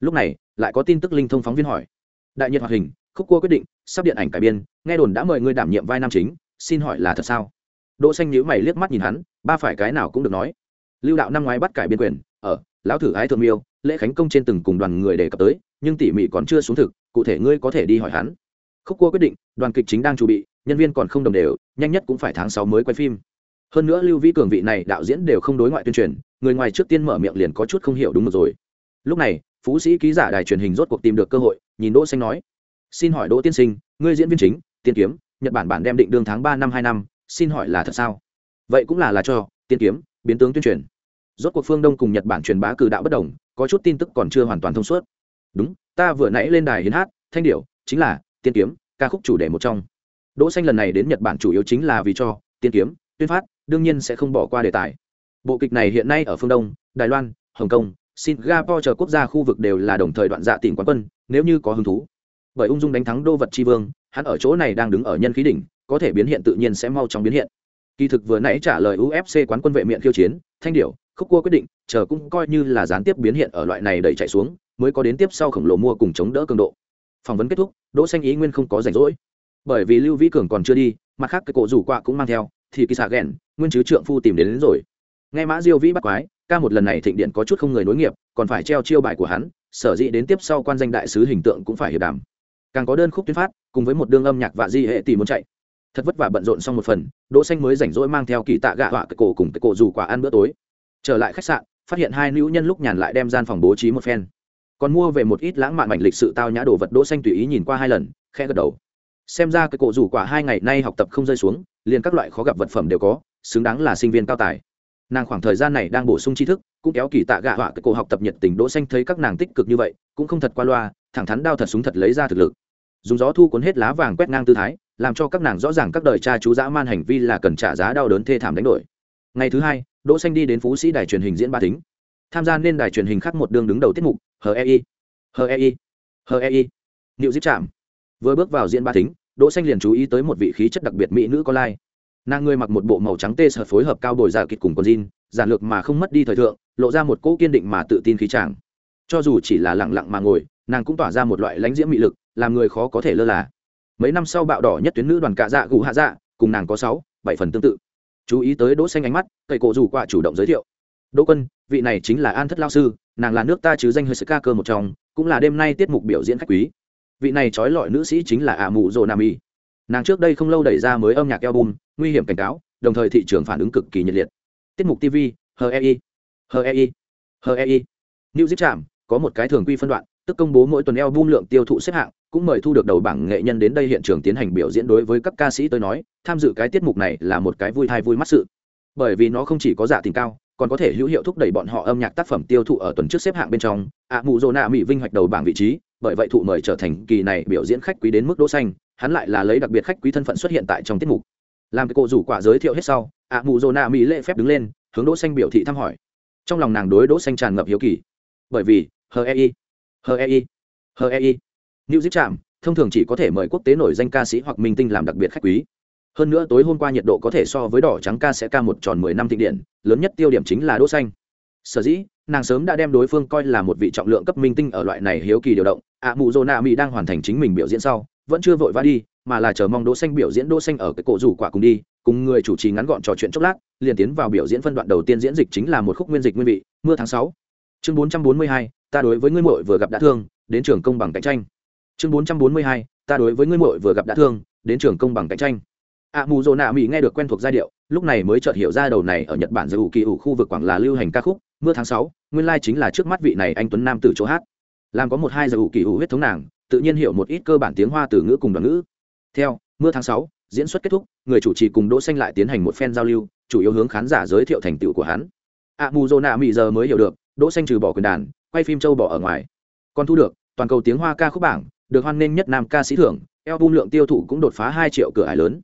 A: Lúc này, lại có tin tức linh thông phóng viên hỏi. Đại nhiệt hoạt hình, khúc cua quyết định, sắp điện ảnh cải biên, nghe đồn đã mời ngươi đảm nhiệm vai nam chính, xin hỏi là thật sao? Đỗ xanh nhíu mày liếc mắt nhìn hắn, ba phải cái nào cũng được nói. Lưu đạo năm ngoái bắt cải biên quyền, ở, lão thử ái thượng miêu, lễ khánh công trên từng cùng đoàn người đề cập tới, nhưng tỉ mỉ còn chưa xuống thực, cụ thể ngươi có thể đi hỏi hắn khúc cua quyết định, đoàn kịch chính đang chuẩn bị, nhân viên còn không đồng đều, nhanh nhất cũng phải tháng sáu mới quay phim. Hơn nữa lưu vĩ cường vị này đạo diễn đều không đối ngoại tuyên truyền, người ngoài trước tiên mở miệng liền có chút không hiểu đúng rồi. Lúc này, phú sĩ ký giả đài truyền hình rốt cuộc tìm được cơ hội, nhìn đỗ xanh nói, xin hỏi đỗ tiên sinh, ngươi diễn viên chính, tiên kiếm, nhật bản bản đem định đương tháng ba năm hai năm, xin hỏi là thật sao? Vậy cũng là là cho, tiên kiếm, biến tướng tuyên truyền. Rốt cuộc phương đông cùng nhật bản truyền bá cử đạo bất đồng, có chút tin tức còn chưa hoàn toàn thông suốt. Đúng, ta vừa nãy lên đài hiến hát, thanh điệu chính là tiên kiếm ca khúc chủ đề một trong. Đỗ xanh lần này đến nhật bản chủ yếu chính là vì cho tiên kiếm tuyên phát đương nhiên sẽ không bỏ qua đề tài. Bộ kịch này hiện nay ở phương đông đài loan hồng kông singapore chờ quốc gia khu vực đều là đồng thời đoạn dạ tìm quán quân nếu như có hứng thú. Bởi ung dung đánh thắng đô vật tri vương hắn ở chỗ này đang đứng ở nhân khí đỉnh có thể biến hiện tự nhiên sẽ mau chóng biến hiện. Kỳ thực vừa nãy trả lời ufc quán quân vệ miệng khiêu chiến thanh Điểu, khúc cua quyết định chờ cũng coi như là gián tiếp biến hiện ở loại này đẩy chạy xuống mới có đến tiếp sau khổng lồ mua cùng chống đỡ cường độ phỏng vấn kết thúc đỗ xanh ý nguyên không có rảnh rỗi. Bởi vì lưu vĩ cường còn chưa đi mặt khác cái cổ rủ quạ cũng mang theo thì kỳ xạ ghẹn nguyên chứ trượng phu tìm đến, đến rồi. Nghe mã diêu vĩ bắt quái ca một lần này thịnh điện có chút không người nối nghiệp còn phải treo chiêu bài của hắn sở dĩ đến tiếp sau quan danh đại sứ hình tượng cũng phải hiệp đàm càng có đơn khúc tuyên phát cùng với một đương âm nhạc và di hệ tỷ muốn chạy. Thật vất vả bận rộn xong một phần đỗ xanh mới rảnh rỗi mang theo kỳ tạ gạ họa cái cổ cùng cái cổ dù quả ăn bữa tối. Trở lại khách sạn phát hiện hai nữ nhân lúc nhàn lại đem gian phòng bố trí một phen còn mua về một ít lãng mạn mảnh lịch sự tao nhã đồ vật đỗ xanh tùy ý nhìn qua hai lần, khẽ gật đầu. Xem ra cái cổ rủ quả hai ngày nay học tập không rơi xuống, liền các loại khó gặp vật phẩm đều có, xứng đáng là sinh viên cao tài. Nàng khoảng thời gian này đang bổ sung tri thức, cũng kéo kỳ tạ gạ họa cái cổ học tập nhiệt tình đỗ xanh thấy các nàng tích cực như vậy, cũng không thật qua loa, thẳng thắn đao thật súng thật lấy ra thực lực. Dùng gió thu cuốn hết lá vàng quét ngang tư thái, làm cho các nàng rõ ràng các đời cha chú dã man hành vi là cần trả giá đau đớn thê thảm đánh đổi. Ngày thứ hai, đỗ xanh đi đến phú sĩ đài truyền hình diễn ba tính tham gia nên đài truyền hình khác một đường đứng đầu tiết mục hei hei hei liệu giết chạm vừa bước vào diễn ba tính đỗ xanh liền chú ý tới một vị khí chất đặc biệt mỹ nữ có lai. Nàng người mặc một bộ màu trắng tê sợ phối hợp cao bồi giả kịch cùng con jean giản lược mà không mất đi thời thượng, lộ ra một cỗ kiên định mà tự tin khí chàng cho dù chỉ là lặng lặng mà ngồi, nàng cũng tỏa ra một loại lãnh diễm mị lực, làm người khó có thể lơ là. Mấy năm sau bạo đỏ nhất tuyến nữ đoàn cạ dạ gù hạ dạ cùng nàng có sáu, bảy phần tương tự. Chú ý tới đỗ xanh ánh mắt cậy cổ dù quạ chủ động giới thiệu. Đỗ quân vị này chính là an thất lao sư, nàng là nước ta chứ danh hơi sức ca cơ một trong, cũng là đêm nay tiết mục biểu diễn khách quý. Vị này trói lọi nữ sĩ chính là ả mụ rồ nam y. Nàng trước đây không lâu đẩy ra mới âm nhạc album, nguy hiểm cảnh cáo, đồng thời thị trường phản ứng cực kỳ nhiệt liệt. Tiết mục tv hei hei hei new zip trạm, có một cái thường quy phân đoạn, tức công bố mỗi tuần album lượng tiêu thụ xếp hạng, cũng mời thu được đầu bảng nghệ nhân đến đây hiện trường tiến hành biểu diễn đối với các ca sĩ tôi nói, tham dự cái tiết mục này là một cái vui thai vui mắt sự bởi vì nó không chỉ có giả tình cao, còn có thể hữu hiệu thúc đẩy bọn họ âm nhạc tác phẩm tiêu thụ ở tuần trước xếp hạng bên trong. Ạ mụ dô nạ mỹ vinh hoạch đầu bảng vị trí, bởi vậy thụ mời trở thành kỳ này biểu diễn khách quý đến mức đỗ xanh, hắn lại là lấy đặc biệt khách quý thân phận xuất hiện tại trong tiết mục. Làm cái cô rủ quả giới thiệu hết sau ạ mù dô nạ mỹ lễ phép đứng lên, hướng đỗ xanh biểu thị thăm hỏi. Trong lòng nàng đối đỗ xanh tràn ngập hiếu kỳ. Bởi vì hờ ei hờ ei hờ ei new zip chạm thông thường chỉ có thể mời quốc tế nổi danh ca sĩ hoặc minh tinh làm đặc biệt khách quý hơn nữa tối hôm qua nhiệt độ có thể so với đỏ trắng ca sẽ ca một tròn mười năm thịnh điện lớn nhất tiêu điểm chính là đỗ xanh. Sở dĩ nàng sớm đã đem đối phương coi là một vị trọng lượng cấp minh tinh ở loại này hiếu kỳ điều động ạ mù dô nạ mỹ đang hoàn thành chính mình biểu diễn sau vẫn chưa vội vã đi mà là chờ mong đỗ xanh biểu diễn đỗ xanh ở cái cổ rủ quả cùng đi cùng người chủ trì ngắn gọn trò chuyện chốc lát liền tiến vào biểu diễn phân đoạn đầu tiên diễn dịch chính là một khúc nguyên dịch nguyên vị mưa tháng 6. chương 442, ta đối với ngươi muội vừa gặp đã thương đến trường công bằng cạnh tranh. Chương 442, ta đối với ngươi muội vừa gặp đã thương đến trường công bằng cạnh tranh ạ mù dồ nạ mỹ nghe được quen thuộc giai điệu lúc này mới chợt hiểu ra đầu này ở nhật bản giữa ủ kỳ ủ khu vực quảng là lưu hành ca khúc mưa tháng sáu, nguyên lai chính là trước mắt vị này anh tuấn nam từ chỗ hát. Làm có một hai giờ ủ kỳ ủ huyết thống nàng tự nhiên hiểu một ít cơ bản tiếng hoa từ ngữ cùng đoạn ngữ. Theo mưa tháng sáu diễn xuất kết thúc người chủ trì cùng đỗ xanh lại tiến hành một phen giao lưu chủ yếu hướng khán giả giới thiệu thành tựu của hắn. A mù dô nạ mỹ giờ mới hiểu được đỗ xanh trừ bỏ quyền đàn quay phim châu bỏ ở ngoài. Còn thu được toàn cầu tiếng hoa ca khúc bảng được hoan nghênh nhất nam ca sĩ thưởng album lượng tiêu thụ cũng đột phá hai triệu cửa ải lớn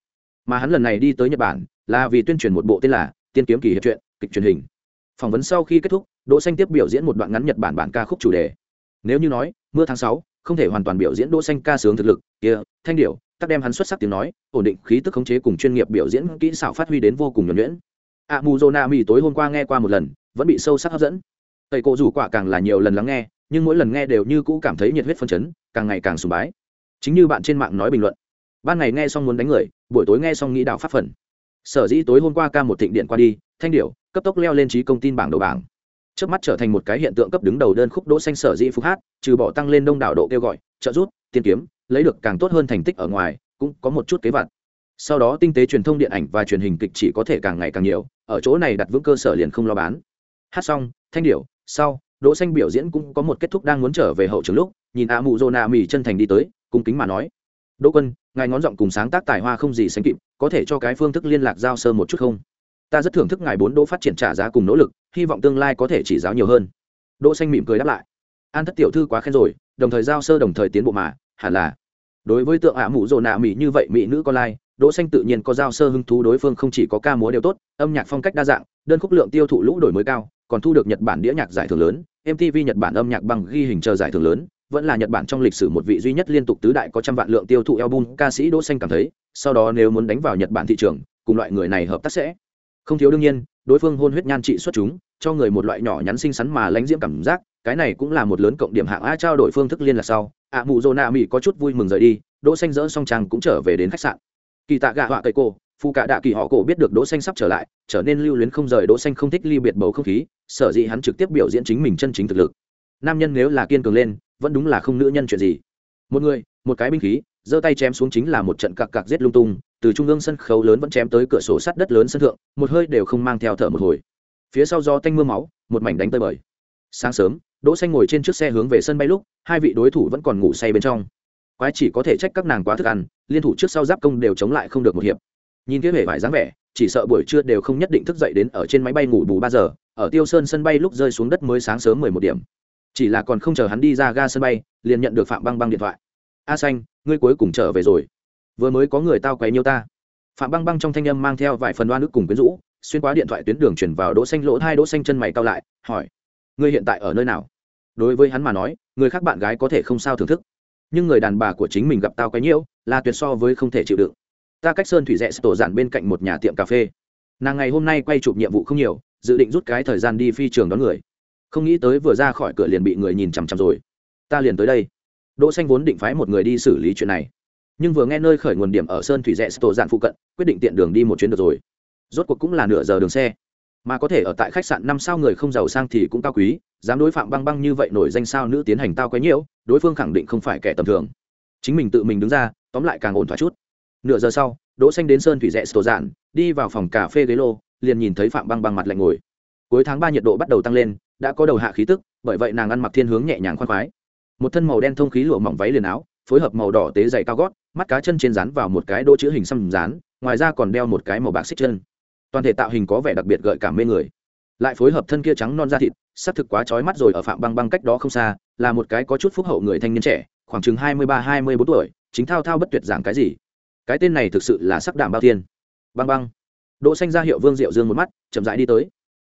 A: mà hắn lần này đi tới nhật bản là vì tuyên truyền một bộ tên là tiên kiếm kỳ hiệp truyện, kịch truyền hình. Phỏng vấn sau khi kết thúc, đỗ xanh tiếp biểu diễn một đoạn ngắn nhật bản bản ca khúc chủ đề. Nếu như nói, mưa tháng sáu, không thể hoàn toàn biểu diễn đỗ xanh ca sướng thực lực, kia, thanh điệu tác đem hắn xuất sắc tiếng nói, ổn định khí tức khống chế cùng chuyên nghiệp biểu diễn kỹ xảo phát huy đến vô cùng nhuần nhuyễn. A mu zona mi tối hôm qua nghe qua một lần, vẫn bị sâu sắc hấp dẫn. Tây cô rủ quả càng là nhiều lần lắng nghe, nhưng mỗi lần nghe đều như cũ cảm thấy nhiệt huyết phân chấn, càng ngày càng sùng bái. Chính như bạn trên mạng nói bình luận ban ngày nghe xong muốn đánh người, buổi tối nghe xong nghĩ đạo pháp phần. Sở dĩ tối hôm qua ca một thịnh điện qua đi, thanh điệu cấp tốc leo lên trí công tin bảng đầu bảng. Trước mắt trở thành một cái hiện tượng cấp đứng đầu đơn khúc đỗ xanh sở dĩ phục hát, trừ bỏ tăng lên đông đảo độ kêu gọi, trợ rút tiên kiếm, lấy được càng tốt hơn thành tích ở ngoài, cũng có một chút kế vặt. Sau đó tinh tế truyền thông điện ảnh và truyền hình kịch chỉ có thể càng ngày càng nhiều, ở chỗ này đặt vững cơ sở liền không lo bán. Hát xong, thanh điệu sau, đỗ xanh biểu diễn cũng có một kết thúc đang muốn trở về hậu trường lúc, nhìn a mụ zona mì chân thành đi tới, cung kính mà nói, đỗ quân ngài ngón giọng cùng sáng tác tài hoa không gì sánh kịp, có thể cho cái phương thức liên lạc giao sơ một chút không? Ta rất thưởng thức ngài bốn đỗ phát triển trả giá cùng nỗ lực, hy vọng tương lai có thể chỉ giáo nhiều hơn. Đỗ xanh mỉm cười đáp lại. An thất tiểu thư quá khen rồi, đồng thời giao sơ đồng thời tiến bộ mà, hẳn là. Đối với tượng ạ mụ rồ nạ mỹ như vậy mỹ nữ con lai, đỗ xanh tự nhiên có giao sơ hứng thú đối phương không chỉ có ca múa đều tốt, âm nhạc phong cách đa dạng, đơn khúc lượng tiêu thụ lũ đổi mới cao, còn thu được nhật bản đĩa nhạc giải thưởng lớn mtv nhật bản âm nhạc bằng ghi hình chờ giải thưởng lớn vẫn là nhật bản trong lịch sử một vị duy nhất liên tục tứ đại có trăm vạn lượng tiêu thụ album, ca sĩ đỗ xanh cảm thấy, sau đó nếu muốn đánh vào nhật bản thị trường, cùng loại người này hợp tác sẽ không thiếu đương nhiên, đối phương hôn huyết nhan trị xuất chúng, cho người một loại nhỏ nhắn xinh xắn mà lãnh diễm cảm giác, cái này cũng là một lớn cộng điểm hạng a trao đổi phương thức liên lạc sau. Ạ mụ Zona mỹ có chút vui mừng rời đi, đỗ xanh dỡ xong trang cũng trở về đến khách sạn. Kỳ tạ gạ họa cây cô phụ cả đạ kỳ họ cổ biết được đỗ xanh sắp trở lại, trở nên lưu luyến không rời đỗ xanh không thích ly biệt bầu không khí, sở dĩ hắn trực tiếp biểu diễn chính mình chân chính thực lực nam nhân nếu là kiên cường lên, vẫn đúng là không nữ nhân chuyện gì. Một người, một cái binh khí, giơ tay chém xuống chính là một trận cặc cặc giết lung tung, từ trung ương sân khấu lớn vẫn chém tới cửa sổ sắt đất lớn sân thượng, một hơi đều không mang theo thở một hồi. Phía sau do tanh mưa máu, một mảnh đánh tơi bời. Sáng sớm, đỗ xanh ngồi trên chiếc xe hướng về sân bay lúc, hai vị đối thủ vẫn còn ngủ say bên trong. Quái chỉ có thể trách các nàng quá thức ăn, liên thủ trước sau giáp công đều chống lại không được một hiệp. Nhìn kia vẻ vải dáng vẻ, chỉ sợ buổi trưa đều không nhất định thức dậy đến ở trên máy bay ngủ bù ba giờ, ở tiêu sơn sân bay lúc rơi xuống đất mới sáng sớm mười một điểm chỉ là còn không chờ hắn đi ra ga sân bay, liền nhận được phạm băng băng điện thoại. A xanh, ngươi cuối cùng trở về rồi. Vừa mới có người tao quấy nhiêu ta. Phạm băng băng trong thanh âm mang theo vài phần đoan ức cùng quyến rũ, xuyên qua điện thoại tuyến đường chuyển vào đỗ xanh lỗ hai đỗ xanh chân mày cao lại, hỏi, ngươi hiện tại ở nơi nào? Đối với hắn mà nói, người khác bạn gái có thể không sao thưởng thức. Nhưng người đàn bà của chính mình gặp tao quấy nhiễu là tuyệt so với không thể chịu đựng. Ta cách sơn thủy rẽ tổ giản bên cạnh một nhà tiệm cà phê. Nàng ngày hôm nay quay chụp nhiệm vụ không nhiều, dự định rút cái thời gian đi phi trường đón người không nghĩ tới vừa ra khỏi cửa liền bị người nhìn chằm chằm rồi. Ta liền tới đây. Đỗ xanh vốn định phái một người đi xử lý chuyện này, nhưng vừa nghe nơi khởi nguồn điểm ở sơn thủy rẽ tổ dạng phụ cận, quyết định tiện đường đi một chuyến được rồi. Rốt cuộc cũng là nửa giờ đường xe. Mà có thể ở tại khách sạn năm sao người không giàu sang thì cũng cao quý, dám đối phạm băng băng như vậy nổi danh sao nữ tiến hành tao quấy nhiễu, đối phương khẳng định không phải kẻ tầm thường. Chính mình tự mình đứng ra, tóm lại càng ổn thỏa chút. Nửa giờ sau, đỗ xanh đến sơn thủy rẽ tổ dạn đi vào phòng cà phê ghế lô, liền nhìn thấy phạm băng băng mặt lạnh ngồi. Cuối tháng ba nhiệt độ bắt đầu tăng lên đã có đầu hạ khí tức, bởi vậy nàng ăn mặc thiên hướng nhẹ nhàng khoan khoái. Một thân màu đen thông khí lụa mỏng váy liền áo, phối hợp màu đỏ tế dày cao gót, mắt cá chân trên rán vào một cái đỗ chữ hình xăm rán ngoài ra còn đeo một cái màu bạc xích chân. Toàn thể tạo hình có vẻ đặc biệt gợi cảm mê người. Lại phối hợp thân kia trắng non da thịt, sắc thực quá trói mắt rồi ở phạm băng băng cách đó không xa, là một cái có chút phúc hậu người thanh niên trẻ, khoảng chừng hai mươi ba, hai mươi bốn tuổi, chính thao thao bất tuyệt giảng cái gì. Cái tên này thực sự là sắc đảm bao tiên băng băng. Đỗ xanh ra hiệu vương diệu dương một mắt, chậm rãi đi tới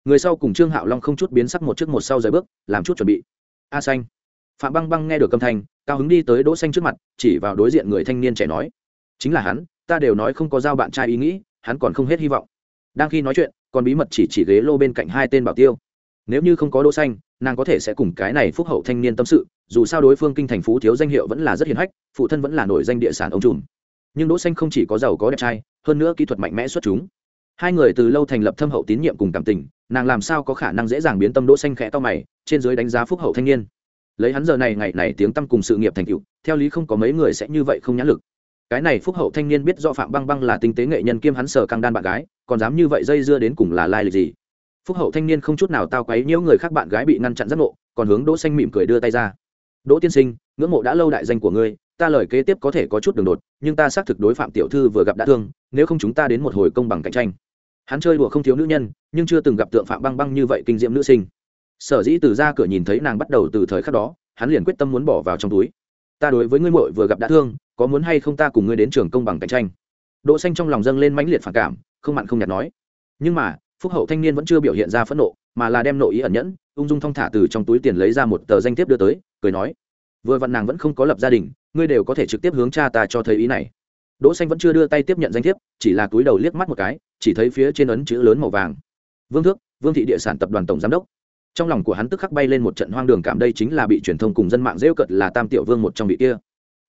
A: người sau cùng trương hạo long không chút biến sắc một trước một sau rời bước, làm chút chuẩn bị. A xanh. Phạm băng băng nghe được âm thanh, cao hứng đi tới đỗ xanh trước mặt, chỉ vào đối diện người thanh niên trẻ nói, chính là hắn, ta đều nói không có giao bạn trai ý nghĩ, hắn còn không hết hy vọng. Đang khi nói chuyện, còn bí mật chỉ chỉ ghế lô bên cạnh hai tên bảo tiêu. Nếu như không có đỗ xanh, nàng có thể sẽ cùng cái này phúc hậu thanh niên tâm sự, dù sao đối phương kinh thành phú thiếu danh hiệu vẫn là rất hiền hách, phụ thân vẫn là nổi danh địa sản ông trùm. Nhưng đỗ xanh không chỉ có giàu có đẹp trai, hơn nữa kỹ thuật mạnh mẽ xuất chúng hai người từ lâu thành lập thâm hậu tín nhiệm cùng cảm tình, nàng làm sao có khả năng dễ dàng biến tâm đỗ xanh khẽ to mày, trên dưới đánh giá phúc hậu thanh niên. Lấy hắn giờ này ngày này tiếng tâm cùng sự nghiệp thành tựu, theo lý không có mấy người sẽ như vậy không nhã lực. Cái này phúc hậu thanh niên biết do phạm băng băng là tinh tế nghệ nhân kiêm hắn sở căng đan bạn gái, còn dám như vậy dây dưa đến cùng là lai lịch gì? Phúc hậu thanh niên không chút nào tao quấy nhiễu người khác bạn gái bị ngăn chặn rất nộ còn hướng đỗ xanh mỉm cười đưa tay ra. Đỗ tiên sinh, ngưỡng mộ đã lâu đại danh của ngươi, ta lời kế tiếp có thể có chút đường đột, nhưng ta xác thực đối phạm tiểu thư vừa gặp đã thương, nếu không chúng ta đến một hồi công bằng cạnh tranh hắn chơi đùa không thiếu nữ nhân, nhưng chưa từng gặp tượng phạm băng băng như vậy kinh diễm nữ sinh. Sở dĩ từ ra cửa nhìn thấy nàng bắt đầu từ thời khắc đó, hắn liền quyết tâm muốn bỏ vào trong túi. Ta đối với ngươi muội vừa gặp đã thương, có muốn hay không ta cùng ngươi đến trường công bằng cạnh tranh? Đỗ xanh trong lòng dâng lên mãnh liệt phản cảm, không mặn không nhạt nói. Nhưng mà, phúc hậu thanh niên vẫn chưa biểu hiện ra phẫn nộ, mà là đem nội ý ẩn nhẫn, ung dung thong thả từ trong túi tiền lấy ra một tờ danh thiếp đưa tới, cười nói. Vừa vặn nàng vẫn không có lập gia đình, ngươi đều có thể trực tiếp hướng cha ta cho thấy ý này đỗ xanh vẫn chưa đưa tay tiếp nhận danh thiếp, chỉ là túi đầu liếc mắt một cái, chỉ thấy phía trên ấn chữ lớn màu vàng. Vương thước, vương thị địa sản tập đoàn tổng giám đốc. Trong lòng của hắn tức khắc bay lên một trận hoang đường cảm đây chính là bị truyền thông cùng dân mạng rêu cợt là tam tiểu vương một trong vị kia.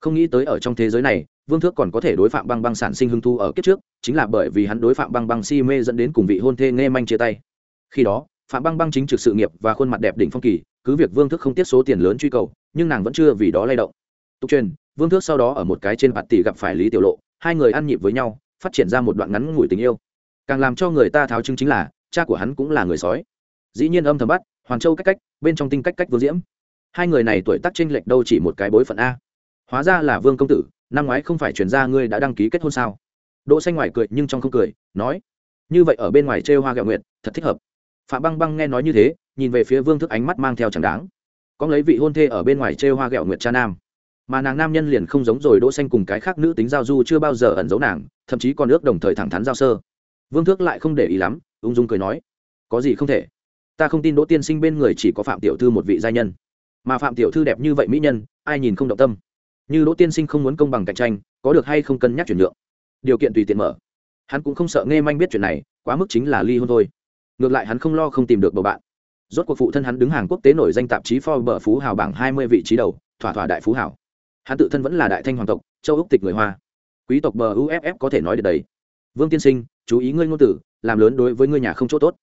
A: Không nghĩ tới ở trong thế giới này, vương thước còn có thể đối phạm băng băng sản sinh hưng thu ở kiếp trước, chính là bởi vì hắn đối phạm băng băng si mê dẫn đến cùng vị hôn thê nghe manh chia tay. Khi đó, phạm băng băng chính trực sự nghiệp và khuôn mặt đẹp đỉnh phong kỳ, cứ việc vương thước không tiết số tiền lớn truy cầu, nhưng nàng vẫn chưa vì đó lay động tục truyền, vương thước sau đó ở một cái trên bạt tỷ gặp phải lý tiểu lộ, hai người ăn nhịp với nhau, phát triển ra một đoạn ngắn ngủi tình yêu. Càng làm cho người ta tháo chứng chính là, cha của hắn cũng là người sói. Dĩ nhiên âm thầm bắt hoàn châu cách cách, bên trong tinh cách cách vương diễm. Hai người này tuổi tác chênh lệch đâu chỉ một cái bối phận a. Hóa ra là vương công tử, năm ngoái không phải chuyển ra ngươi đã đăng ký kết hôn sao? Đỗ xanh ngoài cười nhưng trong không cười, nói, như vậy ở bên ngoài trêu hoa gạo nguyệt, thật thích hợp. Phạm băng băng nghe nói như thế, nhìn về phía vương thức ánh mắt mang theo chẳng đáng. Có lấy vị hôn thê ở bên ngoài trêu hoa gạo nguyệt cha nam mà nàng nam nhân liền không giống rồi đỗ xanh cùng cái khác nữ tính giao du chưa bao giờ ẩn giấu nàng, thậm chí còn ước đồng thời thẳng thắn giao sơ. Vương thước lại không để ý lắm, ung dung cười nói, có gì không thể? Ta không tin đỗ tiên sinh bên người chỉ có phạm tiểu thư một vị gia nhân. Mà phạm tiểu thư đẹp như vậy mỹ nhân, ai nhìn không động tâm. Như đỗ tiên sinh không muốn công bằng cạnh tranh, có được hay không cân nhắc chuyển nhượng. Điều kiện tùy tiện mở. Hắn cũng không sợ nghe manh biết chuyện này, quá mức chính là ly hôn thôi. Ngược lại hắn không lo không tìm được bầu bạn. Rốt cuộc phụ thân hắn đứng hàng quốc tế nổi danh tạp chí Forbes phú hào bảng hai mươi vị trí đầu, thỏa thỏa đại phú hào hắn tự thân vẫn là đại thanh hoàng tộc, châu úc tịch người hoa. Quý tộc bờ uff có thể nói được đấy vương tiên sinh, chú ý ngươi ngôn tử làm lớn đối với ngươi nhà không chỗ tốt.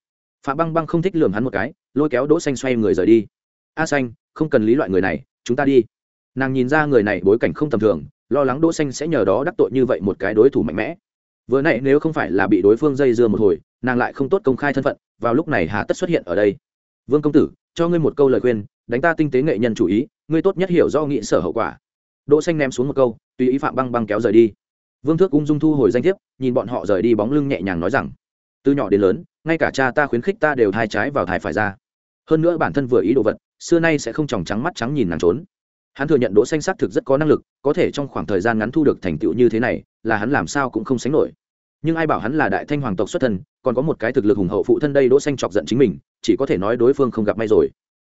A: Phạm băng băng không thích lườm hắn một cái, lôi kéo đỗ xanh xoay người rời đi. A xanh, không cần lý loại người này, chúng ta đi. Nàng nhìn ra người này bối cảnh không tầm thường, lo lắng đỗ xanh sẽ nhờ đó đắc tội như vậy một cái đối thủ mạnh mẽ. Vừa nãy nếu không phải là bị đối phương dây dưa một hồi, nàng lại không tốt công khai thân phận, vào lúc này hà tất xuất hiện ở đây. Vương công tử, cho ngươi một câu lời khuyên, đánh ta tinh tế nghệ nhân chủ ý, ngươi tốt nhất hiểu do nghị sở hậu quả đỗ xanh ném xuống một câu, tùy ý phạm băng băng kéo rời đi. Vương thước ung dung thu hồi danh thiếp, nhìn bọn họ rời đi bóng lưng nhẹ nhàng nói rằng, từ nhỏ đến lớn, ngay cả cha ta khuyến khích ta đều thai trái vào thai phải ra. Hơn nữa bản thân vừa ý đồ vật, xưa nay sẽ không tròng trắng mắt trắng nhìn nàng trốn. Hắn thừa nhận đỗ xanh xác thực rất có năng lực, có thể trong khoảng thời gian ngắn thu được thành tựu như thế này, là hắn làm sao cũng không sánh nổi. Nhưng ai bảo hắn là đại thanh hoàng tộc xuất thân, còn có một cái thực lực hùng hậu phụ thân đây đỗ xanh chọc giận chính mình, chỉ có thể nói đối phương không gặp may rồi.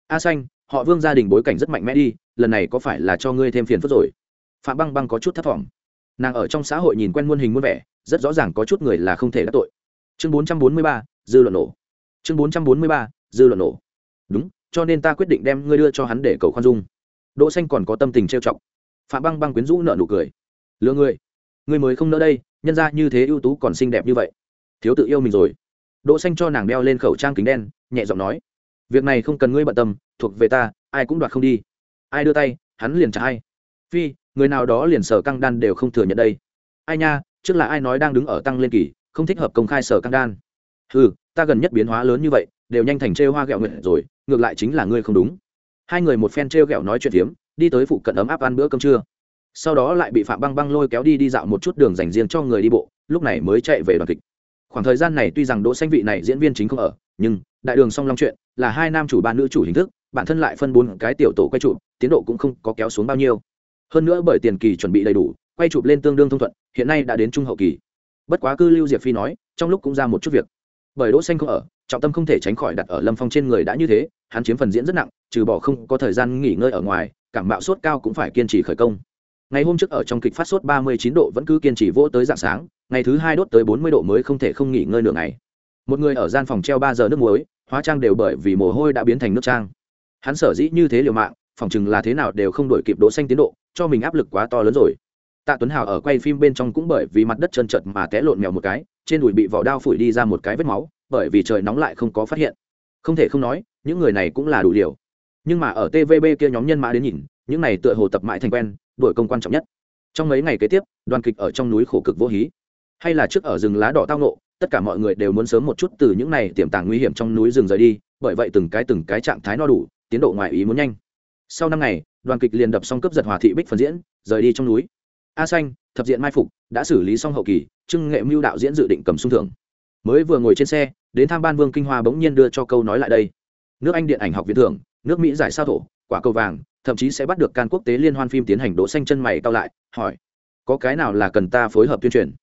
A: A xanh họ vương gia đình bối cảnh rất mạnh mẽ đi lần này có phải là cho ngươi thêm phiền phức rồi? Phạm băng băng có chút thất vọng. Nàng ở trong xã hội nhìn quen muôn hình muôn vẻ rất rõ ràng có chút người là không thể đắc tội. Chương 443, dư luận nổ. Chương 443, dư luận nổ. Đúng cho nên ta quyết định đem ngươi đưa cho hắn để cầu khoan dung. Đỗ xanh còn có tâm tình trêu chọc. Phạm băng băng quyến rũ nợ nụ cười. Lừa ngươi ngươi mới không nỡ đây nhân ra như thế ưu tú còn xinh đẹp như vậy. Thiếu tự yêu mình rồi. Đỗ xanh cho nàng đeo lên khẩu trang kính đen nhẹ giọng nói. Việc này không cần ngươi bận tâm thuộc về ta, ai cũng đoạt không đi. Ai đưa tay, hắn liền trả ai. Phi, người nào đó liền sở căng đan đều không thừa nhận đây. Ai nha, trước là ai nói đang đứng ở tăng lên kỳ, không thích hợp công khai sở căng đan. Ừ ta gần nhất biến hóa lớn như vậy, đều nhanh thành trêu hoa gẹo nguyện rồi, ngược lại chính là ngươi không đúng. Hai người một phen trêu ghẹo nói chuyện phiếm, đi tới phụ cận ấm áp ăn bữa cơm trưa. Sau đó lại bị phạm băng băng lôi kéo đi đi dạo một chút đường dành riêng cho người đi bộ, lúc này mới chạy về đoàn kịch. Khoảng thời gian này tuy rằng đỗ xanh vị này diễn viên chính không ở, nhưng đại đường song long chuyện là hai nam chủ ba nữ chủ hình thức bản thân lại phân bốn cái tiểu tổ quay chụp, tiến độ cũng không có kéo xuống bao nhiêu. Hơn nữa bởi tiền kỳ chuẩn bị đầy đủ, quay chụp lên tương đương thông thuận, hiện nay đã đến trung hậu kỳ. Bất quá cư lưu diệp phi nói, trong lúc cũng ra một chút việc. Bởi đỗ xanh không ở, trọng tâm không thể tránh khỏi đặt ở lâm phong trên người đã như thế, hắn chiếm phần diễn rất nặng, trừ bỏ không có thời gian nghỉ ngơi ở ngoài, cảm bạo sốt cao cũng phải kiên trì khởi công. Ngày hôm trước ở trong kịch phát sốt 39 độ vẫn cứ kiên trì vỗ tới dạng sáng, ngày thứ hai đốt tới 40 độ mới không thể không nghỉ ngơi nửa ngày. Một người ở gian phòng treo ba giờ nước muối, hóa trang đều bởi vì mồ hôi đã biến thành nước trang hắn sở dĩ như thế liều mạng phòng chừng là thế nào đều không đổi kịp đỗ xanh tiến độ, cho mình áp lực quá to lớn rồi. Tạ tuấn hào ở quay phim bên trong cũng bởi vì mặt đất trơn trượt mà té lộn mèo một cái, trên đùi bị vỏ đao phủi đi ra một cái vết máu, bởi vì trời nóng lại không có phát hiện. Không thể không nói, những người này cũng là đủ liều. Nhưng mà ở tvb kia nhóm nhân mã đến nhìn, những này tựa hồ tập mãi thành quen, đổi công quan trọng nhất. Trong mấy ngày kế tiếp, đoàn kịch ở trong núi khổ cực vô hí. Hay là trước ở rừng lá đỏ tao nộ tất cả mọi người đều muốn sớm một chút từ những này tiềm tàng nguy hiểm trong núi rừng rời đi, bởi vậy từng cái từng cái trạng thái no đủ tiến độ ngoài ý muốn nhanh. Sau năm ngày, đoàn kịch liền đập xong cướp giật hòa thị bích phần diễn, rời đi trong núi. A xanh, thập diện mai phục, đã xử lý xong hậu kỳ, trưng nghệ mưu đạo diễn dự định cầm sung thưởng. Mới vừa ngồi trên xe, đến tham ban vương kinh hoa bỗng nhiên đưa cho câu nói lại đây. Nước anh điện ảnh học viện thưởng, nước mỹ giải sao thổ, quả cầu vàng, thậm chí sẽ bắt được can quốc tế liên hoan phim tiến hành đỗ xanh chân mày cao lại, hỏi, có cái nào là cần ta phối hợp tuyên truyền?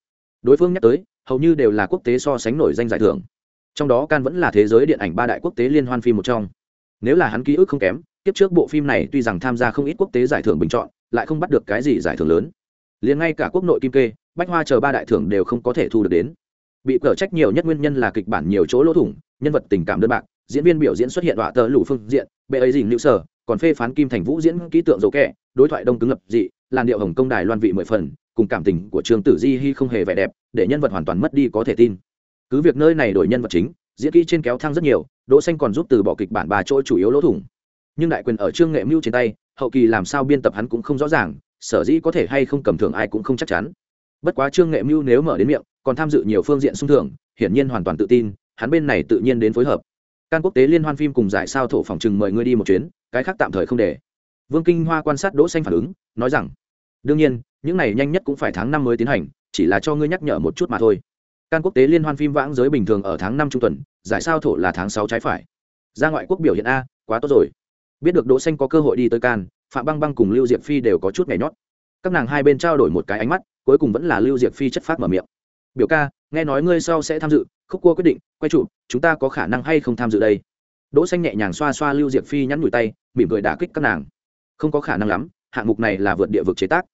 A: Đối phương nhắc tới, hầu như đều là quốc tế so sánh nổi danh giải thưởng. Trong đó can vẫn là thế giới điện ảnh ba đại quốc tế liên hoan phim một trong nếu là hắn ký ức không kém tiếp trước bộ phim này tuy rằng tham gia không ít quốc tế giải thưởng bình chọn, lại không bắt được cái gì giải thưởng lớn. Liền ngay cả quốc nội kim kê, bách hoa chờ ba đại thưởng đều không có thể thu được đến. Bị cở trách nhiều nhất nguyên nhân là kịch bản nhiều chỗ lỗ thủng, nhân vật tình cảm đơn bạc, diễn viên biểu diễn xuất hiện đọa tờ lủ phương diện, bệ ấy dình nữ sở, còn phê phán kim thành vũ diễn kỹ tượng dấu kẹ, đối thoại đông cứng lập dị, làn điệu hồng công đài loan vị mười phần, cùng cảm tình của trường tử di hy không hề vẻ đẹp, để nhân vật hoàn toàn mất đi có thể tin. Cứ việc nơi này đổi nhân vật chính, diễn kỹ trên kéo thang rất nhiều đỗ xanh còn giúp từ bỏ kịch bản ba chỗ chủ yếu lỗ thủng. Nhưng đại quyền ở trương nghệ mưu trên tay, hậu kỳ làm sao biên tập hắn cũng không rõ ràng, sở dĩ có thể hay không cầm thưởng ai cũng không chắc chắn. Bất quá trương nghệ mưu nếu mở đến miệng, còn tham dự nhiều phương diện sung thưởng, hiển nhiên hoàn toàn tự tin, hắn bên này tự nhiên đến phối hợp. Can quốc tế liên hoan phim cùng giải sao thổ phòng trừng mời ngươi đi một chuyến, cái khác tạm thời không để. Vương kinh hoa quan sát đỗ xanh phản ứng, nói rằng, đương nhiên, những này nhanh nhất cũng phải tháng năm mới tiến hành, chỉ là cho ngươi nhắc nhở một chút mà thôi. Can quốc tế liên hoan phim vãng giới bình thường ở tháng năm trung tuần giải sao thổ là tháng sáu trái phải. Ra ngoại quốc biểu hiện a, quá tốt rồi. Biết được đỗ xanh có cơ hội đi tới can phạm băng băng cùng lưu diệp phi đều có chút nhảy nhót. Các nàng hai bên trao đổi một cái ánh mắt, cuối cùng vẫn là lưu diệp phi chất phát mở miệng. Biểu ca, nghe nói ngươi sau sẽ tham dự, khúc cua quyết định, quay chủ chúng ta có khả năng hay không tham dự đây? Đỗ xanh nhẹ nhàng xoa xoa lưu diệp phi nhăn nhủi tay, mỉm cười đả kích các nàng. Không có khả năng lắm, hạng mục này là vượt địa vực chế tác.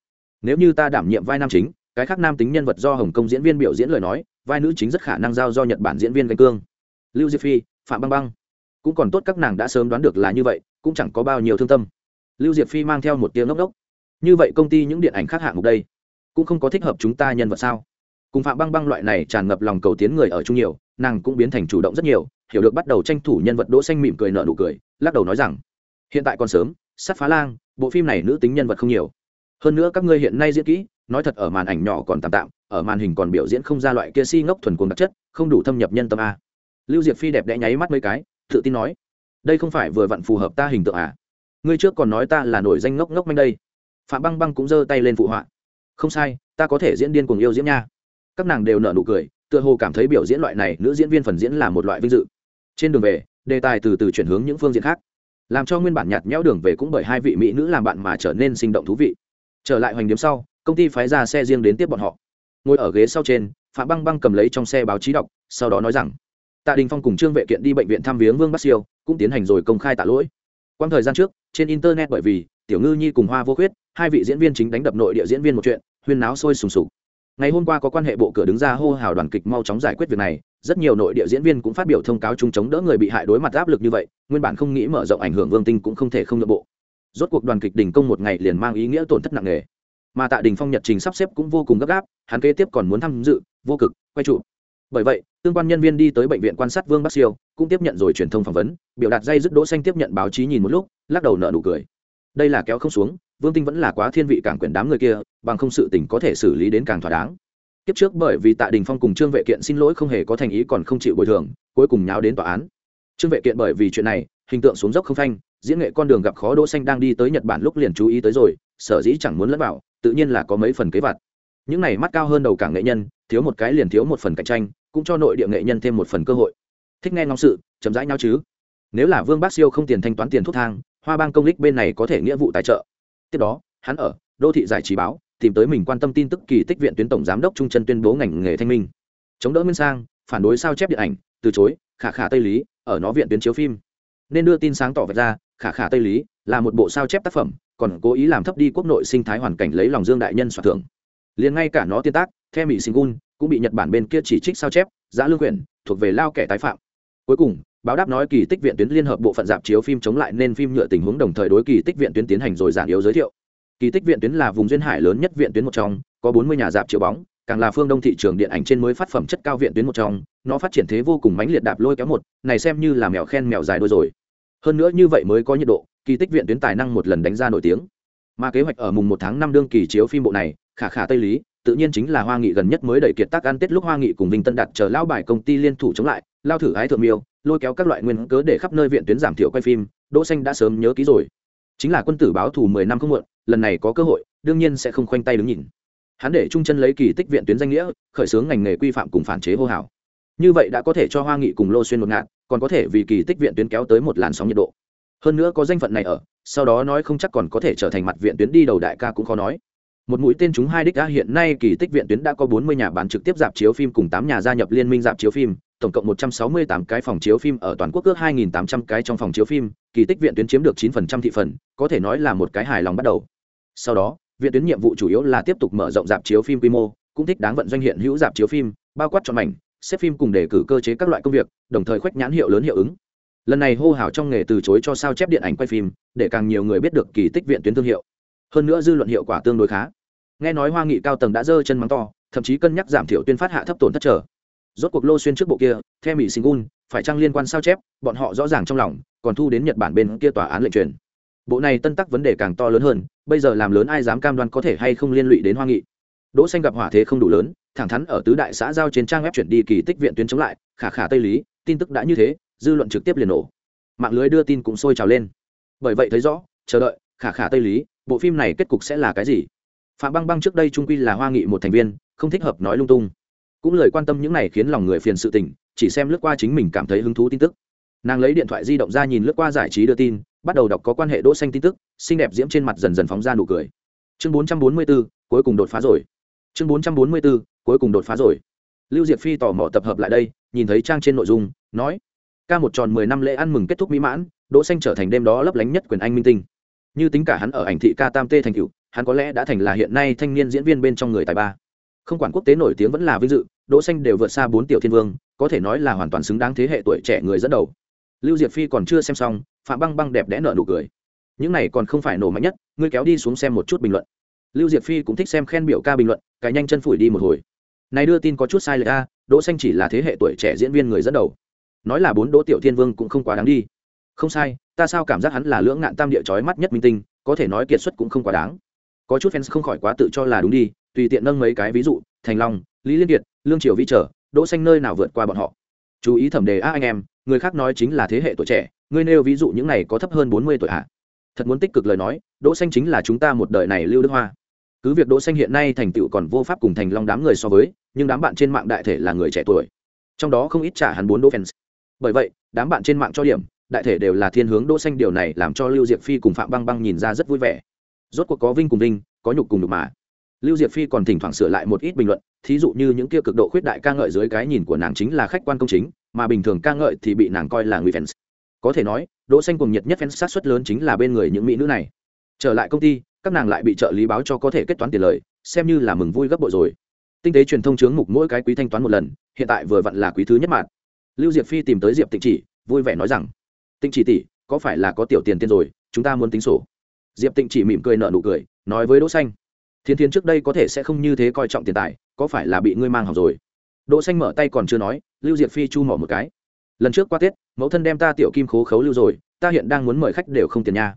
A: Nếu như ta đảm nhiệm vai nam chính, cái khác nam tính nhân vật do hồng kông diễn viên biểu diễn lời nói, vai nữ chính rất khả năng giao do nhật bản diễn viên gánh cương lưu diệp phi, phạm băng băng. Cũng còn tốt các nàng đã sớm đoán được là như vậy, cũng chẳng có bao nhiêu thương tâm. Lưu diệp phi mang theo một tiếng ngốc ngốc. Như vậy công ty những điện ảnh khác hạng mục đây, cũng không có thích hợp chúng ta nhân vật sao? Cùng phạm băng băng loại này tràn ngập lòng cầu tiến người ở chung nhiều, nàng cũng biến thành chủ động rất nhiều, hiểu được bắt đầu tranh thủ nhân vật đỗ xanh mỉm cười nở nụ cười, lắc đầu nói rằng, hiện tại còn sớm, sắp phá lang, bộ phim này nữ tính nhân vật không nhiều. Hơn nữa các ngươi hiện nay diễn kỹ, nói thật ở màn ảnh nhỏ còn tạm tạm, ở màn hình còn biểu diễn không ra loại kia si ngốc thuần cuồng đặc chất, không đủ thâm nhập nhân tâm a lưu diệp phi đẹp đẽ nháy mắt mấy cái, tự tin nói, đây không phải vừa vặn phù hợp ta hình tượng à? Ngươi trước còn nói ta là nổi danh ngốc ngốc manh đây. Phạm băng băng cũng giơ tay lên phụ họa, không sai, ta có thể diễn điên cuồng yêu diễn nha. Các nàng đều nở nụ cười, tựa hồ cảm thấy biểu diễn loại này nữ diễn viên phần diễn là một loại vinh dự. Trên đường về, đề tài từ từ chuyển hướng những phương diện khác, làm cho nguyên bản nhạt nhẽo đường về cũng bởi hai vị mỹ nữ làm bạn mà trở nên sinh động thú vị. Trở lại hoành điếm sau, công ty phái ra xe riêng đến tiếp bọn họ. Ngồi ở ghế sau trên, phạm băng băng cầm lấy trong xe báo chí đọc, sau đó nói rằng tạ đình phong cùng trương vệ kiện đi bệnh viện thăm viếng vương bắc siêu, cũng tiến hành rồi công khai tạ lỗi. Quang thời gian trước, trên internet bởi vì tiểu ngư nhi cùng hoa vô khuyết, hai vị diễn viên chính đánh đập nội địa diễn viên một chuyện, huyên náo sôi sùng sục. Ngày hôm qua có quan hệ bộ cửa đứng ra hô hào đoàn kịch mau chóng giải quyết việc này, rất nhiều nội địa diễn viên cũng phát biểu thông cáo chung chống đỡ người bị hại đối mặt áp lực như vậy, nguyên bản không nghĩ mở rộng ảnh hưởng vương tinh cũng không thể không nội bộ. Rốt cuộc đoàn kịch đình công một ngày liền mang ý nghĩa tổn thất nặng nề. Mà Tạ đình phong nhật trình sắp xếp cũng vô cùng gấp gáp, hắn kế tiếp còn muốn tham dự, vô cực, quay trụ bởi vậy, tương quan nhân viên đi tới bệnh viện quan sát vương bắc siêu, cũng tiếp nhận rồi truyền thông phỏng vấn, biểu đạt dây dứt đỗ xanh tiếp nhận báo chí nhìn một lúc, lắc đầu nở nụ cười. Đây là kéo không xuống, vương tinh vẫn là quá thiên vị cảng quyền đám người kia, bằng không sự tình có thể xử lý đến càng thỏa đáng. Kiếp trước bởi vì tạ đình phong cùng trương vệ kiện xin lỗi không hề có thành ý còn không chịu bồi thường, cuối cùng nháo đến tòa án. Trương vệ kiện bởi vì chuyện này, hình tượng xuống dốc không phanh, diễn nghệ con đường gặp khó đỗ xanh đang đi tới nhật bản lúc liền chú ý tới rồi, sở dĩ chẳng muốn lẫn vào, tự nhiên là có mấy phần kế vặt. Những này mắt cao hơn đầu cảng nghệ nhân, thiếu một cái liền thiếu một phần cạnh tranh cũng cho nội địa nghệ nhân thêm một phần cơ hội. Thích nghe ngóng sự, chậm rãi nhau chứ. Nếu là vương bác siêu không tiền thanh toán tiền thuốc thang, hoa bang công lích bên này có thể nghĩa vụ tài trợ. Tiếp đó, hắn ở đô thị giải trí báo, tìm tới mình quan tâm tin tức kỳ tích viện tuyến tổng giám đốc trung chân tuyên bố ngành nghề thanh minh. Chống đỡ nguyên sang, phản đối sao chép điện ảnh, từ chối, khả khả tây lý, ở nó viện tuyến chiếu phim. Nên đưa tin sáng tỏ vạch ra, khả khả tây lý là một bộ sao chép tác phẩm, còn cố ý làm thấp đi quốc nội sinh thái hoàn cảnh lấy lòng dương đại nhân soạn thưởng. Liền ngay cả nó tiên tác theo mỹ sinh gun cũng bị nhật bản bên kia chỉ trích sao chép, giã lương quyền thuộc về lao kẻ tái phạm. Cuối cùng, báo đáp nói kỳ tích viện tuyến liên hợp bộ phận dạp chiếu phim chống lại nên phim nhựa tình huống đồng thời đối kỳ tích viện tuyến tiến hành rồi giản yếu giới thiệu. Kỳ tích viện tuyến là vùng duyên hải lớn nhất viện tuyến một trong, có bốn mươi nhà dạp chiếu bóng, càng là phương đông thị trường điện ảnh trên mới phát phẩm chất cao viện tuyến một trong, nó phát triển thế vô cùng mãnh liệt đạp lôi kéo một, này xem như là mèo khen mèo dài đôi rồi. Hơn nữa như vậy mới có nhiệt độ, kỳ tích viện tuyến tài năng một lần đánh ra nổi tiếng. Mà kế hoạch ở mùng một tháng năm đương kỳ chiếu phim bộ này, khả khả tây lý tự nhiên chính là hoa nghị gần nhất mới đẩy kiệt tác ăn tết lúc hoa nghị cùng vinh tân đặt chờ lao bài công ty liên thủ chống lại, lao thử ái thượng miêu, lôi kéo các loại nguyên cớ để khắp nơi viện tuyến giảm thiểu quay phim, đỗ xanh đã sớm nhớ ký rồi. Chính là quân tử báo thù mười năm không muộn, lần này có cơ hội, đương nhiên sẽ không khoanh tay đứng nhìn. Hắn để trung chân lấy kỳ tích viện tuyến danh nghĩa, khởi xướng ngành nghề quy phạm cùng phản chế hô hào. Như vậy đã có thể cho hoa nghị cùng lô xuyên một ngạn, còn có thể vì kỳ tích viện tuyến kéo tới một làn sóng nhiệt độ. Hơn nữa có danh phận này ở, sau đó nói không chắc còn có thể trở thành mặt viện tuyến đi đầu đại ca cũng khó nói một mũi tên chúng hai đích đã hiện nay kỳ tích viện tuyến đã có bốn mươi nhà bán trực tiếp dạp chiếu phim cùng tám nhà gia nhập liên minh dạp chiếu phim, tổng cộng một trăm sáu mươi tám cái phòng chiếu phim ở toàn quốc ước hai nghìn tám trăm cái trong phòng chiếu phim, kỳ tích viện tuyến chiếm được chín phần trăm thị phần, có thể nói là một cái hài lòng bắt đầu. Sau đó, viện tuyến nhiệm vụ chủ yếu là tiếp tục mở rộng dạp chiếu phim quy mô, cũng thích đáng vận doanh hiện hữu dạp chiếu phim, bao quát chọn mảnh, xếp phim cùng đề cử cơ chế các loại công việc, đồng thời khoách nhãn hiệu lớn hiệu ứng. Lần này hô hào trong nghề từ chối cho sao chép điện ảnh quay phim, để càng nhiều người biết được kỳ tích viện tuyến thương hiệu. Hơn nữa dư luận hiệu quả tương đối khá nghe nói hoa nghị cao tầng đã dơ chân mắng to, thậm chí cân nhắc giảm thiểu tuyên phát hạ thấp tổn thất trở. Rốt cuộc lô xuyên trước bộ kia theo mỹ sinh gun, phải chăng liên quan sao chép, bọn họ rõ ràng trong lòng, còn thu đến nhật bản bên kia tòa án lệnh truyền. Bộ này tân tắc vấn đề càng to lớn hơn, bây giờ làm lớn ai dám cam đoan có thể hay không liên lụy đến hoa nghị. Đỗ xanh gặp hỏa thế không đủ lớn, thẳng thắn ở tứ đại xã giao trên trang web chuyển đi kỳ tích viện tuyến chống lại, khả khả tây lý, tin tức đã như thế, dư luận trực tiếp liền nổ. Mạng lưới đưa tin cũng sôi trào lên. Bởi vậy thấy rõ, chờ đợi, khả khả tây lý, bộ phim này kết cục sẽ là cái gì? Phạm băng băng trước đây trung quy là hoa nghị một thành viên không thích hợp nói lung tung. Cũng lời quan tâm những này khiến lòng người phiền sự tình chỉ xem lướt qua chính mình cảm thấy hứng thú tin tức. Nàng lấy điện thoại di động ra nhìn lướt qua giải trí đưa tin bắt đầu đọc có quan hệ đỗ xanh tin tức xinh đẹp diễm trên mặt dần dần phóng ra nụ cười. Chương 444, cuối cùng đột phá rồi. Chương 444, cuối cùng đột phá rồi. Lưu diệp phi tò mò tập hợp lại đây nhìn thấy trang trên nội dung nói ca một tròn mười năm lễ ăn mừng kết thúc mỹ mãn đỗ xanh trở thành đêm đó lấp lánh nhất quyền anh minh tinh. Như tính cả hắn ở ảnh thị ca tam tê thành cựu hắn có lẽ đã thành là hiện nay thanh niên diễn viên bên trong người tài ba. Không quản quốc tế nổi tiếng vẫn là vinh dự, đỗ xanh đều vượt xa bốn tiểu thiên vương, có thể nói là hoàn toàn xứng đáng thế hệ tuổi trẻ người dẫn đầu. Lưu diệp phi còn chưa xem xong, phạm băng băng đẹp đẽ nở nụ cười. Những này còn không phải nổ mạnh nhất, ngươi kéo đi xuống xem một chút bình luận. Lưu diệp phi cũng thích xem khen biểu ca bình luận, cái nhanh chân phủi đi một hồi. Này đưa tin có chút sai lệch a, đỗ xanh chỉ là thế hệ tuổi trẻ diễn viên người dẫn đầu. Nói là bốn đỗ tiểu thiên vương cũng không quá đáng đi. Không sai, ta sao cảm giác hắn là lưỡng ngạn tam địa chói mắt nhất minh tinh, có thể nói kiệt xuất cũng không quá đáng có chút fans không khỏi quá tự cho là đúng đi, tùy tiện nâng mấy cái ví dụ, thành long, lý liên kiệt, lương triều vi trở, đỗ xanh nơi nào vượt qua bọn họ. Chú ý thẩm đề, a anh em, người khác nói chính là thế hệ tuổi trẻ, ngươi nêu ví dụ những này có thấp hơn bốn mươi tuổi ạ thật muốn tích cực lời nói, đỗ xanh chính là chúng ta một đời này lưu đức hoa. Cứ việc đỗ xanh hiện nay thành tựu còn vô pháp cùng thành long đám người so với, nhưng đám bạn trên mạng đại thể là người trẻ tuổi. Trong đó không ít trả hắn bốn đỗ fans. Bởi vậy, đám bạn trên mạng cho điểm, đại thể đều là thiên hướng đỗ xanh, điều này làm cho lưu diệp phi cùng phạm băng băng nhìn ra rất vui vẻ rốt cuộc có vinh cùng vinh, có nhục cùng nhục mà. Lưu diệp phi còn thỉnh thoảng sửa lại một ít bình luận, thí dụ như những kia cực độ khuyết đại ca ngợi dưới cái nhìn của nàng chính là khách quan công chính, mà bình thường ca ngợi thì bị nàng coi là người fans. Có thể nói, đỗ xanh cùng nhiệt nhất fans sát suất lớn chính là bên người những mỹ nữ này. Trở lại công ty, các nàng lại bị trợ lý báo cho có thể kết toán tiền lời, xem như là mừng vui gấp bội rồi. Tinh tế truyền thông chướng mục mỗi cái quý thanh toán một lần, hiện tại vừa vặn là quý thứ nhất mạng lưu diệp phi tìm tới diệp tịnh chỉ, vui vẻ nói rằng, tịnh chỉ tỷ, có phải là có tiểu tiền tiền rồi, chúng ta muốn tính sổ? Diệp tịnh chỉ mỉm cười nở nụ cười, nói với đỗ xanh, thiên thiên trước đây có thể sẽ không như thế coi trọng tiền tài, có phải là bị ngươi mang học rồi? Đỗ xanh mở tay còn chưa nói, lưu diệp phi chu mỏ một cái. Lần trước qua tết, mẫu thân đem ta tiểu kim khố khấu lưu rồi, ta hiện đang muốn mời khách đều không tiền nha.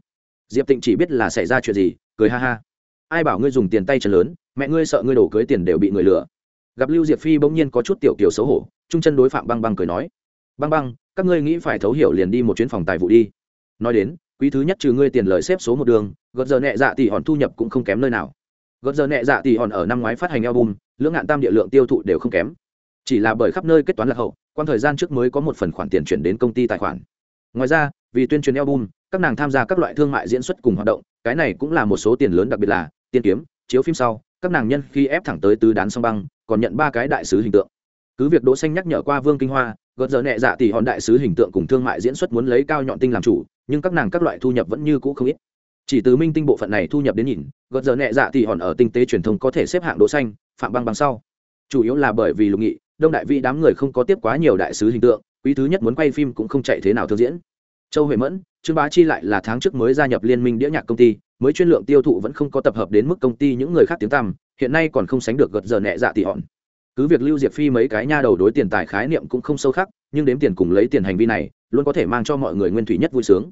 A: Diệp tịnh chỉ biết là xảy ra chuyện gì, cười ha ha. Ai bảo ngươi dùng tiền tay chân lớn, mẹ ngươi sợ ngươi đổ cưới tiền đều bị người lừa. Gặp lưu diệp phi bỗng nhiên có chút tiểu kiều xấu hổ, trung chân đối phạm băng băng cười nói, băng băng, các ngươi nghĩ phải thấu hiểu liền đi một chuyến phòng tài vụ đi. Nói đến quý thứ nhất trừ ngươi tiền lời xếp số một đường gợt giờ nhẹ dạ tỷ hòn thu nhập cũng không kém nơi nào. Gợt giờ nhẹ dạ tỷ hòn ở năm ngoái phát hành album, lưỡng ngạn tam địa lượng tiêu thụ đều không kém. Chỉ là bởi khắp nơi kết toán lạc hậu quan thời gian trước mới có một phần khoản tiền chuyển đến công ty tài khoản. Ngoài ra, vì tuyên truyền album, các nàng tham gia các loại thương mại diễn xuất cùng hoạt động, cái này cũng là một số tiền lớn đặc biệt là tiên kiếm, chiếu phim sau, các nàng nhân khi ép thẳng tới tứ đán song băng, còn nhận ba cái đại sứ hình tượng cứ việc đỗ xanh nhắc nhở qua vương kinh hoa, gợt giờ nhẹ dạ tỷ hòn đại sứ hình tượng cùng thương mại diễn xuất muốn lấy cao nhọn tinh làm chủ, nhưng các nàng các loại thu nhập vẫn như cũ không ít. Chỉ từ minh tinh bộ phận này thu nhập đến nhìn, gợt giờ nhẹ dạ tỷ hòn ở tinh tế truyền thông có thể xếp hạng đỗ xanh, phạm băng băng sau. Chủ yếu là bởi vì lục nghị, đông đại vị đám người không có tiếp quá nhiều đại sứ hình tượng, quý thứ nhất muốn quay phim cũng không chạy thế nào thương diễn. Châu huệ mẫn, trương bá chi lại là tháng trước mới gia nhập liên minh đĩa nhạc công ty, mới chuyên lượng tiêu thụ vẫn không có tập hợp đến mức công ty những người khác tiếng tăm, hiện nay còn không sánh được gật giờ nhẹ dạ tỷ hòn cứ việc lưu diệp phi mấy cái nha đầu đối tiền tài khái niệm cũng không sâu khắc, nhưng đếm tiền cùng lấy tiền hành vi này, luôn có thể mang cho mọi người nguyên thủy nhất vui sướng.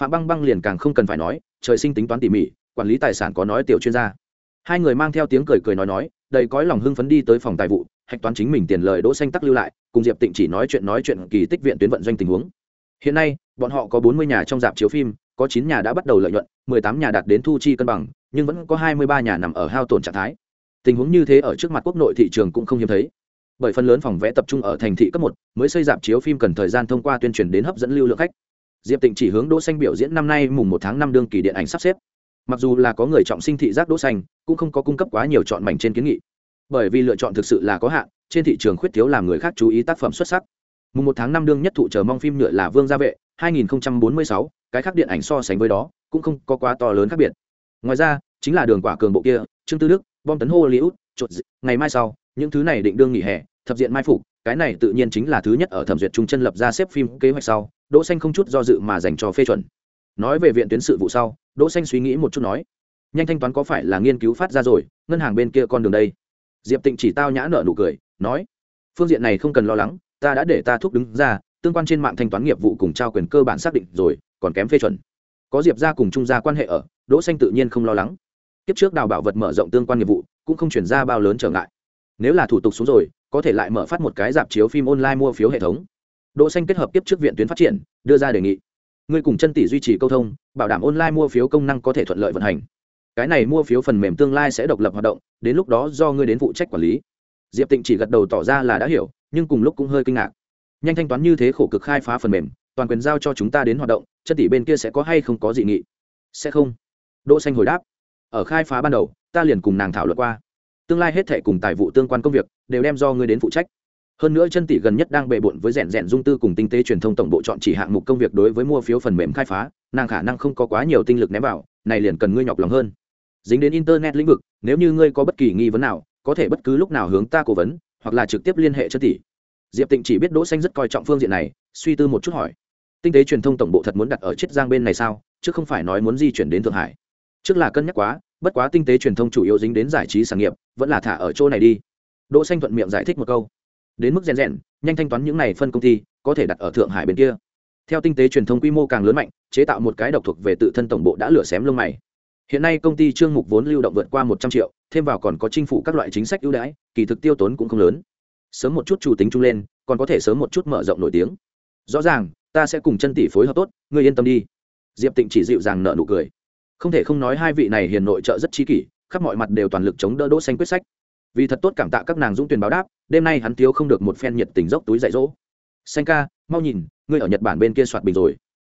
A: Phạm băng băng liền càng không cần phải nói, trời sinh tính toán tỉ mỉ, quản lý tài sản có nói tiểu chuyên gia. Hai người mang theo tiếng cười cười nói nói, đầy cõi lòng hưng phấn đi tới phòng tài vụ, hạch toán chính mình tiền lời đỗ xanh tắc lưu lại, cùng diệp tịnh chỉ nói chuyện nói chuyện kỳ tích viện tuyến vận doanh tình huống. Hiện nay, bọn họ có 40 nhà trong dạp chiếu phim, có 9 nhà đã bắt đầu lợi nhuận 18 nhà đạt đến thu chi cân bằng, nhưng vẫn có 23 nhà nằm ở hao tổn trạng thái tình huống như thế ở trước mặt quốc nội thị trường cũng không hiếm thấy. Bởi phần lớn phòng vẽ tập trung ở thành thị cấp một mới xây dạp chiếu phim cần thời gian thông qua tuyên truyền đến hấp dẫn lưu lượng khách. Diệp tịnh chỉ hướng đỗ xanh biểu diễn năm nay mùng một tháng năm đương kỳ điện ảnh sắp xếp. Mặc dù là có người trọng sinh thị giác đỗ xanh cũng không có cung cấp quá nhiều chọn mảnh trên kiến nghị. Bởi vì lựa chọn thực sự là có hạn trên thị trường khuyết thiếu làm người khác chú ý tác phẩm xuất sắc. Mùng một tháng năm đương nhất thụ chờ mong phim nhựa là vương gia vệ 2046, cái khác điện ảnh so sánh với đó cũng không có quá to lớn khác biệt. Ngoài ra chính là đường quả cường bộ kia trương tư đức bom tấn hollywood chột ngày mai sau, những thứ này định đương nghỉ hè, thập diện mai phục, cái này tự nhiên chính là thứ nhất ở thẩm duyệt trung chân lập ra xếp phim kế hoạch sau, đỗ xanh không chút do dự mà dành cho phê chuẩn. Nói về viện tuyến sự vụ sau, đỗ xanh suy nghĩ một chút nói, nhanh thanh toán có phải là nghiên cứu phát ra rồi, ngân hàng bên kia con đường đây? Diệp tịnh chỉ tao nhã nở nụ cười, nói, phương diện này không cần lo lắng, ta đã để ta thúc đứng ra, tương quan trên mạng thanh toán nghiệp vụ cùng trao quyền cơ bản xác định rồi, còn kém phê chuẩn. Có diệp gia cùng trung gia quan hệ ở, đỗ xanh tự nhiên không lo lắng kiếp trước đào bảo vật mở rộng tương quan nghiệp vụ, cũng không chuyển ra bao lớn trở ngại. Nếu là thủ tục xuống rồi, có thể lại mở phát một cái dạp chiếu phim online mua phiếu hệ thống. Đỗ xanh kết hợp kiếp trước viện tuyến phát triển, đưa ra đề nghị. Ngươi cùng chân tỷ duy trì câu thông, bảo đảm online mua phiếu công năng có thể thuận lợi vận hành. Cái này mua phiếu phần mềm tương lai sẽ độc lập hoạt động, đến lúc đó do ngươi đến phụ trách quản lý. Diệp tịnh chỉ gật đầu tỏ ra là đã hiểu, nhưng cùng lúc cũng hơi kinh ngạc. Nhanh thanh toán như thế khổ cực khai phá phần mềm, toàn quyền giao cho chúng ta đến hoạt động, chân tỷ bên kia sẽ có hay không có dị nghị? Sẽ không. Đỗ xanh hồi đáp ở khai phá ban đầu, ta liền cùng nàng thảo luận qua. Tương lai hết thể cùng tài vụ tương quan công việc, đều đem do ngươi đến phụ trách. Hơn nữa chân tỷ gần nhất đang bề bộn với rèn rèn dung tư cùng tinh tế truyền thông tổng bộ chọn chỉ hạng mục công việc đối với mua phiếu phần mềm khai phá, nàng khả năng không có quá nhiều tinh lực ném vào, này liền cần ngươi nhọc lòng hơn. Dính đến internet lĩnh vực, nếu như ngươi có bất kỳ nghi vấn nào, có thể bất cứ lúc nào hướng ta cố vấn, hoặc là trực tiếp liên hệ chân tỷ. Diệp tịnh chỉ biết đỗ xanh rất coi trọng phương diện này, suy tư một chút hỏi. Tinh tế truyền thông tổng bộ thật muốn đặt ở chiết giang bên này sao? Chứ không phải nói muốn di chuyển đến thượng hải trước là cân nhắc quá, bất quá tinh tế truyền thông chủ yếu dính đến giải trí sản nghiệp, vẫn là thả ở chỗ này đi. Đỗ xanh thuận miệng giải thích một câu. Đến mức rèn rèn, nhanh thanh toán những này phân công ty, có thể đặt ở thượng hải bên kia. Theo tinh tế truyền thông quy mô càng lớn mạnh, chế tạo một cái độc thuộc về tự thân tổng bộ đã lửa xém lông mày. Hiện nay công ty trương mục vốn lưu động vượt qua một trăm triệu, thêm vào còn có chính phủ các loại chính sách ưu đãi, kỳ thực tiêu tốn cũng không lớn. Sớm một chút chủ tính chung lên, còn có thể sớm một chút mở rộng nổi tiếng. Rõ ràng, ta sẽ cùng chân tỷ phối hợp tốt, ngươi yên tâm đi. Diệp tịnh chỉ dịu dàng nợ nụ cười không thể không nói hai vị này hiền nội trợ rất chi kỷ, khắp mọi mặt đều toàn lực chống đỡ đỗ xanh quyết sách. Vì thật tốt cảm tạ các nàng dũng tuyển báo đáp, đêm nay hắn thiếu không được một phen nhiệt tình dốc túi dạy dỗ. Xanh ca, mau nhìn, ngươi ở nhật bản bên kia soạt bình rồi.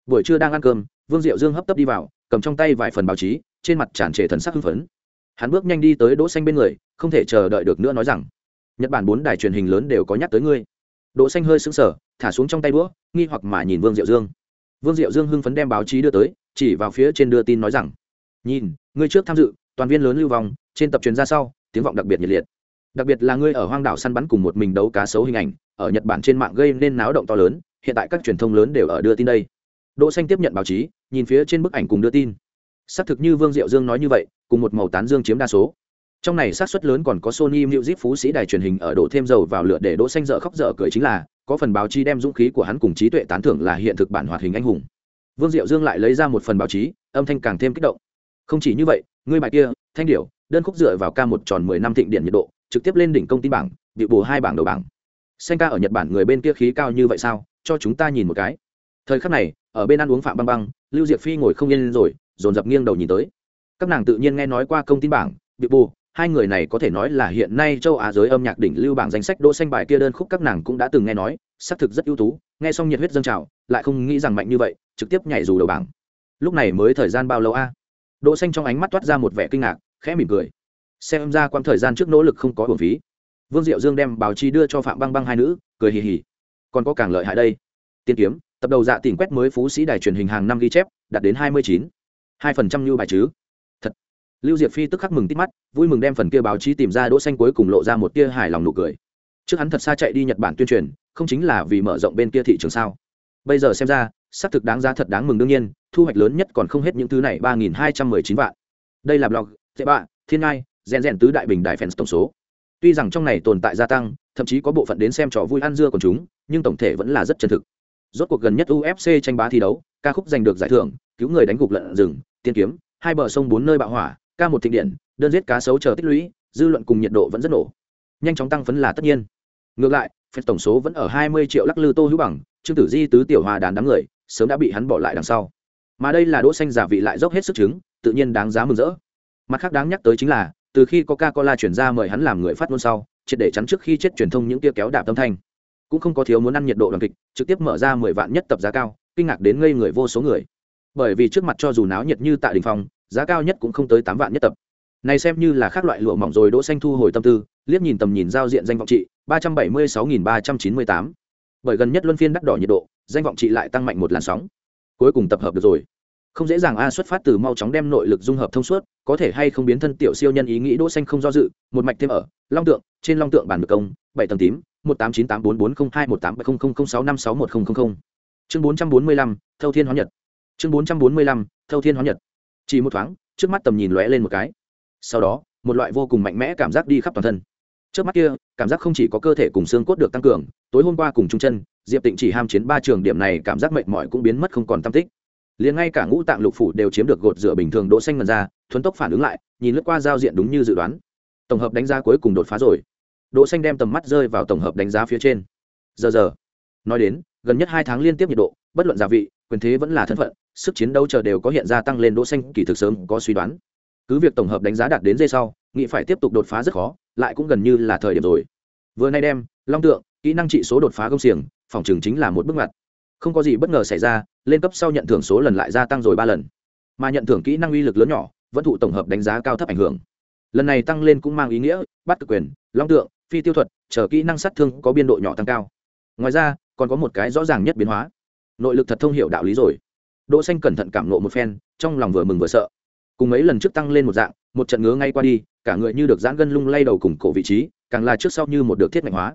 A: Buổi trưa đang ăn cơm, vương diệu dương hấp tấp đi vào, cầm trong tay vài phần báo chí, trên mặt tràn trề thần sắc hưng phấn. Hắn bước nhanh đi tới đỗ xanh bên người, không thể chờ đợi được nữa nói rằng, nhật bản bốn đài truyền hình lớn đều có nhắc tới ngươi. Đỗ xanh hơi sững sờ, thả xuống trong tay đũa, nghi hoặc mà nhìn vương diệu dương. Vương diệu dương hưng phấn đem báo chí đưa tới chỉ vào phía trên đưa tin nói rằng, nhìn, ngươi trước tham dự, toàn viên lớn lưu vong, trên tập truyền ra sau, tiếng vọng đặc biệt nhiệt liệt. Đặc biệt là ngươi ở hoang đảo săn bắn cùng một mình đấu cá sấu hình ảnh, ở nhật bản trên mạng gây nên náo động to lớn, hiện tại các truyền thông lớn đều ở đưa tin đây. Đỗ xanh tiếp nhận báo chí, nhìn phía trên bức ảnh cùng đưa tin. Xác thực như vương diệu dương nói như vậy, cùng một màu tán dương chiếm đa số. Trong này xác suất lớn còn có sony music phú sĩ đài truyền hình ở đổ thêm dầu vào lửa để đỗ xanh dở khóc dở cười chính là, có phần báo chí đem dũng khí của hắn cùng trí tuệ tán thưởng là hiện thực bản hoạt hình anh hùng vương diệu dương lại lấy ra một phần báo chí, âm thanh càng thêm kích động. Không chỉ như vậy, ngươi bài kia, thanh điểu, đơn khúc dựa vào ca một tròn mười năm thịnh điện nhiệt độ, trực tiếp lên đỉnh công ty bảng bị bù hai bảng đầu bảng. Xanh ca ở nhật bản người bên kia khí cao như vậy sao? Cho chúng ta nhìn một cái. Thời khắc này, ở bên ăn uống phạm băng băng, lưu diệp phi ngồi không yên rồi, dồn dập nghiêng đầu nhìn tới. Các nàng tự nhiên nghe nói qua công ty bảng bị bù hai người này có thể nói là hiện nay châu á giới âm nhạc đỉnh lưu bảng danh sách đỗ xanh bài kia đơn khúc các nàng cũng đã từng nghe nói, xác thực rất ưu tú, nghe xong nhiệt huyết dâng trào, lại không nghĩ rằng mạnh như vậy trực tiếp nhảy dù đầu bảng. Lúc này mới thời gian bao lâu a? Đỗ xanh trong ánh mắt toát ra một vẻ kinh ngạc, khẽ mỉm cười. Xem ra quãng thời gian trước nỗ lực không có uổng phí. Vương diệu dương đem báo chí đưa cho phạm băng băng hai nữ, cười hì hì. Còn có càng lợi hại đây. Tiên kiếm, tập đầu dạ tỉnh quét mới phú sĩ đài truyền hình hàng năm ghi chép, đạt đến hai mươi chín. hai phần trăm như bài chứ. Thật. Lưu diệp phi tức khắc mừng tít mắt, vui mừng đem phần kia báo chí tìm ra, đỗ xanh cuối cùng lộ ra một tia hài lòng nụ cười. Trước hắn thật xa chạy đi nhật bản tuyên truyền, không chính là vì mở rộng bên kia thị trường sao? Bây giờ xem ra xác thực đáng giá thật đáng mừng đương nhiên, thu hoạch lớn nhất còn không hết những thứ này, ba nghìn hai trăm mười chín vạn. Đây là blog tệ bạ thiên ngai, rèn rèn tứ đại bình đại fans tổng số. Tuy rằng trong này tồn tại gia tăng, thậm chí có bộ phận đến xem trò vui ăn dưa của chúng, nhưng tổng thể vẫn là rất chân thực. Rốt cuộc gần nhất ufc tranh bá thi đấu, ca khúc giành được giải thưởng, cứu người đánh gục lợn rừng, tiên kiếm, hai bờ sông bốn nơi bạo hỏa, ca một thịnh điện, đơn giết cá sấu chờ tích lũy, dư luận cùng nhiệt độ vẫn rất nổ. Nhanh chóng tăng phấn là tất nhiên. Ngược lại phép tổng số vẫn ở hai mươi triệu lắc lư tô hữu bằng, trương tử di tứ tiểu hòa đàn đám người sớm đã bị hắn bỏ lại đằng sau. Mà đây là đỗ xanh giả vị lại dốc hết sức chứng, tự nhiên đáng giá mừng rỡ. Mặt khác đáng nhắc tới chính là, từ khi coca cola chuyển ra mời hắn làm người phát ngôn sau, triệt để chắn trước khi chết truyền thông những tia kéo đạp tâm thanh. Cũng không có thiếu muốn ăn nhiệt độ đoàn kịch, trực tiếp mở ra mười vạn nhất tập giá cao, kinh ngạc đến ngây người vô số người. Bởi vì trước mặt cho dù náo nhiệt như tại đình phong, giá cao nhất cũng không tới tám vạn nhất tập. Này xem như là khác loại lụa mỏng rồi, đỗ xanh thu hồi tâm tư, liếc nhìn tầm nhìn giao diện danh vọng trị, ba trăm bảy mươi sáu nghìn ba trăm chín mươi tám. Bởi gần nhất luân phiên đắt đỏ nhiệt độ danh vọng trị lại tăng mạnh một làn sóng. Cuối cùng tập hợp được rồi. Không dễ dàng a xuất phát từ mau chóng đem nội lực dung hợp thông suốt, có thể hay không biến thân tiểu siêu nhân ý nghĩ đỗ xanh không do dự, một mạch thêm ở, long tượng, trên long tượng bản được công, bảy tầng tím, một tám chín tám bốn bốn không hai một tám bảy không không không sáu năm sáu một không không không. Chương bốn trăm bốn mươi lăm, thâu thiên hóa nhật. Chương bốn trăm bốn mươi lăm, thâu thiên hóa nhật. Chỉ một thoáng, trước mắt tầm nhìn lóe lên một cái. Sau đó, một loại vô cùng mạnh mẽ cảm giác đi khắp toàn thân trước mắt kia, cảm giác không chỉ có cơ thể cùng xương cốt được tăng cường, tối hôm qua cùng trung chân, diệp tịnh chỉ ham chiến ba trường điểm này cảm giác mệt mỏi cũng biến mất không còn tam tích. Liền ngay cả ngũ tạng lục phủ đều chiếm được gột rửa bình thường đỗ xanh ngần ra thuấn tốc phản ứng lại, nhìn lướt qua giao diện đúng như dự đoán. Tổng hợp đánh giá cuối cùng đột phá rồi. Đỗ xanh đem tầm mắt rơi vào tổng hợp đánh giá phía trên. Giờ giờ. Nói đến, gần nhất hai tháng liên tiếp nhiệt độ, bất luận gia vị, quyền thế vẫn là thân phận, sức chiến đấu chờ đều có hiện ra tăng lên đỗ xanh, kỳ thực sớm có suy đoán. Cứ việc tổng hợp đánh giá đạt đến dây sau, nghĩ phải tiếp tục đột phá rất khó lại cũng gần như là thời điểm rồi. Vừa nay đem, long tượng, kỹ năng trị số đột phá công xiềng, phòng trường chính là một bước ngoặt. Không có gì bất ngờ xảy ra, lên cấp sau nhận thưởng số lần lại gia tăng rồi ba lần. Mà nhận thưởng kỹ năng uy lực lớn nhỏ, vẫn thụ tổng hợp đánh giá cao thấp ảnh hưởng. Lần này tăng lên cũng mang ý nghĩa, bắt cực quyền, long tượng, phi tiêu thuật, chờ kỹ năng sát thương có biên độ nhỏ tăng cao. Ngoài ra, còn có một cái rõ ràng nhất biến hóa. Nội lực thật thông hiểu đạo lý rồi. Đỗ xanh cẩn thận cảm nộ một phen, trong lòng vừa mừng vừa sợ. Cùng mấy lần trước tăng lên một dạng, một trận ngứa ngay qua đi cả người như được giãn gân lung lay đầu cùng cổ vị trí, càng là trước sau như một được thiết mạnh hóa.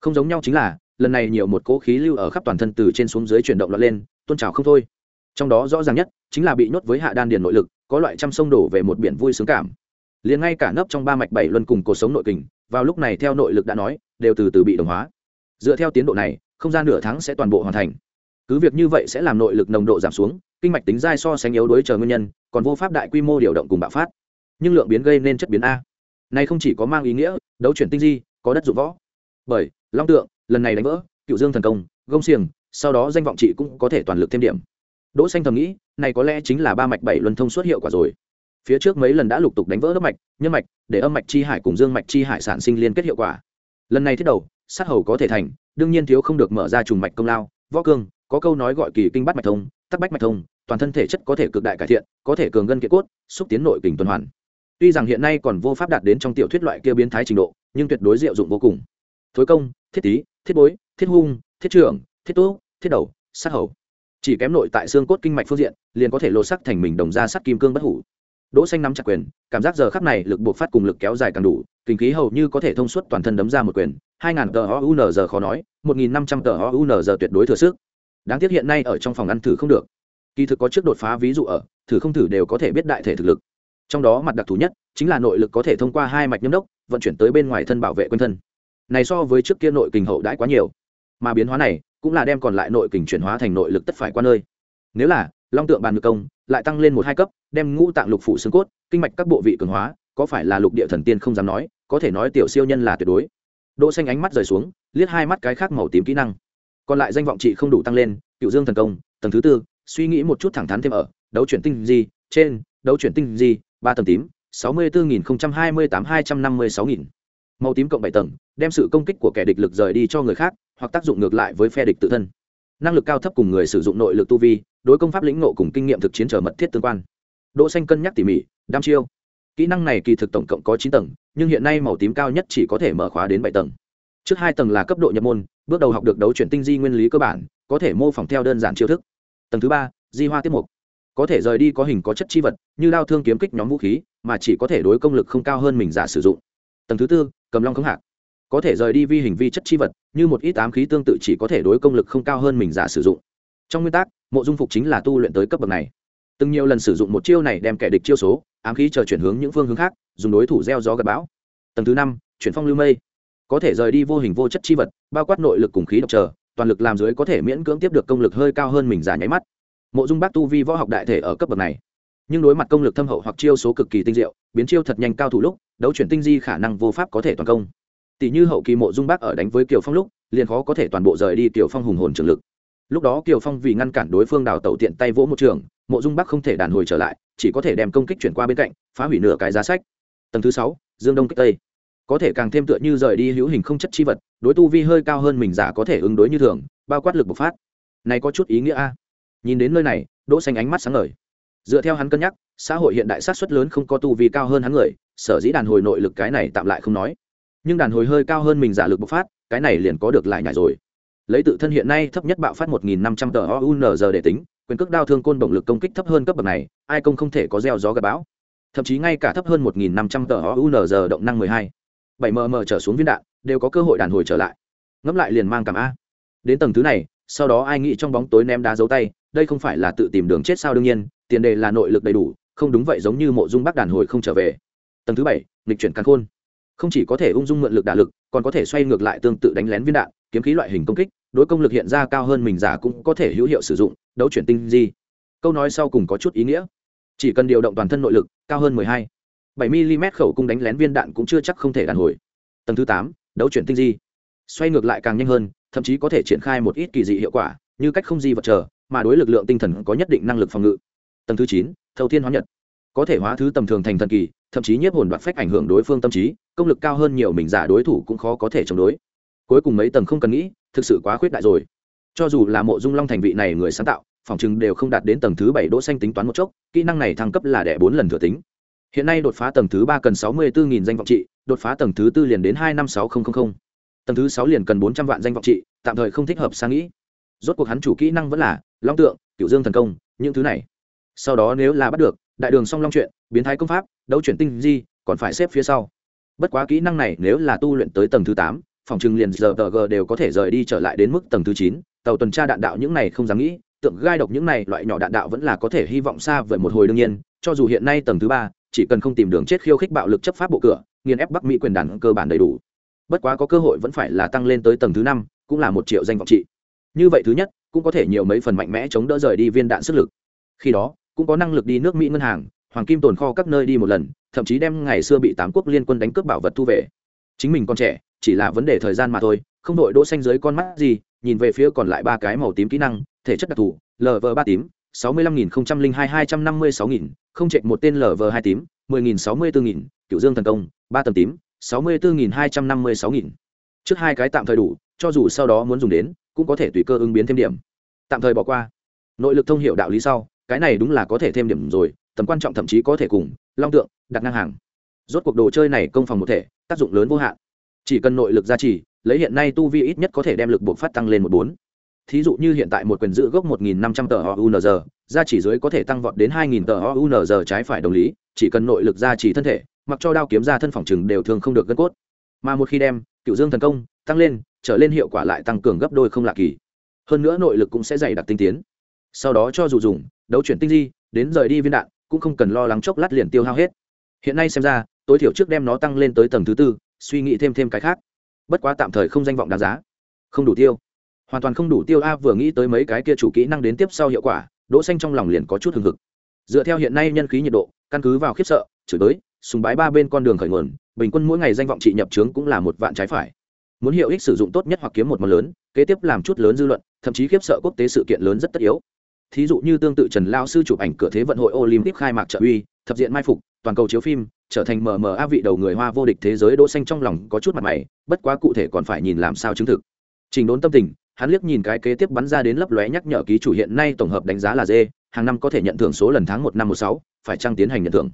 A: Không giống nhau chính là, lần này nhiều một cỗ khí lưu ở khắp toàn thân từ trên xuống dưới chuyển động lọt lên, tôn trào không thôi. Trong đó rõ ràng nhất, chính là bị nhốt với hạ đan điền nội lực, có loại trăm sông đổ về một biển vui sướng cảm. Liền ngay cả nấp trong ba mạch bảy luân cùng cuộc sống nội kình, vào lúc này theo nội lực đã nói, đều từ từ bị đồng hóa. Dựa theo tiến độ này, không gian nửa tháng sẽ toàn bộ hoàn thành. Cứ việc như vậy sẽ làm nội lực nồng độ giảm xuống, kinh mạch tính dai so sánh yếu đối chờ nguyên nhân, còn vô pháp đại quy mô điều động cùng bạo phát nhưng lượng biến gây nên chất biến a. Này không chỉ có mang ý nghĩa, đấu chuyển tinh di, có đất dụng võ. Bởi, long tượng, lần này đánh vỡ, cựu dương thần công, gông xiềng, sau đó danh vọng chị cũng có thể toàn lực thêm điểm. Đỗ xanh thầm nghĩ, này có lẽ chính là ba mạch bảy luân thông suốt hiệu quả rồi. Phía trước mấy lần đã lục tục đánh vỡ đất mạch, nhân mạch, để âm mạch chi hải cùng dương mạch chi hải sản sinh liên kết hiệu quả. Lần này thiết đầu, sát hầu có thể thành, đương nhiên thiếu không được mở ra trùng mạch công lao, võ cương, có câu nói gọi kỳ kinh bát mạch thông, tắc bách mạch thông, toàn thân thể chất có thể cực đại cải thiện, có thể cường gân kiện cốt, xúc tiến nội kình tuần hoàn tuy rằng hiện nay còn vô pháp đạt đến trong tiểu thuyết loại kia biến thái trình độ, nhưng tuyệt đối diệu dụng vô cùng. Thối công, thiết tý thiết bối, thiết hung, thiết trưởng, thiết tố, thiết đầu, sát hầu. Chỉ kém nội tại xương cốt kinh mạch phương diện, liền có thể lột sắc thành mình đồng ra sắt kim cương bất hủ. Đỗ xanh nắm chặt quyền, cảm giác giờ khắc này lực buộc phát cùng lực kéo dài càng đủ, kinh khí hầu như có thể thông suốt toàn thân đấm ra một quyền, hai ngàn tờ o giờ khó nói, một nghìn năm trăm tờ o giờ tuyệt đối thừa sức. Đáng tiếc hiện nay ở trong phòng ăn thử không được. Kỳ thực có trước đột phá ví dụ ở, thử không thử đều có thể biết đại thể thực lực trong đó mặt đặc thù nhất chính là nội lực có thể thông qua hai mạch nhâm đốc vận chuyển tới bên ngoài thân bảo vệ quân thân. Này so với trước kia nội kình hậu đãi quá nhiều, mà biến hóa này cũng là đem còn lại nội kình chuyển hóa thành nội lực tất phải qua nơi. Nếu là long tượng bàn ngự công lại tăng lên một hai cấp, đem ngũ tạng lục phủ xương cốt, kinh mạch các bộ vị cường hóa, có phải là lục địa thần tiên không dám nói, có thể nói tiểu siêu nhân là tuyệt đối. Đỗ xanh ánh mắt rời xuống, liếc hai mắt cái khác màu tím kỹ năng. Còn lại danh vọng trị không đủ tăng lên, cựu dương thần công, tầng thứ tư, suy nghĩ một chút thẳng thắn thêm ở, đấu chuyển tinh gì trên, đấu chuyển tinh gì ba tầng tím, sáu mươi bốn nghìn hai mươi tám hai trăm năm mươi sáu nghìn. Màu tím cộng bảy tầng, đem sự công kích của kẻ địch lực rời đi cho người khác, hoặc tác dụng ngược lại với phe địch tự thân. Năng lực cao thấp cùng người sử dụng nội lực tu vi, đối công pháp lĩnh nộ cùng kinh nghiệm thực chiến trở mật thiết tương quan. Đỗ xanh cân nhắc tỉ mỉ, đam chiêu. Kỹ năng này kỳ thực tổng cộng có chín tầng, nhưng hiện nay màu tím cao nhất chỉ có thể mở khóa đến bảy tầng. Trước hai tầng là cấp độ nhập môn, bước đầu học được đấu chuyển tinh di nguyên lý cơ bản, có thể mô phỏng theo đơn giản chiêu thức. Tầng thứ ba, di hoa tiết mục có thể rời đi có hình có chất chi vật, như đao thương kiếm kích nhóm vũ khí, mà chỉ có thể đối công lực không cao hơn mình giả sử dụng. Tầng thứ tư, cầm long khống hạc. Có thể rời đi vi hình vi chất chi vật, như một ít ám khí tương tự chỉ có thể đối công lực không cao hơn mình giả sử dụng. Trong nguyên tắc, mộ dung phục chính là tu luyện tới cấp bậc này. Từng nhiều lần sử dụng một chiêu này đem kẻ địch chiêu số, ám khí chờ chuyển hướng những phương hướng khác, dùng đối thủ gieo gió gặp bão. Tầng thứ năm, chuyển phong lưu mây. Có thể rời đi vô hình vô chất chi vật, bao quát nội lực cùng khí độc chờ, toàn lực làm dưới có thể miễn cưỡng tiếp được công lực hơi cao hơn mình giả nháy mắt mộ dung bác tu vi võ học đại thể ở cấp bậc này. Nhưng đối mặt công lực thâm hậu hoặc chiêu số cực kỳ tinh diệu, biến chiêu thật nhanh cao thủ lúc, đấu chuyển tinh di khả năng vô pháp có thể toàn công. Tỷ như hậu kỳ mộ dung bác ở đánh với kiều phong lúc, liền khó có thể toàn bộ rời đi kiều phong hùng hồn trường lực. Lúc đó kiều phong vì ngăn cản đối phương đào tẩu tiện tay vỗ một trường, mộ dung bắc không thể đàn hồi trở lại, chỉ có thể đem công kích chuyển qua bên cạnh, phá hủy nửa cái giá sách. Tầng thứ sáu, dương đông kích tây. Có thể càng thêm tựa như rời đi hữu hình không chất chi vật, đối tu vi hơi cao hơn mình giả có thể ứng đối như thường, bao quát lực bộc phát. Này có chút ý nghĩa a nhìn đến nơi này, đỗ xanh ánh mắt sáng ngời. Dựa theo hắn cân nhắc, xã hội hiện đại sát suất lớn không có tu vi cao hơn hắn người, sở dĩ đàn hồi nội lực cái này tạm lại không nói. Nhưng đàn hồi hơi cao hơn mình giả lực bộc phát, cái này liền có được lại nhảy rồi. Lấy tự thân hiện nay thấp nhất bạo phát 1.500 tờ ounz để tính, quyền cước đao thương côn bổng lực công kích thấp hơn cấp bậc này, ai công không thể có gieo gió gặp bão. Thậm chí ngay cả thấp hơn 1.500 tờ ounz động năng 12 7 mm trở xuống viên đạn, đều có cơ hội đàn hồi trở lại. Ngẫm lại liền mang cảm a. Đến tầng thứ này, sau đó ai nghĩ trong bóng tối ném đá dấu tay đây không phải là tự tìm đường chết sao đương nhiên, tiền đề là nội lực đầy đủ, không đúng vậy giống như mộ dung bắc đàn hồi không trở về. Tầng thứ bảy lịch chuyển căn khôn. Không chỉ có thể ung dung mượn lực đả lực, còn có thể xoay ngược lại tương tự đánh lén viên đạn, kiếm khí loại hình công kích, đối công lực hiện ra cao hơn mình giả cũng có thể hữu hiệu sử dụng, đấu chuyển tinh di. Câu nói sau cùng có chút ý nghĩa. Chỉ cần điều động toàn thân nội lực, cao hơn 12 7 mm khẩu cung đánh lén viên đạn cũng chưa chắc không thể đàn hồi. Tầng thứ tám, đấu chuyển tinh di. Xoay ngược lại càng nhanh hơn, thậm chí có thể triển khai một ít kỳ dị hiệu quả, như cách không di vật chờ mà đối lực lượng tinh thần có nhất định năng lực phòng ngự. Tầng thứ chín, thâu thiên hóa nhật. Có thể hóa thứ tầm thường thành thần kỳ, thậm chí nhiếp hồn đoạt phách ảnh hưởng đối phương tâm trí, công lực cao hơn nhiều mình giả đối thủ cũng khó có thể chống đối. Cuối cùng mấy tầng không cần nghĩ, thực sự quá khuyết đại rồi. Cho dù là mộ dung long thành vị này người sáng tạo, phòng chừng đều không đạt đến tầng thứ bảy đỗ xanh tính toán một chốc, kỹ năng này thăng cấp là đẻ bốn lần thừa tính. Hiện nay đột phá tầng thứ ba cần sáu mươi bốn danh vọng trị, đột phá tầng thứ tư liền đến hai năm sáu nghìn tầng thứ sáu liền cần bốn trăm vạn danh vọng trị, tạm thời không thích hợp sang nghĩ. Rốt cuộc hắn chủ kỹ năng vẫn là long tượng cựu dương thần công, những thứ này. Sau đó nếu là bắt được, đại đường song long chuyện, biến thái công pháp, đấu chuyển tinh di, còn phải xếp phía sau. Bất quá kỹ năng này nếu là tu luyện tới tầng thứ tám, phòng trừng liền giờ tờ g đều có thể rời đi trở lại đến mức tầng thứ chín, tàu tuần tra đạn đạo những này không dám nghĩ, tượng gai độc những này loại nhỏ đạn đạo vẫn là có thể hy vọng xa vời một hồi đương nhiên, cho dù hiện nay tầng thứ ba, chỉ cần không tìm đường chết khiêu khích bạo lực chấp pháp bộ cửa, nghiền ép bắc mỹ quyền đàn cơ bản đầy đủ. Bất quá có cơ hội vẫn phải là tăng lên tới tầng thứ năm, cũng là một triệu danh vọng trị. Như vậy thứ nhất cũng có thể nhiều mấy phần mạnh mẽ chống đỡ rời đi viên đạn sức lực. Khi đó, cũng có năng lực đi nước mỹ ngân hàng, hoàng kim tồn kho các nơi đi một lần, thậm chí đem ngày xưa bị tám quốc liên quân đánh cướp bảo vật thu về. Chính mình còn trẻ, chỉ là vấn đề thời gian mà thôi, không đội đỗ xanh dưới con mắt gì, nhìn về phía còn lại ba cái màu tím kỹ năng, thể chất đặc thù lv ba tím, sáu mươi lăm nghìn không trăm linh hai hai trăm năm mươi sáu nghìn, không chạy một tên lv hai tím, mười nghìn sáu mươi bốn nghìn cựu dương thần công, ba tầm tím, sáu mươi bốn nghìn hai trăm năm mươi sáu nghìn. Trước hai cái tạm thời đủ, cho dù sau đó muốn dùng đến cũng có thể tùy cơ ứng biến thêm điểm. Tạm thời bỏ qua. Nội lực thông hiệu đạo lý sau, cái này đúng là có thể thêm điểm rồi, tầm quan trọng thậm chí có thể cùng, long tượng, đặt ngang hàng. Rốt cuộc đồ chơi này công phòng một thể, tác dụng lớn vô hạn. Chỉ cần nội lực gia trì, lấy hiện nay tu vi ít nhất có thể đem lực buộc phát tăng lên một bốn. Thí dụ như hiện tại một quyền giữ gốc một nghìn năm trăm tờ ounz gia chỉ dưới có thể tăng vọt đến hai nghìn tờ ounz trái phải đồng lý, chỉ cần nội lực gia trì thân thể, mặc cho đao kiếm ra thân phòng chừng đều thường không được gân cốt. Mà một khi đem, cựu dương thần công tăng lên, trở lên hiệu quả lại tăng cường gấp đôi không lạ kỳ. Hơn nữa nội lực cũng sẽ dày đặc tinh tiến. Sau đó cho dù dùng, đấu chuyển tinh di, đến rời đi viên đạn, cũng không cần lo lắng chốc lát liền tiêu hao hết. Hiện nay xem ra, tối thiểu trước đem nó tăng lên tới tầng thứ tư, suy nghĩ thêm thêm cái khác. Bất quá tạm thời không danh vọng đáng giá. Không đủ tiêu. Hoàn toàn không đủ tiêu a vừa nghĩ tới mấy cái kia chủ kỹ năng đến tiếp sau hiệu quả, đỗ xanh trong lòng liền có chút hừng hực. Dựa theo hiện nay nhân khí nhiệt độ, căn cứ vào khiếp sợ, chửi tới sùng bái ba bên con đường khởi nguồn, bình quân mỗi ngày danh vọng trị nhập trướng cũng là một vạn trái phải muốn hiệu ích sử dụng tốt nhất hoặc kiếm một món lớn, kế tiếp làm chút lớn dư luận, thậm chí khiếp sợ quốc tế sự kiện lớn rất tất yếu. Thí dụ như tương tự trần lao sư chụp ảnh cửa thế vận hội olympic khai mạc trợ uy, thập diện mai phục, toàn cầu chiếu phim, trở thành mờ mờ a vị đầu người hoa vô địch thế giới đỗ xanh trong lòng có chút mặt mày, bất quá cụ thể còn phải nhìn làm sao chứng thực. Trình đốn tâm tình, hắn liếc nhìn cái kế tiếp bắn ra đến lấp lóe nhắc nhở ký chủ hiện nay tổng hợp đánh giá là d, hàng năm có thể nhận thưởng số lần tháng một năm một sáu, phải trang tiến hành nhận thưởng.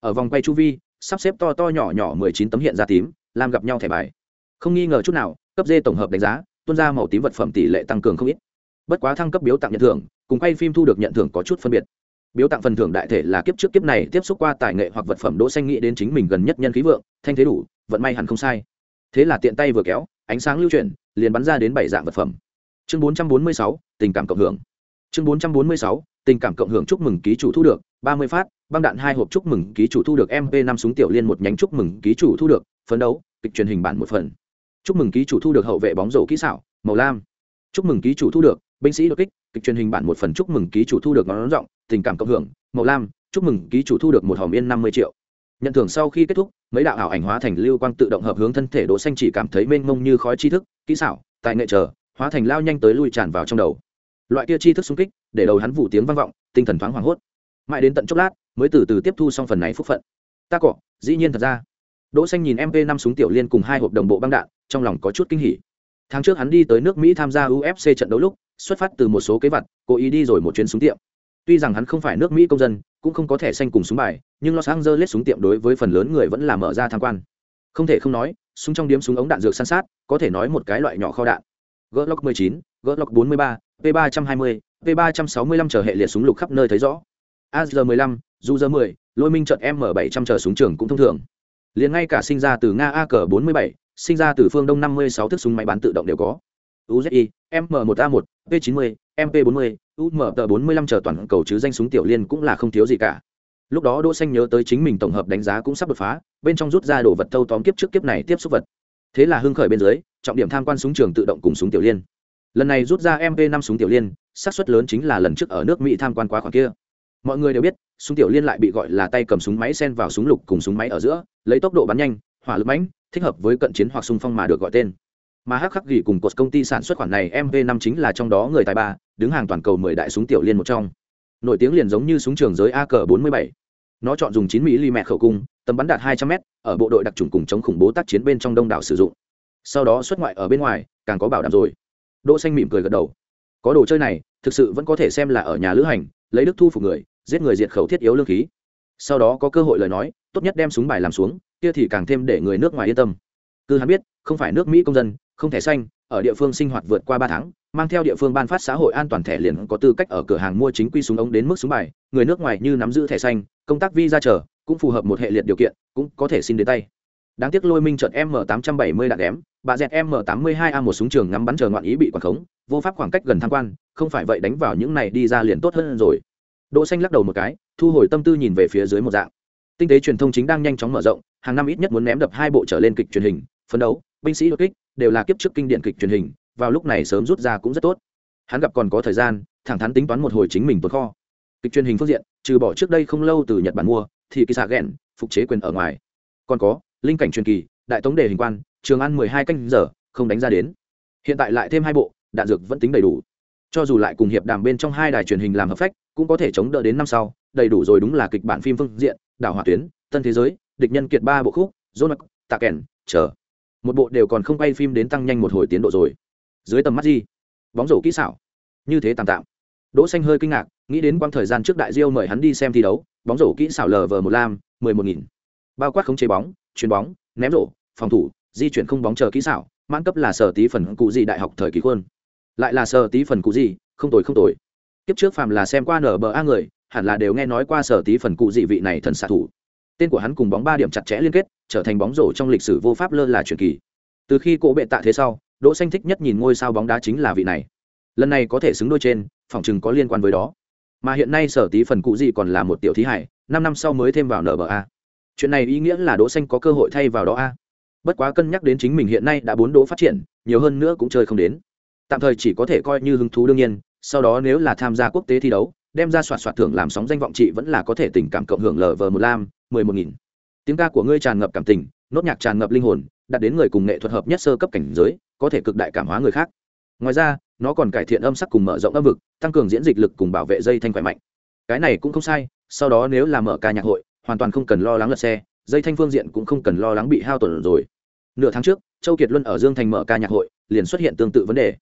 A: Ở vòng quay chu vi, sắp xếp to to nhỏ nhỏ mười chín tấm hiện ra tím, làm gặp nhau thẻ bài không nghi ngờ chút nào cấp d tổng hợp đánh giá tuân ra màu tím vật phẩm tỷ lệ tăng cường không ít. Bất quá thăng cấp biếu tặng nhận thưởng cùng quay phim thu được nhận thưởng có chút phân biệt. Biếu tặng phần thưởng đại thể là kiếp trước kiếp này tiếp xúc qua tài nghệ hoặc vật phẩm đỗ xanh nghĩ đến chính mình gần nhất nhân khí vượng thanh thế đủ vận may hẳn không sai. Thế là tiện tay vừa kéo ánh sáng lưu chuyển liền bắn ra đến bảy dạng vật phẩm. Chương 446, tình cảm cộng hưởng. Chương 446, tình cảm cộng hưởng chúc mừng ký chủ thu được 30 phát băng đạn hai hộp chúc mừng ký chủ thu được mp 5 súng tiểu liên một nhánh chúc mừng ký chủ thu được phấn đấu kịch truyền hình bản một phần chúc mừng ký chủ thu được hậu vệ bóng rổ kỹ xảo, màu lam. Chúc mừng ký chủ thu được, binh sĩ đột kích, kịch truyền hình bản một phần chúc mừng ký chủ thu được ngón rộng, tình cảm cộng hưởng, màu lam. Chúc mừng ký chủ thu được một hòm yên năm mươi triệu. Nhận thưởng sau khi kết thúc, mấy đạo ảo ảnh hóa thành lưu quang tự động hợp hướng thân thể đỗ xanh chỉ cảm thấy mênh mông như khói tri thức, kỹ xảo, tài nghệ chờ hóa thành lao nhanh tới lui tràn vào trong đầu. Loại kia tri thức xung kích, để đầu hắn vụ tiếng vang vọng, tinh thần thoáng hoảng hốt. Mãi đến tận chốc lát, mới từ từ tiếp thu xong phần này phúc phận. Ta cọ, dĩ nhiên thật ra đỗ xanh nhìn mp năm súng tiểu liên cùng hai hộp đồng bộ băng đạn trong lòng có chút kinh hỉ. Tháng trước hắn đi tới nước mỹ tham gia ufc trận đấu lúc xuất phát từ một số kế vật cố ý đi rồi một chuyến súng tiệm. Tuy rằng hắn không phải nước mỹ công dân cũng không có thẻ xanh cùng súng bài nhưng los angeles súng tiệm đối với phần lớn người vẫn là mở ra tham quan. Không thể không nói súng trong điếm súng ống đạn dược san sát có thể nói một cái loại nhỏ kho đạn. Glock 19, glock 43, p 320, p 365 chờ hệ liệt súng lục khắp nơi thấy rõ. Az 15 du 10 lôi minh trận m 700 chờ súng trường cũng thông thường liền ngay cả sinh ra từ nga ak 47 sinh ra từ phương đông 56 thức súng máy bắn tự động đều có. Uzi m 1 a 1 p 90 mp 40 um 45 chờ toàn cầu chứ danh súng tiểu liên cũng là không thiếu gì cả. Lúc đó đỗ xanh nhớ tới chính mình tổng hợp đánh giá cũng sắp đột phá, bên trong rút ra đồ vật thâu tóm kiếp trước kiếp này tiếp xúc vật. Thế là hưng khởi bên dưới, trọng điểm tham quan súng trường tự động cùng súng tiểu liên. Lần này rút ra mp 5 súng tiểu liên, xác suất lớn chính là lần trước ở nước mỹ tham quan quá khoảng kia mọi người đều biết, súng tiểu liên lại bị gọi là tay cầm súng máy sen vào súng lục cùng súng máy ở giữa, lấy tốc độ bắn nhanh, hỏa lực mãnh thích hợp với cận chiến hoặc xung phong mà được gọi tên. Mà hắc khắc gỉ cùng cột công ty sản xuất khoản này mv 5 chính là trong đó người tài ba, đứng hàng toàn cầu mười đại súng tiểu liên một trong. Nổi tiếng liền giống như súng trường giới ak 47 nó chọn dùng 9 mm khẩu cung, tầm bắn đạt 200 m ở bộ đội đặc trùng cùng chống khủng bố tác chiến bên trong đông đảo sử dụng. Sau đó xuất ngoại ở bên ngoài, càng có bảo đảm rồi. Đỗ xanh mỉm cười gật đầu. Có đồ chơi này, thực sự vẫn có thể xem là ở nhà lữ hành, lấy đức thu phục người giết người diệt khẩu thiết yếu lương khí. Sau đó có cơ hội lời nói, tốt nhất đem súng bài làm xuống, kia thì càng thêm để người nước ngoài yên tâm. Cứ hắn biết, không phải nước mỹ công dân, không thẻ xanh ở địa phương sinh hoạt vượt qua ba tháng, mang theo địa phương ban phát xã hội an toàn thẻ liền có tư cách ở cửa hàng mua chính quy súng ống đến mức súng bài, người nước ngoài như nắm giữ thẻ xanh, công tác visa chờ, cũng phù hợp một hệ liệt điều kiện, cũng có thể xin đến tay. Đáng tiếc lôi minh trận m 870 đạn ém bà dẹt m 82 a một súng trường ngắm bắn chờ ngoạn ý bị quản khống, vô pháp khoảng cách gần tham quan, không phải vậy đánh vào những này đi ra liền tốt hơn rồi đỗ xanh lắc đầu một cái, thu hồi tâm tư nhìn về phía dưới một dạng. Tinh tế truyền thông chính đang nhanh chóng mở rộng, hàng năm ít nhất muốn ném đập hai bộ trở lên kịch truyền hình, phấn đấu, binh sĩ đột kích, đều là kiếp trước kinh điển kịch truyền hình, vào lúc này sớm rút ra cũng rất tốt. Hắn gặp còn có thời gian, thẳng thắn tính toán một hồi chính mình tuột kho. Kịch truyền hình phương diện, trừ bỏ trước đây không lâu từ nhật bản mua, thì kỳ xạ ghẹn phục chế quyền ở ngoài. Còn có, linh cảnh truyền kỳ, đại tống đề hình quan, trường ăn mười hai canh giờ, không đánh ra đến. Hiện tại lại thêm hai bộ, đạn dược vẫn tính đầy đủ. Cho dù lại cùng hiệp đàm bên trong hai đài truyền hình làm hợp phách cũng có thể chống đỡ đến năm sau, đầy đủ rồi đúng là kịch bản phim phương diện, đảo hỏa tuyến, tân thế giới, địch nhân kiệt ba bộ khúc dôn tạ kèn, chờ. Một bộ đều còn không quay phim đến tăng nhanh một hồi tiến độ rồi. Dưới tầm mắt gì? Bóng rổ kỹ xảo. Như thế tạm tạm. Đỗ xanh hơi kinh ngạc, nghĩ đến quãng thời gian trước đại diêu mời hắn đi xem thi đấu, bóng rổ kỹ xảo lờ vờ một lam mười một nghìn. Bao quát khống chế bóng, chuyền bóng, ném rổ, phòng thủ, di chuyển không bóng chờ kỹ xảo, mãn cấp là sở tí phần cụ gì đại học thời kỳ khuôn. Lại là sở tí phần cụ gì, không tồi không tồi kiếp trước phàm là xem qua nở bờ a người, hẳn là đều nghe nói qua sở tí phần cụ dị vị này thần xạ thủ. Tên của hắn cùng bóng ba điểm chặt chẽ liên kết, trở thành bóng rổ trong lịch sử vô pháp lơ là truyền kỳ. Từ khi cỗ bệ tạ thế sau, đỗ xanh thích nhất nhìn ngôi sao bóng đá chính là vị này. Lần này có thể xứng đôi trên phòng chừng có liên quan với đó. Mà hiện nay sở tí phần cụ gì còn là một tiểu thí hải, năm năm sau mới thêm vào nở bờ a. Chuyện này ý nghĩa là đỗ xanh có cơ hội thay vào đó a. Bất quá cân nhắc đến chính mình hiện nay đã bốn đỗ phát triển, nhiều hơn nữa cũng chơi không đến. Tạm thời chỉ có thể coi như hứng thú đương nhiên sau đó nếu là tham gia quốc tế thi đấu, đem ra soạt soạt thưởng làm sóng danh vọng chị vẫn là có thể tình cảm cộng hưởng lờ vờ một lam, mười một nghìn. Tiếng ca của ngươi tràn ngập cảm tình, nốt nhạc tràn ngập linh hồn, đạt đến người cùng nghệ thuật hợp nhất sơ cấp cảnh giới, có thể cực đại cảm hóa người khác. Ngoài ra, nó còn cải thiện âm sắc cùng mở rộng âm vực, tăng cường diễn dịch lực cùng bảo vệ dây thanh khỏe mạnh. Cái này cũng không sai, sau đó nếu là mở ca nhạc hội, hoàn toàn không cần lo lắng lật xe, dây thanh phương diện cũng không cần lo lắng bị hao tổn rồi. Nửa tháng trước, châu kiệt luân ở dương thành mở ca nhạc hội, liền xuất hiện tương tự vấn đề.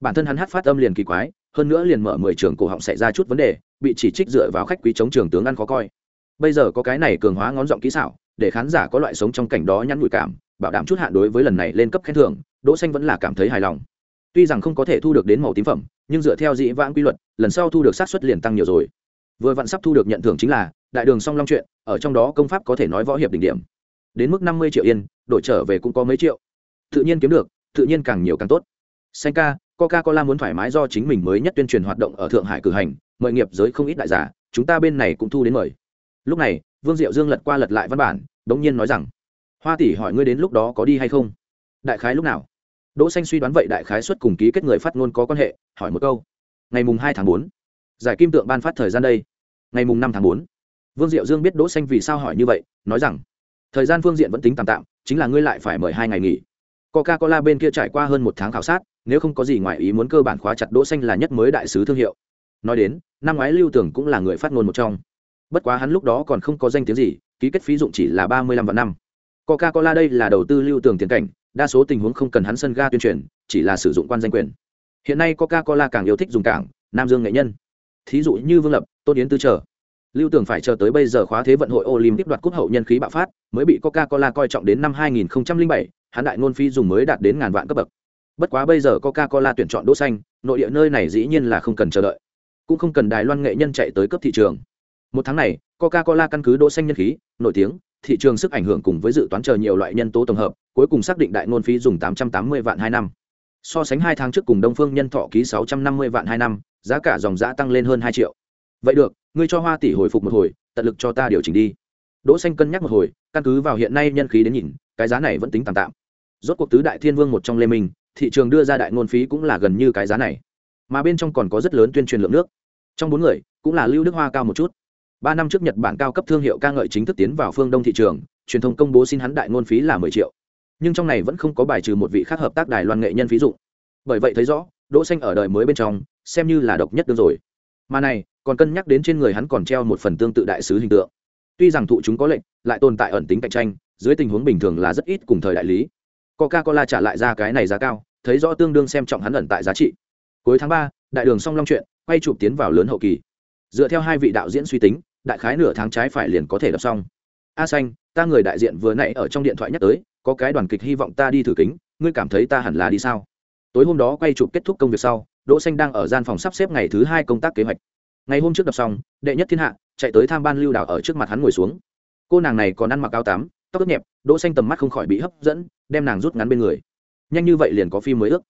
A: Bản thân hắn hát phát âm liền kỳ quái hơn nữa liền mở mười trường cổ họng xảy ra chút vấn đề, bị chỉ trích dựa vào khách quý chống trường tướng ăn khó coi. Bây giờ có cái này cường hóa ngón giọng kỹ xảo, để khán giả có loại sống trong cảnh đó nhắn nhủi cảm, bảo đảm chút hạn đối với lần này lên cấp khen thưởng, đỗ xanh vẫn là cảm thấy hài lòng. Tuy rằng không có thể thu được đến màu tím phẩm, nhưng dựa theo dị vãng quy luật, lần sau thu được sát suất liền tăng nhiều rồi. Vừa vặn sắp thu được nhận thưởng chính là đại đường song long chuyện, ở trong đó công pháp có thể nói võ hiệp đỉnh điểm. Đến mức năm mươi triệu yên, đổi trở về cũng có mấy triệu. Tự nhiên kiếm được, tự nhiên càng nhiều càng tốt. Xanh ca coca cola muốn thoải mái do chính mình mới nhất tuyên truyền hoạt động ở thượng hải cử hành, mời nghiệp giới không ít đại giả, chúng ta bên này cũng thu đến mời. Lúc này, vương diệu dương lật qua lật lại văn bản, đống nhiên nói rằng, hoa tỷ hỏi ngươi đến lúc đó có đi hay không? Đại khái lúc nào? Đỗ xanh suy đoán vậy đại khái suất cùng ký kết người phát ngôn có quan hệ, hỏi một câu. Ngày mùng hai tháng bốn. Giải kim tượng ban phát thời gian đây. Ngày mùng năm tháng bốn. Vương diệu dương biết đỗ xanh vì sao hỏi như vậy, nói rằng, thời gian phương diện vẫn tính tạm tạm, chính là ngươi lại phải mời hai ngày nghỉ. Coca cola bên kia trải qua hơn một tháng khảo sát nếu không có gì ngoài ý muốn cơ bản khóa chặt đỗ xanh là nhất mới đại sứ thương hiệu. Nói đến năm ngoái lưu tưởng cũng là người phát ngôn một trong. Bất quá hắn lúc đó còn không có danh tiếng gì ký kết phí dụng chỉ là ba mươi lăm vạn năm. Coca cola đây là đầu tư lưu tưởng tiền cảnh đa số tình huống không cần hắn sân ga tuyên truyền chỉ là sử dụng quan danh quyền. Hiện nay coca cola càng yêu thích dùng cảng nam dương nghệ nhân. Thí dụ như vương lập tôn yến tư trở. Lưu tưởng phải chờ tới bây giờ khóa thế vận hội olympic đoạt cúp hậu nhân khí bạo phát mới bị coca cola coi trọng đến năm 2007, hắn đại ngôn phí dùng mới đạt đến ngàn vạn cấp bậc bất quá bây giờ coca cola tuyển chọn đỗ xanh, nội địa nơi này dĩ nhiên là không cần chờ đợi. Cũng không cần đài loan nghệ nhân chạy tới cấp thị trường. Một tháng này coca cola căn cứ đỗ xanh nhân khí, nổi tiếng, thị trường sức ảnh hưởng cùng với dự toán chờ nhiều loại nhân tố tổng hợp, cuối cùng xác định đại ngôn phí dùng 880 vạn hai năm. So sánh hai tháng trước cùng đông phương nhân thọ ký 650 vạn hai năm, giá cả dòng giá tăng lên hơn hai triệu. Vậy được, ngươi cho hoa tỷ hồi phục một hồi, tận lực cho ta điều chỉnh đi. Đỗ xanh cân nhắc một hồi, căn cứ vào hiện nay nhân khí đến nhìn, cái giá này vẫn tính tạm tạm. Rốt cuộc tứ đại thiên vương một trong lê minh thị trường đưa ra đại ngôn phí cũng là gần như cái giá này. Mà bên trong còn có rất lớn tuyên truyền lượng nước. Trong bốn người, cũng là lưu đức hoa cao một chút. Ba năm trước nhật bản cao cấp thương hiệu ca ngợi chính thức tiến vào phương đông thị trường, truyền thông công bố xin hắn đại ngôn phí là mười triệu. Nhưng trong này vẫn không có bài trừ một vị khác hợp tác đài loan nghệ nhân ví dụ bởi vậy thấy rõ, đỗ xanh ở đời mới bên trong, xem như là độc nhất đương rồi. Mà này, còn cân nhắc đến trên người hắn còn treo một phần tương tự đại sứ hình tượng. Tuy rằng thụ chúng có lệnh, lại tồn tại ẩn tính cạnh tranh, dưới tình huống bình thường là rất ít cùng thời đại lý coca cola trả lại ra cái này giá cao, thấy rõ tương đương xem trọng hắn ẩn tại giá trị. Cuối tháng ba, đại đường song long chuyện, quay chụp tiến vào lớn hậu kỳ. Dựa theo hai vị đạo diễn suy tính, đại khái nửa tháng trái phải liền có thể đọc xong. A xanh, ta người đại diện vừa nãy ở trong điện thoại nhắc tới, có cái đoàn kịch hy vọng ta đi thử kính, ngươi cảm thấy ta hẳn là đi sao? Tối hôm đó quay chụp kết thúc công việc sau, đỗ xanh đang ở gian phòng sắp xếp ngày thứ hai công tác kế hoạch. Ngày hôm trước đọc xong, đệ nhất thiên hạ, chạy tới tham ban lưu đảo ở trước mặt hắn ngồi xuống. Cô nàng này còn ăn mặc áo tắm, tóc ướt nhẹp đỗ xanh tầm mắt không khỏi bị hấp dẫn, đem nàng rút ngắn bên người. Nhanh như vậy liền có phim mới ước.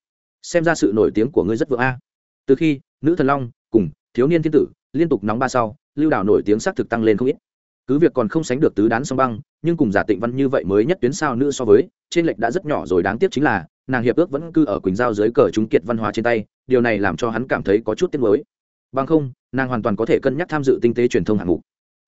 A: Xem ra sự nổi tiếng của ngươi rất vượng a. Từ khi, nữ thần long cùng thiếu niên thiên tử liên tục nóng ba sau, lưu đảo nổi tiếng xác thực tăng lên không ít. Cứ việc còn không sánh được tứ đán song băng, nhưng cùng giả tịnh văn như vậy mới nhất tuyến sao nữ so với, trên lệch đã rất nhỏ rồi, đáng tiếc chính là, nàng hiệp ước vẫn cư ở quỳnh giao dưới cờ chúng kiệt văn hóa trên tay, điều này làm cho hắn cảm thấy có chút tiếc nuối. Bằng không, nàng hoàn toàn có thể cân nhắc tham dự tinh tế truyền thông hạng mục.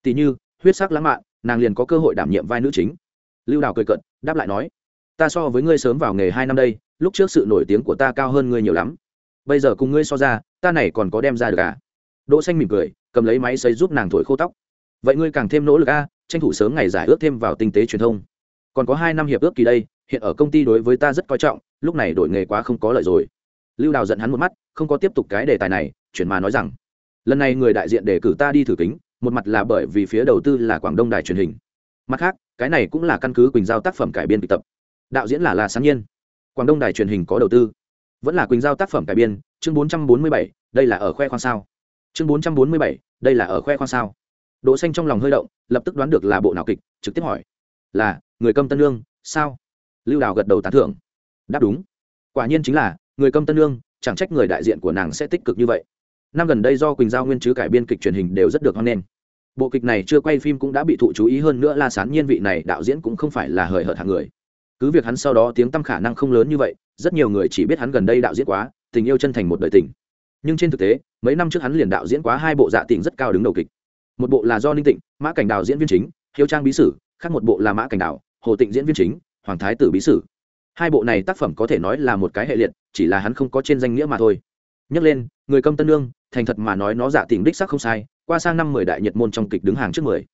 A: Tỷ như, huyết sắc lãng mạn, nàng liền có cơ hội đảm nhiệm vai nữ chính lưu đào cười cận đáp lại nói, ta so với ngươi sớm vào nghề hai năm đây, lúc trước sự nổi tiếng của ta cao hơn ngươi nhiều lắm. Bây giờ cùng ngươi so ra, ta này còn có đem ra được à? Đỗ xanh mỉm cười, cầm lấy máy xấy giúp nàng thổi khô tóc. Vậy ngươi càng thêm nỗ lực a tranh thủ sớm ngày giải ước thêm vào tinh tế truyền thông. Còn có hai năm hiệp ước kỳ đây, hiện ở công ty đối với ta rất coi trọng, lúc này đổi nghề quá không có lợi rồi. Lưu đào giận hắn một mắt, không có tiếp tục cái đề tài này, chuyển mà nói rằng, lần này người đại diện đề cử ta đi thử kính, một mặt là bởi vì phía đầu tư là quảng đông đài truyền hình. Mặt khác cái này cũng là căn cứ quỳnh giao tác phẩm cải biên kịch tập. Đạo diễn là là sáng nhiên. Quảng đông đài truyền hình có đầu tư. Vẫn là quỳnh giao tác phẩm cải biên, chương bốn trăm bốn mươi bảy, đây là ở khoe khoang sao? Chương bốn trăm bốn mươi bảy, đây là ở khoe khoang sao? Đỗ xanh trong lòng hơi động, lập tức đoán được là bộ nào kịch, trực tiếp hỏi. Là, người câm tân lương, sao? Lưu đào gật đầu tán thưởng. Đáp đúng. Quả nhiên chính là, người câm tân lương, chẳng trách người đại diện của nàng sẽ tích cực như vậy. Năm gần đây do quỳnh giao nguyên chứ cải biên kịch truyền hình đều rất được hoan nghênh bộ kịch này chưa quay phim cũng đã bị thụ chú ý hơn nữa la sán nhiên vị này đạo diễn cũng không phải là hời hợt hàng người. Cứ việc hắn sau đó tiếng tăm khả năng không lớn như vậy, rất nhiều người chỉ biết hắn gần đây đạo diễn quá, tình yêu chân thành một đời tình. Nhưng trên thực tế, mấy năm trước hắn liền đạo diễn quá hai bộ dạ tình rất cao đứng đầu kịch. Một bộ là do ninh tịnh, mã cảnh đào diễn viên chính, hiếu trang bí sử, khác một bộ là mã cảnh đào, hồ tịnh diễn viên chính, hoàng thái tử bí sử. Hai bộ này tác phẩm có thể nói là một cái hệ liệt, chỉ là hắn không có trên danh nghĩa mà thôi. Nhắc lên, người công tân lương thành thật mà nói nó giả tình đích sắc không sai qua sang năm mười đại nhật môn trong kịch đứng hàng trước mười.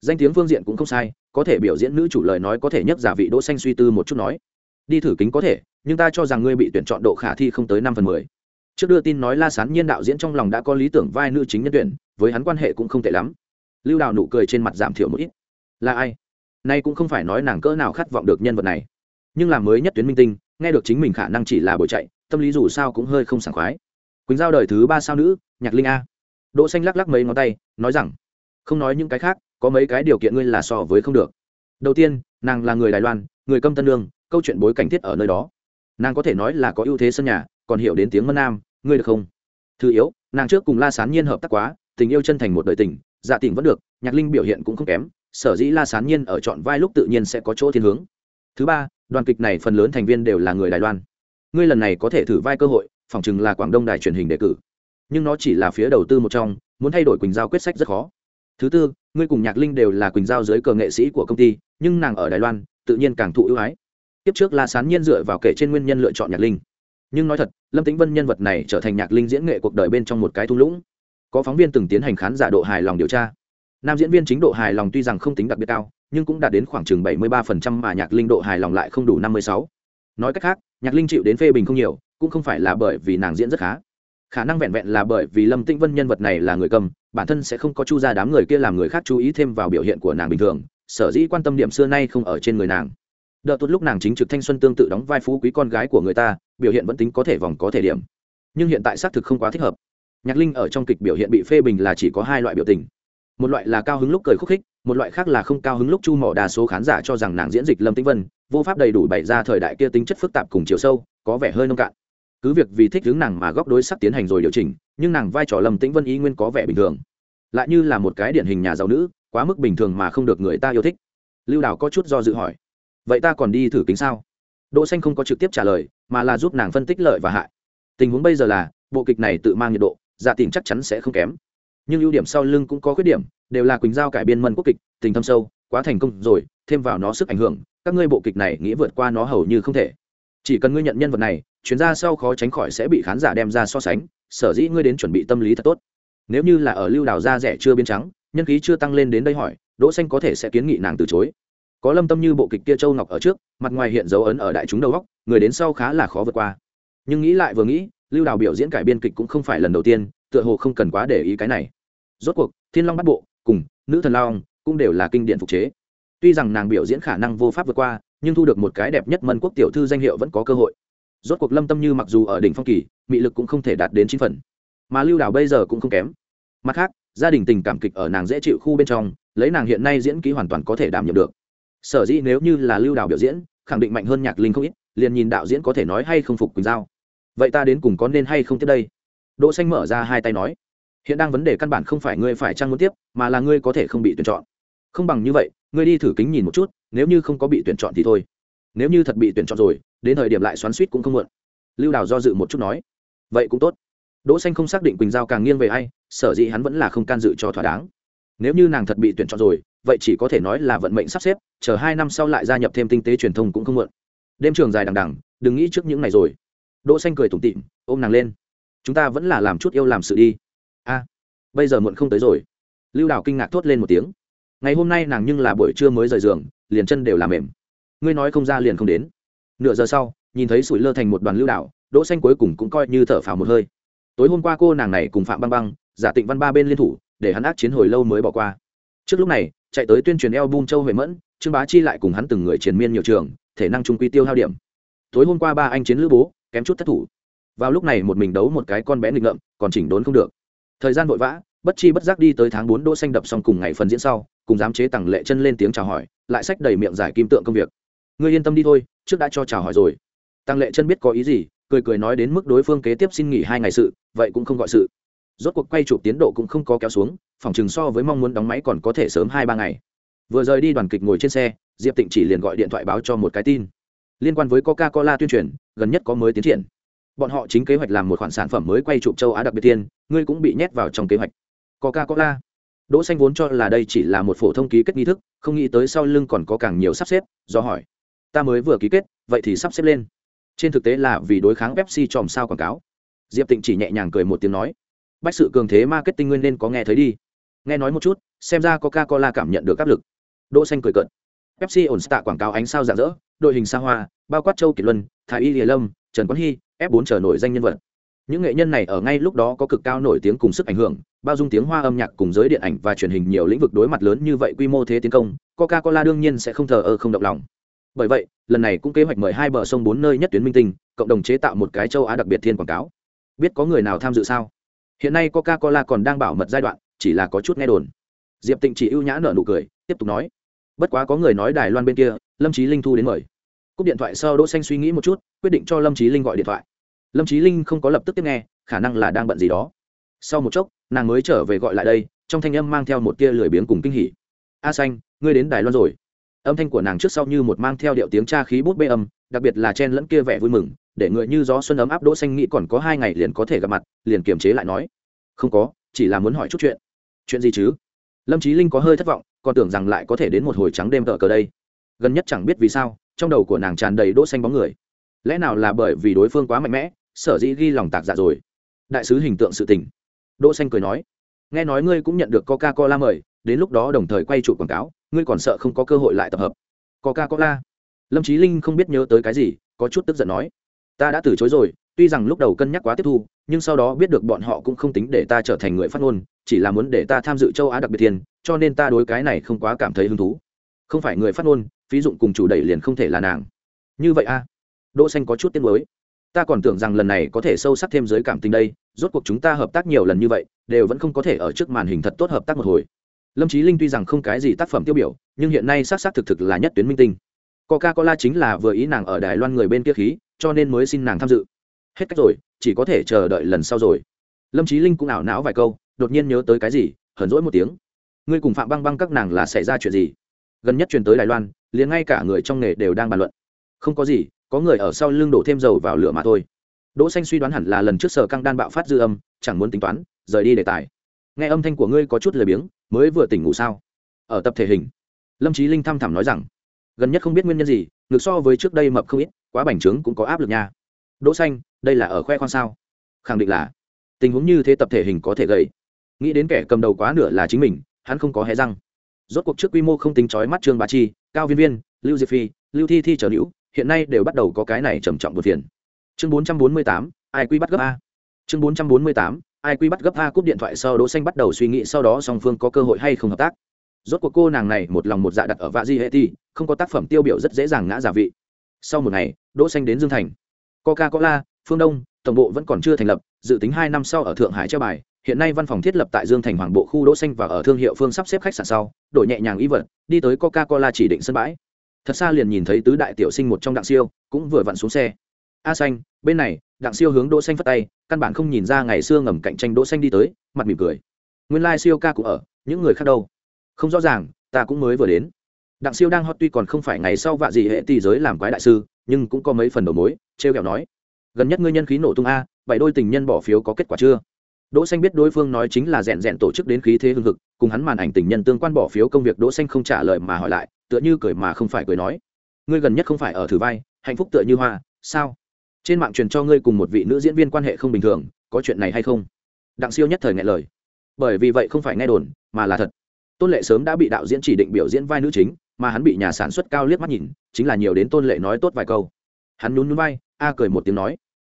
A: Danh tiếng phương diện cũng không sai, có thể biểu diễn nữ chủ lời nói có thể nhấc giả vị đỗ xanh suy tư một chút nói. Đi thử kính có thể, nhưng ta cho rằng ngươi bị tuyển chọn độ khả thi không tới năm phần mười. Trước đưa tin nói la sán nhiên đạo diễn trong lòng đã có lý tưởng vai nữ chính nhân tuyển, với hắn quan hệ cũng không tệ lắm. Lưu đào nụ cười trên mặt giảm thiểu một ít. Là ai? Nay cũng không phải nói nàng cỡ nào khát vọng được nhân vật này. Nhưng làm mới nhất tuyến minh tinh, nghe được chính mình khả năng chỉ là buổi chạy, tâm lý dù sao cũng hơi không sảng khoái. Quỳnh giao đời thứ ba sao nữ, nhạc linh a đỗ xanh lắc lắc mấy ngón tay, nói rằng, không nói những cái khác, có mấy cái điều kiện ngươi là so với không được. Đầu tiên, nàng là người đài loan, người câm tân lương câu chuyện bối cảnh thiết ở nơi đó. Nàng có thể nói là có ưu thế sân nhà, còn hiểu đến tiếng mân nam, ngươi được không? Thứ yếu, nàng trước cùng la sán nhiên hợp tác quá, tình yêu chân thành một đời tình dạ tình vẫn được, nhạc linh biểu hiện cũng không kém, sở dĩ la sán nhiên ở chọn vai lúc tự nhiên sẽ có chỗ thiên hướng. Thứ ba, đoàn kịch này phần lớn thành viên đều là người đài loan. Ngươi lần này có thể thử vai cơ hội, phỏng chừng là quảng đông đài truyền hình đề cử nhưng nó chỉ là phía đầu tư một trong, muốn thay đổi quỳnh giao quyết sách rất khó. Thứ tư, ngươi cùng nhạc linh đều là quỳnh giao dưới cờ nghệ sĩ của công ty, nhưng nàng ở đài loan, tự nhiên càng thụ ưu ái. Tiếp trước la sán nhiên dựa vào kể trên nguyên nhân lựa chọn nhạc linh. Nhưng nói thật, lâm tĩnh vân nhân vật này trở thành nhạc linh diễn nghệ cuộc đời bên trong một cái thung lũng. Có phóng viên từng tiến hành khán giả độ hài lòng điều tra. Nam diễn viên chính độ hài lòng tuy rằng không tính đặc biệt cao, nhưng cũng đạt đến khoảng chừng 73% mà nhạc linh độ hài lòng lại không đủ 56. nói cách khác, nhạc linh chịu đến phê bình không nhiều, cũng không phải là bởi vì nàng diễn rất khá khả năng vẹn vẹn là bởi vì lâm tĩnh vân nhân vật này là người cầm, bản thân sẽ không có chu ra đám người kia làm người khác chú ý thêm vào biểu hiện của nàng bình thường, sở dĩ quan tâm điểm xưa nay không ở trên người nàng. Đợt tốt lúc nàng chính trực thanh xuân tương tự đóng vai phú quý con gái của người ta, biểu hiện vẫn tính có thể vòng có thể điểm. Nhưng hiện tại xác thực không quá thích hợp. Nhạc linh ở trong kịch biểu hiện bị phê bình là chỉ có hai loại biểu tình. Một loại là cao hứng lúc cười khúc khích, một loại khác là không cao hứng lúc chu mỏ đa số khán giả cho rằng nàng diễn dịch lâm tĩnh vân, vô pháp đầy đủ bày ra thời đại kia tính chất phức tạp cùng chiều sâu, có vẻ hơi nông cạn cứ việc vì thích hướng nàng mà góc đối sắc tiến hành rồi điều chỉnh, nhưng nàng vai trò lâm tĩnh vân ý nguyên có vẻ bình thường. Lại như là một cái điển hình nhà giàu nữ, quá mức bình thường mà không được người ta yêu thích. Lưu đào có chút do dự hỏi, vậy ta còn đi thử kính sao? Đỗ xanh không có trực tiếp trả lời, mà là giúp nàng phân tích lợi và hại. Tình huống bây giờ là, bộ kịch này tự mang nhiệt độ, giả tình chắc chắn sẽ không kém. Nhưng ưu điểm sau lưng cũng có khuyết điểm, đều là quỳnh giao cải biên mân quốc kịch, tình thâm sâu, quá thành công rồi, thêm vào nó sức ảnh hưởng, các ngươi bộ kịch này nghĩ vượt qua nó hầu như không thể. Chỉ cần ngươi nhận nhân vật này chuyến ra sau khó tránh khỏi sẽ bị khán giả đem ra so sánh, sở dĩ ngươi đến chuẩn bị tâm lý thật tốt. Nếu như là ở lưu đào da rẻ chưa biến trắng, nhân khí chưa tăng lên đến đây hỏi, đỗ xanh có thể sẽ kiến nghị nàng từ chối. Có lâm tâm như bộ kịch kia châu ngọc ở trước, mặt ngoài hiện dấu ấn ở đại chúng đầu góc người đến sau khá là khó vượt qua. Nhưng nghĩ lại vừa nghĩ, lưu đào biểu diễn cải biên kịch cũng không phải lần đầu tiên, tựa hồ không cần quá để ý cái này. Rốt cuộc, thiên long bắt bộ, cùng nữ thần long cũng đều là kinh điển phục chế. Tuy rằng nàng biểu diễn khả năng vô pháp vượt qua, nhưng thu được một cái đẹp nhất mân quốc tiểu thư danh hiệu vẫn có cơ hội rốt cuộc lâm tâm như mặc dù ở đỉnh phong kỳ, mị lực cũng không thể đạt đến chín phần. Mà lưu đào bây giờ cũng không kém. Mặt khác, gia đình tình cảm kịch ở nàng dễ chịu khu bên trong, lấy nàng hiện nay diễn ký hoàn toàn có thể đảm nhiệm được. Sở dĩ nếu như là lưu đào biểu diễn, khẳng định mạnh hơn nhạc linh không ít, liền nhìn đạo diễn có thể nói hay không phục quỳnh giao. Vậy ta đến cùng có nên hay không tiếp đây? Đỗ xanh mở ra hai tay nói. Hiện đang vấn đề căn bản không phải ngươi phải trang muốn tiếp, mà là ngươi có thể không bị tuyển chọn. Không bằng như vậy, ngươi đi thử kính nhìn một chút, nếu như không có bị tuyển chọn thì thôi. Nếu như thật bị tuyển chọn rồi đến thời điểm lại xoắn suýt cũng không muộn. Lưu đào do dự một chút nói, vậy cũng tốt. Đỗ xanh không xác định quỳnh giao càng nghiêng về ai, sở dĩ hắn vẫn là không can dự cho thỏa đáng. Nếu như nàng thật bị tuyển chọn rồi, vậy chỉ có thể nói là vận mệnh sắp xếp, chờ hai năm sau lại gia nhập thêm tinh tế truyền thông cũng không muộn. Đêm trường dài đằng đằng, đừng nghĩ trước những ngày rồi. Đỗ xanh cười tủm tỉm, ôm nàng lên. Chúng ta vẫn là làm chút yêu làm sự đi. A, bây giờ muộn không tới rồi. Lưu đào kinh ngạc thốt lên một tiếng. Ngày hôm nay nàng nhưng là buổi trưa mới rời giường, liền chân đều làm mềm. Ngươi nói không ra liền không đến nửa giờ sau, nhìn thấy sủi lơ thành một đoàn lưu đảo, đỗ xanh cuối cùng cũng coi như thở phào một hơi. Tối hôm qua cô nàng này cùng phạm băng băng, giả tịnh văn ba bên liên thủ, để hắn ác chiến hồi lâu mới bỏ qua. Trước lúc này, chạy tới tuyên truyền eo châu huệ mẫn, trương bá chi lại cùng hắn từng người triền miên nhiều trường, thể năng trung quy tiêu hao điểm. Tối hôm qua ba anh chiến lữ bố, kém chút thất thủ. Vào lúc này một mình đấu một cái con bé nghịch ngợm, còn chỉnh đốn không được. Thời gian vội vã, bất chi bất giác đi tới tháng bốn đỗ xanh đập xong cùng ngày phần diễn sau, cùng giám chế tặng lệ chân lên tiếng chào hỏi, lại sách đầy miệng giải kim tượng công việc. Ngươi yên tâm đi thôi trước đã cho chào hỏi rồi. Tăng lệ chân biết có ý gì, cười cười nói đến mức đối phương kế tiếp xin nghỉ hai ngày sự, vậy cũng không gọi sự. Rốt cuộc quay chụp tiến độ cũng không có kéo xuống, phòng chừng so với mong muốn đóng máy còn có thể sớm hai ba ngày. Vừa rời đi đoàn kịch ngồi trên xe, diệp tịnh chỉ liền gọi điện thoại báo cho một cái tin. Liên quan với coca cola tuyên truyền, gần nhất có mới tiến triển. Bọn họ chính kế hoạch làm một khoản sản phẩm mới quay chụp châu á đặc biệt tiên, ngươi cũng bị nhét vào trong kế hoạch. Coca cola đỗ xanh vốn cho là đây chỉ là một phổ thông ký kết nghi thức, không nghĩ tới sau lưng còn có càng nhiều sắp xếp, do hỏi ta mới vừa ký kết, vậy thì sắp xếp lên. Trên thực tế là vì đối kháng pepsi chòm sao quảng cáo. Diệp tịnh chỉ nhẹ nhàng cười một tiếng nói, bách sự cường thế marketing nguyên nên có nghe thấy đi. Nghe nói một chút, xem ra coca cola cảm nhận được áp lực. Đỗ xanh cười cợt, pepsi ổn tạ quảng cáo ánh sao rạng rỡ, đội hình xa hoa, bao quát châu kiệt luân, thái y lìa lâm, trần quán hy, f 4 trở nổi danh nhân vật. Những nghệ nhân này ở ngay lúc đó có cực cao nổi tiếng cùng sức ảnh hưởng, bao dung tiếng hoa âm nhạc cùng giới điện ảnh và truyền hình nhiều lĩnh vực đối mặt lớn như vậy quy mô thế tiến công coca cola đương nhiên sẽ không thờ ơ không động lòng bởi vậy, lần này cũng kế hoạch mời hai bờ sông bốn nơi nhất tuyến minh tinh, cộng đồng chế tạo một cái châu á đặc biệt thiên quảng cáo. Biết có người nào tham dự sao? Hiện nay coca cola còn đang bảo mật giai đoạn, chỉ là có chút nghe đồn. Diệp tịnh chỉ ưu nhã nở nụ cười, tiếp tục nói. Bất quá có người nói đài loan bên kia, lâm trí linh thu đến mời. Cúp điện thoại sau đỗ xanh suy nghĩ một chút, quyết định cho lâm trí linh gọi điện thoại. Lâm trí linh không có lập tức tiếp nghe, khả năng là đang bận gì đó. Sau một chốc, nàng mới trở về gọi lại đây, trong thanh âm mang theo một tia lười biếng cùng kinh hỉ. A xanh, ngươi đến đài loan rồi âm thanh của nàng trước sau như một mang theo điệu tiếng tra khí bút bê âm, đặc biệt là chen lẫn kia vẻ vui mừng, để người như gió xuân ấm áp đỗ xanh nghĩ còn có hai ngày liền có thể gặp mặt, liền kiềm chế lại nói. Không có, chỉ là muốn hỏi chút chuyện. Chuyện gì chứ? Lâm trí linh có hơi thất vọng, còn tưởng rằng lại có thể đến một hồi trắng đêm tờ cờ đây. Gần nhất chẳng biết vì sao, trong đầu của nàng tràn đầy đỗ xanh bóng người. Lẽ nào là bởi vì đối phương quá mạnh mẽ, sở dĩ ghi lòng tạc dạ rồi? Đại sứ hình tượng sự tình. Đỗ xanh cười nói. Nghe nói ngươi cũng nhận được coca cola mời, đến lúc đó đồng thời quay trụ quảng cáo ngươi còn sợ không có cơ hội lại tập hợp. Coca cola lâm trí linh không biết nhớ tới cái gì, có chút tức giận nói. Ta đã từ chối rồi, tuy rằng lúc đầu cân nhắc quá tiếp thu, nhưng sau đó biết được bọn họ cũng không tính để ta trở thành người phát ngôn, chỉ là muốn để ta tham dự châu á đặc biệt tiền, cho nên ta đối cái này không quá cảm thấy hứng thú. Không phải người phát ngôn ví dụ cùng chủ đẩy liền không thể là nàng. Như vậy a đỗ xanh có chút tiếc nuối. Ta còn tưởng rằng lần này có thể sâu sắc thêm giới cảm tình đây, rốt cuộc chúng ta hợp tác nhiều lần như vậy, đều vẫn không có thể ở trước màn hình thật tốt hợp tác một hồi lâm trí linh tuy rằng không cái gì tác phẩm tiêu biểu, nhưng hiện nay xác xác thực thực là nhất tuyến minh tinh. Coca cola chính là vừa ý nàng ở đài loan người bên kia khí, cho nên mới xin nàng tham dự. Hết cách rồi, chỉ có thể chờ đợi lần sau rồi. Lâm trí linh cũng ảo não vài câu, đột nhiên nhớ tới cái gì, hờn rỗi một tiếng. Ngươi cùng phạm băng băng các nàng là xảy ra chuyện gì? Gần nhất truyền tới đài loan, liền ngay cả người trong nghề đều đang bàn luận. Không có gì, có người ở sau lưng đổ thêm dầu vào lửa mà thôi. Đỗ xanh suy đoán hẳn là lần trước sở căng đan bạo phát dư âm, chẳng muốn tính toán, rời đi đề tài. Nghe âm thanh của ngươi có chút lười biếng mới vừa tỉnh ngủ sao? Ở tập thể hình. Lâm trí linh thăm thẳm nói rằng gần nhất không biết nguyên nhân gì ngược so với trước đây mập không ít quá bành trướng cũng có áp lực nha. Đỗ xanh đây là ở khoe khoang sao? Khẳng định là. Tình huống như thế tập thể hình có thể gầy. Nghĩ đến kẻ cầm đầu quá nửa là chính mình hắn không có hé răng. Rốt cuộc trước quy mô không tính chói mắt trương bá chi cao viên viên lưu diệp phi lưu thi thi trở hữu hiện nay đều bắt đầu có cái này trầm trọng một phiền. Chương 448, ai quy bắt gấp a? Chương 448, ai quy bắt gấp a cúp điện thoại sau đỗ xanh bắt đầu suy nghĩ sau đó song phương có cơ hội hay không hợp tác. Rốt cuộc cô nàng này một lòng một dạ đặt ở vạ di hệ ti, không có tác phẩm tiêu biểu rất dễ dàng ngã giả vị. Sau một ngày, đỗ xanh đến dương thành. Coca cola phương đông, tổng bộ vẫn còn chưa thành lập, dự tính hai năm sau ở thượng hải treo bài. Hiện nay văn phòng thiết lập tại dương thành hoàng bộ khu đỗ xanh và ở thương hiệu phương sắp xếp khách sạn sau, đổi nhẹ nhàng ý vật, đi tới coca cola chỉ định sân bãi. Thật xa liền nhìn thấy tứ đại tiểu sinh một trong đặng siêu, cũng vừa vặn xuống xe. A xanh, bên này đặng siêu hướng đỗ xanh phất tay, căn bản không nhìn ra ngày xưa ngầm cạnh tranh đỗ xanh đi tới, mặt mỉm cười. Nguyên lai like siêu ca cũng ở, những người khác đâu? Không rõ ràng, ta cũng mới vừa đến. Đặng siêu đang hot tuy còn không phải ngày sau vạ gì hệ tỷ giới làm quái đại sư, nhưng cũng có mấy phần đầu mối treo kẹo nói. Gần nhất ngươi nhân khí nổ tung a, bảy đôi tình nhân bỏ phiếu có kết quả chưa? Đỗ xanh biết đối phương nói chính là rèn rèn tổ chức đến khí thế hưng hực, cùng hắn màn ảnh tình nhân tương quan bỏ phiếu công việc đỗ xanh không trả lời mà hỏi lại, tựa như cười mà không phải cười nói. Ngươi gần nhất không phải ở thử vai, hạnh phúc tựa như hoa, sao? Trên mạng truyền cho ngươi cùng một vị nữ diễn viên quan hệ không bình thường, có chuyện này hay không? Đặng siêu nhất thời nghe lời. Bởi vì vậy không phải nghe đồn, mà là thật. Tôn lệ sớm đã bị đạo diễn chỉ định biểu diễn vai nữ chính, mà hắn bị nhà sản xuất cao liếc mắt nhìn, chính là nhiều đến tôn lệ nói tốt vài câu. Hắn nhún nhún vai, a cười một tiếng nói,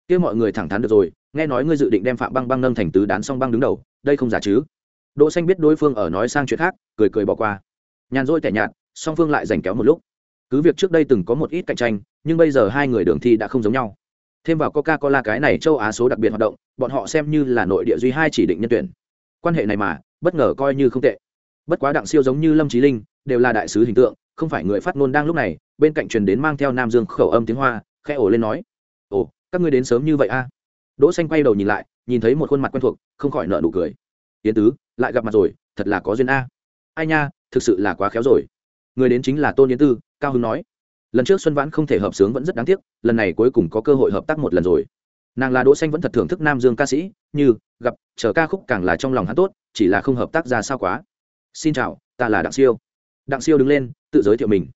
A: kia mọi người thẳng thắn được rồi, nghe nói ngươi dự định đem phạm băng băng nâng thành tứ đán song băng đứng đầu, đây không giả chứ? Đỗ xanh biết đối phương ở nói sang chuyện khác, cười cười bỏ qua. Nhàn rỗi tẻ nhạt, song phương lại giành kéo một lúc. Cứ việc trước đây từng có một ít cạnh tranh, nhưng bây giờ hai người đường thi đã không giống nhau thêm vào coca cola cái này châu á số đặc biệt hoạt động, bọn họ xem như là nội địa duy hai chỉ định nhân tuyển. Quan hệ này mà, bất ngờ coi như không tệ. Bất quá đặng siêu giống như lâm trí linh, đều là đại sứ hình tượng, không phải người phát ngôn đang lúc này, bên cạnh truyền đến mang theo nam dương khẩu âm tiếng hoa, khẽ ổ lên nói, ồ, các ngươi đến sớm như vậy a? Đỗ xanh quay đầu nhìn lại, nhìn thấy một khuôn mặt quen thuộc, không khỏi nở nụ cười. Tiến tứ, lại gặp mặt rồi, thật là có duyên a. Ai nha, thực sự là quá khéo rồi. Người đến chính là tôn yến tư, cao hưng nói lần trước xuân vãn không thể hợp sướng vẫn rất đáng tiếc, lần này cuối cùng có cơ hội hợp tác một lần rồi. Nàng là đỗ xanh vẫn thật thưởng thức nam dương ca sĩ, như, gặp, chờ ca khúc càng là trong lòng hắn tốt, chỉ là không hợp tác ra sao quá. Xin chào, ta là đặng siêu. Đặng siêu đứng lên, tự giới thiệu mình.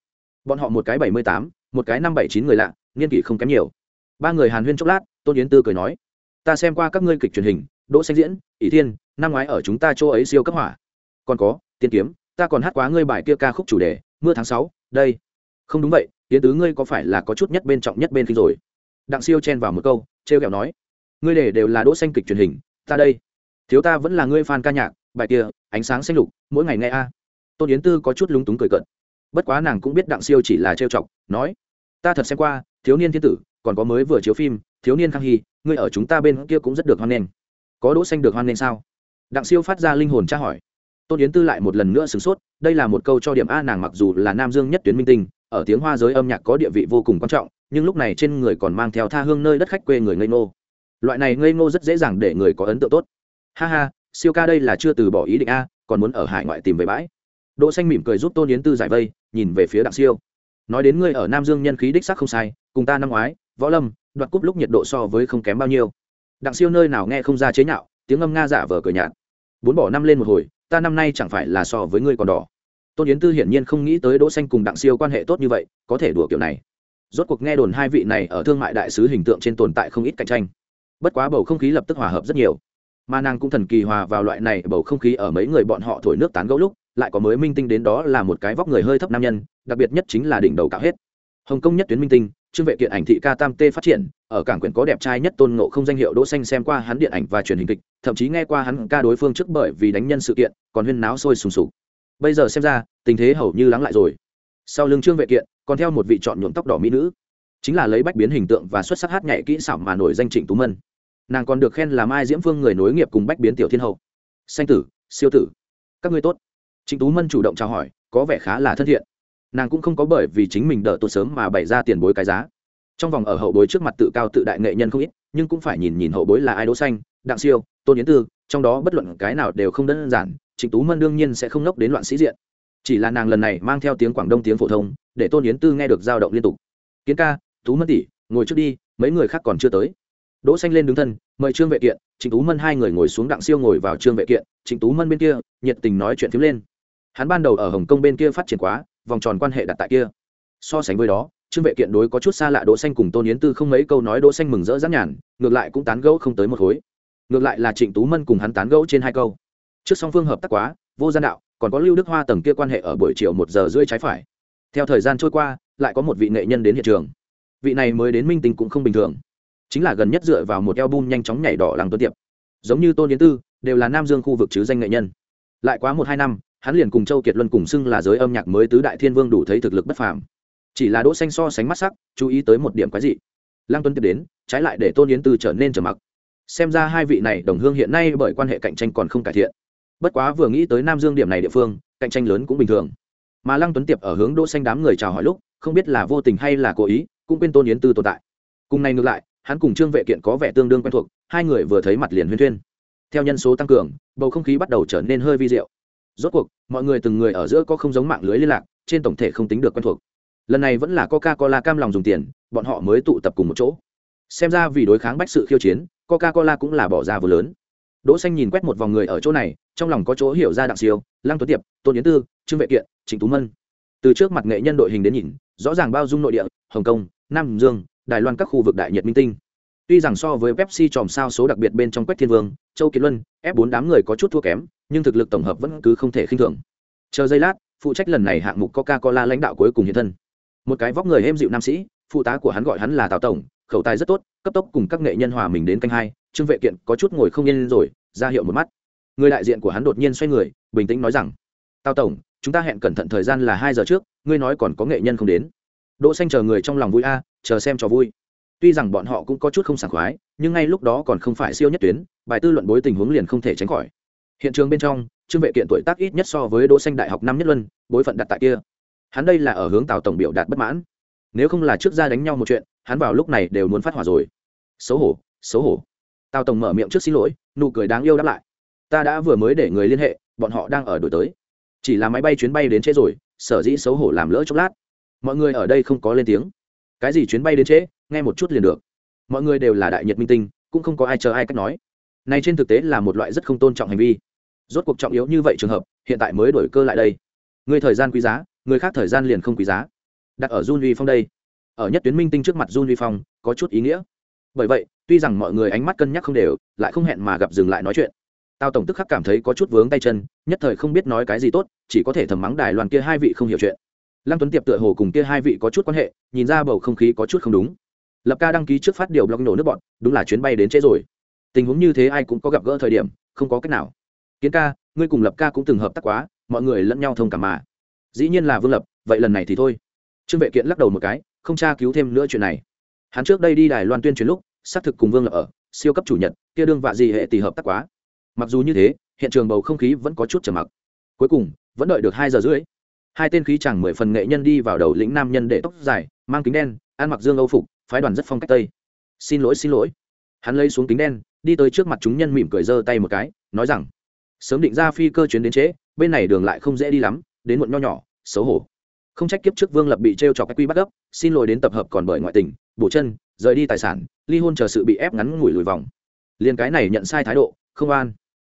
A: Bọn họ một cái bảy mươi tám, một cái năm bảy chín người lạ, niên kỷ không kém nhiều. Ba người hàn huyên chốc lát, tôn yến tư cười nói, ta xem qua các ngươi kịch truyền hình, đỗ xanh diễn, ỷ thiên, năm ngoái ở chúng ta chỗ ấy siêu cấp hỏa. Còn có, tiên kiếm, ta còn hát quá ngươi bài kia ca khúc chủ đề, mưa tháng sáu, đây. Không đúng vậy tiến tứ ngươi có phải là có chút nhất bên trọng nhất bên khi rồi? Đặng siêu chen vào một câu, trêu kẹo nói, ngươi để đều là đỗ xanh kịch truyền hình, ta đây. Thiếu ta vẫn là ngươi fan ca nhạc, bài kia, ánh sáng xanh lục, mỗi ngày nghe a. Tôn yến tư có chút lúng túng cười cợt. Bất quá nàng cũng biết đặng siêu chỉ là trêu chọc, nói, ta thật xem qua, thiếu niên thiên tử, còn có mới vừa chiếu phim, thiếu niên khang hy, ngươi ở chúng ta bên kia cũng rất được hoan nghênh. Có đỗ xanh được hoan nghênh sao? Đặng siêu phát ra linh hồn tra hỏi. Tôn yến tư lại một lần nữa sửng sốt, đây là một câu cho điểm a nàng mặc dù là nam dương nhất tuyến minh tinh ở tiếng hoa giới âm nhạc có địa vị vô cùng quan trọng, nhưng lúc này trên người còn mang theo tha hương nơi đất khách quê người ngây ngô. Loại này ngây ngô rất dễ dàng để người có ấn tượng tốt. Ha ha, siêu ca đây là chưa từ bỏ ý định a, còn muốn ở hải ngoại tìm về bãi. Đỗ xanh mỉm cười giúp tôn yến tư giải vây, nhìn về phía đặng siêu. Nói đến ngươi ở nam dương nhân khí đích xác không sai, cùng ta năm ngoái, võ lâm, đoạt cúp lúc nhiệt độ so với không kém bao nhiêu. Đặng siêu nơi nào nghe không ra chế nhạo, tiếng âm nga giả vờ cười nhạt. Bốn bỏ năm lên một hồi, ta năm nay chẳng phải là so với ngươi còn đỏ tôn yến tư hiển nhiên không nghĩ tới đỗ xanh cùng đặng siêu quan hệ tốt như vậy, có thể đùa kiểu này. Rốt cuộc nghe đồn hai vị này ở thương mại đại sứ hình tượng trên tồn tại không ít cạnh tranh. Bất quá bầu không khí lập tức hòa hợp rất nhiều. Mà nàng cũng thần kỳ hòa vào loại này, bầu không khí ở mấy người bọn họ thổi nước tán gẫu lúc, lại có mới minh tinh đến đó là một cái vóc người hơi thấp nam nhân, đặc biệt nhất chính là đỉnh đầu cạo hết. Hồng kông nhất tuyến minh tinh, trương vệ kiện ảnh thị ca tam tê phát triển, ở cảng quyển có đẹp trai nhất tôn ngộ không danh hiệu đỗ xanh xem qua hắn điện ảnh và truyền hình kịch, thậm chí nghe qua hắn ca đối phương trước bởi vì đánh nhân sự kiện, còn huyên náo sôi sùng sục bây giờ xem ra, tình thế hầu như lắng lại rồi. Sau lưng trương vệ kiện, còn theo một vị chọn nhuộm tóc đỏ mỹ nữ. Chính là lấy bách biến hình tượng và xuất sắc hát nhảy kỹ xảo mà nổi danh trịnh tú mân. Nàng còn được khen là mai diễm phương người nối nghiệp cùng bách biến tiểu thiên hậu. Sanh tử, siêu tử. Các ngươi tốt. Trịnh tú mân chủ động chào hỏi, có vẻ khá là thân thiện. Nàng cũng không có bởi vì chính mình đỡ tốt sớm mà bày ra tiền bối cái giá. Trong vòng ở hậu bối trước mặt tự cao tự đại nghệ nhân không ít, nhưng cũng phải nhìn nhìn hậu bối là ai đỗ xanh, đặng siêu, tôn yến tư, trong đó bất luận cái nào đều không đơn giản trịnh tú mân đương nhiên sẽ không nốc đến loạn sĩ diện. Chỉ là nàng lần này mang theo tiếng quảng đông tiếng phổ thông, để tôn yến tư nghe được dao động liên tục. Kiến ca, tú mân tỷ, ngồi trước đi, mấy người khác còn chưa tới. Đỗ xanh lên đứng thân, mời trương vệ kiện trịnh tú mân hai người ngồi xuống đặng siêu ngồi vào trương vệ kiện trịnh tú mân bên kia, nhiệt tình nói chuyện phím lên. Hắn ban đầu ở hồng kông bên kia phát triển quá, vòng tròn quan hệ đặt tại kia. So sánh với đó, trương vệ kiện đối có chút xa lạ đỗ xanh cùng tôn yến tư không mấy câu nói đỗ xanh mừng rỡ rãn nhàn ngược lại cũng tán gẫu không tới một khối. Ngược lại là trịnh tú mân cùng hắn tán gẫu trên hai câu trước song phương hợp tác quá, vô gian đạo, còn có lưu đức hoa tầng kia quan hệ ở buổi chiều một giờ rưỡi trái phải. Theo thời gian trôi qua, lại có một vị nghệ nhân đến hiện trường. Vị này mới đến minh tinh cũng không bình thường. Chính là gần nhất dựa vào một album nhanh chóng nhảy đỏ làng tuấn tiệp. Giống như tôn yến tư, đều là nam dương khu vực chứ danh nghệ nhân. Lại quá một hai năm, hắn liền cùng châu kiệt luân cùng xưng là giới âm nhạc mới tứ đại thiên vương đủ thấy thực lực bất phàm. Chỉ là đỗ xanh so sánh mắt sắc, chú ý tới một điểm quái dị. Lăng tuấn tiếp đến, trái lại để tôn yến tư trở nên trở mặc. Xem ra hai vị này đồng hương hiện nay bởi quan hệ cạnh tranh còn không cải thiện bất quá vừa nghĩ tới nam dương điểm này địa phương, cạnh tranh lớn cũng bình thường. Mà lăng tuấn tiệp ở hướng đỗ xanh đám người chào hỏi lúc, không biết là vô tình hay là cố ý, cũng quên tôn yến tư tồn tại. Cùng này ngược lại, hắn cùng trương vệ kiện có vẻ tương đương quen thuộc, hai người vừa thấy mặt liền huyên thuyên. Theo nhân số tăng cường, bầu không khí bắt đầu trở nên hơi vi diệu. Rốt cuộc, mọi người từng người ở giữa có không giống mạng lưới liên lạc, trên tổng thể không tính được quen thuộc. Lần này vẫn là coca cola cam lòng dùng tiền, bọn họ mới tụ tập cùng một chỗ. Xem ra vì đối kháng bách sự khiêu chiến coca cola cũng là bỏ ra vừa lớn đỗ xanh nhìn quét một vòng người ở chỗ này, trong lòng có chỗ hiểu ra đặng siêu, lăng tuấn tiệp, tôn yến tư, trương vệ kiện, trịnh tú mân. Từ trước mặt nghệ nhân đội hình đến nhìn, rõ ràng bao dung nội địa, hồng kông, nam dương, đài loan các khu vực đại nhiệt minh tinh. Tuy rằng so với pepsi tròm sao số đặc biệt bên trong quách thiên vương, châu kiệt luân F4 đám người có chút thua kém, nhưng thực lực tổng hợp vẫn cứ không thể khinh thường. Chờ giây lát, phụ trách lần này hạng mục coca cola lãnh đạo cuối cùng hiện thân. Một cái vóc người êm dịu nam sĩ, phụ tá của hắn gọi hắn là tào tổng, khẩu tài rất tốt, cấp tốc cùng các nghệ nhân hòa mình đến canh hai trương vệ kiện có chút ngồi không yên rồi, ra hiệu một mắt. Người đại diện của hắn đột nhiên xoay người, bình tĩnh nói rằng, tào tổng, chúng ta hẹn cẩn thận thời gian là hai giờ trước, ngươi nói còn có nghệ nhân không đến. Đỗ xanh chờ người trong lòng vui a, chờ xem cho vui. Tuy rằng bọn họ cũng có chút không sảng khoái, nhưng ngay lúc đó còn không phải siêu nhất tuyến, bài tư luận bối tình huống liền không thể tránh khỏi. Hiện trường bên trong, trương vệ kiện tuổi tác ít nhất so với đỗ xanh đại học năm nhất luân, bối phận đặt tại kia. Hắn đây là ở hướng tào tổng biểu đạt bất mãn. Nếu không là trước ra đánh nhau một chuyện, hắn vào lúc này đều muốn phát hỏa rồi. Xấu hổ xấu hổ tào tổng mở miệng trước xin lỗi nụ cười đáng yêu đáp lại. Ta đã vừa mới để người liên hệ bọn họ đang ở đổi tới. Chỉ là máy bay chuyến bay đến trễ rồi sở dĩ xấu hổ làm lỡ chốc lát. Mọi người ở đây không có lên tiếng. Cái gì chuyến bay đến trễ nghe một chút liền được. Mọi người đều là đại nhật minh tinh cũng không có ai chờ ai cách nói. Này trên thực tế là một loại rất không tôn trọng hành vi. Rốt cuộc trọng yếu như vậy trường hợp hiện tại mới đổi cơ lại đây. Người thời gian quý giá người khác thời gian liền không quý giá. Đặt ở Jun Vi Phong đây. Ở nhất tuyến minh tinh trước mặt Jun Vi Phong, có chút ý nghĩa. Bởi vậy, tuy rằng mọi người ánh mắt cân nhắc không đều, lại không hẹn mà gặp dừng lại nói chuyện. Tao tổng tức khắc cảm thấy có chút vướng tay chân, nhất thời không biết nói cái gì tốt, chỉ có thể thầm mắng đài loan kia hai vị không hiểu chuyện. Lăng Tuấn Tiệp tựa hồ cùng kia hai vị có chút quan hệ, nhìn ra bầu không khí có chút không đúng. Lập ca đăng ký trước phát điều blog nổ nước bọn, đúng là chuyến bay đến trễ rồi. tình huống như thế ai cũng có gặp gỡ thời điểm không có cách nào kiến ca ngươi cùng lập ca cũng từng hợp tác quá mọi người lẫn nhau thông cảm mà dĩ nhiên là vương lập vậy lần này thì thôi trương vệ kiện lắc đầu một cái không tra cứu thêm nữa chuyện này hắn trước đây đi đài loan tuyên truyền lúc, xác thực cùng vương lập ở, siêu cấp chủ nhật, kia đương vạ gì hệ tỷ hợp tác quá. Mặc dù như thế, hiện trường bầu không khí vẫn có chút trầm mặc. Cuối cùng, vẫn đợi được hai giờ rưỡi. Hai tên khí chẳng mười phần nghệ nhân đi vào đầu lĩnh nam nhân để tóc dài, mang kính đen, ăn mặc dương âu phục, phái đoàn rất phong cách tây. Xin lỗi xin lỗi. Hắn lấy xuống kính đen, đi tới trước mặt chúng nhân mỉm cười giơ tay một cái, nói rằng, sớm định ra phi cơ chuyến đến trễ, bên này đường lại không dễ đi lắm, đến muộn nho nhỏ, xấu hổ không trách kiếp trước vương lập bị t r e o chọc quy bắt gấp, xin lỗi đến tập hợp còn bởi ngoại tình, bổ chân, rời đi tài sản, ly hôn chờ sự bị ép ngắn ngủi lùi vòng. Liền cái này nhận sai thái độ, không an.